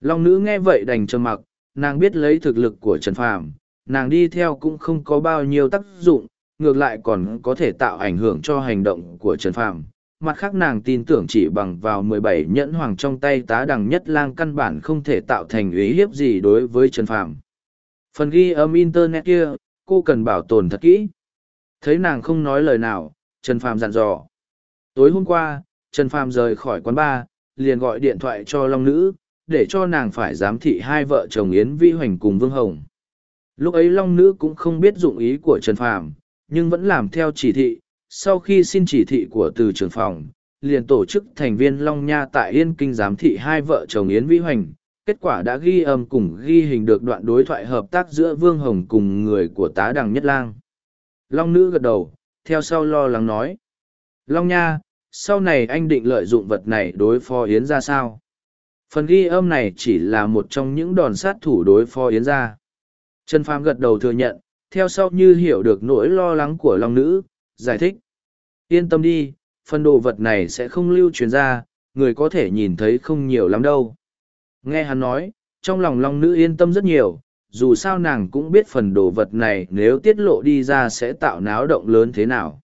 Long nữ nghe vậy đành trầm mặc, nàng biết lấy thực lực của trần phàm, nàng đi theo cũng không có bao nhiêu tác dụng, ngược lại còn có thể tạo ảnh hưởng cho hành động của trần phàm. Mặt khác nàng tin tưởng chỉ bằng vào mười bảy nhẫn hoàng trong tay tá đằng nhất lang căn bản không thể tạo thành uy hiếp gì đối với trần phàm. Phần ghi âm internet kia, cô cần bảo tồn thật kỹ. Thấy nàng không nói lời nào, trần phàm dặn dò. Tối hôm qua trần phàm rời khỏi quán bar liền gọi điện thoại cho long nữ để cho nàng phải giám thị hai vợ chồng yến Vi hoành cùng vương hồng lúc ấy long nữ cũng không biết dụng ý của trần phàm nhưng vẫn làm theo chỉ thị sau khi xin chỉ thị của từ trưởng phòng, liền tổ chức thành viên Long Nha tại Yên Kinh giám thị hai vợ chồng Yến Vi Hoành. Kết quả đã ghi âm cùng ghi hình được đoạn đối thoại hợp tác giữa Vương Hồng cùng người của tá đằng Nhất Lang. Long Nữ gật đầu, theo sau lo lắng nói. Long Nha, sau này anh định lợi dụng vật này đối phó Yến ra sao? Phần ghi âm này chỉ là một trong những đòn sát thủ đối phó Yến ra. Trần Phàm gật đầu thừa nhận, theo sau như hiểu được nỗi lo lắng của Long Nữ, giải thích. Yên tâm đi, phần đồ vật này sẽ không lưu truyền ra, người có thể nhìn thấy không nhiều lắm đâu. Nghe hắn nói, trong lòng Long Nữ yên tâm rất nhiều, dù sao nàng cũng biết phần đồ vật này nếu tiết lộ đi ra sẽ tạo náo động lớn thế nào.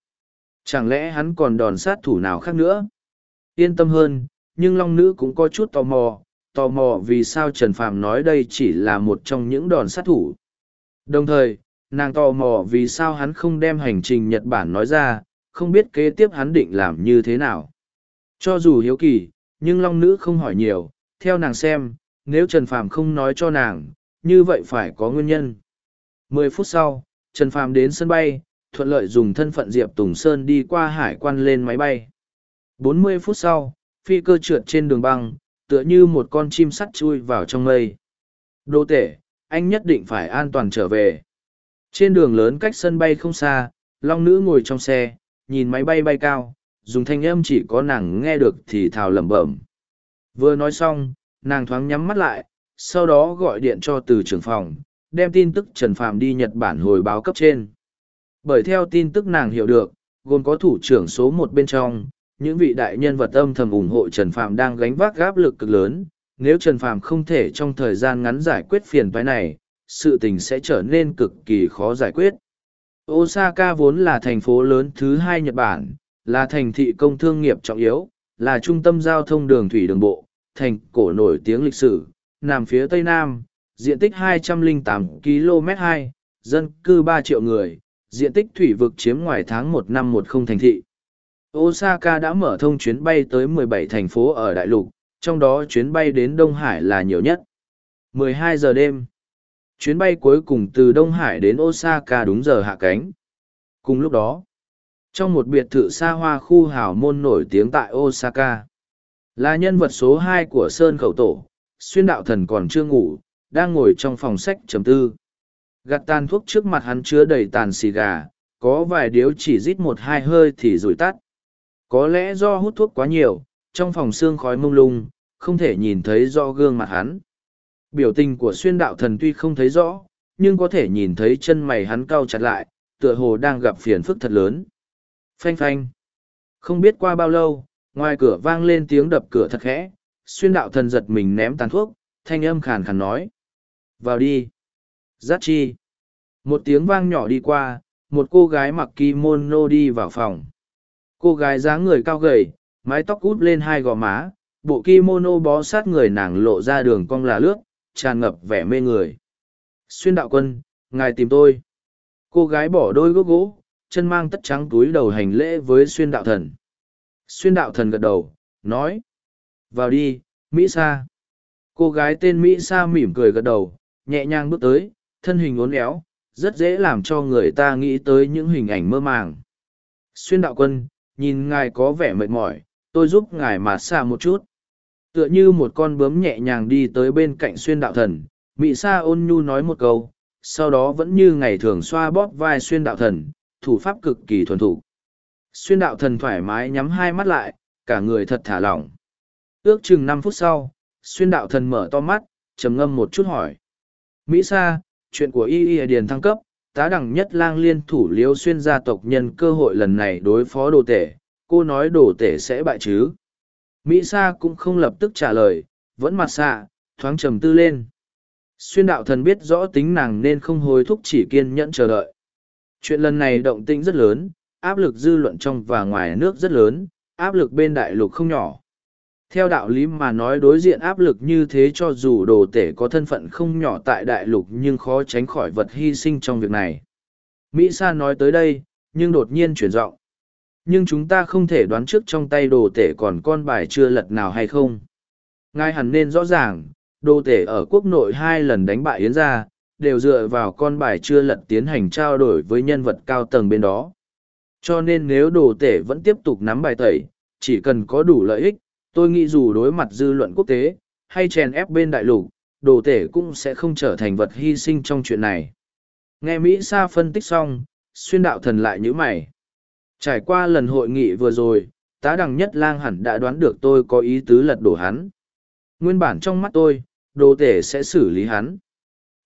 Chẳng lẽ hắn còn đòn sát thủ nào khác nữa? Yên tâm hơn, nhưng Long Nữ cũng có chút tò mò, tò mò vì sao Trần Phàm nói đây chỉ là một trong những đòn sát thủ. Đồng thời, nàng tò mò vì sao hắn không đem hành trình nhật bản nói ra không biết kế tiếp hắn định làm như thế nào cho dù hiếu kỳ nhưng long nữ không hỏi nhiều theo nàng xem nếu trần phàm không nói cho nàng như vậy phải có nguyên nhân mười phút sau trần phàm đến sân bay thuận lợi dùng thân phận diệp tùng sơn đi qua hải quan lên máy bay. Bốn mươi phút sau, phi cơ trượt trên đường băng, tựa như một con chim sắt chui vào trong mây. Đô tể, anh nhất định phải an toàn trở về. Trên đường lớn cách sân bay không xa, long nữ ngồi trong xe, nhìn máy bay bay cao, dùng thanh âm chỉ có nàng nghe được thì thào lẩm bẩm. Vừa nói xong, nàng thoáng nhắm mắt lại, sau đó gọi điện cho từ trưởng phòng, đem tin tức trần phạm đi nhật bản hồi báo cấp trên bởi theo tin tức nàng hiểu được gồm có thủ trưởng số một bên trong những vị đại nhân vật âm thầm ủng hộ trần phạm đang gánh vác gáp lực cực lớn. Nếu trần phạm không thể trong thời gian ngắn giải quyết phiền toái này sự tình sẽ trở nên cực kỳ khó giải quyết. Osaka vốn là thành phố lớn thứ hai nhật bản là thành thị công thương nghiệp trọng yếu là trung tâm giao thông đường thủy đường bộ thành cổ nổi tiếng lịch sử nằm phía tây nam diện tích 208 km 2, dân cư 3 triệu người, diện tích thủy vực chiếm ngoài tháng 1 năm 10 thành thị. Osaka đã mở thông chuyến bay tới 17 thành phố ở đại lục, trong đó chuyến bay đến Đông Hải là nhiều nhất. 12 giờ đêm. Chuyến bay cuối cùng từ Đông Hải đến Osaka đúng giờ hạ cánh. Cùng lúc đó, trong một biệt thự xa hoa khu hào môn nổi tiếng tại Osaka, là nhân vật số 2 của Sơn Khẩu Tổ, xuyên đạo thần còn chưa ngủ, đang ngồi trong phòng sách chấm tư. Gạt tàn thuốc trước mặt hắn chứa đầy tàn xì gà, có vài điếu chỉ rít một hai hơi thì rủi tắt. Có lẽ do hút thuốc quá nhiều, trong phòng xương khói mông lung, không thể nhìn thấy rõ gương mặt hắn. Biểu tình của xuyên đạo thần tuy không thấy rõ, nhưng có thể nhìn thấy chân mày hắn cau chặt lại, tựa hồ đang gặp phiền phức thật lớn. Phanh phanh. Không biết qua bao lâu, ngoài cửa vang lên tiếng đập cửa thật khẽ, xuyên đạo thần giật mình ném tàn thuốc, thanh âm khàn khàn nói. Vào đi. Giác chi. Một tiếng vang nhỏ đi qua, một cô gái mặc kimono đi vào phòng. Cô gái dáng người cao gầy, mái tóc út lên hai gò má, bộ kimono bó sát người nàng lộ ra đường cong là lướt, tràn ngập vẻ mê người. Xuyên đạo quân, ngài tìm tôi. Cô gái bỏ đôi gốc gỗ, chân mang tất trắng túi đầu hành lễ với xuyên đạo thần. Xuyên đạo thần gật đầu, nói. Vào đi, Mỹ Sa. Cô gái tên Mỹ Sa mỉm cười gật đầu, nhẹ nhàng bước tới, thân hình uốn éo, rất dễ làm cho người ta nghĩ tới những hình ảnh mơ màng. Xuyên đạo quân, nhìn ngài có vẻ mệt mỏi, tôi giúp ngài mà xa một chút. Tựa như một con bướm nhẹ nhàng đi tới bên cạnh xuyên đạo thần, Mỹ Sa ôn nhu nói một câu, sau đó vẫn như ngày thường xoa bóp vai xuyên đạo thần, thủ pháp cực kỳ thuần thủ. Xuyên đạo thần thoải mái nhắm hai mắt lại, cả người thật thả lỏng. Ước chừng năm phút sau, xuyên đạo thần mở to mắt, trầm ngâm một chút hỏi. Mỹ Sa, chuyện của Y Y Điền thăng cấp, tá đẳng nhất lang liên thủ liêu xuyên gia tộc nhân cơ hội lần này đối phó đồ tể, cô nói đồ tể sẽ bại chứ. Mỹ Sa cũng không lập tức trả lời, vẫn mặt xạ, thoáng trầm tư lên. Xuyên đạo thần biết rõ tính nàng nên không hối thúc chỉ kiên nhẫn chờ đợi. Chuyện lần này động tĩnh rất lớn, áp lực dư luận trong và ngoài nước rất lớn, áp lực bên đại lục không nhỏ, theo đạo lý mà nói đối diện áp lực như thế cho dù đồ tể có thân phận không nhỏ tại đại lục nhưng khó tránh khỏi vật hy sinh trong việc này. Mỹ Sa nói tới đây, nhưng đột nhiên chuyển giọng. Nhưng chúng ta không thể đoán trước trong tay đồ tể còn con bài chưa lật nào hay không. Ngài hẳn nên rõ ràng, đồ tể ở quốc nội hai lần đánh bại Yến gia, đều dựa vào con bài chưa lật tiến hành trao đổi với nhân vật cao tầng bên đó. Cho nên nếu đồ tể vẫn tiếp tục nắm bài tẩy, chỉ cần có đủ lợi ích, tôi nghĩ dù đối mặt dư luận quốc tế, hay chèn ép bên đại lục, đồ tể cũng sẽ không trở thành vật hy sinh trong chuyện này. Nghe mỹ sa phân tích xong, xuyên đạo thần lại nhữ mày. Trải qua lần hội nghị vừa rồi, tá đằng nhất lang hẳn đã đoán được tôi có ý tứ lật đổ hắn. Nguyên bản trong mắt tôi, đồ tể sẽ xử lý hắn.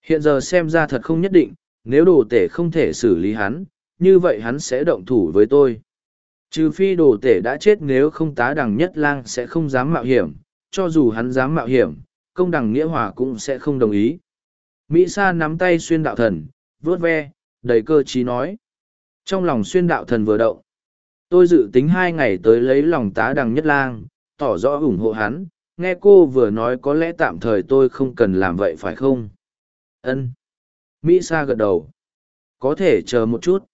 Hiện giờ xem ra thật không nhất định, nếu đồ tể không thể xử lý hắn, như vậy hắn sẽ động thủ với tôi. Trừ phi đồ tể đã chết nếu không tá đằng nhất lang sẽ không dám mạo hiểm, cho dù hắn dám mạo hiểm, công đằng nghĩa hòa cũng sẽ không đồng ý. Mỹ Sa nắm tay xuyên đạo thần, vớt ve, đầy cơ trí nói. Trong lòng xuyên đạo thần vừa động. Tôi dự tính hai ngày tới lấy lòng tá đằng nhất lang, tỏ rõ ủng hộ hắn, nghe cô vừa nói có lẽ tạm thời tôi không cần làm vậy phải không? Ân. Mỹ Sa gật đầu. Có thể chờ một chút.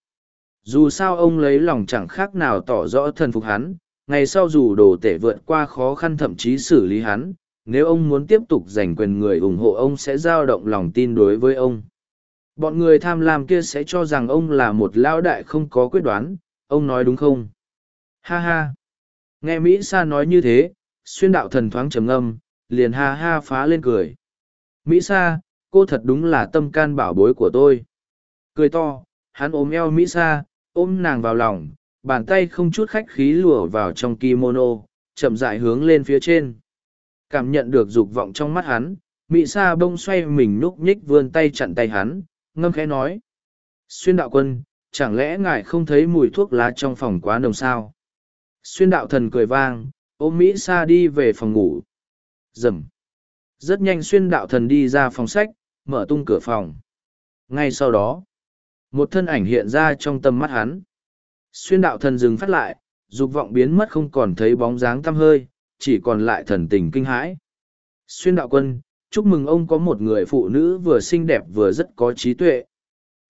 Dù sao ông lấy lòng chẳng khác nào tỏ rõ thần phục hắn, ngày sau dù đồ tể vượt qua khó khăn thậm chí xử lý hắn, nếu ông muốn tiếp tục giành quyền người ủng hộ ông sẽ giao động lòng tin đối với ông. Bọn người tham lam kia sẽ cho rằng ông là một lão đại không có quyết đoán, ông nói đúng không? Ha ha! Nghe Mỹ Sa nói như thế, xuyên đạo thần thoáng trầm âm liền ha ha phá lên cười. Mỹ Sa, cô thật đúng là tâm can bảo bối của tôi. Cười to, hắn ôm eo Mỹ Sa, ôm nàng vào lòng, bàn tay không chút khách khí lùa vào trong kimono, chậm dại hướng lên phía trên. Cảm nhận được dục vọng trong mắt hắn, Mỹ Sa bông xoay mình núp nhích vươn tay chặn tay hắn, ngâm khẽ nói. Xuyên đạo quân, chẳng lẽ ngài không thấy mùi thuốc lá trong phòng quá nồng sao? Xuyên đạo thần cười vang, ôm Mỹ Sa đi về phòng ngủ. Dầm. Rất nhanh xuyên đạo thần đi ra phòng sách, mở tung cửa phòng. Ngay sau đó, một thân ảnh hiện ra trong tầm mắt hắn. Xuyên đạo thần dừng phát lại, dục vọng biến mất không còn thấy bóng dáng tăm hơi, chỉ còn lại thần tình kinh hãi. Xuyên đạo quân, chúc mừng ông có một người phụ nữ vừa xinh đẹp vừa rất có trí tuệ.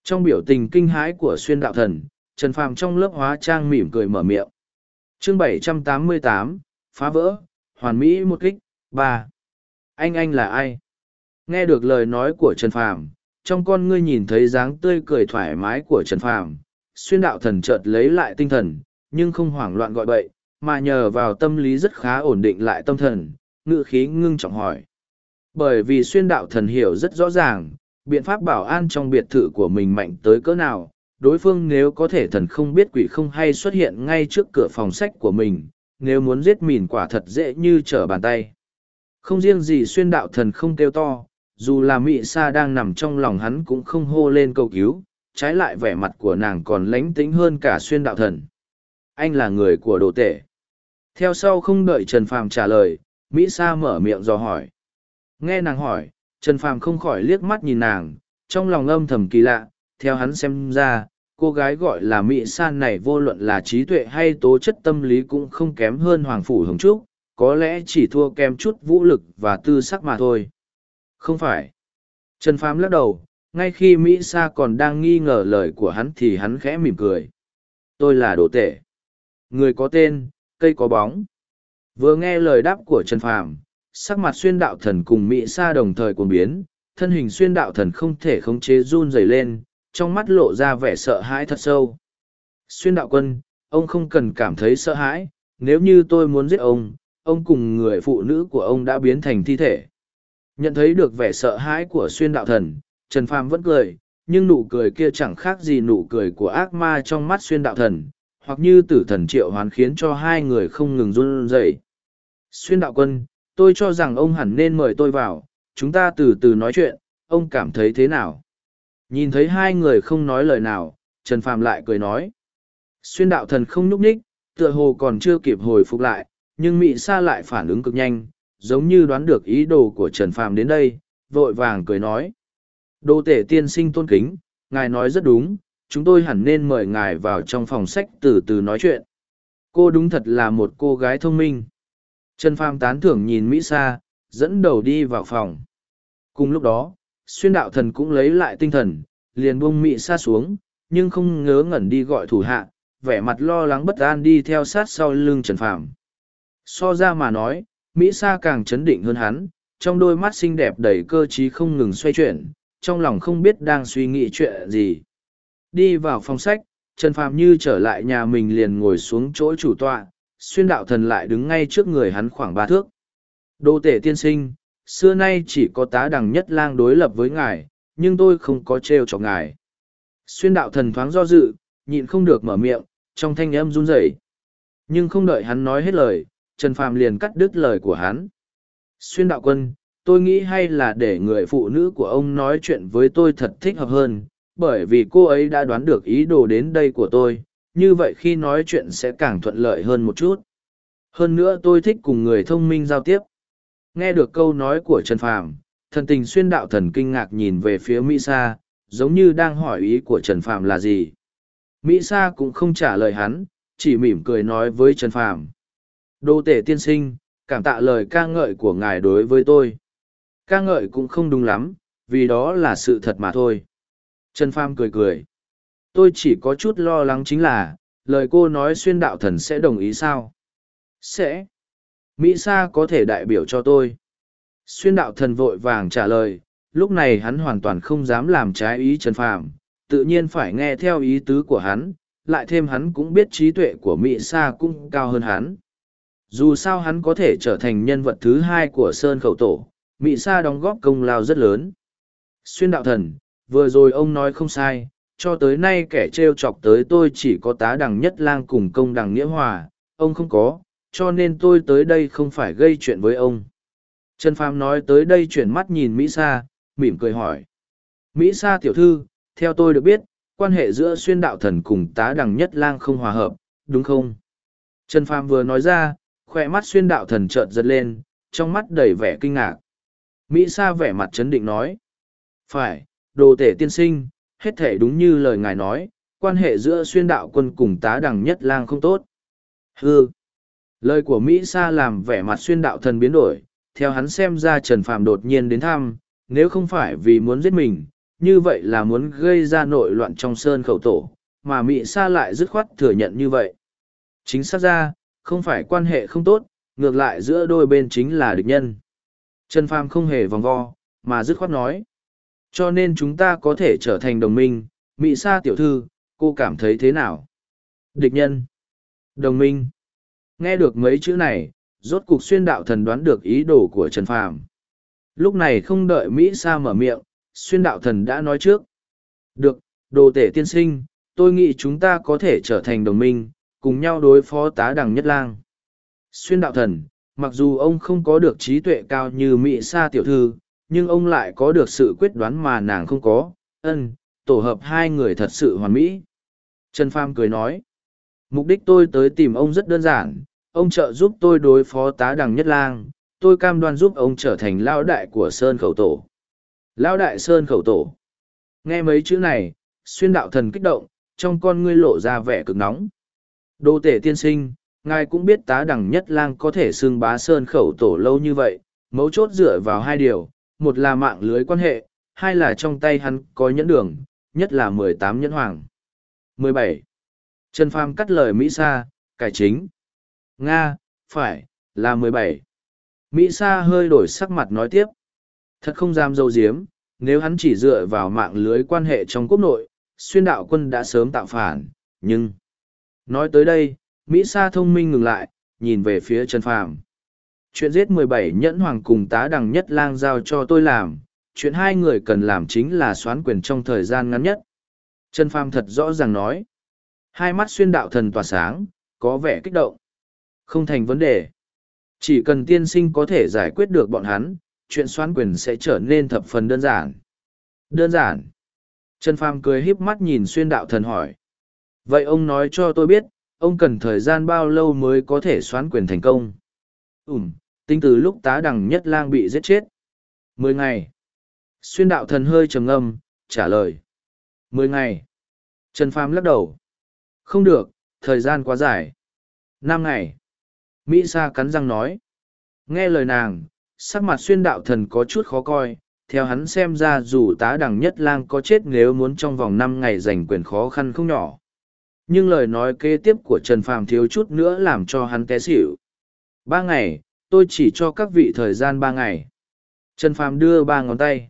Trong biểu tình kinh hãi của xuyên đạo thần, Trần Phàm trong lớp hóa trang mỉm cười mở miệng. Chương 788, phá vỡ, hoàn mỹ một kích, ba. Anh anh là ai? Nghe được lời nói của Trần Phàm, trong con ngươi nhìn thấy dáng tươi cười thoải mái của Trần Phàm, xuyên đạo thần chợt lấy lại tinh thần, nhưng không hoảng loạn gọi bậy, mà nhờ vào tâm lý rất khá ổn định lại tâm thần, ngự khí ngưng trọng hỏi. Bởi vì xuyên đạo thần hiểu rất rõ ràng, biện pháp bảo an trong biệt thự của mình mạnh tới cỡ nào, đối phương nếu có thể thần không biết quỷ không hay xuất hiện ngay trước cửa phòng sách của mình, nếu muốn giết mìn quả thật dễ như trở bàn tay. Không riêng gì xuyên đạo thần không kêu to, dù là mị sa đang nằm trong lòng hắn cũng không hô lên cầu cứu, trái lại vẻ mặt của nàng còn lánh tính hơn cả xuyên đạo thần. Anh là người của đồ tể. Theo sau không đợi Trần Phàm trả lời, Mỹ Sa mở miệng dò hỏi. Nghe nàng hỏi, Trần Phàm không khỏi liếc mắt nhìn nàng, trong lòng âm thầm kỳ lạ, theo hắn xem ra, cô gái gọi là Mỹ Sa này vô luận là trí tuệ hay tố chất tâm lý cũng không kém hơn Hoàng Phủ Hồng Trúc, có lẽ chỉ thua kém chút vũ lực và tư sắc mà thôi. Không phải. Trần Phàm lắc đầu, ngay khi Mỹ Sa còn đang nghi ngờ lời của hắn thì hắn khẽ mỉm cười. Tôi là đồ tể. Người có tên, cây có bóng. Vừa nghe lời đáp của Trần Phàm, sắc mặt xuyên đạo thần cùng Mỹ Sa đồng thời cuồng biến, thân hình xuyên đạo thần không thể khống chế run rẩy lên, trong mắt lộ ra vẻ sợ hãi thật sâu. Xuyên đạo quân, ông không cần cảm thấy sợ hãi, nếu như tôi muốn giết ông, ông cùng người phụ nữ của ông đã biến thành thi thể. Nhận thấy được vẻ sợ hãi của xuyên đạo thần, Trần Phàm vẫn cười, nhưng nụ cười kia chẳng khác gì nụ cười của ác ma trong mắt xuyên đạo thần, hoặc như tử thần triệu hoán khiến cho hai người không ngừng run rẩy. Xuyên đạo quân, tôi cho rằng ông hẳn nên mời tôi vào, chúng ta từ từ nói chuyện, ông cảm thấy thế nào? Nhìn thấy hai người không nói lời nào, Trần Phàm lại cười nói. Xuyên đạo thần không nhúc nhích, tựa hồ còn chưa kịp hồi phục lại, nhưng Mị Sa lại phản ứng cực nhanh, giống như đoán được ý đồ của Trần Phàm đến đây, vội vàng cười nói. Đô tể tiên sinh tôn kính, ngài nói rất đúng, chúng tôi hẳn nên mời ngài vào trong phòng sách từ từ nói chuyện. Cô đúng thật là một cô gái thông minh. Trần Phàm tán thưởng nhìn Mỹ Sa, dẫn đầu đi vào phòng. Cùng lúc đó, xuyên đạo thần cũng lấy lại tinh thần, liền buông Mỹ Sa xuống, nhưng không ngớ ngẩn đi gọi thủ hạ, vẻ mặt lo lắng bất an đi theo sát sau lưng Trần Phàm. So ra mà nói, Mỹ Sa càng chấn định hơn hắn, trong đôi mắt xinh đẹp đầy cơ trí không ngừng xoay chuyển, trong lòng không biết đang suy nghĩ chuyện gì. Đi vào phòng sách, Trần Phàm như trở lại nhà mình liền ngồi xuống chỗ chủ tọa, xuyên đạo thần lại đứng ngay trước người hắn khoảng ba thước. Đô tể tiên sinh, xưa nay chỉ có tá đằng nhất lang đối lập với ngài, nhưng tôi không có trêu cho ngài. Xuyên đạo thần thoáng do dự, nhịn không được mở miệng, trong thanh âm run rẩy. Nhưng không đợi hắn nói hết lời, Trần Phàm liền cắt đứt lời của hắn. Xuyên đạo quân, tôi nghĩ hay là để người phụ nữ của ông nói chuyện với tôi thật thích hợp hơn, bởi vì cô ấy đã đoán được ý đồ đến đây của tôi, như vậy khi nói chuyện sẽ càng thuận lợi hơn một chút. Hơn nữa tôi thích cùng người thông minh giao tiếp. Nghe được câu nói của Trần Phàm, thần tình xuyên đạo thần kinh ngạc nhìn về phía Mỹ Sa, giống như đang hỏi ý của Trần Phàm là gì. Mỹ Sa cũng không trả lời hắn, chỉ mỉm cười nói với Trần Phàm. Đô tể tiên sinh, cảm tạ lời ca ngợi của ngài đối với tôi. Ca ngợi cũng không đúng lắm, vì đó là sự thật mà thôi. Trần Phàm cười cười. tôi chỉ có chút lo lắng chính là lời cô nói xuyên đạo thần sẽ đồng ý sao sẽ mỹ sa có thể đại biểu cho tôi xuyên đạo thần vội vàng trả lời lúc này hắn hoàn toàn không dám làm trái ý trần phàm tự nhiên phải nghe theo ý tứ của hắn lại thêm hắn cũng biết trí tuệ của mỹ sa cũng cao hơn hắn dù sao hắn có thể trở thành nhân vật thứ hai của sơn khẩu tổ mỹ sa đóng góp công lao rất lớn. Xuyên đạo thần, vừa rồi ông nói không sai, cho tới nay kẻ t r e o chọc tới tôi chỉ có tá đằng nhất lang cùng công đằng nghĩa hòa, ông không có, cho nên tôi tới đây không phải gây chuyện với ông. Trần phàm nói tới đây chuyển mắt nhìn mỹ sa, mỉm cười hỏi. Mỹ sa tiểu thư, theo tôi được biết, quan hệ giữa xuyên đạo thần cùng tá đằng nhất lang không hòa hợp, đúng không? Trần phàm vừa nói ra khoe mắt xuyên đạo thần chợt giật lên trong mắt đầy vẻ kinh ngạc. Mỹ sa vẻ mặt chấn định nói phải đồ tể tiên sinh hết thể đúng như lời ngài nói quan hệ giữa xuyên đạo quân cùng tá đằng nhất lang không tốt. Hừ, lời của mỹ sa làm vẻ mặt xuyên đạo thần biến đổi theo hắn xem ra trần phàm đột nhiên đến thăm nếu không phải vì muốn giết mình như vậy là muốn gây ra nội loạn trong sơn khẩu tổ mà mỹ sa lại dứt khoát thừa nhận như vậy. Chính xác ra không phải quan hệ không tốt, ngược lại giữa đôi bên chính là địch nhân. Trần Phàm không hề vòng vo, mà dứt khoát nói. Cho nên chúng ta có thể trở thành đồng minh, Mỹ Sa tiểu thư, cô cảm thấy thế nào? Địch nhân. Đồng minh. Nghe được mấy chữ này, rốt cục xuyên đạo thần đoán được ý đồ của Trần Phàm. Lúc này không đợi Mỹ Sa mở miệng, xuyên đạo thần đã nói trước. Được, đồ tể tiên sinh, tôi nghĩ chúng ta có thể trở thành đồng minh, cùng nhau đối phó tá đằng nhất lang. Xuyên đạo thần, mặc dù ông không có được trí tuệ cao như Mỹ Sa tiểu thư, nhưng ông lại có được sự quyết đoán mà nàng không có, ân, tổ hợp hai người thật sự hoàn mỹ. Trần Pham cười nói, mục đích tôi tới tìm ông rất đơn giản, ông trợ giúp tôi đối phó tá đằng nhất lang, tôi cam đoan giúp ông trở thành lao đại của Sơn Khẩu Tổ. Lao đại Sơn Khẩu Tổ. Nghe mấy chữ này, xuyên đạo thần kích động, trong con ngươi lộ ra vẻ cực nóng. Đô tể tiên sinh, ngài cũng biết tá đẳng nhất lang có thể xưng bá sơn khẩu tổ lâu như vậy, mấu chốt dựa vào hai điều, một là mạng lưới quan hệ, hai là trong tay hắn có nhẫn đường, nhất là mười tám nhẫn hoàng. mười bảy Trần Pham cắt lời Mỹ Sa, cải chính. Nga, phải, là mười bảy Mỹ Sa hơi đổi sắc mặt nói tiếp. Thật không dám dâu diếm, nếu hắn chỉ dựa vào mạng lưới quan hệ trong quốc nội, xuyên đạo quân đã sớm tạo phản, nhưng... Nói tới đây, Mỹ Sa thông minh ngừng lại, nhìn về phía Trần Phàm. Chuyện giết mười bảy nhẫn hoàng cùng tá đằng nhất lang giao cho tôi làm, chuyện hai người cần làm chính là xoán quyền trong thời gian ngắn nhất. Trần Phàm thật rõ ràng nói. Hai mắt xuyên đạo thần tỏa sáng, có vẻ kích động. Không thành vấn đề. Chỉ cần tiên sinh có thể giải quyết được bọn hắn, chuyện xoán quyền sẽ trở nên thập phần đơn giản. Đơn giản. Trần Phàm cười híp mắt nhìn xuyên đạo thần hỏi. Vậy ông nói cho tôi biết, ông cần thời gian bao lâu mới có thể xoán quyền thành công? Ừm, tính từ lúc tá đằng nhất lang bị giết chết. Mười ngày. Xuyên đạo thần hơi trầm ngâm, trả lời. Mười ngày. Trần Phàm lắc đầu. Không được, thời gian quá dài. Năm ngày. Mỹ Sa cắn răng nói. Nghe lời nàng, sắc mặt xuyên đạo thần có chút khó coi. Theo hắn xem ra dù tá đằng nhất lang có chết nếu muốn trong vòng năm ngày giành quyền khó khăn không nhỏ nhưng lời nói kế tiếp của trần phàm thiếu chút nữa làm cho hắn té xỉu. Ba ngày, tôi chỉ cho các vị thời gian ba ngày. Trần phàm đưa ba ngón tay.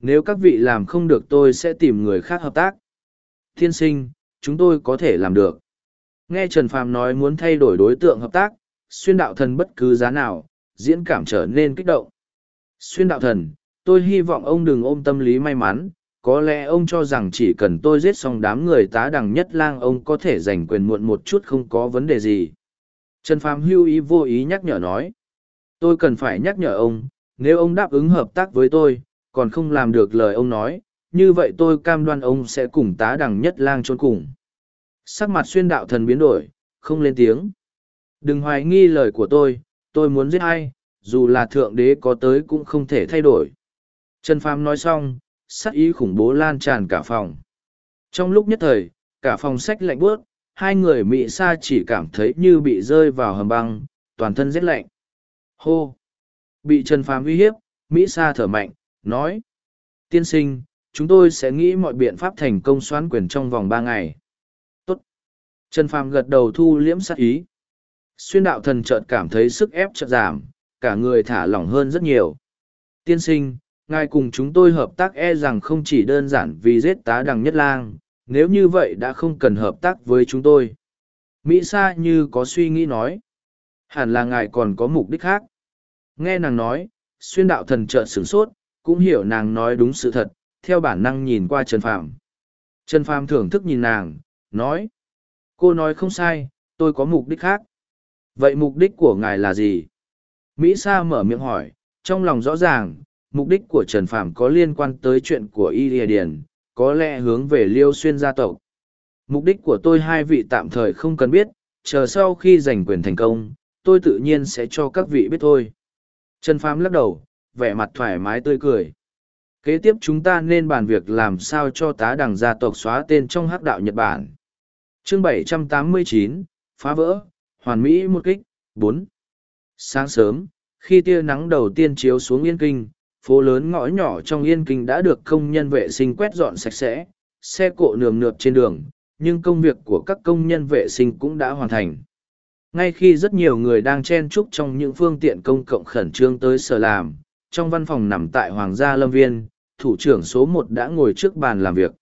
Nếu các vị làm không được tôi sẽ tìm người khác hợp tác. Thiên sinh, chúng tôi có thể làm được. Nghe trần phàm nói muốn thay đổi đối tượng hợp tác, xuyên đạo thần bất cứ giá nào, diễn cảm trở nên kích động. Xuyên đạo thần, tôi hy vọng ông đừng ôm tâm lý may mắn có lẽ ông cho rằng chỉ cần tôi giết xong đám người tá đằng nhất lang, ông có thể giành quyền muộn một chút không có vấn đề gì. Trần phàm hưu ý vô ý nhắc nhở nói, tôi cần phải nhắc nhở ông, nếu ông đáp ứng hợp tác với tôi, còn không làm được lời ông nói, như vậy tôi cam đoan ông sẽ cùng tá đằng nhất lang trốn cùng. Sắc mặt xuyên đạo thần biến đổi, không lên tiếng. Đừng hoài nghi lời của tôi tôi muốn giết ai, dù là thượng đế có tới cũng không thể thay đổi. Trần phàm nói xong sắc ý khủng bố lan tràn cả phòng. Trong lúc nhất thời, cả phòng sách lạnh bước, hai người Mỹ Sa chỉ cảm thấy như bị rơi vào hầm băng, toàn thân rét lạnh. Hô! Bị Trần Phàm uy hiếp, Mỹ Sa thở mạnh, nói. Tiên sinh, chúng tôi sẽ nghĩ mọi biện pháp thành công xoán quyền trong vòng ba ngày. Tốt. Trần Phàm gật đầu thu liễm sát ý. Xuyên đạo thần chợt cảm thấy sức ép chợt giảm, cả người thả lỏng hơn rất nhiều. Tiên sinh, ngài cùng chúng tôi hợp tác e rằng không chỉ đơn giản vì giết tá đằng nhất lang, nếu như vậy đã không cần hợp tác với chúng tôi. Mỹ Sa như có suy nghĩ nói. Hẳn là ngài còn có mục đích khác. Nghe nàng nói, xuyên đạo thần trợn sửng sốt, cũng hiểu nàng nói đúng sự thật, theo bản năng nhìn qua Trần Phàm. Trần Phàm thưởng thức nhìn nàng, nói. Cô nói không sai, tôi có mục đích khác. Vậy mục đích của ngài là gì? Mỹ Sa mở miệng hỏi, trong lòng rõ ràng, mục đích của Trần Phàm có liên quan tới chuyện của Y Lìa Điền, có lẽ hướng về Liêu Xuyên gia tộc. Mục đích của tôi hai vị tạm thời không cần biết, chờ sau khi giành quyền thành công, tôi tự nhiên sẽ cho các vị biết thôi. Trần Phàm lắc đầu, vẻ mặt thoải mái tươi cười. Kế tiếp chúng ta nên bàn việc làm sao cho tá đằng gia tộc xóa tên trong hắc đạo Nhật Bản. Chương 789, phá vỡ, hoàn mỹ một kích, 4. Sáng sớm, khi tia nắng đầu tiên chiếu xuống Yên Kinh, phố lớn ngõ nhỏ trong Yên Kinh đã được công nhân vệ sinh quét dọn sạch sẽ, xe cộ nườm nượp trên đường, nhưng công việc của các công nhân vệ sinh cũng đã hoàn thành. Ngay khi rất nhiều người đang chen chúc trong những phương tiện công cộng khẩn trương tới sở làm, trong văn phòng nằm tại Hoàng gia Lâm Viên, thủ trưởng số một đã ngồi trước bàn làm việc.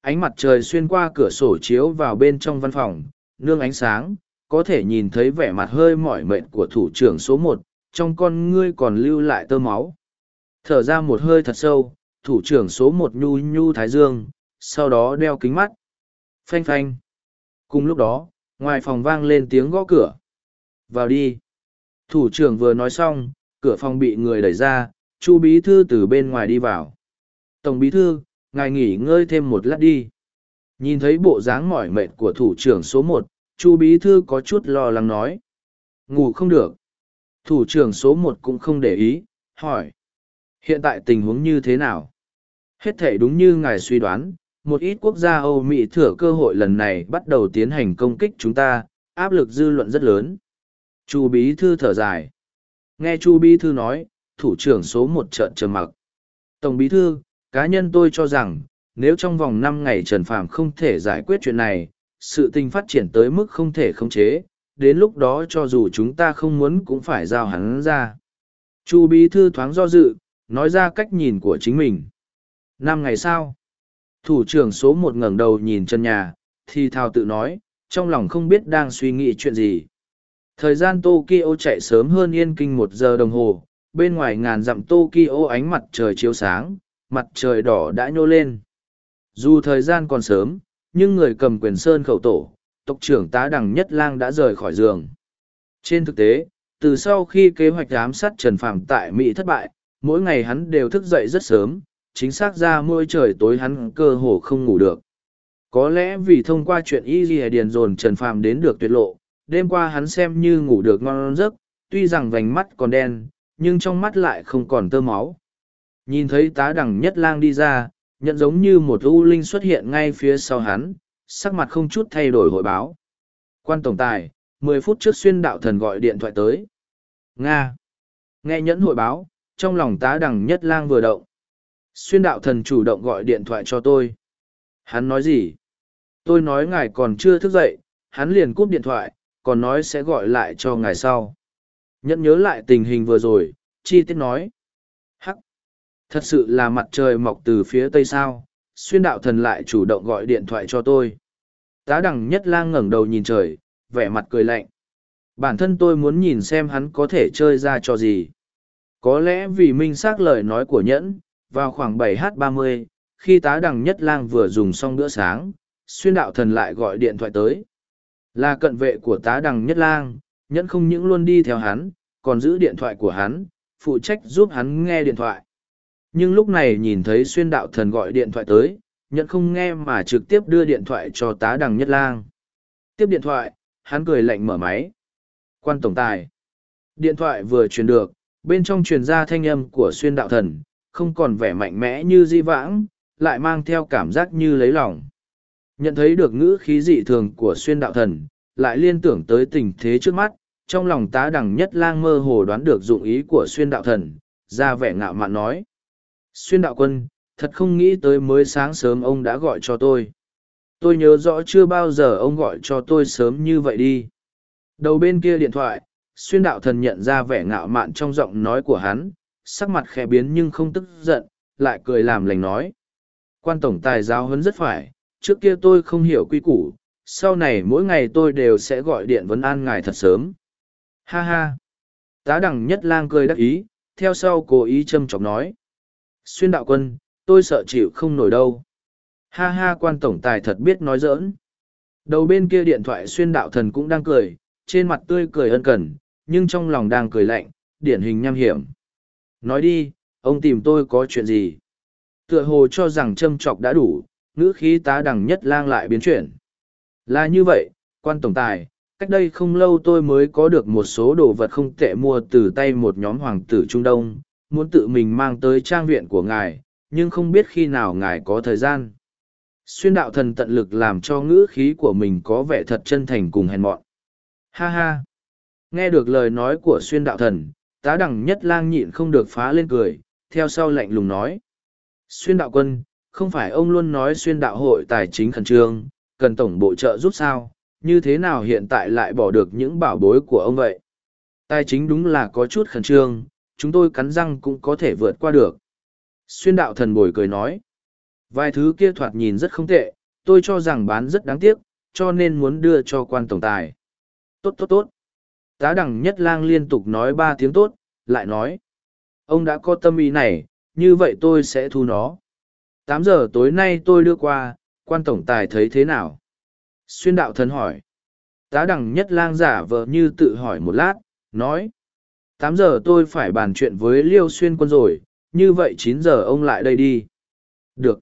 Ánh mặt trời xuyên qua cửa sổ chiếu vào bên trong văn phòng, nương ánh sáng, có thể nhìn thấy vẻ mặt hơi mỏi mệt của thủ trưởng số một, trong con ngươi còn lưu lại tơ máu. Thở ra một hơi thật sâu, thủ trưởng số một nhu nhu thái dương, sau đó đeo kính mắt. Phanh phanh. Cùng lúc đó, ngoài phòng vang lên tiếng gõ cửa. Vào đi. Thủ trưởng vừa nói xong, cửa phòng bị người đẩy ra, chu bí thư từ bên ngoài đi vào. Tổng bí thư, ngài nghỉ ngơi thêm một lát đi. Nhìn thấy bộ dáng mỏi mệt của thủ trưởng số một, chu bí thư có chút lo lắng nói. Ngủ không được. Thủ trưởng số một cũng không để ý, hỏi. Hiện tại tình huống như thế nào? Hết thể đúng như ngài suy đoán, một ít quốc gia Âu Mỹ thừa cơ hội lần này bắt đầu tiến hành công kích chúng ta, áp lực dư luận rất lớn. Chu bí thư thở dài. Nghe Chu bí thư nói, thủ trưởng số một trận trầm mặc. Tổng bí thư, cá nhân tôi cho rằng, nếu trong vòng năm ngày Trần Phàm không thể giải quyết chuyện này, sự tình phát triển tới mức không thể khống chế, đến lúc đó cho dù chúng ta không muốn cũng phải giao hắn ra. Chu bí thư thoáng do dự, nói ra cách nhìn của chính mình. Năm ngày sau, thủ trưởng số một ngẩng đầu nhìn chân nhà, thì thào tự nói, trong lòng không biết đang suy nghĩ chuyện gì. Thời gian Tokyo chạy sớm hơn Yên Kinh một giờ đồng hồ, bên ngoài ngàn dặm Tokyo ánh mặt trời chiếu sáng, mặt trời đỏ đã nhô lên. Dù thời gian còn sớm, nhưng người cầm quyền sơn khẩu tổ, tộc trưởng tá đằng nhất lang đã rời khỏi giường. Trên thực tế, từ sau khi kế hoạch ám sát Trần Phạm tại Mỹ thất bại, mỗi ngày hắn đều thức dậy rất sớm, chính xác ra môi trời tối hắn cơ hồ không ngủ được. Có lẽ vì thông qua chuyện y ghi điền dồn Trần Phàm đến được tuyệt lộ, đêm qua hắn xem như ngủ được ngon giấc, tuy rằng vành mắt còn đen, nhưng trong mắt lại không còn tơ máu. Nhìn thấy tá đẳng nhất lang đi ra, nhận giống như một u linh xuất hiện ngay phía sau hắn, sắc mặt không chút thay đổi hội báo. Quan tổng tài, mười phút trước xuyên đạo thần gọi điện thoại tới. Nga. Nghe nhẫn hội báo, trong lòng tá đẳng nhất lang vừa động. Xuyên đạo thần chủ động gọi điện thoại cho tôi. Hắn nói gì? Tôi nói ngài còn chưa thức dậy, hắn liền cúp điện thoại, còn nói sẽ gọi lại cho ngài sau. Nhẫn nhớ lại tình hình vừa rồi, chi tiết nói. Hắc. Thật sự là mặt trời mọc từ phía tây sao, xuyên đạo thần lại chủ động gọi điện thoại cho tôi. Tá đằng nhất lang ngẩng đầu nhìn trời, vẻ mặt cười lạnh. Bản thân tôi muốn nhìn xem hắn có thể chơi ra cho gì. Có lẽ vì minh xác lời nói của nhẫn, vào khoảng 7h30, khi tá đằng nhất lang vừa dùng xong bữa sáng, xuyên đạo thần lại gọi điện thoại tới. Là cận vệ của tá đằng nhất lang, nhẫn không những luôn đi theo hắn, còn giữ điện thoại của hắn, phụ trách giúp hắn nghe điện thoại. Nhưng lúc này nhìn thấy xuyên đạo thần gọi điện thoại tới, nhẫn không nghe mà trực tiếp đưa điện thoại cho tá đằng nhất lang. Tiếp điện thoại, hắn cười lạnh mở máy. Quan tổng tài. Điện thoại vừa truyền được, bên trong truyền ra thanh âm của xuyên đạo thần, không còn vẻ mạnh mẽ như di vãng, lại mang theo cảm giác như lấy lòng. Nhận thấy được ngữ khí dị thường của xuyên đạo thần, lại liên tưởng tới tình thế trước mắt, trong lòng tá đằng nhất lang mơ hồ đoán được dụng ý của xuyên đạo thần, ra vẻ ngạo mạn nói. Xuyên đạo quân, thật không nghĩ tới mới sáng sớm ông đã gọi cho tôi tôi nhớ rõ chưa bao giờ ông gọi cho tôi sớm như vậy đi đầu bên kia điện thoại xuyên đạo thần nhận ra vẻ ngạo mạn trong giọng nói của hắn, sắc mặt khẽ biến nhưng không tức giận, lại cười làm lành nói. Quan tổng tài giáo huấn rất phải, trước kia tôi không hiểu quy củ, sau này mỗi ngày tôi đều sẽ gọi điện vấn an ngài thật sớm. Ha ha. Tá đẳng nhất lang cười đắc ý, theo sau cố ý châm chọc nói. Xuyên đạo quân, tôi sợ chịu không nổi đâu. Ha ha quan tổng tài thật biết nói dỡn đầu bên kia điện thoại xuyên đạo thần cũng đang cười trên mặt tươi cười ân cần, nhưng trong lòng đang cười lạnh, điển hình nham hiểm. Nói đi, ông tìm tôi có chuyện gì? Tựa hồ cho rằng châm chọc đã đủ, ngữ khí tá đằng nhất lang lại biến chuyển. Là như vậy, quan tổng tài, cách đây không lâu tôi mới có được một số đồ vật không tệ mua từ tay một nhóm hoàng tử trung đông, muốn tự mình mang tới trang viện của ngài, nhưng không biết khi nào ngài có thời gian. Xuyên đạo thần tận lực làm cho ngữ khí của mình có vẻ thật chân thành cùng hèn mọn ha ha. Nghe được lời nói của xuyên đạo thần, tá đẳng nhất lang nhịn không được phá lên cười, theo sau lạnh lùng nói. Xuyên đạo quân, không phải ông luôn nói xuyên đạo hội tài chính khẩn trương, cần tổng bộ trợ giúp sao? Như thế nào hiện tại lại bỏ được những bảo bối của ông vậy? Tài chính đúng là có chút khẩn trương, chúng tôi cắn răng cũng có thể vượt qua được. Xuyên đạo thần bồi cười nói. Vài thứ kia thoạt nhìn rất không tệ, tôi cho rằng bán rất đáng tiếc, cho nên muốn đưa cho quan tổng tài tốt tốt tốt. Tá đẳng nhất lang liên tục nói ba tiếng tốt, lại nói, ông đã có tâm ý này, như vậy tôi sẽ thu nó. Tám giờ tối nay tôi đưa qua, quan tổng tài thấy thế nào? Xuyên đạo thần hỏi. Tá đẳng nhất lang giả vờ như tự hỏi một lát, nói, tám giờ tôi phải bàn chuyện với liêu xuyên quân rồi, như vậy chín giờ ông lại đây đi. Được.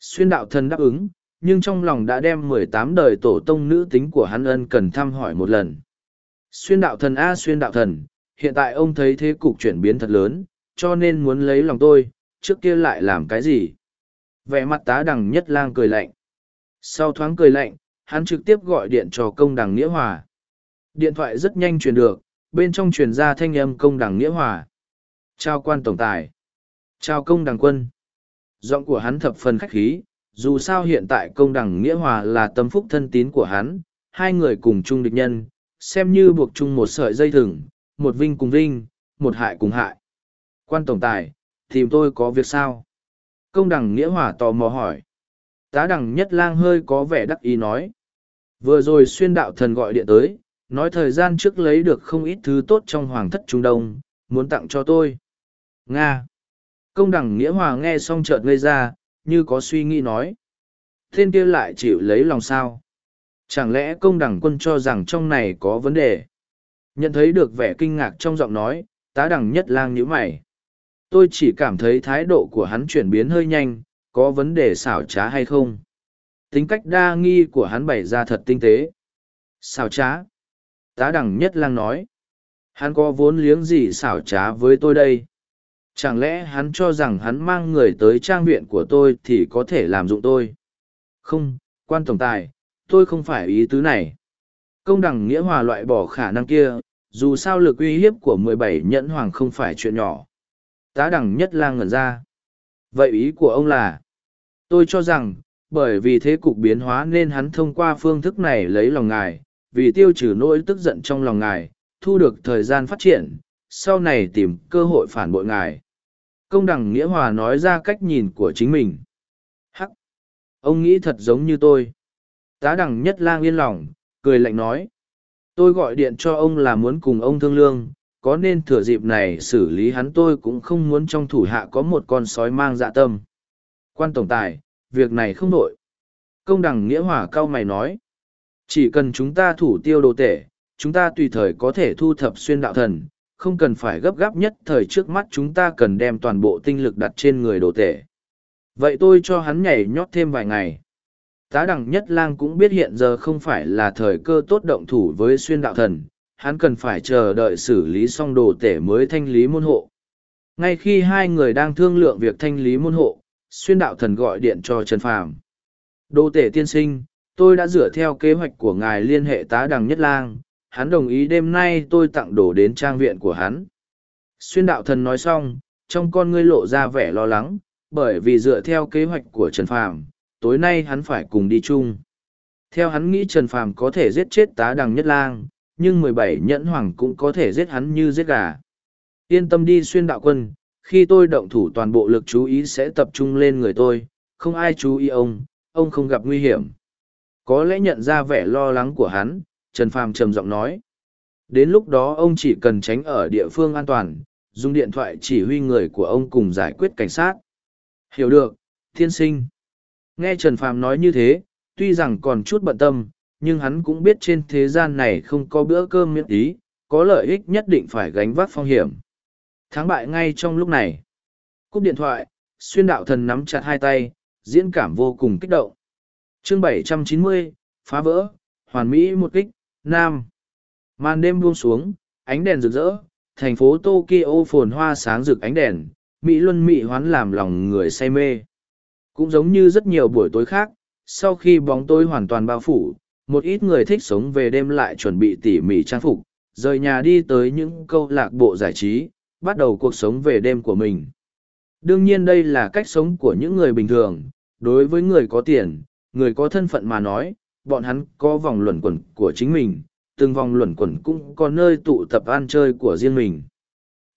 Xuyên đạo thần đáp ứng nhưng trong lòng đã đem mười tám đời tổ tông nữ tính của hắn ân cần thăm hỏi một lần. Xuyên đạo thần a xuyên đạo thần, hiện tại ông thấy thế cục chuyển biến thật lớn, cho nên muốn lấy lòng tôi, trước kia lại làm cái gì? Vẻ mặt tá đằng nhất lang cười lạnh. Sau thoáng cười lạnh, hắn trực tiếp gọi điện cho công đằng nghĩa hòa. Điện thoại rất nhanh truyền được, bên trong truyền ra thanh âm công đằng nghĩa hòa. Chào quan tổng tài. Chào công đằng quân. Giọng của hắn thập phần khách khí dù sao hiện tại công đằng nghĩa hòa là tâm phúc thân tín của hắn, hai người cùng chung địch nhân, xem như buộc chung một sợi dây thừng, một vinh cùng vinh, một hại cùng hại. Quan tổng tài, tìm tôi có việc sao? Công đằng nghĩa hòa tò mò hỏi. Tá đằng nhất lang hơi có vẻ đắc ý nói. Vừa rồi xuyên đạo thần gọi điện tới, nói thời gian trước lấy được không ít thứ tốt trong hoàng thất trung đông, muốn tặng cho tôi. Nga. Công đằng nghĩa hòa nghe xong chợt ngây ra như có suy nghĩ nói. Tên kia lại chịu lấy lòng sao? Chẳng lẽ công đẳng quân cho rằng trong này có vấn đề? Nhận thấy được vẻ kinh ngạc trong giọng nói, tá đẳng nhất lang nhíu mày. Tôi chỉ cảm thấy thái độ của hắn chuyển biến hơi nhanh, có vấn đề xảo trá hay không? Tính cách đa nghi của hắn bày ra thật tinh tế. Xảo trá? Tá đẳng nhất lang nói. Hắn có vốn liếng gì xảo trá với tôi đây? Chẳng lẽ hắn cho rằng hắn mang người tới trang viện của tôi thì có thể làm dụng tôi? Không, quan tổng tài, tôi không phải ý tứ này. Công đẳng nghĩa hòa loại bỏ khả năng kia, dù sao lực uy hiếp của mười bảy nhẫn hoàng không phải chuyện nhỏ. Tá đẳng nhất lang ngẩn ra. Vậy ý của ông là, tôi cho rằng, bởi vì thế cục biến hóa nên hắn thông qua phương thức này lấy lòng ngài, vì tiêu trừ nỗi tức giận trong lòng ngài, thu được thời gian phát triển, sau này tìm cơ hội phản bội ngài công đẳng nghĩa hòa nói ra cách nhìn của chính mình. Hắc! Ông nghĩ thật giống như tôi. Tá đẳng nhất lang yên lòng, cười lạnh nói. Tôi gọi điện cho ông là muốn cùng ông thương lương, có nên thừa dịp này xử lý hắn tôi cũng không muốn trong thủ hạ có một con sói mang dạ tâm. Quan tổng tài, việc này không đội công đẳng nghĩa hòa cao mày nói. Chỉ cần chúng ta thủ tiêu đồ tể, chúng ta tùy thời có thể thu thập xuyên đạo thần không cần phải gấp gáp nhất thời trước mắt chúng ta cần đem toàn bộ tinh lực đặt trên người đồ tể. Vậy tôi cho hắn nhảy nhót thêm vài ngày. Tá đẳng nhất lang cũng biết hiện giờ không phải là thời cơ tốt động thủ với xuyên đạo thần, hắn cần phải chờ đợi xử lý xong đồ tể mới thanh lý môn hộ. Ngay khi hai người đang thương lượng việc thanh lý môn hộ, xuyên đạo thần gọi điện cho trần phàm. Đồ tể tiên sinh, tôi đã dựa theo kế hoạch của ngài liên hệ tá đằng nhất lang hắn đồng ý đêm nay tôi tặng đồ đến trang viện của hắn xuyên đạo thần nói xong trong con ngươi lộ ra vẻ lo lắng bởi vì dựa theo kế hoạch của Trần Phàm, tối nay hắn phải cùng đi chung. Theo hắn nghĩ Trần Phàm có thể giết chết tá đằng nhất lang, nhưng mười bảy nhẫn hoàng cũng có thể giết hắn như giết gà. Yên tâm đi xuyên đạo quân, khi tôi động thủ toàn bộ lực chú ý sẽ tập trung lên người tôi, không ai chú ý ông, ông không gặp nguy hiểm. Có lẽ nhận ra vẻ lo lắng của hắn, Trần Phàm trầm giọng nói. Đến lúc đó ông chỉ cần tránh ở địa phương an toàn, dùng điện thoại chỉ huy người của ông cùng giải quyết cảnh sát. Hiểu được, thiên sinh. Nghe Trần Phàm nói như thế, tuy rằng còn chút bận tâm, nhưng hắn cũng biết trên thế gian này không có bữa cơm miễn ý, có lợi ích nhất định phải gánh vác phong hiểm. Thắng bại ngay trong lúc này. Cúp điện thoại, xuyên đạo thần nắm chặt hai tay, diễn cảm vô cùng kích động. chương 790, phá vỡ, hoàn mỹ một kích, nam. Màn đêm buông xuống, ánh đèn rực rỡ, thành phố Tokyo phồn hoa sáng rực ánh đèn, Mỹ Luân Mỹ hoán làm lòng người say mê. Cũng giống như rất nhiều buổi tối khác, sau khi bóng tối hoàn toàn bao phủ, một ít người thích sống về đêm lại chuẩn bị tỉ mỉ trang phục, rời nhà đi tới những câu lạc bộ giải trí, bắt đầu cuộc sống về đêm của mình. Đương nhiên đây là cách sống của những người bình thường, đối với người có tiền, người có thân phận mà nói, bọn hắn có vòng luẩn quẩn của chính mình, từng vòng luẩn quẩn cũng có nơi tụ tập ăn chơi của riêng mình.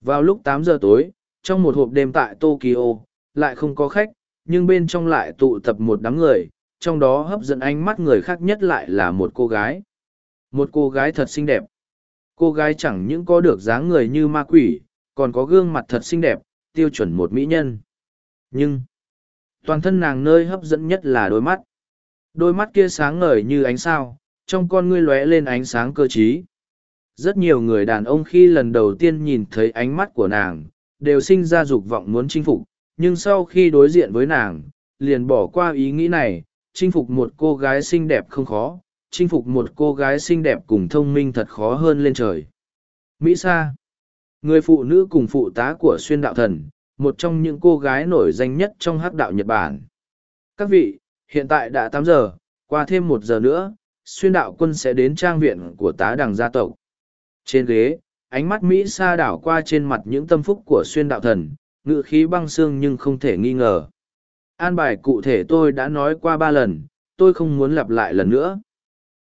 Vào lúc tám giờ tối, trong một hộp đêm tại Tokyo, lại không có khách, nhưng bên trong lại tụ tập một đám người, trong đó hấp dẫn ánh mắt người khác nhất lại là một cô gái. Một cô gái thật xinh đẹp. Cô gái chẳng những có được dáng người như ma quỷ, còn có gương mặt thật xinh đẹp, tiêu chuẩn một mỹ nhân. Nhưng, toàn thân nàng nơi hấp dẫn nhất là đôi mắt. Đôi mắt kia sáng ngời như ánh sao, trong con ngươi lóe lên ánh sáng cơ trí. Rất nhiều người đàn ông khi lần đầu tiên nhìn thấy ánh mắt của nàng, đều sinh ra dục vọng muốn chinh phục, nhưng sau khi đối diện với nàng, liền bỏ qua ý nghĩ này, chinh phục một cô gái xinh đẹp không khó, chinh phục một cô gái xinh đẹp cùng thông minh thật khó hơn lên trời. Mỹ Sa Người phụ nữ cùng phụ tá của xuyên đạo thần, một trong những cô gái nổi danh nhất trong hắc đạo Nhật Bản. Các vị, hiện tại đã tám giờ, qua thêm một giờ nữa, xuyên đạo quân sẽ đến trang viện của tá đằng gia tộc. Trên ghế, ánh mắt Mỹ sa đảo qua trên mặt những tâm phúc của xuyên đạo thần, ngự khí băng xương nhưng không thể nghi ngờ. An bài cụ thể tôi đã nói qua ba lần, tôi không muốn lặp lại lần nữa.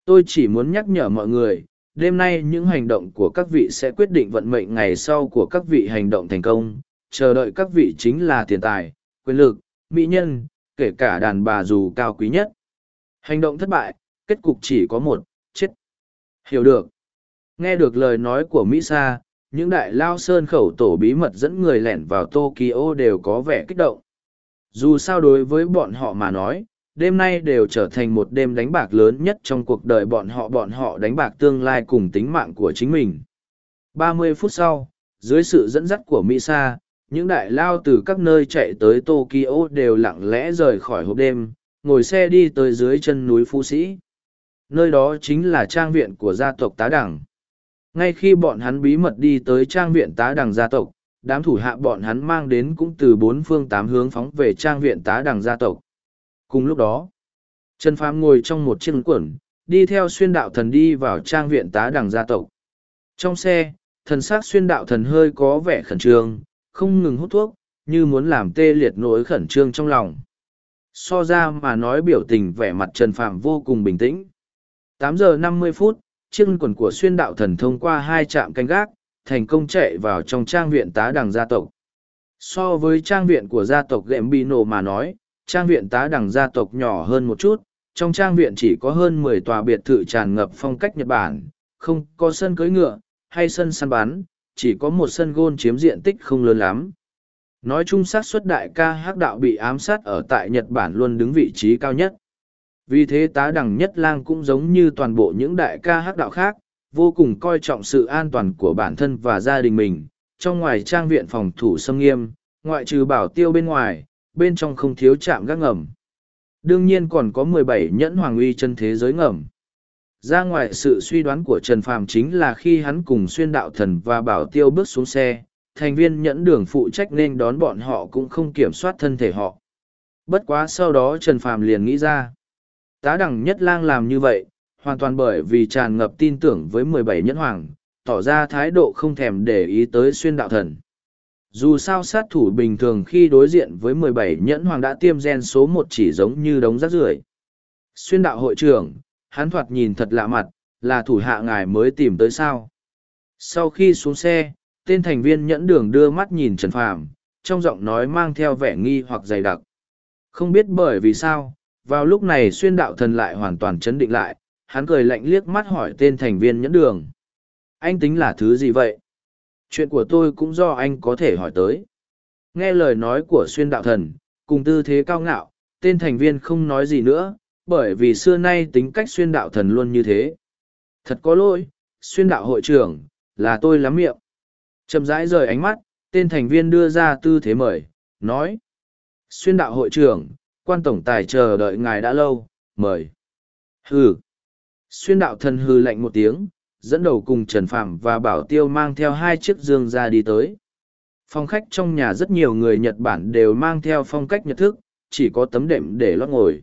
Tôi chỉ muốn nhắc nhở mọi người, đêm nay những hành động của các vị sẽ quyết định vận mệnh ngày sau của các vị hành động thành công, chờ đợi các vị chính là tiền tài, quyền lực, mỹ nhân, kể cả đàn bà dù cao quý nhất. Hành động thất bại, kết cục chỉ có một, chết. Hiểu được. Nghe được lời nói của Mỹ Sa, những đại lao sơn khẩu tổ bí mật dẫn người lẻn vào Tokyo đều có vẻ kích động. Dù sao đối với bọn họ mà nói, đêm nay đều trở thành một đêm đánh bạc lớn nhất trong cuộc đời bọn họ bọn họ đánh bạc tương lai cùng tính mạng của chính mình. 30 phút sau, dưới sự dẫn dắt của Mỹ Sa, những đại lao từ các nơi chạy tới Tokyo đều lặng lẽ rời khỏi hộp đêm, ngồi xe đi tới dưới chân núi Phú Sĩ. Nơi đó chính là trang viện của gia tộc tá đẳng. Ngay khi bọn hắn bí mật đi tới trang viện tá đẳng gia tộc, đám thủ hạ bọn hắn mang đến cũng từ bốn phương tám hướng phóng về trang viện tá đẳng gia tộc. Cùng lúc đó, Trần Phàm ngồi trong một chiếc quẩn, đi theo xuyên đạo thần đi vào trang viện tá đẳng gia tộc. Trong xe, thần sắc xuyên đạo thần hơi có vẻ khẩn trương, không ngừng hút thuốc, như muốn làm tê liệt nỗi khẩn trương trong lòng. So ra mà nói biểu tình vẻ mặt Trần Phạm vô cùng bình tĩnh. 8 giờ năm mươi phút, chiếc quần của xuyên đạo thần thông qua hai trạm canh gác, thành công chạy vào trong trang viện tá đằng gia tộc. So với trang viện của gia tộc Gembino mà nói, trang viện tá đằng gia tộc nhỏ hơn một chút, trong trang viện chỉ có hơn mười tòa biệt thự tràn ngập phong cách Nhật Bản, không có sân cưỡi ngựa, hay sân săn bắn, chỉ có một sân gôn chiếm diện tích không lớn lắm. Nói chung xác suất đại ca hắc đạo bị ám sát ở tại Nhật Bản luôn đứng vị trí cao nhất. Vì thế tá đẳng nhất lang cũng giống như toàn bộ những đại ca hắc đạo khác, vô cùng coi trọng sự an toàn của bản thân và gia đình mình. Trong ngoài trang viện phòng thủ xâm nghiêm, ngoại trừ bảo tiêu bên ngoài, bên trong không thiếu chạm gác ngầm. Đương nhiên còn có mười bảy nhẫn hoàng uy chân thế giới ngầm. Ra ngoài sự suy đoán của Trần Phàm chính là khi hắn cùng xuyên đạo thần và bảo tiêu bước xuống xe, thành viên nhẫn đường phụ trách nên đón bọn họ cũng không kiểm soát thân thể họ. Bất quá sau đó Trần Phàm liền nghĩ ra. Tá đẳng nhất lang làm như vậy, hoàn toàn bởi vì tràn ngập tin tưởng với mười bảy nhẫn hoàng, tỏ ra thái độ không thèm để ý tới xuyên đạo thần. dù sao sát thủ bình thường khi đối diện với mười bảy nhẫn hoàng đã tiêm gen số một chỉ giống như đống rác rưởi xuyên đạo hội trưởng hắn thoạt nhìn thật lạ mặt, là thủ hạ ngài mới tìm tới sao? Sau khi xuống xe, tên thành viên nhẫn đường đưa mắt nhìn trần phàm, trong giọng nói mang theo vẻ nghi hoặc dày đặc. Không biết bởi vì sao, vào lúc này xuyên đạo thần lại hoàn toàn chấn định lại, hắn cười lạnh liếc mắt hỏi tên thành viên nhẫn đường. Anh tính là thứ gì vậy? Chuyện của tôi cũng do anh có thể hỏi tới. Nghe lời nói của xuyên đạo thần, cùng tư thế cao ngạo, tên thành viên không nói gì nữa bởi vì xưa nay tính cách xuyên đạo thần luôn như thế thật có lỗi xuyên đạo hội trưởng là tôi lắm miệng chậm rãi rời ánh mắt tên thành viên đưa ra tư thế mời nói xuyên đạo hội trưởng quan tổng tài chờ đợi ngài đã lâu mời hừ xuyên đạo thần hừ lạnh một tiếng dẫn đầu cùng Trần Phạm và Bảo Tiêu mang theo hai chiếc dương ra đi tới. Phong khách trong nhà rất nhiều người Nhật Bản đều mang theo phong cách nhật thức, chỉ có tấm đệm để lót ngồi.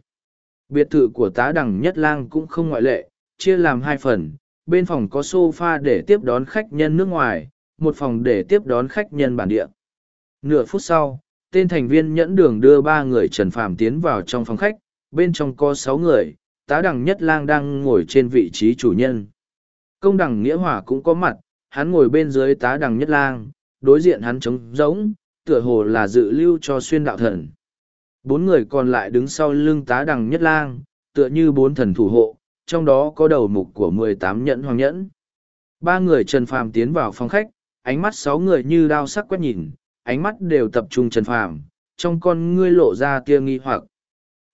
Biệt thự của tá đằng Nhất Lang cũng không ngoại lệ, chia làm hai phần, bên phòng có sofa để tiếp đón khách nhân nước ngoài, một phòng để tiếp đón khách nhân bản địa. Nửa phút sau, tên thành viên nhẫn đường đưa ba người Trần phàm tiến vào trong phòng khách, bên trong có sáu người, tá đằng Nhất Lang đang ngồi trên vị trí chủ nhân. Công đằng nghĩa hòa cũng có mặt hắn ngồi bên dưới tá đằng nhất lang đối diện hắn trống rỗng tựa hồ là dự lưu cho xuyên đạo thần bốn người còn lại đứng sau lưng tá đằng nhất lang tựa như bốn thần thủ hộ trong đó có đầu mục của mười tám nhẫn hoàng nhẫn ba người trần phàm tiến vào phòng khách ánh mắt sáu người như đao sắc quét nhìn ánh mắt đều tập trung trần phàm trong con ngươi lộ ra tia nghi hoặc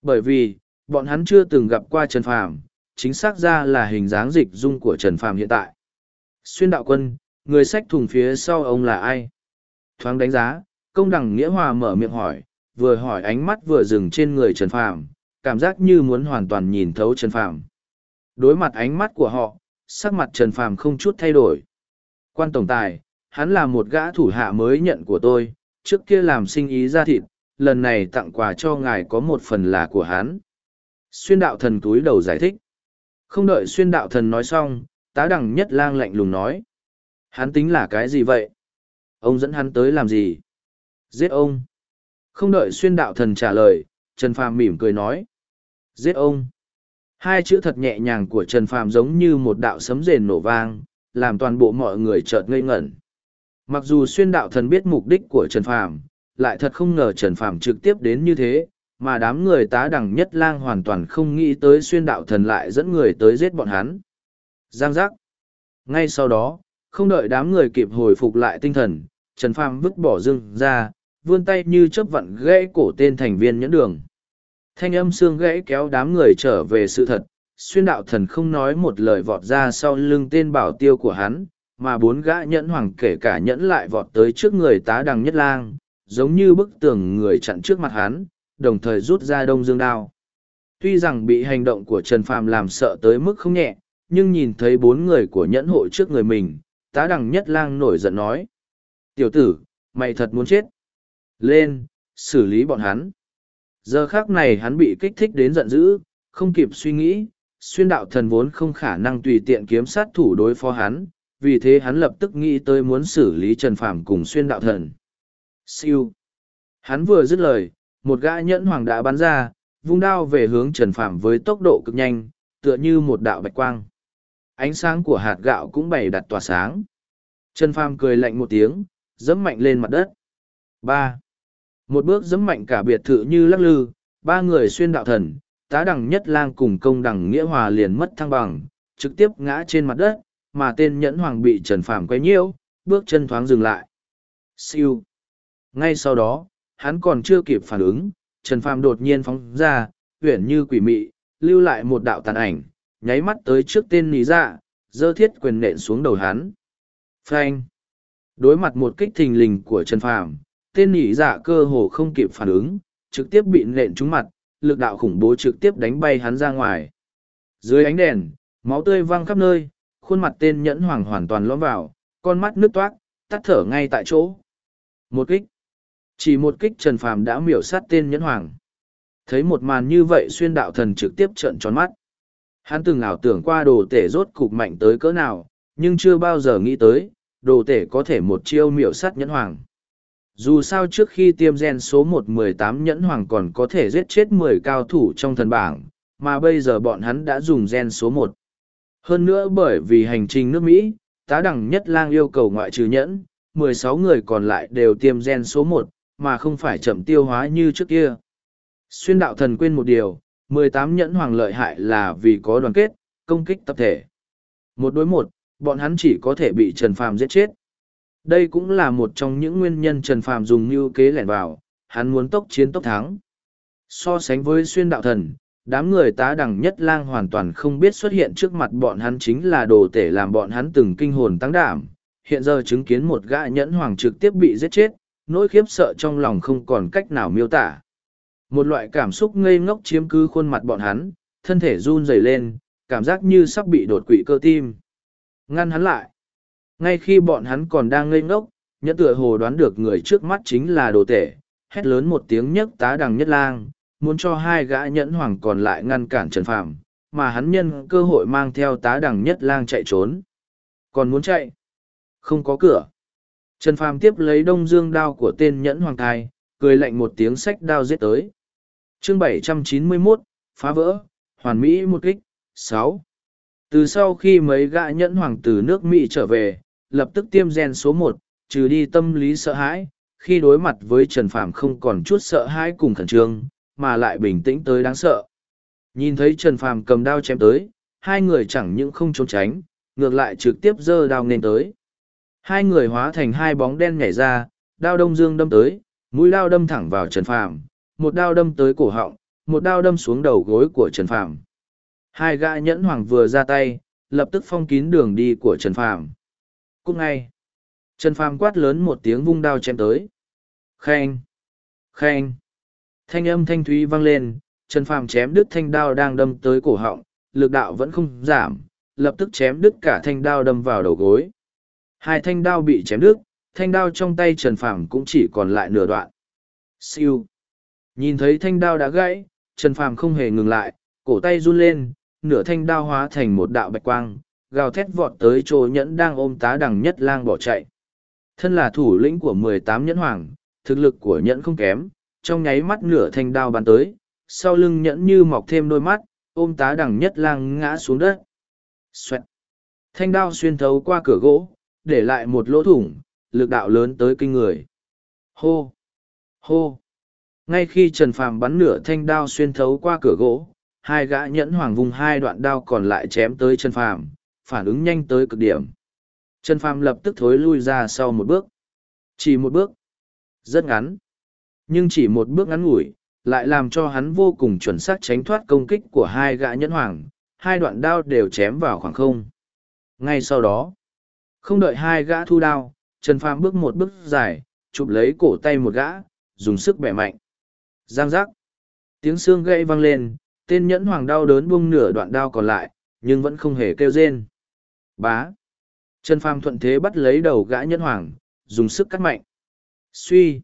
bởi vì bọn hắn chưa từng gặp qua trần phàm chính xác ra là hình dáng dịch dung của Trần Phàm hiện tại. Xuyên đạo quân, người sách thùng phía sau ông là ai? Thoáng đánh giá, công đẳng nghĩa hòa mở miệng hỏi, vừa hỏi ánh mắt vừa dừng trên người Trần Phàm, cảm giác như muốn hoàn toàn nhìn thấu Trần Phàm. Đối mặt ánh mắt của họ, sắc mặt Trần Phàm không chút thay đổi. Quan tổng tài, hắn là một gã thủ hạ mới nhận của tôi, trước kia làm sinh ý ra thịt, lần này tặng quà cho ngài có một phần là của hắn. Xuyên đạo thần túi đầu giải thích. Không đợi xuyên đạo thần nói xong, tá đằng nhất lang lạnh lùng nói. Hắn tính là cái gì vậy? Ông dẫn hắn tới làm gì? Giết ông. Không đợi xuyên đạo thần trả lời, Trần Phàm mỉm cười nói. Giết ông. Hai chữ thật nhẹ nhàng của Trần Phàm giống như một đạo sấm rền nổ vang, làm toàn bộ mọi người chợt ngây ngẩn. Mặc dù xuyên đạo thần biết mục đích của Trần Phàm, lại thật không ngờ Trần Phàm trực tiếp đến như thế, mà đám người tá đẳng nhất lang hoàn toàn không nghĩ tới xuyên đạo thần lại dẫn người tới giết bọn hắn. Giang giác. Ngay sau đó, không đợi đám người kịp hồi phục lại tinh thần, Trần Phàm vứt bỏ dương ra, vươn tay như chớp vặn gãy cổ tên thành viên nhẫn đường. Thanh âm xương gãy kéo đám người trở về sự thật, xuyên đạo thần không nói một lời vọt ra sau lưng tên bảo tiêu của hắn, mà bốn gã nhẫn hoàng kể cả nhẫn lại vọt tới trước người tá đằng nhất lang, giống như bức tường người chặn trước mặt hắn, đồng thời rút ra đông dương đao. Tuy rằng bị hành động của Trần Phàm làm sợ tới mức không nhẹ, nhưng nhìn thấy bốn người của nhẫn hội trước người mình, tá đằng nhất lang nổi giận nói. Tiểu tử, mày thật muốn chết. Lên, xử lý bọn hắn. Giờ khác này hắn bị kích thích đến giận dữ, không kịp suy nghĩ, xuyên đạo thần vốn không khả năng tùy tiện kiếm sát thủ đối phó hắn, vì thế hắn lập tức nghĩ tới muốn xử lý Trần Phàm cùng xuyên đạo thần. Siêu. Hắn vừa dứt lời, một gã nhẫn hoàng đã bắn ra vung đao về hướng trần phạm với tốc độ cực nhanh tựa như một đạo bạch quang ánh sáng của hạt gạo cũng bày đặt tỏa sáng trần phàm cười lạnh một tiếng dẫm mạnh lên mặt đất ba một bước dẫm mạnh cả biệt thự như lắc lư ba người xuyên đạo thần tá đằng nhất lang cùng công đằng nghĩa hòa liền mất thăng bằng trực tiếp ngã trên mặt đất mà tên nhẫn hoàng bị trần phàm quấy nhiễu bước chân thoáng dừng lại siêu ngay sau đó hắn còn chưa kịp phản ứng, Trần Phàm đột nhiên phóng ra, huyển như quỷ mị, lưu lại một đạo tàn ảnh, nháy mắt tới trước tên nì dạ, dơ thiết quyền nện xuống đầu hắn. Phanh! Đối mặt một kích thình lình của Trần Phàm, tên nỉ dạ cơ hồ không kịp phản ứng, trực tiếp bị nện trúng mặt, lực đạo khủng bố trực tiếp đánh bay hắn ra ngoài. Dưới ánh đèn, máu tươi văng khắp nơi, khuôn mặt tên nhẫn hoàng hoàn toàn lõm vào, con mắt nước toát, tắt thở ngay tại chỗ. Một kích. Chỉ một kích Trần Phàm đã miểu sát tên nhẫn hoàng. Thấy một màn như vậy xuyên đạo thần trực tiếp trợn tròn mắt. Hắn từng ảo tưởng qua đồ tể rốt cục mạnh tới cỡ nào, nhưng chưa bao giờ nghĩ tới, đồ tể có thể một chiêu miểu sát nhẫn hoàng. Dù sao trước khi tiêm gen số một mười tám nhẫn hoàng còn có thể giết chết mười cao thủ trong thần bảng, mà bây giờ bọn hắn đã dùng gen số một. Hơn nữa bởi vì hành trình nước Mỹ, tá đẳng nhất lang yêu cầu ngoại trừ nhẫn, mười sáu người còn lại đều tiêm gen số một, mà không phải chậm tiêu hóa như trước kia. Xuyên đạo thần quên một điều, mười tám nhẫn hoàng lợi hại là vì có đoàn kết, công kích tập thể. Một đối một, bọn hắn chỉ có thể bị Trần Phàm giết chết. Đây cũng là một trong những nguyên nhân Trần Phàm dùng như kế lẻn vào, hắn muốn tốc chiến tốc thắng. So sánh với xuyên đạo thần, đám người tá đẳng nhất lang hoàn toàn không biết xuất hiện trước mặt bọn hắn chính là đồ tể làm bọn hắn từng kinh hồn tăng đảm. Hiện giờ chứng kiến một gã nhẫn hoàng trực tiếp bị giết chết, nỗi khiếp sợ trong lòng không còn cách nào miêu tả. Một loại cảm xúc ngây ngốc chiếm cứ khuôn mặt bọn hắn, thân thể run rẩy lên, cảm giác như sắp bị đột quỵ cơ tim. Ngăn hắn lại. Ngay khi bọn hắn còn đang ngây ngốc, nhẫn tựa hồ đoán được người trước mắt chính là đồ tể, hét lớn một tiếng nhấc tá đằng nhất lang, muốn cho hai gã nhẫn hoàng còn lại ngăn cản Trần Phạm, mà hắn nhân cơ hội mang theo tá đằng nhất lang chạy trốn. Còn muốn chạy? Không có cửa. Trần Phàm tiếp lấy đông dương đao của tên nhẫn hoàng thai, cười lạnh một tiếng sách đao giết tới. chương 791, phá vỡ, hoàn mỹ một kích, sáu. Từ sau khi mấy gã nhẫn hoàng từ nước Mỹ trở về, lập tức tiêm gen số một, trừ đi tâm lý sợ hãi, khi đối mặt với Trần Phàm không còn chút sợ hãi cùng khẩn trương, mà lại bình tĩnh tới đáng sợ. Nhìn thấy Trần Phàm cầm đao chém tới, hai người chẳng những không trốn tránh, ngược lại trực tiếp giơ đao nên tới. Hai người hóa thành hai bóng đen nhảy ra, đao đông dương đâm tới, mũi đao đâm thẳng vào Trần Phàm, một đao đâm tới cổ họng, một đao đâm xuống đầu gối của Trần Phàm. Hai gã nhẫn hoàng vừa ra tay, lập tức phong kín đường đi của Trần Phàm. Cũng ngay, Trần Phàm quát lớn một tiếng vung đao chém tới. Khen! Khen! Thanh âm thanh thúy vang lên, Trần Phàm chém đứt thanh đao đang đâm tới cổ họng, lực đạo vẫn không giảm, lập tức chém đứt cả thanh đao đâm vào đầu gối. Hai thanh đao bị chém đứt, thanh đao trong tay Trần Phàm cũng chỉ còn lại nửa đoạn. Siêu. Nhìn thấy thanh đao đã gãy, Trần Phàm không hề ngừng lại, cổ tay run lên, nửa thanh đao hóa thành một đạo bạch quang, gào thét vọt tới chỗ nhẫn đang ôm tá đằng nhất lang bỏ chạy. Thân là thủ lĩnh của mười tám nhẫn hoàng, thực lực của nhẫn không kém, trong nháy mắt nửa thanh đao bắn tới, sau lưng nhẫn như mọc thêm đôi mắt, ôm tá đằng nhất lang ngã xuống đất. Xoẹt. Thanh đao xuyên thấu qua cửa gỗ, để lại một lỗ thủng, lực đạo lớn tới kinh người. Hô! Hô! Ngay khi Trần Phàm bắn nửa thanh đao xuyên thấu qua cửa gỗ, hai gã nhẫn hoàng vùng hai đoạn đao còn lại chém tới Trần Phàm, phản ứng nhanh tới cực điểm. Trần Phàm lập tức thối lui ra sau một bước. Chỉ một bước. Rất ngắn. Nhưng chỉ một bước ngắn ngủi, lại làm cho hắn vô cùng chuẩn xác tránh thoát công kích của hai gã nhẫn hoàng, hai đoạn đao đều chém vào khoảng không. Ngay sau đó, không đợi hai gã thu đao, Trần Phàm bước một bước dài, chụp lấy cổ tay một gã, dùng sức bẻ mạnh. Giang giác. Tiếng xương gãy vang lên, tên nhẫn hoàng đau đớn buông nửa đoạn đao còn lại, nhưng vẫn không hề kêu rên. Bá. Trần Phàm thuận thế bắt lấy đầu gã nhẫn hoàng, dùng sức cắt mạnh. Suy.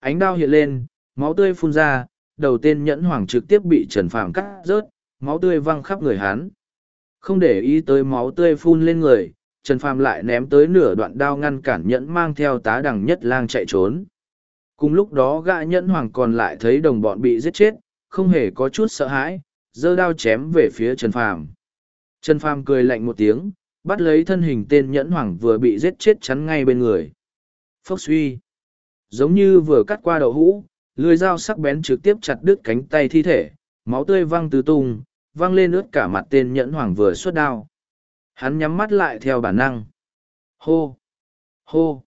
Ánh đao hiện lên, máu tươi phun ra, đầu tên nhẫn hoàng trực tiếp bị Trần Phàm cắt rớt, máu tươi văng khắp người hắn. Không để ý tới máu tươi phun lên người, Trần Phàm lại ném tới nửa đoạn đao ngăn cản nhẫn mang theo tá đằng nhất lang chạy trốn. Cùng lúc đó gã nhẫn hoàng còn lại thấy đồng bọn bị giết chết, không hề có chút sợ hãi, giơ đao chém về phía Trần Phàm. Trần Phàm cười lạnh một tiếng, bắt lấy thân hình tên nhẫn hoàng vừa bị giết chết chắn ngay bên người. Phốc suy. Giống như vừa cắt qua đậu hũ, lưỡi dao sắc bén trực tiếp chặt đứt cánh tay thi thể, máu tươi văng tứ tung, văng lên ướt cả mặt tên nhẫn hoàng vừa xuất đao. Hắn nhắm mắt lại theo bản năng. Hô! Hô!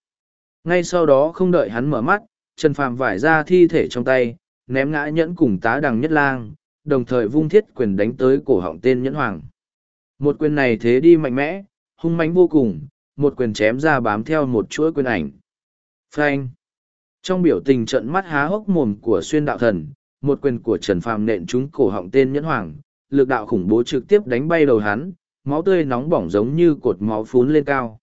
Ngay sau đó không đợi hắn mở mắt, Trần Phàm vải ra thi thể trong tay, ném ngã nhẫn cùng tá đằng nhất lang, đồng thời vung thiết quyền đánh tới cổ họng tên nhẫn hoàng. Một quyền này thế đi mạnh mẽ, hung mãnh vô cùng, một quyền chém ra bám theo một chuỗi quyền ảnh. Phanh! Trong biểu tình trận mắt há hốc mồm của xuyên đạo thần, một quyền của Trần Phàm nện trúng cổ họng tên nhẫn hoàng, lực đạo khủng bố trực tiếp đánh bay đầu hắn, máu tươi nóng bỏng giống như cột máu phún lên cao.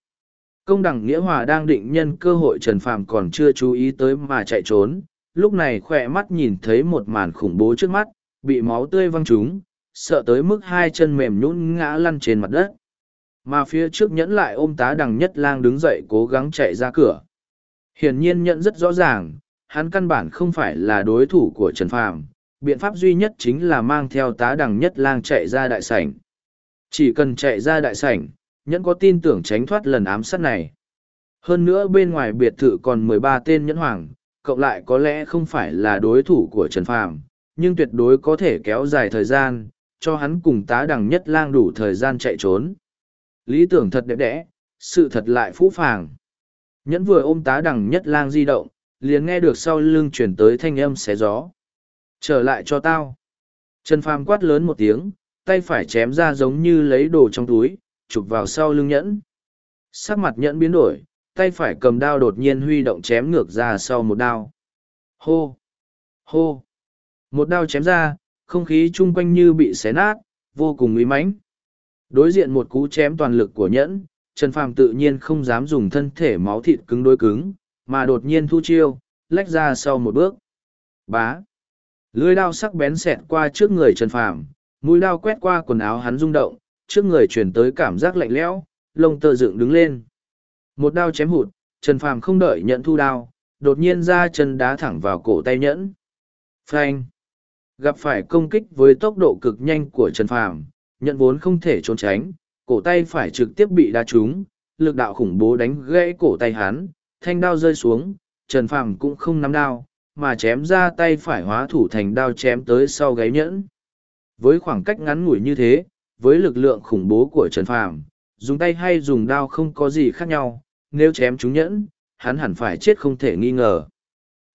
Công đẳng Nghĩa Hòa đang định nhân cơ hội Trần Phàm còn chưa chú ý tới mà chạy trốn, lúc này khỏe mắt nhìn thấy một màn khủng bố trước mắt, bị máu tươi văng trúng, sợ tới mức hai chân mềm nhũn ngã lăn trên mặt đất. Mà phía trước nhẫn lại ôm tá đằng nhất lang đứng dậy cố gắng chạy ra cửa. Hiển nhiên nhận rất rõ ràng, hắn căn bản không phải là đối thủ của Trần Phàm, biện pháp duy nhất chính là mang theo tá đằng nhất lang chạy ra đại sảnh. Chỉ cần chạy ra đại sảnh, nhẫn có tin tưởng tránh thoát lần ám sát này. Hơn nữa bên ngoài biệt thự còn mười ba tên nhẫn hoàng, cộng lại có lẽ không phải là đối thủ của Trần Phàm, nhưng tuyệt đối có thể kéo dài thời gian, cho hắn cùng tá đằng nhất lang đủ thời gian chạy trốn. Lý tưởng thật đẹp đẽ, sự thật lại phũ phàng. Nhẫn vừa ôm tá đằng nhất lang di động, liền nghe được sau lưng chuyển tới thanh âm xé gió. Trở lại cho tao. Trần Phàm quát lớn một tiếng, tay phải chém ra giống như lấy đồ trong túi, chụp vào sau lưng nhẫn. Sắc mặt nhẫn biến đổi, tay phải cầm đao đột nhiên huy động chém ngược ra sau một đao. Hô! Hô! Một đao chém ra, không khí chung quanh như bị xé nát, vô cùng uy mãnh. Đối diện một cú chém toàn lực của nhẫn, Trần Phàm tự nhiên không dám dùng thân thể máu thịt cứng đối cứng, mà đột nhiên thu chiêu, lách ra sau một bước. Bá! Lưới đao sắc bén xẹt qua trước người Trần Phàm, mũi đao quét qua quần áo hắn rung động, trước người chuyển tới cảm giác lạnh lẽo, lông tơ dựng đứng lên. Một đao chém hụt, Trần Phàm không đợi nhận thu đao, đột nhiên ra chân đá thẳng vào cổ tay nhẫn. Phanh! Gặp phải công kích với tốc độ cực nhanh của Trần Phàm, nhận vốn không thể trốn tránh, cổ tay phải trực tiếp bị đá trúng, lực đạo khủng bố đánh gãy cổ tay hắn, thanh đao rơi xuống, Trần Phàm cũng không nắm đao, mà chém ra tay phải hóa thủ thành đao chém tới sau gáy nhẫn. Với khoảng cách ngắn ngủi như thế, với lực lượng khủng bố của Trần Phàm, dùng tay hay dùng đao không có gì khác nhau, nếu chém chúng nhẫn, hắn hẳn phải chết không thể nghi ngờ.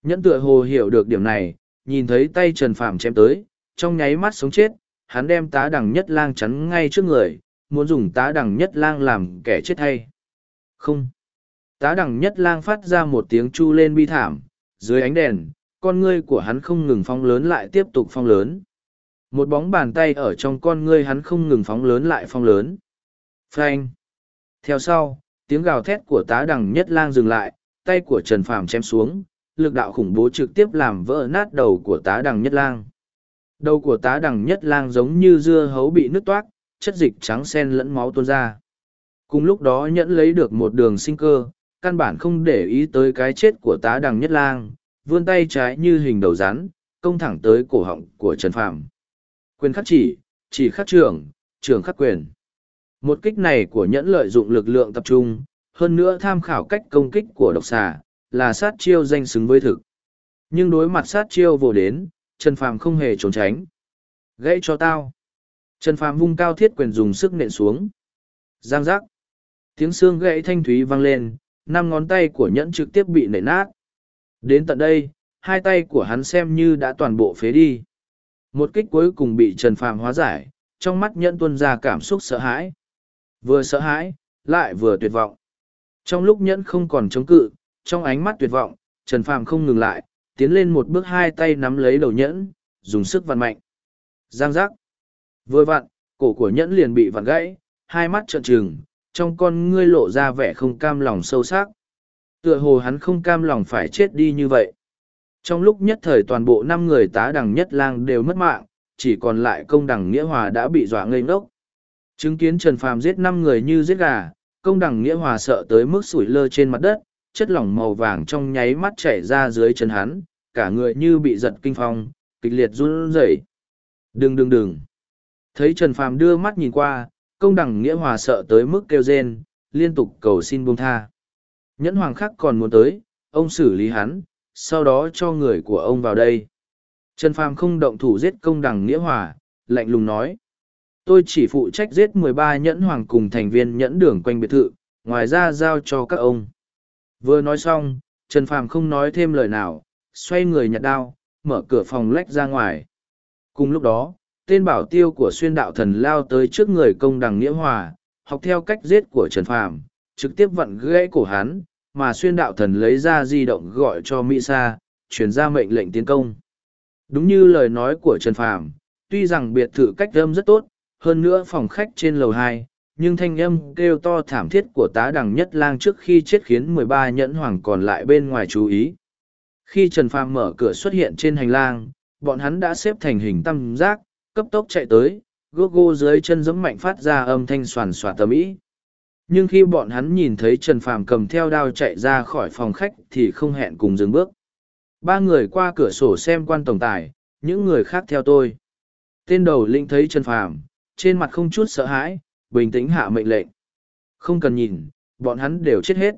Nhẫn tựa hồ hiểu được điểm này, nhìn thấy tay Trần Phàm chém tới, trong nháy mắt sống chết, hắn đem tá đằng nhất lang chắn ngay trước người, muốn dùng tá đằng nhất lang làm kẻ chết hay. Không. Tá đằng nhất lang phát ra một tiếng chu lên bi thảm, dưới ánh đèn, con ngươi của hắn không ngừng phong lớn lại tiếp tục phong lớn. Một bóng bàn tay ở trong con ngươi hắn không ngừng phóng lớn lại phong lớn. Phanh. Theo sau, tiếng gào thét của tá đằng nhất lang dừng lại, tay của Trần Phàm chém xuống, lực đạo khủng bố trực tiếp làm vỡ nát đầu của tá đằng nhất lang. Đầu của tá đằng nhất lang giống như dưa hấu bị nứt toát, chất dịch trắng sen lẫn máu tuôn ra. Cùng lúc đó nhẫn lấy được một đường sinh cơ, căn bản không để ý tới cái chết của tá đằng nhất lang, vươn tay trái như hình đầu rắn, công thẳng tới cổ họng của Trần Phàm. Quyền khắc chỉ, chỉ khắc trưởng, trưởng khắc quyền. Một kích này của nhẫn lợi dụng lực lượng tập trung, hơn nữa tham khảo cách công kích của độc xà, là sát chiêu danh xứng với thực. Nhưng đối mặt sát chiêu vô đến, Trần Phàm không hề trốn tránh. Gãy cho tao. Trần Phàm vung cao thiết quyền dùng sức nện xuống. Giang giác. Tiếng xương gãy thanh thúy vang lên, năm ngón tay của nhẫn trực tiếp bị nện nát. Đến tận đây, hai tay của hắn xem như đã toàn bộ phế đi. Một kích cuối cùng bị Trần Phàm hóa giải, trong mắt nhẫn tuân ra cảm xúc sợ hãi. Vừa sợ hãi, lại vừa tuyệt vọng. Trong lúc nhẫn không còn chống cự, trong ánh mắt tuyệt vọng, Trần Phàm không ngừng lại, tiến lên một bước hai tay nắm lấy đầu nhẫn, dùng sức vặn mạnh. Giang giác. Vừa vặn, cổ của nhẫn liền bị vặn gãy, hai mắt trợn trừng, trong con ngươi lộ ra vẻ không cam lòng sâu sắc. Tựa hồ hắn không cam lòng phải chết đi như vậy. Trong lúc nhất thời toàn bộ năm người tá đằng nhất lang đều mất mạng, chỉ còn lại công đằng Nghĩa Hòa đã bị dọa ngây ngốc. Chứng kiến Trần Phàm giết năm người như giết gà, công đằng Nghĩa Hòa sợ tới mức sủi lơ trên mặt đất, chất lỏng màu vàng trong nháy mắt chảy ra dưới chân hắn, cả người như bị giật kinh phong, kịch liệt run rẩy. Đừng đừng đừng. Thấy Trần Phàm đưa mắt nhìn qua, công Đẳng Nghĩa Hòa sợ tới mức kêu rên, liên tục cầu xin buông tha. Nhẫn hoàng khắc còn muốn tới, ông xử lý hắn, sau đó cho người của ông vào đây. Trần Phàm không động thủ giết công Đẳng Nghĩa Hòa, lạnh lùng nói. Tôi chỉ phụ trách giết mười ba nhẫn hoàng cùng thành viên nhẫn đường quanh biệt thự, ngoài ra giao cho các ông. Vừa nói xong, Trần Phàm không nói thêm lời nào, xoay người nhặt đao, mở cửa phòng lách ra ngoài. Cùng lúc đó, tên bảo tiêu của xuyên đạo thần lao tới trước người công đằng Nghĩa Hòa, học theo cách giết của Trần Phàm, trực tiếp vặn gãy cổ hắn, mà xuyên đạo thần lấy ra di động gọi cho Mỹ Sa, chuyển ra mệnh lệnh tiến công. Đúng như lời nói của Trần Phàm, tuy rằng biệt thự cách âm rất tốt, hơn nữa phòng khách trên lầu hai, nhưng thanh âm kêu to thảm thiết của tá đằng nhất lang trước khi chết khiến mười ba nhẫn hoàng còn lại bên ngoài chú ý. Khi Trần Phàm mở cửa xuất hiện trên hành lang, bọn hắn đã xếp thành hình tam giác, cấp tốc chạy tới, gô gô dưới chân giẫm mạnh phát ra âm thanh soàn soạt tầm ý. nhưng khi bọn hắn nhìn thấy trần phàm cầm theo đao chạy ra khỏi phòng khách thì không hẹn cùng dừng bước ba người qua cửa sổ xem quan tổng tài những người khác theo tôi tên đầu lĩnh thấy trần phàm trên mặt không chút sợ hãi bình tĩnh hạ mệnh lệnh. Không cần nhìn, bọn hắn đều chết hết.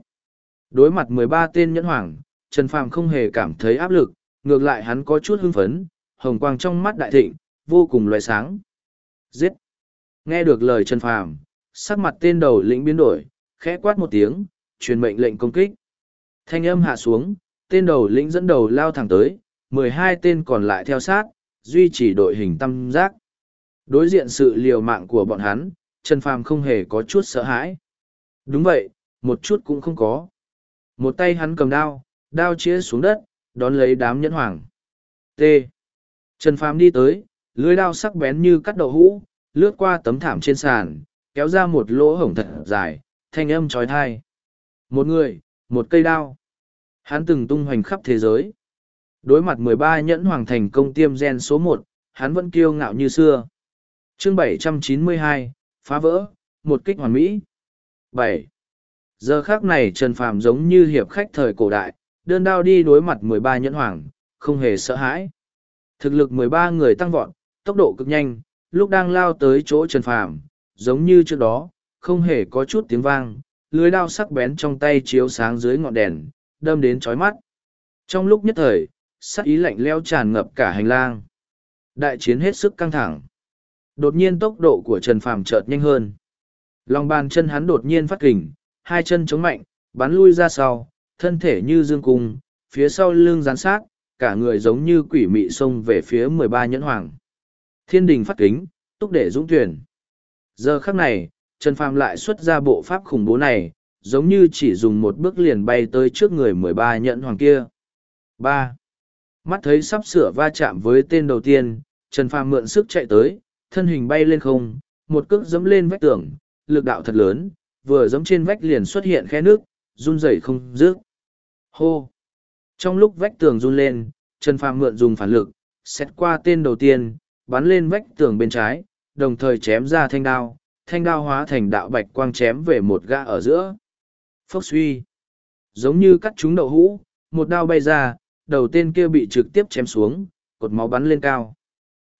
Đối mặt mười ba tên nhẫn hoàng, trần phàm không hề cảm thấy áp lực, ngược lại hắn có chút hưng phấn, hồng quang trong mắt đại thịnh, vô cùng loại sáng. Giết! Nghe được lời trần phàm, sắc mặt tên đầu lĩnh biến đổi, khẽ quát một tiếng, truyền mệnh lệnh công kích. Thanh âm hạ xuống, tên đầu lĩnh dẫn đầu lao thẳng tới, mười hai tên còn lại theo sát, duy trì đội hình tam giác. Đối diện sự liều mạng của bọn hắn trần phàm không hề có chút sợ hãi. Đúng vậy, một chút cũng không có. Một tay hắn cầm đao đao chĩa xuống đất, đón lấy đám nhẫn hoàng. T. Trần phàm đi tới, lưới đao sắc bén như cắt đậu hũ, lướt qua tấm thảm trên sàn, kéo ra một lỗ hổng thật dài, thanh âm trói thai một người, một cây đao. Hắn từng tung hoành khắp thế giới. Đối mặt mười ba nhẫn hoàng thành công tiêm gen số một, hắn vẫn kiêu ngạo như xưa. Chương bảy trăm chín mươi hai phá vỡ, một kích hoàn mỹ. Bảy. Giờ khác này trần phàm giống như hiệp khách thời cổ đại, đơn đao đi đối mặt mười ba nhẫn hoàng, không hề sợ hãi. Thực lực mười ba người tăng vọt, tốc độ cực nhanh, lúc đang lao tới chỗ trần phàm, giống như trước đó, không hề có chút tiếng vang, lưới đao sắc bén trong tay chiếu sáng dưới ngọn đèn, đâm đến trói mắt. Trong lúc nhất thời sắc ý lạnh leo tràn ngập cả hành lang. Đại chiến hết sức căng thẳng đột nhiên tốc độ của trần phàm chợt nhanh hơn. Lòng bàn chân hắn đột nhiên phát kình, hai chân chống mạnh, bắn lui ra sau, thân thể như dương cung, phía sau lưng gián sát, cả người giống như quỷ mị xông về phía mười ba nhẫn hoàng. Thiên đình phát kính, túc để dũng tuyển. Giờ khắc này, trần phàm lại xuất ra bộ pháp khủng bố này, giống như chỉ dùng một bước liền bay tới trước người mười ba nhẫn hoàng kia. Ba. Mắt thấy sắp sửa va chạm với tên đầu tiên, trần phàm mượn sức chạy tới thân hình bay lên không, một cước dẫm lên vách tường, lực đạo thật lớn, vừa dẫm trên vách liền xuất hiện khe nước, run rẩy không dứt. hô! Trong lúc vách tường run lên, trần phàm mượn dùng phản lực xét qua tên đầu tiên, bắn lên vách tường bên trái, đồng thời chém ra thanh đao thanh đao hóa thành đạo bạch quang chém về một gã ở giữa. Phốc suy! Giống như cắt trúng đậu hũ, một đao bay ra, đầu tên kia bị trực tiếp chém xuống, cột máu bắn lên cao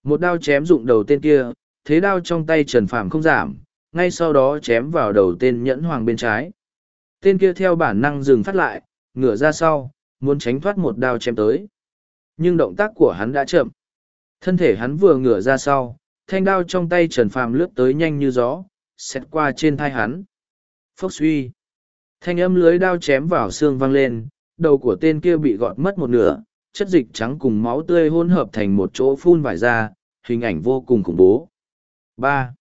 một đao chém dụng đầu tên kia, thế đao trong tay trần phàm không giảm, ngay sau đó chém vào đầu tên nhẫn hoàng bên trái. Tên kia theo bản năng dừng phát lại, ngửa ra sau, muốn tránh thoát một đao chém tới. Nhưng động tác của hắn đã chậm. Thân thể hắn vừa ngửa ra sau, thanh đao trong tay trần phàm lướt tới nhanh như gió xét qua trên thai hắn. Phốc suy. Thanh âm lưới đao chém vào xương văng lên, đầu của tên kia bị gọt mất một nửa chất dịch trắng cùng máu tươi hỗn hợp thành một chỗ phun vải ra, hình ảnh vô cùng khủng bố. Ba.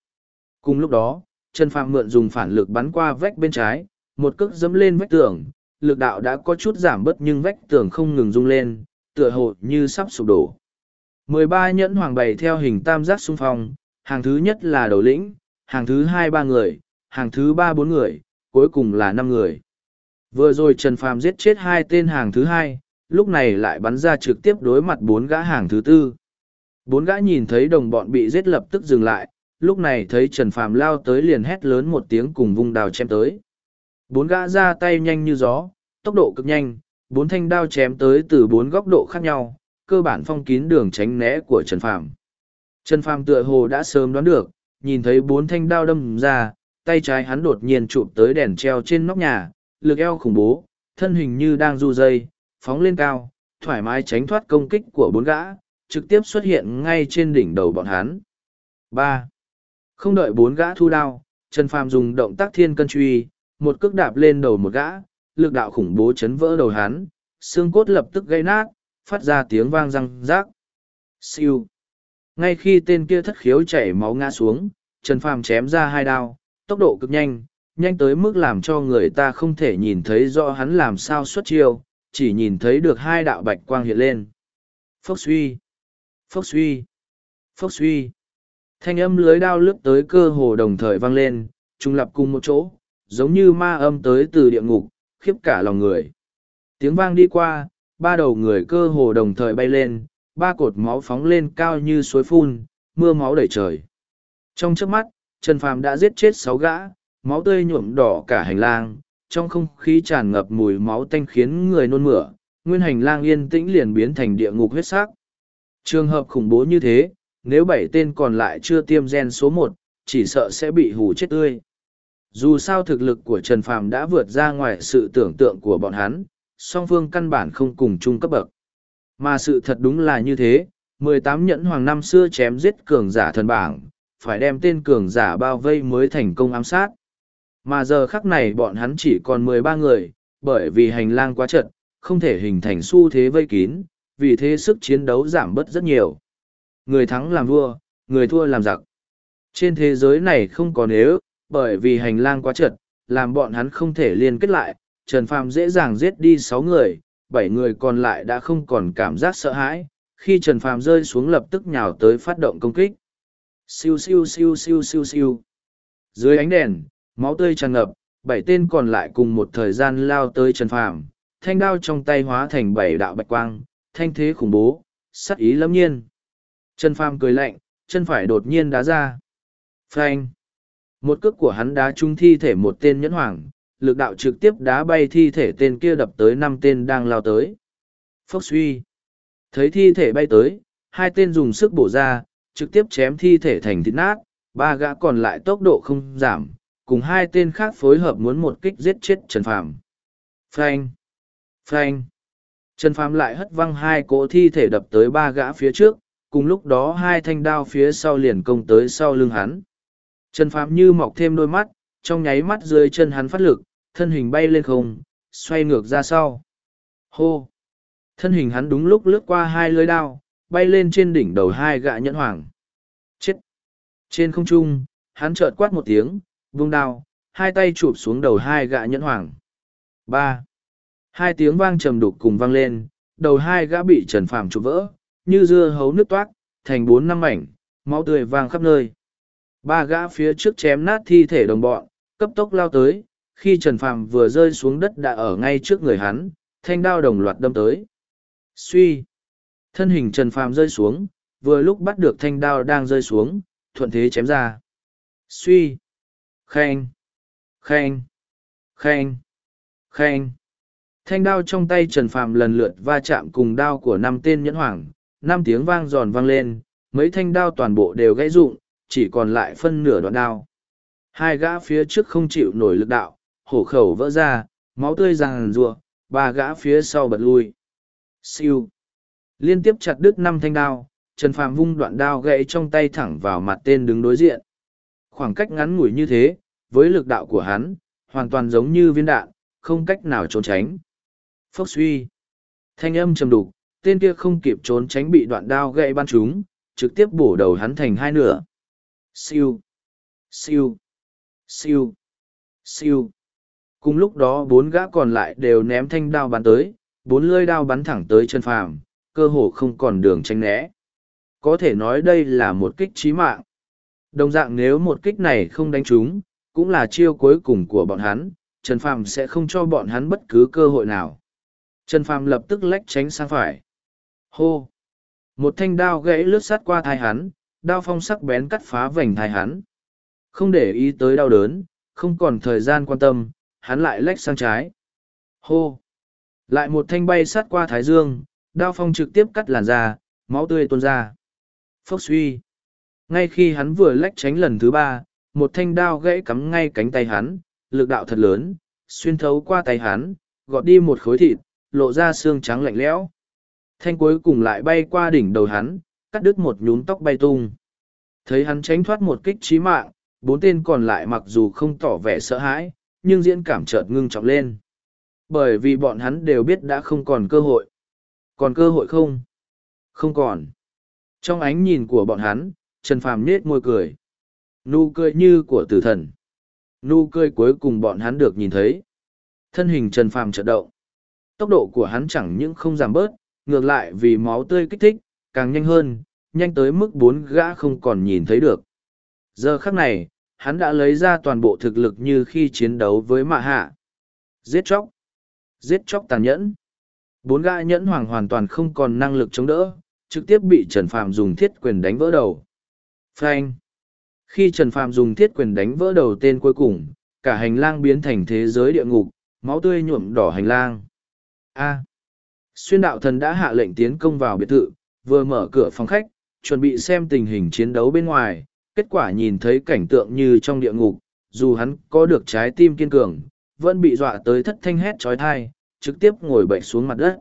Cùng lúc đó, trần phạm mượn dùng phản lực bắn qua vách bên trái, một cước dẫm lên vách tường, lực đạo đã có chút giảm bớt nhưng vách tường không ngừng rung lên, tựa hồ như sắp sụp đổ. Mười ba nhẫn hoàng bày theo hình tam giác xung phong, hàng thứ nhất là đầu lĩnh, hàng thứ hai ba người, hàng thứ ba bốn người, cuối cùng là năm người. Vừa rồi trần phàm giết chết hai tên hàng thứ hai lúc này lại bắn ra trực tiếp đối mặt bốn gã hàng thứ tư bốn gã nhìn thấy đồng bọn bị giết lập tức dừng lại lúc này thấy trần phàm lao tới liền hét lớn một tiếng cùng vung đào chém tới bốn gã ra tay nhanh như gió tốc độ cực nhanh bốn thanh đao chém tới từ bốn góc độ khác nhau cơ bản phong kín đường tránh né của Trần Phàm. Trần Phàm tựa hồ đã sớm đoán được, nhìn thấy bốn thanh đao đâm ra, tay trái hắn đột nhiên chụp tới đèn treo trên nóc nhà, lực eo khủng bố, thân hình như đang du dây, phóng lên cao, thoải mái tránh thoát công kích của bốn gã, trực tiếp xuất hiện ngay trên đỉnh đầu bọn hắn. ba Không đợi bốn gã thu đao, Trần Phàm dùng động tác thiên cân truy, một cước đạp lên đầu một gã, lực đạo khủng bố chấn vỡ đầu hắn, xương cốt lập tức gây nát, phát ra tiếng vang răng rác. Siêu. Ngay khi tên kia thất khiếu chảy máu ngã xuống, Trần Phàm chém ra hai đao, tốc độ cực nhanh, nhanh tới mức làm cho người ta không thể nhìn thấy rõ hắn làm sao xuất chiêu, chỉ nhìn thấy được hai đạo bạch quang hiện lên. Phốc suy. Phốc suy. Phốc suy. Thanh âm lưới đao lướt tới cơ hồ đồng thời vang lên, trùng lập cùng một chỗ, giống như ma âm tới từ địa ngục, khiếp cả lòng người. Tiếng vang đi qua, ba đầu người cơ hồ đồng thời bay lên, ba cột máu phóng lên cao như suối phun, mưa máu đầy trời. Trong trước mắt, Trần Phàm đã giết chết sáu gã, máu tươi nhuộm đỏ cả hành lang, trong không khí tràn ngập mùi máu tanh khiến người nôn mửa, nguyên hành lang yên tĩnh liền biến thành địa ngục huyết sắc. Trường hợp khủng bố như thế, nếu bảy tên còn lại chưa tiêm gen số một, chỉ sợ sẽ bị hù chết tươi. Dù sao thực lực của Trần Phàm đã vượt ra ngoài sự tưởng tượng của bọn hắn, song phương căn bản không cùng chung cấp bậc. Mà sự thật đúng là như thế, mười tám nhẫn hoàng năm xưa chém giết cường giả thần bảng, phải đem tên cường giả bao vây mới thành công ám sát. Mà giờ khắc này bọn hắn chỉ còn mười ba người, bởi vì hành lang quá chật, không thể hình thành xu thế vây kín, vì thế sức chiến đấu giảm bớt rất nhiều. Người thắng làm vua, người thua làm giặc. Trên thế giới này không có nếu, bởi vì hành lang quá chật, làm bọn hắn không thể liên kết lại, Trần Phàm dễ dàng giết đi sáu người, bảy người còn lại đã không còn cảm giác sợ hãi, khi Trần Phàm rơi xuống lập tức nhào tới phát động công kích. Siêu siêu siêu siêu siêu siêu. Dưới ánh đèn, máu tươi tràn ngập, bảy tên còn lại cùng một thời gian lao tới Trần Phàm, thanh đao trong tay hóa thành bảy đạo bạch quang, thanh thế khủng bố, sát ý lâm nhiên. Trần Phàm cười lạnh, chân phải đột nhiên đá ra. Phanh. Một cước của hắn đá trúng thi thể một tên nhẫn hoàng, lực đạo trực tiếp đá bay thi thể tên kia đập tới năm tên đang lao tới. Phốc suy. Thấy thi thể bay tới, hai tên dùng sức bổ ra, trực tiếp chém thi thể thành thịt nát, ba gã còn lại tốc độ không giảm, cùng hai tên khác phối hợp muốn một kích giết chết Trần Phàm. Phanh! Phanh! Trần Phàm lại hất văng hai cỗ thi thể đập tới ba gã phía trước, cùng lúc đó hai thanh đao phía sau liền công tới sau lưng hắn. Trần Phàm như mọc thêm đôi mắt, trong nháy mắt dưới chân hắn phát lực, thân hình bay lên không, xoay ngược ra sau. Hô! Thân hình hắn đúng lúc lướt qua hai lưới đao, bay lên trên đỉnh đầu hai gã nhẫn hoàng. Chết! Trên không trung, hắn chợt quát một tiếng, vung đao, hai tay chụp xuống đầu hai gã nhẫn hoàng. ba Hai tiếng vang trầm đục cùng vang lên, đầu hai gã bị trần phàm chụp vỡ, như dưa hấu nước toát, thành bốn năm mảnh, máu tươi vang khắp nơi. Ba gã phía trước chém nát thi thể đồng bọn, cấp tốc lao tới, khi Trần Phàm vừa rơi xuống đất đã ở ngay trước người hắn, thanh đao đồng loạt đâm tới. Suy! Thân hình Trần Phàm rơi xuống, vừa lúc bắt được thanh đao đang rơi xuống, thuận thế chém ra. Suy! Khen! Khen! Khen! Khen! Thanh đao trong tay Trần Phàm lần lượt va chạm cùng đao của năm tên nhẫn hoàng, năm tiếng vang giòn vang lên, mấy thanh đao toàn bộ đều gãy rụng, chỉ còn lại phân nửa đoạn đao. Hai gã phía trước không chịu nổi lực đạo, hổ khẩu vỡ ra, máu tươi ràng rùa, ba gã phía sau bật lui. Siêu. Liên tiếp chặt đứt năm thanh đao, Trần Phàm vung đoạn đao gãy trong tay thẳng vào mặt tên đứng đối diện. Khoảng cách ngắn ngủi như thế, với lực đạo của hắn, hoàn toàn giống như viên đạn, không cách nào trốn tránh. Phốc suy. Thanh âm trầm đục, tên kia không kịp trốn tránh bị đoạn đao gãy ban chúng, trực tiếp bổ đầu hắn thành hai nửa. Siêu. Siêu. Siêu. Siêu. Cùng lúc đó bốn gã còn lại đều ném thanh đao bắn tới, bốn lưỡi đao bắn thẳng tới chân phàm, cơ hồ không còn đường tránh né. Có thể nói đây là một kích trí mạng. Đồng dạng nếu một kích này không đánh trúng, cũng là chiêu cuối cùng của bọn hắn, Trần Phàm sẽ không cho bọn hắn bất cứ cơ hội nào. Trần Phàm lập tức lách tránh sang phải. Hô! Một thanh đao gãy lướt sát qua thai hắn, đao phong sắc bén cắt phá vành thai hắn. Không để ý tới đau đớn, không còn thời gian quan tâm, hắn lại lách sang trái. Hô! Lại một thanh bay sát qua thái dương, đao phong trực tiếp cắt làn da, máu tươi tuôn ra. Phốc suy! Ngay khi hắn vừa lách tránh lần thứ ba, một thanh đao gãy cắm ngay cánh tay hắn, lực đạo thật lớn, xuyên thấu qua tay hắn, gọt đi một khối thịt, lộ ra xương trắng lạnh lẽo. Thanh cuối cùng lại bay qua đỉnh đầu hắn, cắt đứt một nhúm tóc bay tung. Thấy hắn tránh thoát một kích chí mạng, bốn tên còn lại mặc dù không tỏ vẻ sợ hãi, nhưng diễn cảm chợt ngưng trọng lên. Bởi vì bọn hắn đều biết đã không còn cơ hội. Còn cơ hội không? Không còn. Trong ánh nhìn của bọn hắn, Trần Phàm nết môi cười. Nụ cười như của tử thần. Nụ cười cuối cùng bọn hắn được nhìn thấy. Thân hình Trần Phàm chợt động. Tốc độ của hắn chẳng những không giảm bớt, ngược lại vì máu tươi kích thích, càng nhanh hơn, nhanh tới mức bốn gã không còn nhìn thấy được. Giờ khắc này, hắn đã lấy ra toàn bộ thực lực như khi chiến đấu với mạ hạ. Giết chóc. Giết chóc tàn nhẫn. Bốn gã nhẫn hoàng hoàn toàn không còn năng lực chống đỡ, trực tiếp bị Trần Phàm dùng thiết quyền đánh vỡ đầu. Frank. Khi Trần Phàm dùng thiết quyền đánh vỡ đầu tên cuối cùng, cả hành lang biến thành thế giới địa ngục, máu tươi nhuộm đỏ hành lang. A. Xuyên đạo thần đã hạ lệnh tiến công vào biệt thự, vừa mở cửa phòng khách, chuẩn bị xem tình hình chiến đấu bên ngoài, kết quả nhìn thấy cảnh tượng như trong địa ngục, dù hắn có được trái tim kiên cường, vẫn bị dọa tới thất thanh hét trói thai, trực tiếp ngồi bệnh xuống mặt đất.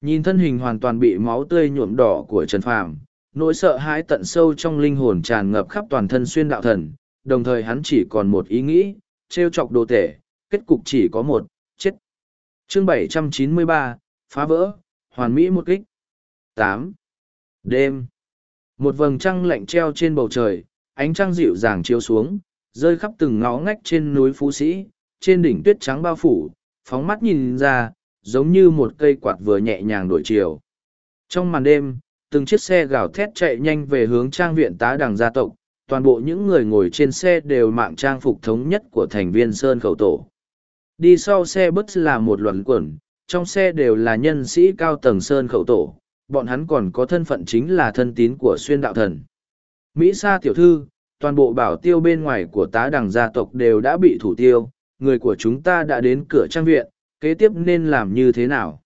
Nhìn thân hình hoàn toàn bị máu tươi nhuộm đỏ của Trần Phàm, nỗi sợ hãi tận sâu trong linh hồn tràn ngập khắp toàn thân xuyên đạo thần, đồng thời hắn chỉ còn một ý nghĩ, trêu chọc đồ tể, kết cục chỉ có một, chết. Chương 793, phá vỡ, hoàn mỹ một kích. tám Đêm. Một vầng trăng lạnh treo trên bầu trời, ánh trăng dịu dàng chiếu xuống, rơi khắp từng ngõ ngách trên núi Phú Sĩ, trên đỉnh tuyết trắng bao phủ, phóng mắt nhìn ra, giống như một cây quạt vừa nhẹ nhàng đổi chiều. Trong màn đêm, từng chiếc xe gào thét chạy nhanh về hướng trang viện tá đằng gia tộc, toàn bộ những người ngồi trên xe đều mạng trang phục thống nhất của thành viên Sơn Khẩu Tổ. Đi sau xe bus là một luận quần, trong xe đều là nhân sĩ cao tầng Sơn Khẩu Tổ, bọn hắn còn có thân phận chính là thân tín của xuyên đạo thần. Mỹ Sa tiểu thư, toàn bộ bảo tiêu bên ngoài của tá đằng gia tộc đều đã bị thủ tiêu, người của chúng ta đã đến cửa trang viện, kế tiếp nên làm như thế nào?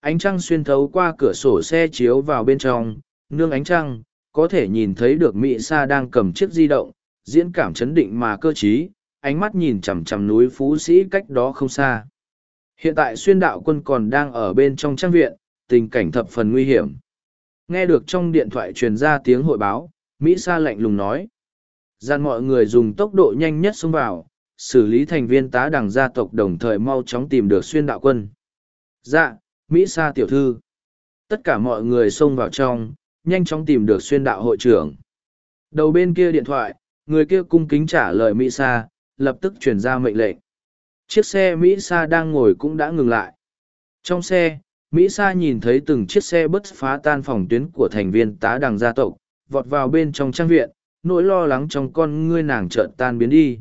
Ánh trăng xuyên thấu qua cửa sổ xe chiếu vào bên trong, nương ánh trăng, có thể nhìn thấy được Mỹ Sa đang cầm chiếc di động, diễn cảm chấn định mà cơ trí, ánh mắt nhìn chằm chằm núi Phú Sĩ cách đó không xa. Hiện tại xuyên đạo quân còn đang ở bên trong trang viện, tình cảnh thập phần nguy hiểm. Nghe được trong điện thoại truyền ra tiếng hội báo, Mỹ Sa lạnh lùng nói. Dàn mọi người dùng tốc độ nhanh nhất xông vào, xử lý thành viên tá đằng gia tộc đồng thời mau chóng tìm được xuyên đạo quân. Dạ, Mỹ Sa tiểu thư. Tất cả mọi người xông vào trong, nhanh chóng tìm được xuyên đạo hội trưởng. Đầu bên kia điện thoại, người kia cung kính trả lời Mỹ Sa, lập tức truyền ra mệnh lệnh. Chiếc xe Mỹ Sa đang ngồi cũng đã ngừng lại. Trong xe, Mỹ Sa nhìn thấy từng chiếc xe bất phá tan phòng tuyến của thành viên tá đằng gia tộc, vọt vào bên trong trang viện, nỗi lo lắng trong con ngươi nàng chợt tan biến đi.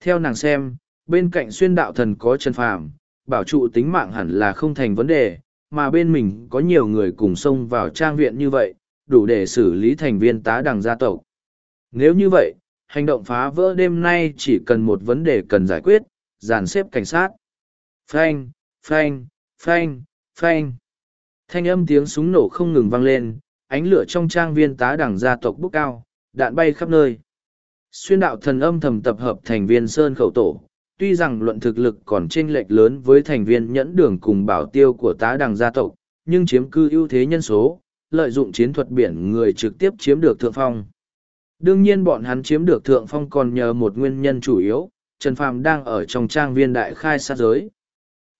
Theo nàng xem, bên cạnh xuyên đạo thần có chân phàm, bảo trụ tính mạng hẳn là không thành vấn đề, mà bên mình có nhiều người cùng xông vào trang viện như vậy, đủ để xử lý thành viên tá đằng gia tộc. Nếu như vậy, hành động phá vỡ đêm nay chỉ cần một vấn đề cần giải quyết, dàn xếp cảnh sát. Phanh, phanh, phanh, phanh. Thanh âm tiếng súng nổ không ngừng vang lên, ánh lửa trong trang viên tá đẳng gia tộc bốc cao, đạn bay khắp nơi. Xuyên đạo thần âm thầm tập hợp thành viên Sơn Khẩu Tổ, tuy rằng luận thực lực còn chênh lệch lớn với thành viên nhẫn đường cùng bảo tiêu của tá đằng gia tộc, nhưng chiếm cư ưu thế nhân số, lợi dụng chiến thuật biển người trực tiếp chiếm được thượng phong. Đương nhiên bọn hắn chiếm được thượng phong còn nhờ một nguyên nhân chủ yếu, Trần Phàm đang ở trong trang viên đại khai sát giới.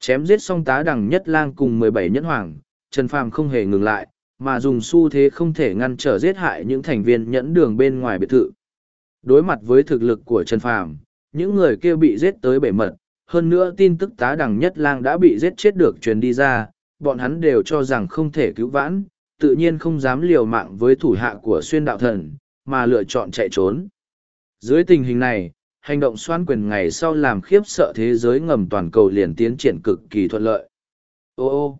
Chém giết xong tá đằng nhất lang cùng mười bảy nhẫn hoàng, Trần Phàm không hề ngừng lại, mà dùng xu thế không thể ngăn trở giết hại những thành viên nhẫn đường bên ngoài biệt thự. Đối mặt với thực lực của Trần Phàm, những người kia bị giết tới bể mật, hơn nữa tin tức tá đằng nhất lang đã bị giết chết được truyền đi ra, bọn hắn đều cho rằng không thể cứu vãn, tự nhiên không dám liều mạng với thủ hạ của xuyên đạo thần, mà lựa chọn chạy trốn. Dưới tình hình này, hành động xoan quyền ngày sau làm khiếp sợ thế giới ngầm toàn cầu liền tiến triển cực kỳ thuận lợi. Ô ô!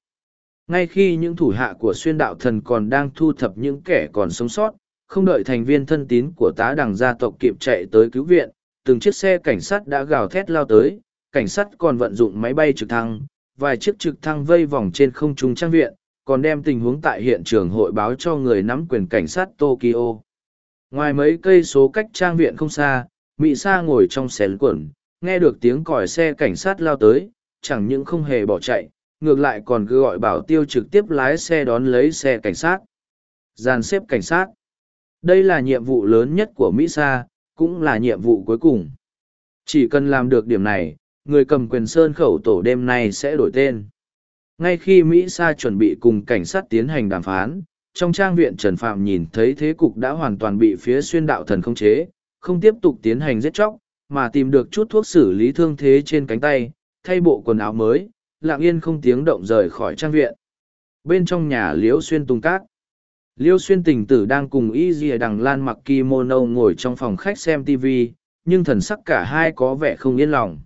Ngay khi những thủ hạ của xuyên đạo thần còn đang thu thập những kẻ còn sống sót, không đợi thành viên thân tín của tá đằng gia tộc kịp chạy tới cứu viện, từng chiếc xe cảnh sát đã gào thét lao tới, cảnh sát còn vận dụng máy bay trực thăng, vài chiếc trực thăng vây vòng trên không trung trang viện, còn đem tình huống tại hiện trường hội báo cho người nắm quyền cảnh sát Tokyo. Ngoài mấy cây số cách trang viện không xa, Mỹ Sa ngồi trong xe quẩn, nghe được tiếng còi xe cảnh sát lao tới, chẳng những không hề bỏ chạy, ngược lại còn cứ gọi bảo tiêu trực tiếp lái xe đón lấy xe cảnh sát. Giàn xếp cảnh sát. Đây là nhiệm vụ lớn nhất của Mỹ Sa, cũng là nhiệm vụ cuối cùng. Chỉ cần làm được điểm này, người cầm quyền sơn khẩu tổ đêm nay sẽ đổi tên. Ngay khi Mỹ Sa chuẩn bị cùng cảnh sát tiến hành đàm phán, trong trang viện Trần Phạm nhìn thấy thế cục đã hoàn toàn bị phía xuyên đạo thần không chế, không tiếp tục tiến hành giết chóc, mà tìm được chút thuốc xử lý thương thế trên cánh tay, thay bộ quần áo mới, lặng yên không tiếng động rời khỏi trang viện. Bên trong nhà Liễu Xuyên tung cát, Liêu Xuyên tình tử đang cùng Y Dìa Đằng Lan mặc kimono ngồi trong phòng khách xem TV, nhưng thần sắc cả hai có vẻ không yên lòng.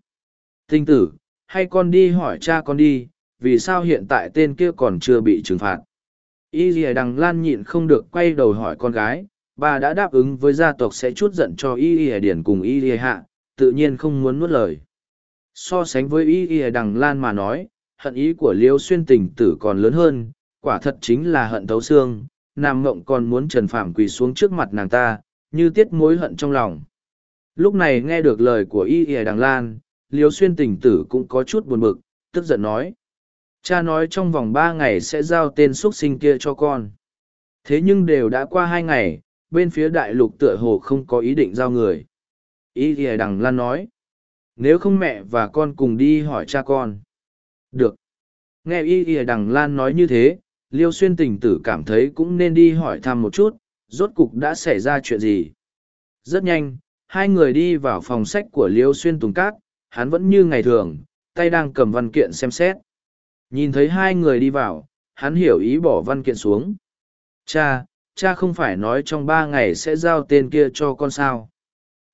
Tình tử, hay con đi hỏi cha con đi, vì sao hiện tại tên kia còn chưa bị trừng phạt? Y Dìa Đằng Lan nhịn không được quay đầu hỏi con gái, bà đã đáp ứng với gia tộc sẽ chút giận cho Y Dìa Điển cùng Y Dìa Hạ, tự nhiên không muốn nuốt lời. So sánh với y dìa đằng lan mà nói, hận ý của liêu xuyên tình tử còn lớn hơn, quả thật chính là hận thấu xương, nam mộng còn muốn trần phạm quỳ xuống trước mặt nàng ta, như tiết mối hận trong lòng. Lúc này nghe được lời của y y đằng lan, liêu xuyên tình tử cũng có chút buồn bực, tức giận nói. Cha nói trong vòng ba ngày sẽ giao tên xuất sinh kia cho con. Thế nhưng đều đã qua hai ngày, bên phía đại lục tựa hồ không có ý định giao người. Y y đằng lan nói. Nếu không mẹ và con cùng đi hỏi cha con. Được. Nghe y y đằng lan nói như thế, liêu xuyên tình tử cảm thấy cũng nên đi hỏi thăm một chút, rốt cục đã xảy ra chuyện gì. Rất nhanh, hai người đi vào phòng sách của liêu xuyên tùng cát, hắn vẫn như ngày thường, tay đang cầm văn kiện xem xét. Nhìn thấy hai người đi vào, hắn hiểu ý bỏ văn kiện xuống. Cha, cha không phải nói trong ba ngày sẽ giao tên kia cho con sao.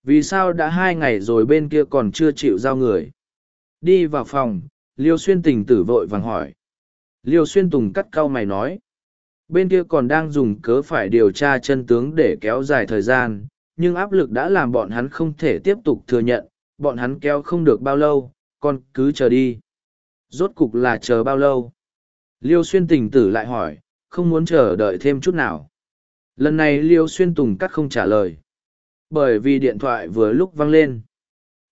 Vì sao đã hai ngày rồi bên kia còn chưa chịu giao người? Đi vào phòng, Liêu Xuyên tình tử vội vàng hỏi. Liêu Xuyên Tùng cắt cau mày nói. Bên kia còn đang dùng cớ phải điều tra chân tướng để kéo dài thời gian, nhưng áp lực đã làm bọn hắn không thể tiếp tục thừa nhận, bọn hắn kéo không được bao lâu, con cứ chờ đi. Rốt cục là chờ bao lâu? Liêu Xuyên tình tử lại hỏi, không muốn chờ đợi thêm chút nào. Lần này Liêu Xuyên Tùng cắt không trả lời. Bởi vì điện thoại vừa lúc vang lên.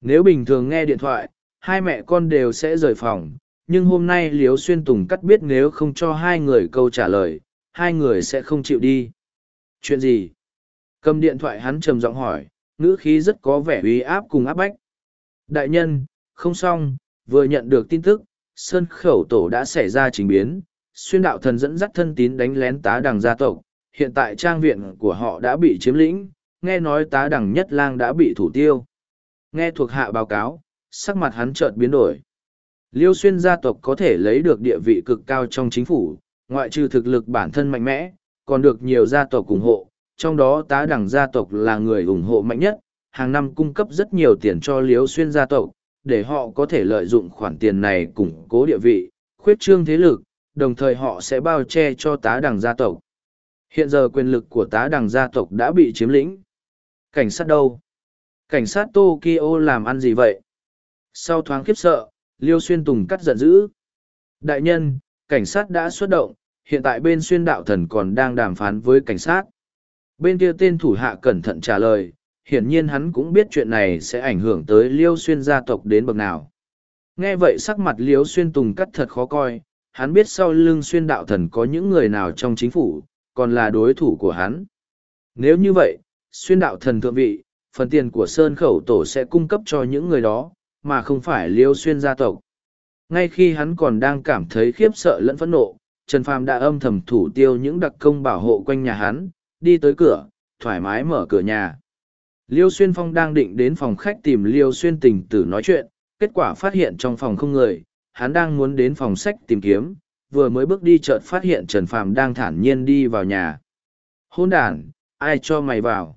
Nếu bình thường nghe điện thoại, hai mẹ con đều sẽ rời phòng, nhưng hôm nay liếu Xuyên Tùng cắt biết nếu không cho hai người câu trả lời, hai người sẽ không chịu đi. Chuyện gì? Cầm điện thoại hắn trầm giọng hỏi, ngữ khí rất có vẻ uy áp cùng áp bách. Đại nhân, không xong, vừa nhận được tin tức, Sơn Khẩu Tổ đã xảy ra trình biến, xuyên đạo thần dẫn dắt thân tín đánh lén tá đằng gia tộc, hiện tại trang viện của họ đã bị chiếm lĩnh, nghe nói tá đằng nhất lang đã bị thủ tiêu. Nghe thuộc hạ báo cáo, sắc mặt hắn chợt biến đổi. Liêu xuyên gia tộc có thể lấy được địa vị cực cao trong chính phủ, ngoại trừ thực lực bản thân mạnh mẽ, còn được nhiều gia tộc ủng hộ, trong đó tá đẳng gia tộc là người ủng hộ mạnh nhất, hàng năm cung cấp rất nhiều tiền cho Liêu xuyên gia tộc, để họ có thể lợi dụng khoản tiền này củng cố địa vị, khuyết trương thế lực, đồng thời họ sẽ bao che cho tá đẳng gia tộc. Hiện giờ quyền lực của tá đẳng gia tộc đã bị chiếm lĩnh. Cảnh sát đâu? Cảnh sát Tokyo làm ăn gì vậy? Sau thoáng khiếp sợ, Liêu Xuyên Tùng cắt giận dữ. Đại nhân, cảnh sát đã xuất động, hiện tại bên xuyên đạo thần còn đang đàm phán với cảnh sát. Bên kia tên thủ hạ cẩn thận trả lời, hiển nhiên hắn cũng biết chuyện này sẽ ảnh hưởng tới Liêu Xuyên gia tộc đến bậc nào. Nghe vậy sắc mặt Liêu Xuyên Tùng cắt thật khó coi, hắn biết sau lưng xuyên đạo thần có những người nào trong chính phủ, còn là đối thủ của hắn. Nếu như vậy, xuyên đạo thần thượng vị, phần tiền của Sơn Khẩu Tổ sẽ cung cấp cho những người đó, mà không phải liêu xuyên gia tộc. Ngay khi hắn còn đang cảm thấy khiếp sợ lẫn phẫn nộ, Trần Phàm đã âm thầm thủ tiêu những đặc công bảo hộ quanh nhà hắn, đi tới cửa, thoải mái mở cửa nhà. Liêu Xuyên Phong đang định đến phòng khách tìm Liêu Xuyên tình tử nói chuyện, kết quả phát hiện trong phòng không người, hắn đang muốn đến phòng sách tìm kiếm, vừa mới bước đi chợt phát hiện Trần Phàm đang thản nhiên đi vào nhà. Hôn đàn, ai cho mày vào?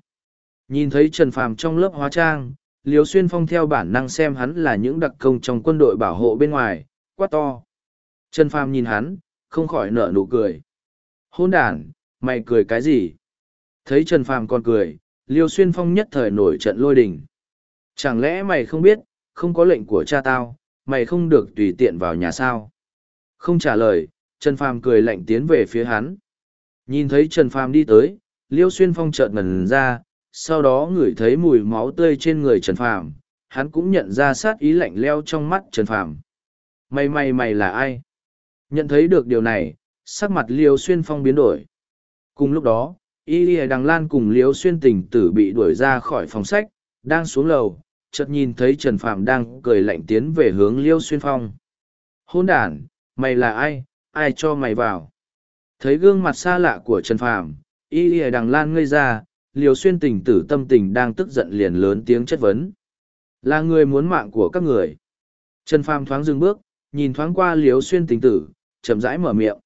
Nhìn thấy Trần Phàm trong lớp hóa trang, Liêu Xuyên Phong theo bản năng xem hắn là những đặc công trong quân đội bảo hộ bên ngoài, quát to. Trần Phàm nhìn hắn, không khỏi nở nụ cười. Hôn đàn, mày cười cái gì? Thấy Trần Phàm còn cười, Liêu Xuyên Phong nhất thời nổi trận lôi đình. Chẳng lẽ mày không biết, không có lệnh của cha tao, mày không được tùy tiện vào nhà sao? Không trả lời, Trần Phàm cười lạnh tiến về phía hắn. Nhìn thấy Trần Phàm đi tới, Liêu Xuyên Phong chợt ngần ra, sau đó ngửi thấy mùi máu tươi trên người Trần Phàm, hắn cũng nhận ra sát ý lạnh leo trong mắt Trần Phàm. Mày mày mày là ai? Nhận thấy được điều này, sắc mặt Liêu Xuyên Phong biến đổi. Cùng lúc đó, Y Lìa Đằng Lan cùng Liêu Xuyên Tình Tử bị đuổi ra khỏi phòng sách, đang xuống lầu, chợt nhìn thấy Trần Phàm đang cười lạnh tiến về hướng Liêu Xuyên Phong. Hôn đàn, mày là ai, ai cho mày vào? Thấy gương mặt xa lạ của Trần Phàm, Y Lìa Đằng Lan ngây ra, liều xuyên tình tử tâm tình đang tức giận liền lớn tiếng chất vấn. Là người muốn mạng của các người. Trần phàm thoáng dừng bước nhìn thoáng qua liều xuyên tình tử chậm rãi mở miệng.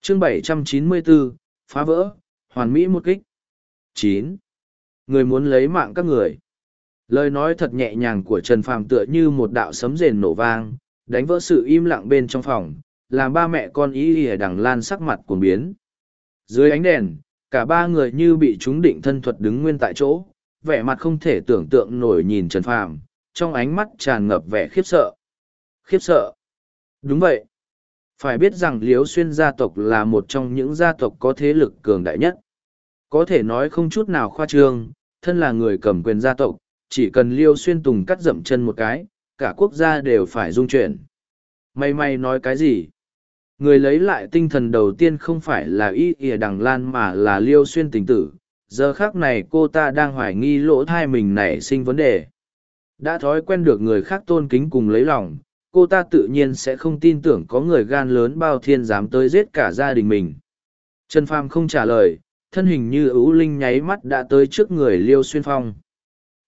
Chương 794, phá vỡ hoàn mỹ một kích. Chín. Người muốn lấy mạng các người. Lời nói thật nhẹ nhàng của trần phàm tựa như một đạo sấm rền nổ vang đánh vỡ sự im lặng bên trong phòng làm ba mẹ con ý ỉa đằng lan sắc mặt cuồng biến. Dưới ánh đèn cả ba người như bị chúng định thân thuật đứng nguyên tại chỗ vẻ mặt không thể tưởng tượng nổi nhìn trần phàm trong ánh mắt tràn ngập vẻ khiếp sợ. Khiếp sợ. Đúng vậy. Phải biết rằng Liếu Xuyên gia tộc là một trong những gia tộc có thế lực cường đại nhất. Có thể nói không chút nào khoa trương, thân là người cầm quyền gia tộc, chỉ cần Liêu Xuyên Tùng cắt dậm chân một cái, cả quốc gia đều phải rung chuyển. May may nói cái gì? Người lấy lại tinh thần đầu tiên không phải là y ỉa đằng lan mà là Liêu Xuyên tình tử. Giờ khác này cô ta đang hoài nghi lỗ thai mình nảy sinh vấn đề. Đã thói quen được người khác tôn kính cùng lấy lòng, cô ta tự nhiên sẽ không tin tưởng có người gan lớn bao thiên dám tới giết cả gia đình mình. Trần Phàm không trả lời, thân hình như ưu linh nháy mắt đã tới trước người Liêu Xuyên Phong.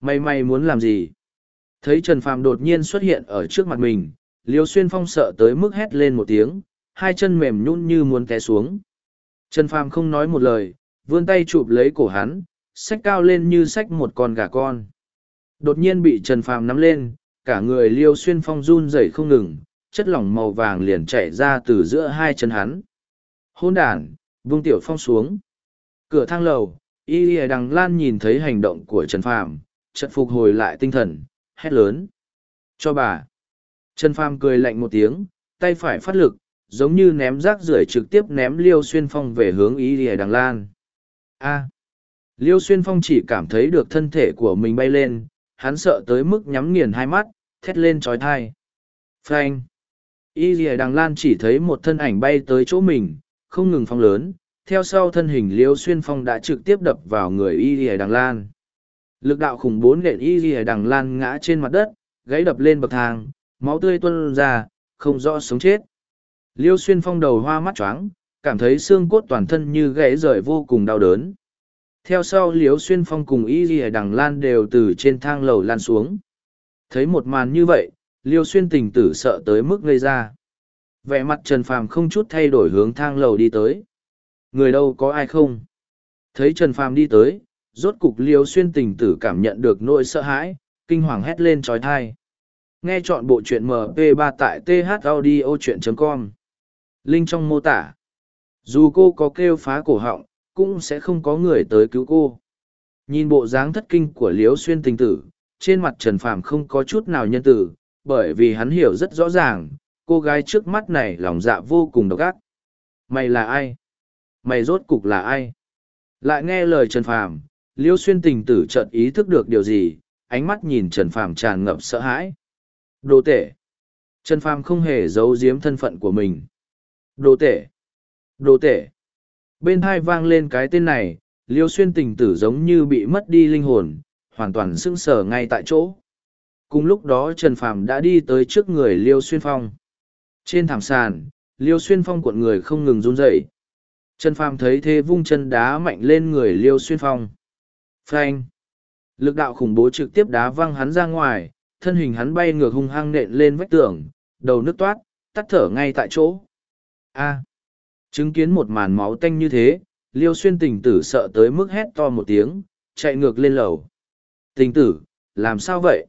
Mày mày muốn làm gì? Thấy Trần Phàm đột nhiên xuất hiện ở trước mặt mình, Liêu Xuyên Phong sợ tới mức hét lên một tiếng, hai chân mềm nhũn như muốn té xuống. Trần Phàm không nói một lời, vươn tay chụp lấy cổ hắn, xách cao lên như xách một con gà con. Đột nhiên bị Trần Phàm nắm lên, cả người Liêu Xuyên Phong run rẩy không ngừng, chất lỏng màu vàng liền chảy ra từ giữa hai chân hắn. Hôn đàn, vung tiểu phong xuống. Cửa thang lầu, Y Lìa Đằng Lan nhìn thấy hành động của Trần Phàm, chợt phục hồi lại tinh thần, hét lớn. Cho bà. Trần Phàm cười lạnh một tiếng, tay phải phát lực, giống như ném rác rưởi trực tiếp ném Liêu Xuyên Phong về hướng Y Lìa Đằng Lan. A. Liêu Xuyên Phong chỉ cảm thấy được thân thể của mình bay lên, hắn sợ tới mức nhắm nghiền hai mắt, thét lên trói thai. frank, Y Lìa Đằng Lan chỉ thấy một thân ảnh bay tới chỗ mình, không ngừng phong lớn, theo sau thân hình liêu xuyên phong đã trực tiếp đập vào người y lìa đằng lan lực đạo khủng bốn nện y lìa đằng lan ngã trên mặt đất gáy đập lên bậc thang máu tươi tuân ra không rõ sống chết liêu xuyên phong đầu hoa mắt choáng cảm thấy xương cốt toàn thân như gãy rời vô cùng đau đớn theo sau Liêu xuyên phong cùng y lìa đằng lan đều từ trên thang lầu lan xuống thấy một màn như vậy liêu xuyên tình tử sợ tới mức gây ra vẻ mặt trần phàm không chút thay đổi hướng thang lầu đi tới Người đâu có ai không? Thấy Trần Phàm đi tới, rốt cục liêu xuyên tình tử cảm nhận được nỗi sợ hãi, kinh hoàng hét lên trói thai. Nghe chọn bộ truyện MP3 tại thaudio.com. Linh trong mô tả. Dù cô có kêu phá cổ họng, cũng sẽ không có người tới cứu cô. Nhìn bộ dáng thất kinh của Liễu xuyên tình tử, trên mặt Trần Phàm không có chút nào nhân tử, bởi vì hắn hiểu rất rõ ràng, cô gái trước mắt này lòng dạ vô cùng độc ác. Mày là ai? mày rốt cục là ai lại nghe lời trần phàm liêu xuyên tình tử chợt ý thức được điều gì ánh mắt nhìn trần phàm tràn ngập sợ hãi đồ tể trần phàm không hề giấu giếm thân phận của mình đồ tể đồ tể bên hai vang lên cái tên này liêu xuyên tình tử giống như bị mất đi linh hồn hoàn toàn sững sờ ngay tại chỗ cùng lúc đó trần phàm đã đi tới trước người liêu xuyên phong trên thảm sàn liêu xuyên phong cuộn người không ngừng run rẩy Trần Phàm thấy thế vung chân đá mạnh lên người Liêu Xuyên Phong. Phanh! Lực đạo khủng bố trực tiếp đá văng hắn ra ngoài, thân hình hắn bay ngược hung hăng nện lên vách tường, đầu nước toát, tắt thở ngay tại chỗ. A! Chứng kiến một màn máu tanh như thế, Liêu Xuyên tình tử sợ tới mức hét to một tiếng, chạy ngược lên lầu. Tình tử, làm sao vậy?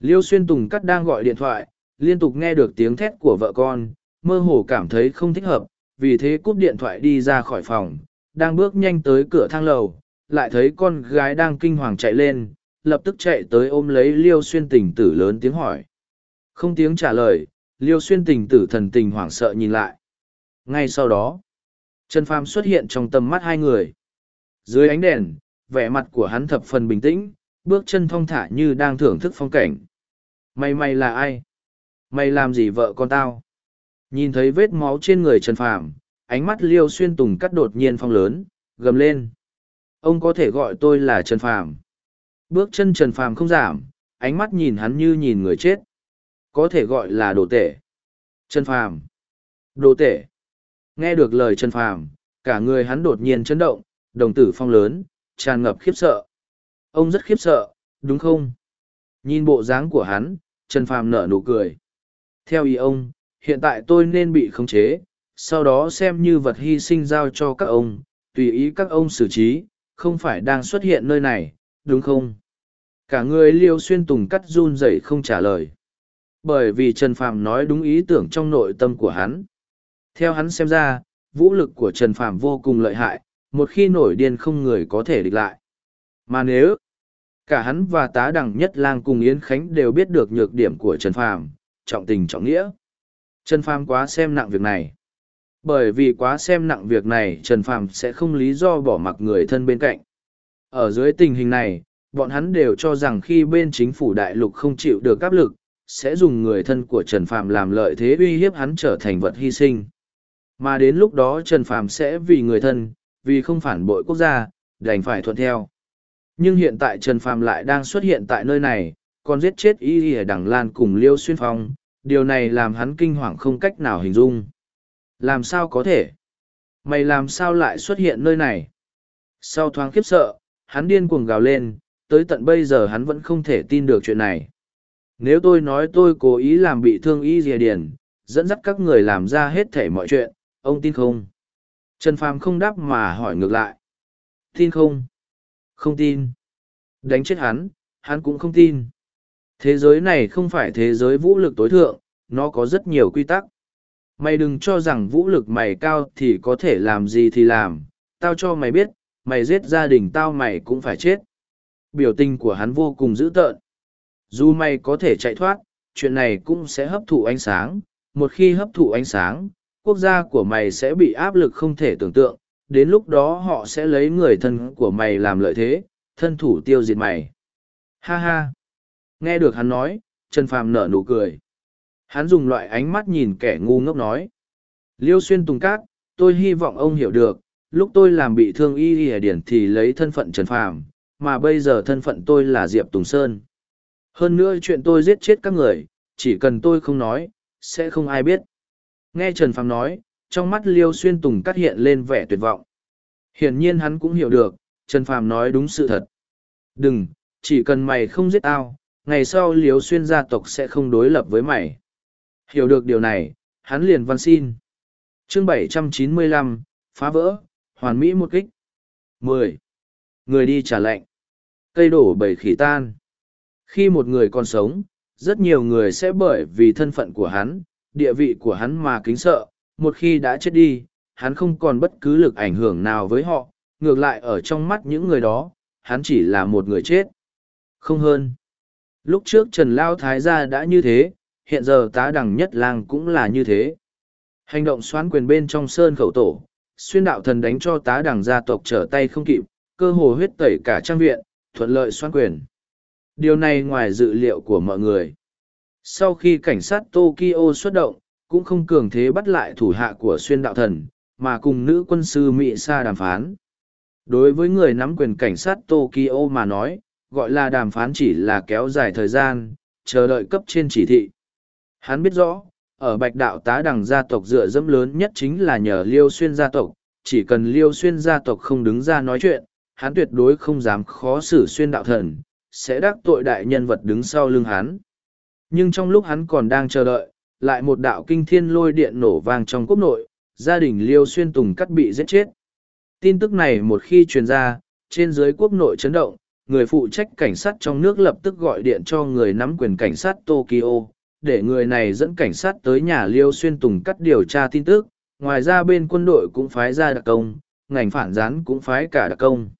Liêu Xuyên Tùng cắt đang gọi điện thoại, liên tục nghe được tiếng thét của vợ con, mơ hồ cảm thấy không thích hợp, vì thế cúp điện thoại đi ra khỏi phòng, đang bước nhanh tới cửa thang lầu, lại thấy con gái đang kinh hoàng chạy lên, lập tức chạy tới ôm lấy Liêu Xuyên tình tử lớn tiếng hỏi. Không tiếng trả lời, Liêu Xuyên tình tử thần tình hoảng sợ nhìn lại. Ngay sau đó, Trần Phàm xuất hiện trong tầm mắt hai người. Dưới ánh đèn, vẻ mặt của hắn thập phần bình tĩnh, bước chân thong thả như đang thưởng thức phong cảnh. Mày mày là ai? Mày làm gì vợ con tao? Nhìn thấy vết máu trên người Trần Phàm, ánh mắt Liêu Xuyên Tùng cắt đột nhiên phong lớn, gầm lên. Ông có thể gọi tôi là Trần Phàm. Bước chân Trần Phàm không giảm, ánh mắt nhìn hắn như nhìn người chết. Có thể gọi là đồ tể. Trần Phàm. Đồ tể. Nghe được lời Trần Phàm, cả người hắn đột nhiên chấn động, đồng tử phong lớn, tràn ngập khiếp sợ. Ông rất khiếp sợ, đúng không? Nhìn bộ dáng của hắn, Trần Phàm nở nụ cười. Theo ý ông, hiện tại tôi nên bị khống chế sau đó xem như vật hy sinh giao cho các ông tùy ý các ông xử trí không phải đang xuất hiện nơi này đúng không cả người liêu xuyên tùng cắt run rẩy không trả lời bởi vì trần phàm nói đúng ý tưởng trong nội tâm của hắn theo hắn xem ra vũ lực của trần phàm vô cùng lợi hại một khi nổi điên không người có thể địch lại mà nếu Cả hắn và tá đẳng nhất lang cùng Yến Khánh đều biết được nhược điểm của Trần Phàm, trọng tình trọng nghĩa. Trần Phàm quá xem nặng việc này. Bởi vì quá xem nặng việc này Trần Phàm sẽ không lý do bỏ mặc người thân bên cạnh. Ở dưới tình hình này, bọn hắn đều cho rằng khi bên chính phủ đại lục không chịu được áp lực, sẽ dùng người thân của Trần Phàm làm lợi thế uy hiếp hắn trở thành vật hy sinh. Mà đến lúc đó Trần Phàm sẽ vì người thân, vì không phản bội quốc gia, đành phải thuận theo. Nhưng hiện tại Trần Phàm lại đang xuất hiện tại nơi này, còn giết chết Y Y Đằng Lan cùng Liêu Xuyên Phong, điều này làm hắn kinh hoàng không cách nào hình dung. Làm sao có thể? Mày làm sao lại xuất hiện nơi này? Sau thoáng khiếp sợ, hắn điên cuồng gào lên, tới tận bây giờ hắn vẫn không thể tin được chuyện này. Nếu tôi nói tôi cố ý làm bị thương Y Y Điền, dẫn dắt các người làm ra hết thể mọi chuyện, ông tin không? Trần Phàm không đáp mà hỏi ngược lại. Tin không? Không tin. Đánh chết hắn, hắn cũng không tin. Thế giới này không phải thế giới vũ lực tối thượng, nó có rất nhiều quy tắc. Mày đừng cho rằng vũ lực mày cao thì có thể làm gì thì làm, tao cho mày biết, mày giết gia đình tao mày cũng phải chết. Biểu tình của hắn vô cùng dữ tợn. Dù mày có thể chạy thoát, chuyện này cũng sẽ hấp thụ ánh sáng. Một khi hấp thụ ánh sáng, quốc gia của mày sẽ bị áp lực không thể tưởng tượng, đến lúc đó họ sẽ lấy người thân của mày làm lợi thế, thân thủ tiêu diệt mày. Ha ha! Nghe được hắn nói, Trần Phàm nở nụ cười. Hắn dùng loại ánh mắt nhìn kẻ ngu ngốc nói. Liêu xuyên tùng cát, tôi hy vọng ông hiểu được, lúc tôi làm bị thương y y điển thì lấy thân phận Trần Phàm, mà bây giờ thân phận tôi là Diệp Tùng Sơn. Hơn nữa chuyện tôi giết chết các người, chỉ cần tôi không nói, sẽ không ai biết. Nghe Trần Phàm nói, trong mắt Liêu Xuyên Tùng cắt hiện lên vẻ tuyệt vọng. Hiển nhiên hắn cũng hiểu được, Trần Phàm nói đúng sự thật. Đừng, chỉ cần mày không giết tao, ngày sau Liêu Xuyên gia tộc sẽ không đối lập với mày. Hiểu được điều này, hắn liền văn xin. Chương 795, phá vỡ, hoàn mỹ một kích. 10. Người đi trả lệnh. Cây đổ bầy khỉ tan. Khi một người còn sống, rất nhiều người sẽ bởi vì thân phận của hắn, địa vị của hắn mà kính sợ, một khi đã chết đi, hắn không còn bất cứ lực ảnh hưởng nào với họ, ngược lại ở trong mắt những người đó, hắn chỉ là một người chết. Không hơn. Lúc trước Trần Lao Thái gia đã như thế, hiện giờ tá đẳng nhất lang cũng là như thế. Hành động xoán quyền bên trong sơn khẩu tổ, xuyên đạo thần đánh cho tá đẳng gia tộc trở tay không kịp, cơ hồ huyết tẩy cả trang viện, thuận lợi xoán quyền. Điều này ngoài dự liệu của mọi người. Sau khi cảnh sát Tokyo xuất động, cũng không cường thế bắt lại thủ hạ của xuyên đạo thần, mà cùng nữ quân sư Mỹ Sa đàm phán. Đối với người nắm quyền cảnh sát Tokyo mà nói, gọi là đàm phán chỉ là kéo dài thời gian, chờ đợi cấp trên chỉ thị. Hắn biết rõ, ở bạch đạo tá đằng gia tộc dựa dẫm lớn nhất chính là nhờ liêu xuyên gia tộc, chỉ cần liêu xuyên gia tộc không đứng ra nói chuyện, hắn tuyệt đối không dám khó xử xuyên đạo thần, sẽ đắc tội đại nhân vật đứng sau lưng hắn. Nhưng trong lúc hắn còn đang chờ đợi, lại một đạo kinh thiên lôi điện nổ vang trong quốc nội, gia đình Liêu Xuyên Tùng cắt bị giết chết. Tin tức này một khi truyền ra, trên dưới quốc nội chấn động, người phụ trách cảnh sát trong nước lập tức gọi điện cho người nắm quyền cảnh sát Tokyo, để người này dẫn cảnh sát tới nhà Liêu Xuyên Tùng cắt điều tra tin tức, ngoài ra bên quân đội cũng phái ra đặc công, ngành phản gián cũng phái cả đặc công.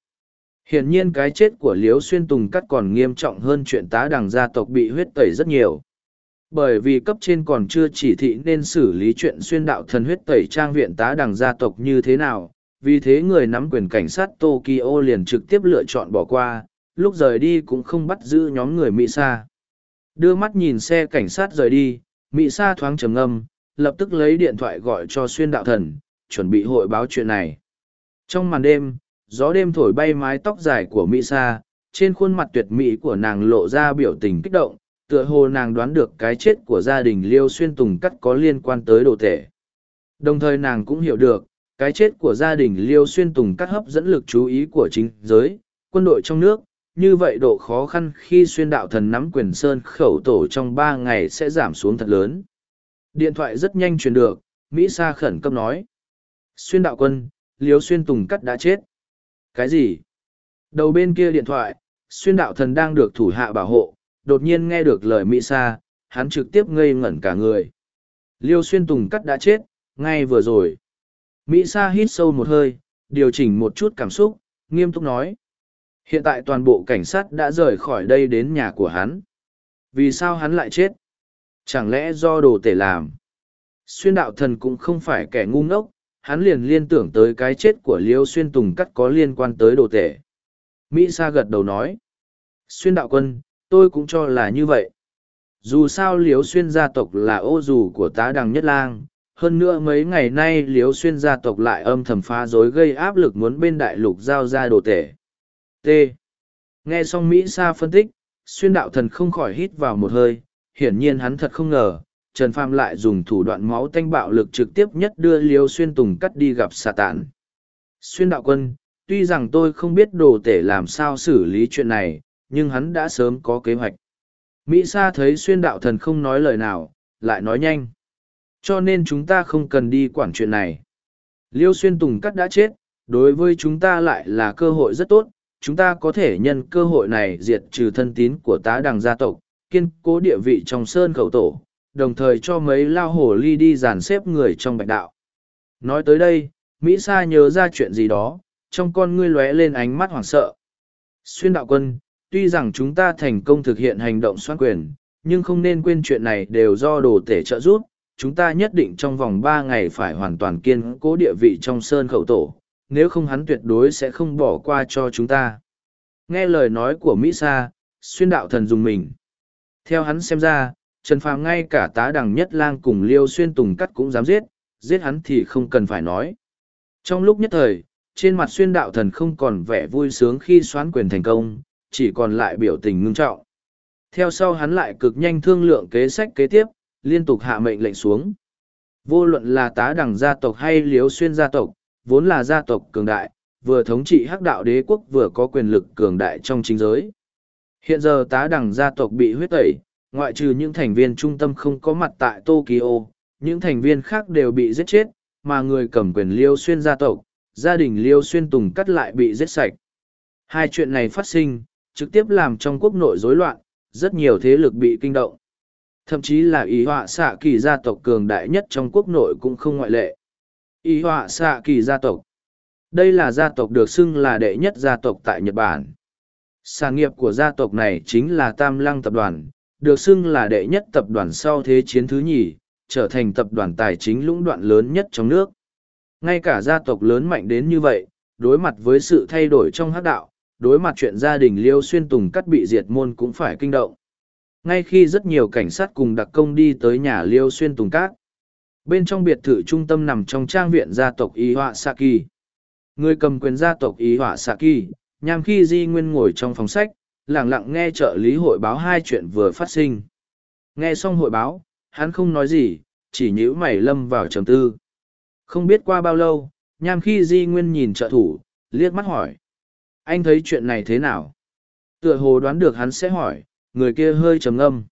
Hiển nhiên cái chết của Liễu Xuyên Tùng cắt còn nghiêm trọng hơn chuyện tá đằng gia tộc bị huyết tẩy rất nhiều. Bởi vì cấp trên còn chưa chỉ thị nên xử lý chuyện xuyên đạo thần huyết tẩy trang viện tá đằng gia tộc như thế nào, vì thế người nắm quyền cảnh sát tokyo liền trực tiếp lựa chọn bỏ qua, lúc rời đi cũng không bắt giữ nhóm người mỹ sa. Đưa mắt nhìn xe cảnh sát rời đi, mỹ sa thoáng trầm ngâm, lập tức lấy điện thoại gọi cho xuyên đạo thần, chuẩn bị hội báo chuyện này. Trong màn đêm gió đêm thổi bay mái tóc dài của mỹ sa, trên khuôn mặt tuyệt mỹ của nàng lộ ra biểu tình kích động, tựa hồ nàng đoán được cái chết của gia đình liêu xuyên tùng cắt có liên quan tới đồ tể. Đồng thời nàng cũng hiểu được, cái chết của gia đình liêu xuyên tùng cắt hấp dẫn lực chú ý của chính giới, quân đội trong nước, như vậy độ khó khăn khi xuyên đạo thần nắm quyền sơn khẩu tổ trong ba ngày sẽ giảm xuống thật lớn. Điện thoại rất nhanh truyền được, mỹ sa khẩn cấp nói. Xuyên đạo quân, liêu xuyên tùng cắt đã chết cái gì đầu bên kia điện thoại xuyên đạo thần đang được thủ hạ bảo hộ đột nhiên nghe được lời Mỹ Sa, hắn trực tiếp ngây ngẩn cả người. Liêu xuyên tùng cắt đã chết, ngay vừa rồi. Mỹ Sa hít sâu một hơi, điều chỉnh một chút cảm xúc, nghiêm túc nói. Hiện tại toàn bộ cảnh sát đã rời khỏi đây đến nhà của hắn. Vì sao hắn lại chết? Chẳng lẽ do đồ tể làm? Xuyên đạo thần cũng không phải kẻ ngu ngốc, hắn liền liên tưởng tới cái chết của Liêu Xuyên Tùng Cắt có liên quan tới đồ tể. Mỹ Sa gật đầu nói. Xuyên đạo quân, tôi cũng cho là như vậy. Dù sao Liêu Xuyên gia tộc là ô dù của tá đằng nhất lang, hơn nữa mấy ngày nay Liêu Xuyên gia tộc lại âm thầm phá rối gây áp lực muốn bên đại lục giao ra đồ tể. T. Nghe xong Mỹ Sa phân tích, xuyên đạo thần không khỏi hít vào một hơi, hiển nhiên hắn thật không ngờ, Trần Phàm lại dùng thủ đoạn máu tanh bạo lực trực tiếp nhất đưa Liêu Xuyên Tùng cắt đi gặp xà tản. Xuyên đạo quân, tuy rằng tôi không biết đồ tể làm sao xử lý chuyện này, nhưng hắn đã sớm có kế hoạch. Mỹ Sa thấy xuyên đạo thần không nói lời nào, lại nói nhanh. Cho nên chúng ta không cần đi quản chuyện này. Liêu Xuyên Tùng cắt đã chết, đối với chúng ta lại là cơ hội rất tốt, chúng ta có thể nhân cơ hội này diệt trừ thân tín của tá đằng gia tộc, kiên cố địa vị trong sơn khẩu tổ, đồng thời cho mấy lao hổ ly đi dàn xếp người trong bạch đạo. Nói tới đây, Mỹ Sa nhớ ra chuyện gì đó, trong con ngươi lóe lên ánh mắt hoảng sợ. Xuyên đạo quân, tuy rằng chúng ta thành công thực hiện hành động xoan quyền, nhưng không nên quên chuyện này đều do đồ tể trợ giúp. Chúng ta nhất định trong vòng ba ngày phải hoàn toàn kiên cố địa vị trong sơn khẩu tổ, nếu không hắn tuyệt đối sẽ không bỏ qua cho chúng ta. Nghe lời nói của Mỹ Sa, xuyên đạo thần dùng mình. Theo hắn xem ra, Trần Phàm ngay cả tá đằng nhất lang cùng Liêu Xuyên Tùng cắt cũng dám giết, giết hắn thì không cần phải nói. Trong lúc nhất thời, trên mặt xuyên đạo thần không còn vẻ vui sướng khi xoán quyền thành công, chỉ còn lại biểu tình ngưng trọng. Theo sau hắn lại cực nhanh thương lượng kế sách kế tiếp, liên tục hạ mệnh lệnh xuống. Vô luận là tá đằng gia tộc hay liếu xuyên gia tộc, vốn là gia tộc cường đại, vừa thống trị hắc đạo đế quốc vừa có quyền lực cường đại trong chính giới. Hiện giờ tá đằng gia tộc bị huyết tẩy, ngoại trừ những thành viên trung tâm không có mặt tại Tokyo, những thành viên khác đều bị giết chết, mà người cầm quyền Liêu Xuyên gia tộc, gia đình Liêu Xuyên Tùng cắt lại bị giết sạch. Hai chuyện này phát sinh, trực tiếp làm trong quốc nội rối loạn, rất nhiều thế lực bị kinh động. Thậm chí là ý họa xạ kỳ gia tộc cường đại nhất trong quốc nội cũng không ngoại lệ. Ý họa xạ kỳ gia tộc. Đây là gia tộc được xưng là đệ nhất gia tộc tại Nhật Bản. Sản nghiệp của gia tộc này chính là Tam Lăng Tập đoàn, được xưng là đệ nhất tập đoàn sau Thế chiến thứ nhì, trở thành tập đoàn tài chính lũng đoạn lớn nhất trong nước. Ngay cả gia tộc lớn mạnh đến như vậy, đối mặt với sự thay đổi trong hắc đạo, đối mặt chuyện gia đình Liêu Xuyên Tùng cắt bị diệt môn cũng phải kinh động. Ngay khi rất nhiều cảnh sát cùng đặc công đi tới nhà Liêu Xuyên Tùng Cát, bên trong biệt thự trung tâm nằm trong trang viện gia tộc Y Họa Saki. Người cầm quyền gia tộc Y Họa Saki, nhằm khi Di Nguyên ngồi trong phòng sách, lặng lặng nghe trợ lý hội báo hai chuyện vừa phát sinh. Nghe xong hội báo, hắn không nói gì, chỉ nhíu mày lâm vào trầm tư. Không biết qua bao lâu, nham khi Di Nguyên nhìn trợ thủ, liếc mắt hỏi. Anh thấy chuyện này thế nào? Tựa hồ đoán được hắn sẽ hỏi, người kia hơi trầm ngâm.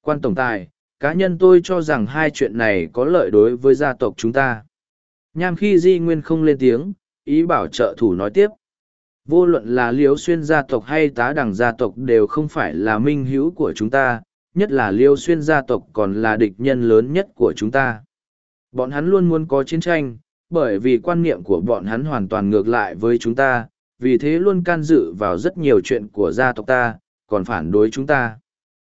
Quan tổng tài, cá nhân tôi cho rằng hai chuyện này có lợi đối với gia tộc chúng ta. Nham khi Di Nguyên không lên tiếng, ý bảo trợ thủ nói tiếp. Vô luận là liêu xuyên gia tộc hay tá Đằng gia tộc đều không phải là minh hữu của chúng ta, nhất là liêu xuyên gia tộc còn là địch nhân lớn nhất của chúng ta. Bọn hắn luôn muốn có chiến tranh, bởi vì quan niệm của bọn hắn hoàn toàn ngược lại với chúng ta, vì thế luôn can dự vào rất nhiều chuyện của gia tộc ta, còn phản đối chúng ta.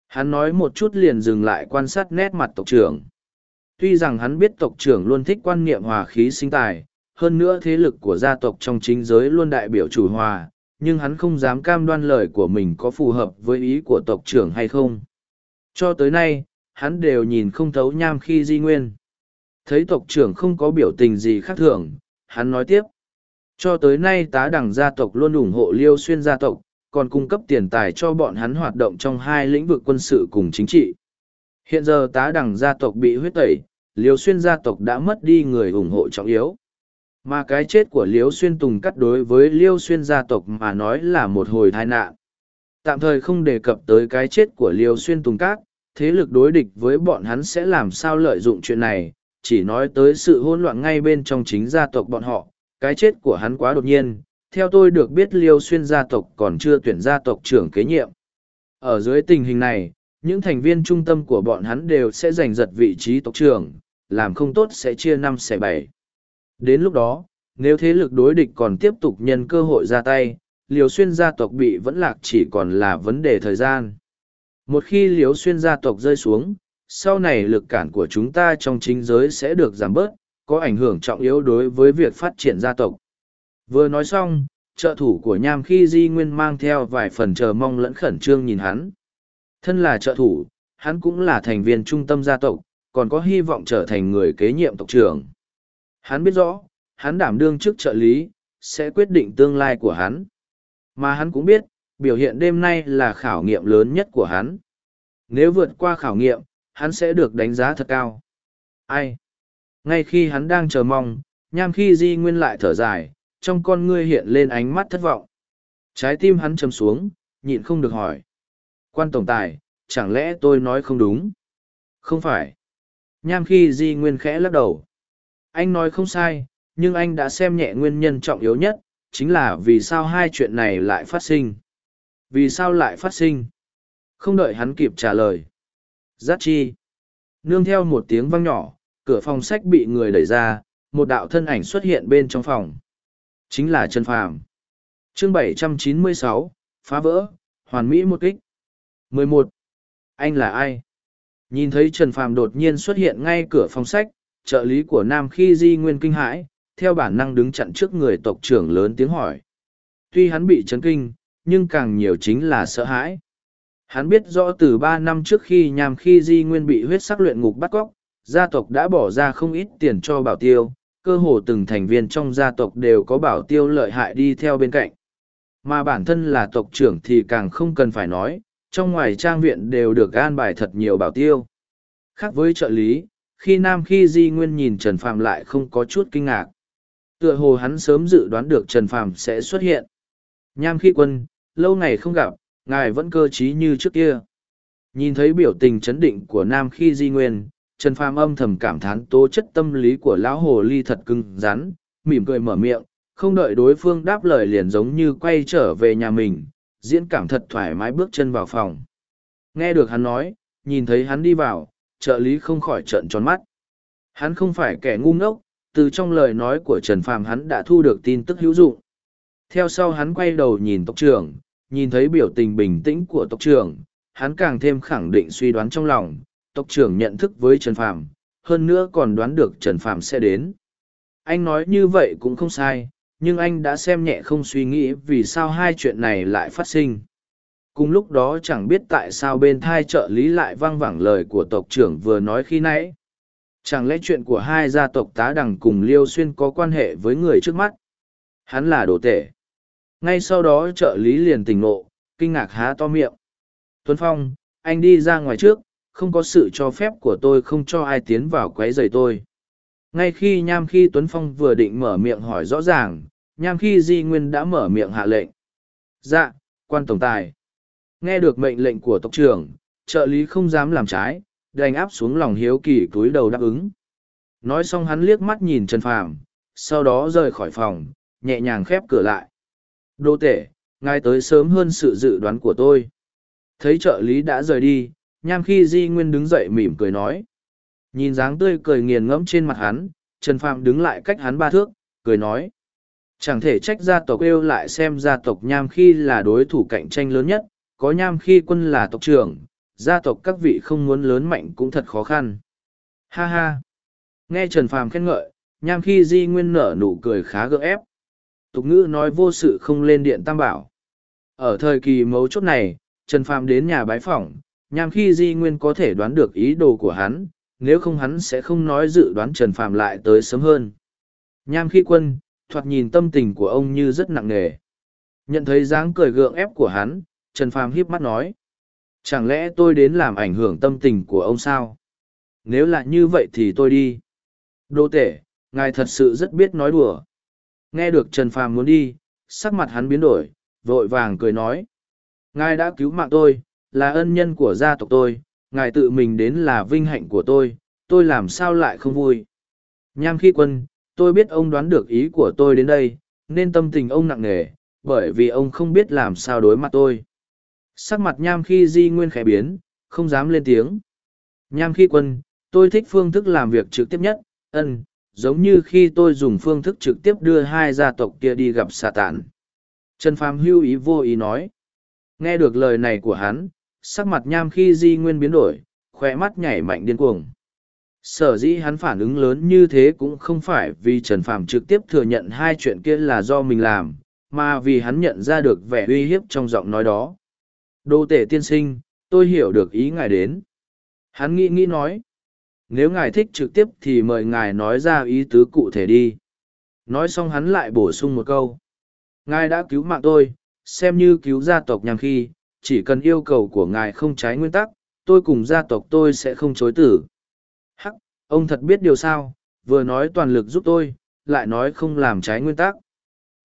Hắn nói một chút liền dừng lại quan sát nét mặt tộc trưởng. Tuy rằng hắn biết tộc trưởng luôn thích quan niệm hòa khí sinh tài, hơn nữa thế lực của gia tộc trong chính giới luôn đại biểu chủ hòa, nhưng hắn không dám cam đoan lời của mình có phù hợp với ý của tộc trưởng hay không. Cho tới nay, hắn đều nhìn không thấu nham khi di nguyên. Thấy tộc trưởng không có biểu tình gì khác thường, hắn nói tiếp. Cho tới nay tá đẳng gia tộc luôn ủng hộ liêu xuyên gia tộc, còn cung cấp tiền tài cho bọn hắn hoạt động trong hai lĩnh vực quân sự cùng chính trị. Hiện giờ tá đẳng gia tộc bị huyết tẩy, liêu xuyên gia tộc đã mất đi người ủng hộ trọng yếu. Mà cái chết của Liêu Xuyên Tùng cắt đối với Liêu Xuyên gia tộc mà nói là một hồi tai nạn. Tạm thời không đề cập tới cái chết của Liêu Xuyên Tùng Cát, thế lực đối địch với bọn hắn sẽ làm sao lợi dụng chuyện này, chỉ nói tới sự hỗn loạn ngay bên trong chính gia tộc bọn họ, cái chết của hắn quá đột nhiên, theo tôi được biết Liêu Xuyên gia tộc còn chưa tuyển gia tộc trưởng kế nhiệm. Ở dưới tình hình này, những thành viên trung tâm của bọn hắn đều sẽ giành giật vị trí tộc trưởng, làm không tốt sẽ chia năm xẻ bảy. Đến lúc đó, nếu thế lực đối địch còn tiếp tục nhân cơ hội ra tay, liều xuyên gia tộc bị vẫn lạc chỉ còn là vấn đề thời gian. Một khi liều xuyên gia tộc rơi xuống, sau này lực cản của chúng ta trong chính giới sẽ được giảm bớt, có ảnh hưởng trọng yếu đối với việc phát triển gia tộc. Vừa nói xong, trợ thủ của nham khi di nguyên mang theo vài phần chờ mong lẫn khẩn trương nhìn hắn. Thân là trợ thủ, hắn cũng là thành viên trung tâm gia tộc, còn có hy vọng trở thành người kế nhiệm tộc trưởng. Hắn biết rõ, hắn đảm đương trước trợ lý, sẽ quyết định tương lai của hắn. Mà hắn cũng biết, biểu hiện đêm nay là khảo nghiệm lớn nhất của hắn. Nếu vượt qua khảo nghiệm, hắn sẽ được đánh giá thật cao. Ai? Ngay khi hắn đang chờ mong, nham khi di nguyên lại thở dài, trong con ngươi hiện lên ánh mắt thất vọng. Trái tim hắn chầm xuống, nhịn không được hỏi. Quan tổng tài, chẳng lẽ tôi nói không đúng? Không phải. Nham khi di nguyên khẽ lắc đầu. Anh nói không sai, nhưng anh đã xem nhẹ nguyên nhân trọng yếu nhất, chính là vì sao hai chuyện này lại phát sinh. Vì sao lại phát sinh? Không đợi hắn kịp trả lời. Giác chi. Nương theo một tiếng vang nhỏ, cửa phòng sách bị người đẩy ra, một đạo thân ảnh xuất hiện bên trong phòng. Chính là Trần Phàm. Chương 796, phá vỡ, hoàn mỹ một kích. 11. Anh là ai? Nhìn thấy Trần Phàm đột nhiên xuất hiện ngay cửa phòng sách, trợ lý của Nam Khi Di Nguyên kinh hãi, theo bản năng đứng chặn trước người tộc trưởng lớn tiếng hỏi. Tuy hắn bị chấn kinh, nhưng càng nhiều chính là sợ hãi. Hắn biết rõ từ ba năm trước khi nhàm khi Di Nguyên bị huyết sắc luyện ngục bắt cóc, gia tộc đã bỏ ra không ít tiền cho bảo tiêu, cơ hồ từng thành viên trong gia tộc đều có bảo tiêu lợi hại đi theo bên cạnh. Mà bản thân là tộc trưởng thì càng không cần phải nói, trong ngoài trang viện đều được gan bài thật nhiều bảo tiêu. Khác với trợ lý, khi Nam khi Di Nguyên nhìn Trần Phàm lại không có chút kinh ngạc. Tựa hồ hắn sớm dự đoán được Trần Phàm sẽ xuất hiện. Nham khi quân, lâu ngày không gặp, ngài vẫn cơ trí như trước kia. Nhìn thấy biểu tình chấn định của Nam khi Di Nguyên, Trần Phàm âm thầm cảm thán tố chất tâm lý của lão hồ ly thật cứng rắn, mỉm cười mở miệng, không đợi đối phương đáp lời liền giống như quay trở về nhà mình, diễn cảm thật thoải mái bước chân vào phòng. Nghe được hắn nói, nhìn thấy hắn đi vào, trợ lý không khỏi trợn tròn mắt. Hắn không phải kẻ ngu ngốc, từ trong lời nói của Trần Phàm hắn đã thu được tin tức hữu dụng. Theo sau hắn quay đầu nhìn tộc trưởng, nhìn thấy biểu tình bình tĩnh của tộc trưởng, hắn càng thêm khẳng định suy đoán trong lòng, tộc trưởng nhận thức với Trần Phàm, hơn nữa còn đoán được Trần Phàm sẽ đến. Anh nói như vậy cũng không sai, nhưng anh đã xem nhẹ không suy nghĩ vì sao hai chuyện này lại phát sinh. Cùng lúc đó chẳng biết tại sao bên thai trợ lý lại vang vẳng lời của tộc trưởng vừa nói khi nãy. Chẳng lẽ chuyện của hai gia tộc tá đằng cùng Liêu Xuyên có quan hệ với người trước mắt? Hắn là đồ tể. Ngay sau đó trợ lý liền tỉnh ngộ, kinh ngạc há to miệng. Tuấn Phong, anh đi ra ngoài trước, không có sự cho phép của tôi không cho ai tiến vào quấy rầy tôi ngay khi nham khi tuấn phong vừa định mở miệng hỏi rõ ràng nham khi di nguyên đã mở miệng hạ lệnh dạ quan tổng tài nghe được mệnh lệnh của tộc trưởng, trợ lý không dám làm trái, đành áp xuống lòng hiếu kỳ túi đầu đáp ứng. Nói xong hắn liếc mắt nhìn trần phàm, sau đó rời khỏi phòng, nhẹ nhàng khép cửa lại. Đô tể, ngài tới sớm hơn sự dự đoán của tôi. Thấy trợ lý đã rời đi, nham khi di nguyên đứng dậy mỉm cười nói. Nhìn dáng tươi cười nghiền ngẫm trên mặt hắn, trần Phàm đứng lại cách hắn ba thước, cười nói. Chẳng thể trách gia tộc yêu lại xem gia tộc nham khi là đối thủ cạnh tranh lớn nhất có nham khi quân là tộc trưởng, gia tộc các vị không muốn lớn mạnh cũng thật khó khăn. Ha ha. Nghe trần phàm khen ngợi, nham khi di nguyên nở nụ cười khá gỡ ép. Tục ngữ nói vô sự không lên điện tam bảo. Ở thời kỳ mấu chốt này, trần phàm đến nhà bái phỏng, nham khi di nguyên có thể đoán được ý đồ của hắn, nếu không hắn sẽ không nói dự đoán trần phàm lại tới sớm hơn. Nham khi quân, thoạt nhìn tâm tình của ông như rất nặng nề. Nhận thấy dáng cười gượng ép của hắn trần phàm híp mắt nói chẳng lẽ tôi đến làm ảnh hưởng tâm tình của ông sao nếu là như vậy thì tôi đi đô tể ngài thật sự rất biết nói đùa nghe được trần phàm muốn đi sắc mặt hắn biến đổi vội vàng cười nói ngài đã cứu mạng tôi là ân nhân của gia tộc tôi, ngài tự mình đến là vinh hạnh của tôi, tôi làm sao lại không vui. Nham khi quân, tôi biết ông đoán được ý của tôi đến đây, nên tâm tình ông nặng nề, bởi vì ông không biết làm sao đối mặt tôi. Sắc mặt nham khi di nguyên khẽ biến, không dám lên tiếng. Nham khi quân, tôi thích phương thức làm việc trực tiếp nhất, ân, giống như khi tôi dùng phương thức trực tiếp đưa hai gia tộc kia đi gặp xà tản. Trần Phàm hưu ý vô ý nói. Nghe được lời này của hắn, sắc mặt nham khi di nguyên biến đổi, khoe mắt nhảy mạnh điên cuồng. Sở dĩ hắn phản ứng lớn như thế cũng không phải vì Trần Phàm trực tiếp thừa nhận hai chuyện kia là do mình làm, mà vì hắn nhận ra được vẻ uy hiếp trong giọng nói đó. Đô tể tiên sinh, tôi hiểu được ý ngài đến. Hắn nghĩ nghĩ nói. Nếu ngài thích trực tiếp thì mời ngài nói ra ý tứ cụ thể đi. Nói xong hắn lại bổ sung một câu. Ngài đã cứu mạng tôi, xem như cứu gia tộc nhằm khi, chỉ cần yêu cầu của ngài không trái nguyên tắc, tôi cùng gia tộc tôi sẽ không chối tử. Hắc, ông thật biết điều sao, vừa nói toàn lực giúp tôi, lại nói không làm trái nguyên tắc.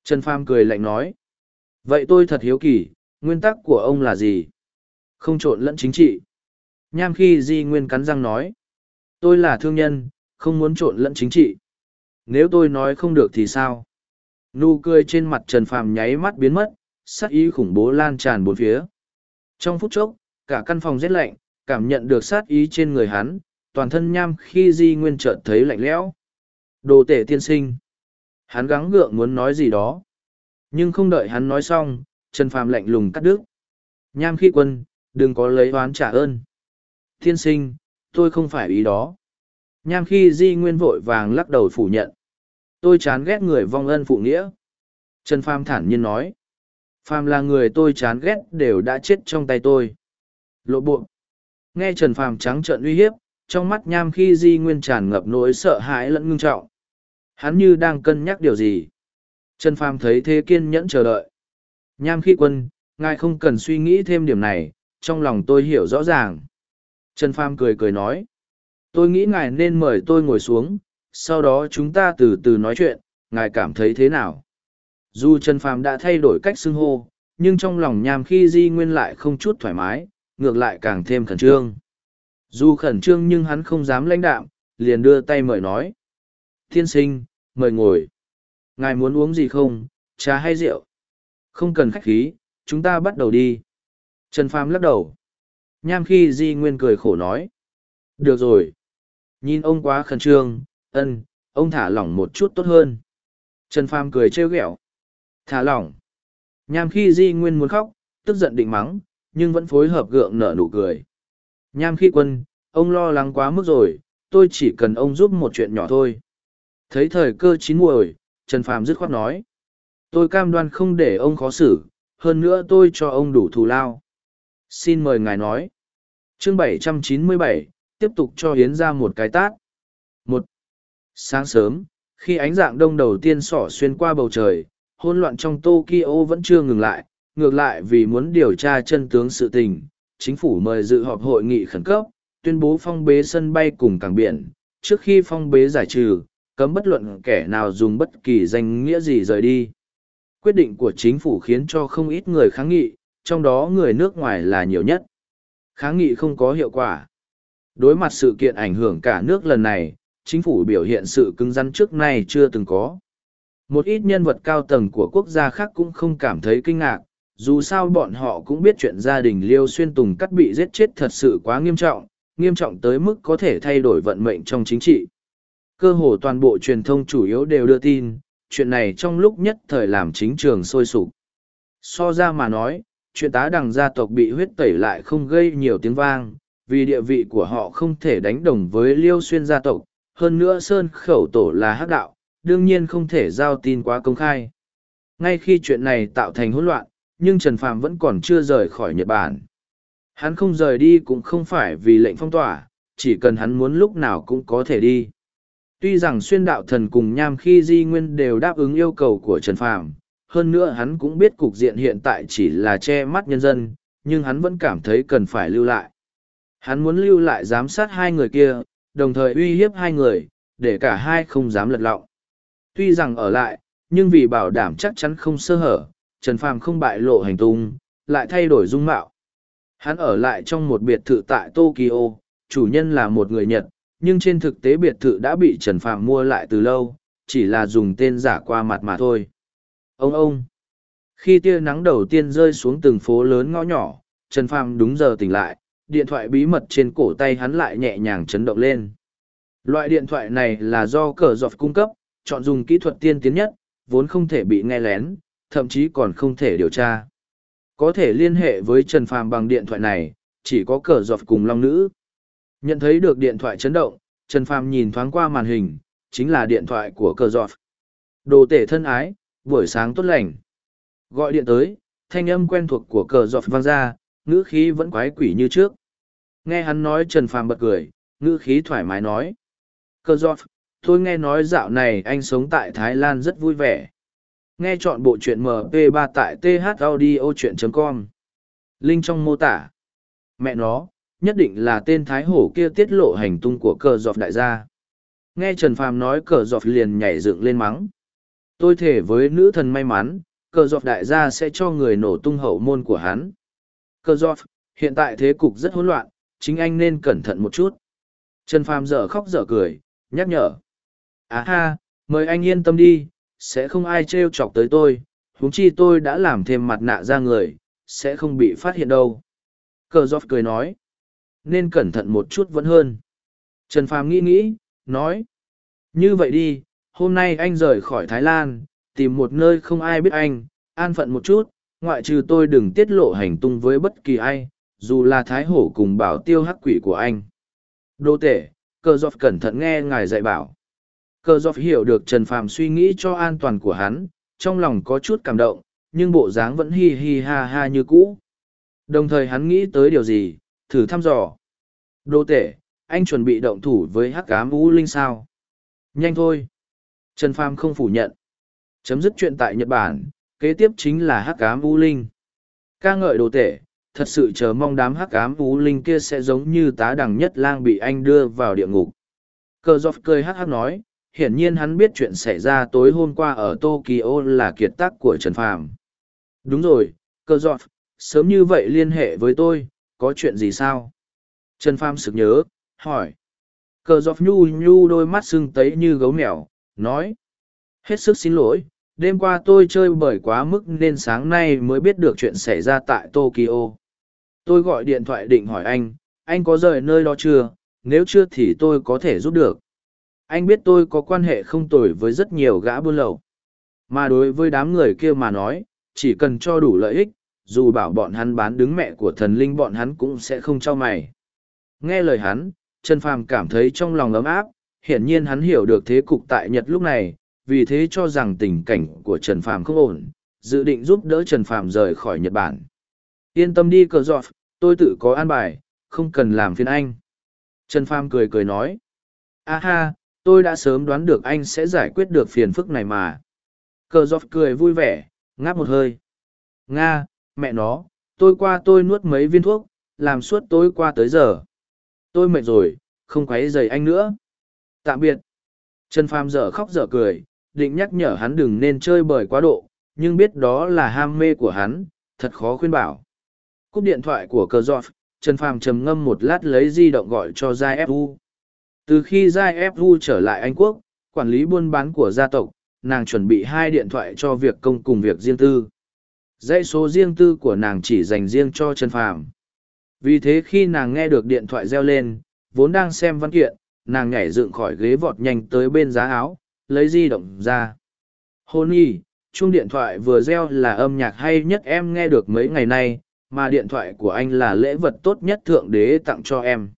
Trần Pham cười lạnh nói. Vậy tôi thật hiếu kỳ, nguyên tắc của ông là gì? Không trộn lẫn chính trị. Nham khi Di Nguyên cắn răng nói. Tôi là thương nhân, không muốn trộn lẫn chính trị. Nếu tôi nói không được thì sao? Nụ cười trên mặt Trần Phàm nháy mắt biến mất, sắc ý khủng bố lan tràn bốn phía. Trong phút chốc, cả căn phòng rét lạnh, cảm nhận được sát ý trên người hắn, toàn thân nham khi Di Nguyên chợt thấy lạnh lẽo. Đồ tể tiên sinh. Hắn gắng gượng muốn nói gì đó. Nhưng không đợi hắn nói xong, Trần Phàm lạnh lùng cắt đứt. Nham khi quân, đừng có lấy oán trả ơn. Thiên sinh, tôi không phải ý đó. Nham khi Di Nguyên vội vàng lắc đầu phủ nhận. Tôi chán ghét người vong ân phụ nghĩa. Trần Phàm thản nhiên nói. Phàm là người tôi chán ghét đều đã chết trong tay tôi. Lộ bộ. Nghe Trần Phàm trắng trợn uy hiếp, trong mắt nham khi Di Nguyên tràn ngập nỗi sợ hãi lẫn ngưng trọng. Hắn như đang cân nhắc điều gì. Trần Phàm thấy thế kiên nhẫn chờ đợi. Nham khi quân, ngài không cần suy nghĩ thêm điểm này, trong lòng tôi hiểu rõ ràng. Trần Phàm cười cười nói. Tôi nghĩ ngài nên mời tôi ngồi xuống, sau đó chúng ta từ từ nói chuyện, ngài cảm thấy thế nào? Dù Trần Phàm đã thay đổi cách xưng hô, nhưng trong lòng nham khi di nguyên lại không chút thoải mái, ngược lại càng thêm khẩn trương. Dù khẩn trương nhưng hắn không dám lãnh đạm, liền đưa tay mời nói. Thiên sinh, mời ngồi. Ngài muốn uống gì không, trà hay rượu? Không cần khách khí, chúng ta bắt đầu đi. Trần Phàm lắc đầu. Nham khi di nguyên cười khổ nói. Được rồi. Nhìn ông quá khẩn trương, ân, ông thả lỏng một chút tốt hơn. Trần Phàm cười trêu ghẹo. Thả lỏng. Nham khi di nguyên muốn khóc, tức giận định mắng, nhưng vẫn phối hợp gượng nở nụ cười. Nham khi quân, ông lo lắng quá mức rồi, tôi chỉ cần ông giúp một chuyện nhỏ thôi. Thấy thời cơ chín muồi, Trần Phàm dứt khoát nói. Tôi cam đoan không để ông khó xử, hơn nữa tôi cho ông đủ thù lao. Xin mời ngài nói. Chương 797, tiếp tục cho Hiến ra một cái tát. Một. Sáng sớm, khi ánh dạng đông đầu tiên xỏ xuyên qua bầu trời, hỗn loạn trong Tokyo vẫn chưa ngừng lại, ngược lại vì muốn điều tra chân tướng sự tình, chính phủ mời dự họp hội nghị khẩn cấp, tuyên bố phong bế sân bay cùng cảng biển, trước khi phong bế giải trừ, cấm bất luận kẻ nào dùng bất kỳ danh nghĩa gì rời đi. Quyết định của chính phủ khiến cho không ít người kháng nghị, trong đó người nước ngoài là nhiều nhất. Kháng nghị không có hiệu quả. Đối mặt sự kiện ảnh hưởng cả nước lần này, chính phủ biểu hiện sự cứng rắn trước nay chưa từng có. Một ít nhân vật cao tầng của quốc gia khác cũng không cảm thấy kinh ngạc, dù sao bọn họ cũng biết chuyện gia đình Liêu Xuyên Tùng cắt bị giết chết thật sự quá nghiêm trọng, nghiêm trọng tới mức có thể thay đổi vận mệnh trong chính trị. Cơ hồ toàn bộ truyền thông chủ yếu đều đưa tin, chuyện này trong lúc nhất thời làm chính trường sôi sục. So ra mà nói, chuyện tá đằng gia tộc bị huyết tẩy lại không gây nhiều tiếng vang, vì địa vị của họ không thể đánh đồng với Liêu Xuyên gia tộc, hơn nữa Sơn Khẩu Tổ là hắc đạo, đương nhiên không thể giao tin quá công khai. Ngay khi chuyện này tạo thành hỗn loạn, nhưng Trần Phàm vẫn còn chưa rời khỏi Nhật Bản. Hắn không rời đi cũng không phải vì lệnh phong tỏa, chỉ cần hắn muốn lúc nào cũng có thể đi. Tuy rằng xuyên đạo thần cùng nham khi di nguyên đều đáp ứng yêu cầu của Trần Phàm, hơn nữa hắn cũng biết cục diện hiện tại chỉ là che mắt nhân dân, nhưng hắn vẫn cảm thấy cần phải lưu lại. Hắn muốn lưu lại giám sát hai người kia, đồng thời uy hiếp hai người, để cả hai không dám lật lọng. Tuy rằng ở lại, nhưng vì bảo đảm chắc chắn không sơ hở, Trần Phàm không bại lộ hành tung, lại thay đổi dung mạo. Hắn ở lại trong một biệt thự tại Tokyo, chủ nhân là một người Nhật, nhưng trên thực tế biệt thự đã bị Trần Phàm mua lại từ lâu, chỉ là dùng tên giả qua mặt mà thôi. Ông ông! Khi tia nắng đầu tiên rơi xuống từng phố lớn ngõ nhỏ, Trần Phàm đúng giờ tỉnh lại, điện thoại bí mật trên cổ tay hắn lại nhẹ nhàng chấn động lên. Loại điện thoại này là do cờ dọc cung cấp, chọn dùng kỹ thuật tiên tiến nhất, vốn không thể bị nghe lén, thậm chí còn không thể điều tra. Có thể liên hệ với Trần Phàm bằng điện thoại này, chỉ có cờ dọc cùng long nữ. Nhận thấy được điện thoại chấn động, Trần Phàm nhìn thoáng qua màn hình, chính là điện thoại của cờ giọt. Đồ tể thân ái, buổi sáng tốt lành. Gọi điện tới, thanh âm quen thuộc của cờ giọt vang ra, ngữ khí vẫn quái quỷ như trước. Nghe hắn nói Trần Phàm bật cười, ngữ khí thoải mái nói. Cờ giọt, tôi nghe nói dạo này anh sống tại Thái Lan rất vui vẻ. Nghe chọn bộ truyện MP3 tại thaudio.com. Link trong mô tả. Mẹ nó, nhất định là tên Thái Hổ kia tiết lộ hành tung của cờ dọc đại gia. Nghe Trần Phàm nói cờ dọc liền nhảy dựng lên mắng. Tôi thể với nữ thần may mắn, cờ dọc đại gia sẽ cho người nổ tung hậu môn của hắn. Cờ dọc hiện tại thế cục rất hỗn loạn, chính anh nên cẩn thận một chút. Trần Phàm dở khóc dở cười, nhắc nhở. À ha, mời anh yên tâm đi, sẽ không ai trêu chọc tới tôi, huống chi tôi đã làm thêm mặt nạ ra người, sẽ không bị phát hiện đâu. Cờ dọc cười nói. Nên cẩn thận một chút vẫn hơn. Trần Phàm nghĩ nghĩ, nói. Như vậy đi, hôm nay anh rời khỏi Thái Lan, tìm một nơi không ai biết anh, an phận một chút, ngoại trừ tôi đừng tiết lộ hành tung với bất kỳ ai, dù là Thái Hổ cùng bảo tiêu hắc quỷ của anh. Đô tể, cờ giọt cẩn thận nghe ngài dạy bảo. Cờ giọt hiểu được Trần Phàm suy nghĩ cho an toàn của hắn, trong lòng có chút cảm động, nhưng bộ dáng vẫn hi hi ha ha như cũ. Đồng thời hắn nghĩ tới điều gì, thử thăm dò. Đô tể, anh chuẩn bị động thủ với hắc cám vũ linh sao? Nhanh thôi. Trần Pham không phủ nhận. Chấm dứt chuyện tại Nhật Bản, kế tiếp chính là hắc ám vũ linh. ca ngợi đồ tể, thật sự chờ mong đám hắc ám vũ linh kia sẽ giống như tá đằng nhất lang bị anh đưa vào địa ngục. Cờ giọt cười hắc hắc nói, hiển nhiên hắn biết chuyện xảy ra tối hôm qua ở Tokyo là kiệt tác của Trần Phàm. Đúng rồi, cơ giọt, sớm như vậy liên hệ với tôi, có chuyện gì sao? Trần Pham sực nhớ, hỏi. Cờ giọt nhu nhu đôi mắt sưng tấy như gấu mèo, nói. Hết sức xin lỗi, đêm qua tôi chơi bởi quá mức nên sáng nay mới biết được chuyện xảy ra tại Tokyo. Tôi gọi điện thoại định hỏi anh, anh có rời nơi đó chưa, nếu chưa thì tôi có thể giúp được. Anh biết tôi có quan hệ không tồi với rất nhiều gã buôn lậu. Mà đối với đám người kia mà nói, chỉ cần cho đủ lợi ích, dù bảo bọn hắn bán đứng mẹ của thần linh bọn hắn cũng sẽ không cho mày. Nghe lời hắn, Trần Phàm cảm thấy trong lòng ấm áp, hiển nhiên hắn hiểu được thế cục tại Nhật lúc này, vì thế cho rằng tình cảnh của Trần Phàm không ổn, dự định giúp đỡ Trần Phàm rời khỏi Nhật Bản. Yên tâm đi cờ giọt, tôi tự có an bài, không cần làm phiền anh. Trần Phàm cười cười nói. A ha, tôi đã sớm đoán được anh sẽ giải quyết được phiền phức này mà. Cờ giọt cười vui vẻ, ngáp một hơi. Nga, mẹ nó, tôi qua tôi nuốt mấy viên thuốc, làm suốt tối qua tới giờ. Tôi mệt rồi, không quấy rầy anh nữa. Tạm biệt. Trần Phàm dở khóc dở cười, định nhắc nhở hắn đừng nên chơi bời quá độ, nhưng biết đó là ham mê của hắn, thật khó khuyên bảo. Cúp điện thoại của cờ giọt, Trần Phàm trầm ngâm một lát lấy di động gọi cho Giai Fu. Từ khi Giai Fu trở lại Anh Quốc, quản lý buôn bán của gia tộc, nàng chuẩn bị hai điện thoại cho việc công cùng việc riêng tư. Dãy số riêng tư của nàng chỉ dành riêng cho Trần Phàm. Vì thế khi nàng nghe được điện thoại reo lên, vốn đang xem văn kiện, nàng nhảy dựng khỏi ghế vọt nhanh tới bên giá áo, lấy di động ra. Hôn y, chuông điện thoại vừa reo là âm nhạc hay nhất em nghe được mấy ngày nay, mà điện thoại của anh là lễ vật tốt nhất thượng đế tặng cho em.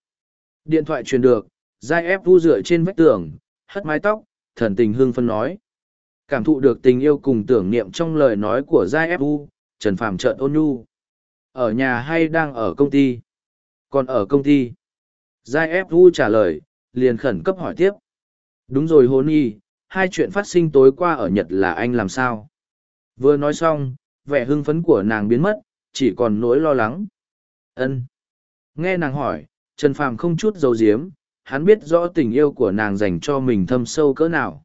Điện thoại truyền được, Giai ép vu dựa trên vách tường, hất mái tóc, thần tình hương phân nói. Cảm thụ được tình yêu cùng tưởng niệm trong lời nói của Giai ép u Trần Phàm trợn ôn nhu. Ở nhà hay đang ở công ty? Còn ở công ty? Giai ép u trả lời, liền khẩn cấp hỏi tiếp. Đúng rồi hôn y, hai chuyện phát sinh tối qua ở Nhật là anh làm sao? Vừa nói xong, vẻ hưng phấn của nàng biến mất, chỉ còn nỗi lo lắng. Ân. Nghe nàng hỏi, Trần Phàm không chút dầu diếm, hắn biết rõ tình yêu của nàng dành cho mình thâm sâu cỡ nào.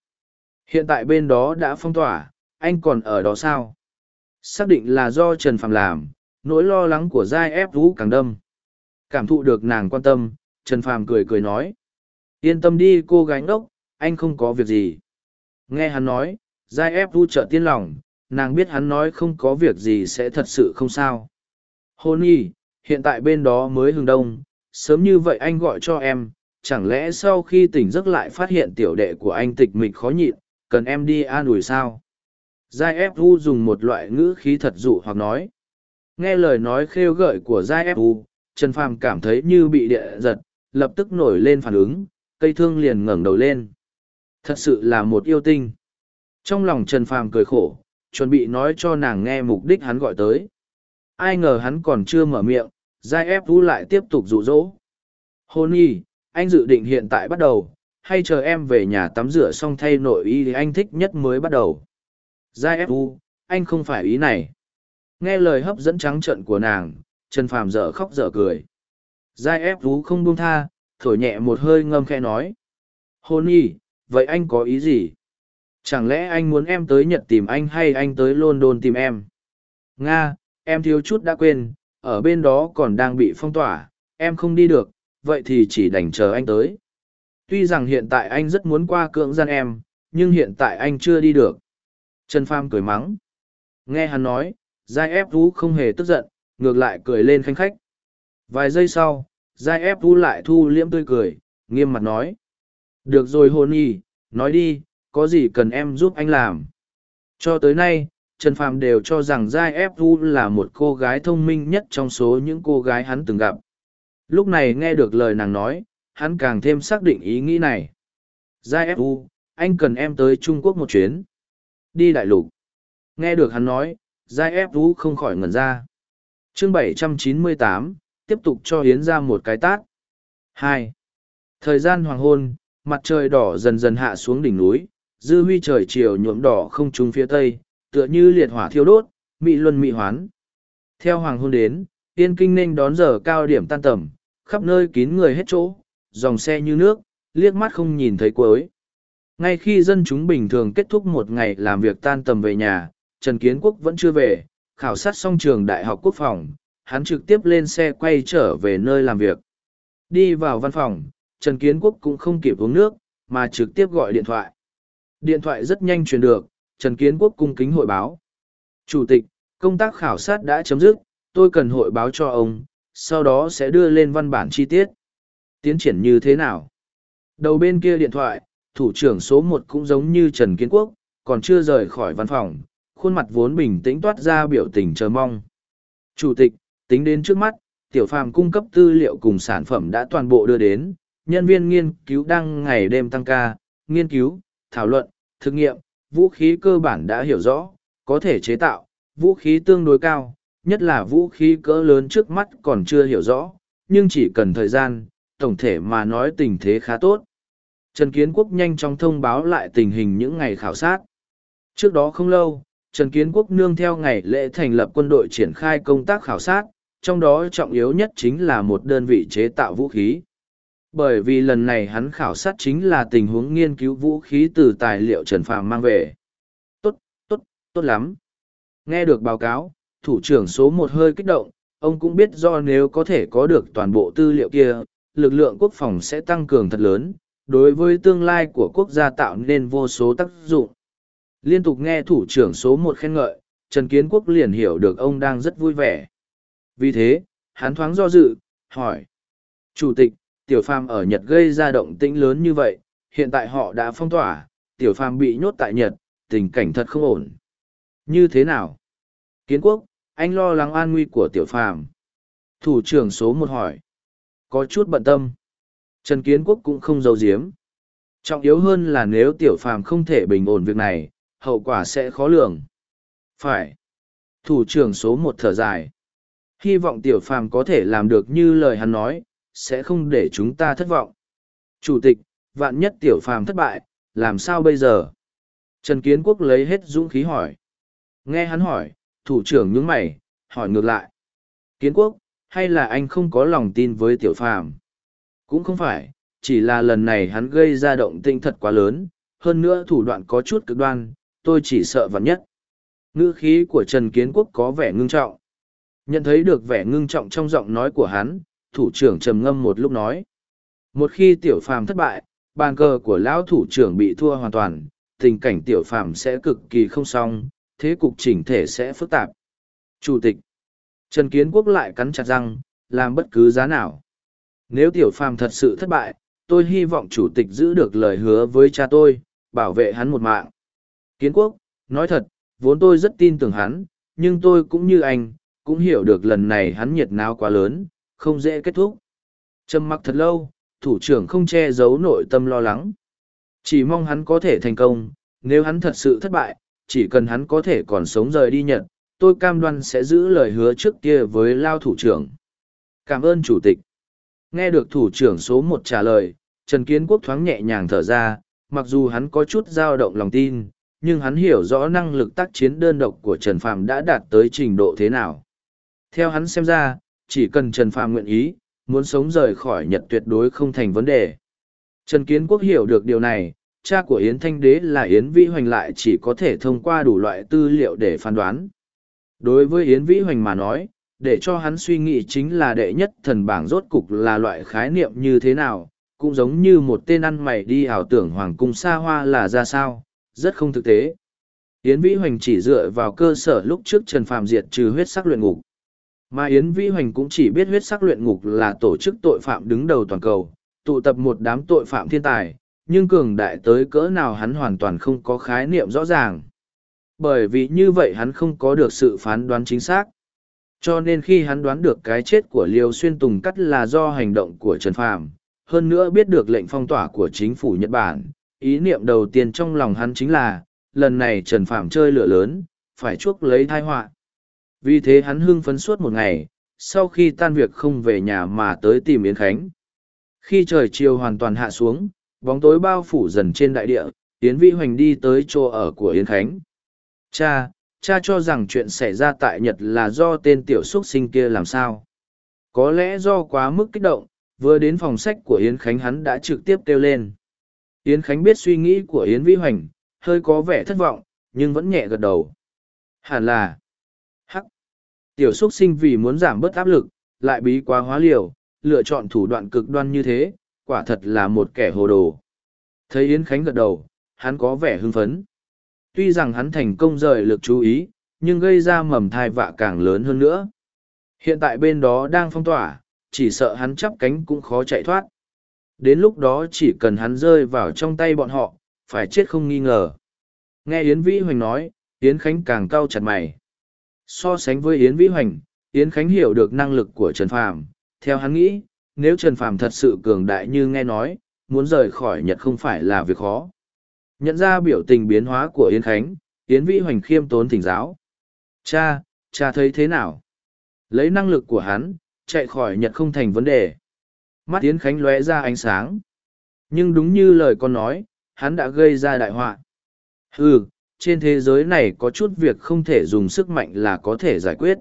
Hiện tại bên đó đã phong tỏa, anh còn ở đó sao? Xác định là do Trần Phạm làm, nỗi lo lắng của Giai ép vũ càng đâm. Cảm thụ được nàng quan tâm, Trần Phạm cười cười nói. Yên tâm đi cô gái ngốc, anh không có việc gì. Nghe hắn nói, Giai ép Vũ trợ tiên lòng, nàng biết hắn nói không có việc gì sẽ thật sự không sao. Hôn y, hiện tại bên đó mới hừng đông, sớm như vậy anh gọi cho em, chẳng lẽ sau khi tỉnh giấc lại phát hiện tiểu đệ của anh tịch mịch khó nhịn, cần em đi an ủi sao? giai ép u dùng một loại ngữ khí thật dụ hoặc nói. Nghe lời nói khêu gợi của giai ép u, trần phàm cảm thấy như bị địa giật, lập tức nổi lên phản ứng, cây thương liền ngẩng đầu lên. Thật sự là một yêu tinh. Trong lòng trần phàm cười khổ, chuẩn bị nói cho nàng nghe mục đích hắn gọi tới. Ai ngờ hắn còn chưa mở miệng, giai ép u lại tiếp tục rụ rỗ hôn y, anh dự định hiện tại bắt đầu hay chờ em về nhà tắm rửa xong thay nội y thì anh thích nhất mới bắt đầu. Giai ép u, anh không phải ý này. Nghe lời hấp dẫn trắng trợn của nàng, trần phàm dở khóc dở cười. Giai ép u không buông tha, thổi nhẹ một hơi ngâm khe nói. Hôn y, vậy anh có ý gì? Chẳng lẽ anh muốn em tới nhật tìm anh hay anh tới london tìm em? Nga, em thiếu chút đã quên, ở bên đó còn đang bị phong tỏa, em không đi được, vậy thì chỉ đành chờ anh tới tuy rằng hiện tại anh rất muốn qua cưỡng gian em, nhưng hiện tại anh chưa đi được. Trần pham cười mắng. Nghe hắn nói, giai ép vũ không hề tức giận, ngược lại cười lên khanh khách. Vài giây sau, giai ép vũ lại thu liễm tươi cười, nghiêm mặt nói. Được rồi hôn y, nói đi, có gì cần em giúp anh làm? Cho tới nay, trần phàm đều cho rằng giai ép vũ là một cô gái thông minh nhất trong số những cô gái hắn từng gặp. Lúc này nghe được lời nàng nói hắn càng thêm xác định ý nghĩ này. Giai fu anh cần em tới trung quốc một chuyến. Đi đại lục. Nghe được hắn nói giai fu không khỏi ngẩn ra. Chương 798, tiếp tục cho hiến ra một cái tát. Hai. Thời gian hoàng hôn mặt trời đỏ dần dần hạ xuống đỉnh núi dư huy trời chiều nhuộm đỏ không trung phía tây tựa như liệt hỏa thiêu đốt mị luân mị hoán. Theo hoàng hôn đến tiên kinh ninh đón giờ cao điểm tan tầm khắp nơi kín người hết chỗ dòng xe như nước, liếc mắt không nhìn thấy cuối. Ngay khi dân chúng bình thường kết thúc một ngày làm việc tan tầm về nhà, trần kiến quốc vẫn chưa về, khảo sát xong trường đại học quốc phòng, hắn trực tiếp lên xe quay trở về nơi làm việc. Đi vào văn phòng, trần kiến quốc cũng không kịp uống nước, mà trực tiếp gọi điện thoại. Điện thoại rất nhanh truyền được, trần kiến quốc cung kính hội báo. Chủ tịch, công tác khảo sát đã chấm dứt, tôi cần hội báo cho ông, sau đó sẽ đưa lên văn bản chi tiết. Tiến triển như thế nào? Đầu bên kia điện thoại, thủ trưởng số một cũng giống như Trần Kiến Quốc, còn chưa rời khỏi văn phòng, khuôn mặt vốn bình tĩnh toát ra biểu tình chờ mong. Chủ tịch, tính đến trước mắt, tiểu phàm cung cấp tư liệu cùng sản phẩm đã toàn bộ đưa đến, nhân viên nghiên cứu đang ngày đêm tăng ca, nghiên cứu, thảo luận, thực nghiệm, vũ khí cơ bản đã hiểu rõ, có thể chế tạo, vũ khí tương đối cao, nhất là vũ khí cỡ lớn trước mắt còn chưa hiểu rõ, nhưng chỉ cần thời gian, tổng thể mà nói tình thế khá tốt. Trần Kiến Quốc nhanh chóng thông báo lại tình hình những ngày khảo sát. Trước đó không lâu, Trần Kiến Quốc nương theo ngày lễ thành lập quân đội triển khai công tác khảo sát, trong đó trọng yếu nhất chính là một đơn vị chế tạo vũ khí. Bởi vì lần này hắn khảo sát chính là tình huống nghiên cứu vũ khí từ tài liệu Trần Phàm mang về. Tốt, tốt, tốt lắm. Nghe được báo cáo, thủ trưởng số một hơi kích động, ông cũng biết do nếu có thể có được toàn bộ tư liệu kia, lực lượng quốc phòng sẽ tăng cường thật lớn, đối với tương lai của quốc gia tạo nên vô số tác dụng. Liên tục nghe thủ trưởng số một khen ngợi, Trần Kiến Quốc liền hiểu được ông đang rất vui vẻ. Vì thế, hắn thoáng do dự, hỏi. Chủ tịch, Tiểu Phàm ở Nhật gây ra động tĩnh lớn như vậy, hiện tại họ đã phong tỏa, Tiểu Phàm bị nhốt tại Nhật, tình cảnh thật không ổn. Như thế nào? Kiến Quốc, anh lo lắng an nguy của tiểu phàm thủ trưởng số một hỏi có chút bận tâm. Trần kiến quốc cũng không giấu giếm. Trọng yếu hơn là nếu tiểu phàm không thể bình ổn việc này hậu quả sẽ khó lường. Phải. Thủ trưởng số một thở dài. Hy vọng tiểu phàm có thể làm được như lời hắn nói sẽ không để chúng ta thất vọng. Chủ tịch vạn nhất tiểu phàm thất bại làm sao bây giờ? Trần kiến quốc lấy hết dũng khí hỏi. Nghe hắn hỏi thủ trưởng nhướng mày, hỏi ngược lại. Kiến quốc, hay là anh không có lòng tin với tiểu phàm? Cũng không phải, chỉ là lần này hắn gây ra động tinh thật quá lớn, hơn nữa thủ đoạn có chút cực đoan, tôi chỉ sợ vắn nhất. Ngữ khí của Trần Kiến Quốc có vẻ ngưng trọng. Nhận thấy được vẻ ngưng trọng trong giọng nói của hắn, thủ trưởng trầm ngâm một lúc nói. Một khi tiểu phàm thất bại, bàn cờ của lão thủ trưởng bị thua hoàn toàn, tình cảnh tiểu phàm sẽ cực kỳ không xong, thế cục chỉnh thể sẽ phức tạp. Chủ tịch Trần Kiến Quốc lại cắn chặt răng, làm bất cứ giá nào. Nếu tiểu phàm thật sự thất bại, tôi hy vọng chủ tịch giữ được lời hứa với cha tôi, bảo vệ hắn một mạng. Kiến Quốc, nói thật, vốn tôi rất tin tưởng hắn, nhưng tôi cũng như anh, cũng hiểu được lần này hắn nhiệt náo quá lớn, không dễ kết thúc. Trầm mặc thật lâu, thủ trưởng không che giấu nội tâm lo lắng. Chỉ mong hắn có thể thành công, nếu hắn thật sự thất bại, chỉ cần hắn có thể còn sống rời đi Nhật, tôi cam đoan sẽ giữ lời hứa trước kia với Lao thủ trưởng. Cảm ơn Chủ tịch. Nghe được thủ trưởng số một trả lời, Trần Kiến Quốc thoáng nhẹ nhàng thở ra, mặc dù hắn có chút dao động lòng tin, nhưng hắn hiểu rõ năng lực tác chiến đơn độc của Trần Phạm đã đạt tới trình độ thế nào. Theo hắn xem ra, chỉ cần Trần Phạm nguyện ý, muốn sống rời khỏi Nhật tuyệt đối không thành vấn đề. Trần Kiến Quốc hiểu được điều này, cha của Yến Thanh Đế là Yến Vĩ Hoành lại chỉ có thể thông qua đủ loại tư liệu để phán đoán. Đối với Yến Vĩ Hoành mà nói, để cho hắn suy nghĩ chính là đệ nhất thần bảng rốt cục là loại khái niệm như thế nào, cũng giống như một tên ăn mày đi ảo tưởng hoàng cung xa hoa là ra sao, rất không thực tế. Yến Vĩ Hoành chỉ dựa vào cơ sở lúc trước Trần Phạm diệt trừ huyết sắc luyện ngục. Mà Yến Vĩ Hoành cũng chỉ biết huyết sắc luyện ngục là tổ chức tội phạm đứng đầu toàn cầu, tụ tập một đám tội phạm thiên tài, nhưng cường đại tới cỡ nào hắn hoàn toàn không có khái niệm rõ ràng. Bởi vì như vậy hắn không có được sự phán đoán chính xác. Cho nên khi hắn đoán được cái chết của Liêu Xuyên Tùng Cắt là do hành động của Trần Phàm, hơn nữa biết được lệnh phong tỏa của chính phủ Nhật Bản, ý niệm đầu tiên trong lòng hắn chính là, lần này Trần Phàm chơi lửa lớn, phải chuốc lấy thai họa. Vì thế hắn hưng phấn suốt một ngày, sau khi tan việc không về nhà mà tới tìm Yến Khánh. Khi trời chiều hoàn toàn hạ xuống, bóng tối bao phủ dần trên đại địa, Yến Vĩ Hoành đi tới chỗ ở của Yến Khánh. Cha, cha cho rằng chuyện xảy ra tại Nhật là do tên tiểu xuất sinh kia làm sao. Có lẽ do quá mức kích động, vừa đến phòng sách của Yến Khánh hắn đã trực tiếp kêu lên. Yến Khánh biết suy nghĩ của Yến Vĩ Hoành, hơi có vẻ thất vọng, nhưng vẫn nhẹ gật đầu. Hẳn là, hắc, tiểu xuất sinh vì muốn giảm bớt áp lực, lại bí quá hóa liều, lựa chọn thủ đoạn cực đoan như thế, quả thật là một kẻ hồ đồ. Thấy Yến Khánh gật đầu, hắn có vẻ hưng phấn. Tuy rằng hắn thành công rời lực chú ý, nhưng gây ra mầm thai vạ càng lớn hơn nữa. Hiện tại bên đó đang phong tỏa, chỉ sợ hắn chắp cánh cũng khó chạy thoát. Đến lúc đó chỉ cần hắn rơi vào trong tay bọn họ, phải chết không nghi ngờ. Nghe Yến Vĩ Hoành nói, Yến Khánh càng cau chặt mày. So sánh với Yến Vĩ Hoành, Yến Khánh hiểu được năng lực của Trần Phàm. Theo hắn nghĩ, nếu Trần Phàm thật sự cường đại như nghe nói, muốn rời khỏi Nhật không phải là việc khó. Nhận ra biểu tình biến hóa của Yến Khánh, Yến Vĩ Hoành khiêm tốn thỉnh giáo. Cha, cha thấy thế nào? Lấy năng lực của hắn, chạy khỏi Nhật không thành vấn đề. Mắt Yến Khánh lóe ra ánh sáng. Nhưng đúng như lời con nói, hắn đã gây ra đại họa. Ừ, trên thế giới này có chút việc không thể dùng sức mạnh là có thể giải quyết.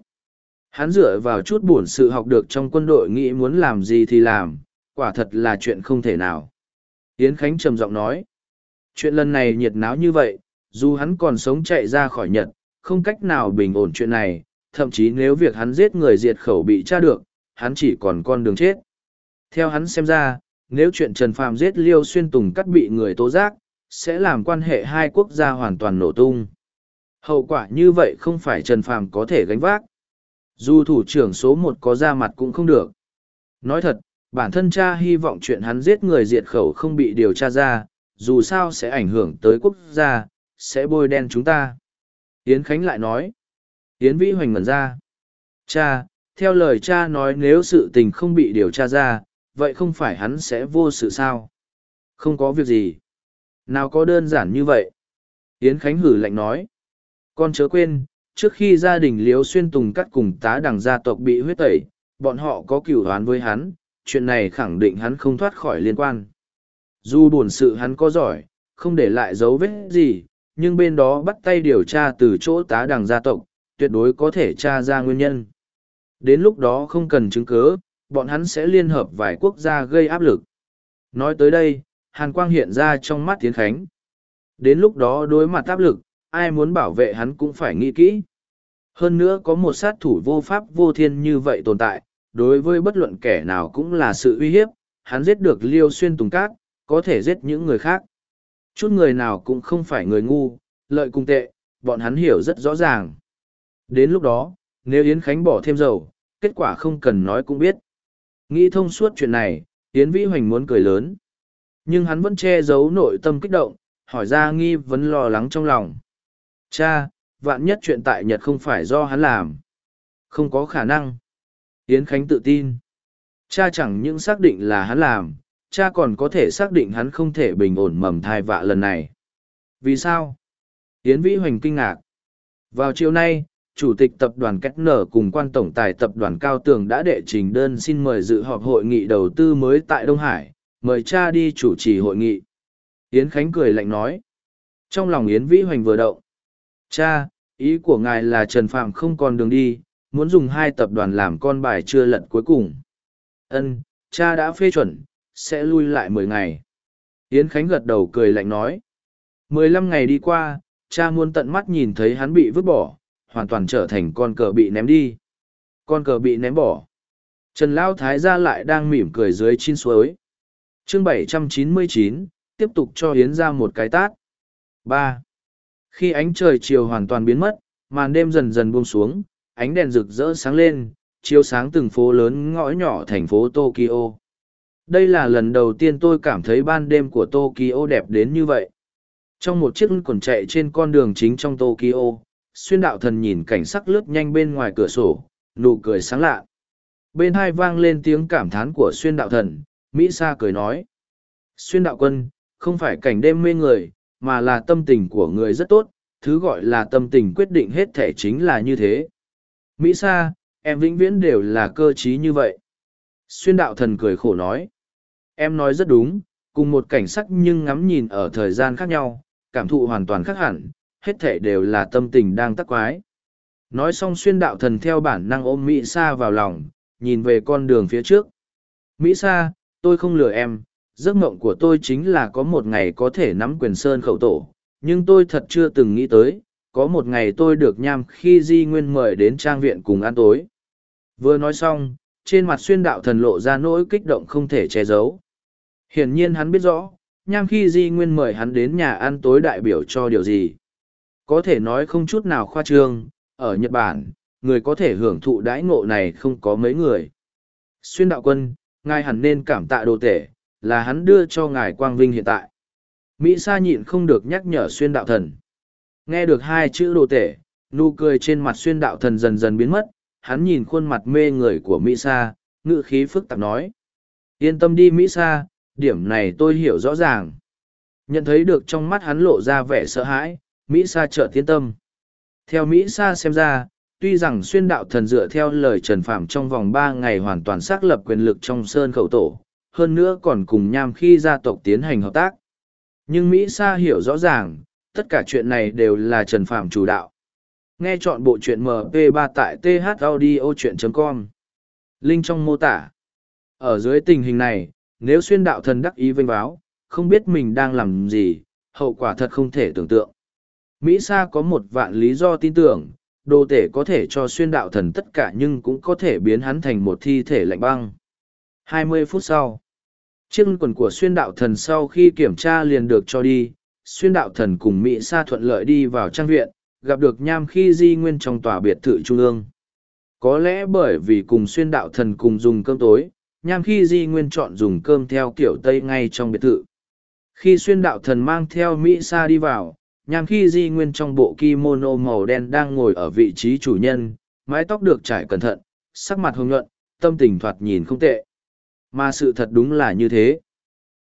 Hắn dựa vào chút buồn sự học được trong quân đội nghĩ muốn làm gì thì làm, quả thật là chuyện không thể nào. Yến Khánh trầm giọng nói, chuyện lần này nhiệt náo như vậy, dù hắn còn sống chạy ra khỏi Nhật, không cách nào bình ổn chuyện này, thậm chí nếu việc hắn giết người diệt khẩu bị tra được, hắn chỉ còn con đường chết. Theo hắn xem ra, nếu chuyện Trần Phàm giết Liêu Xuyên Tùng cắt bị người tố giác, sẽ làm quan hệ hai quốc gia hoàn toàn nổ tung. Hậu quả như vậy không phải Trần Phàm có thể gánh vác. Dù thủ trưởng số một có ra mặt cũng không được. Nói thật, bản thân cha hy vọng chuyện hắn giết người diệt khẩu không bị điều tra ra, dù sao sẽ ảnh hưởng tới quốc gia, sẽ bôi đen chúng ta. Yến Khánh lại nói. Yến Vĩ Hoành ngẩn ra. Cha, theo lời cha nói nếu sự tình không bị điều tra ra, vậy không phải hắn sẽ vô sự sao? Không có việc gì. Nào có đơn giản như vậy? Yến Khánh hử lạnh nói. Con chớ quên, trước khi gia đình liếu xuyên tùng cắt cùng tá đằng gia tộc bị huyết tẩy bọn họ có cửu hoán với hắn chuyện này khẳng định hắn không thoát khỏi liên quan dù buồn sự hắn có giỏi không để lại dấu vết gì nhưng bên đó bắt tay điều tra từ chỗ tá đằng gia tộc tuyệt đối có thể tra ra nguyên nhân. Đến lúc đó không cần chứng cớ bọn hắn sẽ liên hợp vài quốc gia gây áp lực. Nói tới đây hàn quang hiện ra trong mắt tiến khánh. Đến lúc đó đối mặt áp lực ai muốn bảo vệ hắn cũng phải nghĩ kỹ. Hơn nữa có một sát thủ vô pháp vô thiên như vậy tồn tại, đối với bất luận kẻ nào cũng là sự uy hiếp, hắn giết được liêu xuyên tùng cát, có thể giết những người khác. Chút người nào cũng không phải người ngu, lợi cùng tệ, bọn hắn hiểu rất rõ ràng. Đến lúc đó, nếu Yến Khánh bỏ thêm dầu, kết quả không cần nói cũng biết. Nghĩ thông suốt chuyện này, Yến Vĩ Hoành muốn cười lớn. Nhưng hắn vẫn che giấu nội tâm kích động, hỏi ra nghi vấn lo lắng trong lòng. Cha, vạn nhất chuyện tại Nhật không phải do hắn làm. Không có khả năng. Yến Khánh tự tin. Cha chẳng những xác định là hắn làm, cha còn có thể xác định hắn không thể bình ổn mầm thai vạ lần này. Vì sao? Yến Vĩ Hoành kinh ngạc. Vào chiều nay, Chủ tịch Tập đoàn Cách Nở cùng quan tổng tài Tập đoàn Cao Tường đã đệ trình đơn xin mời dự họp hội nghị đầu tư mới tại Đông Hải, mời cha đi chủ trì hội nghị. Yến Khánh cười lạnh nói. Trong lòng Yến Vĩ Hoành vừa động. Cha, ý của ngài là Trần Phạm không còn đường đi, muốn dùng hai tập đoàn làm con bài chưa lật cuối cùng. Ân, cha đã phê chuẩn, sẽ lui lại mười ngày. Yến Khánh gật đầu cười lạnh nói. mười lăm ngày đi qua, cha muốn tận mắt nhìn thấy hắn bị vứt bỏ, hoàn toàn trở thành con cờ bị ném đi. Con cờ bị ném bỏ. Trần Lao Thái gia lại đang mỉm cười dưới chín suối. chương bảy trăm chín mươi chín tiếp tục cho Yến ra một cái tát. ba Khi ánh trời chiều hoàn toàn biến mất, màn đêm dần dần buông xuống, ánh đèn rực rỡ sáng lên, chiếu sáng từng phố lớn ngõ nhỏ thành phố Tokyo. Đây là lần đầu tiên tôi cảm thấy ban đêm của Tokyo đẹp đến như vậy. Trong một chiếc quần chạy trên con đường chính trong Tokyo, xuyên đạo thần nhìn cảnh sắc lướt nhanh bên ngoài cửa sổ, nụ cười sáng lạ. Bên hai vang lên tiếng cảm thán của xuyên đạo thần, Mỹ Sa cười nói. Xuyên đạo quân, không phải cảnh đêm mê người, mà là tâm tình của người rất tốt, thứ gọi là tâm tình quyết định hết thể chính là như thế. Mỹ Sa, em vĩnh viễn đều là cơ trí như vậy. Xuyên đạo thần cười khổ nói. Em nói rất đúng, cùng một cảnh sắc nhưng ngắm nhìn ở thời gian khác nhau, cảm thụ hoàn toàn khác hẳn, hết thể đều là tâm tình đang tắc quái. Nói xong xuyên đạo thần theo bản năng ôm Mỹ Sa vào lòng, nhìn về con đường phía trước. Mỹ Sa, tôi không lừa em, giấc mộng của tôi chính là có một ngày có thể nắm quyền sơn khẩu tổ, nhưng tôi thật chưa từng nghĩ tới, có một ngày tôi được nham khi di nguyên mời đến trang viện cùng ăn tối. Vừa nói xong, trên mặt xuyên đạo thần lộ ra nỗi kích động không thể che giấu. Hiển nhiên hắn biết rõ, nham khi di nguyên mời hắn đến nhà ăn tối đại biểu cho điều gì. Có thể nói không chút nào khoa trương, ở Nhật Bản, người có thể hưởng thụ đãi ngộ này không có mấy người. Xuyên đạo quân, ngài hẳn nên cảm tạ đồ tể, là hắn đưa cho ngài quang vinh hiện tại. Mỹ Sa nhịn không được nhắc nhở xuyên đạo thần. Nghe được hai chữ đồ tể, nụ cười trên mặt xuyên đạo thần dần dần biến mất, hắn nhìn khuôn mặt mê người của Mỹ Sa, ngự khí phức tạp nói. Yên tâm đi Mỹ Sa, điểm này tôi hiểu rõ ràng. Nhận thấy được trong mắt hắn lộ ra vẻ sợ hãi, Mỹ Sa trợ Thiên tâm. Theo Mỹ Sa xem ra, tuy rằng xuyên đạo thần dựa theo lời Trần Phạm trong vòng ba ngày hoàn toàn xác lập quyền lực trong sơn khẩu tổ, hơn nữa còn cùng nham khi gia tộc tiến hành hợp tác. Nhưng Mỹ Sa hiểu rõ ràng, tất cả chuyện này đều là Trần Phạm chủ đạo. Nghe chọn bộ truyện MP3 tại thaudio.com. Link trong mô tả. Ở dưới tình hình này, nếu xuyên đạo thần đắc ý vênh báo, không biết mình đang làm gì, hậu quả thật không thể tưởng tượng. Mỹ Sa có một vạn lý do tin tưởng, đồ tể có thể cho xuyên đạo thần tất cả nhưng cũng có thể biến hắn thành một thi thể lạnh băng. 20 phút sau, chiếc quần của xuyên đạo thần sau khi kiểm tra liền được cho đi, xuyên đạo thần cùng Mỹ Sa thuận lợi đi vào trang viện, gặp được nham khi di nguyên trong tòa biệt thự trung ương. Có lẽ bởi vì cùng xuyên đạo thần cùng dùng cơm tối, nham khi di nguyên chọn dùng cơm theo kiểu Tây ngay trong biệt thự. Khi xuyên đạo thần mang theo Mỹ Sa đi vào, nham khi di nguyên trong bộ kimono màu đen đang ngồi ở vị trí chủ nhân, mái tóc được trải cẩn thận, sắc mặt hồng nhuận, tâm tình thoạt nhìn không tệ. Mà sự thật đúng là như thế.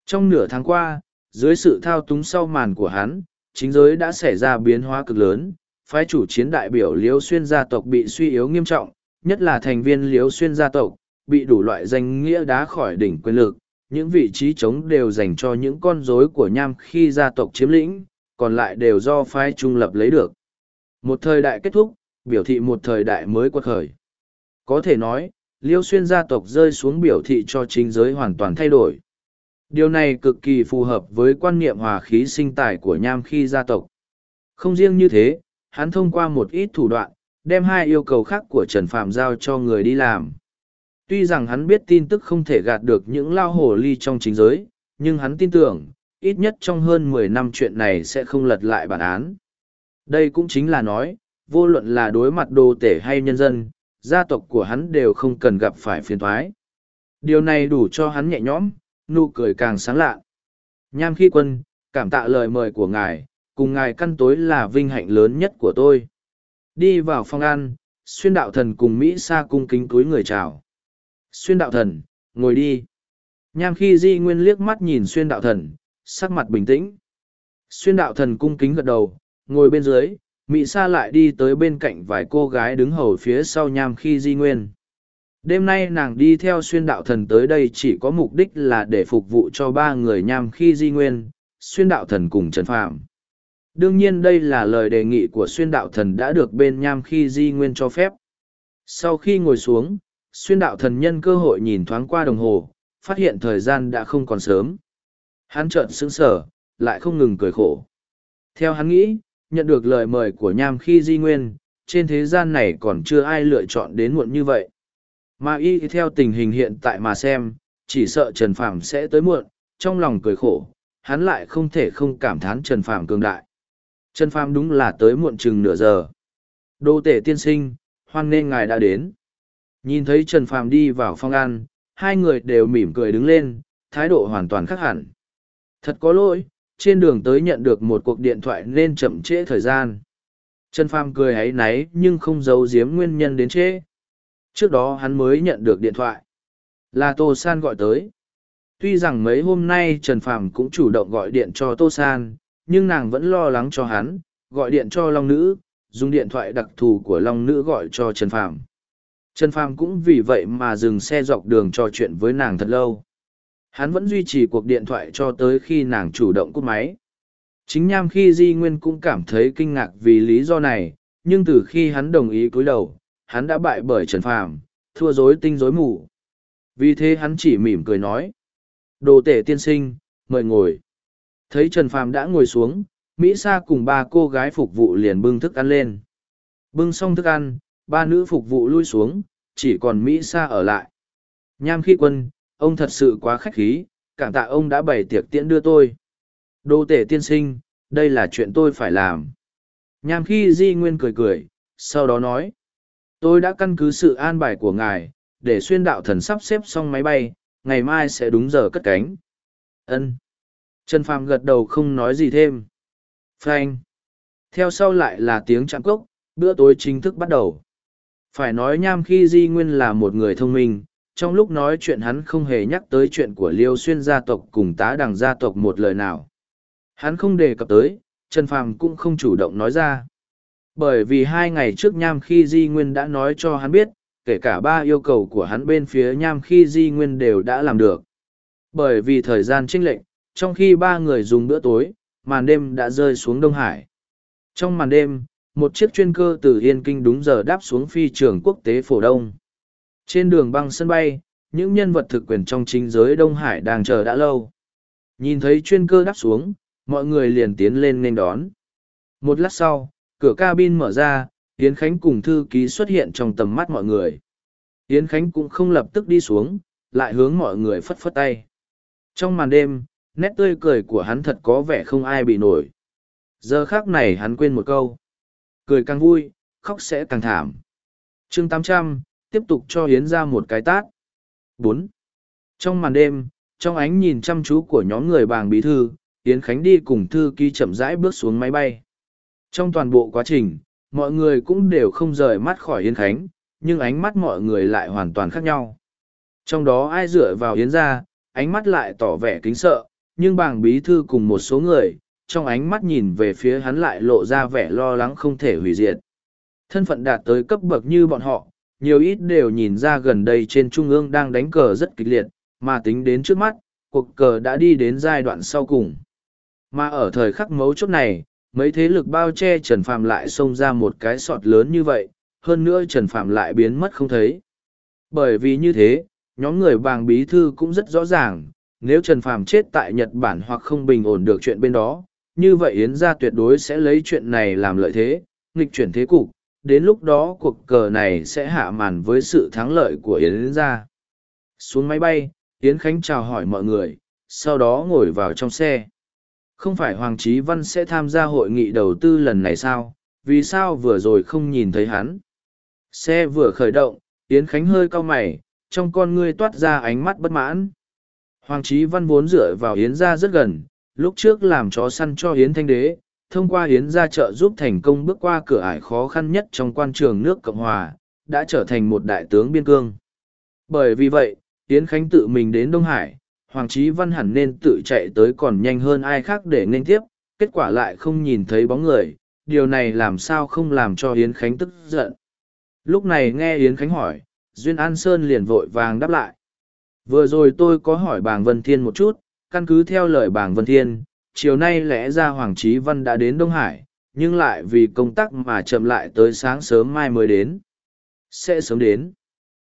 Trong nửa tháng qua, dưới sự thao túng sau màn của hắn, chính giới đã xảy ra biến hóa cực lớn, phái chủ chiến đại biểu Liễu Xuyên gia tộc bị suy yếu nghiêm trọng, nhất là thành viên Liễu Xuyên gia tộc, bị đủ loại danh nghĩa đá khỏi đỉnh quyền lực, những vị trí trống đều dành cho những con rối của nham khi gia tộc chiếm lĩnh, còn lại đều do phái trung lập lấy được. Một thời đại kết thúc, biểu thị một thời đại mới quật khởi. Có thể nói, Liêu Xuyên gia tộc rơi xuống biểu thị cho chính giới hoàn toàn thay đổi. Điều này cực kỳ phù hợp với quan niệm hòa khí sinh tài của nham khi gia tộc. Không riêng như thế, hắn thông qua một ít thủ đoạn, đem hai yêu cầu khác của Trần Phạm giao cho người đi làm. Tuy rằng hắn biết tin tức không thể gạt được những lao hồ ly trong chính giới, nhưng hắn tin tưởng, ít nhất trong hơn mười năm chuyện này sẽ không lật lại bản án. Đây cũng chính là nói, vô luận là đối mặt đồ tể hay nhân dân, gia tộc của hắn đều không cần gặp phải phiền thoái. Điều này đủ cho hắn nhẹ nhõm, nụ cười càng sáng lạ. Nham khi quân, cảm tạ lời mời của ngài, cùng ngài căn tối là vinh hạnh lớn nhất của tôi. Đi vào phòng ăn, xuyên đạo thần cùng Mỹ Sa cung kính túi người chào. Xuyên đạo thần, ngồi đi. Nham khi di nguyên liếc mắt nhìn xuyên đạo thần, sắc mặt bình tĩnh. Xuyên đạo thần cung kính gật đầu, ngồi bên dưới, Mỹ Sa lại đi tới bên cạnh vài cô gái đứng hầu phía sau nham khi di nguyên. Đêm nay nàng đi theo xuyên đạo thần tới đây chỉ có mục đích là để phục vụ cho ba người nham khi di nguyên, xuyên đạo thần cùng Trần Phạm. Đương nhiên đây là lời đề nghị của xuyên đạo thần đã được bên nham khi di nguyên cho phép. Sau khi ngồi xuống, xuyên đạo thần nhân cơ hội nhìn thoáng qua đồng hồ, phát hiện thời gian đã không còn sớm. Hắn trợn sững sờ lại không ngừng cười khổ. Theo hắn nghĩ, nhận được lời mời của nham khi di nguyên, trên thế gian này còn chưa ai lựa chọn đến muộn như vậy. Mà y theo tình hình hiện tại mà xem, chỉ sợ Trần Phàm sẽ tới muộn, trong lòng cười khổ, hắn lại không thể không cảm thán Trần Phàm cường đại. Trần Phàm đúng là tới muộn chừng nửa giờ. Đô tể tiên sinh, hoan nên ngài đã đến. Nhìn thấy Trần Phàm đi vào phòng ăn, hai người đều mỉm cười đứng lên, thái độ hoàn toàn khác hẳn. Thật có lỗi, trên đường tới nhận được một cuộc điện thoại nên chậm trễ thời gian. Trần Phàm cười ấy náy nhưng không giấu giếm nguyên nhân đến trễ. Trước đó hắn mới nhận được điện thoại. Là Tô San gọi tới. Tuy rằng mấy hôm nay Trần Phàm cũng chủ động gọi điện cho Tô San, nhưng nàng vẫn lo lắng cho hắn, gọi điện cho Long Nữ, dùng điện thoại đặc thù của Long Nữ gọi cho Trần Phàm. Trần Phàm cũng vì vậy mà dừng xe dọc đường trò chuyện với nàng thật lâu. Hắn vẫn duy trì cuộc điện thoại cho tới khi nàng chủ động cúp máy. Chính nham khi Di Nguyên cũng cảm thấy kinh ngạc vì lý do này, nhưng từ khi hắn đồng ý cúi đầu, hắn đã bại bởi Trần Phàm, thua dối tinh dối mù. Vì thế hắn chỉ mỉm cười nói. Đồ tể tiên sinh, mời ngồi. Thấy Trần Phàm đã ngồi xuống, Mỹ Sa cùng ba cô gái phục vụ liền bưng thức ăn lên. Bưng xong thức ăn, ba nữ phục vụ lui xuống, chỉ còn Mỹ Sa ở lại. Nham khi quân, ông thật sự quá khách khí, cảm tạ ông đã bày tiệc tiễn đưa tôi. Đô tể tiên sinh, đây là chuyện tôi phải làm. Nham khi Di Nguyên cười cười, sau đó nói. Tôi đã căn cứ sự an bài của ngài, để xuyên đạo thần sắp xếp xong máy bay, ngày mai sẽ đúng giờ cất cánh. Ân. Trần Phàm gật đầu không nói gì thêm. Frank. Theo sau lại là tiếng chạm cốc, bữa tối chính thức bắt đầu. Phải nói nham khi Di Nguyên là một người thông minh, trong lúc nói chuyện hắn không hề nhắc tới chuyện của Liêu Xuyên gia tộc cùng tá đằng gia tộc một lời nào. Hắn không đề cập tới, Trần Phàm cũng không chủ động nói ra. Bởi vì hai ngày trước nham khi Di Nguyên đã nói cho hắn biết, kể cả ba yêu cầu của hắn bên phía nham khi Di Nguyên đều đã làm được. Bởi vì thời gian chênh lệnh, trong khi ba người dùng bữa tối, màn đêm đã rơi xuống Đông Hải. Trong màn đêm, một chiếc chuyên cơ từ Yên Kinh đúng giờ đáp xuống phi trường quốc tế Phổ Đông. Trên đường băng sân bay, những nhân vật thực quyền trong chính giới Đông Hải đang chờ đã lâu. Nhìn thấy chuyên cơ đáp xuống, mọi người liền tiến lên nên đón. Một lát sau, cửa cabin mở ra, Yến Khánh cùng thư ký xuất hiện trong tầm mắt mọi người. Yến Khánh cũng không lập tức đi xuống, lại hướng mọi người phất phất tay. Trong màn đêm, nét tươi cười của hắn thật có vẻ không ai bị nổi. Giờ khác này hắn quên một câu. Cười càng vui, khóc sẽ càng thảm. chương tám trăm tiếp tục cho Yến ra một cái tát. bốn Trong màn đêm, trong ánh nhìn chăm chú của nhóm người bàng bí thư, Yến Khánh đi cùng thư ký chậm rãi bước xuống máy bay. Trong toàn bộ quá trình, mọi người cũng đều không rời mắt khỏi Yến Khánh, nhưng ánh mắt mọi người lại hoàn toàn khác nhau. Trong đó ai dựa vào Yến ra, ánh mắt lại tỏ vẻ kính sợ, nhưng bàng bí thư cùng một số người, trong ánh mắt nhìn về phía hắn lại lộ ra vẻ lo lắng không thể hủy diệt. Thân phận đạt tới cấp bậc như bọn họ, nhiều ít đều nhìn ra gần đây trên trung ương đang đánh cờ rất kịch liệt, mà tính đến trước mắt, cuộc cờ đã đi đến giai đoạn sau cùng. Mà ở thời khắc mấu chốt này, mấy thế lực bao che Trần Phạm lại xông ra một cái sọt lớn như vậy, hơn nữa Trần Phạm lại biến mất không thấy. Bởi vì như thế, nhóm người bàng bí thư cũng rất rõ ràng, nếu Trần Phạm chết tại Nhật Bản hoặc không bình ổn được chuyện bên đó, như vậy Yến gia tuyệt đối sẽ lấy chuyện này làm lợi thế, nghịch chuyển thế cục, đến lúc đó cuộc cờ này sẽ hạ màn với sự thắng lợi của Yến gia. Xuống máy bay, Yến Khánh chào hỏi mọi người, sau đó ngồi vào trong xe. Không phải Hoàng Chí Văn sẽ tham gia hội nghị đầu tư lần này sao, vì sao vừa rồi không nhìn thấy hắn. Xe vừa khởi động, Yến Khánh hơi cau mày, trong con ngươi toát ra ánh mắt bất mãn. Hoàng Chí Văn vốn dựa vào Yến gia rất gần, lúc trước làm chó săn cho Yến Thanh Đế, thông qua Yến gia trợ giúp thành công bước qua cửa ải khó khăn nhất trong quan trường nước Cộng Hòa, đã trở thành một đại tướng biên cương. Bởi vì vậy, Yến Khánh tự mình đến Đông Hải, Hoàng Chí Văn hẳn nên tự chạy tới còn nhanh hơn ai khác để nên tiếp, kết quả lại không nhìn thấy bóng người, điều này làm sao không làm cho Yến Khánh tức giận. Lúc này nghe Yến Khánh hỏi, Duyên An Sơn liền vội vàng đáp lại. Vừa rồi tôi có hỏi bàng Vân Thiên một chút, căn cứ theo lời bàng Vân Thiên, chiều nay lẽ ra Hoàng Chí Văn đã đến Đông Hải, nhưng lại vì công tác mà chậm lại tới sáng sớm mai mới đến. Sẽ sớm đến.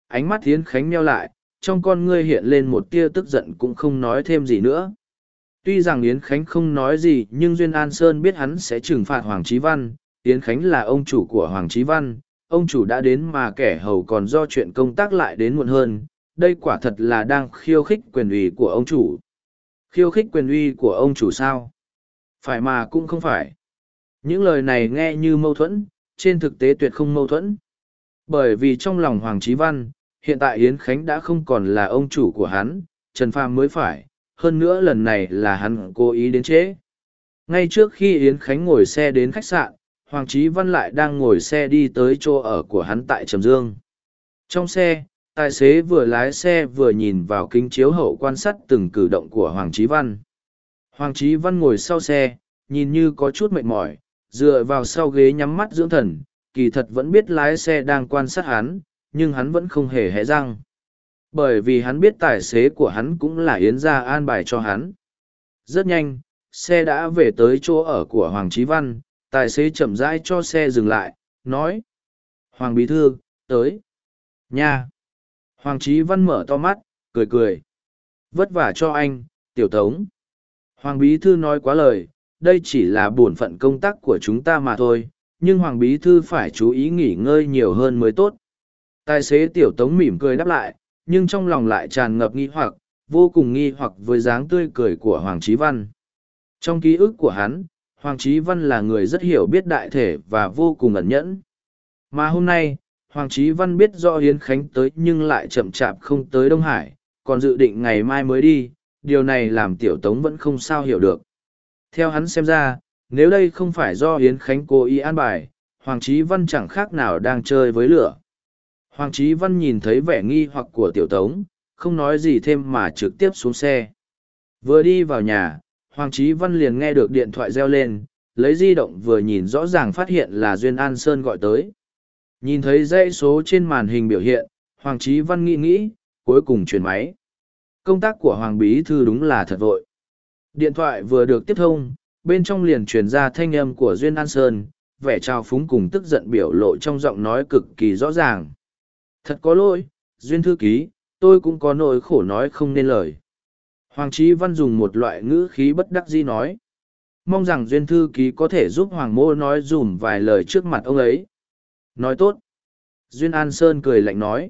Ánh mắt Yến Khánh meo lại, trong con ngươi hiện lên một tia tức giận cũng không nói thêm gì nữa. Tuy rằng Yến Khánh không nói gì nhưng Duyên An Sơn biết hắn sẽ trừng phạt Hoàng Chí Văn, Yến Khánh là ông chủ của Hoàng Chí Văn, ông chủ đã đến mà kẻ hầu còn do chuyện công tác lại đến muộn hơn, đây quả thật là đang khiêu khích quyền uy của ông chủ. Khiêu khích quyền uy của ông chủ sao? Phải mà cũng không phải. Những lời này nghe như mâu thuẫn, trên thực tế tuyệt không mâu thuẫn. Bởi vì trong lòng Hoàng Chí Văn, hiện tại Yến Khánh đã không còn là ông chủ của hắn, Trần Phàm mới phải, hơn nữa lần này là hắn cố ý đến trễ. Ngay trước khi Yến Khánh ngồi xe đến khách sạn, Hoàng Chí Văn lại đang ngồi xe đi tới chỗ ở của hắn tại Trầm Dương. Trong xe, tài xế vừa lái xe vừa nhìn vào kính chiếu hậu quan sát từng cử động của Hoàng Chí Văn. Hoàng Chí Văn ngồi sau xe, nhìn như có chút mệt mỏi, dựa vào sau ghế nhắm mắt dưỡng thần, kỳ thật vẫn biết lái xe đang quan sát hắn, nhưng hắn vẫn không hề hé răng. Bởi vì hắn biết tài xế của hắn cũng là Yến gia an bài cho hắn. Rất nhanh, xe đã về tới chỗ ở của Hoàng Chí Văn, tài xế chậm rãi cho xe dừng lại, nói. Hoàng Bí Thư, tới. Nha. Hoàng Chí Văn mở to mắt, cười cười. Vất vả cho anh, tiểu tống. Hoàng Bí Thư nói quá lời, đây chỉ là bổn phận công tác của chúng ta mà thôi, nhưng Hoàng Bí Thư phải chú ý nghỉ ngơi nhiều hơn mới tốt. Tài xế tiểu tống mỉm cười đáp lại, nhưng trong lòng lại tràn ngập nghi hoặc, vô cùng nghi hoặc với dáng tươi cười của Hoàng Chí Văn. Trong ký ức của hắn, Hoàng Chí Văn là người rất hiểu biết đại thể và vô cùng ẩn nhẫn. Mà hôm nay, Hoàng Chí Văn biết rõ Hiến Khánh tới nhưng lại chậm chạp không tới Đông Hải, còn dự định ngày mai mới đi, điều này làm Tiểu Tống vẫn không sao hiểu được. Theo hắn xem ra, nếu đây không phải do Hiến Khánh cố ý an bài, Hoàng Chí Văn chẳng khác nào đang chơi với lửa. Hoàng Chí Văn nhìn thấy vẻ nghi hoặc của Tiểu Tống, không nói gì thêm mà trực tiếp xuống xe. Vừa đi vào nhà, Hoàng Chí Văn liền nghe được điện thoại reo lên, lấy di động vừa nhìn rõ ràng phát hiện là Duyên An Sơn gọi tới. Nhìn thấy dãy số trên màn hình biểu hiện, Hoàng Chí Văn nghĩ nghĩ, cuối cùng chuyển máy. Công tác của Hoàng Bí Thư đúng là thật vội. Điện thoại vừa được tiếp thông, bên trong liền truyền ra thanh âm của Duyên An Sơn, vẻ trao phúng cùng tức giận biểu lộ trong giọng nói cực kỳ rõ ràng. Thật có lỗi, Duyên Thư Ký, tôi cũng có nỗi khổ nói không nên lời. Hoàng Chí Văn dùng một loại ngữ khí bất đắc dĩ nói. Mong rằng Duyên Thư Ký có thể giúp Hoàng Mô nói dùm vài lời trước mặt ông ấy. Nói tốt. Duyên An Sơn cười lạnh nói.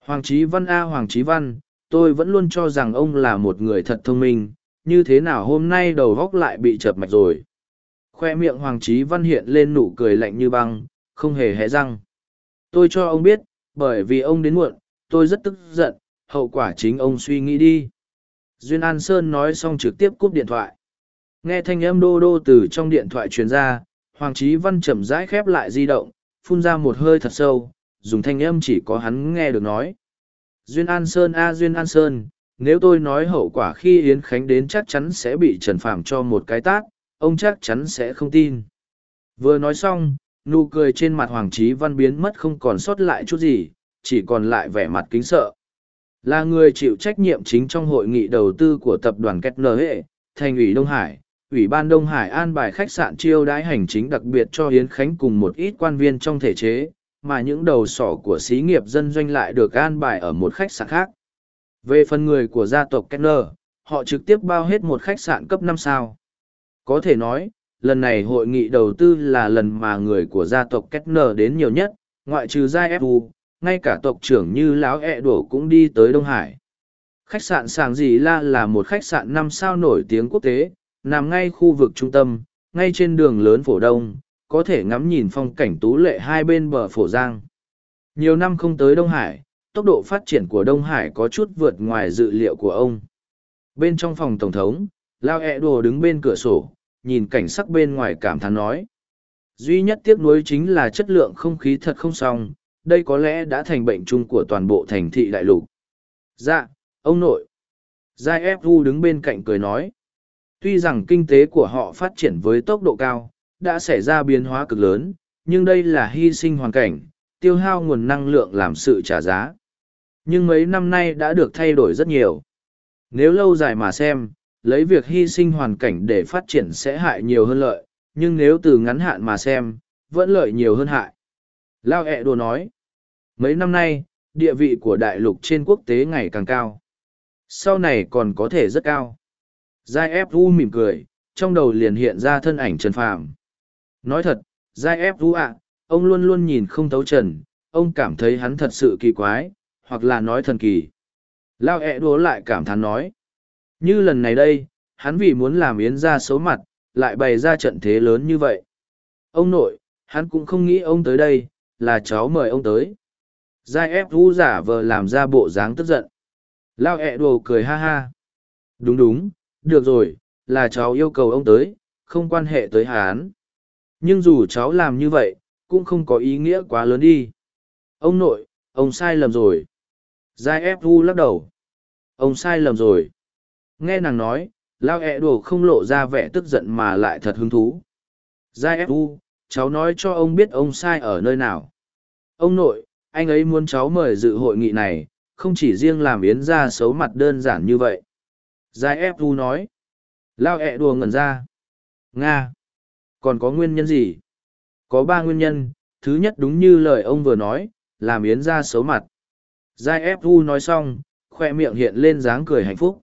Hoàng Chí Văn A Hoàng Chí Văn, tôi vẫn luôn cho rằng ông là một người thật thông minh, như thế nào hôm nay đầu góc lại bị chập mạch rồi. Khoe miệng Hoàng Chí Văn hiện lên nụ cười lạnh như băng, không hề hé răng. Tôi cho ông biết, bởi vì ông đến muộn, tôi rất tức giận, hậu quả chính ông suy nghĩ đi. Duyên An Sơn nói xong trực tiếp cúp điện thoại. Nghe thanh âm đô đô từ trong điện thoại truyền ra, Hoàng Chí Văn chậm rãi khép lại di động, phun ra một hơi thật sâu, dùng thanh âm chỉ có hắn nghe được nói. Duyên An Sơn a Duyên An Sơn, nếu tôi nói hậu quả khi Yến Khánh đến chắc chắn sẽ bị trần phạm cho một cái tát, ông chắc chắn sẽ không tin. Vừa nói xong, nụ cười trên mặt Hoàng Chí Văn biến mất không còn sót lại chút gì, chỉ còn lại vẻ mặt kính sợ. Là người chịu trách nhiệm chính trong hội nghị đầu tư của tập đoàn Kết Nờ Hệ, thành ủy Đông Hải, Ủy ban Đông Hải an bài khách sạn chiêu đãi hành chính đặc biệt cho Hiến Khánh cùng một ít quan viên trong thể chế, mà những đầu sỏ của xí nghiệp dân doanh lại được an bài ở một khách sạn khác. Về phần người của gia tộc Kenner, họ trực tiếp bao hết một khách sạn cấp năm sao. Có thể nói, lần này hội nghị đầu tư là lần mà người của gia tộc Kenner đến nhiều nhất, ngoại trừ gia Fu, ngay cả tộc trưởng như Láo ẹ e đổ cũng đi tới Đông Hải. Khách sạn Sàng Dì La là một khách sạn năm sao nổi tiếng quốc tế, nằm ngay khu vực trung tâm, ngay trên đường lớn phổ đông, có thể ngắm nhìn phong cảnh tú lệ hai bên bờ phổ giang. Nhiều năm không tới Đông Hải, tốc độ phát triển của Đông Hải có chút vượt ngoài dự liệu của ông. Bên trong phòng tổng thống, Lao ẹ đồ đứng bên cửa sổ, nhìn cảnh sắc bên ngoài cảm thán nói. Duy nhất tiếc nuối chính là chất lượng không khí thật không xong, đây có lẽ đã thành bệnh chung của toàn bộ thành thị đại lục. Dạ, ông nội. Giai ép đứng bên cạnh cười nói. Tuy rằng kinh tế của họ phát triển với tốc độ cao, đã xảy ra biến hóa cực lớn, nhưng đây là hy sinh hoàn cảnh, tiêu hao nguồn năng lượng làm sự trả giá. Nhưng mấy năm nay đã được thay đổi rất nhiều. Nếu lâu dài mà xem, lấy việc hy sinh hoàn cảnh để phát triển sẽ hại nhiều hơn lợi, nhưng nếu từ ngắn hạn mà xem, vẫn lợi nhiều hơn hại. Lao ẹ đồ nói, mấy năm nay, địa vị của đại lục trên quốc tế ngày càng cao. Sau này còn có thể rất cao. Giai ép u mỉm cười, trong đầu liền hiện ra thân ảnh Trần Phàm. Nói thật, Giai ép u ạ, ông luôn luôn nhìn không thấu Trần, ông cảm thấy hắn thật sự kỳ quái, hoặc là nói thần kỳ. Lao ẹ đố lại cảm thán nói. Như lần này đây, hắn vì muốn làm Yến ra xấu mặt, lại bày ra trận thế lớn như vậy. Ông nội, hắn cũng không nghĩ ông tới đây, là cháu mời ông tới. Giai ép u giả vờ làm ra bộ dáng tức giận. Lao ẹ đồ cười ha ha. Đúng đúng, được rồi, là cháu yêu cầu ông tới, không quan hệ tới hắn. Nhưng dù cháu làm như vậy, cũng không có ý nghĩa quá lớn đi. Ông nội, ông sai lầm rồi. Giai ép u lắc đầu. Ông sai lầm rồi. Nghe nàng nói, lao ẹ đồ không lộ ra vẻ tức giận mà lại thật hứng thú. Giai ép u, cháu nói cho ông biết ông sai ở nơi nào. Ông nội, anh ấy muốn cháu mời dự hội nghị này, không chỉ riêng làm yến ra xấu mặt đơn giản như vậy. Giai ép vu nói. Lao ẹ đùa ngẩn ra. Nga. Còn có nguyên nhân gì? Có ba nguyên nhân, thứ nhất đúng như lời ông vừa nói, làm yến ra xấu mặt. Giai ép vu nói xong, khoe miệng hiện lên dáng cười hạnh phúc.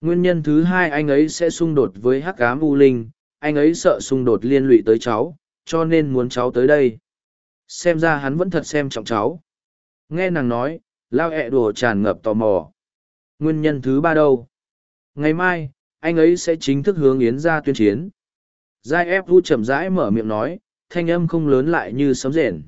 Nguyên nhân thứ hai anh ấy sẽ xung đột với hắc ám u linh, anh ấy sợ xung đột liên lụy tới cháu, cho nên muốn cháu tới đây. Xem ra hắn vẫn thật xem trọng cháu. Nghe nàng nói, lao ẹ đùa tràn ngập tò mò. Nguyên nhân thứ ba đâu? Ngày mai, anh ấy sẽ chính thức hướng Yến ra tuyên chiến. Giai ép vu chậm rãi mở miệng nói, thanh âm không lớn lại như sấm rền.